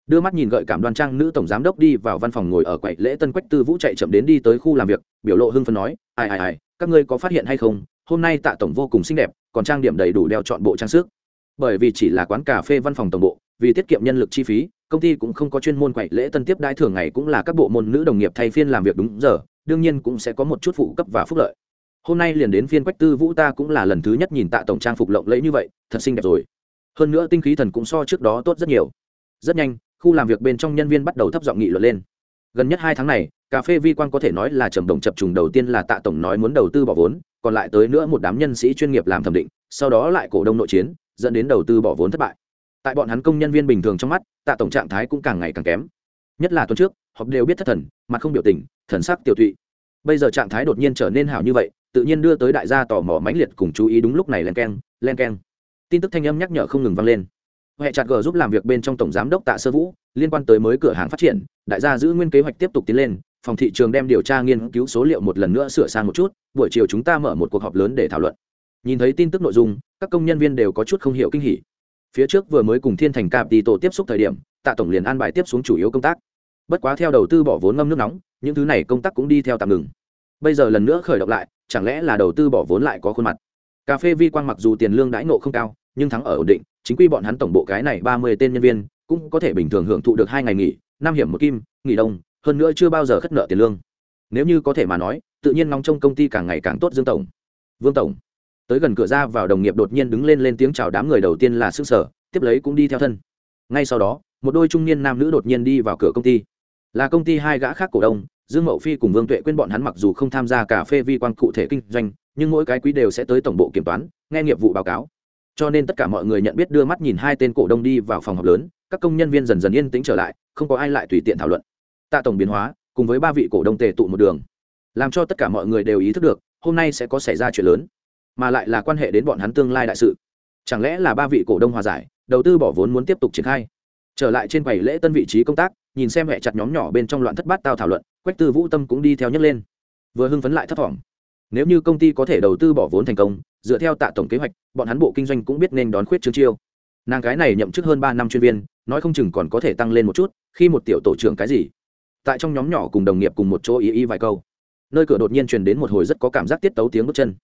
đưa mắt nhìn gợi cảm đoan trang nữ tổng giám đốc đi vào văn phòng ngồi ở quậy lễ tân quách tư vũ chạy chậm đến đi tới khu làm việc, biểu lộ hưng phấn nói, ai ai ai, các ngươi có phát hiện hay không? Hôm nay tạ tổng vô cùng xinh đẹp, còn trang điểm đầy đủ đeo chọn bộ trang sức. Bởi vì chỉ là quán cà phê văn phòng tổng bộ, vì tiết kiệm nhân lực chi phí, công ty cũng không có chuyên môn quậy lễ tân tiếp đãi thường ngày cũng là các bộ môn nữ đồng nghiệp thay phiên làm việc đúng giờ, đương nhiên cũng sẽ có một chút phụ cấp và phúc lợi. Hôm nay liền đến phiên quách tư vũ ta cũng là lần thứ nhất nhìn tạ tổng trang phục lộng lẫy như vậy, thật xinh đẹp rồi. Hơn nữa tinh khí thần cũng so trước đó tốt rất nhiều. Rất nhanh khu làm việc bên trong nhân viên bắt đầu thấp giọng nghị luận lên. Gần nhất hai tháng này, cà phê vi quan có thể nói là trầm đồng chập trùng đầu tiên là tạ tổng nói muốn đầu tư bỏ vốn, còn lại tới nữa một đám nhân sĩ chuyên nghiệp làm thẩm định, sau đó lại cổ đông nội chiến, dẫn đến đầu tư bỏ vốn thất bại. Tại bọn hắn công nhân viên bình thường trong mắt, tạ tổng trạng thái cũng càng ngày càng kém. Nhất là tuần trước họ đều biết thất thần, mặt không biểu tình, thần sắc tiểu thụy. bây giờ trạng thái đột nhiên trở nên hảo như vậy, tự nhiên đưa tới đại gia tò mò mãnh liệt cùng chú ý đúng lúc này len keng len keng. Tin tức thanh âm nhắc nhở không ngừng vang lên hệ chặt g giúp làm việc bên trong tổng giám đốc tạ sơ vũ, liên quan tới mới cửa hàng phát triển, đại gia giữ nguyên kế hoạch tiếp tục tiến lên, phòng thị trường đem điều tra nghiên cứu số liệu một lần nữa sửa sang một chút, buổi chiều chúng ta mở một cuộc họp lớn để thảo luận. Nhìn thấy tin tức nội dung, các công nhân viên đều có chút không hiểu kinh hỉ. Phía trước vừa mới cùng thiên thành cạp đi tổ tiếp xúc thời điểm, tạ tổng liền an bài tiếp xuống chủ yếu công tác. Bất quá theo đầu tư bỏ vốn ngâm nước nóng, những thứ này công tác cũng đi theo tạm ngừng. Bây giờ lần nữa khởi động lại, chẳng lẽ là đầu tư bỏ vốn lại có khuôn mặt? Cà phê vi quang mặc dù tiền lương đãi nộ không cao, nhưng thắng ở ổn định chính quy bọn hắn tổng bộ cái này ba mươi tên nhân viên, cũng có thể bình thường hưởng thụ được hai ngày nghỉ, năm hiểm một kim, nghỉ đông, hơn nữa chưa bao giờ khất nợ tiền lương. Nếu như có thể mà nói, tự nhiên nóng trong công ty càng ngày càng tốt dương tổng. Vương tổng, tới gần cửa ra vào đồng nghiệp đột nhiên đứng lên lên tiếng chào đám người đầu tiên là s ư sở, tiếp lấy cũng đi theo thân. Ngay sau đó, một đôi trung niên nam nữ đột nhiên đi vào cửa công ty. Là công ty hai gã khác cổ đông, dương mậu phi cùng vương tuệ quên bọn hắn mặc dù không tham gia cà phê vi quan cụ thể kinh doanh, nhưng mỗi cái quý đều sẽ tới tổng bộ kiểm toán, nghe nghiệp vụ báo cáo cho nên tất cả mọi người nhận biết đưa mắt nhìn hai tên cổ đông đi vào phòng họp lớn, các công nhân viên dần dần yên tĩnh trở lại, không có ai lại tùy tiện thảo luận. Tạ tổng biến hóa, cùng với ba vị cổ đông tề tụ một đường, làm cho tất cả mọi người đều ý thức được, hôm nay sẽ có xảy ra chuyện lớn, mà lại là quan hệ đến bọn hắn tương lai đại sự. Chẳng lẽ là ba vị cổ đông hòa giải, đầu tư bỏ vốn muốn tiếp tục triển khai? Trở lại trên quầy lễ tân vị trí công tác, nhìn xem mẹ chặt nhóm nhỏ bên trong loạn thất bát tao thảo luận, quách tư vũ tâm cũng đi theo nhấc lên. Vừa hưng phấn lại thấp thỏm nếu như công ty có thể đầu tư bỏ vốn thành công, dựa theo tạ tổng kế hoạch, bọn hắn bộ kinh doanh cũng biết nên đón khuyết trương chiêu. Nàng cái này nhậm chức hơn ba năm chuyên viên, nói không chừng còn có thể tăng lên một chút, khi một tiểu tổ trưởng cái gì. Tại trong nhóm nhỏ cùng đồng nghiệp cùng một chỗ ý ý vài câu, nơi cửa đột nhiên truyền đến một hồi rất có cảm giác tiết tấu tiếng bước chân.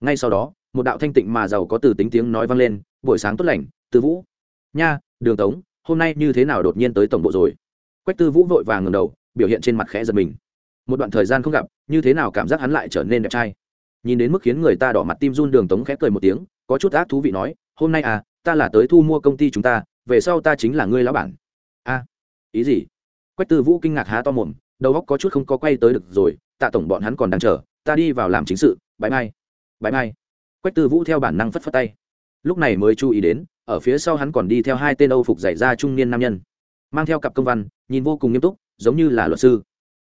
Ngay sau đó, một đạo thanh tịnh mà giàu có từ tính tiếng nói vang lên, buổi sáng tốt lành, Tư vũ. Nha, đường tống, hôm nay như thế nào đột nhiên tới tổng bộ rồi? Quách tư vũ vội vàng ngầm đầu, biểu hiện trên mặt khẽ giật mình một đoạn thời gian không gặp, như thế nào cảm giác hắn lại trở nên đẹp trai? Nhìn đến mức khiến người ta đỏ mặt tim run đường tống khẽ cười một tiếng, có chút ác thú vị nói, hôm nay à ta là tới thu mua công ty chúng ta, về sau ta chính là ngươi lão bản. A, ý gì? Quách tư vũ kinh ngạc há to mồm, đầu óc có chút không có quay tới được rồi, tạ tổng bọn hắn còn đang chờ, ta đi vào làm chính sự, bãi mai bãi mai. Quách tư vũ theo bản năng phất phất tay. Lúc này mới chú ý đến, ở phía sau hắn còn đi theo hai tên âu phục giải ra trung niên nam nhân, mang theo cặp công văn, nhìn vô cùng nghiêm túc, giống như là luật sư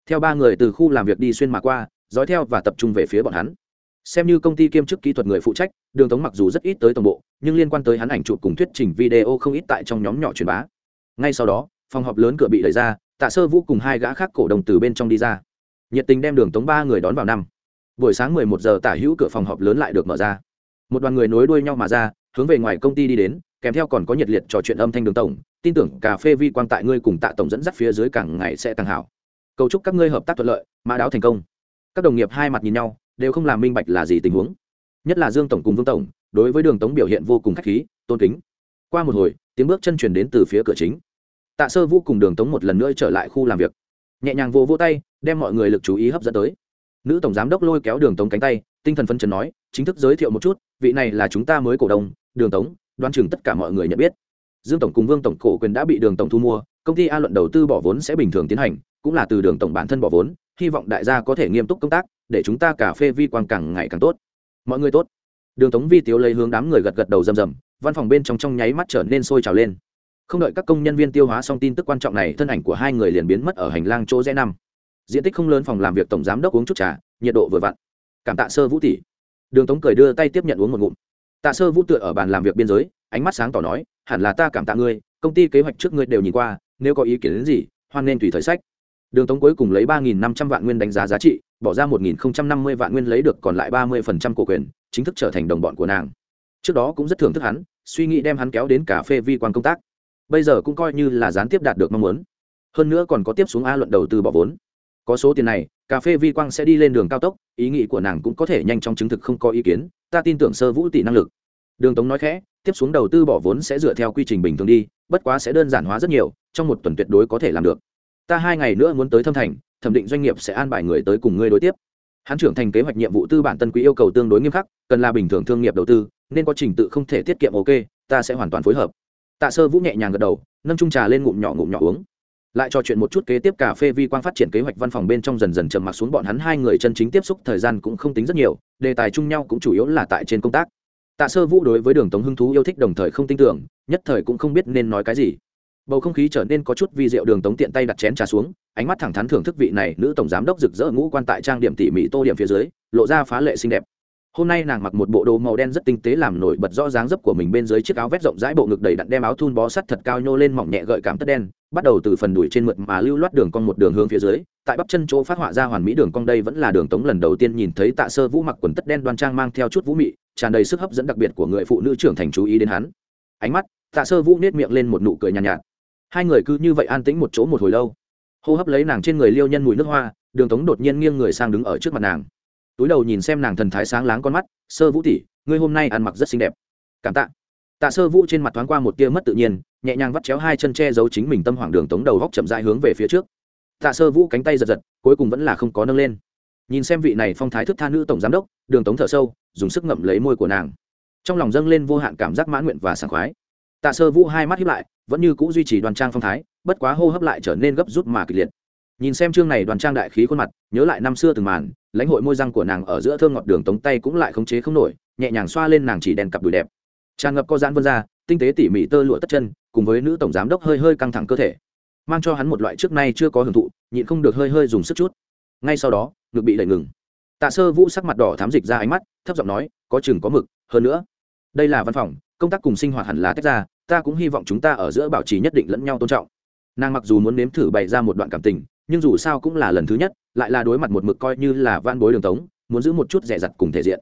theo ba người từ khu làm việc đi xuyên mà qua, dõi theo và tập trung về phía bọn hắn. Xem như công ty kiêm chức kỹ thuật người phụ trách, đường tống mặc dù rất ít tới tổng bộ, nhưng liên quan tới hắn ảnh chụp cùng thuyết trình video không ít tại trong nhóm nhỏ truyền bá. Ngay sau đó, phòng họp lớn cửa bị đẩy ra, tạ sơ vũ cùng hai gã khác cổ đồng từ bên trong đi ra. Nhiệt tình đem đường tống ba người đón vào năm. Buổi sáng mười một giờ tả hữu cửa phòng họp lớn lại được mở ra. Một đoàn người nối đuôi nhau mà ra, hướng về ngoài công ty đi đến, kèm theo còn có nhiệt liệt trò chuyện âm thanh đường tổng, tin tưởng cà phê vi quan tại ngươi cùng tạ tổng dẫn dắt phía dưới càng ngày sẽ càng hảo cầu chúc các ngươi hợp tác thuận lợi, mã đáo thành công. Các đồng nghiệp hai mặt nhìn nhau, đều không làm minh bạch là gì tình huống. Nhất là dương tổng cùng vương tổng, đối với đường tống biểu hiện vô cùng k h á c h khí, tôn kính. Qua một hồi, tiếng bước chân chuyển đến từ phía cửa chính. Tạ sơ vũ cùng đường tống một lần nữa trở lại khu làm việc. Nhẹ nhàng vô vô tay, đem mọi người lực chú ý hấp dẫn tới. Nữ tổng giám đốc lôi kéo đường tống cánh tay, tinh thần phân trần nói, chính thức giới thiệu một chút, vị này là chúng ta mới cổ đông, đường tống đoan chừng tất cả mọi người nhận biết. Dương tổng cùng vương tổng cổ quyền đã bị đường tổng thu mua, công ty a luận đầu tư bỏ vốn sẽ bình thường tiến hành cũng là từ đường tổng bản thân bỏ vốn, hy vọng đại gia có thể nghiêm túc công tác, để chúng ta cà phê vi quang càng ngày càng tốt. Mọi người tốt. Đường tống vi tiếu lấy hướng đám người gật gật đầu rầm rầm, văn phòng bên trong trong nháy mắt trở nên sôi trào lên. Không đợi các công nhân viên tiêu hóa xong tin tức quan trọng này, thân ảnh của hai người liền biến mất ở hành lang chỗ rẽ năm diện tích không lớn phòng làm việc tổng giám đốc uống chút trà, nhiệt độ vừa vặn. Cảm tạ sơ vũ tỷ. Đường tống cười đưa tay tiếp nhận uống một ngụm. Tạ sơ vũ tựa ở bàn làm việc biên giới, ánh mắt sáng tỏ nói, hẳn là ta cảm tạ ngươi, công ty kế hoạch trước ngươi đều nhìn qua, nếu có ý kiến đến gì, hoan nên tùy thời sách đường tống cuối cùng lấy ba năm trăm vạn nguyên đánh giá giá trị, bỏ ra một năm mươi vạn nguyên lấy được còn lại ba mươi cổ quyền, chính thức trở thành đồng bọn của nàng. Trước đó cũng rất thưởng thức hắn, suy nghĩ đem hắn kéo đến cà phê vi quan công tác. Bây giờ cũng coi như là gián tiếp đạt được mong muốn. Hơn nữa còn có tiếp xuống a luận đầu tư bỏ vốn. Có số tiền này, cà phê vi quang sẽ đi lên đường cao tốc, ý nghĩ của nàng cũng có thể nhanh chóng chứng thực không có ý kiến, ta tin tưởng sơ vũ tỷ năng lực. Đường tống nói khẽ, tiếp xuống đầu tư bỏ vốn sẽ dựa theo quy trình bình thường đi, bất quá sẽ đơn giản hóa rất nhiều, trong một tuần tuyệt đối có thể làm được ta hai ngày nữa muốn tới thâm thành, thẩm định doanh nghiệp sẽ an bài người tới cùng ngươi đối tiếp. Hắn trưởng thành kế hoạch nhiệm vụ tư bản tân quý yêu cầu tương đối nghiêm khắc, cần là bình thường thương nghiệp đầu tư, nên có trình tự không thể tiết kiệm, ok, ta sẽ hoàn toàn phối hợp. Tạ sơ vũ nhẹ nhàng gật đầu, nâng trung trà lên ngụm nhỏ ngụm nhỏ uống. Lại trò chuyện một chút kế tiếp cà phê vi quang phát triển kế hoạch văn phòng bên trong dần dần trầm mặc xuống bọn hắn hai người chân chính tiếp xúc, thời gian cũng không tính rất nhiều, đề tài chung nhau cũng chủ yếu là tại trên công tác. Tạ sơ vũ đối với đường tống hưng thú yêu thích đồng thời không tin tưởng, nhất thời cũng không biết nên nói cái gì bầu không khí trở nên có chút vi diệu đường tống tiện tay đặt chén trà xuống ánh mắt thẳng thắn thưởng thức vị này nữ tổng giám đốc rực rỡ ngũ quan tại trang điểm tỉ mỉ tô điểm phía dưới lộ ra phá lệ xinh đẹp. Hôm nay nàng mặc một bộ đồ màu đen rất tinh tế làm nổi bật rõ dáng dấp của mình bên dưới chiếc áo vét rộng rãi bộ ngực đầy đặn đem áo thun bó sắt thật cao nhô lên mỏng nhẹ gợi cảm tất đen bắt đầu từ phần đùi trên mượt mà lưu loát đường cong một đường hướng phía dưới tại bắp chân chỗ phát họa ra hoàn mỹ đường cong đây vẫn là đường tống lần đầu tiên nhìn thấy tạ sơ vũ mặc quần tất đen đoan trang mang theo chút vũ mị tràn đầy sức hấp dẫn đặc biệt của người phụ nữ trưởng thành chú ý đến hắn. Ánh mắt tạ sơ vũ nết miệng lên một nụ cười nhàn nhạt, nhạt hai người cứ như vậy an tĩnh một chỗ một hồi lâu. Hô hấp lấy nàng trên người liêu nhân mùi nước hoa, đường tống đột nhiên nghiêng người sang đứng ở trước mặt nàng. Túi đầu nhìn xem nàng thần thái sáng láng con mắt, sơ vũ tỷ, ngươi hôm nay ăn mặc rất xinh đẹp. Cảm tạ. Tạ sơ vũ trên mặt thoáng qua một tia mất tự nhiên, nhẹ nhàng vắt chéo hai chân che giấu chính mình tâm hoảng đường tống đầu góc chậm dại hướng về phía trước. Tạ sơ vũ cánh tay giật giật, cuối cùng vẫn là không có nâng lên. Nhìn xem vị này phong thái thức tha nữ tổng giám đốc, đường tống thở sâu, dùng sức ngậm lấy môi của nàng. Trong lòng dâng lên vô hạn cảm giác mãn nguyện và sảng khoái tạ sơ vũ hai mắt hiếp lại, vẫn như c ũ duy trì đoàn trang phong thái, bất quá hô hấp lại trở nên gấp rút mà kịch liệt. Nhìn xem chương này đoàn trang đại khí khuôn mặt, nhớ lại năm xưa từng màn, lãnh hội môi răng của nàng ở giữa thơm ngọt đường tống tay cũng lại khống chế không nổi, nhẹ nhàng xoa lên nàng chỉ đèn cặp đùi đẹp. Tràn ngập co giãn vân ra, tinh tế tỉ mỉ tơ lụa tất chân, cùng với nữ tổng giám đốc hơi hơi căng thẳng cơ thể, mang cho hắn một loại trước nay chưa có hưởng thụ, nhịn không được hơi hơi dùng sức chút. Ngay sau đó, ngực bị đẩy ngừng. Tạ sơ vũ sắc mặt đỏ thám dịch ra ánh mắt, thấp giọng nói, có chừng có mực, hơn nữa, đây là văn phòng công tác cùng sinh hoạt hẳn là tách ra, ta cũng hy vọng chúng ta ở giữa bảo trì nhất định lẫn nhau tôn trọng. Nàng mặc dù muốn nếm thử bày ra một đoạn cảm tình, nhưng dù sao cũng là lần thứ nhất, lại là đối mặt một mực coi như là van bối đường tống, muốn giữ một chút rẻ rặt cùng thể diện.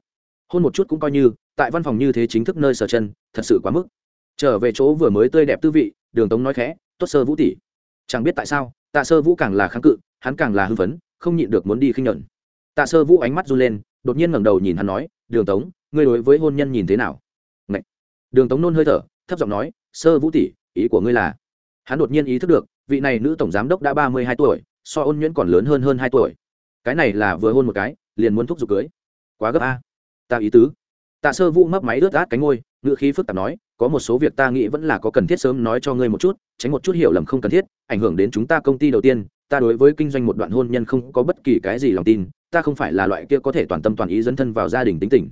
Hôn một chút cũng coi như, tại văn phòng như thế chính thức nơi sở chân, thật sự quá mức. Trở về chỗ vừa mới tươi đẹp tư vị, đường tống nói khẽ, tốt sơ vũ tỷ. Chẳng biết tại sao, tạ sơ vũ càng là kháng cự, hắn càng là hưng phấn, không nhịn được muốn đi khinh nhuận. Tạ sơ vũ ánh mắt run lên, đột nhiên ngẩng đầu nhìn hắn nói, đường tống, ngươi đối với hôn nhân nhìn thế nào? Đường tống nôn hơi thở, thấp giọng nói, sơ vũ tỷ, ý của ngươi là? Hắn đột nhiên ý thức được, vị này nữ tổng giám đốc đã ba mươi hai tuổi, so ôn nhuyễn còn lớn hơn hơn hai tuổi. Cái này là vừa hôn một cái, liền muốn thúc giục cưới. Quá gấp a. Ta ý tứ. Tạ sơ vũ mấp máy ướt át cánh ngôi ngữ khí phức tạp nói, có một số việc ta nghĩ vẫn là có cần thiết sớm nói cho ngươi một chút, tránh một chút hiểu lầm không cần thiết, ảnh hưởng đến chúng ta công ty đầu tiên, ta đối với kinh doanh một đoạn hôn nhân không có bất kỳ cái gì lòng tin, ta không phải là loại kia có thể toàn tâm toàn ý dấn thân vào gia đình tính tình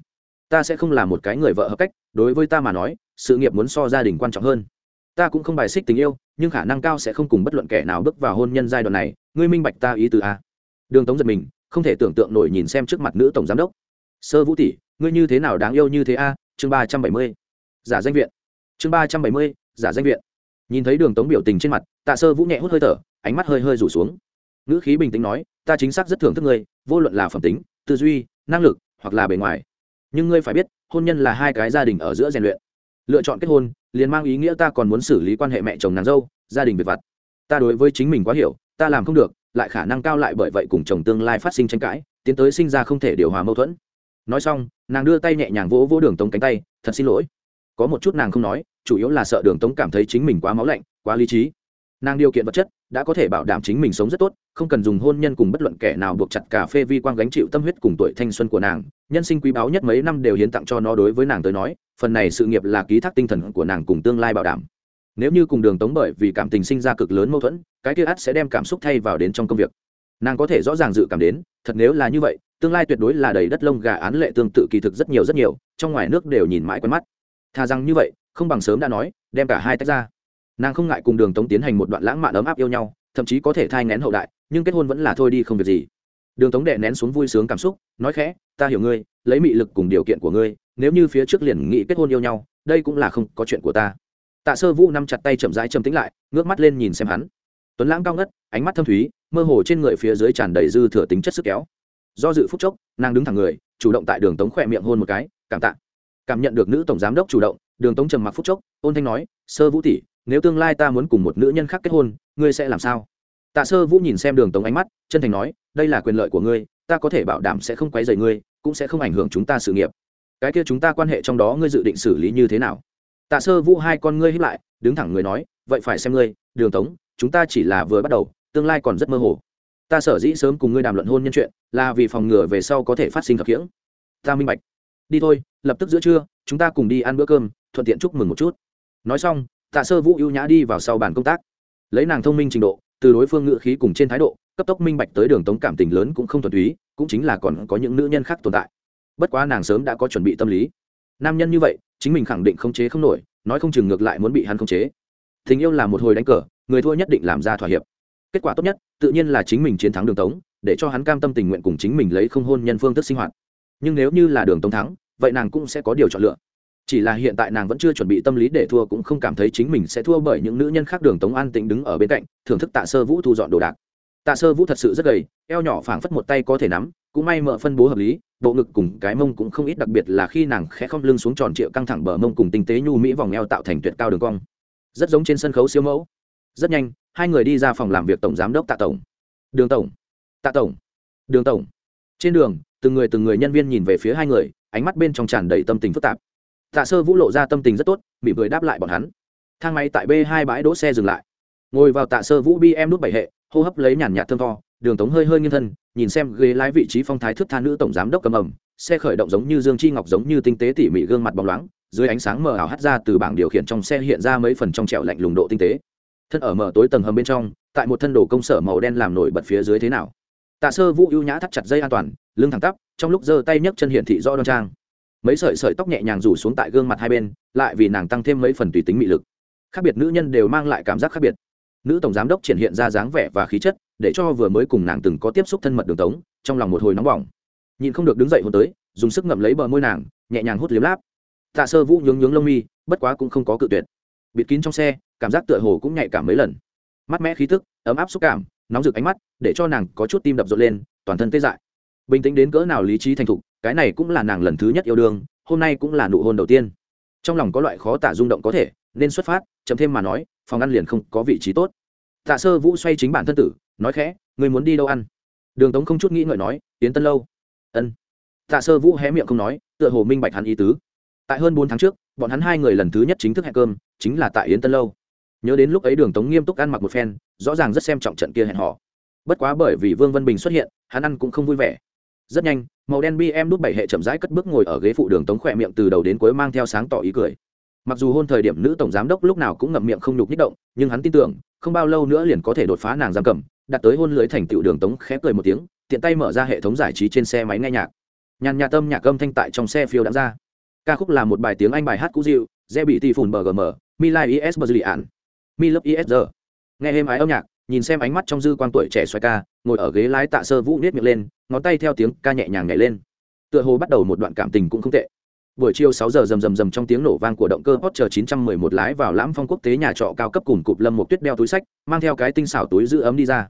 ta sẽ không là một cái người vợ hợp cách, đối với ta mà nói, sự nghiệp muốn so gia đình quan trọng hơn. Ta cũng không bài xích tình yêu, nhưng khả năng cao sẽ không cùng bất luận kẻ nào bước vào hôn nhân giai đoạn này. Ngươi minh bạch ta ý từ a. Đường tống giật mình, không thể tưởng tượng nổi nhìn xem trước mặt nữ tổng giám đốc. Sơ vũ tỷ, ngươi như thế nào đáng yêu như thế a? Chương ba trăm bảy mươi. Giả danh viện. Chương ba trăm bảy mươi, giả danh viện. Nhìn thấy đường tống biểu tình trên mặt, tạ sơ vũ nhẹ hút hơi thở, ánh mắt hơi hơi rủ xuống. Ngữ khí bình tĩnh nói, ta chính xác rất thưởng thức ngươi, vô luận là phẩm tính, tư duy, năng lực, hoặc là bề ngoài nhưng ngươi phải biết, hôn nhân là hai cái gia đình ở giữa rèn luyện. Lựa chọn kết hôn, liền mang ý nghĩa ta còn muốn xử lý quan hệ mẹ chồng nàng dâu, gia đình việc vặt. Ta đối với chính mình quá hiểu, ta làm không được, lại khả năng cao lại bởi vậy cùng chồng tương lai phát sinh tranh cãi, tiến tới sinh ra không thể điều hòa mâu thuẫn. Nói xong, nàng đưa tay nhẹ nhàng vỗ vỗ đường tống cánh tay, thật xin lỗi. Có một chút nàng không nói, chủ yếu là sợ đường tống cảm thấy chính mình quá máu lạnh, quá lý trí nàng điều kiện vật chất đã có thể bảo đảm chính mình sống rất tốt, không cần dùng hôn nhân cùng bất luận kẻ nào buộc chặt cà phê vi quang gánh chịu tâm huyết cùng tuổi thanh xuân của nàng. Nhân sinh quý báu nhất mấy năm đều hiến tặng cho nó đối với nàng tới nói, phần này sự nghiệp là ký thác tinh thần của nàng cùng tương lai bảo đảm. Nếu như cùng đường tống bởi vì cảm tình sinh ra cực lớn mâu thuẫn, cái kia ắt sẽ đem cảm xúc thay vào đến trong công việc. Nàng có thể rõ ràng dự cảm đến, thật nếu là như vậy, tương lai tuyệt đối là đầy đất lông gà án lệ tương tự kỳ thực rất nhiều rất nhiều, trong ngoài nước đều nhìn mãi quen mắt. Thà rằng như vậy, không bằng sớm đã nói, đem cả hai tách ra nàng không ngại cùng đường tống tiến hành một đoạn lãng mạn ấm áp yêu nhau, thậm chí có thể thai ngén hậu đại, nhưng kết hôn vẫn là thôi đi không việc gì. Đường tống đệ nén xuống vui sướng cảm xúc, nói khẽ, ta hiểu ngươi, lấy mị lực cùng điều kiện của ngươi, nếu như phía trước liền nghị kết hôn yêu nhau, đây cũng là không có chuyện của ta. Tạ sơ vũ nắm chặt tay chậm rãi châm tĩnh lại, ngước mắt lên nhìn xem hắn. Tuấn lãng cao ngất, ánh mắt thâm thúy, mơ hồ trên người phía dưới tràn đầy dư thừa tính chất sức kéo. Do dự phút chốc, nàng đứng thẳng người, chủ động tại đường tống khỏe miệng hôn một cái, cảm tạ. Cảm nhận được nữ tổng giám đốc chủ động, đường tống trầm mặc phút chốc, ôn thanh nói, sơ vũ tỷ nếu tương lai ta muốn cùng một nữ nhân khác kết hôn, ngươi sẽ làm sao? Tạ sơ vũ nhìn xem đường tống ánh mắt, chân thành nói, đây là quyền lợi của ngươi, ta có thể bảo đảm sẽ không quấy rầy ngươi, cũng sẽ không ảnh hưởng chúng ta sự nghiệp. Cái kia chúng ta quan hệ trong đó ngươi dự định xử lý như thế nào? Tạ sơ vũ hai con ngươi hiếp lại, đứng thẳng người nói, vậy phải xem ngươi, đường tống, chúng ta chỉ là vừa bắt đầu, tương lai còn rất mơ hồ. Ta sở dĩ sớm cùng ngươi đàm luận hôn nhân chuyện, là vì phòng ngừa về sau có thể phát sinh khập khiễng ta minh bạch. Đi thôi, lập tức giữa trưa, chúng ta cùng đi ăn bữa cơm, thuận tiện chúc mừng một chút. Nói xong tạ sơ vũ ưu nhã đi vào sau bàn công tác. Lấy nàng thông minh trình độ, từ đối phương ngựa khí cùng trên thái độ, cấp tốc minh bạch tới đường tống cảm tình lớn cũng không thuần túy, cũng chính là còn có những nữ nhân khác tồn tại. Bất quá nàng sớm đã có chuẩn bị tâm lý. Nam nhân như vậy, chính mình khẳng định không chế không nổi, nói không chừng ngược lại muốn bị hắn không chế. Tình yêu là một hồi đánh cờ, người thua nhất định làm ra thỏa hiệp. Kết quả tốt nhất, tự nhiên là chính mình chiến thắng đường tống, để cho hắn cam tâm tình nguyện cùng chính mình lấy không hôn nhân phương thức sinh hoạt. Nhưng nếu như là đường tống thắng, vậy nàng cũng sẽ có điều chọn lựa chỉ là hiện tại nàng vẫn chưa chuẩn bị tâm lý để thua cũng không cảm thấy chính mình sẽ thua bởi những nữ nhân khác đường tống an tĩnh đứng ở bên cạnh, thưởng thức tạ sơ vũ thu dọn đồ đạc. Tạ sơ vũ thật sự rất gầy, eo nhỏ phảng phất một tay có thể nắm, cũng may mở phân bố hợp lý, bộ ngực cùng cái mông cũng không ít, đặc biệt là khi nàng khẽ không lưng xuống tròn trịa căng thẳng bờ mông cùng tinh tế nhu mỹ vòng eo tạo thành tuyệt cao đường cong. Rất giống trên sân khấu siêu mẫu. Rất nhanh, hai người đi ra phòng làm việc tổng giám đốc tạ tổng. Đường tổng. Tạ tổng. Đường tổng. Trên đường, từng người từng người nhân viên nhìn về phía hai người, ánh mắt bên trong tràn đầy tâm tình phức tạp tạ sơ vũ lộ ra tâm tình rất tốt bị người đáp lại bọn hắn. Thang máy tại b hai bãi đỗ xe dừng lại. Ngồi vào tạ sơ vũ bi em nút bảy hệ, hô hấp lấy nhàn nhạt thơm tho, đường tống hơi hơi nghiêng thân, nhìn xem ghế lái vị trí phong thái thức tha nữ tổng giám đốc cầm ẩm, xe khởi động giống như dương chi ngọc giống như tinh tế tỉ mỉ gương mặt bóng loáng, dưới ánh sáng mờ ảo hắt ra từ bảng điều khiển trong xe hiện ra mấy phần trong trẹo lạnh lùng độ tinh tế. Thân ở mở tối tầng hầm bên trong, tại một thân đồ công sở màu đen làm nổi bật phía dưới thế nào. Tạ sơ vũ ưu nhã thắt chặt dây an toàn, lưng thẳng tắp, trong lúc giơ tay nhấc chân hiển thị do đoan trang mấy sợi sợi tóc nhẹ nhàng rủ xuống tại gương mặt hai bên, lại vì nàng tăng thêm mấy phần tùy tính mị lực. Khác biệt nữ nhân đều mang lại cảm giác khác biệt. Nữ tổng giám đốc triển hiện ra dáng vẻ và khí chất, để cho vừa mới cùng nàng từng có tiếp xúc thân mật đường tống, trong lòng một hồi nóng bỏng. Nhìn không được đứng dậy hôn tới, dùng sức ngậm lấy bờ môi nàng, nhẹ nhàng hút liếm láp. Tạ sơ vũ nhướng nhướng lông mi, bất quá cũng không có cự tuyệt. Bịt kín trong xe, cảm giác tựa hồ cũng nhạy cảm mấy lần. Mắt mẽ khí tức, ấm áp xúc cảm, nóng rực ánh mắt, để cho nàng có chút tim đập rộn lên, toàn thân tê dại. Bình tĩnh đến cỡ nào lý trí thành thục cái này cũng là nàng lần thứ nhất yêu đương, hôm nay cũng là nụ hôn đầu tiên. Trong lòng có loại khó tả rung động có thể, nên xuất phát, chậm thêm mà nói, phòng ăn liền không có vị trí tốt. Tạ sơ vũ xoay chính bản thân tử, nói khẽ người muốn đi đâu ăn? Đường tống không chút nghĩ ngợi nói, tiến tân lâu. Ân. Tạ sơ vũ hé miệng không nói, tựa hồ minh bạch hắn ý tứ. Tại hơn bốn tháng trước, bọn hắn hai người lần thứ nhất chính thức hẹn cơm, chính là tại yến tân lâu. Nhớ đến lúc ấy đường tống nghiêm túc ăn mặc một phen, rõ ràng rất xem trọng trận kia hẹn họ bất quá bởi vì vương Văn bình xuất hiện, hắn ăn cũng không vui vẻ rất nhanh, màu đen bm đút bảy hệ chậm rãi cất bước ngồi ở ghế phụ đường tống khỏe miệng từ đầu đến cuối mang theo sáng tỏ ý cười. Mặc dù hôn thời điểm nữ tổng giám đốc lúc nào cũng ngậm miệng không nhục nhích động, nhưng hắn tin tưởng, không bao lâu nữa liền có thể đột phá nàng giam cầm, đặt tới hôn lưới thành tựu đường tống khẽ cười một tiếng, tiện tay mở ra hệ thống giải trí trên xe máy nghe nhạc. Nhàn nhạt tâm nhạc âm thanh tại trong xe phiêu đã ra. Ca khúc là một bài tiếng anh bài hát cũ dịu dễ bị tỷ phùn bgm mi lai is bờ ạn. Mi lớp isr nghe êm ái âm nhạc, nhìn xem ánh mắt trong dư quan tuổi trẻ xoay ca ngồi ở ghế lái tạ sơ vũ nết miệng lên, ngón tay theo tiếng ca nhẹ nhàng nhảy lên. Tựa hồ bắt đầu một đoạn cảm tình cũng không tệ. Buổi chiều sáu giờ rầm rầm rầm trong tiếng nổ vang của động cơ Porsche 911 lái vào lãm phong quốc tế nhà trọ cao cấp cùng cụp lâm một tuyết đeo túi sách, mang theo cái tinh xảo túi giữ ấm đi ra.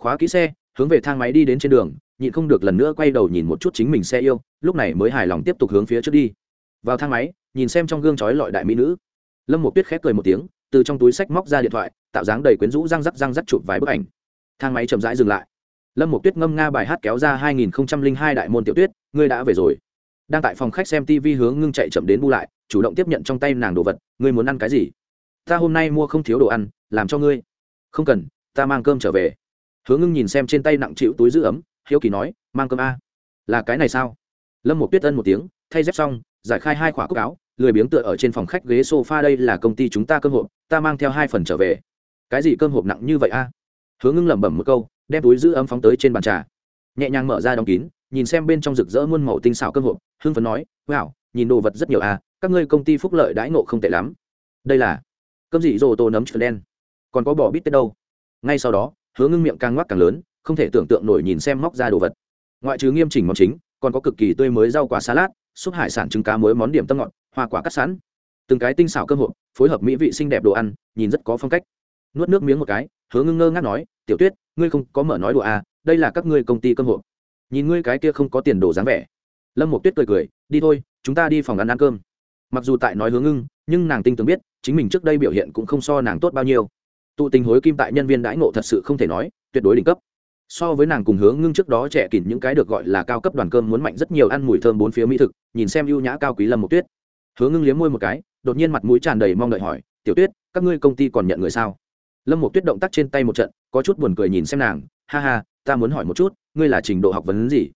Khóa kỹ xe, hướng về thang máy đi đến trên đường, nhịn không được lần nữa quay đầu nhìn một chút chính mình xe yêu, lúc này mới hài lòng tiếp tục hướng phía trước đi. Vào thang máy, nhìn xem trong gương chói lọi đại mỹ nữ. Lâm một tuyết khép cười một tiếng, từ trong túi sách móc ra điện thoại, tạo dáng đầy quyến rũ răng rắc răng rắc chụp vài bức ảnh. Thang máy chậm rãi dừng lại lâm một tuyết ngâm nga bài hát kéo ra 2002 đại môn tiểu tuyết, ngươi đã về rồi. Đang tại phòng khách xem tv hướng ngưng chạy chậm đến bu lại, chủ động tiếp nhận trong tay nàng đồ vật, ngươi muốn ăn cái gì? Ta hôm nay mua không thiếu đồ ăn, làm cho ngươi. Không cần, ta mang cơm trở về. Hướng ngưng nhìn xem trên tay nặng chịu túi giữ ấm, hiếu kỳ nói, mang cơm a? Là cái này sao? Lâm một tuyết ân một tiếng, thay dép xong, giải khai hai khỏa cúc áo, lười biếng tựa ở trên phòng khách ghế sofa, đây là công ty chúng ta cơm hộp, ta mang theo hai phần trở về. Cái gì cơm hộp nặng như vậy a? Hướng ngưng lẩm bẩm một câu đem túi giữ ấm phóng tới trên bàn trà. Nhẹ nhàng mở ra đóng kín, nhìn xem bên trong rực rỡ muôn màu tinh xảo cơm hộp, hưng phấn nói, wow, nhìn đồ vật rất nhiều à các ngươi công ty phúc lợi đãi ngộ không tệ lắm. Đây là cơm dị dồ tô nấm trượt đen. Còn có bỏ bít tết đâu? Ngay sau đó, hứa ngưng miệng càng ngoắc càng lớn, không thể tưởng tượng nổi nhìn xem móc ra đồ vật. Ngoại trừ nghiêm chỉnh món chính, còn có cực kỳ tươi mới rau quả salad, súp hải sản trứng cá muối món điểm tâm ngọt, hoa quả cắt sẵn. Từng cái tinh xảo cơm hộp, phối hợp mỹ vị xinh đẹp đồ ăn, nhìn rất có phong cách nuốt nước miếng một cái, hứa ngưng ngơ ngác nói, tiểu tuyết, ngươi không có mở nói đùa à đây là các ngươi công ty cơm hộ nhìn ngươi cái kia không có tiền đồ dáng vẻ. Lâm một tuyết cười cười, đi thôi, chúng ta đi phòng ăn ăn cơm. Mặc dù tại nói hướng ngưng, nhưng nàng tinh tường biết, chính mình trước đây biểu hiện cũng không so nàng tốt bao nhiêu. Tụ tình hối kim tại nhân viên đãi ngộ thật sự không thể nói, tuyệt đối đỉnh cấp. So với nàng cùng hướng ngưng trước đó trẻ kín những cái được gọi là cao cấp đoàn cơm muốn mạnh rất nhiều ăn mùi thơm bốn phía mỹ thực, nhìn xem ưu nhã cao quý lâm một tuyết. Hướng ngưng liếm môi một cái, đột nhiên mặt mũi tràn đầy mong đợi hỏi, tiểu tuyết, các ngươi công ty còn nhận người sao? Lâm một tuyết động tác trên tay một trận, có chút buồn cười nhìn xem nàng, ha ha, ta muốn hỏi một chút, ngươi là trình độ học vấn gì?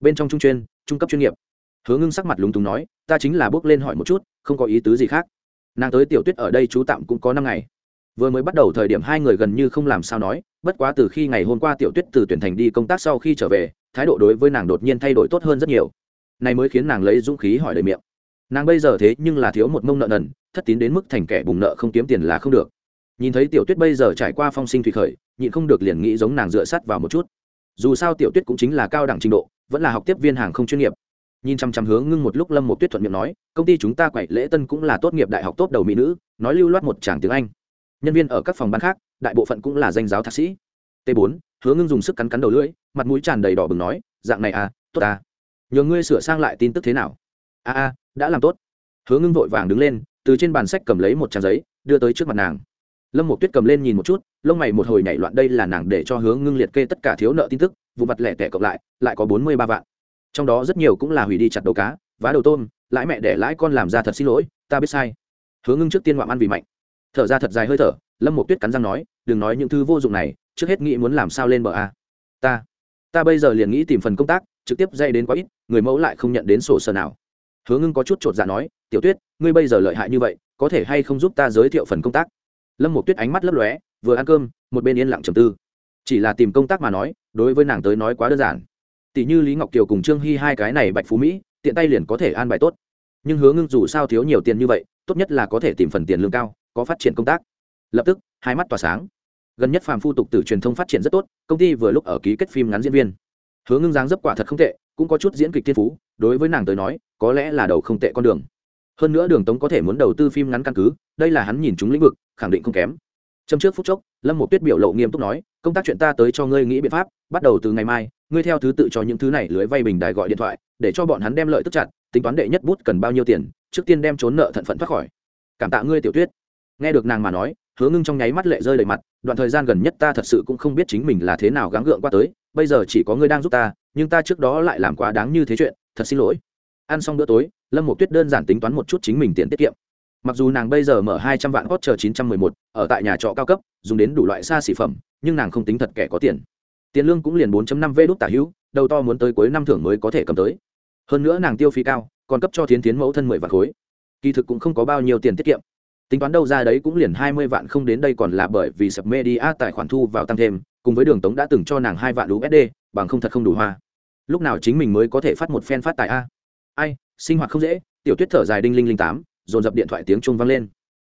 Bên trong trung chuyên, trung cấp chuyên nghiệp. Hứa ngưng sắc mặt lúng túng nói, ta chính là bước lên hỏi một chút, không có ý tứ gì khác. Nàng tới tiểu tuyết ở đây chú tạm cũng có năm ngày. Vừa mới bắt đầu thời điểm hai người gần như không làm sao nói, bất quá từ khi ngày hôm qua tiểu tuyết từ tuyển thành đi công tác sau khi trở về, thái độ đối với nàng đột nhiên thay đổi tốt hơn rất nhiều. Này mới khiến nàng lấy dũng khí hỏi lời miệng. Nàng bây giờ thế nhưng là thiếu một mông nợ nần, thất tín đến mức thành kẻ bùng nợ không kiếm tiền là không được nhìn thấy tiểu tuyết bây giờ trải qua phong sinh thủy khởi, nhịn không được liền nghĩ giống nàng dựa sắt vào một chút. Dù sao tiểu tuyết cũng chính là cao đẳng trình độ, vẫn là học tiếp viên hàng không chuyên nghiệp. Nhìn chăm chăm hướng ngưng một lúc lâm một tuyết thuận miệng nói, công ty chúng ta quậy lễ tân cũng là tốt nghiệp đại học tốt đầu mỹ nữ, nói lưu loát một tràng tiếng anh. Nhân viên ở các phòng ban khác, đại bộ phận cũng là danh giáo thạc sĩ. T 4 hứa ngưng dùng sức cắn cắn đầu lưỡi, mặt mũi tràn đầy đỏ bừng nói, dạng này à tốt à. Nhờ ngươi sửa sang lại tin tức thế nào? A a, đã làm tốt. Hứa ngưng vội vàng đứng lên, từ trên bàn sách cầm lấy một trang giấy, đưa tới trước mặt nàng lâm một tuyết cầm lên nhìn một chút, lông mày một hồi nhảy loạn đây là nàng để cho hướng ngưng liệt kê tất cả thiếu nợ tin tức, vụ mặt lẻ tẻ cộng lại lại có bốn mươi ba vạn. Trong đó rất nhiều cũng là hủy đi chặt đầu cá, vá đầu tôm, lãi mẹ để lãi con làm ra thật xin lỗi, ta biết sai. Hướng ngưng trước tiên ngoạm ăn vì mạnh. Thở ra thật dài hơi thở, lâm một tuyết cắn răng nói, đừng nói những thứ vô dụng này, trước hết nghĩ muốn làm sao lên bờ a. Ta ta bây giờ liền nghĩ tìm phần công tác, trực tiếp dây đến quá ít, người mẫu lại không nhận đến sổ sơ nào. Hứa ngưng có chút chột dạ nói, tiểu tuyết, ngươi bây giờ lợi hại như vậy, có thể hay không giúp ta giới thiệu phần công tác? Lâm một tuyết ánh mắt lấp lóe, vừa ăn cơm, một bên yên lặng trầm tư. Chỉ là tìm công tác mà nói, đối với nàng tới nói quá đơn giản. Tỷ như lý ngọc kiều cùng trương hy hai cái này bạch phú mỹ, tiện tay liền có thể an bài tốt. Nhưng hứa ngưng dù sao thiếu nhiều tiền như vậy, tốt nhất là có thể tìm phần tiền lương cao, có phát triển công tác. Lập tức, hai mắt tỏa sáng. Gần nhất phàm phu tục từ truyền thông phát triển rất tốt, công ty vừa lúc ở ký kết phim ngắn diễn viên. Hứa ngưng dáng dấp quả thật không tệ, cũng có chút diễn kịch thiên phú, đối với nàng tới nói, có lẽ là đầu không tệ con đường hơn nữa đường tống có thể muốn đầu tư phim ngắn căn cứ, đây là hắn nhìn chúng lĩnh vực, khẳng định không kém. Trong trước phút chốc, lâm một tuyết biểu lộ nghiêm túc nói, công tác chuyện ta tới cho ngươi nghĩ biện pháp, bắt đầu từ ngày mai, ngươi theo thứ tự cho những thứ này lưới vay bình đài gọi điện thoại, để cho bọn hắn đem lợi tức chặt, tính toán đệ nhất bút cần bao nhiêu tiền, trước tiên đem trốn nợ thận phận thoát khỏi. Cảm tạ ngươi, tiểu tuyết. Nghe được nàng mà nói, hứa ngưng trong nháy mắt lệ rơi đầy mặt, đoạn thời gian gần nhất ta thật sự cũng không biết chính mình là thế nào gắng gượng qua tới, bây giờ chỉ có ngươi đang giúp ta, nhưng ta trước đó lại làm quá đáng như thế chuyện, thật xin lỗi. Ăn xong bữa tối lâm một tuyết đơn giản tính toán một chút chính mình tiền tiết kiệm. Mặc dù nàng bây giờ mở hai trăm vạn hot chờ chín trăm mười một, ở tại nhà trọ cao cấp, dùng đến đủ loại xa xỉ phẩm, nhưng nàng không tính thật kẻ có tiền. Tiền lương cũng liền bốn năm v đúc tả hữu, đầu to muốn tới cuối năm thưởng mới có thể cầm tới. Hơn nữa nàng tiêu phí cao, còn cấp cho thiến tiến mẫu thân mười vạn khối. Kỳ thực cũng không có bao nhiêu tiền tiết kiệm. Tính toán đâu ra đấy cũng liền hai mươi vạn không đến đây còn là bởi vì sập media tài khoản thu vào tăng thêm, cùng với đường tống đã từng cho nàng hai vạn usd bằng không thật không đủ hoa. Lúc nào chính mình mới có thể phát một phen phát tài a? Ai sinh hoạt không dễ, tiểu tuyết thở dài đinh linh linh tám, dồn dập điện thoại tiếng chuông vang lên.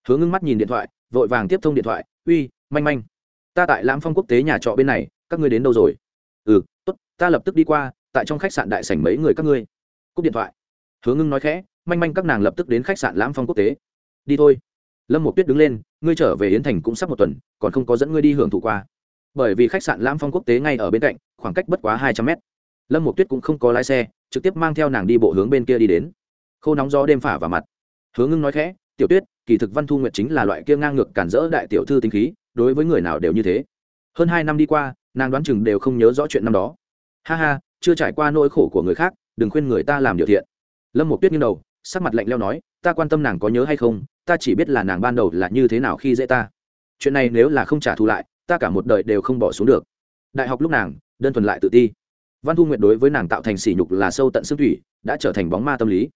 Hướng ngưng mắt nhìn điện thoại, vội vàng tiếp thông điện thoại, uy, manh manh, ta tại lãm phong quốc tế nhà trọ bên này, các ngươi đến đâu rồi? Ừ tốt, ta lập tức đi qua, tại trong khách sạn đại sảnh mấy người các ngươi. Cúp điện thoại. Hướng ngưng nói khẽ, manh manh, các nàng lập tức đến khách sạn lãm phong quốc tế. Đi thôi. Lâm một tuyết đứng lên, ngươi trở về yến thành cũng sắp một tuần, còn không có dẫn ngươi đi hưởng thụ qua. Bởi vì khách sạn lãm phong quốc tế ngay ở bên cạnh, khoảng cách bất quá hai trăm mét lâm một tuyết cũng không có lái xe, trực tiếp mang theo nàng đi bộ hướng bên kia đi đến. Khô nóng gió đêm phả vào mặt. Hướng ngưng nói khẽ, tiểu tuyết, kỳ thực văn thu nguyệt chính là loại kia ngang ngược cản rỡ đại tiểu thư tinh khí, đối với người nào đều như thế. Hơn hai năm đi qua, nàng đoán chừng đều không nhớ rõ chuyện năm đó. Ha ha, chưa trải qua nỗi khổ của người khác, đừng khuyên người ta làm điều thiện. Lâm một tuyết như đầu, sắc mặt lạnh leo nói, ta quan tâm nàng có nhớ hay không, ta chỉ biết là nàng ban đầu là như thế nào khi dễ ta. Chuyện này nếu là không trả thù lại, ta cả một đời đều không bỏ xuống được. Đại học lúc nàng, đơn thuần lại tự ti văn thu nguyệt đối với nàng tạo thành sỉ nhục là sâu tận xương thủy, đã trở thành bóng ma tâm lý.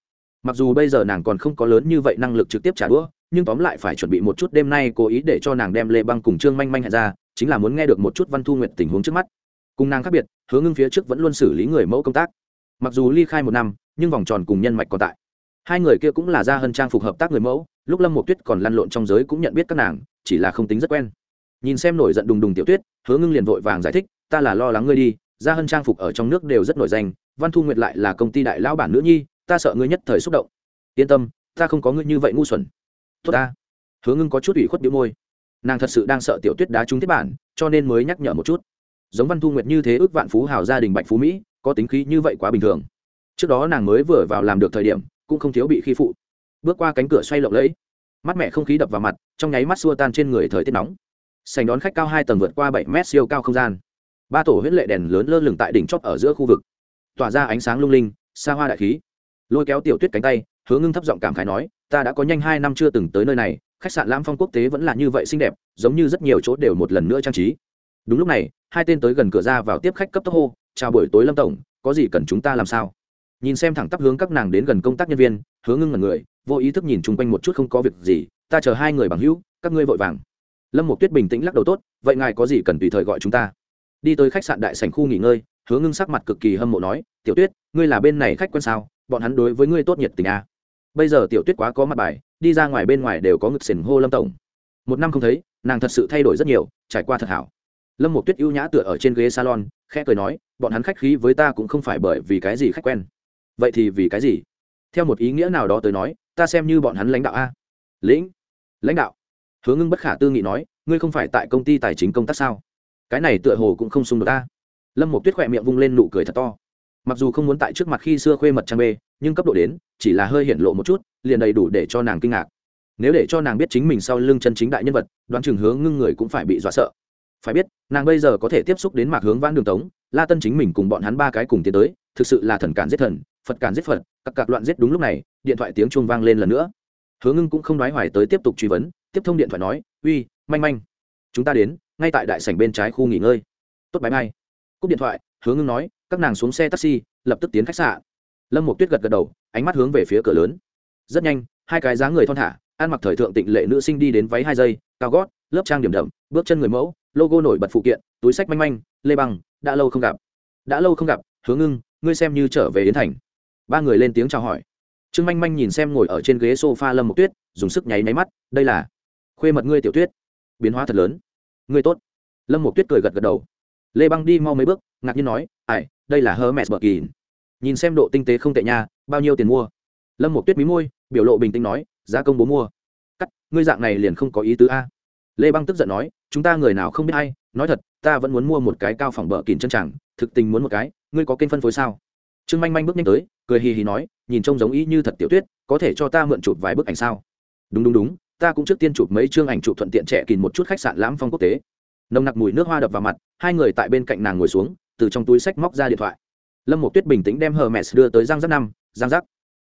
Mặc dù bây giờ nàng còn không có lớn như vậy năng lực trực tiếp trả đũa, nhưng tóm lại phải chuẩn bị một chút đêm nay cố ý để cho nàng đem lê băng cùng trương manh manh hẹn ra, chính là muốn nghe được một chút văn thu nguyệt tình huống trước mắt. Cùng nàng khác biệt Hứa ngưng phía trước vẫn luôn xử lý người mẫu công tác. Mặc dù ly khai một năm, nhưng vòng tròn cùng nhân mạch còn tại. Hai người kia cũng là gia hân trang phục hợp tác người mẫu, lúc lâm một tuyết còn lăn lộn trong giới cũng nhận biết các nàng, chỉ là không tính rất quen. Nhìn xem nổi giận đùng đùng tiểu tuyết hứa ngưng liền vội vàng giải thích, ta là lo lắng ngươi đi gia hân trang phục ở trong nước đều rất nổi danh, văn thu nguyệt lại là công ty đại lão bản nữ nhi, ta sợ ngươi nhất thời xúc động. Yên tâm, ta không có ngươi như vậy ngu xuẩn. Tốt ta. Hứa ngưng có chút ủy khuất biểu môi. Nàng thật sự đang sợ tiểu tuyết đá trúng tiếp bản, cho nên mới nhắc nhở một chút. Giống văn thu nguyệt như thế ước vạn phú hào gia đình bạch phú mỹ, có tính khí như vậy quá bình thường. Trước đó nàng mới vừa vào làm được thời điểm, cũng không thiếu bị khi phụ. Bước qua cánh cửa xoay lộng lẫy. Mắt mẹ không khí đập vào mặt, trong nháy mắt xua tan trên người thời tiết nóng. Sành đón khách cao hai tầng vượt qua bảy mét siêu cao không gian ba tổ huyết lệ đèn lớn lơ lửng tại đỉnh chóp ở giữa khu vực. Tỏa ra ánh sáng lung linh, xa hoa đại khí. Lôi kéo tiểu tuyết cánh tay, hứa ngưng thấp giọng cảm khái nói, ta đã có nhanh hai năm chưa từng tới nơi này, khách sạn lam phong quốc tế vẫn là như vậy xinh đẹp, giống như rất nhiều chỗ đều một lần nữa trang trí. Đúng lúc này, hai tên tới gần cửa ra vào tiếp khách cấp tốc hô, chào buổi tối lâm tổng, có gì cần chúng ta làm sao? Nhìn xem thẳng tắp hướng các nàng đến gần công tác nhân viên, hứa ngưng ngần người, vô ý thức nhìn chung quanh một chút không có việc gì, ta chờ hai người bằng hữu, các ngươi vội vàng. Lâm một tuyết bình tĩnh lắc đầu tốt, vậy ngài có gì cần tùy thời gọi chúng ta? Đi tới khách sạn đại sảnh khu nghỉ ngơi, hứa ngưng sắc mặt cực kỳ hâm mộ nói, tiểu tuyết, ngươi là bên này khách quen sao? Bọn hắn đối với ngươi tốt nhiệt tình à. bây giờ tiểu tuyết quá có mặt bài, đi ra ngoài bên ngoài đều có ngực sển hô lâm tổng. Một năm không thấy, nàng thật sự thay đổi rất nhiều, trải qua thật hảo. Lâm một tuyết ưu nhã tựa ở trên ghế salon, khẽ cười nói, bọn hắn khách khí với ta cũng không phải bởi vì cái gì khách quen. Vậy thì vì cái gì? Theo một ý nghĩa nào đó tới nói, ta xem như bọn hắn lãnh đạo a. Lĩnh, lãnh đạo. Hứa ngưng bất khả tư nghị nói, ngươi không phải tại công ty tài chính công tác sao? Cái này tựa hồ cũng không xung đột ta. Lâm một tuyết khỏe miệng vung lên nụ cười thật to. Mặc dù không muốn tại trước mặt khi xưa khuê mật trang bê, nhưng cấp độ đến, chỉ là hơi hiển lộ một chút, liền đầy đủ để cho nàng kinh ngạc. Nếu để cho nàng biết chính mình sau lưng chân chính đại nhân vật, đoán chừng hướng ngưng người cũng phải bị dọa sợ. Phải biết, nàng bây giờ có thể tiếp xúc đến mạc hướng vãn đường tống, la tân chính mình cùng bọn hắn ba cái cùng tiến tới, thực sự là thần cản giết thần, phật cản giết phật, các cạc loạn giết đúng lúc này, điện thoại tiếng chuông vang lên lần nữa. Hướng ngưng cũng không nói hoài tới tiếp tục truy vấn, tiếp thông điện thoại nói, uy, manh manh, chúng ta đến ngay tại đại sảnh bên trái khu nghỉ ngơi. Tốt bãi mai. Cúp điện thoại hứa ngưng nói, các nàng xuống xe taxi, lập tức tiến khách sạn. Lâm một tuyết gật gật đầu, ánh mắt hướng về phía cửa lớn. Rất nhanh, hai cái dáng người thon thả, ăn mặc thời thượng tịnh lệ nữ sinh đi đến váy hai giây cao gót, lớp trang điểm đậm, bước chân người mẫu, logo nổi bật phụ kiện, túi sách manh manh, lê băng, đã lâu không gặp. Đã lâu không gặp hứa ngưng, ngươi xem như trở về yến thành. Ba người lên tiếng chào hỏi. Trương manh manh nhìn xem ngồi ở trên ghế s o f a lâm một tuyết, dùng sức nháy máy mắt, đây là khuê mật ngươi tiểu tuyết. Biến hóa thật lớn ngươi tốt. Lâm một tuyết cười gật gật đầu. Lê băng đi mau mấy bước, ngạc nhiên nói, ai, đây là hermes bờ kỳ nhìn xem độ tinh tế không tệ nha, bao nhiêu tiền mua? Lâm một tuyết mí môi, biểu lộ bình tĩnh nói, giá công bố mua. Cắt, ngươi dạng này liền không có ý tứ a. Lê băng tức giận nói, chúng ta người nào không biết hay nói thật, ta vẫn muốn mua một cái cao phòng bờ kín chân chẳng thực tình muốn một cái, ngươi có kênh phân phối sao? Trương manh manh bước nhanh tới, cười hì hì nói, nhìn trông giống ý như thật tiểu tuyết, có thể cho ta mượn chụp vài bức ảnh sao? Đúng đúng đúng ta cũng trước tiên chụp mấy chương ảnh chụp thuận tiện trẻ kìm một chút khách sạn lãm phong quốc tế. Nồng nặc mùi nước hoa đập vào mặt, hai người tại bên cạnh nàng ngồi xuống, từ trong túi sách móc ra điện thoại. Lâm một tuyết bình tĩnh đem hờ mẹ đưa tới giang giác năm, giang giác.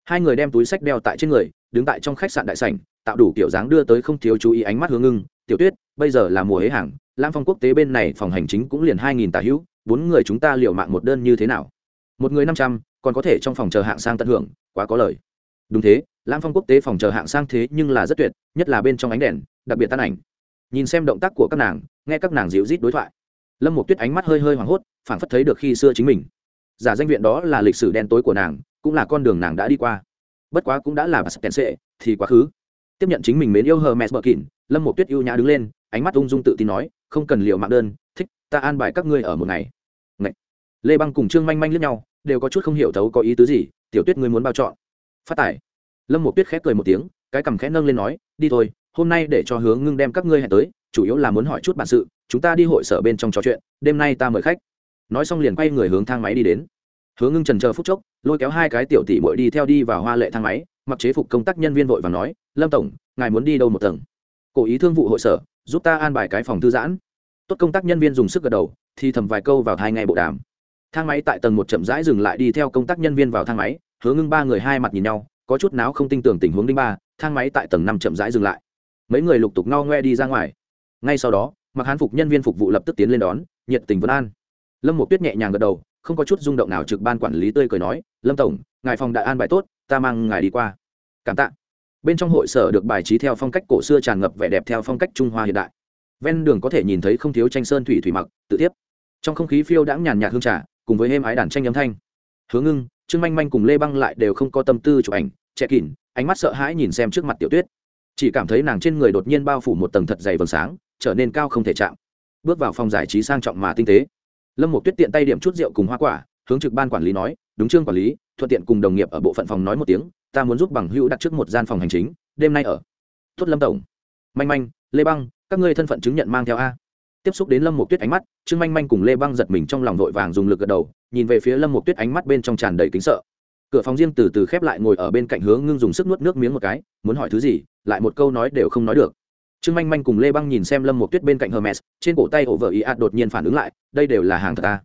Hai người đem túi sách đeo tại trên người, đứng tại trong khách sạn đại sảnh, tạo đủ kiểu dáng đưa tới không thiếu chú ý ánh mắt hướng ngưng. Tiểu tuyết, bây giờ là mùa hế hàng lam phong quốc tế bên này phòng hành chính cũng liền hai nghìn tà hữu, bốn người chúng ta liệu mạng một đơn như thế nào? Một người năm trăm, còn có thể trong phòng chờ hạng sang tận hưởng, quá có lời. Đúng thế lam phong quốc tế phòng chờ hạng sang thế nhưng là rất tuyệt, nhất là bên trong ánh đèn, đặc biệt tan ảnh. Nhìn xem động tác của các nàng, nghe các nàng dịu rít đối thoại. Lâm một tuyết ánh mắt hơi hơi hoảng hốt, phảng phất thấy được khi xưa chính mình. Giả danh viện đó là lịch sử đen tối của nàng, cũng là con đường nàng đã đi qua. Bất quá cũng đã là bà sập kèn sệ thì quá khứ. Tiếp nhận chính mình mến yêu hờ mẹ bờ kỉn lâm một tuyết yêu nhã đứng lên, ánh mắt ung dung tự tin nói, không cần liệu mạng đơn, thích, ta an bài các ngươi ở một ngày. Ngậy. lê băng cùng trương manh manh lướt nhau, đều có chút không hiểu thấu có ý tứ gì, tiểu tuyết ngươi muốn bao chọn? Phát tải lâm một tuyết khép cười một tiếng, cái cằm khẽ nâng lên nói, đi thôi, hôm nay để cho hướng ngưng đem các ngươi hẹn tới, chủ yếu là muốn hỏi chút bản sự, chúng ta đi hội sở bên trong trò chuyện, đêm nay ta mời khách. Nói xong liền quay người hướng thang máy đi đến. Hướng ngưng trần chờ phút chốc, lôi kéo hai cái tiểu tỷ muội đi theo đi vào hoa lệ thang máy, mặc chế phục công tác nhân viên vội và nói, lâm tổng, ngài muốn đi đâu một tầng? Cố ý thương vụ hội sở, giúp ta an bài cái phòng thư giãn. Tốt công tác nhân viên dùng sức gật đầu, thì thầm vài câu vào hai ngày bộ đàm. Thang máy tại tầng một chậm rãi dừng lại đi theo công tác nhân viên vào thang máy hứa ngưng ba người hai mặt nhìn nhau có chút náo không tin tưởng tình huống đinh ba, thang máy tại tầng năm chậm rãi dừng lại. Mấy người lục tục ngao ngoe đi ra ngoài. Ngay sau đó, mặc hán phục nhân viên phục vụ lập tức tiến lên đón, nhiệt tình vân an. Lâm một tuyết nhẹ nhàng gật đầu, không có chút rung động nào trực ban quản lý tươi cười nói, lâm tổng, ngài phòng đại an bài tốt, ta mang ngài đi qua. Cảm tạ. Bên trong hội sở được bài trí theo phong cách cổ xưa tràn ngập vẻ đẹp theo phong cách trung hoa hiện đại. Ven đường có thể nhìn thấy không thiếu tranh sơn thủy thủy mặc, tự tiếp. Trong không khí phiêu đãng nhàn nhạt hương trà, cùng với êm ái đàn tranh âm thanh. Hướng ngưng, trương manh manh cùng lê băng lại đều không có tâm tư chụp ảnh che kín, ánh mắt sợ hãi nhìn xem trước mặt tiểu tuyết. Chỉ cảm thấy nàng trên người đột nhiên bao phủ một tầng thật dày vầng sáng, trở nên cao không thể chạm. Bước vào phòng giải trí sang trọng mà tinh tế. Lâm một tuyết tiện tay điểm chút rượu cùng hoa quả, hướng trực ban quản lý nói, đúng chương quản lý, thuận tiện cùng đồng nghiệp ở bộ phận phòng nói một tiếng, ta muốn giúp bằng hữu đặt trước một gian phòng hành chính, đêm nay ở. Tuất lâm tổng. Manh manh, lê băng, các ngươi thân phận chứng nhận mang theo a. Tiếp xúc đến lâm một tuyết ánh mắt, trương manh manh cùng lê băng giật mình trong lòng vội vàng dùng lực gật đầu, nhìn về phía lâm một tuyết ánh mắt bên trong tràn đầy kính sợ cửa phòng riêng từ từ khép lại ngồi ở bên cạnh hướng ngưng dùng sức nuốt nước miếng một cái, muốn hỏi thứ gì, lại một câu nói đều không nói được. Trương manh manh cùng lê băng nhìn xem lâm một tuyết bên cạnh hermes, trên cổ tay ổ vợ ý ạt đột nhiên phản ứng lại, đây đều là hàng thật ta.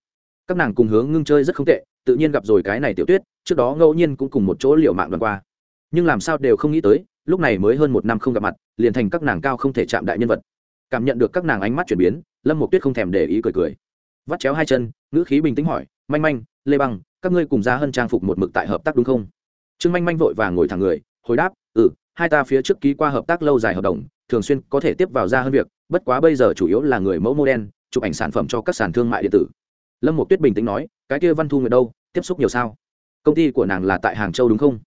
Các nàng cùng hướng ngưng chơi rất không tệ, tự nhiên gặp rồi cái này tiểu tuyết, trước đó ngẫu nhiên cũng cùng một chỗ liệu mạng đoàn qua. Nhưng làm sao đều không nghĩ tới, lúc này mới hơn một năm không gặp mặt, liền thành các nàng cao không thể chạm đại nhân vật. Cảm nhận được các nàng ánh mắt chuyển biến, lâm một tuyết không thèm để ý cười cười. Vắt chéo hai chân, ngữ khí bình tĩnh hỏi, manh manh lê băng, các ngươi cùng ra hơn trang phục một mực tại hợp tác đúng không? Trương manh manh vội và ngồi thẳng người, hồi đáp ừ hai ta phía trước ký qua hợp tác lâu dài hợp đồng, thường xuyên có thể tiếp vào ra hơn việc, bất quá bây giờ chủ yếu là người mẫu mô đen chụp ảnh sản phẩm cho các sàn thương mại điện tử. Lâm một tuyết bình tĩnh nói, cái kia văn thu người đâu, tiếp xúc nhiều sao? Công ty của nàng là tại hàng châu đúng không?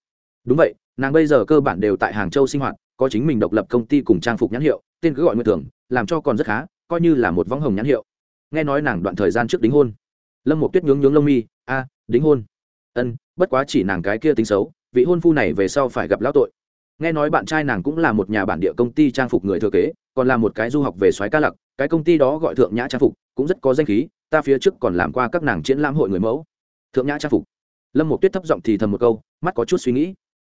Đúng vậy, nàng bây giờ cơ bản đều tại hàng châu sinh hoạt, có chính mình độc lập công ty cùng trang phục nhãn hiệu, tên cứ gọi nguyên tưởng làm cho còn rất khá, coi như là một võng hồng nhãn hiệu. Nghe nói nàng đoạn thời gian trước đính hôn lâm một tuyết nhướng nhướng lông mi, a, đính hôn. Ân, bất quá chỉ nàng cái kia tính xấu, vị hôn phu này về sau phải gặp lão tội. Nghe nói bạn trai nàng cũng là một nhà bản địa công ty trang phục người thừa kế, còn là một cái du học về xoáy ca lặc, cái công ty đó gọi thượng nhã trang phục, cũng rất có danh khí, ta phía trước còn làm qua các nàng triển lãm hội người mẫu. Thượng nhã trang phục. Lâm một tuyết thấp giọng thì thầm một câu, mắt có chút suy nghĩ.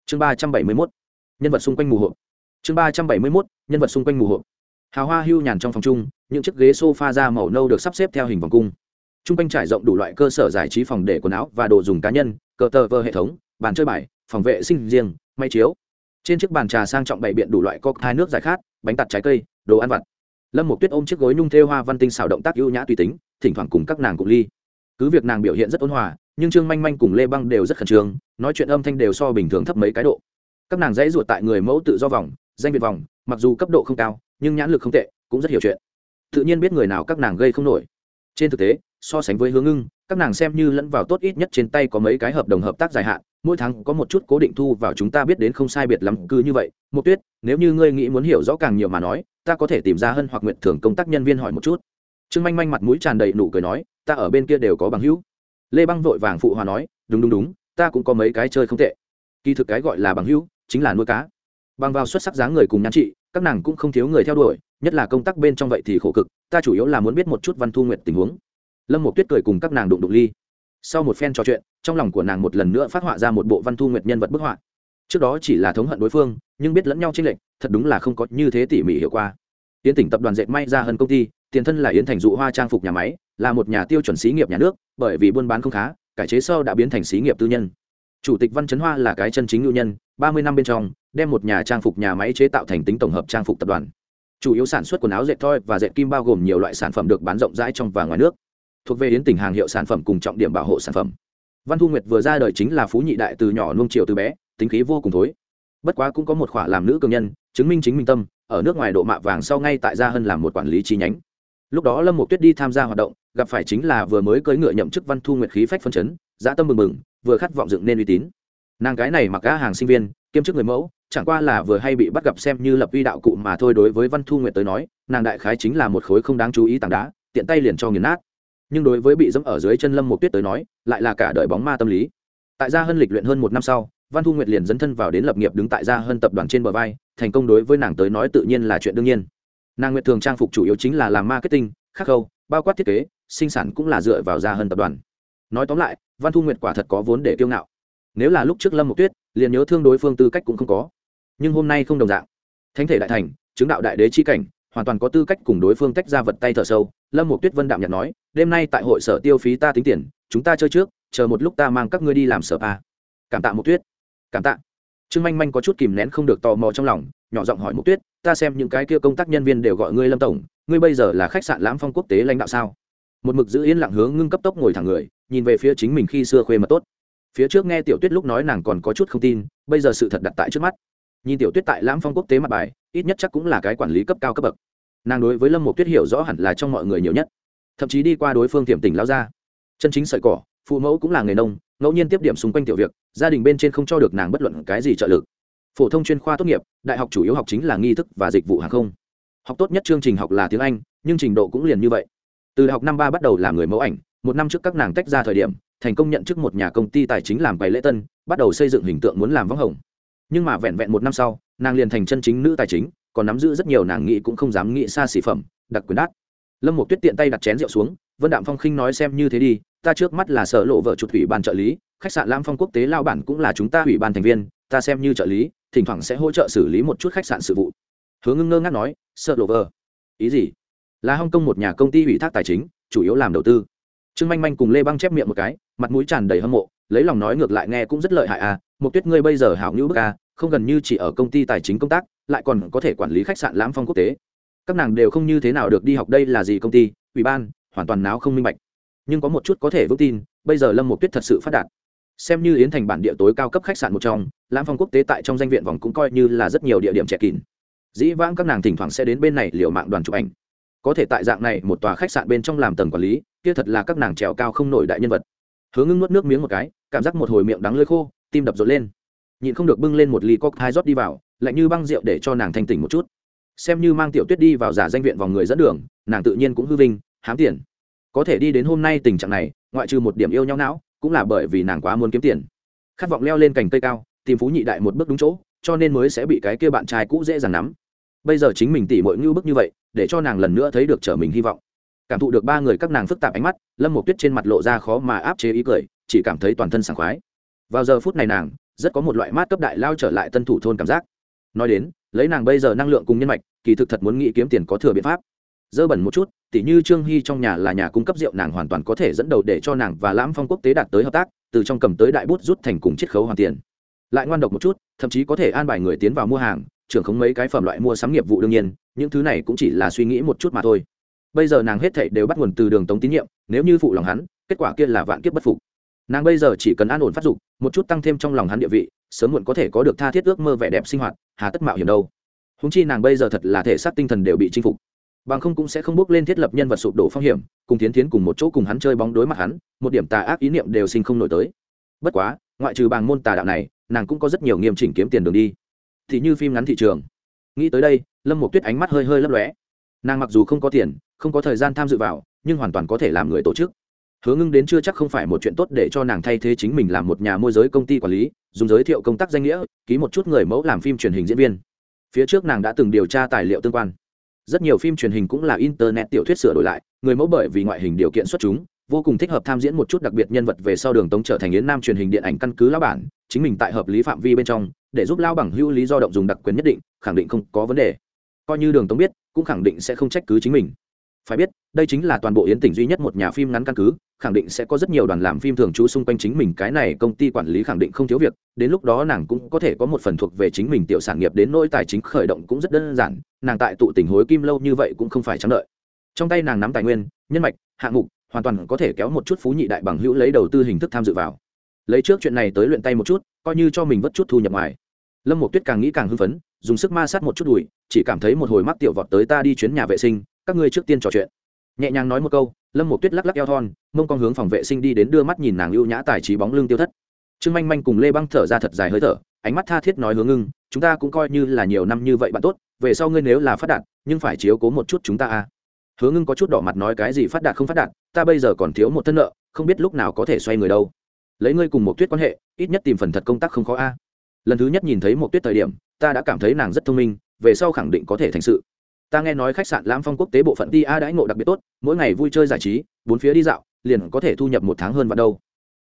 Chương ba trăm bảy mươi mốt. Nhân vật xung quanh mù hộp. Chương ba trăm bảy mươi mốt. Nhân vật xung quanh mù hộp. Hào hoa hưu nhàn trong phòng chung, những chiếc ghế s o f a da màu nâu được sắp xếp theo hình vòng cung t r u n g quanh trải rộng đủ loại cơ sở giải trí phòng để quần áo và đồ dùng cá nhân, cờ tờ vơ hệ thống, bàn chơi bài, phòng vệ sinh riêng may chiếu. Trên chiếc bàn trà sang trọng bày biện đủ loại cốc hai nước giải khát, bánh tạt trái cây, đồ ăn vặt. Lâm một tuyết ôm chiếc gối nhung thêu hoa văn tinh xào động tác ưu nhã tùy tính, thỉnh thoảng cùng các nàng cùng ly. Cứ việc nàng biểu hiện rất ôn hòa, nhưng trương manh manh cùng lê băng đều rất khẩn trương, nói chuyện âm thanh đều so bình thường thấp mấy cái độ. Các nàng dãy ruột tại người mẫu tự do vòng, danh việt vòng, mặc dù cấp độ không cao, nhưng nhãn lực không tệ, cũng rất hiểu chuyện. Tự nhiên biết người nào các nàng gây không nổi. Trên thực tế so sánh với hướng ngưng các nàng xem như lẫn vào tốt ít nhất trên tay có mấy cái hợp đồng hợp tác dài hạn, mỗi tháng có một chút cố định thu vào chúng ta biết đến không sai biệt lắm, cứ như vậy. Một tuyết, nếu như ngươi nghĩ muốn hiểu rõ càng nhiều mà nói, ta có thể tìm ra hơn hoặc nguyện thưởng công tác nhân viên hỏi một chút. Trương manh manh mặt mũi tràn đầy nụ cười nói, ta ở bên kia đều có bằng hữu. Lê băng vội vàng phụ hòa nói, đúng đúng đúng, ta cũng có mấy cái chơi không tệ. Kỳ thực cái gọi là bằng hữu, chính là nuôi cá. Bằng vào xuất sắc dáng người cùng nhan trị, các nàng cũng không thiếu người theo đuổi, nhất là công tác bên trong vậy thì khổ cực, ta chủ yếu là muốn biết một chút văn thu nguyện tình huống lâm một tuyết cười cùng các nàng đụng đụng ly. Sau một phen trò chuyện, trong lòng của nàng một lần nữa phát họa ra một bộ văn thu nguyệt nhân vật bức họa. Trước đó chỉ là thống hận đối phương, nhưng biết lẫn nhau tranh lệch, thật đúng là không có như thế tỉ mỉ hiệu quả. yến tỉnh tập đoàn dệt may ra hơn công ty, tiền thân là yến thành dụ hoa trang phục nhà máy, là một nhà tiêu chuẩn xí nghiệp nhà nước, bởi vì buôn bán không khá, cải chế sau đã biến thành xí nghiệp tư nhân. Chủ tịch văn chấn hoa là cái chân chính ngưu nhân, ba mươi năm bên trong, đem một nhà trang phục nhà máy chế tạo thành tính tổng hợp trang phục tập đoàn. Chủ yếu sản xuất quần áo dệt thoi và dệt kim bao gồm nhiều loại sản phẩm được bán rộng rãi trong và ngoài nước thuộc về yến tỉnh hàng hiệu sản phẩm cùng trọng điểm bảo hộ sản phẩm. Văn thu nguyệt vừa ra đời chính là phú nhị đại từ nhỏ nuông chiều từ bé, tính khí vô cùng thối. Bất quá cũng có một khỏa làm nữ cường nhân, chứng minh chính Minh tâm, ở nước ngoài độ mạ vàng sau ngay tại gia hân làm một quản lý chi nhánh. Lúc đó lâm một tuyết đi tham gia hoạt động, gặp phải chính là vừa mới cưỡi ngựa nhậm chức văn thu nguyệt khí phách phân chấn, dã tâm mừng mừng, vừa khát vọng dựng nên uy tín. Nàng cái này mặc gã hàng sinh viên, kiêm chức người mẫu, chẳng qua là vừa hay bị bắt gặp xem như lập vi đạo cụ mà thôi đối với văn thu nguyệt tới nói, nàng đại khái chính là một khối không đáng chú ý tảng đá, tiện tay liền cho nghiền nát nhưng đối với bị dẫm ở dưới chân lâm một tuyết tới nói, lại là cả đời bóng ma tâm lý. Tại gia hân lịch luyện hơn một năm sau, văn thu nguyệt liền dấn thân vào đến lập nghiệp đứng tại gia hân tập đoàn trên bờ vai, thành công đối với nàng tới nói tự nhiên là chuyện đương nhiên. Nàng nguyệt thường trang phục chủ yếu chính là làm marketing, khắc khâu, bao quát thiết kế, sinh sản cũng là dựa vào gia hân tập đoàn. Nói tóm lại, văn thu nguyệt quả thật có vốn để kiêu ngạo. Nếu là lúc trước lâm một tuyết, liền nhớ thương đối phương tư cách cũng không có. Nhưng hôm nay không đồng dạng. Thánh thể đại thành, chứng đạo đại đế chi cảnh hoàn toàn có tư cách cùng đối phương tách ra vật tay thở sâu, lâm một tuyết vân đạm nhạt nói, đêm nay tại hội sở tiêu phí ta tính tiền, chúng ta chơi trước, chờ một lúc ta mang các ngươi đi làm sở pa. Cảm tạ một tuyết. Cảm tạ. Trương manh manh có chút kìm nén không được tò mò trong lòng, nhỏ giọng hỏi một tuyết, ta xem những cái kia công tác nhân viên đều gọi ngươi lâm tổng, ngươi bây giờ là khách sạn lãm phong quốc tế lãnh đạo sao? Một mực giữ yên lặng hướng ngưng cấp tốc ngồi thẳng người, nhìn về phía chính mình khi xưa khuê mật tốt. Phía trước nghe tiểu tuyết lúc nói nàng còn có chút không tin, bây giờ sự thật đặt tại trước mắt nhìn tiểu tuyết tại lãm phong quốc tế mặt bài, ít nhất chắc cũng là cái quản lý cấp cao cấp bậc. Nàng đối với lâm mục tuyết hiểu rõ hẳn là trong mọi người nhiều nhất. Thậm chí đi qua đối phương tiềm tỉnh lao ra chân chính sợi cỏ, phụ mẫu cũng là người nông, ngẫu nhiên tiếp điểm xung quanh tiểu việc, gia đình bên trên không cho được nàng bất luận cái gì trợ lực. Phổ thông chuyên khoa tốt nghiệp, đại học chủ yếu học chính là nghi thức và dịch vụ hàng không. Học tốt nhất chương trình học là tiếng anh, nhưng trình độ cũng liền như vậy. Từ học năm ba bắt đầu làm người mẫu ảnh, một năm trước các nàng tách ra thời điểm, thành công nhận chức một nhà công ty tài chính làm bày lễ tân, bắt đầu xây dựng hình tượng muốn làm võng hồng nhưng mà vẹn vẹn một năm sau, nàng liền thành chân chính nữ tài chính, còn nắm giữ rất nhiều nàng nghĩ cũng không dám nghĩ xa xỉ phẩm, đặc quyền đắt lâm một tuyết tiện tay đặt chén rượu xuống, vân đạm phong khinh nói xem như thế đi, ta trước mắt là sở lộ vợ chuột ủy ban trợ lý, khách sạn lam phong quốc tế lao bản cũng là chúng ta ủy ban thành viên, ta xem như trợ lý, thỉnh thoảng sẽ hỗ trợ xử lý một chút khách sạn sự vụ. Hứa ngưng ngơ ngác nói sợ lộ vợ, ý gì? Là hong kong một nhà công ty ủy thác tài chính, chủ yếu làm đầu tư. Trương manh manh cùng lê băng chép miệng một cái, mặt mũi tràn đầy hâm mộ, lấy lòng nói ngược lại nghe cũng rất lợi hại à một tuyết ngươi bây giờ hảo ngữ bức a, không gần như chỉ ở công ty tài chính công tác, lại còn có thể quản lý khách sạn lãm phong quốc tế. Các nàng đều không như thế nào được đi học đây là gì công ty, ủy ban, hoàn toàn náo không minh bạch. Nhưng có một chút có thể vững tin, bây giờ lâm một tuyết thật sự phát đạt. Xem như yến thành bản địa tối cao cấp khách sạn một trong, lãm phong quốc tế tại trong danh viện vòng cũng coi như là rất nhiều địa điểm trẻ kín. Dĩ vãng các nàng thỉnh thoảng sẽ đến bên này liều mạng đoàn chụp ảnh. Có thể tại dạng này một tòa khách sạn bên trong làm tầng quản lý, kia thật là các nàng trèo cao không nổi đại nhân vật. Hướng ngưng nuốt nước miếng một cái, cảm giác một hồi miệng đắng lơi khô tim đập rộn lên. Nhịn không được bưng lên một ly cóc hai rót đi vào, lạnh như băng rượu để cho nàng thanh tỉnh một chút. Xem như mang tiểu tuyết đi vào giả danh viện vòng người dẫn đường, nàng tự nhiên cũng hư vinh, hám tiền. Có thể đi đến hôm nay tình trạng này, ngoại trừ một điểm yêu nhau não, cũng là bởi vì nàng quá muốn kiếm tiền. Khát vọng leo lên cành cây cao, tìm phú nhị đại một bước đúng chỗ, cho nên mới sẽ bị cái kia bạn trai cũ dễ dàng nắm. Bây giờ chính mình tỉ mọi ngưu bức như vậy, để cho nàng lần nữa thấy được trở mình hy vọng. Cảm thụ được ba người các nàng phức tạp ánh mắt, lâm một tuyết trên mặt lộ ra khó mà áp chế ý cười, chỉ cảm thấy toàn thân sảng khoái vào giờ phút này nàng, rất có một loại mát cấp đại lao trở lại tân thủ thôn cảm giác. Nói đến, lấy nàng bây giờ năng lượng cùng nhân mạch, kỳ thực thật muốn nghĩ kiếm tiền có thừa biện pháp. Dơ bẩn một chút, tỉ như trương hy trong nhà là nhà cung cấp rượu, nàng hoàn toàn có thể dẫn đầu để cho nàng và lãm phong quốc tế đạt tới hợp tác, từ trong cầm tới đại bút rút thành cùng chiết khấu hoàn tiền. Lại ngoan độc một chút, thậm chí có thể an bài người tiến vào mua hàng, trưởng không mấy cái phẩm loại mua sắm nghiệp vụ đương nhiên, những thứ này cũng chỉ là suy nghĩ một chút mà thôi. Bây giờ nàng hết thảy đều bắt nguồn từ đường tống tín nhiệm, nếu như phụ lòng hắn, kết quả kia là vạn kiếp bất phục nàng bây giờ chỉ cần an ổn phát dục, một chút tăng thêm trong lòng hắn địa vị, sớm muộn có thể có được tha thiết ước mơ vẻ đẹp sinh hoạt, hà tất mạo hiểm đâu. Húng chi nàng bây giờ thật là thể xác tinh thần đều bị chinh phục. Bằng không cũng sẽ không bước lên thiết lập nhân vật sụp đổ phong hiểm, cùng tiến tiến cùng một chỗ cùng hắn chơi bóng đối mặt hắn, một điểm tà ác ý niệm đều sinh không nổi tới. Bất quá, ngoại trừ bằng môn tà đạo này, nàng cũng có rất nhiều nghiêm chỉnh kiếm tiền đường đi. Thì như phim ngắn thị trường. Nghĩ tới đây, lâm một tuyết ánh mắt hơi hơi lấp lóe. Nàng mặc dù không có tiền, không có thời gian tham dự vào, nhưng hoàn toàn có thể làm người tổ chức hứa ngưng đến chưa chắc không phải một chuyện tốt để cho nàng thay thế chính mình làm một nhà môi giới công ty quản lý, dùng giới thiệu công tác danh nghĩa, ký một chút người mẫu làm phim truyền hình diễn viên. Phía trước nàng đã từng điều tra tài liệu tương quan. Rất nhiều phim truyền hình cũng là internet tiểu thuyết sửa đổi lại, người mẫu bởi vì ngoại hình điều kiện xuất chúng, vô cùng thích hợp tham diễn một chút đặc biệt nhân vật về sau đường tống trở thành yến nam truyền hình điện ảnh căn cứ lão bản, chính mình tại hợp lý phạm vi bên trong, để giúp lao bằng hữu lý do động dùng đặc quyền nhất định, khẳng định không có vấn đề. Coi như đường tống biết, cũng khẳng định sẽ không trách cứ chính mình phải biết, đây chính là toàn bộ yến tỉnh duy nhất một nhà phim ngắn căn cứ, khẳng định sẽ có rất nhiều đoàn làm phim thường trú xung quanh chính mình. Cái này công ty quản lý khẳng định không thiếu việc, đến lúc đó nàng cũng có thể có một phần thuộc về chính mình tiểu sản nghiệp đến nỗi tài chính khởi động cũng rất đơn giản, nàng tại tụ tỉnh hối kim lâu như vậy cũng không phải trắng lợi. trong tay nàng nắm tài nguyên, nhân mạch, hạng mục, hoàn toàn có thể kéo một chút phú nhị đại bằng hữu lấy đầu tư hình thức tham dự vào. Lấy trước chuyện này tới luyện tay một chút, coi như cho mình vất chút thu nhập ngoài. Lâm một tuyết càng nghĩ càng hưng phấn, dùng sức ma sát một chút đùi, chỉ cảm thấy một hồi mắc tiểu vọt tới ta đi chuyến nhà vệ sinh các ngươi trước tiên trò chuyện. Nhẹ nhàng nói một câu, lâm một tuyết lắc lắc eo thon, mông con hướng phòng vệ sinh đi đến đưa mắt nhìn nàng ưu nhã tài trí bóng lưng tiêu thất. Trương manh manh cùng lê băng thở ra thật dài hơi thở, ánh mắt tha thiết nói hướng ngưng, chúng ta cũng coi như là nhiều năm như vậy bạn tốt, về sau ngươi nếu là phát đạt, nhưng phải chiếu cố một chút chúng ta à. Hứa ngưng có chút đỏ mặt nói, cái gì phát đạt không phát đạt, ta bây giờ còn thiếu một thân nợ, không biết lúc nào có thể xoay người đâu. Lấy ngươi cùng một tuyết quan hệ, ít nhất tìm phần thật công tác không khó a. Lần thứ nhất nhìn thấy một tuyết thời điểm, ta đã cảm thấy nàng rất thông minh, về sau khẳng định có thể thành sự ta nghe nói khách sạn lãm phong quốc tế bộ phận Ti a đãi ngộ đặc biệt tốt, mỗi ngày vui chơi giải trí, bốn phía đi dạo, liền có thể thu nhập một tháng hơn vào đâu.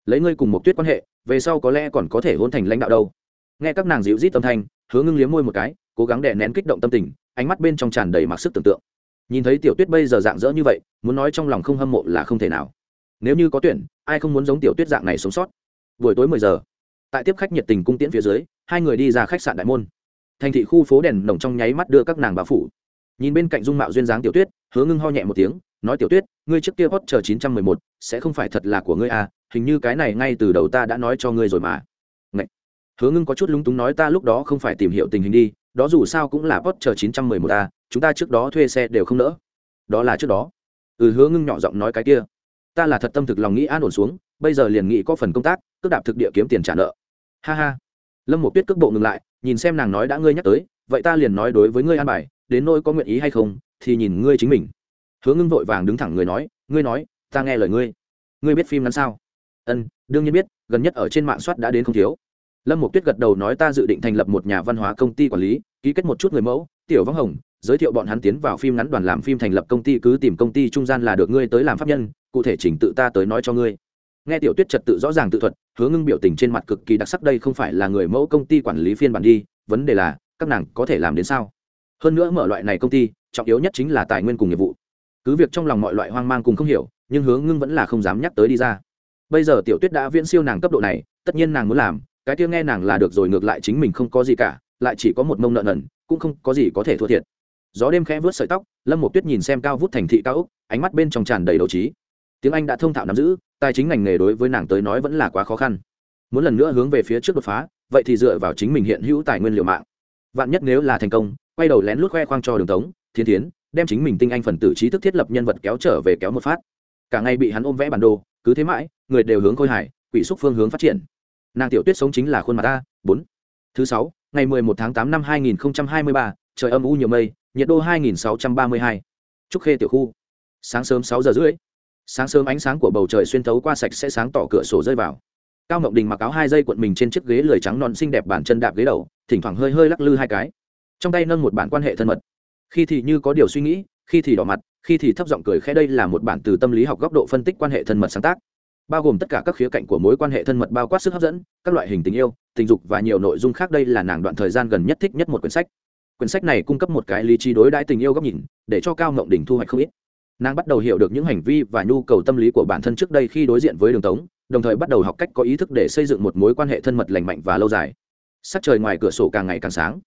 Lấy ngươi cùng một tuyết quan hệ, về sau có lẽ còn có thể hôn thành lãnh đạo đâu. Nghe các nàng dịu rít tâm thanh, hứa ngưng liếm môi một cái, cố gắng đè nén kích động tâm tình, ánh mắt bên trong tràn đầy mặc sức tưởng tượng. Nhìn thấy tiểu tuyết bây giờ dạng dỡ như vậy, muốn nói trong lòng không hâm mộ là không thể nào. Nếu như có tuyển, ai không muốn giống tiểu tuyết dạng này sống sót? Buổi tối mười giờ, tại tiếp khách nhiệt tình cung tiễn phía dưới, hai người đi ra khách sạn đại môn. Thành thị khu phố đèn nồng trong nháy mắt đưa các nàng bà phủ nhìn bên cạnh dung mạo duyên dáng tiểu tuyết, hứa ngưng ho nhẹ một tiếng, nói, tiểu tuyết, ngươi trước kia hot chờ chín trăm mười một, sẽ không phải thật là của ngươi à hình như cái này ngay từ đầu ta đã nói cho ngươi rồi mà. Ngậy. hứa ngưng có chút lúng túng nói, ta lúc đó không phải tìm hiểu tình hình đi, đó dù sao cũng là hot chờ chín trăm mười một a chúng ta trước đó thuê xe đều không nỡ. Đó là trước đó. Ừ hứa ngưng nhỏ giọng nói cái kia. Ta là thật tâm thực lòng nghĩ an ổn xuống, bây giờ liền nghĩ có phần công tác, cước đạp thực địa kiếm tiền trả nợ. Ha ha. Lâm một tuyết cước bộ ngừng lại, nhìn xem nàng nói, đã ngươi nhắc tới, vậy ta liền nói đối với ngươi an bài đến nỗi có nguyện ý hay không, thì nhìn ngươi chính mình. Hứa ngưng vội vàng đứng thẳng người nói, ngươi nói, ta nghe lời ngươi. Ngươi biết phim ngắn sao? Ân, đương nhiên biết, gần nhất ở trên mạng soát đã đến không thiếu. Lâm Mục tuyết gật đầu nói, ta dự định thành lập một nhà văn hóa công ty quản lý, ký kết một chút người mẫu, tiểu vắng hồng, giới thiệu bọn hắn tiến vào phim ngắn đoàn làm phim thành lập công ty, cứ tìm công ty trung gian là được ngươi tới làm pháp nhân, cụ thể chỉnh tự ta tới nói cho ngươi. Nghe tiểu tuyết trật tự rõ ràng tự thuật, hứa ngưng biểu tình trên mặt cực kỳ đặc sắc, đây không phải là người mẫu công ty quản lý phiên bản đi, vấn đề là, các nàng có thể làm đến sao? Hơn nữa mở loại này công ty, trọng yếu nhất chính là tài nguyên cùng nghiệp vụ. Cứ việc trong lòng mọi loại hoang mang cùng không hiểu, nhưng hướng ngưng vẫn là không dám nhắc tới đi ra. Bây giờ tiểu tuyết đã viễn siêu nàng cấp độ này, tất nhiên nàng muốn làm, cái kia nghe nàng là được rồi ngược lại chính mình không có gì cả, lại chỉ có một mông nợ nần, cũng không có gì có thể thua thiệt. Gió đêm khẽ vớt sợi tóc, lâm một tuyết nhìn xem cao vút thành thị cao úc ánh mắt bên trong tràn đầy đấu trí. Tiếng anh đã thông thạo nắm giữ, tài chính ngành nghề đối với nàng tới nói vẫn là quá khó khăn. Muốn lần nữa hướng về phía trước đột phá, vậy thì dựa vào chính mình hiện hữu tài nguyên liệu mạng. Vạn nhất nếu là thành công quay đầu lén lút khoe khoang cho đường tống, thiên tiến đem chính mình tinh anh phần tử trí thức thiết lập nhân vật kéo trở về kéo một phát. Cả ngày bị hắn ôm vẽ bản đồ, cứ thế mãi, người đều hướng khôi hải, quỷ xúc phương hướng phát triển. Nàng tiểu tuyết sống chính là khuôn mặt ta bốn. Thứ sáu, ngày mười một tháng tám năm hai nghìn hai mươi ba, trời âm u nhiều mây, nhiệt độ hai nghìn sáu trăm ba mươi hai. Trúc khê tiểu khu. Sáng sớm sáu giờ rưỡi. Sáng sớm ánh sáng của bầu trời xuyên thấu qua sạch sẽ sáng tỏ cửa sổ rơi vào. Cao ngọc đình mặc áo hai dây cuộn mình trên chiếc ghế lười trắng non xinh đẹp bản chân đạp ghế đầu, thỉnh thoảng hơi hơi lắc lư hai cái trong tay nâng một bản quan hệ thân mật. Khi thì như có điều suy nghĩ, khi thì đỏ mặt, khi thì thấp giọng cười khẽ đây là một bản từ tâm lý học góc độ phân tích quan hệ thân mật sáng tác. Bao gồm tất cả các khía cạnh của mối quan hệ thân mật bao quát sức hấp dẫn, các loại hình tình yêu, tình dục và nhiều nội dung khác đây là nàng đoạn thời gian gần nhất thích nhất một quyển sách. Quyển sách này cung cấp một cái lý trí đối đãi tình yêu góc nhìn, để cho cao ngộng đình thu hoạch không ít. Nàng bắt đầu hiểu được những hành vi và nhu cầu tâm lý của bản thân trước đây khi đối diện với đường tống, đồng thời bắt đầu học cách có ý thức để xây dựng một mối quan hệ thân mật lành mạnh và lâu dài. Sắc trời ngoài cửa sổ càng ngày càng sáng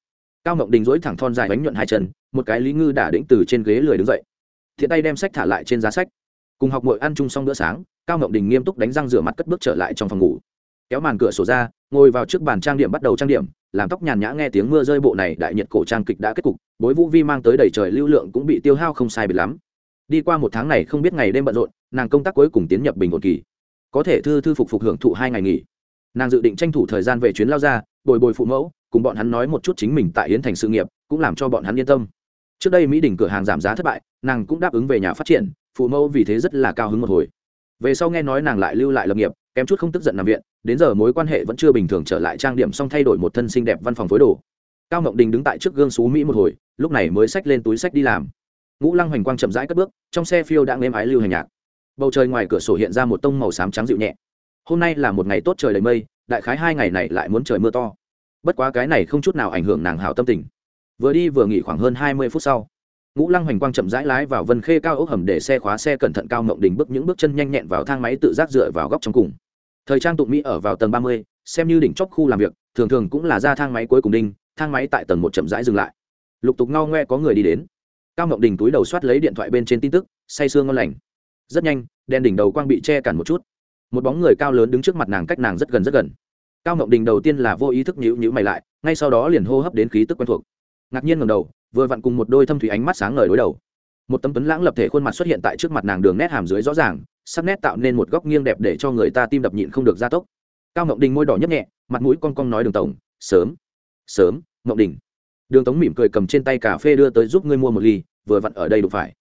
cao Mộng đình dỗi thẳng thon dài bánh nhuận hai chân, một cái lý ngư đả đĩnh từ trên ghế lười đứng dậy. Thiện tay đem sách thả lại trên giá sách. Cùng học mội ăn chung xong bữa sáng, cao Mộng đình nghiêm túc đánh răng rửa mặt cất bước trở lại trong phòng ngủ. Kéo màn cửa sổ ra, ngồi vào trước bàn trang điểm bắt đầu trang điểm, làm tóc nhàn nhã nghe tiếng mưa rơi bộ này đại nhiệt cổ trang kịch đã kết cục, bối vũ vi mang tới đầy trời lưu lượng cũng bị tiêu hao không sai biệt lắm. Đi qua một tháng này không biết ngày đêm bận rộn, nàng công tác cuối cùng tiến nhập bình ổn kỳ. Có thể thư thư phục phục hưởng thụ hai ngày nghỉ. Nàng dự định tranh thủ thời gian về chuyến lao ra, bồi bồi phụ mẫu cùng bọn hắn nói một chút chính mình tại yến thành sự nghiệp, cũng làm cho bọn hắn yên tâm. Trước đây mỹ đỉnh cửa hàng giảm giá thất bại, nàng cũng đáp ứng về nhà phát triển, phụ mẫu vì thế rất là cao hứng một hồi. Về sau nghe nói nàng lại lưu lại lập nghiệp, kém chút không tức giận nằm viện, đến giờ mối quan hệ vẫn chưa bình thường trở lại trang điểm xong thay đổi một thân xinh đẹp văn phòng phối đồ. Cao ngọc đình đứng tại trước gương xú mỹ một hồi, lúc này mới xách lên túi sách đi làm. Ngũ lăng hoành quang chậm rãi cất bước, trong xe phiêu đang êm ái lưu hành nhạc. Bầu trời ngoài cửa sổ hiện ra một tông màu xám trắng dịu nhẹ. Hôm nay là một ngày tốt trời đầy mây, đại khái hai ngày này lại muốn trời mưa to bất quá cái này không chút nào ảnh hưởng nàng hảo tâm tình. Vừa đi vừa nghỉ khoảng hơn hai mươi phút sau, ngũ lăng hoành quang chậm rãi lái vào vân khê cao ốc hầm để xe khóa xe cẩn thận cao mộng đình bước những bước chân nhanh nhẹn vào thang máy tự giác dựa vào góc trong cùng. Thời trang tụng mỹ ở vào tầng ba mươi, xem như đỉnh chóp khu làm việc, thường thường cũng là ra thang máy cuối cùng đinh, thang máy tại tầng một chậm rãi dừng lại. Lục tục ngao ngoe có người đi đến. Cao mộng đình túi đầu soát lấy điện thoại bên trên tin tức, say sương ngon lành. Rất nhanh đen đỉnh đầu quang bị che cản một chút. Một bóng người cao lớn đứng trước mặt nàng cách nàng rất gần rất gần cao mộng đình đầu tiên là vô ý thức nhữ nhữ mày lại, ngay sau đó liền hô hấp đến khí tức quen thuộc. Ngạc nhiên ngầm đầu, vừa vặn cùng một đôi thâm thủy ánh mắt sáng ngời đối đầu. Một tấm tuấn lãng lập thể khuôn mặt xuất hiện tại trước mặt nàng đường nét hàm dưới rõ ràng, sắc nét tạo nên một góc nghiêng đẹp để cho người ta tim đập nhịn không được gia tốc. Cao ngộng đình môi đỏ nhấp nhẹ, mặt mũi con cong nói đường tổng, sớm sớm, ngộng đình. Đường tống mỉm cười cầm trên tay cà phê đưa tới giúp ngươi mua một ly, vừa vặn ở đây đụng phải.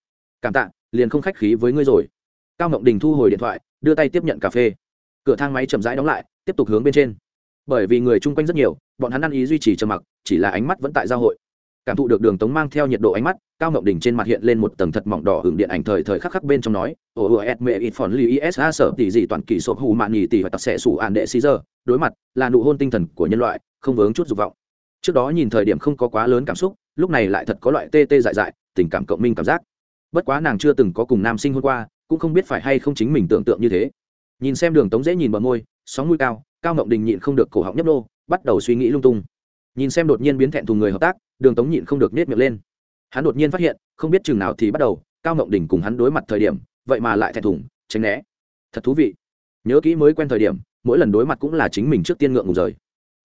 Cảm tạ, liền không khách khí với ngươi rồi. Cao ngộng đình thu hồi điện thoại, đưa tay tiếp nhận cà phê. Cửa thang máy chậm rãi đóng lại, tiếp tục hướng bên trên bởi vì người chung quanh rất nhiều, bọn hắn ăn ý duy trì trầm mặc, chỉ là ánh mắt vẫn tại giao hội. Cảm thụ được đường tống mang theo nhiệt độ ánh mắt, cao ngọc đình trên mặt hiện lên một tầng thật mỏng đỏ hưởng điện ảnh thời thời khắc khắc bên trong nói, ồ ồ et mẹ, ít phòn li isa sở, tỷ dị, toàn kỳ sộp, hù mạn nhì, tỷ và tặc sẽ, sủ ạn đệ xí giờ đối mặt là nụ hôn tinh thần của nhân loại, không vướng chút dục vọng. Trước đó nhìn thời điểm không có quá lớn cảm xúc, lúc này lại thật có loại tê tê dại dại, tình cảm cộng minh cảm giác. Bất quá nàng chưa từng có cùng nam sinh hôn qua, cũng không biết phải hay không chính mình tưởng tượng như thế. Nhìn xem đường tống dễ nhìn bờ môi sóng mũi cao cao ngộng đình nhịn không được cổ họng nhấp nô, bắt đầu suy nghĩ lung tung. Nhìn xem đột nhiên biến thẹn thùng người hợp tác, đường tống nhịn không được nết miệng lên. Hắn đột nhiên phát hiện, không biết chừng nào thì bắt đầu, cao ngộng đình cùng hắn đối mặt thời điểm, vậy mà lại thẹn thùng, tránh né. Thật thú vị. Nhớ kỹ mới quen thời điểm, mỗi lần đối mặt cũng là chính mình trước tiên ngượng ngùng rời.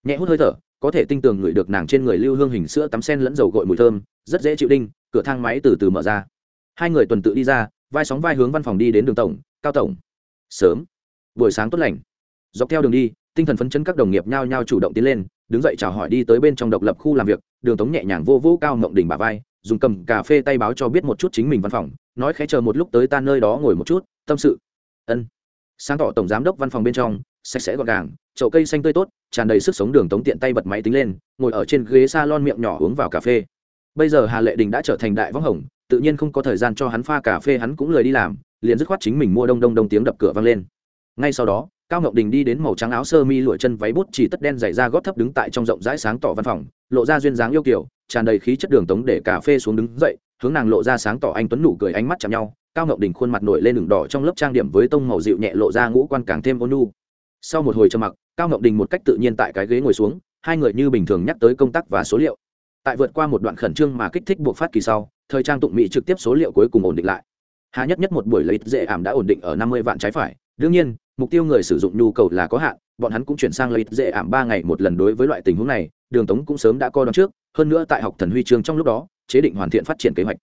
Nhẹ hút hơi thở, có thể tinh tường ngửi được nàng trên người lưu hương hình sữa tắm sen lẫn dầu gội mùi thơm, rất dễ chịu đinh, cửa thang máy từ từ mở ra. Hai người tuần tự đi ra, vai sóng vai hướng văn phòng đi đến đường tổng, cao tổng, sớm. Buổi sáng tốt lành dọc theo đường đi, tinh thần phấn chấn các đồng nghiệp nhao nhao chủ động tiến lên, đứng dậy chào hỏi đi tới bên trong độc lập khu làm việc, đường tống nhẹ nhàng vô vô cao mộng đỉnh bà vai, dùng cầm cà phê tay báo cho biết một chút chính mình văn phòng, nói khẽ chờ một lúc tới ta nơi đó ngồi một chút, tâm sự. Ân. Sáng tỏ tổng giám đốc văn phòng bên trong, sạch sẽ gọn gàng, chậu cây xanh tươi tốt, tràn đầy sức sống đường tống tiện tay bật máy tính lên, ngồi ở trên ghế s a lon miệng nhỏ uống vào cà phê. Bây giờ hà lệ đình đã trở thành đại võng hồng, tự nhiên không có thời gian cho hắn pha cà phê, hắn cũng lười đi làm, liền dứt khoát chính mình mua đông đông đông tiếng đập cửa vang lên. Ngay sau đó cao ngọc đình đi đến màu trắng áo sơ mi lụa chân váy bút chỉ tất đen dày ra gót thấp đứng tại trong rộng rãi sáng tỏ văn phòng, lộ ra duyên dáng yêu kiểu tràn đầy khí chất đường tống để cà phê xuống đứng dậy, hướng nàng lộ ra sáng tỏ anh tuấn nụ cười ánh mắt chạm nhau. Cao ngọc đình khuôn mặt nổi lên đường đỏ trong lớp trang điểm với tông màu dịu nhẹ lộ ra ngũ quan càng thêm ôn nu sau một hồi trầm mặc, cao ngọc đình một cách tự nhiên tại cái ghế ngồi xuống, hai người như bình thường nhắc tới công tác và số liệu. Tại vượt qua một đoạn khẩn trương mà kích thích buộc phát kỳ sau, thời trang tụng mỹ trực tiếp số liệu cuối cùng ổn định lại. Hà nhất nhất một buổi lấy dễ ảm đã ổn định ở năm mươi vạn trái phải, đương nhiên mục tiêu người sử dụng nhu cầu là có hạn, bọn hắn cũng chuyển sang lợi ích dễ ảm ba ngày một lần đối với loại tình huống này, đường tống cũng sớm đã coi đón trước, hơn nữa tại học thần huy chương trong lúc đó, chế định hoàn thiện phát triển kế hoạch.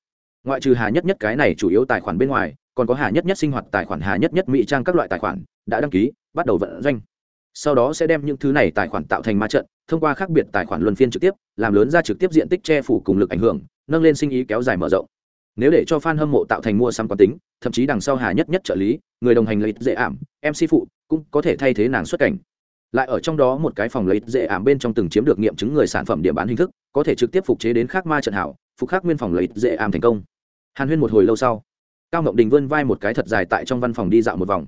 Ngoại trừ hà nhất nhất cái này chủ yếu tài khoản bên ngoài, còn có hà nhất nhất sinh hoạt tài khoản, hà nhất nhất mỹ trang các loại tài khoản, đã đăng ký, bắt đầu vận doanh. Sau đó sẽ đem những thứ này tài khoản tạo thành ma trận, thông qua khác biệt tài khoản luân phiên trực tiếp, làm lớn ra trực tiếp diện tích che phủ cùng lực ảnh hưởng, nâng lên sinh ý kéo dài mở rộng nếu để cho fan hâm mộ tạo thành mua sắm quán tính, thậm chí đằng sau hà nhất nhất trợ lý, người đồng hành lấy dễ ảm mc phụ, cũng có thể thay thế nàng xuất cảnh. Lại ở trong đó một cái phòng lấy dễ ảm bên trong từng chiếm được nghiệm chứng người sản phẩm điểm bán hình thức, có thể trực tiếp phục chế đến khác ma trận hảo, phục khắc nguyên phòng lấy dễ ảm thành công. Hàn huyên một hồi lâu sau, cao ngọc đình vươn vai một cái thật dài tại trong văn phòng đi dạo một vòng.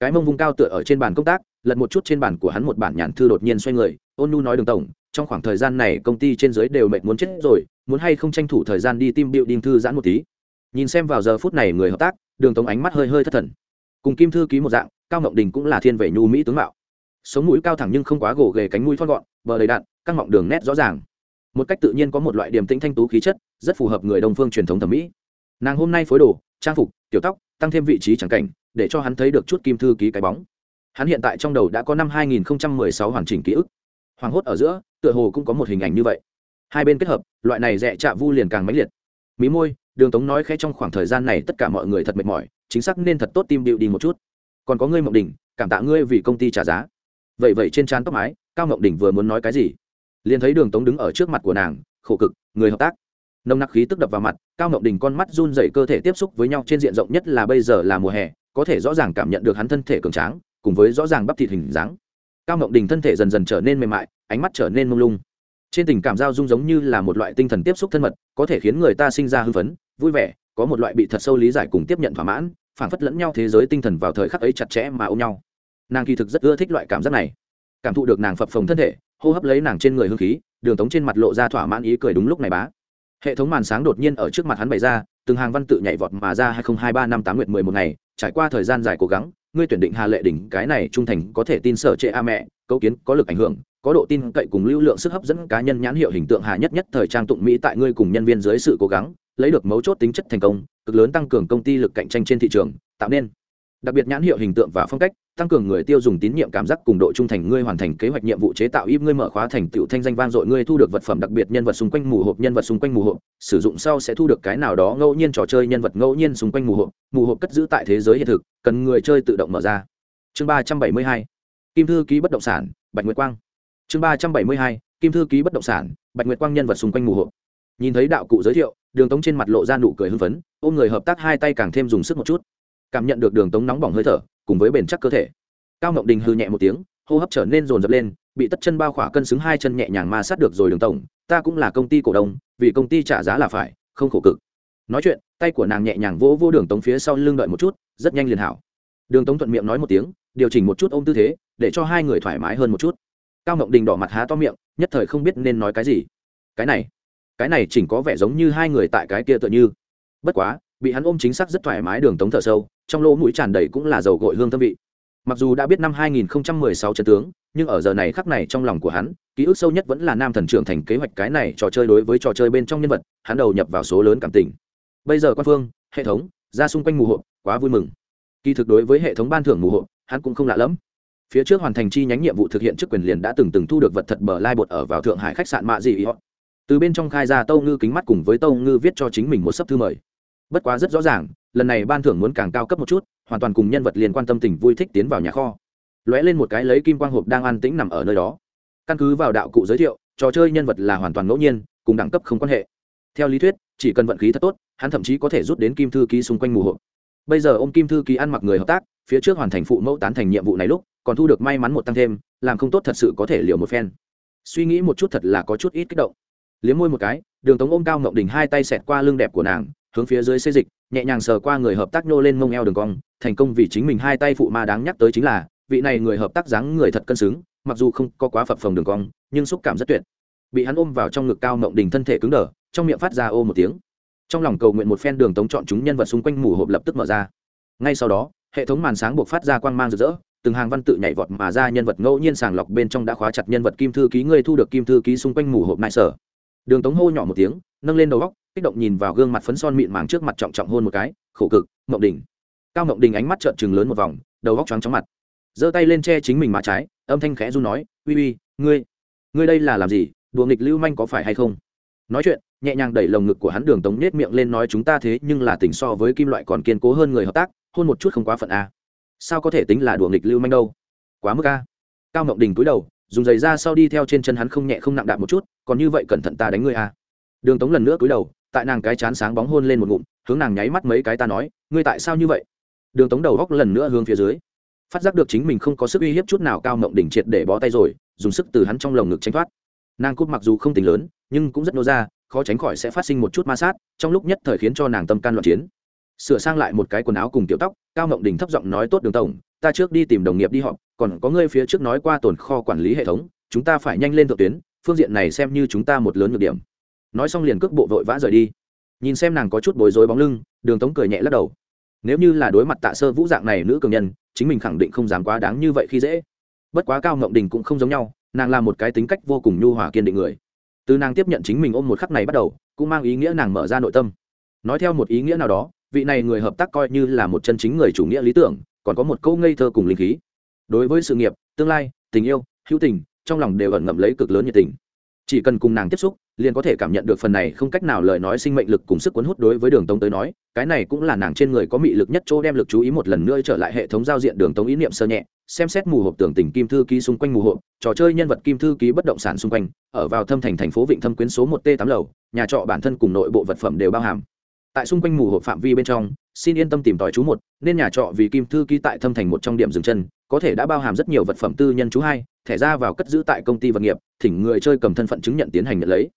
Cái mông vung cao tựa ở trên bàn công tác, lật một chút trên bàn của hắn một bản nhàn thư đột nhiên xoay người, ôn nu nói đường tổng trong khoảng thời gian này công ty trên dưới đều mệt muốn chết rồi, muốn hay không tranh thủ thời gian đi tim bịu đinh thư giãn một tí. Nhìn xem vào giờ phút này người hợp tác, đường tống ánh mắt hơi hơi thất thần. Cùng kim thư ký một dạng, cao ngọc đình cũng là thiên vệ nhu mỹ tướng mạo. Sống mũi cao thẳng nhưng không quá gồ ghề cánh mũi thon gọn, bờ đầy đạn, các mọng đường nét rõ ràng. Một cách tự nhiên có một loại điềm tĩnh thanh tú khí chất, rất phù hợp người đông phương truyền thống thẩm mỹ. Nàng hôm nay phối đồ, trang phục tiểu tóc, tăng thêm vị trí chẳng cảnh, để cho hắn thấy được chút kim thư ký cái bóng. Hắn hiện tại trong đầu đã có năm 2016 hoàn chỉnh ký ức. Hoàng hốt ở giữa tựa hồ cũng có một hình ảnh như vậy. Hai bên kết hợp, loại này rẻ chạ vu liền càng mãnh liệt. Mí môi, đường tống nói khẽ trong khoảng thời gian này tất cả mọi người thật mệt mỏi, chính xác nên thật tốt tim điệu đi một chút. Còn có ngươi mộng đình cảm tạ ngươi vì công ty trả giá. Vậy vậy trên trán tóc mái, cao mộng đình vừa muốn nói cái gì? Liền thấy đường tống đứng ở trước mặt của nàng, khổ cực, người hợp tác. Nồng nặc khí tức đập vào mặt, cao mộng đình con mắt run dày cơ thể tiếp xúc với nhau, trên diện rộng nhất là bây giờ là mùa hè, có thể rõ ràng cảm nhận được hắn thân thể cường tráng, cùng với rõ ràng bắp thịt hình dáng cao mộng đình thân thể dần dần trở nên mềm mại, ánh mắt trở nên mông lung. Trên tình cảm giao dung giống như là một loại tinh thần tiếp xúc thân mật, có thể khiến người ta sinh ra hưng phấn, vui vẻ, có một loại bị thật sâu lý giải cùng tiếp nhận thỏa mãn phản phất lẫn nhau thế giới tinh thần vào thời khắc ấy chặt chẽ mà ôm nhau. Nàng kỳ thực rất ưa thích loại cảm giác này. Cảm thụ được nàng phập phồng thân thể, hô hấp lấy nàng trên người hương khí, đường tống trên mặt lộ ra thỏa mãn ý cười đúng lúc này bá. Hệ thống màn sáng đột nhiên ở trước mặt hắn bày ra, từng hàng văn tự nhảy vọt mà ra hai nghìn hai ba năm tám nguyệt mười một ngày, trải qua thời gian dài cố gắng ngươi tuyển định hà lệ đỉnh, cái này trung thành có thể tin sở trệ a mẹ, cấu kiến có lực ảnh hưởng, có độ tin cậy cùng lưu lượng sức hấp dẫn cá nhân nhãn hiệu hình tượng hà nhất nhất thời trang tụng mỹ tại ngươi cùng nhân viên dưới sự cố gắng, lấy được mấu chốt tính chất thành công, cực lớn tăng cường công ty lực cạnh tranh trên thị trường, tạo nên đặc biệt nhãn hiệu hình tượng và phong cách, tăng cường người tiêu dùng tín nhiệm cảm giác cùng độ trung thành. Ngươi hoàn thành kế hoạch nhiệm vụ chế tạo ít ngươi mở khóa thành tựu thanh danh vang dội, ngươi thu được vật phẩm đặc biệt nhân vật xung quanh mù hộp, nhân vật xung quanh mù hộp. Sử dụng sau sẽ thu được cái nào đó ngẫu nhiên trò chơi nhân vật ngẫu nhiên xung quanh mù hộp. Mù hộp cất giữ tại thế giới hiện thực, cần người chơi tự động mở ra. Chương ba trăm bảy mươi hai, kim thư ký bất động sản, bạch nguyệt quang. Chương ba trăm bảy mươi hai, kim thư ký bất động sản, bạch nguyệt quang nhân vật xung quanh mù hộp. Nhìn thấy đạo cụ giới thiệu, đường tống trên mặt lộ ra nụ cười hưng phấn, ôm người hợp tác hai tay càng thêm dùng sức một chút cảm nhận được đường tống nóng bỏng hơi thở, cùng với bền chắc cơ thể. Cao ngọc đình hư nhẹ một tiếng, hô hấp trở nên rồn rập lên, bị tất chân bao khỏa cân xứng hai chân nhẹ nhàng ma sát được rồi đường tổng, ta cũng là công ty cổ đông, vì công ty trả giá là phải, không khổ cực. Nói chuyện, tay của nàng nhẹ nhàng vỗ vô đường tống phía sau lưng đợi một chút, rất nhanh liền hảo. Đường tống thuận miệng nói một tiếng, điều chỉnh một chút ôm tư thế, để cho hai người thoải mái hơn một chút. Cao ngọc đình đỏ mặt há to miệng, nhất thời không biết nên nói cái gì. Cái này cái này chỉnh có vẻ giống như hai người tại cái kia tựa như. Bất quá bị hắn ôm chính xác rất thoải mái đường tống thở sâu, trong lỗ mũi tràn đầy cũng là dầu gội hương thơm vị. Mặc dù đã biết năm 2016 trận tướng, nhưng ở giờ này khắc này trong lòng của hắn, ký ức sâu nhất vẫn là nam thần trưởng thành kế hoạch cái này trò chơi đối với trò chơi bên trong nhân vật, hắn đầu nhập vào số lớn cảm tình. Bây giờ quan phương, hệ thống, ra xung quanh mù hộ, quá vui mừng. Kỳ thực đối với hệ thống ban thưởng mù hộ, hắn cũng không lạ lẫm. Phía trước hoàn thành chi nhánh nhiệm vụ thực hiện chức quyền liền đã từng từng thu được vật thật bờ lai bột ở vào thượng hải khách sạn mạ gì họ. Từ bên trong khai ra tâu ngư kính mắt cùng với tâu ngư viết cho chính mình một sấp thư mời bất quá rất rõ ràng, lần này ban thưởng muốn càng cao cấp một chút, hoàn toàn cùng nhân vật liên quan tâm tình vui thích tiến vào nhà kho. Lóe lên một cái lấy kim quang hộp đang an tĩnh nằm ở nơi đó. Căn cứ vào đạo cụ giới thiệu, trò chơi nhân vật là hoàn toàn ngẫu nhiên, cùng đẳng cấp không quan hệ. Theo lý thuyết, chỉ cần vận khí thật tốt, hắn thậm chí có thể rút đến kim thư ký xung quanh mù hộp. Bây giờ ô m kim thư ký ăn mặc người hợp tác, phía trước hoàn thành phụ mẫu tán thành nhiệm vụ này lúc, còn thu được may mắn một tăng thêm, làm không tốt thật sự có thể liều một phen. Suy nghĩ một chút thật là có chút ít kích động. Liếm môi một cái, đường tống ôm cao ngậu đình hai tay xẹt qua lưng đẹp của nàng hướng phía dưới xây dịch, nhẹ nhàng sờ qua người hợp tác nhô lên mông eo đường cong, thành công vì chính mình hai tay phụ ma đáng nhắc tới chính là, vị này người hợp tác dáng người thật cân xứng, mặc dù không có quá phập phồng đường cong, nhưng xúc cảm rất tuyệt. Bị hắn ôm vào trong ngực cao mộng đình thân thể cứng đờ, trong miệng phát ra ô một tiếng. Trong lòng cầu nguyện một phen đường tống chọn chúng nhân vật xung quanh mù hộp lập tức mở ra. Ngay sau đó, hệ thống màn sáng buộc phát ra quang mang rực rỡ, từng hàng văn tự nhảy vọt mà ra nhân vật ngẫu nhiên sàng lọc bên trong đã khóa chặt nhân vật kim thư ký ngươi thu được kim thư ký xung quanh mù hộp nại sở. Đường tống hô nhỏ một tiếng, nâng lên đầu góc kích động nhìn vào gương mặt phấn son mịn màng trước mặt trọng trọng hôn một cái, khổ cực, mộng đình. Cao mộng đình ánh mắt trợn trừng lớn một vòng, đầu góc choáng chóng mặt. Giơ tay lên che chính mình má trái, âm thanh khẽ run nói, uy uy, ngươi ngươi đây là làm gì? Đùa nghịch lưu manh có phải hay không? Nói chuyện, nhẹ nhàng đẩy lồng ngực của hắn đường tống nết miệng lên nói, chúng ta thế nhưng là tình so với kim loại còn kiên cố hơn người hợp tác, hôn một chút không quá phận a. Sao có thể tính là đùa nghịch lưu manh đâu? Quá mức a. Cao ngọc đình cúi đầu, dùng giày ra sau đi theo trên chân hắn không nhẹ không nặng đạp một chút, còn như vậy cẩn thận ta đánh ngươi a. Đường tống lần nữa cúi đầu tại nàng cái chán sáng bóng hôn lên một ngụm, hướng nàng nháy mắt mấy cái ta nói, ngươi tại sao như vậy? Đường tống đầu góc lần nữa hướng phía dưới. Phát giác được chính mình không có sức uy hiếp chút nào cao mộng đỉnh triệt để bó tay rồi, dùng sức từ hắn trong lồng ngực tránh thoát. Nàng cúp mặc dù không tính lớn, nhưng cũng rất nô ra, khó tránh khỏi sẽ phát sinh một chút ma sát, trong lúc nhất thời khiến cho nàng tâm can loạn chiến. Sửa sang lại một cái quần áo cùng tiểu tóc, cao mộng đình thấp giọng nói, tốt đường tổng, ta trước đi tìm đồng nghiệp đi họp, còn có ngươi phía trước nói qua tồn kho quản lý hệ thống, chúng ta phải nhanh lên thượng tuyến, phương diện này xem như chúng ta một lớn nhược điểm nói xong liền cước bộ vội vã rời đi. Nhìn xem nàng có chút bối rối bóng lưng, đường tống cười nhẹ lắc đầu. Nếu như là đối mặt tạ sơ vũ dạng này nữ cường nhân, chính mình khẳng định không dám quá đáng như vậy khi dễ. Bất quá cao ngộng đình cũng không giống nhau, nàng là một cái tính cách vô cùng nhu hòa kiên định người. Từ nàng tiếp nhận chính mình ôm một khắc này bắt đầu, cũng mang ý nghĩa nàng mở ra nội tâm. Nói theo một ý nghĩa nào đó, vị này người hợp tác coi như là một chân chính người chủ nghĩa lý tưởng, còn có một câu ngây thơ cùng linh khí. Đối với sự nghiệp, tương lai, tình yêu, hữu tình, trong lòng đều ẩn ngậm lấy cực lớn nhiệt tình. Chỉ cần cùng nàng tiếp xúc liền có thể cảm nhận được phần này không cách nào lời nói sinh mệnh lực cùng sức cuốn hút đối với đường tống tới nói, cái này cũng là nàng trên người có mị lực nhất chỗ đem lực chú ý một lần nữa trở lại hệ thống giao diện đường tống ý niệm sơ nhẹ, xem xét mù hộp tưởng tình kim thư ký xung quanh mù hộp, trò chơi nhân vật kim thư ký bất động sản xung quanh, ở vào thâm thành thành phố vịnh thâm quyến số một t tám lầu, nhà trọ bản thân cùng nội bộ vật phẩm đều bao hàm. Tại xung quanh mù hộp phạm vi bên trong, xin yên tâm tìm tòi chú một, nên nhà trọ vì kim thư ký tại thâm thành một trong điểm dừng chân, có thể đã bao hàm rất nhiều vật phẩm tư nhân chú hai, thẻ ra vào cất giữ tại công ty vật nghiệp, thỉnh người chơi cầm thân phận chứng nhận tiến hành nhận lấy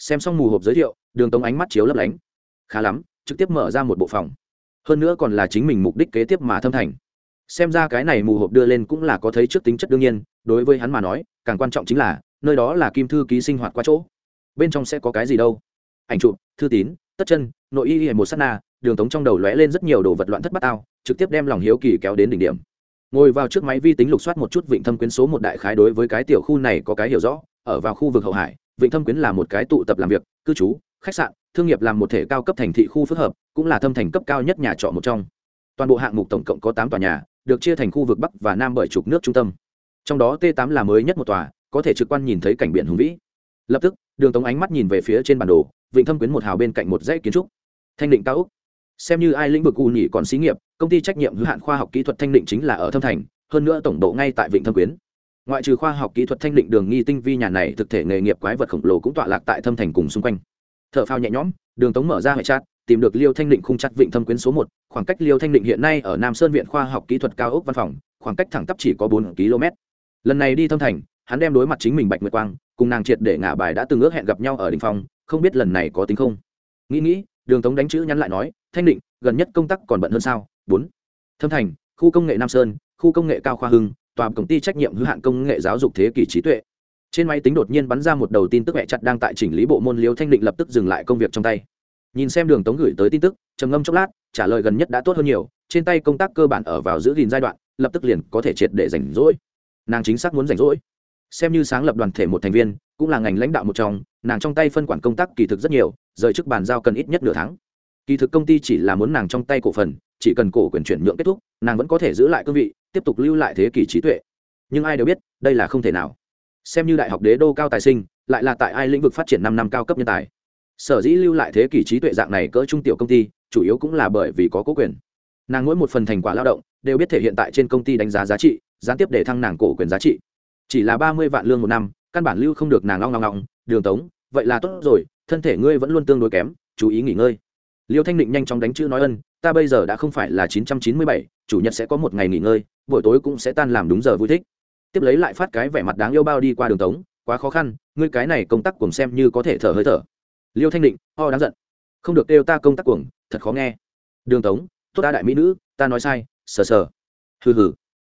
xem xong mù hộp giới thiệu, đường tống ánh mắt chiếu lấp lánh. Khá lắm, trực tiếp mở ra một bộ phòng. Hơn nữa còn là chính mình mục đích kế tiếp mà thâm thành. Xem ra cái này mù hộp đưa lên cũng là có thấy trước tính chất đương nhiên, đối với hắn mà nói, càng quan trọng chính là, nơi đó là kim thư ký sinh hoạt qua chỗ. Bên trong sẽ có cái gì đâu. Ảnh chụp, thư tín, tất chân, nội y hay một s á t na, đường tống trong đầu lóe lên rất nhiều đồ vật loạn thất bát ao trực tiếp đem lòng hiếu kỳ kéo đến đỉnh điểm. Ngồi vào trước máy vi tính lục soát một chút vịnh thâm quyến số một đại khái đối với cái tiểu khu này có cái hiểu rõ, ở vào khu vực hậu hải vịnh thâm quyến là một cái tụ tập làm việc, cư trú, khách sạn, thương nghiệp làm một thể cao cấp thành thị khu phức hợp, cũng là thâm thành cấp cao nhất nhà trọ một trong. Toàn bộ hạng mục tổng cộng có tám tòa nhà, được chia thành khu vực bắc và nam bởi trục nước trung tâm. Trong đó t 8 là mới nhất một tòa, có thể trực quan nhìn thấy cảnh biển hùng vĩ. Lập tức, đường tống ánh mắt nhìn về phía trên bản đồ, vịnh thâm quyến một hào bên cạnh một dãy kiến trúc. Thanh định cao úc. Xem như ai lĩnh vực u nhị còn xí nghiệp, công ty trách nhiệm hữu hạn khoa học kỹ thuật thanh định chính là ở thâm thành, hơn nữa tổng độ ngay tại vịnh thâm quyến ngoại trừ khoa học kỹ thuật thanh định đường nghi tinh vi nhà này, thực thể nghề nghiệp quái vật khổng lồ cũng tọa lạc tại thâm thành cùng xung quanh. T h ở phao nhẹ nhõm, đường tống mở ra hệ chát tìm được liêu thanh định khung chặt vịnh thâm quyến số một. Khoảng cách liêu thanh định hiện nay ở nam sơn viện khoa học kỹ thuật cao ốc văn phòng, khoảng cách thẳng tắp chỉ có bốn km. Lần này đi thâm thành, hắn đem đối mặt chính mình bạch nguyệt quang, cùng nàng triệt để ngả bài đã từng ước hẹn gặp nhau ở đình phòng không biết lần này có tính không. Nghĩ nghĩ, đường tống đánh chữ nhắn lại nói, thanh định, gần nhất công tác còn bận hơn sao? Bốn. Thâm thành, khu công nghệ nam sơn, khu công nghệ cao khoa hưng toàn công ty trách nhiệm hữu hạn công nghệ giáo dục thế kỷ trí tuệ. Trên máy tính đột nhiên bắn ra một đầu tin tức mẹ chặt đang tại chỉnh lý bộ môn liêu thanh định lập tức dừng lại công việc trong tay. Nhìn xem đường tống gửi tới tin tức, trầm ngâm chốc lát, trả lời gần nhất đã tốt hơn nhiều, trên tay công tác cơ bản ở vào giữ gìn giai đoạn, lập tức liền có thể triệt để rảnh rỗi. Nàng chính xác muốn rảnh rỗi. Xem như sáng lập đoàn thể một thành viên, cũng là ngành lãnh đạo một trong, nàng trong tay phân quản công tác kỳ thực rất nhiều, rời chức bàn giao cần ít nhất nửa tháng. Kỳ thực công ty chỉ là muốn nàng trong tay cổ phần chỉ cần cổ quyền chuyển nhượng kết thúc, nàng vẫn có thể giữ lại cương vị, tiếp tục lưu lại thế kỷ trí tuệ. Nhưng ai đều biết, đây là không thể nào. Xem như đại học đế đô cao tài sinh, lại là tại ai lĩnh vực phát triển năm năm cao cấp nhân tài. Sở dĩ lưu lại thế kỷ trí tuệ dạng này cỡ trung tiểu công ty, chủ yếu cũng là bởi vì có cố quyền. Nàng mỗi một phần thành quả lao động, đều biết thể hiện tại trên công ty đánh giá giá trị, gián tiếp để thăng nàng cổ quyền giá trị. Chỉ là ba mươi vạn lương một năm, căn bản lưu không được nàng long long long, đường tống, vậy là tốt rồi, thân thể ngươi vẫn luôn tương đối kém, chú ý nghỉ ngơi liêu thanh định nhanh chóng đánh chữ nói ân, ta bây giờ đã không phải là chín trăm chín mươi bảy, chủ nhật sẽ có một ngày nghỉ ngơi, buổi tối cũng sẽ tan làm đúng giờ vui thích. Tiếp lấy lại phát cái vẻ mặt đáng yêu bao đi qua đường tống, quá khó khăn, ngươi cái này công tác cuồng xem như có thể thở hơi thở. Liêu thanh định ho đáng giận. Không được kêu ta công tác cuồng, thật khó nghe. Đường tống, tốt ta đại mỹ nữ, ta nói sai, sờ sờ. Hừ hừ.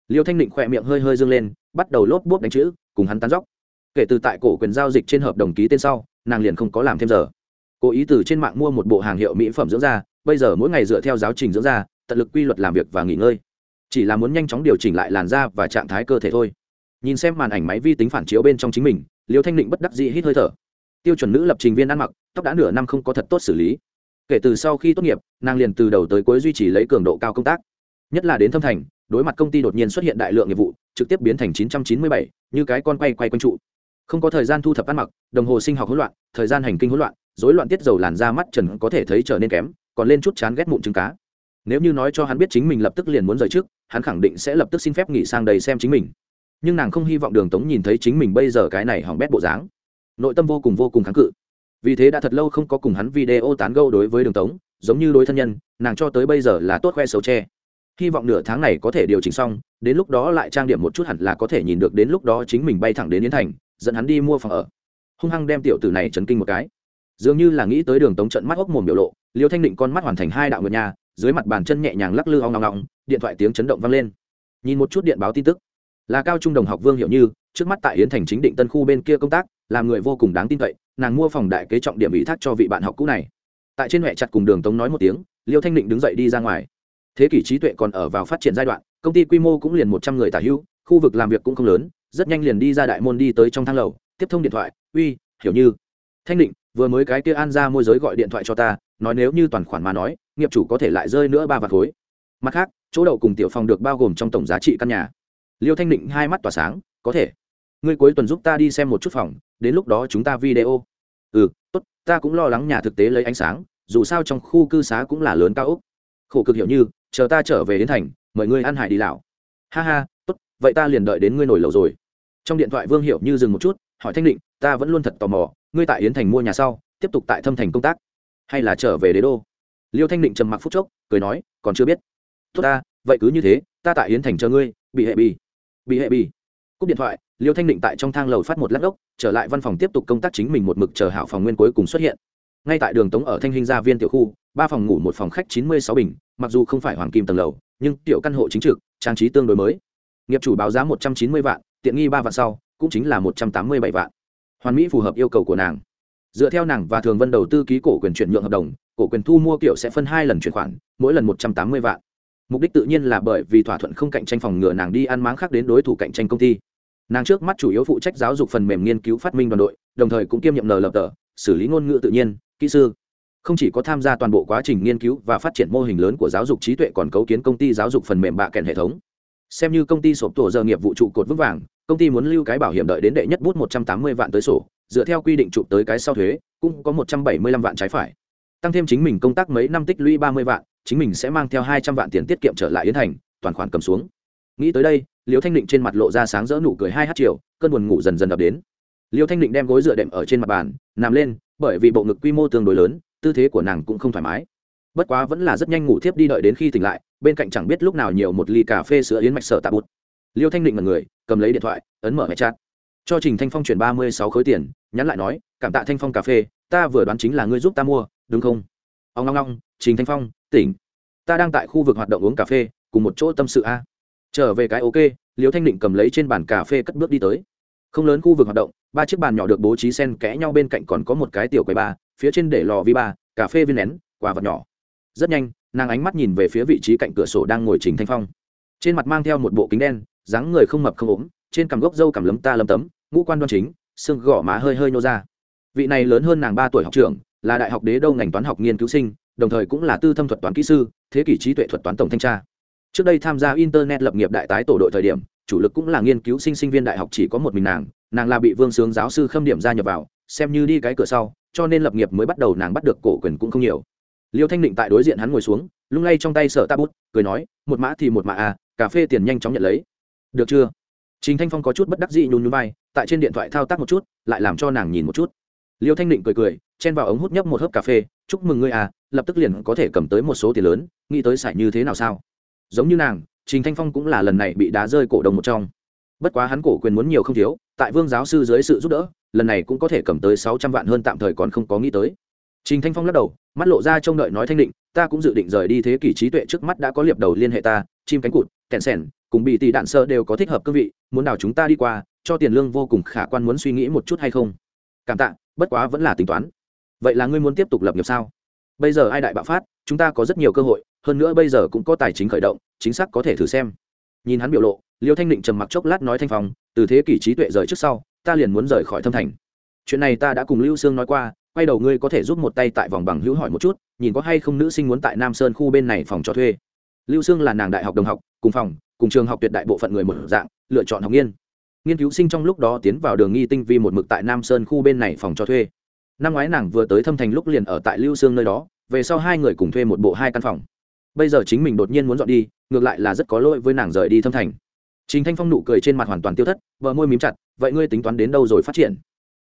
Liêu thanh định khỏe miệng hơi hơi dâng lên, bắt đầu lốp bốp đánh chữ, cùng hắn tán dóc. Kể từ tại cổ quyền giao dịch trên hợp đồng ký tên sau, nàng liền không có làm thêm giờ cố ý từ trên mạng mua một bộ hàng hiệu mỹ phẩm dưỡng da bây giờ mỗi ngày dựa theo giáo trình dưỡng da tận lực quy luật làm việc và nghỉ ngơi. Chỉ là muốn nhanh chóng điều chỉnh lại làn da và trạng thái cơ thể thôi. Nhìn xem màn ảnh máy vi tính phản chiếu bên trong chính mình liêu thanh định bất đắc dĩ hít hơi thở. Tiêu chuẩn nữ lập trình viên ăn mặc tóc đã nửa năm không có thật tốt xử lý. Kể từ sau khi tốt nghiệp nàng liền từ đầu tới cuối duy trì lấy cường độ cao công tác. Nhất là đến thâm thành đối mặt công ty đột nhiên xuất hiện đại lượng nghiệp vụ trực tiếp biến thành 997, như cái con quay quay quanh trụ. Không có thời gian thu thập ăn mặc đồng hồ sinh học hỗn loạn thời gian hành kinh hỗn loạn rối loạn tiết dầu làn da mắt trần có thể thấy trở nên kém, còn lên chút chán ghét mụn trứng cá. Nếu như nói cho hắn biết chính mình lập tức liền muốn rời trước, hắn khẳng định sẽ lập tức xin phép nghỉ sang đầy xem chính mình. Nhưng nàng không hy vọng đường tống nhìn thấy chính mình bây giờ cái này hỏng bét bộ dáng. Nội tâm vô cùng vô cùng kháng cự. Vì thế đã thật lâu không có cùng hắn video tán gâu đối với đường tống, giống như đối thân nhân, nàng cho tới bây giờ là tốt khoe xấu tre hy vọng nửa tháng này có thể điều chỉnh xong, đến lúc đó lại trang điểm một chút hẳn là có thể nhìn được đến lúc đó chính mình bay thẳng đến yến thành, dẫn hắn đi mua phòng ở. Hung hăng đem tiểu tử này chấn kinh một cái dường như là nghĩ tới đường tống trận mắt hốc mồm biểu lộ, liêu thanh định con mắt hoàn thành hai đạo ngược nhà, dưới mặt bàn chân nhẹ nhàng lắc lư hoang ngọng ngọng điện thoại tiếng chấn động vang lên. Nhìn một chút điện báo tin tức, là cao trung đồng học vương hiệu như, trước mắt tại yến thành chính định tân khu bên kia công tác, làm người vô cùng đáng tin cậy, nàng mua phòng đại kế trọng điểm ủy thác cho vị bạn học cũ này. Tại trên huệ chặt cùng đường tống nói một tiếng, liêu thanh định đứng dậy đi ra ngoài. Thế kỷ trí tuệ còn ở vào phát triển giai đoạn, công ty quy mô cũng liền một trăm người tả hữu, khu vực làm việc cũng không lớn, rất nhanh liền đi ra đại môn đi tới trong thang lầu, tiếp thông điện thoại, uy, hiểu như. Thanh định vừa mới cái kia an ra môi giới gọi điện thoại cho ta, nói nếu như toàn khoản mà nói, nghiệp chủ có thể lại rơi nữa ba vạt khối. Mặt khác, chỗ đậu cùng tiểu phòng được bao gồm trong tổng giá trị căn nhà. Liêu thanh định hai mắt tỏa sáng, có thể. Ngươi cuối tuần giúp ta đi xem một chút phòng, đến lúc đó chúng ta video. Ừ tốt, ta cũng lo lắng nhà thực tế lấy ánh sáng, dù sao trong khu cư xá cũng là lớn cao úc khổ cực hiểu như, chờ ta trở về đến thành, mời ngươi ăn hải đi lão. Ha ha, tốt, vậy ta liền đợi đến ngươi nổi lầu rồi. Trong điện thoại vương hiểu như dừng một chút, hỏi thanh định, ta vẫn luôn thật tò mò ngươi tại yến thành mua nhà sau, tiếp tục tại thâm thành công tác, hay là trở về đế đô? Liêu thanh định trầm mặc phút chốc, cười nói, còn chưa biết. Tốt ta, vậy cứ như thế, ta tại yến thành chờ ngươi, bị hệ bì. Bị hệ bì. Cúp điện thoại, liêu thanh định tại trong thang lầu phát một lát gốc trở lại văn phòng tiếp tục công tác chính mình một mực chờ hảo phòng nguyên cuối cùng xuất hiện. Ngay tại đường tống ở thanh hình gia viên tiểu khu, ba phòng ngủ một phòng khách chín mươi sáu bình, mặc dù không phải hoàng kim tầng lầu, nhưng tiểu căn hộ chính trực, trang trí tương đối mới. Nghiệp chủ báo giá một trăm chín mươi vạn, tiện nghi ba vạn sau, cũng chính là một trăm tám mươi bảy vạn hoàn mỹ phù hợp yêu cầu của nàng. Dựa theo nàng và thường vân đầu tư ký cổ quyền chuyển nhượng hợp đồng, cổ quyền thu mua kiểu sẽ phân hai lần chuyển khoản, mỗi lần một trăm tám mươi vạn. Mục đích tự nhiên là bởi vì thỏa thuận không cạnh tranh phòng ngừa nàng đi ăn máng khác đến đối thủ cạnh tranh công ty. Nàng trước mắt chủ yếu phụ trách giáo dục phần mềm nghiên cứu phát minh đoàn đội, đồng thời cũng kiêm nhiệm nờ lập tờ, xử lý ngôn ngữ tự nhiên, kỹ sư. Không chỉ có tham gia toàn bộ quá trình nghiên cứu và phát triển mô hình lớn của giáo dục trí tuệ còn cấu kiến công ty giáo dục phần mềm bạ kèn hệ thống xem như công ty sộp tổ giờ nghiệp vụ trụ cột vững vàng, công ty muốn lưu cái bảo hiểm đợi đến đệ nhất bút một trăm tám mươi vạn tới sổ, dựa theo quy định chụp tới cái sau thuế, cũng có một trăm bảy mươi lăm vạn trái phải. Tăng thêm chính mình công tác mấy năm tích lũy ba mươi vạn, chính mình sẽ mang theo hai trăm vạn tiền tiết kiệm trở lại yến thành, toàn khoản cầm xuống. Nghĩ tới đây, liêu thanh định trên mặt lộ ra sáng rỡ nụ cười hai hát chiều, cơn buồn ngủ dần dần ập đến. Liêu thanh định đem gối dựa đệm ở trên mặt bàn, nằm lên, bởi vì bộ ngực quy mô tương đối lớn, tư thế của nàng cũng không thoải mái bất quá vẫn là rất nhanh ngủ thiếp đi đợi đến khi tỉnh lại, bên cạnh chẳng biết lúc nào nhiều một ly cà phê sữa yến mạch sở tạ bút liêu thanh định mật người, cầm lấy điện thoại, ấn mở mẹ chat. Cho trình thanh phong chuyển ba mươi sáu khối tiền, nhắn lại nói, cảm tạ thanh phong cà phê, ta vừa đoán chính là ngươi giúp ta mua, đúng không? Ông long long trình thanh phong, tỉnh. Ta đang tại khu vực hoạt động uống cà phê, cùng một chỗ tâm sự a. Trở về cái ok, liêu thanh định cầm lấy trên bàn cà phê cất bước đi tới. Không lớn khu vực hoạt động, ba chiếc bàn nhỏ được bố trí sen kẽ nhau bên cạnh còn có một cái tiểu quầy ba phía trên để lò vi ba, cà phê viên nén, quà vật nhỏ rất nhanh, nàng ánh mắt nhìn về phía vị trí cạnh cửa sổ đang ngồi trình thanh phong. Trên mặt mang theo một bộ kính đen, dáng người không mập không ốm, trên cằm gốc râu cằm lấm ta lấm tấm, ngũ quan đoan chính, xương gõ má hơi hơi nô ra. Vị này lớn hơn nàng ba tuổi học trưởng, là đại học đế đô ngành toán học nghiên cứu sinh, đồng thời cũng là tư thâm thuật toán kỹ sư, thế kỷ trí tuệ thuật toán tổng thanh tra. Trước đây tham gia internet lập nghiệp đại tái tổ đội thời điểm, chủ lực cũng là nghiên cứu sinh sinh viên đại học chỉ có một mình nàng nàng là bị vương sướng giáo sư khâm điểm gia nhập vào, xem như đi cái cửa sau, cho nên lập nghiệp mới bắt đầu nàng bắt được cổ quyền cũng không nhiều liêu thanh định tại đối diện hắn ngồi xuống, lung lay trong tay sở ta bút, cười nói, một mã thì một mã à cà phê tiền nhanh chóng nhận lấy. Được chưa? Trình thanh phong có chút bất đắc dị nhún nhún vai, tại trên điện thoại thao tác một chút, lại làm cho nàng nhìn một chút. Liêu thanh định cười cười, chen vào ống hút nhấp một hớp cà phê, chúc mừng ngươi à lập tức liền có thể cầm tới một số tiền lớn, nghĩ tới sải như thế nào sao? Giống như nàng, trình thanh phong cũng là lần này bị đá rơi cổ đồng một trong. Bất quá hắn cổ quyền muốn nhiều không thiếu, tại vương giáo sư dưới sự giúp đỡ, lần này cũng có thể cầm tới sáu trăm vạn hơn tạm thời còn không có nghĩ tới trình thanh phong lắc đầu, mắt lộ ra trông đợi nói thanh định, ta cũng dự định rời đi thế kỷ trí tuệ trước mắt đã có liệp đầu liên hệ ta, chim cánh cụt, kẹn sẻn, cùng bị tỷ đạn sơ đều có thích hợp cương vị, muốn nào chúng ta đi qua, cho tiền lương vô cùng khả quan muốn suy nghĩ một chút hay không? Cảm tạ, bất quá vẫn là tính toán. Vậy là ngươi muốn tiếp tục lập nghiệp sao? Bây giờ ai đại bạo phát, chúng ta có rất nhiều cơ hội, hơn nữa bây giờ cũng có tài chính khởi động, chính xác có thể thử xem. Nhìn hắn biểu lộ, liêu thanh định trầm mặc chốc lát nói thanh phong, từ thế kỷ trí tuệ rời trước sau, ta liền muốn rời khỏi thâm thành. Chuyện này ta đã cùng lưu sương nói qua quay đầu ngươi có thể giúp một tay tại vòng bằng hữu hỏi một chút nhìn có hay không nữ sinh muốn tại nam sơn khu bên này phòng cho thuê. Lưu sương là nàng đại học đồng học cùng phòng cùng trường học tuyệt đại bộ phận người một dạng lựa chọn học nghiên. Nghiên cứu sinh trong lúc đó tiến vào đường nghi tinh vi một mực tại nam sơn khu bên này phòng cho thuê. Năm ngoái nàng vừa tới thâm thành lúc liền ở tại lưu sương nơi đó về sau hai người cùng thuê một bộ hai căn phòng. Bây giờ chính mình đột nhiên muốn dọn đi ngược lại là rất có lỗi với nàng rời đi thâm thành. Trình Thanh Phong nụ cười trên mặt hoàn toàn tiêu thất, bờ môi mím chặt, vậy ngươi tính toán đến đâu rồi phát triển?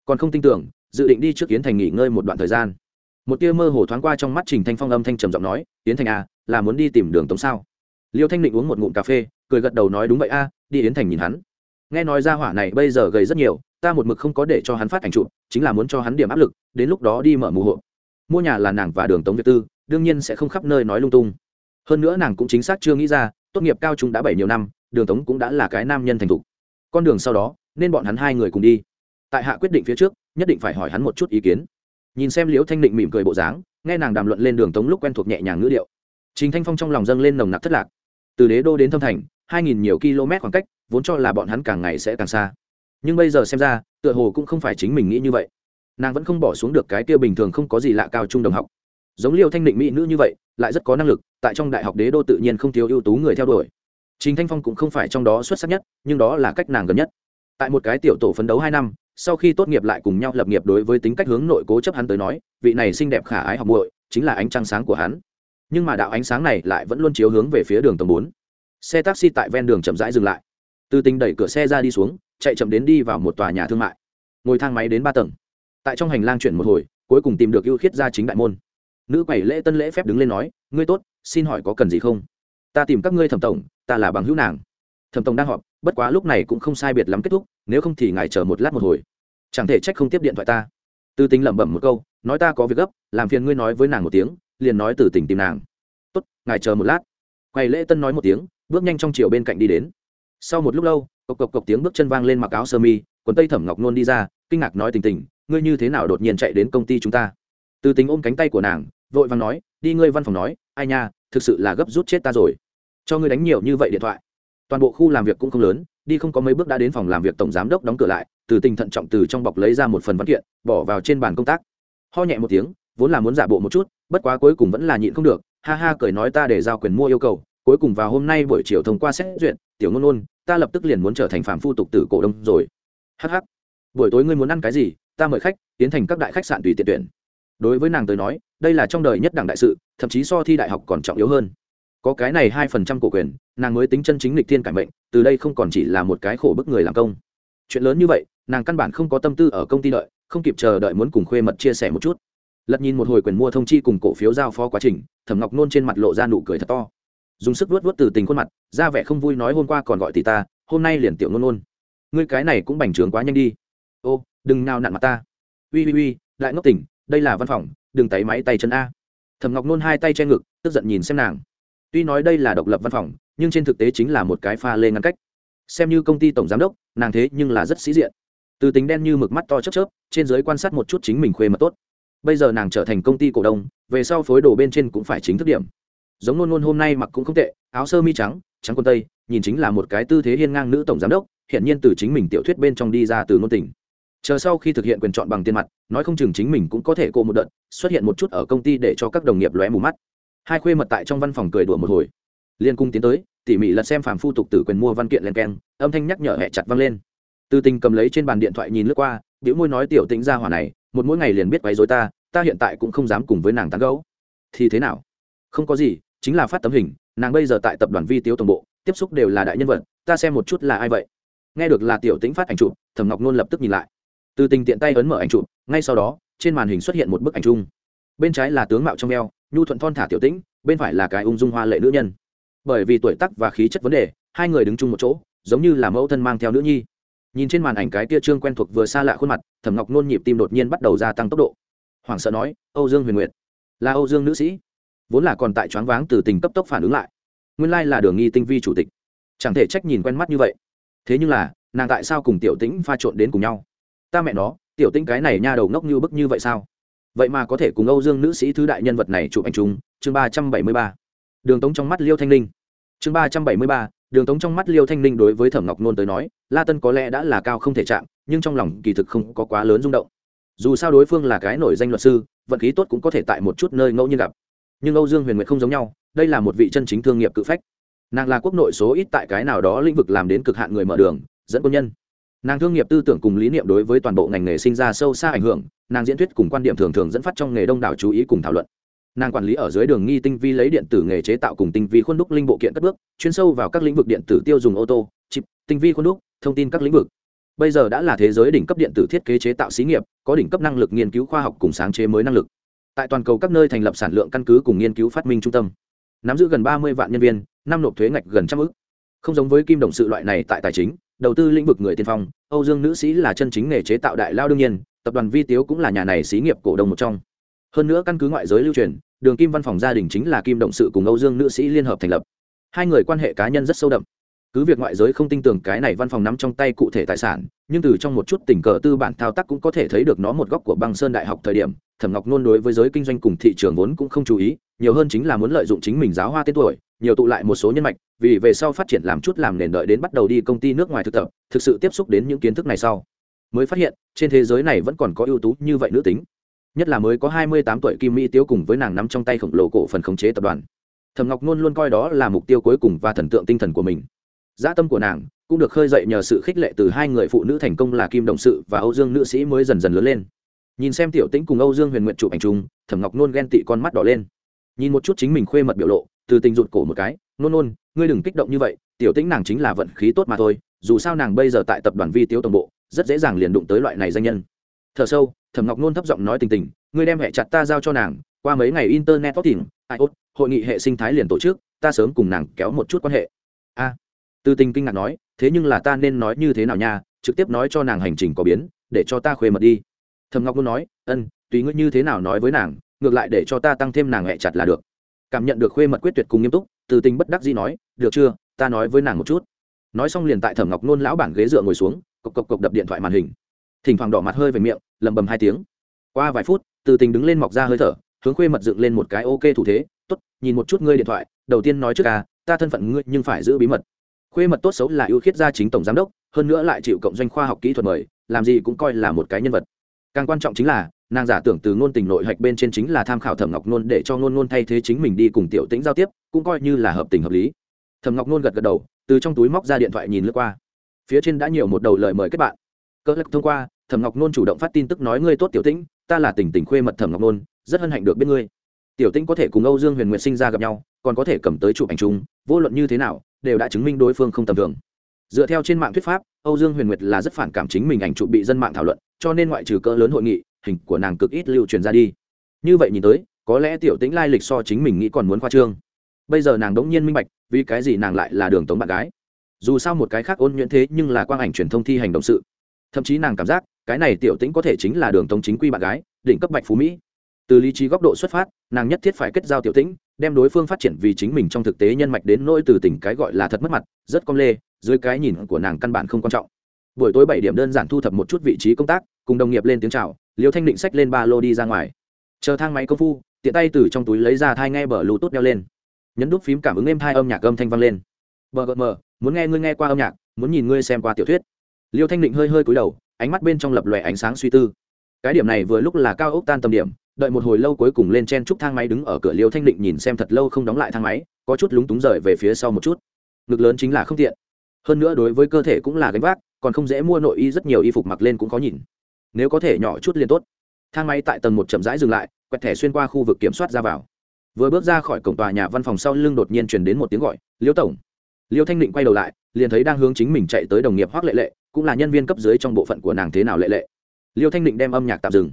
Còn không tin tưởng, dự định đi trước Yến Thành nghỉ ngơi một đoạn thời gian. Một tia mơ hồ thoáng qua trong mắt Trình Thanh Phong âm thanh trầm giọng nói, "Yến Thành à, là muốn đi tìm Đường Tống sao?" Liêu Thanh Định uống một ngụm cà phê, cười gật đầu nói đúng vậy a, đi Yến Thành nhìn hắn. Nghe nói ra hỏa này bây giờ gầy rất nhiều, ta một mực không có để cho hắn phát ảnh chụp, chính là muốn cho hắn điểm áp lực, đến lúc đó đi mở mù hộ. Mua nhà là nàng và Đường Tống Việt Tư, đương nhiên sẽ không khắp nơi nói lung tung. Hơn nữa nàng cũng chính xác chưa nghĩ ra, tốt nghiệp cao trung đã bảy nhiều năm, đường tống cũng đã là cái nam nhân thành thục con đường sau đó nên bọn hắn hai người cùng đi tại hạ quyết định phía trước nhất định phải hỏi hắn một chút ý kiến. Nhìn xem liễu thanh định mỉm cười bộ dáng nghe nàng đàm luận lên đường tống lúc quen thuộc nhẹ nhàng ngữ điệu. Trình thanh phong trong lòng dâng lên nồng nặc thất lạc. Từ đế đô đến thâm thành hai nghìn nhiều km khoảng cách vốn cho là bọn hắn càng ngày sẽ càng xa. Nhưng bây giờ xem ra tựa hồ cũng không phải chính mình nghĩ như vậy. Nàng vẫn không bỏ xuống được cái kia bình thường không có gì lạ cao trung đồng học. Giống liêu thanh định mỹ nữ như vậy lại rất có năng lực tại trong đại học đế đô tự nhiên không thiếu ưu tú người theo đuổi. Trình Thanh Phong cũng không phải trong đó xuất sắc nhất, nhưng đó là cách nàng gần nhất. Tại một cái tiểu tổ phấn đấu hai năm, sau khi tốt nghiệp lại cùng nhau lập nghiệp đối với tính cách hướng nội cố chấp hắn tới nói, vị này xinh đẹp khả ái học muội, chính là ánh trăng sáng của hắn. Nhưng mà đạo ánh sáng này lại vẫn luôn chiếu hướng về phía đường tầng bốn. Xe taxi tại ven đường chậm rãi dừng lại. Từ Tinh đẩy cửa xe ra đi xuống, chạy chậm đến đi vào một tòa nhà thương mại. Ngồi thang máy đến ba tầng. Tại trong hành lang chuyển một hồi, cuối cùng tìm được ưu khiết ra chính đại môn. Nữ quầy lễ tân lễ phép đứng lên nói, "Ngươi tốt, xin hỏi có cần gì không?" "Ta tìm các ngươi thẩm tổng, ta là bằng hữu nàng thẩm tổng đang họp bất quá lúc này cũng không sai biệt lắm kết thúc nếu không thì ngài chờ một lát một hồi chẳng thể trách không tiếp điện thoại ta. Từ tính lẩm bẩm một câu, nói ta có việc gấp, làm phiền ngươi nói với nàng một tiếng, liền nói từ tỉnh tìm nàng. Tốt, ngài chờ một lát. Quầy lễ tân nói một tiếng, bước nhanh trong chiều bên cạnh đi đến. Sau một lúc lâu, cộc cộc cộc tiếng bước chân vang lên mặc áo sơ mi, quần tây thẩm ngọc nôn đi ra, kinh ngạc nói tình tình, ngươi như thế nào đột nhiên chạy đến công ty chúng ta? Từ tính ôm cánh tay của nàng, vội vàng nói, đi ngươi văn phòng nói, ai nha, thực sự là gấp rút chết ta rồi. Cho ngươi đánh nhiều như vậy điện thoại. Toàn bộ khu làm việc cũng không lớn, đi không có mấy bước đã đến phòng làm việc tổng giám đốc đóng cửa lại từ tình thận trọng từ trong bọc lấy ra một phần văn kiện, bỏ vào trên bàn công tác. Ho nhẹ một tiếng, vốn là muốn giả bộ một chút, bất quá cuối cùng vẫn là nhịn không được, ha ha cười nói ta để giao quyền mua yêu cầu, cuối cùng vào hôm nay buổi chiều thông qua xét duyệt, tiểu ngôn ngôn, ta lập tức liền muốn trở thành phạm phu tục tử cổ đông rồi. Hh buổi tối ngươi muốn ăn cái gì, ta mời khách, tiến thành các đại khách sạn tùy tiện tuyển. Đối với nàng tới nói, đây là trong đời nhất đẳng đại sự, thậm chí so thi đại học còn trọng yếu hơn. Có cái này hai phần trăm cổ quyền, nàng mới tính chân chính lịch thiên cải mệnh, từ đây không còn chỉ là một cái khổ bức người làm công. Chuyện lớn như vậy nàng căn bản không có tâm tư ở công ty đợi, không kịp chờ đợi muốn cùng khuê mật chia sẻ một chút. Lật nhìn một hồi quyền mua thông chi cùng cổ phiếu giao phó quá trình, thẩm ngọc nôn trên mặt lộ ra nụ cười thật to. Dùng sức vuốt vuốt từ tình khuôn mặt, ra vẻ không vui nói hôm qua còn gọi tỷ ta, hôm nay liền tiểu nôn nôn. Ngươi cái này cũng bành trướng quá nhanh đi. Ô, đừng nào nặn mặt ta. Ui ui ui lại ngốc tỉnh, đây là văn phòng, đừng tay máy tay chân a. Thẩm ngọc nôn hai tay che ngực, tức giận nhìn xem nàng. Tuy nói đây là độc lập văn phòng, nhưng trên thực tế chính là một cái pha lê ngăn cách. Xem như công ty tổng giám đốc, nàng thế nhưng là rất sĩ diện từ tính đen như mực mắt to chớp chớp, trên giới quan sát một chút chính mình khuê mật tốt. Bây giờ nàng trở thành công ty cổ đông, về sau phối đồ bên trên cũng phải chính thức điểm. Giống nôn nôn hôm nay mặc cũng không tệ, áo sơ mi trắng trắng quần tây, nhìn chính là một cái tư thế hiên ngang nữ tổng giám đốc hiện nhiên từ chính mình tiểu thuyết bên trong đi ra từ ngôn tình. Chờ sau khi thực hiện quyền chọn bằng tiền mặt, nói không chừng chính mình cũng có thể cô một đợt, xuất hiện một chút ở công ty để cho các đồng nghiệp lóe mù mắt. Hai khuê mật tại trong văn phòng cười đùa một hồi. Liên cung tiến tới, tỉ mỉ lật xem phàm phu tục tử quyền mua văn kiện len keng, âm thanh nhắc nhở hẹ chặt vang lên từ tình cầm lấy trên bàn điện thoại nhìn lướt qua biểu môi nói, tiểu tĩnh ra hỏa này, một mỗi ngày liền biết quấy dối ta ta hiện tại cũng không dám cùng với nàng tán gẫu. thì thế nào? Không có gì, chính là phát tấm hình, nàng bây giờ tại tập đoàn vi tiếu tổng bộ, tiếp xúc đều là đại nhân vật, ta xem một chút là ai vậy. Nghe được là tiểu tĩnh phát ảnh chụp, thẩm ngọc nôn lập tức nhìn lại. Từ tình tiện tay ấn mở ảnh chụp, ngay sau đó, trên màn hình xuất hiện một bức ảnh chung. Bên trái là tướng mạo trong eo, nhu thuận thon thả tiểu tĩnh, bên phải là cái ung dung hoa lệ nữ nhân. Bởi vì tuổi tác và khí chất vấn đề, hai người đứng chung một chỗ, giống như là mẫu thân mang theo nữ nhi nhìn trên màn ảnh cái tia trương quen thuộc vừa xa lạ khuôn mặt, thẩm ngọc nôn nhịp tim đột nhiên bắt đầu gia tăng tốc độ. Hoảng sợ nói, âu dương huyền nguyệt, là âu dương nữ sĩ, vốn là còn tại choáng váng từ tình cấp tốc phản ứng lại, nguyên lai là đường nghi tinh vi chủ tịch. Chẳng thể trách nhìn quen mắt như vậy. Thế nhưng là, nàng tại sao cùng tiểu tĩnh pha trộn đến cùng nhau? Ta mẹ nó, tiểu tĩnh cái này nha đầu ngốc như bức như vậy sao? Vậy mà có thể cùng âu dương nữ sĩ thứ đại nhân vật này chụp ảnh chúng chương ba trăm bảy mươi ba. Đường tống trong mắt liêu thanh linh chương ba trăm bảy mươi ba, đường tống trong mắt liêu thanh linh đối với thẩm ngọc nôn tới nói la tân có lẽ đã là cao không thể chạm, nhưng trong lòng kỳ thực không có quá lớn rung động. Dù sao đối phương là cái nổi danh luật sư, vận khí tốt cũng có thể tại một chút nơi ngẫu nhiên gặp. Nhưng âu dương huyền nguyệt không giống nhau, đây là một vị chân chính thương nghiệp cự phách. Nàng là quốc nội số ít tại cái nào đó lĩnh vực làm đến cực hạn người mở đường, dẫn quân nhân. Nàng thương nghiệp tư tưởng cùng lý niệm đối với toàn bộ ngành nghề sinh ra sâu xa ảnh hưởng, nàng diễn thuyết cùng quan điểm thường thường dẫn phát trong nghề đông đảo chú ý cùng thảo luận. Nàng quản lý ở dưới đường nghi tinh vi lấy điện tử nghề chế tạo cùng tinh vi khuôn đúc linh bộ kiện cất bước, chuyên sâu vào các lĩnh vực điện tử tiêu dùng ô tô, chip, tinh vi khuôn đúc thông tin các lĩnh vực. Bây giờ đã là thế giới đỉnh cấp điện tử thiết kế chế tạo xí nghiệp, có đỉnh cấp năng lực nghiên cứu khoa học cùng sáng chế mới năng lực. Tại toàn cầu các nơi thành lập sản lượng căn cứ cùng nghiên cứu phát minh trung tâm. Nắm giữ gần ba mươi vạn nhân viên, năm nộp thuế ngạch gần trăm ước. Không giống với kim đồng sự loại này tại tài chính, đầu tư lĩnh vực người tiên phong, âu dương nữ sĩ là chân chính nghề chế tạo đại lao đương nhiên, tập đoàn vi tiếu cũng là nhà này xí nghiệp cổ đông một trong. Hơn nữa căn cứ ngoại giới lưu truyền, đường kim văn phòng gia đình chính là kim động sự cùng âu dương nữ sĩ liên hợp thành lập. Hai người quan hệ cá nhân rất sâu đậm cứ việc ngoại giới không tin tưởng cái này văn phòng nắm trong tay cụ thể tài sản, nhưng từ trong một chút tình cờ tư bản thao tác cũng có thể thấy được nó một góc của băng sơn đại học thời điểm, thẩm ngọc nôn đối với giới kinh doanh cùng thị trường vốn cũng không chú ý, nhiều hơn chính là muốn lợi dụng chính mình giáo hoa tên tuổi, nhiều tụ lại một số nhân mạch, vì về sau phát triển làm chút làm nền đợi đến bắt đầu đi công ty nước ngoài thực tập, thực sự tiếp xúc đến những kiến thức này sau, mới phát hiện, trên thế giới này vẫn còn có ưu tú như vậy nữ tính. Nhất là mới có hai mươi tám tuổi kim mỹ tiêu cùng với nàng nắm trong tay khổng lồ cổ phần khống chế tập đoàn. Thẩm ngọc nôn luôn coi đó là mục tiêu cuối cùng và thần tượng tinh thần của mình dã tâm của nàng cũng được khơi dậy nhờ sự khích lệ từ hai người phụ nữ thành công là kim đồng sự và âu dương nữ sĩ mới dần dần lớn lên. Nhìn xem tiểu tĩnh cùng âu dương huyền nguyện chụp ảnh chung, thẩm ngọc nôn ghen tị con mắt đỏ lên. Nhìn một chút chính mình khuê mật biểu lộ, từ tình rụt cổ một cái, nôn nôn, ngươi đừng kích động như vậy, tiểu tĩnh nàng chính là vận khí tốt mà thôi, dù sao nàng bây giờ tại tập đoàn vi tiếu tổng bộ, rất dễ dàng liền đụng tới loại này danh nhân. Thở sâu, thẩm ngọc nôn thấp giọng nói tình tình, ngươi đem hệ chặt ta giao cho nàng, qua mấy ngày internet tốt tìm iot hội nghị hệ sinh thái liền tổ chức, ta sớm cùng nàng kéo một chút quan hệ. A từ tình kinh ngạc nói, thế nhưng là ta nên nói như thế nào nha? Trực tiếp nói cho nàng hành trình có biến, để cho ta khuê mật đi. Thầm ngọc luôn nói, ân, tùy ngươi như thế nào nói với nàng, ngược lại để cho ta tăng thêm nàng hẹ chặt là được. Cảm nhận được khuê mật quyết tuyệt cùng nghiêm túc từ tình bất đắc dĩ nói, được chưa? Ta nói với nàng một chút. Nói xong liền tại thẩm ngọc nôn lão bản ghế dựa ngồi xuống, cộc cộc cộc đập điện thoại màn hình. Thỉnh thoảng đỏ mặt hơi về miệng lầm bầm hai tiếng. Qua vài phút từ tình đứng lên mọc ra hơi thở, hướng khuê mật dựng lên một cái ok thủ thế, tốt, nhìn một chút ngươi điện thoại, đầu tiên nói trước à ta thân phận ngươi nhưng phải giữ bí mật khuê mật tốt xấu là ưu khiết gia chính tổng giám đốc, hơn nữa lại chịu cộng doanh khoa học kỹ thuật mời, làm gì cũng coi là một cái nhân vật. Càng quan trọng chính là, nàng giả tưởng từ ngôn tình nội hạch bên trên chính là tham khảo thẩm ngọc nôn để cho ngôn ngôn thay thế chính mình đi cùng tiểu tĩnh giao tiếp, cũng coi như là hợp tình hợp lý. Thẩm ngọc nôn gật gật đầu, từ trong túi móc ra điện thoại nhìn lướt qua. Phía trên đã nhiều một đầu lời mời kết bạn. Cỡ lắc thông qua, thẩm ngọc nôn chủ động phát tin tức nói ngươi tốt tiểu tĩnh, ta là tỉnh tỉnh khuê mật thẩm ngọc nôn, rất hân hạnh được biết ngươi. Tiểu tĩnh có thể cùng âu dương huyền nguyệt sinh ra gặp nhau, còn có thể cầm tới chụp ảnh chung, vô luận như thế nào đều đã chứng minh đối phương không tầm thường. Dựa theo trên mạng thuyết pháp, âu dương huyền nguyệt là rất phản cảm chính mình ảnh chụp bị dân mạng thảo luận, cho nên ngoại trừ cỡ lớn hội nghị, hình của nàng cực ít lưu truyền ra đi. Như vậy nhìn tới, có lẽ tiểu tĩnh lai lịch so chính mình nghĩ còn muốn khoa trương. Bây giờ nàng đống nhiên minh bạch, vì cái gì nàng lại là đường tống bạn gái. Dù sao một cái khác ôn nhuyễn thế nhưng là quang ảnh truyền thông thi hành động sự. Thậm chí nàng cảm giác, cái này tiểu tĩnh có thể chính là đường tống chính quy bạn gái, đỉnh cấp bạch phú mỹ. Từ lý trí góc độ xuất phát, nàng nhất thiết phải kết giao tiểu tĩnh đem đối phương phát triển vì chính mình trong thực tế nhân mạch đến nỗi từ tỉnh cái gọi là thật mất mặt, rất con lê, dưới cái nhìn của nàng căn bản không quan trọng. Buổi tối bảy điểm đơn giản thu thập một chút vị trí công tác, cùng đồng nghiệp lên tiếng chào, liêu thanh định xách lên ba lô đi ra ngoài. Chờ thang máy công phu, tiện tay từ trong túi lấy ra thai nghe bờ lù tốt đeo lên. Nhấn đúc phím cảm ứng êm thai âm nhạc âm thanh vang lên. Bờ gợm mờ, muốn nghe ngươi nghe qua âm nhạc, muốn nhìn ngươi xem qua tiểu thuyết. Liêu thanh định hơi hơi cúi đầu, ánh mắt bên trong lập lòe ánh sáng suy tư. Cái điểm này vừa lúc là cao ốc tan tầm điểm đợi một hồi lâu cuối cùng lên chen chúc thang máy đứng ở cửa liêu thanh định nhìn xem thật lâu không đóng lại thang máy, có chút lúng túng rời về phía sau một chút. Ngực lớn chính là không tiện. Hơn nữa đối với cơ thể cũng là gánh vác, còn không dễ mua nội y, rất nhiều y phục mặc lên cũng có nhìn. Nếu có thể nhỏ chút liền tốt. Thang máy tại tầng một chậm rãi dừng lại, quẹt thẻ xuyên qua khu vực kiểm soát ra vào. Vừa bước ra khỏi cổng tòa nhà văn phòng sau lưng đột nhiên truyền đến một tiếng gọi, liêu tổng. Liêu thanh định quay đầu lại, liền thấy đang hướng chính mình chạy tới đồng nghiệp hoác lệ lệ, cũng là nhân viên cấp dưới trong bộ phận của nàng thế nào lệ lệ. Liêu thanh định đem âm nhạc tạm dừng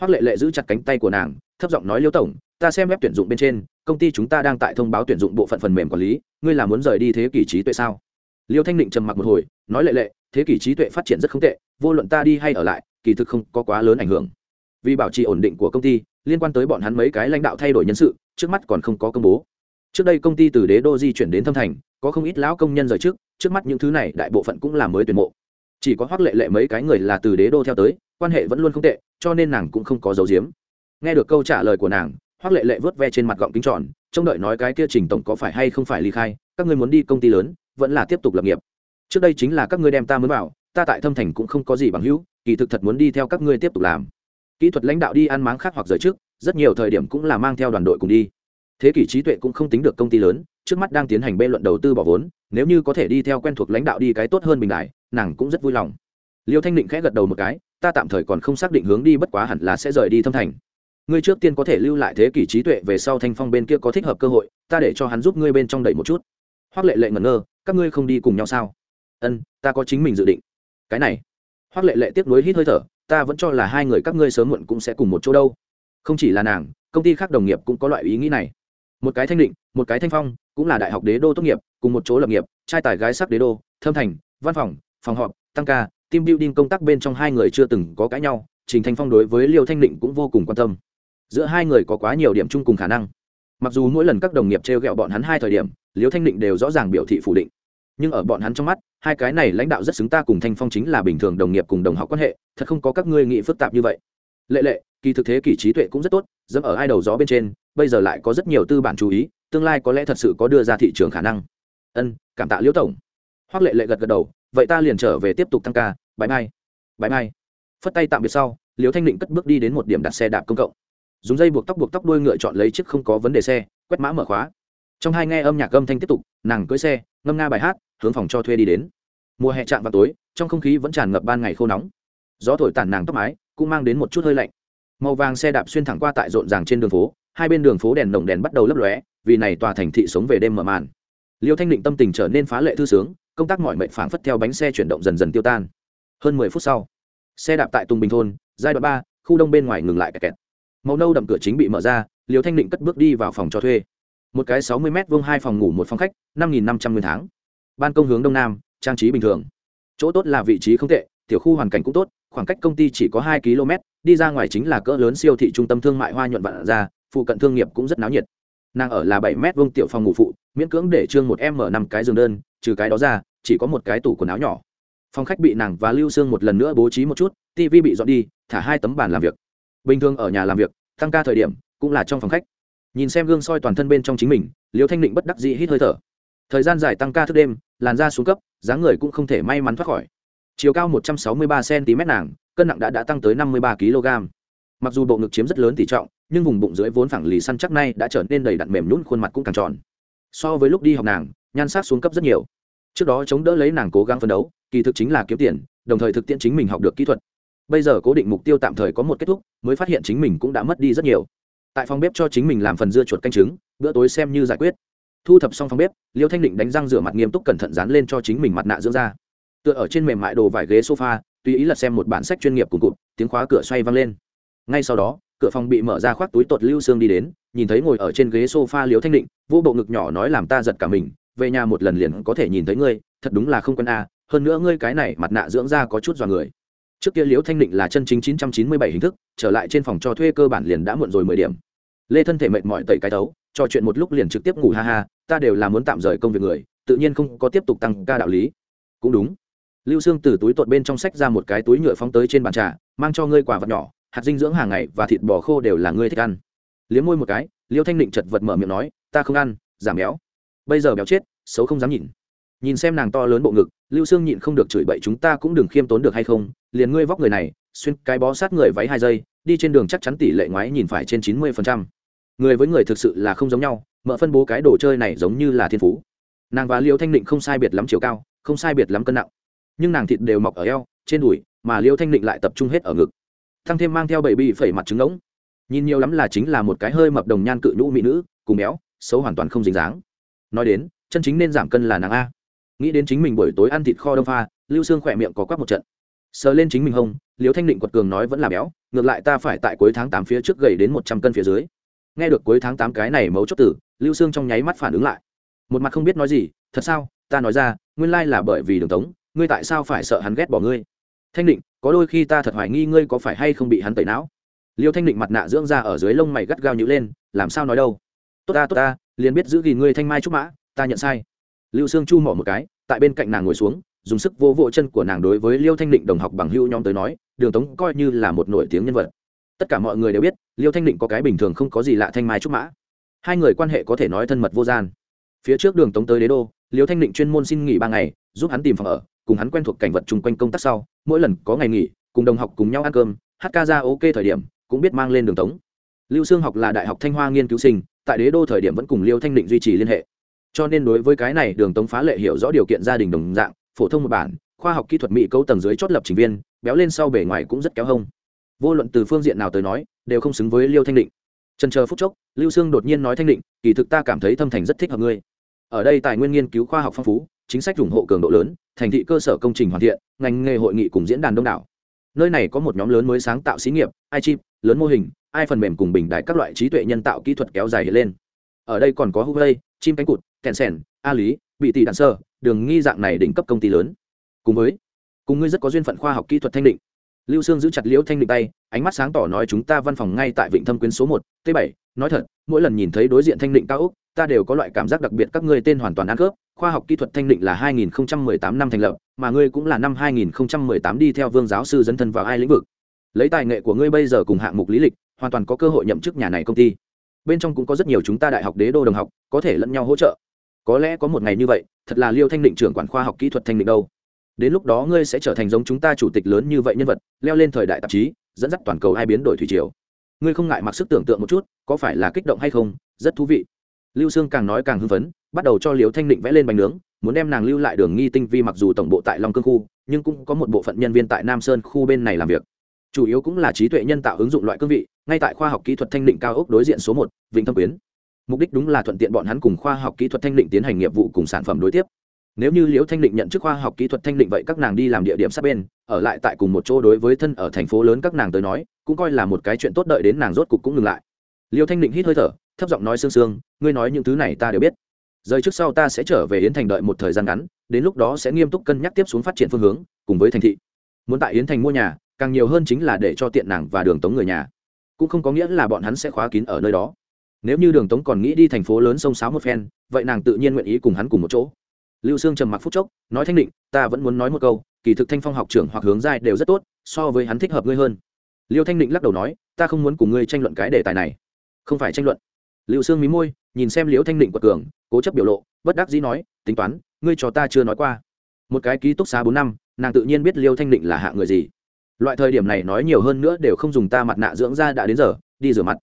hoác lệ lệ giữ chặt cánh tay của nàng, thấp giọng nói, liêu tổng, ta xem web tuyển dụng bên trên, công ty chúng ta đang tại thông báo tuyển dụng bộ phận phần mềm quản lý, ngươi là muốn rời đi thế kỷ trí tuệ sao? Liêu thanh định trầm mặc một hồi, nói, lệ lệ, thế kỷ trí tuệ phát triển rất không tệ, vô luận ta đi hay ở lại, kỳ thực không có quá lớn ảnh hưởng. Vì bảo trì ổn định của công ty, liên quan tới bọn hắn mấy cái lãnh đạo thay đổi nhân sự, trước mắt còn không có công bố. Trước đây công ty từ đế đô di chuyển đến thâm thành, có không ít lão công nhân rời trước trước mắt những thứ này đại bộ phận cũng là mới tuyển mộ chỉ có hoác lệ lệ mấy cái người là từ đế đô theo tới, quan hệ vẫn luôn không tệ, cho nên nàng cũng không có dấu diếm nghe được câu trả lời của nàng hoác lệ lệ vớt ve trên mặt gọng kính tròn, trông đợi nói cái kia trình tổng có phải hay không phải ly khai, các ngươi muốn đi công ty lớn, vẫn là tiếp tục lập nghiệp. Trước đây chính là các ngươi đem ta mới vào, ta tại thâm thành cũng không có gì bằng hữu, kỳ thực thật muốn đi theo các ngươi tiếp tục làm. Kỹ thuật lãnh đạo đi ăn máng khác hoặc rời trước, rất nhiều thời điểm cũng là mang theo đoàn đội cùng đi. Thế kỷ trí tuệ cũng không tính được công ty lớn, trước mắt đang tiến hành bê luận đầu tư bỏ vốn, nếu như có thể đi theo quen thuộc lãnh đạo đi cái tốt hơn bình đại nàng cũng rất vui lòng. Liêu thanh định khẽ gật đầu một cái, ta tạm thời còn không xác định hướng đi bất quá hẳn là sẽ rời đi thâm thành. Ngươi trước tiên có thể lưu lại thế kỷ trí tuệ về sau thanh phong bên kia có thích hợp cơ hội, ta để cho hắn giúp ngươi bên trong đẩy một chút. Hoác lệ lệ ngẩn ngơ, các ngươi không đi cùng nhau sao? Ân, ta có chính mình dự định. Cái này. Hoác lệ lệ tiếp nối hít hơi thở, ta vẫn cho là hai người các ngươi sớm muộn cũng sẽ cùng một chỗ đâu. Không chỉ là nàng, công ty khác đồng nghiệp cũng có loại ý nghĩ này. Một cái thanh định, một cái thanh phong, cũng là đại học đế đô tốt nghiệp, cùng một chỗ lập nghiệp, trai tài gái sắc đế đô, thâm thành, văn phòng phòng họp, tăng ca, team building công tác bên trong hai người chưa từng có cãi nhau, trình thanh phong đối với liêu thanh định cũng vô cùng quan tâm. Giữa hai người có quá nhiều điểm chung cùng khả năng. Mặc dù mỗi lần các đồng nghiệp t r e o g ẹ o bọn hắn hai thời điểm, liêu thanh định đều rõ ràng biểu thị phủ định. Nhưng ở bọn hắn trong mắt, hai cái này lãnh đạo rất xứng ta cùng thanh phong chính là bình thường đồng nghiệp cùng đồng học quan hệ, thật không có các ngươi nghĩ phức tạp như vậy. Lệ lệ, kỳ thực thế kỷ trí tuệ cũng rất tốt, dẫm ở hai đầu gió bên trên, bây giờ lại có rất nhiều tư bản chú ý, tương lai có lẽ thật sự có đưa ra thị trường khả năng. Ân, cảm tạ liễu tổng. Hoác lệ lệ gật gật đầu vậy ta liền trở về tiếp tục tăng ca bãi mai bãi mai. Phất tay tạm biệt sau liều thanh định cất bước đi đến một điểm đặt xe đạp công cộng. Dùng dây buộc tóc buộc tóc đuôi ngựa chọn lấy chiếc không có vấn đề xe, quét mã mở khóa. Trong hai nghe âm nhạc âm thanh tiếp tục, nàng cưỡi xe, ngâm nga bài hát, hướng phòng cho thuê đi đến. Mùa hè chạm vào tối, trong không khí vẫn tràn ngập ban ngày khô nóng. Gió thổi tản nàng tóc mái, cũng mang đến một chút hơi lạnh. Màu vàng xe đạp xuyên thẳng qua tại rộn ràng trên đường phố, hai bên đường phố đèn lồng đèn bắt đầu lấp lóe, vì này tòa thành thị sống về đêm mở màn. Liêu thanh định tâm tình trở nên phá lệ thư sướng công tác mọi mệnh phảng phất theo bánh xe chuyển động dần dần tiêu tan. Hơn mười phút sau, xe đạp tại tùng bình thôn, giai đoạn ba, khu đông bên ngoài ngừng lại kẹt kẹt. Màu nâu đậm cửa chính bị mở ra, liêu thanh định cất bước đi vào phòng cho thuê. Một cái sáu mươi m vuông hai phòng ngủ một phòng khách, năm nghìn năm trăm nguyên tháng. Ban công hướng đông nam, trang trí bình thường. Chỗ tốt là vị trí không tệ, tiểu khu hoàn cảnh cũng tốt, khoảng cách công ty chỉ có hai km, đi ra ngoài chính là cỡ lớn siêu thị trung tâm thương mại hoa nhuận vạn ra phụ cận thương nghiệp cũng rất náo nhiệt. Nàng ở là bảy mét vuông tiểu phòng ngủ phụ, miễn cưỡng để trương một em mở năm cái giường đơn, trừ cái đó ra chỉ có một cái tủ quần áo nhỏ. Phòng khách bị nàng và lưu sương một lần nữa bố trí một chút tv bị dọn đi, thả hai tấm bàn làm việc. Bình thường ở nhà làm việc, tăng ca thời điểm cũng là trong phòng khách. Nhìn xem gương soi toàn thân bên trong chính mình, liêu thanh định bất đắc dĩ hít hơi thở. Thời gian dài tăng ca thức đêm, làn da xuống cấp, dáng người cũng không thể may mắn thoát khỏi. Chiều cao 163 cm nàng, cân nặng đã đã tăng tới 53 kg mặc dù bộ ngực chiếm rất lớn tỷ trọng, nhưng vùng bụng dưới vốn phẳng lì săn chắc nay đã trở nên đầy đặn mềm nhún khuôn mặt cũng càng tròn. So với lúc đi học nàng, nhan sắc xuống cấp rất nhiều trước đó chống đỡ lấy nàng cố gắng phấn đấu, kỳ thực chính là kiếm tiền, đồng thời thực tiễn chính mình học được kỹ thuật. Bây giờ cố định mục tiêu tạm thời có một kết thúc, mới phát hiện chính mình cũng đã mất đi rất nhiều. Tại phòng bếp cho chính mình làm phần dưa chuột canh trứng, bữa tối xem như giải quyết. Thu thập xong phòng bếp, liêu thanh định đánh răng rửa mặt nghiêm túc cẩn thận dán lên cho chính mình mặt nạ dưỡng da. Tựa ở trên mềm mại đồ vải ghế sofa, tùy ý là xem một bản sách chuyên nghiệp cùng cụt, tiếng khóa cửa xoay vang lên. Ngay sau đó, cửa phòng bị mở ra khoác túi tột lưu xương đi đến, nhìn thấy ngồi ở trên ghế sofa liêu thanh định, vô bộ ngực nhỏ nói làm ta giật cả mình về nhà một lần liền có thể nhìn thấy ngươi, thật đúng là không quân a, hơn nữa ngươi cái này mặt nạ dưỡng da có chút dọa người. Trước kia liễu thanh định là chân chính 997 hình thức, trở lại trên phòng cho thuê cơ bản liền đã muộn rồi 10 điểm. Lê thân thể mệt mỏi tẩy cái tấu trò chuyện một lúc liền trực tiếp ngủ ha ha, ta đều là muốn tạm rời công việc người, tự nhiên không có tiếp tục tăng ca đạo lý. Cũng đúng. Lưu xương từ túi tuột bên trong sách ra một cái túi nhựa phóng tới trên bàn trà, mang cho ngươi quả vật nhỏ, hạt dinh dưỡng hàng ngày và thịt bò khô đều là ngươi thích ăn. Liếm môi một cái liêu thanh định chật vật mở miệng nói, ta không ăn, giảm béo. Bây giờ béo chết xấu không dám nhìn. Nhìn xem nàng to lớn bộ ngực, lưu sương nhịn không được chửi bậy, chúng ta cũng đừng khiêm tốn được hay không? Liền ngươi vóc người này, xuyên cái bó sát người váy hai giây, đi trên đường chắc chắn tỷ lệ ngoái nhìn phải trên chín mươi phần trăm. Người với người thực sự là không giống nhau mợ phân bố cái đồ chơi này giống như là thiên phú. Nàng và liêu thanh định không sai biệt lắm chiều cao, không sai biệt lắm cân nặng. Nhưng nàng thịt đều mọc ở eo, trên đùi, mà liêu thanh định lại tập trung hết ở ngực. Thăng thêm mang theo bảy bị phẩy mặt trứng ngỗng nhìn nhiều lắm là chính là một cái hơi mập đồng nhan cự nhũ mỹ nữ, cùng béo, xấu hoàn toàn không dính dáng. Nói đến chân chính nên giảm cân là nàng a. Nghĩ đến chính mình buổi tối ăn thịt kho đông pha, lưu xương khỏe miệng có quắc một trận. Sờ lên chính mình hông liêu thanh định quật cường nói vẫn là béo, ngược lại ta phải tại cuối tháng tám phía trước gầy đến một trăm cân phía dưới. Nghe được cuối tháng tám cái này mấu chốt tử, lưu xương trong nháy mắt phản ứng lại. Một mặt không biết nói gì, thật sao? Ta nói ra, nguyên lai là bởi vì đường tống, ngươi tại sao phải sợ hắn ghét bỏ ngươi? Thanh định, có đôi khi ta thật hoài nghi ngươi có phải hay không bị hắn tẩy não. Liêu thanh định mặt nạ dưỡng ra ở dưới lông mày gắt gao nhữ lên, làm sao nói đâu? Tốt ta tốt ta, liền biết giữ gìn ngươi thanh mai trúc mã ta nhận sai. Lưu sương chu mỏ một cái, tại bên cạnh nàng ngồi xuống, dùng sức vô vỗ chân của nàng đối với liêu thanh định đồng học bằng hữu nhóm tới nói, đường tống coi như là một nổi tiếng nhân vật. Tất cả mọi người đều biết, liêu thanh định có cái bình thường không có gì lạ thanh mai trúc mã. Hai người quan hệ có thể nói thân mật vô gian. Phía trước đường tống tới đế đô, liêu thanh định chuyên môn xin nghỉ ba ngày, giúp hắn tìm phòng ở, cùng hắn quen thuộc cảnh vật chung quanh công tác sau, mỗi lần có ngày nghỉ, cùng đồng học cùng nhau ăn cơm, hát ca ra ok thời điểm, cũng biết mang lên đường tống. Lưu sương học là đại học thanh hoa nghiên cứu sinh, tại đế đô thời điểm vẫn cùng liêu thanh định duy trì liên hệ cho nên đối với cái này, đường tống phá lệ hiểu rõ điều kiện gia đình đồng dạng, phổ thông một bản, khoa học kỹ thuật mỹ cấu tầng dưới chót lập trình viên, béo lên sau bề ngoài cũng rất kéo hông. Vô luận từ phương diện nào tới nói, đều không xứng với liêu thanh định. Trần chờ phút chốc, lưu sương đột nhiên nói thanh định, kỳ thực ta cảm thấy thâm thành rất thích hợp ngươi. Ở đây tài nguyên nghiên cứu khoa học phong phú, chính sách ủng hộ cường độ lớn, thành thị cơ sở công trình hoàn thiện, ngành nghề hội nghị cùng diễn đàn đông đảo. Nơi này có một nhóm lớn mới sáng tạo xí nghiệp, ichip, lớn mô hình ai phần mềm cùng bình đại các loại trí tuệ nhân tạo kỹ thuật kéo dài hiện lên. Ở đây còn có huawei, chim cánh cụt kẹn sẻn a lý, bị tỷ đạn sơ, đường nghi dạng này đỉnh cấp công ty lớn. Cùng với, cùng ngươi rất có duyên phận khoa học kỹ thuật thanh định. Lưu sương giữ chặt liễu thanh định tay, ánh mắt sáng tỏ nói chúng ta văn phòng ngay tại vịnh thâm quyến số một, t bảy. Nói thật, mỗi lần nhìn thấy đối diện thanh định cao úc ta đều có loại cảm giác đặc biệt các ngươi tên hoàn toàn ăn khớp. Khoa học kỹ thuật thanh định là 2018 năm thành lập, mà ngươi cũng là năm 2018 đi theo vương giáo sư dấn thân vào hai lĩnh vực. Lấy tài nghệ của ngươi bây giờ cùng hạng mục lý lịch, hoàn toàn có cơ hội nhậm chức nhà này công ty. Bên trong cũng có rất nhiều chúng ta đại học đế đô đồng học, có thể lẫn nhau hỗ trợ có lẽ có một ngày như vậy, thật là liêu thanh định trưởng quản khoa học kỹ thuật thanh định đâu. Đến lúc đó ngươi sẽ trở thành giống chúng ta chủ tịch lớn như vậy nhân vật, leo lên thời đại tạp chí, dẫn dắt toàn cầu hai biến đổi thủy triều. Ngươi không ngại mặc sức tưởng tượng một chút, có phải là kích động hay không? Rất thú vị. Lưu sương càng nói càng hưng phấn, bắt đầu cho liều thanh định vẽ lên bánh nướng, muốn đem nàng lưu lại đường nghi tinh vi mặc dù tổng bộ tại long cương khu, nhưng cũng có một bộ phận nhân viên tại nam sơn khu bên này làm việc. Chủ yếu cũng là trí tuệ nhân tạo ứng dụng loại cương vị, ngay tại khoa học kỹ thuật thanh định cao ốc đối diện số một, vịnh thâm quyến mục đích đúng là thuận tiện bọn hắn cùng khoa học kỹ thuật thanh định tiến hành nghiệp vụ cùng sản phẩm đối tiếp. Nếu như liễu thanh định nhận chức khoa học kỹ thuật thanh định vậy các nàng đi làm địa điểm sát bên, ở lại tại cùng một chỗ đối với thân ở thành phố lớn các nàng tới nói, cũng coi là một cái chuyện tốt đợi đến nàng rốt cục cũng ngừng lại. Liễu thanh định hít hơi thở, thấp giọng nói sương sương, ngươi nói những thứ này ta đều biết. Rời trước sau ta sẽ trở về yến thành đợi một thời gian ngắn, đến lúc đó sẽ nghiêm túc cân nhắc tiếp xuống phát triển phương hướng, cùng với thành thị. Muốn tại yến thành mua nhà, càng nhiều hơn chính là để cho tiện nàng và đường tống người nhà. Cũng không có nghĩa là bọn hắn sẽ khóa kín ở nơi đó nếu như đường tống còn nghĩ đi thành phố lớn sông sáo một phen, vậy nàng tự nhiên nguyện ý cùng hắn cùng một chỗ. Lưu sương trầm mặc phút chốc, nói thanh định, ta vẫn muốn nói một câu, kỳ thực thanh phong học trưởng hoặc hướng giai đều rất tốt, so với hắn thích hợp ngươi hơn. Liêu thanh định lắc đầu nói, ta không muốn cùng ngươi tranh luận cái đề tài này. Không phải tranh luận. Lưu sương mí môi, nhìn xem liễu thanh định quật cường, cố chấp biểu lộ, bất đắc dĩ nói, tính toán, ngươi cho ta chưa nói qua. Một cái ký túc xá bốn năm, nàng tự nhiên biết liêu thanh định là hạ người gì. Loại thời điểm này nói nhiều hơn nữa đều không dùng ta mặt nạ dưỡng da đã đến giờ, đi rửa mặt.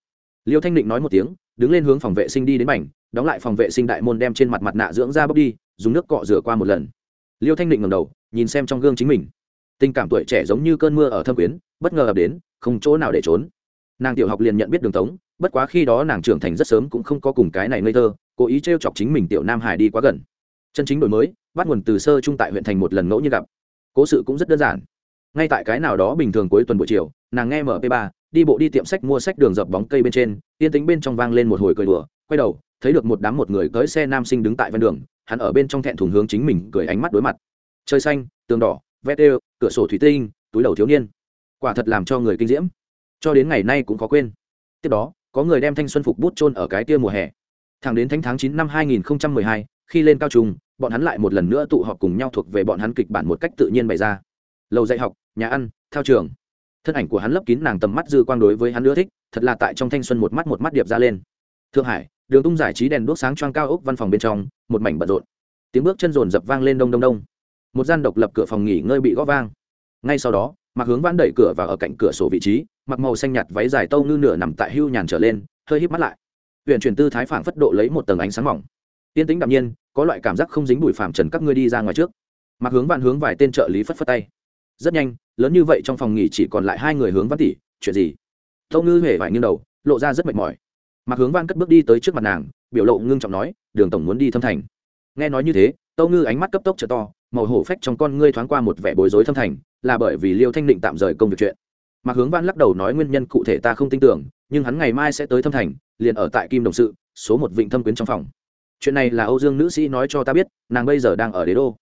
Liêu thanh định nói một tiếng đứng lên hướng phòng vệ sinh đi đến mảnh, đóng lại phòng vệ sinh đại môn đem trên mặt mặt nạ dưỡng da bốc đi, dùng nước cọ rửa qua một lần. Liêu thanh định ngầm đầu, nhìn xem trong gương chính mình. Tình cảm tuổi trẻ giống như cơn mưa ở thâm quyến, bất ngờ ập đến, không chỗ nào để trốn. Nàng tiểu học liền nhận biết đường tống, bất quá khi đó nàng trưởng thành rất sớm cũng không có cùng cái này ngây thơ, cố ý t r e o chọc chính mình tiểu nam hải đi quá gần. Chân chính đổi mới, bắt nguồn từ sơ trung tại huyện thành một lần ngẫu như gặp. Cố sự cũng rất đơn giản. Ngay tại cái nào đó bình thường cuối tuần buổi chiều, nàng nghe mp 3 đi bộ đi tiệm sách mua sách đường dập bóng cây bên trên yên tính bên trong vang lên một hồi cười đùa quay đầu thấy được một đám một người tới xe nam sinh đứng tại ven đường hắn ở bên trong thẹn thùng hướng chính mình cười ánh mắt đối mặt. Trời xanh tường đỏ vét đều cửa sổ thủy tinh túi đầu thiếu niên. Quả thật làm cho người kinh diễm. Cho đến ngày nay cũng khó quên. Tiếp đó có người đem thanh xuân phục bút chôn ở cái kia mùa hè. Thẳng đến tháng tháng chín năm 2012, khi lên cao trung bọn hắn lại một lần nữa tụ họp cùng nhau thuộc về bọn hắn kịch bản một cách tự nhiên bày ra. Lầu dạy học nhà ăn theo trường thân ảnh của hắn lấp kín nàng tầm mắt dư quang đối với hắn ưa thích, thật là tại trong thanh xuân một mắt một mắt điệp ra lên. Thượng hải, đường tung giải trí đèn đuốc sáng choang cao ốc văn phòng bên trong, một mảnh bận rộn. Tiếng bước chân rồn dập vang lên đông đông đông. Một gian độc lập cửa phòng nghỉ ngơi bị gõ vang. Ngay sau đó mặc hướng vãn đẩy cửa vào ở cạnh cửa sổ vị trí, mặc màu xanh nhạt váy dài tâu ngư nửa nằm tại hưu nhàn trở lên, hơi híp mắt lại. Huyện chuyển tư thái phảng phất độ lấy một tầng ánh sáng mỏng. Tiên tính đạm nhiên, có loại cảm giác không dính bụi phàm trần các ngươi đi ra ngoài trước. Mặc hướng vạn hướng vài tên trợ lý phất phất tay rất nhanh, lớn như vậy trong phòng nghỉ chỉ còn lại hai người hướng văn tỷ, chuyện gì? Tâu ngư huệ vải nghiêng đầu, lộ ra rất mệt mỏi. Mặc hướng văn cất bước đi tới trước mặt nàng, biểu lộ ngưng trọng nói, đường tổng muốn đi thâm thành. Nghe nói như thế tâu ngư ánh mắt cấp tốc trở to, màu hổ phách trong con ngươi thoáng qua một vẻ bối rối thâm thành, là bởi vì liêu thanh định tạm rời công việc chuyện. Mặc hướng văn lắc đầu nói, nguyên nhân cụ thể ta không tin tưởng, nhưng hắn ngày mai sẽ tới thâm thành, liền ở tại kim đồng sự, số một vịnh thâm quyến trong phòng. Chuyện này là âu dương nữ sĩ nói cho ta biết, nàng bây giờ đang ở đế đô.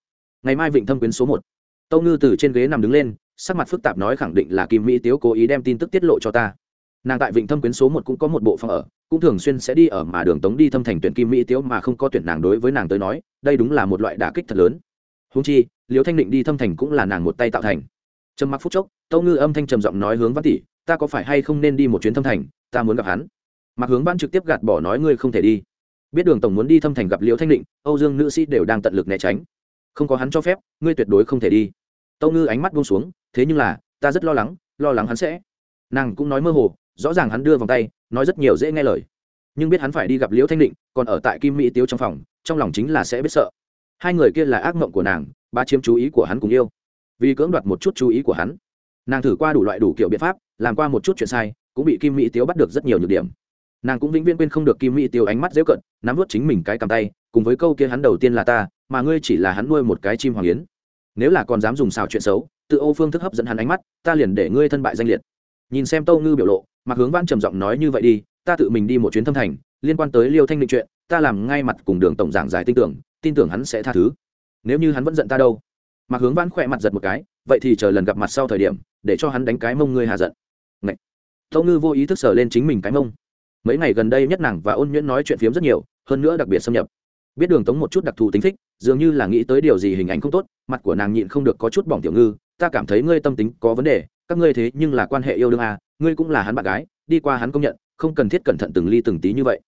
Ngày mai vịnh thâm quyến số một tâu ngư từ trên ghế nằm đứng lên, sắc mặt phức tạp nói khẳng định là kim mỹ tiếu cố ý đem tin tức tiết lộ cho ta. Nàng tại vịnh thâm quyến số một cũng có một bộ phòng ở, cũng thường xuyên sẽ đi ở mà đường tống đi thâm thành tuyển kim mỹ tiếu mà không có tuyển nàng đối với nàng tới nói, đây đúng là một loại đả kích thật lớn. Húng chi liều thanh định đi thâm thành cũng là nàng một tay tạo thành. Trầm mặc phút chốc, tâu ngư âm thanh trầm giọng nói hướng văn tỷ, ta có phải hay không nên đi một chuyến thâm thành? Ta muốn gặp hắn. Mặc hướng văn trực tiếp gạt bỏ nói, ngươi không thể đi. Biết đường tổng muốn đi thâm thành gặp liễu thanh định, âu dương nữ sĩ đều đang tận lực né tránh không có hắn cho phép, ngươi tuyệt đối không thể đi. Tâu ngư ánh mắt buông xuống, thế nhưng là, ta rất lo lắng lo lắng hắn sẽ. Nàng cũng nói mơ hồ, rõ ràng hắn đưa vòng tay, nói rất nhiều dễ nghe lời. Nhưng biết hắn phải đi gặp liễu thanh định, còn ở tại kim mỹ tiếu trong phòng, trong lòng chính là sẽ biết sợ. Hai người kia là ác mộng của nàng, ba chiếm chú ý của hắn cùng yêu. Vì cưỡng đoạt một chút chú ý của hắn, nàng thử qua đủ loại đủ kiểu biện pháp, làm qua một chút chuyện sai, cũng bị kim mỹ tiếu bắt được rất nhiều nhược điểm. Nàng cũng vĩnh viễn quên không được kim mỹ tiếu ánh mắt dễ cận, nắm vớt chính mình cái cầm tay, cùng với câu kia hắn đầu tiên là ta mà ngươi chỉ là hắn nuôi một cái chim hoàng yến. Nếu là còn dám dùng xào chuyện xấu, tự ô phương thức hấp dẫn hắn ánh mắt, ta liền để ngươi thân bại danh liệt. Nhìn xem tâu ngư biểu lộ mặc hướng văn trầm giọng nói như vậy đi, ta tự mình đi một chuyến thâm thành, liên quan tới liêu thanh định chuyện, ta làm ngay mặt cùng đường tổng giảng giải tin tưởng tin tưởng hắn sẽ tha thứ. Nếu như hắn vẫn giận ta đâu? Mặc hướng văn khỏe mặt giật một cái, vậy thì chờ lần gặp mặt sau thời điểm, để cho hắn đánh cái mông ngươi hạ giận. Ngậy. tâu ngư vô ý thức sờ lên chính mình cái mông. Mấy ngày gần đây nhất nàng và ôn nhuyễn nói chuyện phiếm rất nhiều, hơn nữa đặc biệt xâm nhập biết đường tống một chút đặc thù tính thích dường như là nghĩ tới điều gì hình ảnh không tốt mặt của nàng nhịn không được có chút bỏng tiểu ngư ta cảm thấy ngươi tâm tính có vấn đề các ngươi thế nhưng là quan hệ yêu đương à, ngươi cũng là hắn bạn gái đi qua hắn công nhận không cần thiết cẩn thận từng ly từng tí như vậy.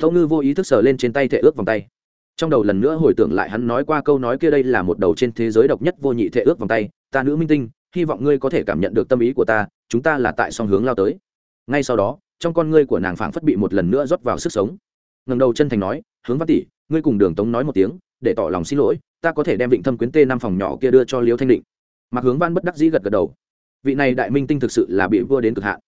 Tâu ngư vô ý thức sờ lên trên tay thệ ước vòng tay. Trong đầu lần nữa hồi tưởng lại hắn nói qua câu nói kia đây là một đầu trên thế giới độc nhất vô nhị thệ ước vòng tay ta nữ minh tinh hy vọng ngươi có thể cảm nhận được tâm ý của ta chúng ta là tại song hướng lao tới. Ngay sau đó trong con ngươi của nàng phảng phất bị một lần nữa rót vào sức sống ngẩng đầu chân thành nói, hướng văn tỷ, ngươi cùng đường tống nói một tiếng, để tỏ lòng xin lỗi, ta có thể đem vịnh thâm quyến tê năm phòng nhỏ kia đưa cho liêu thanh định. Mạc hướng văn bất đắc dĩ gật gật đầu. Vị này đại minh tinh thực sự là bị vua đến cực hạn.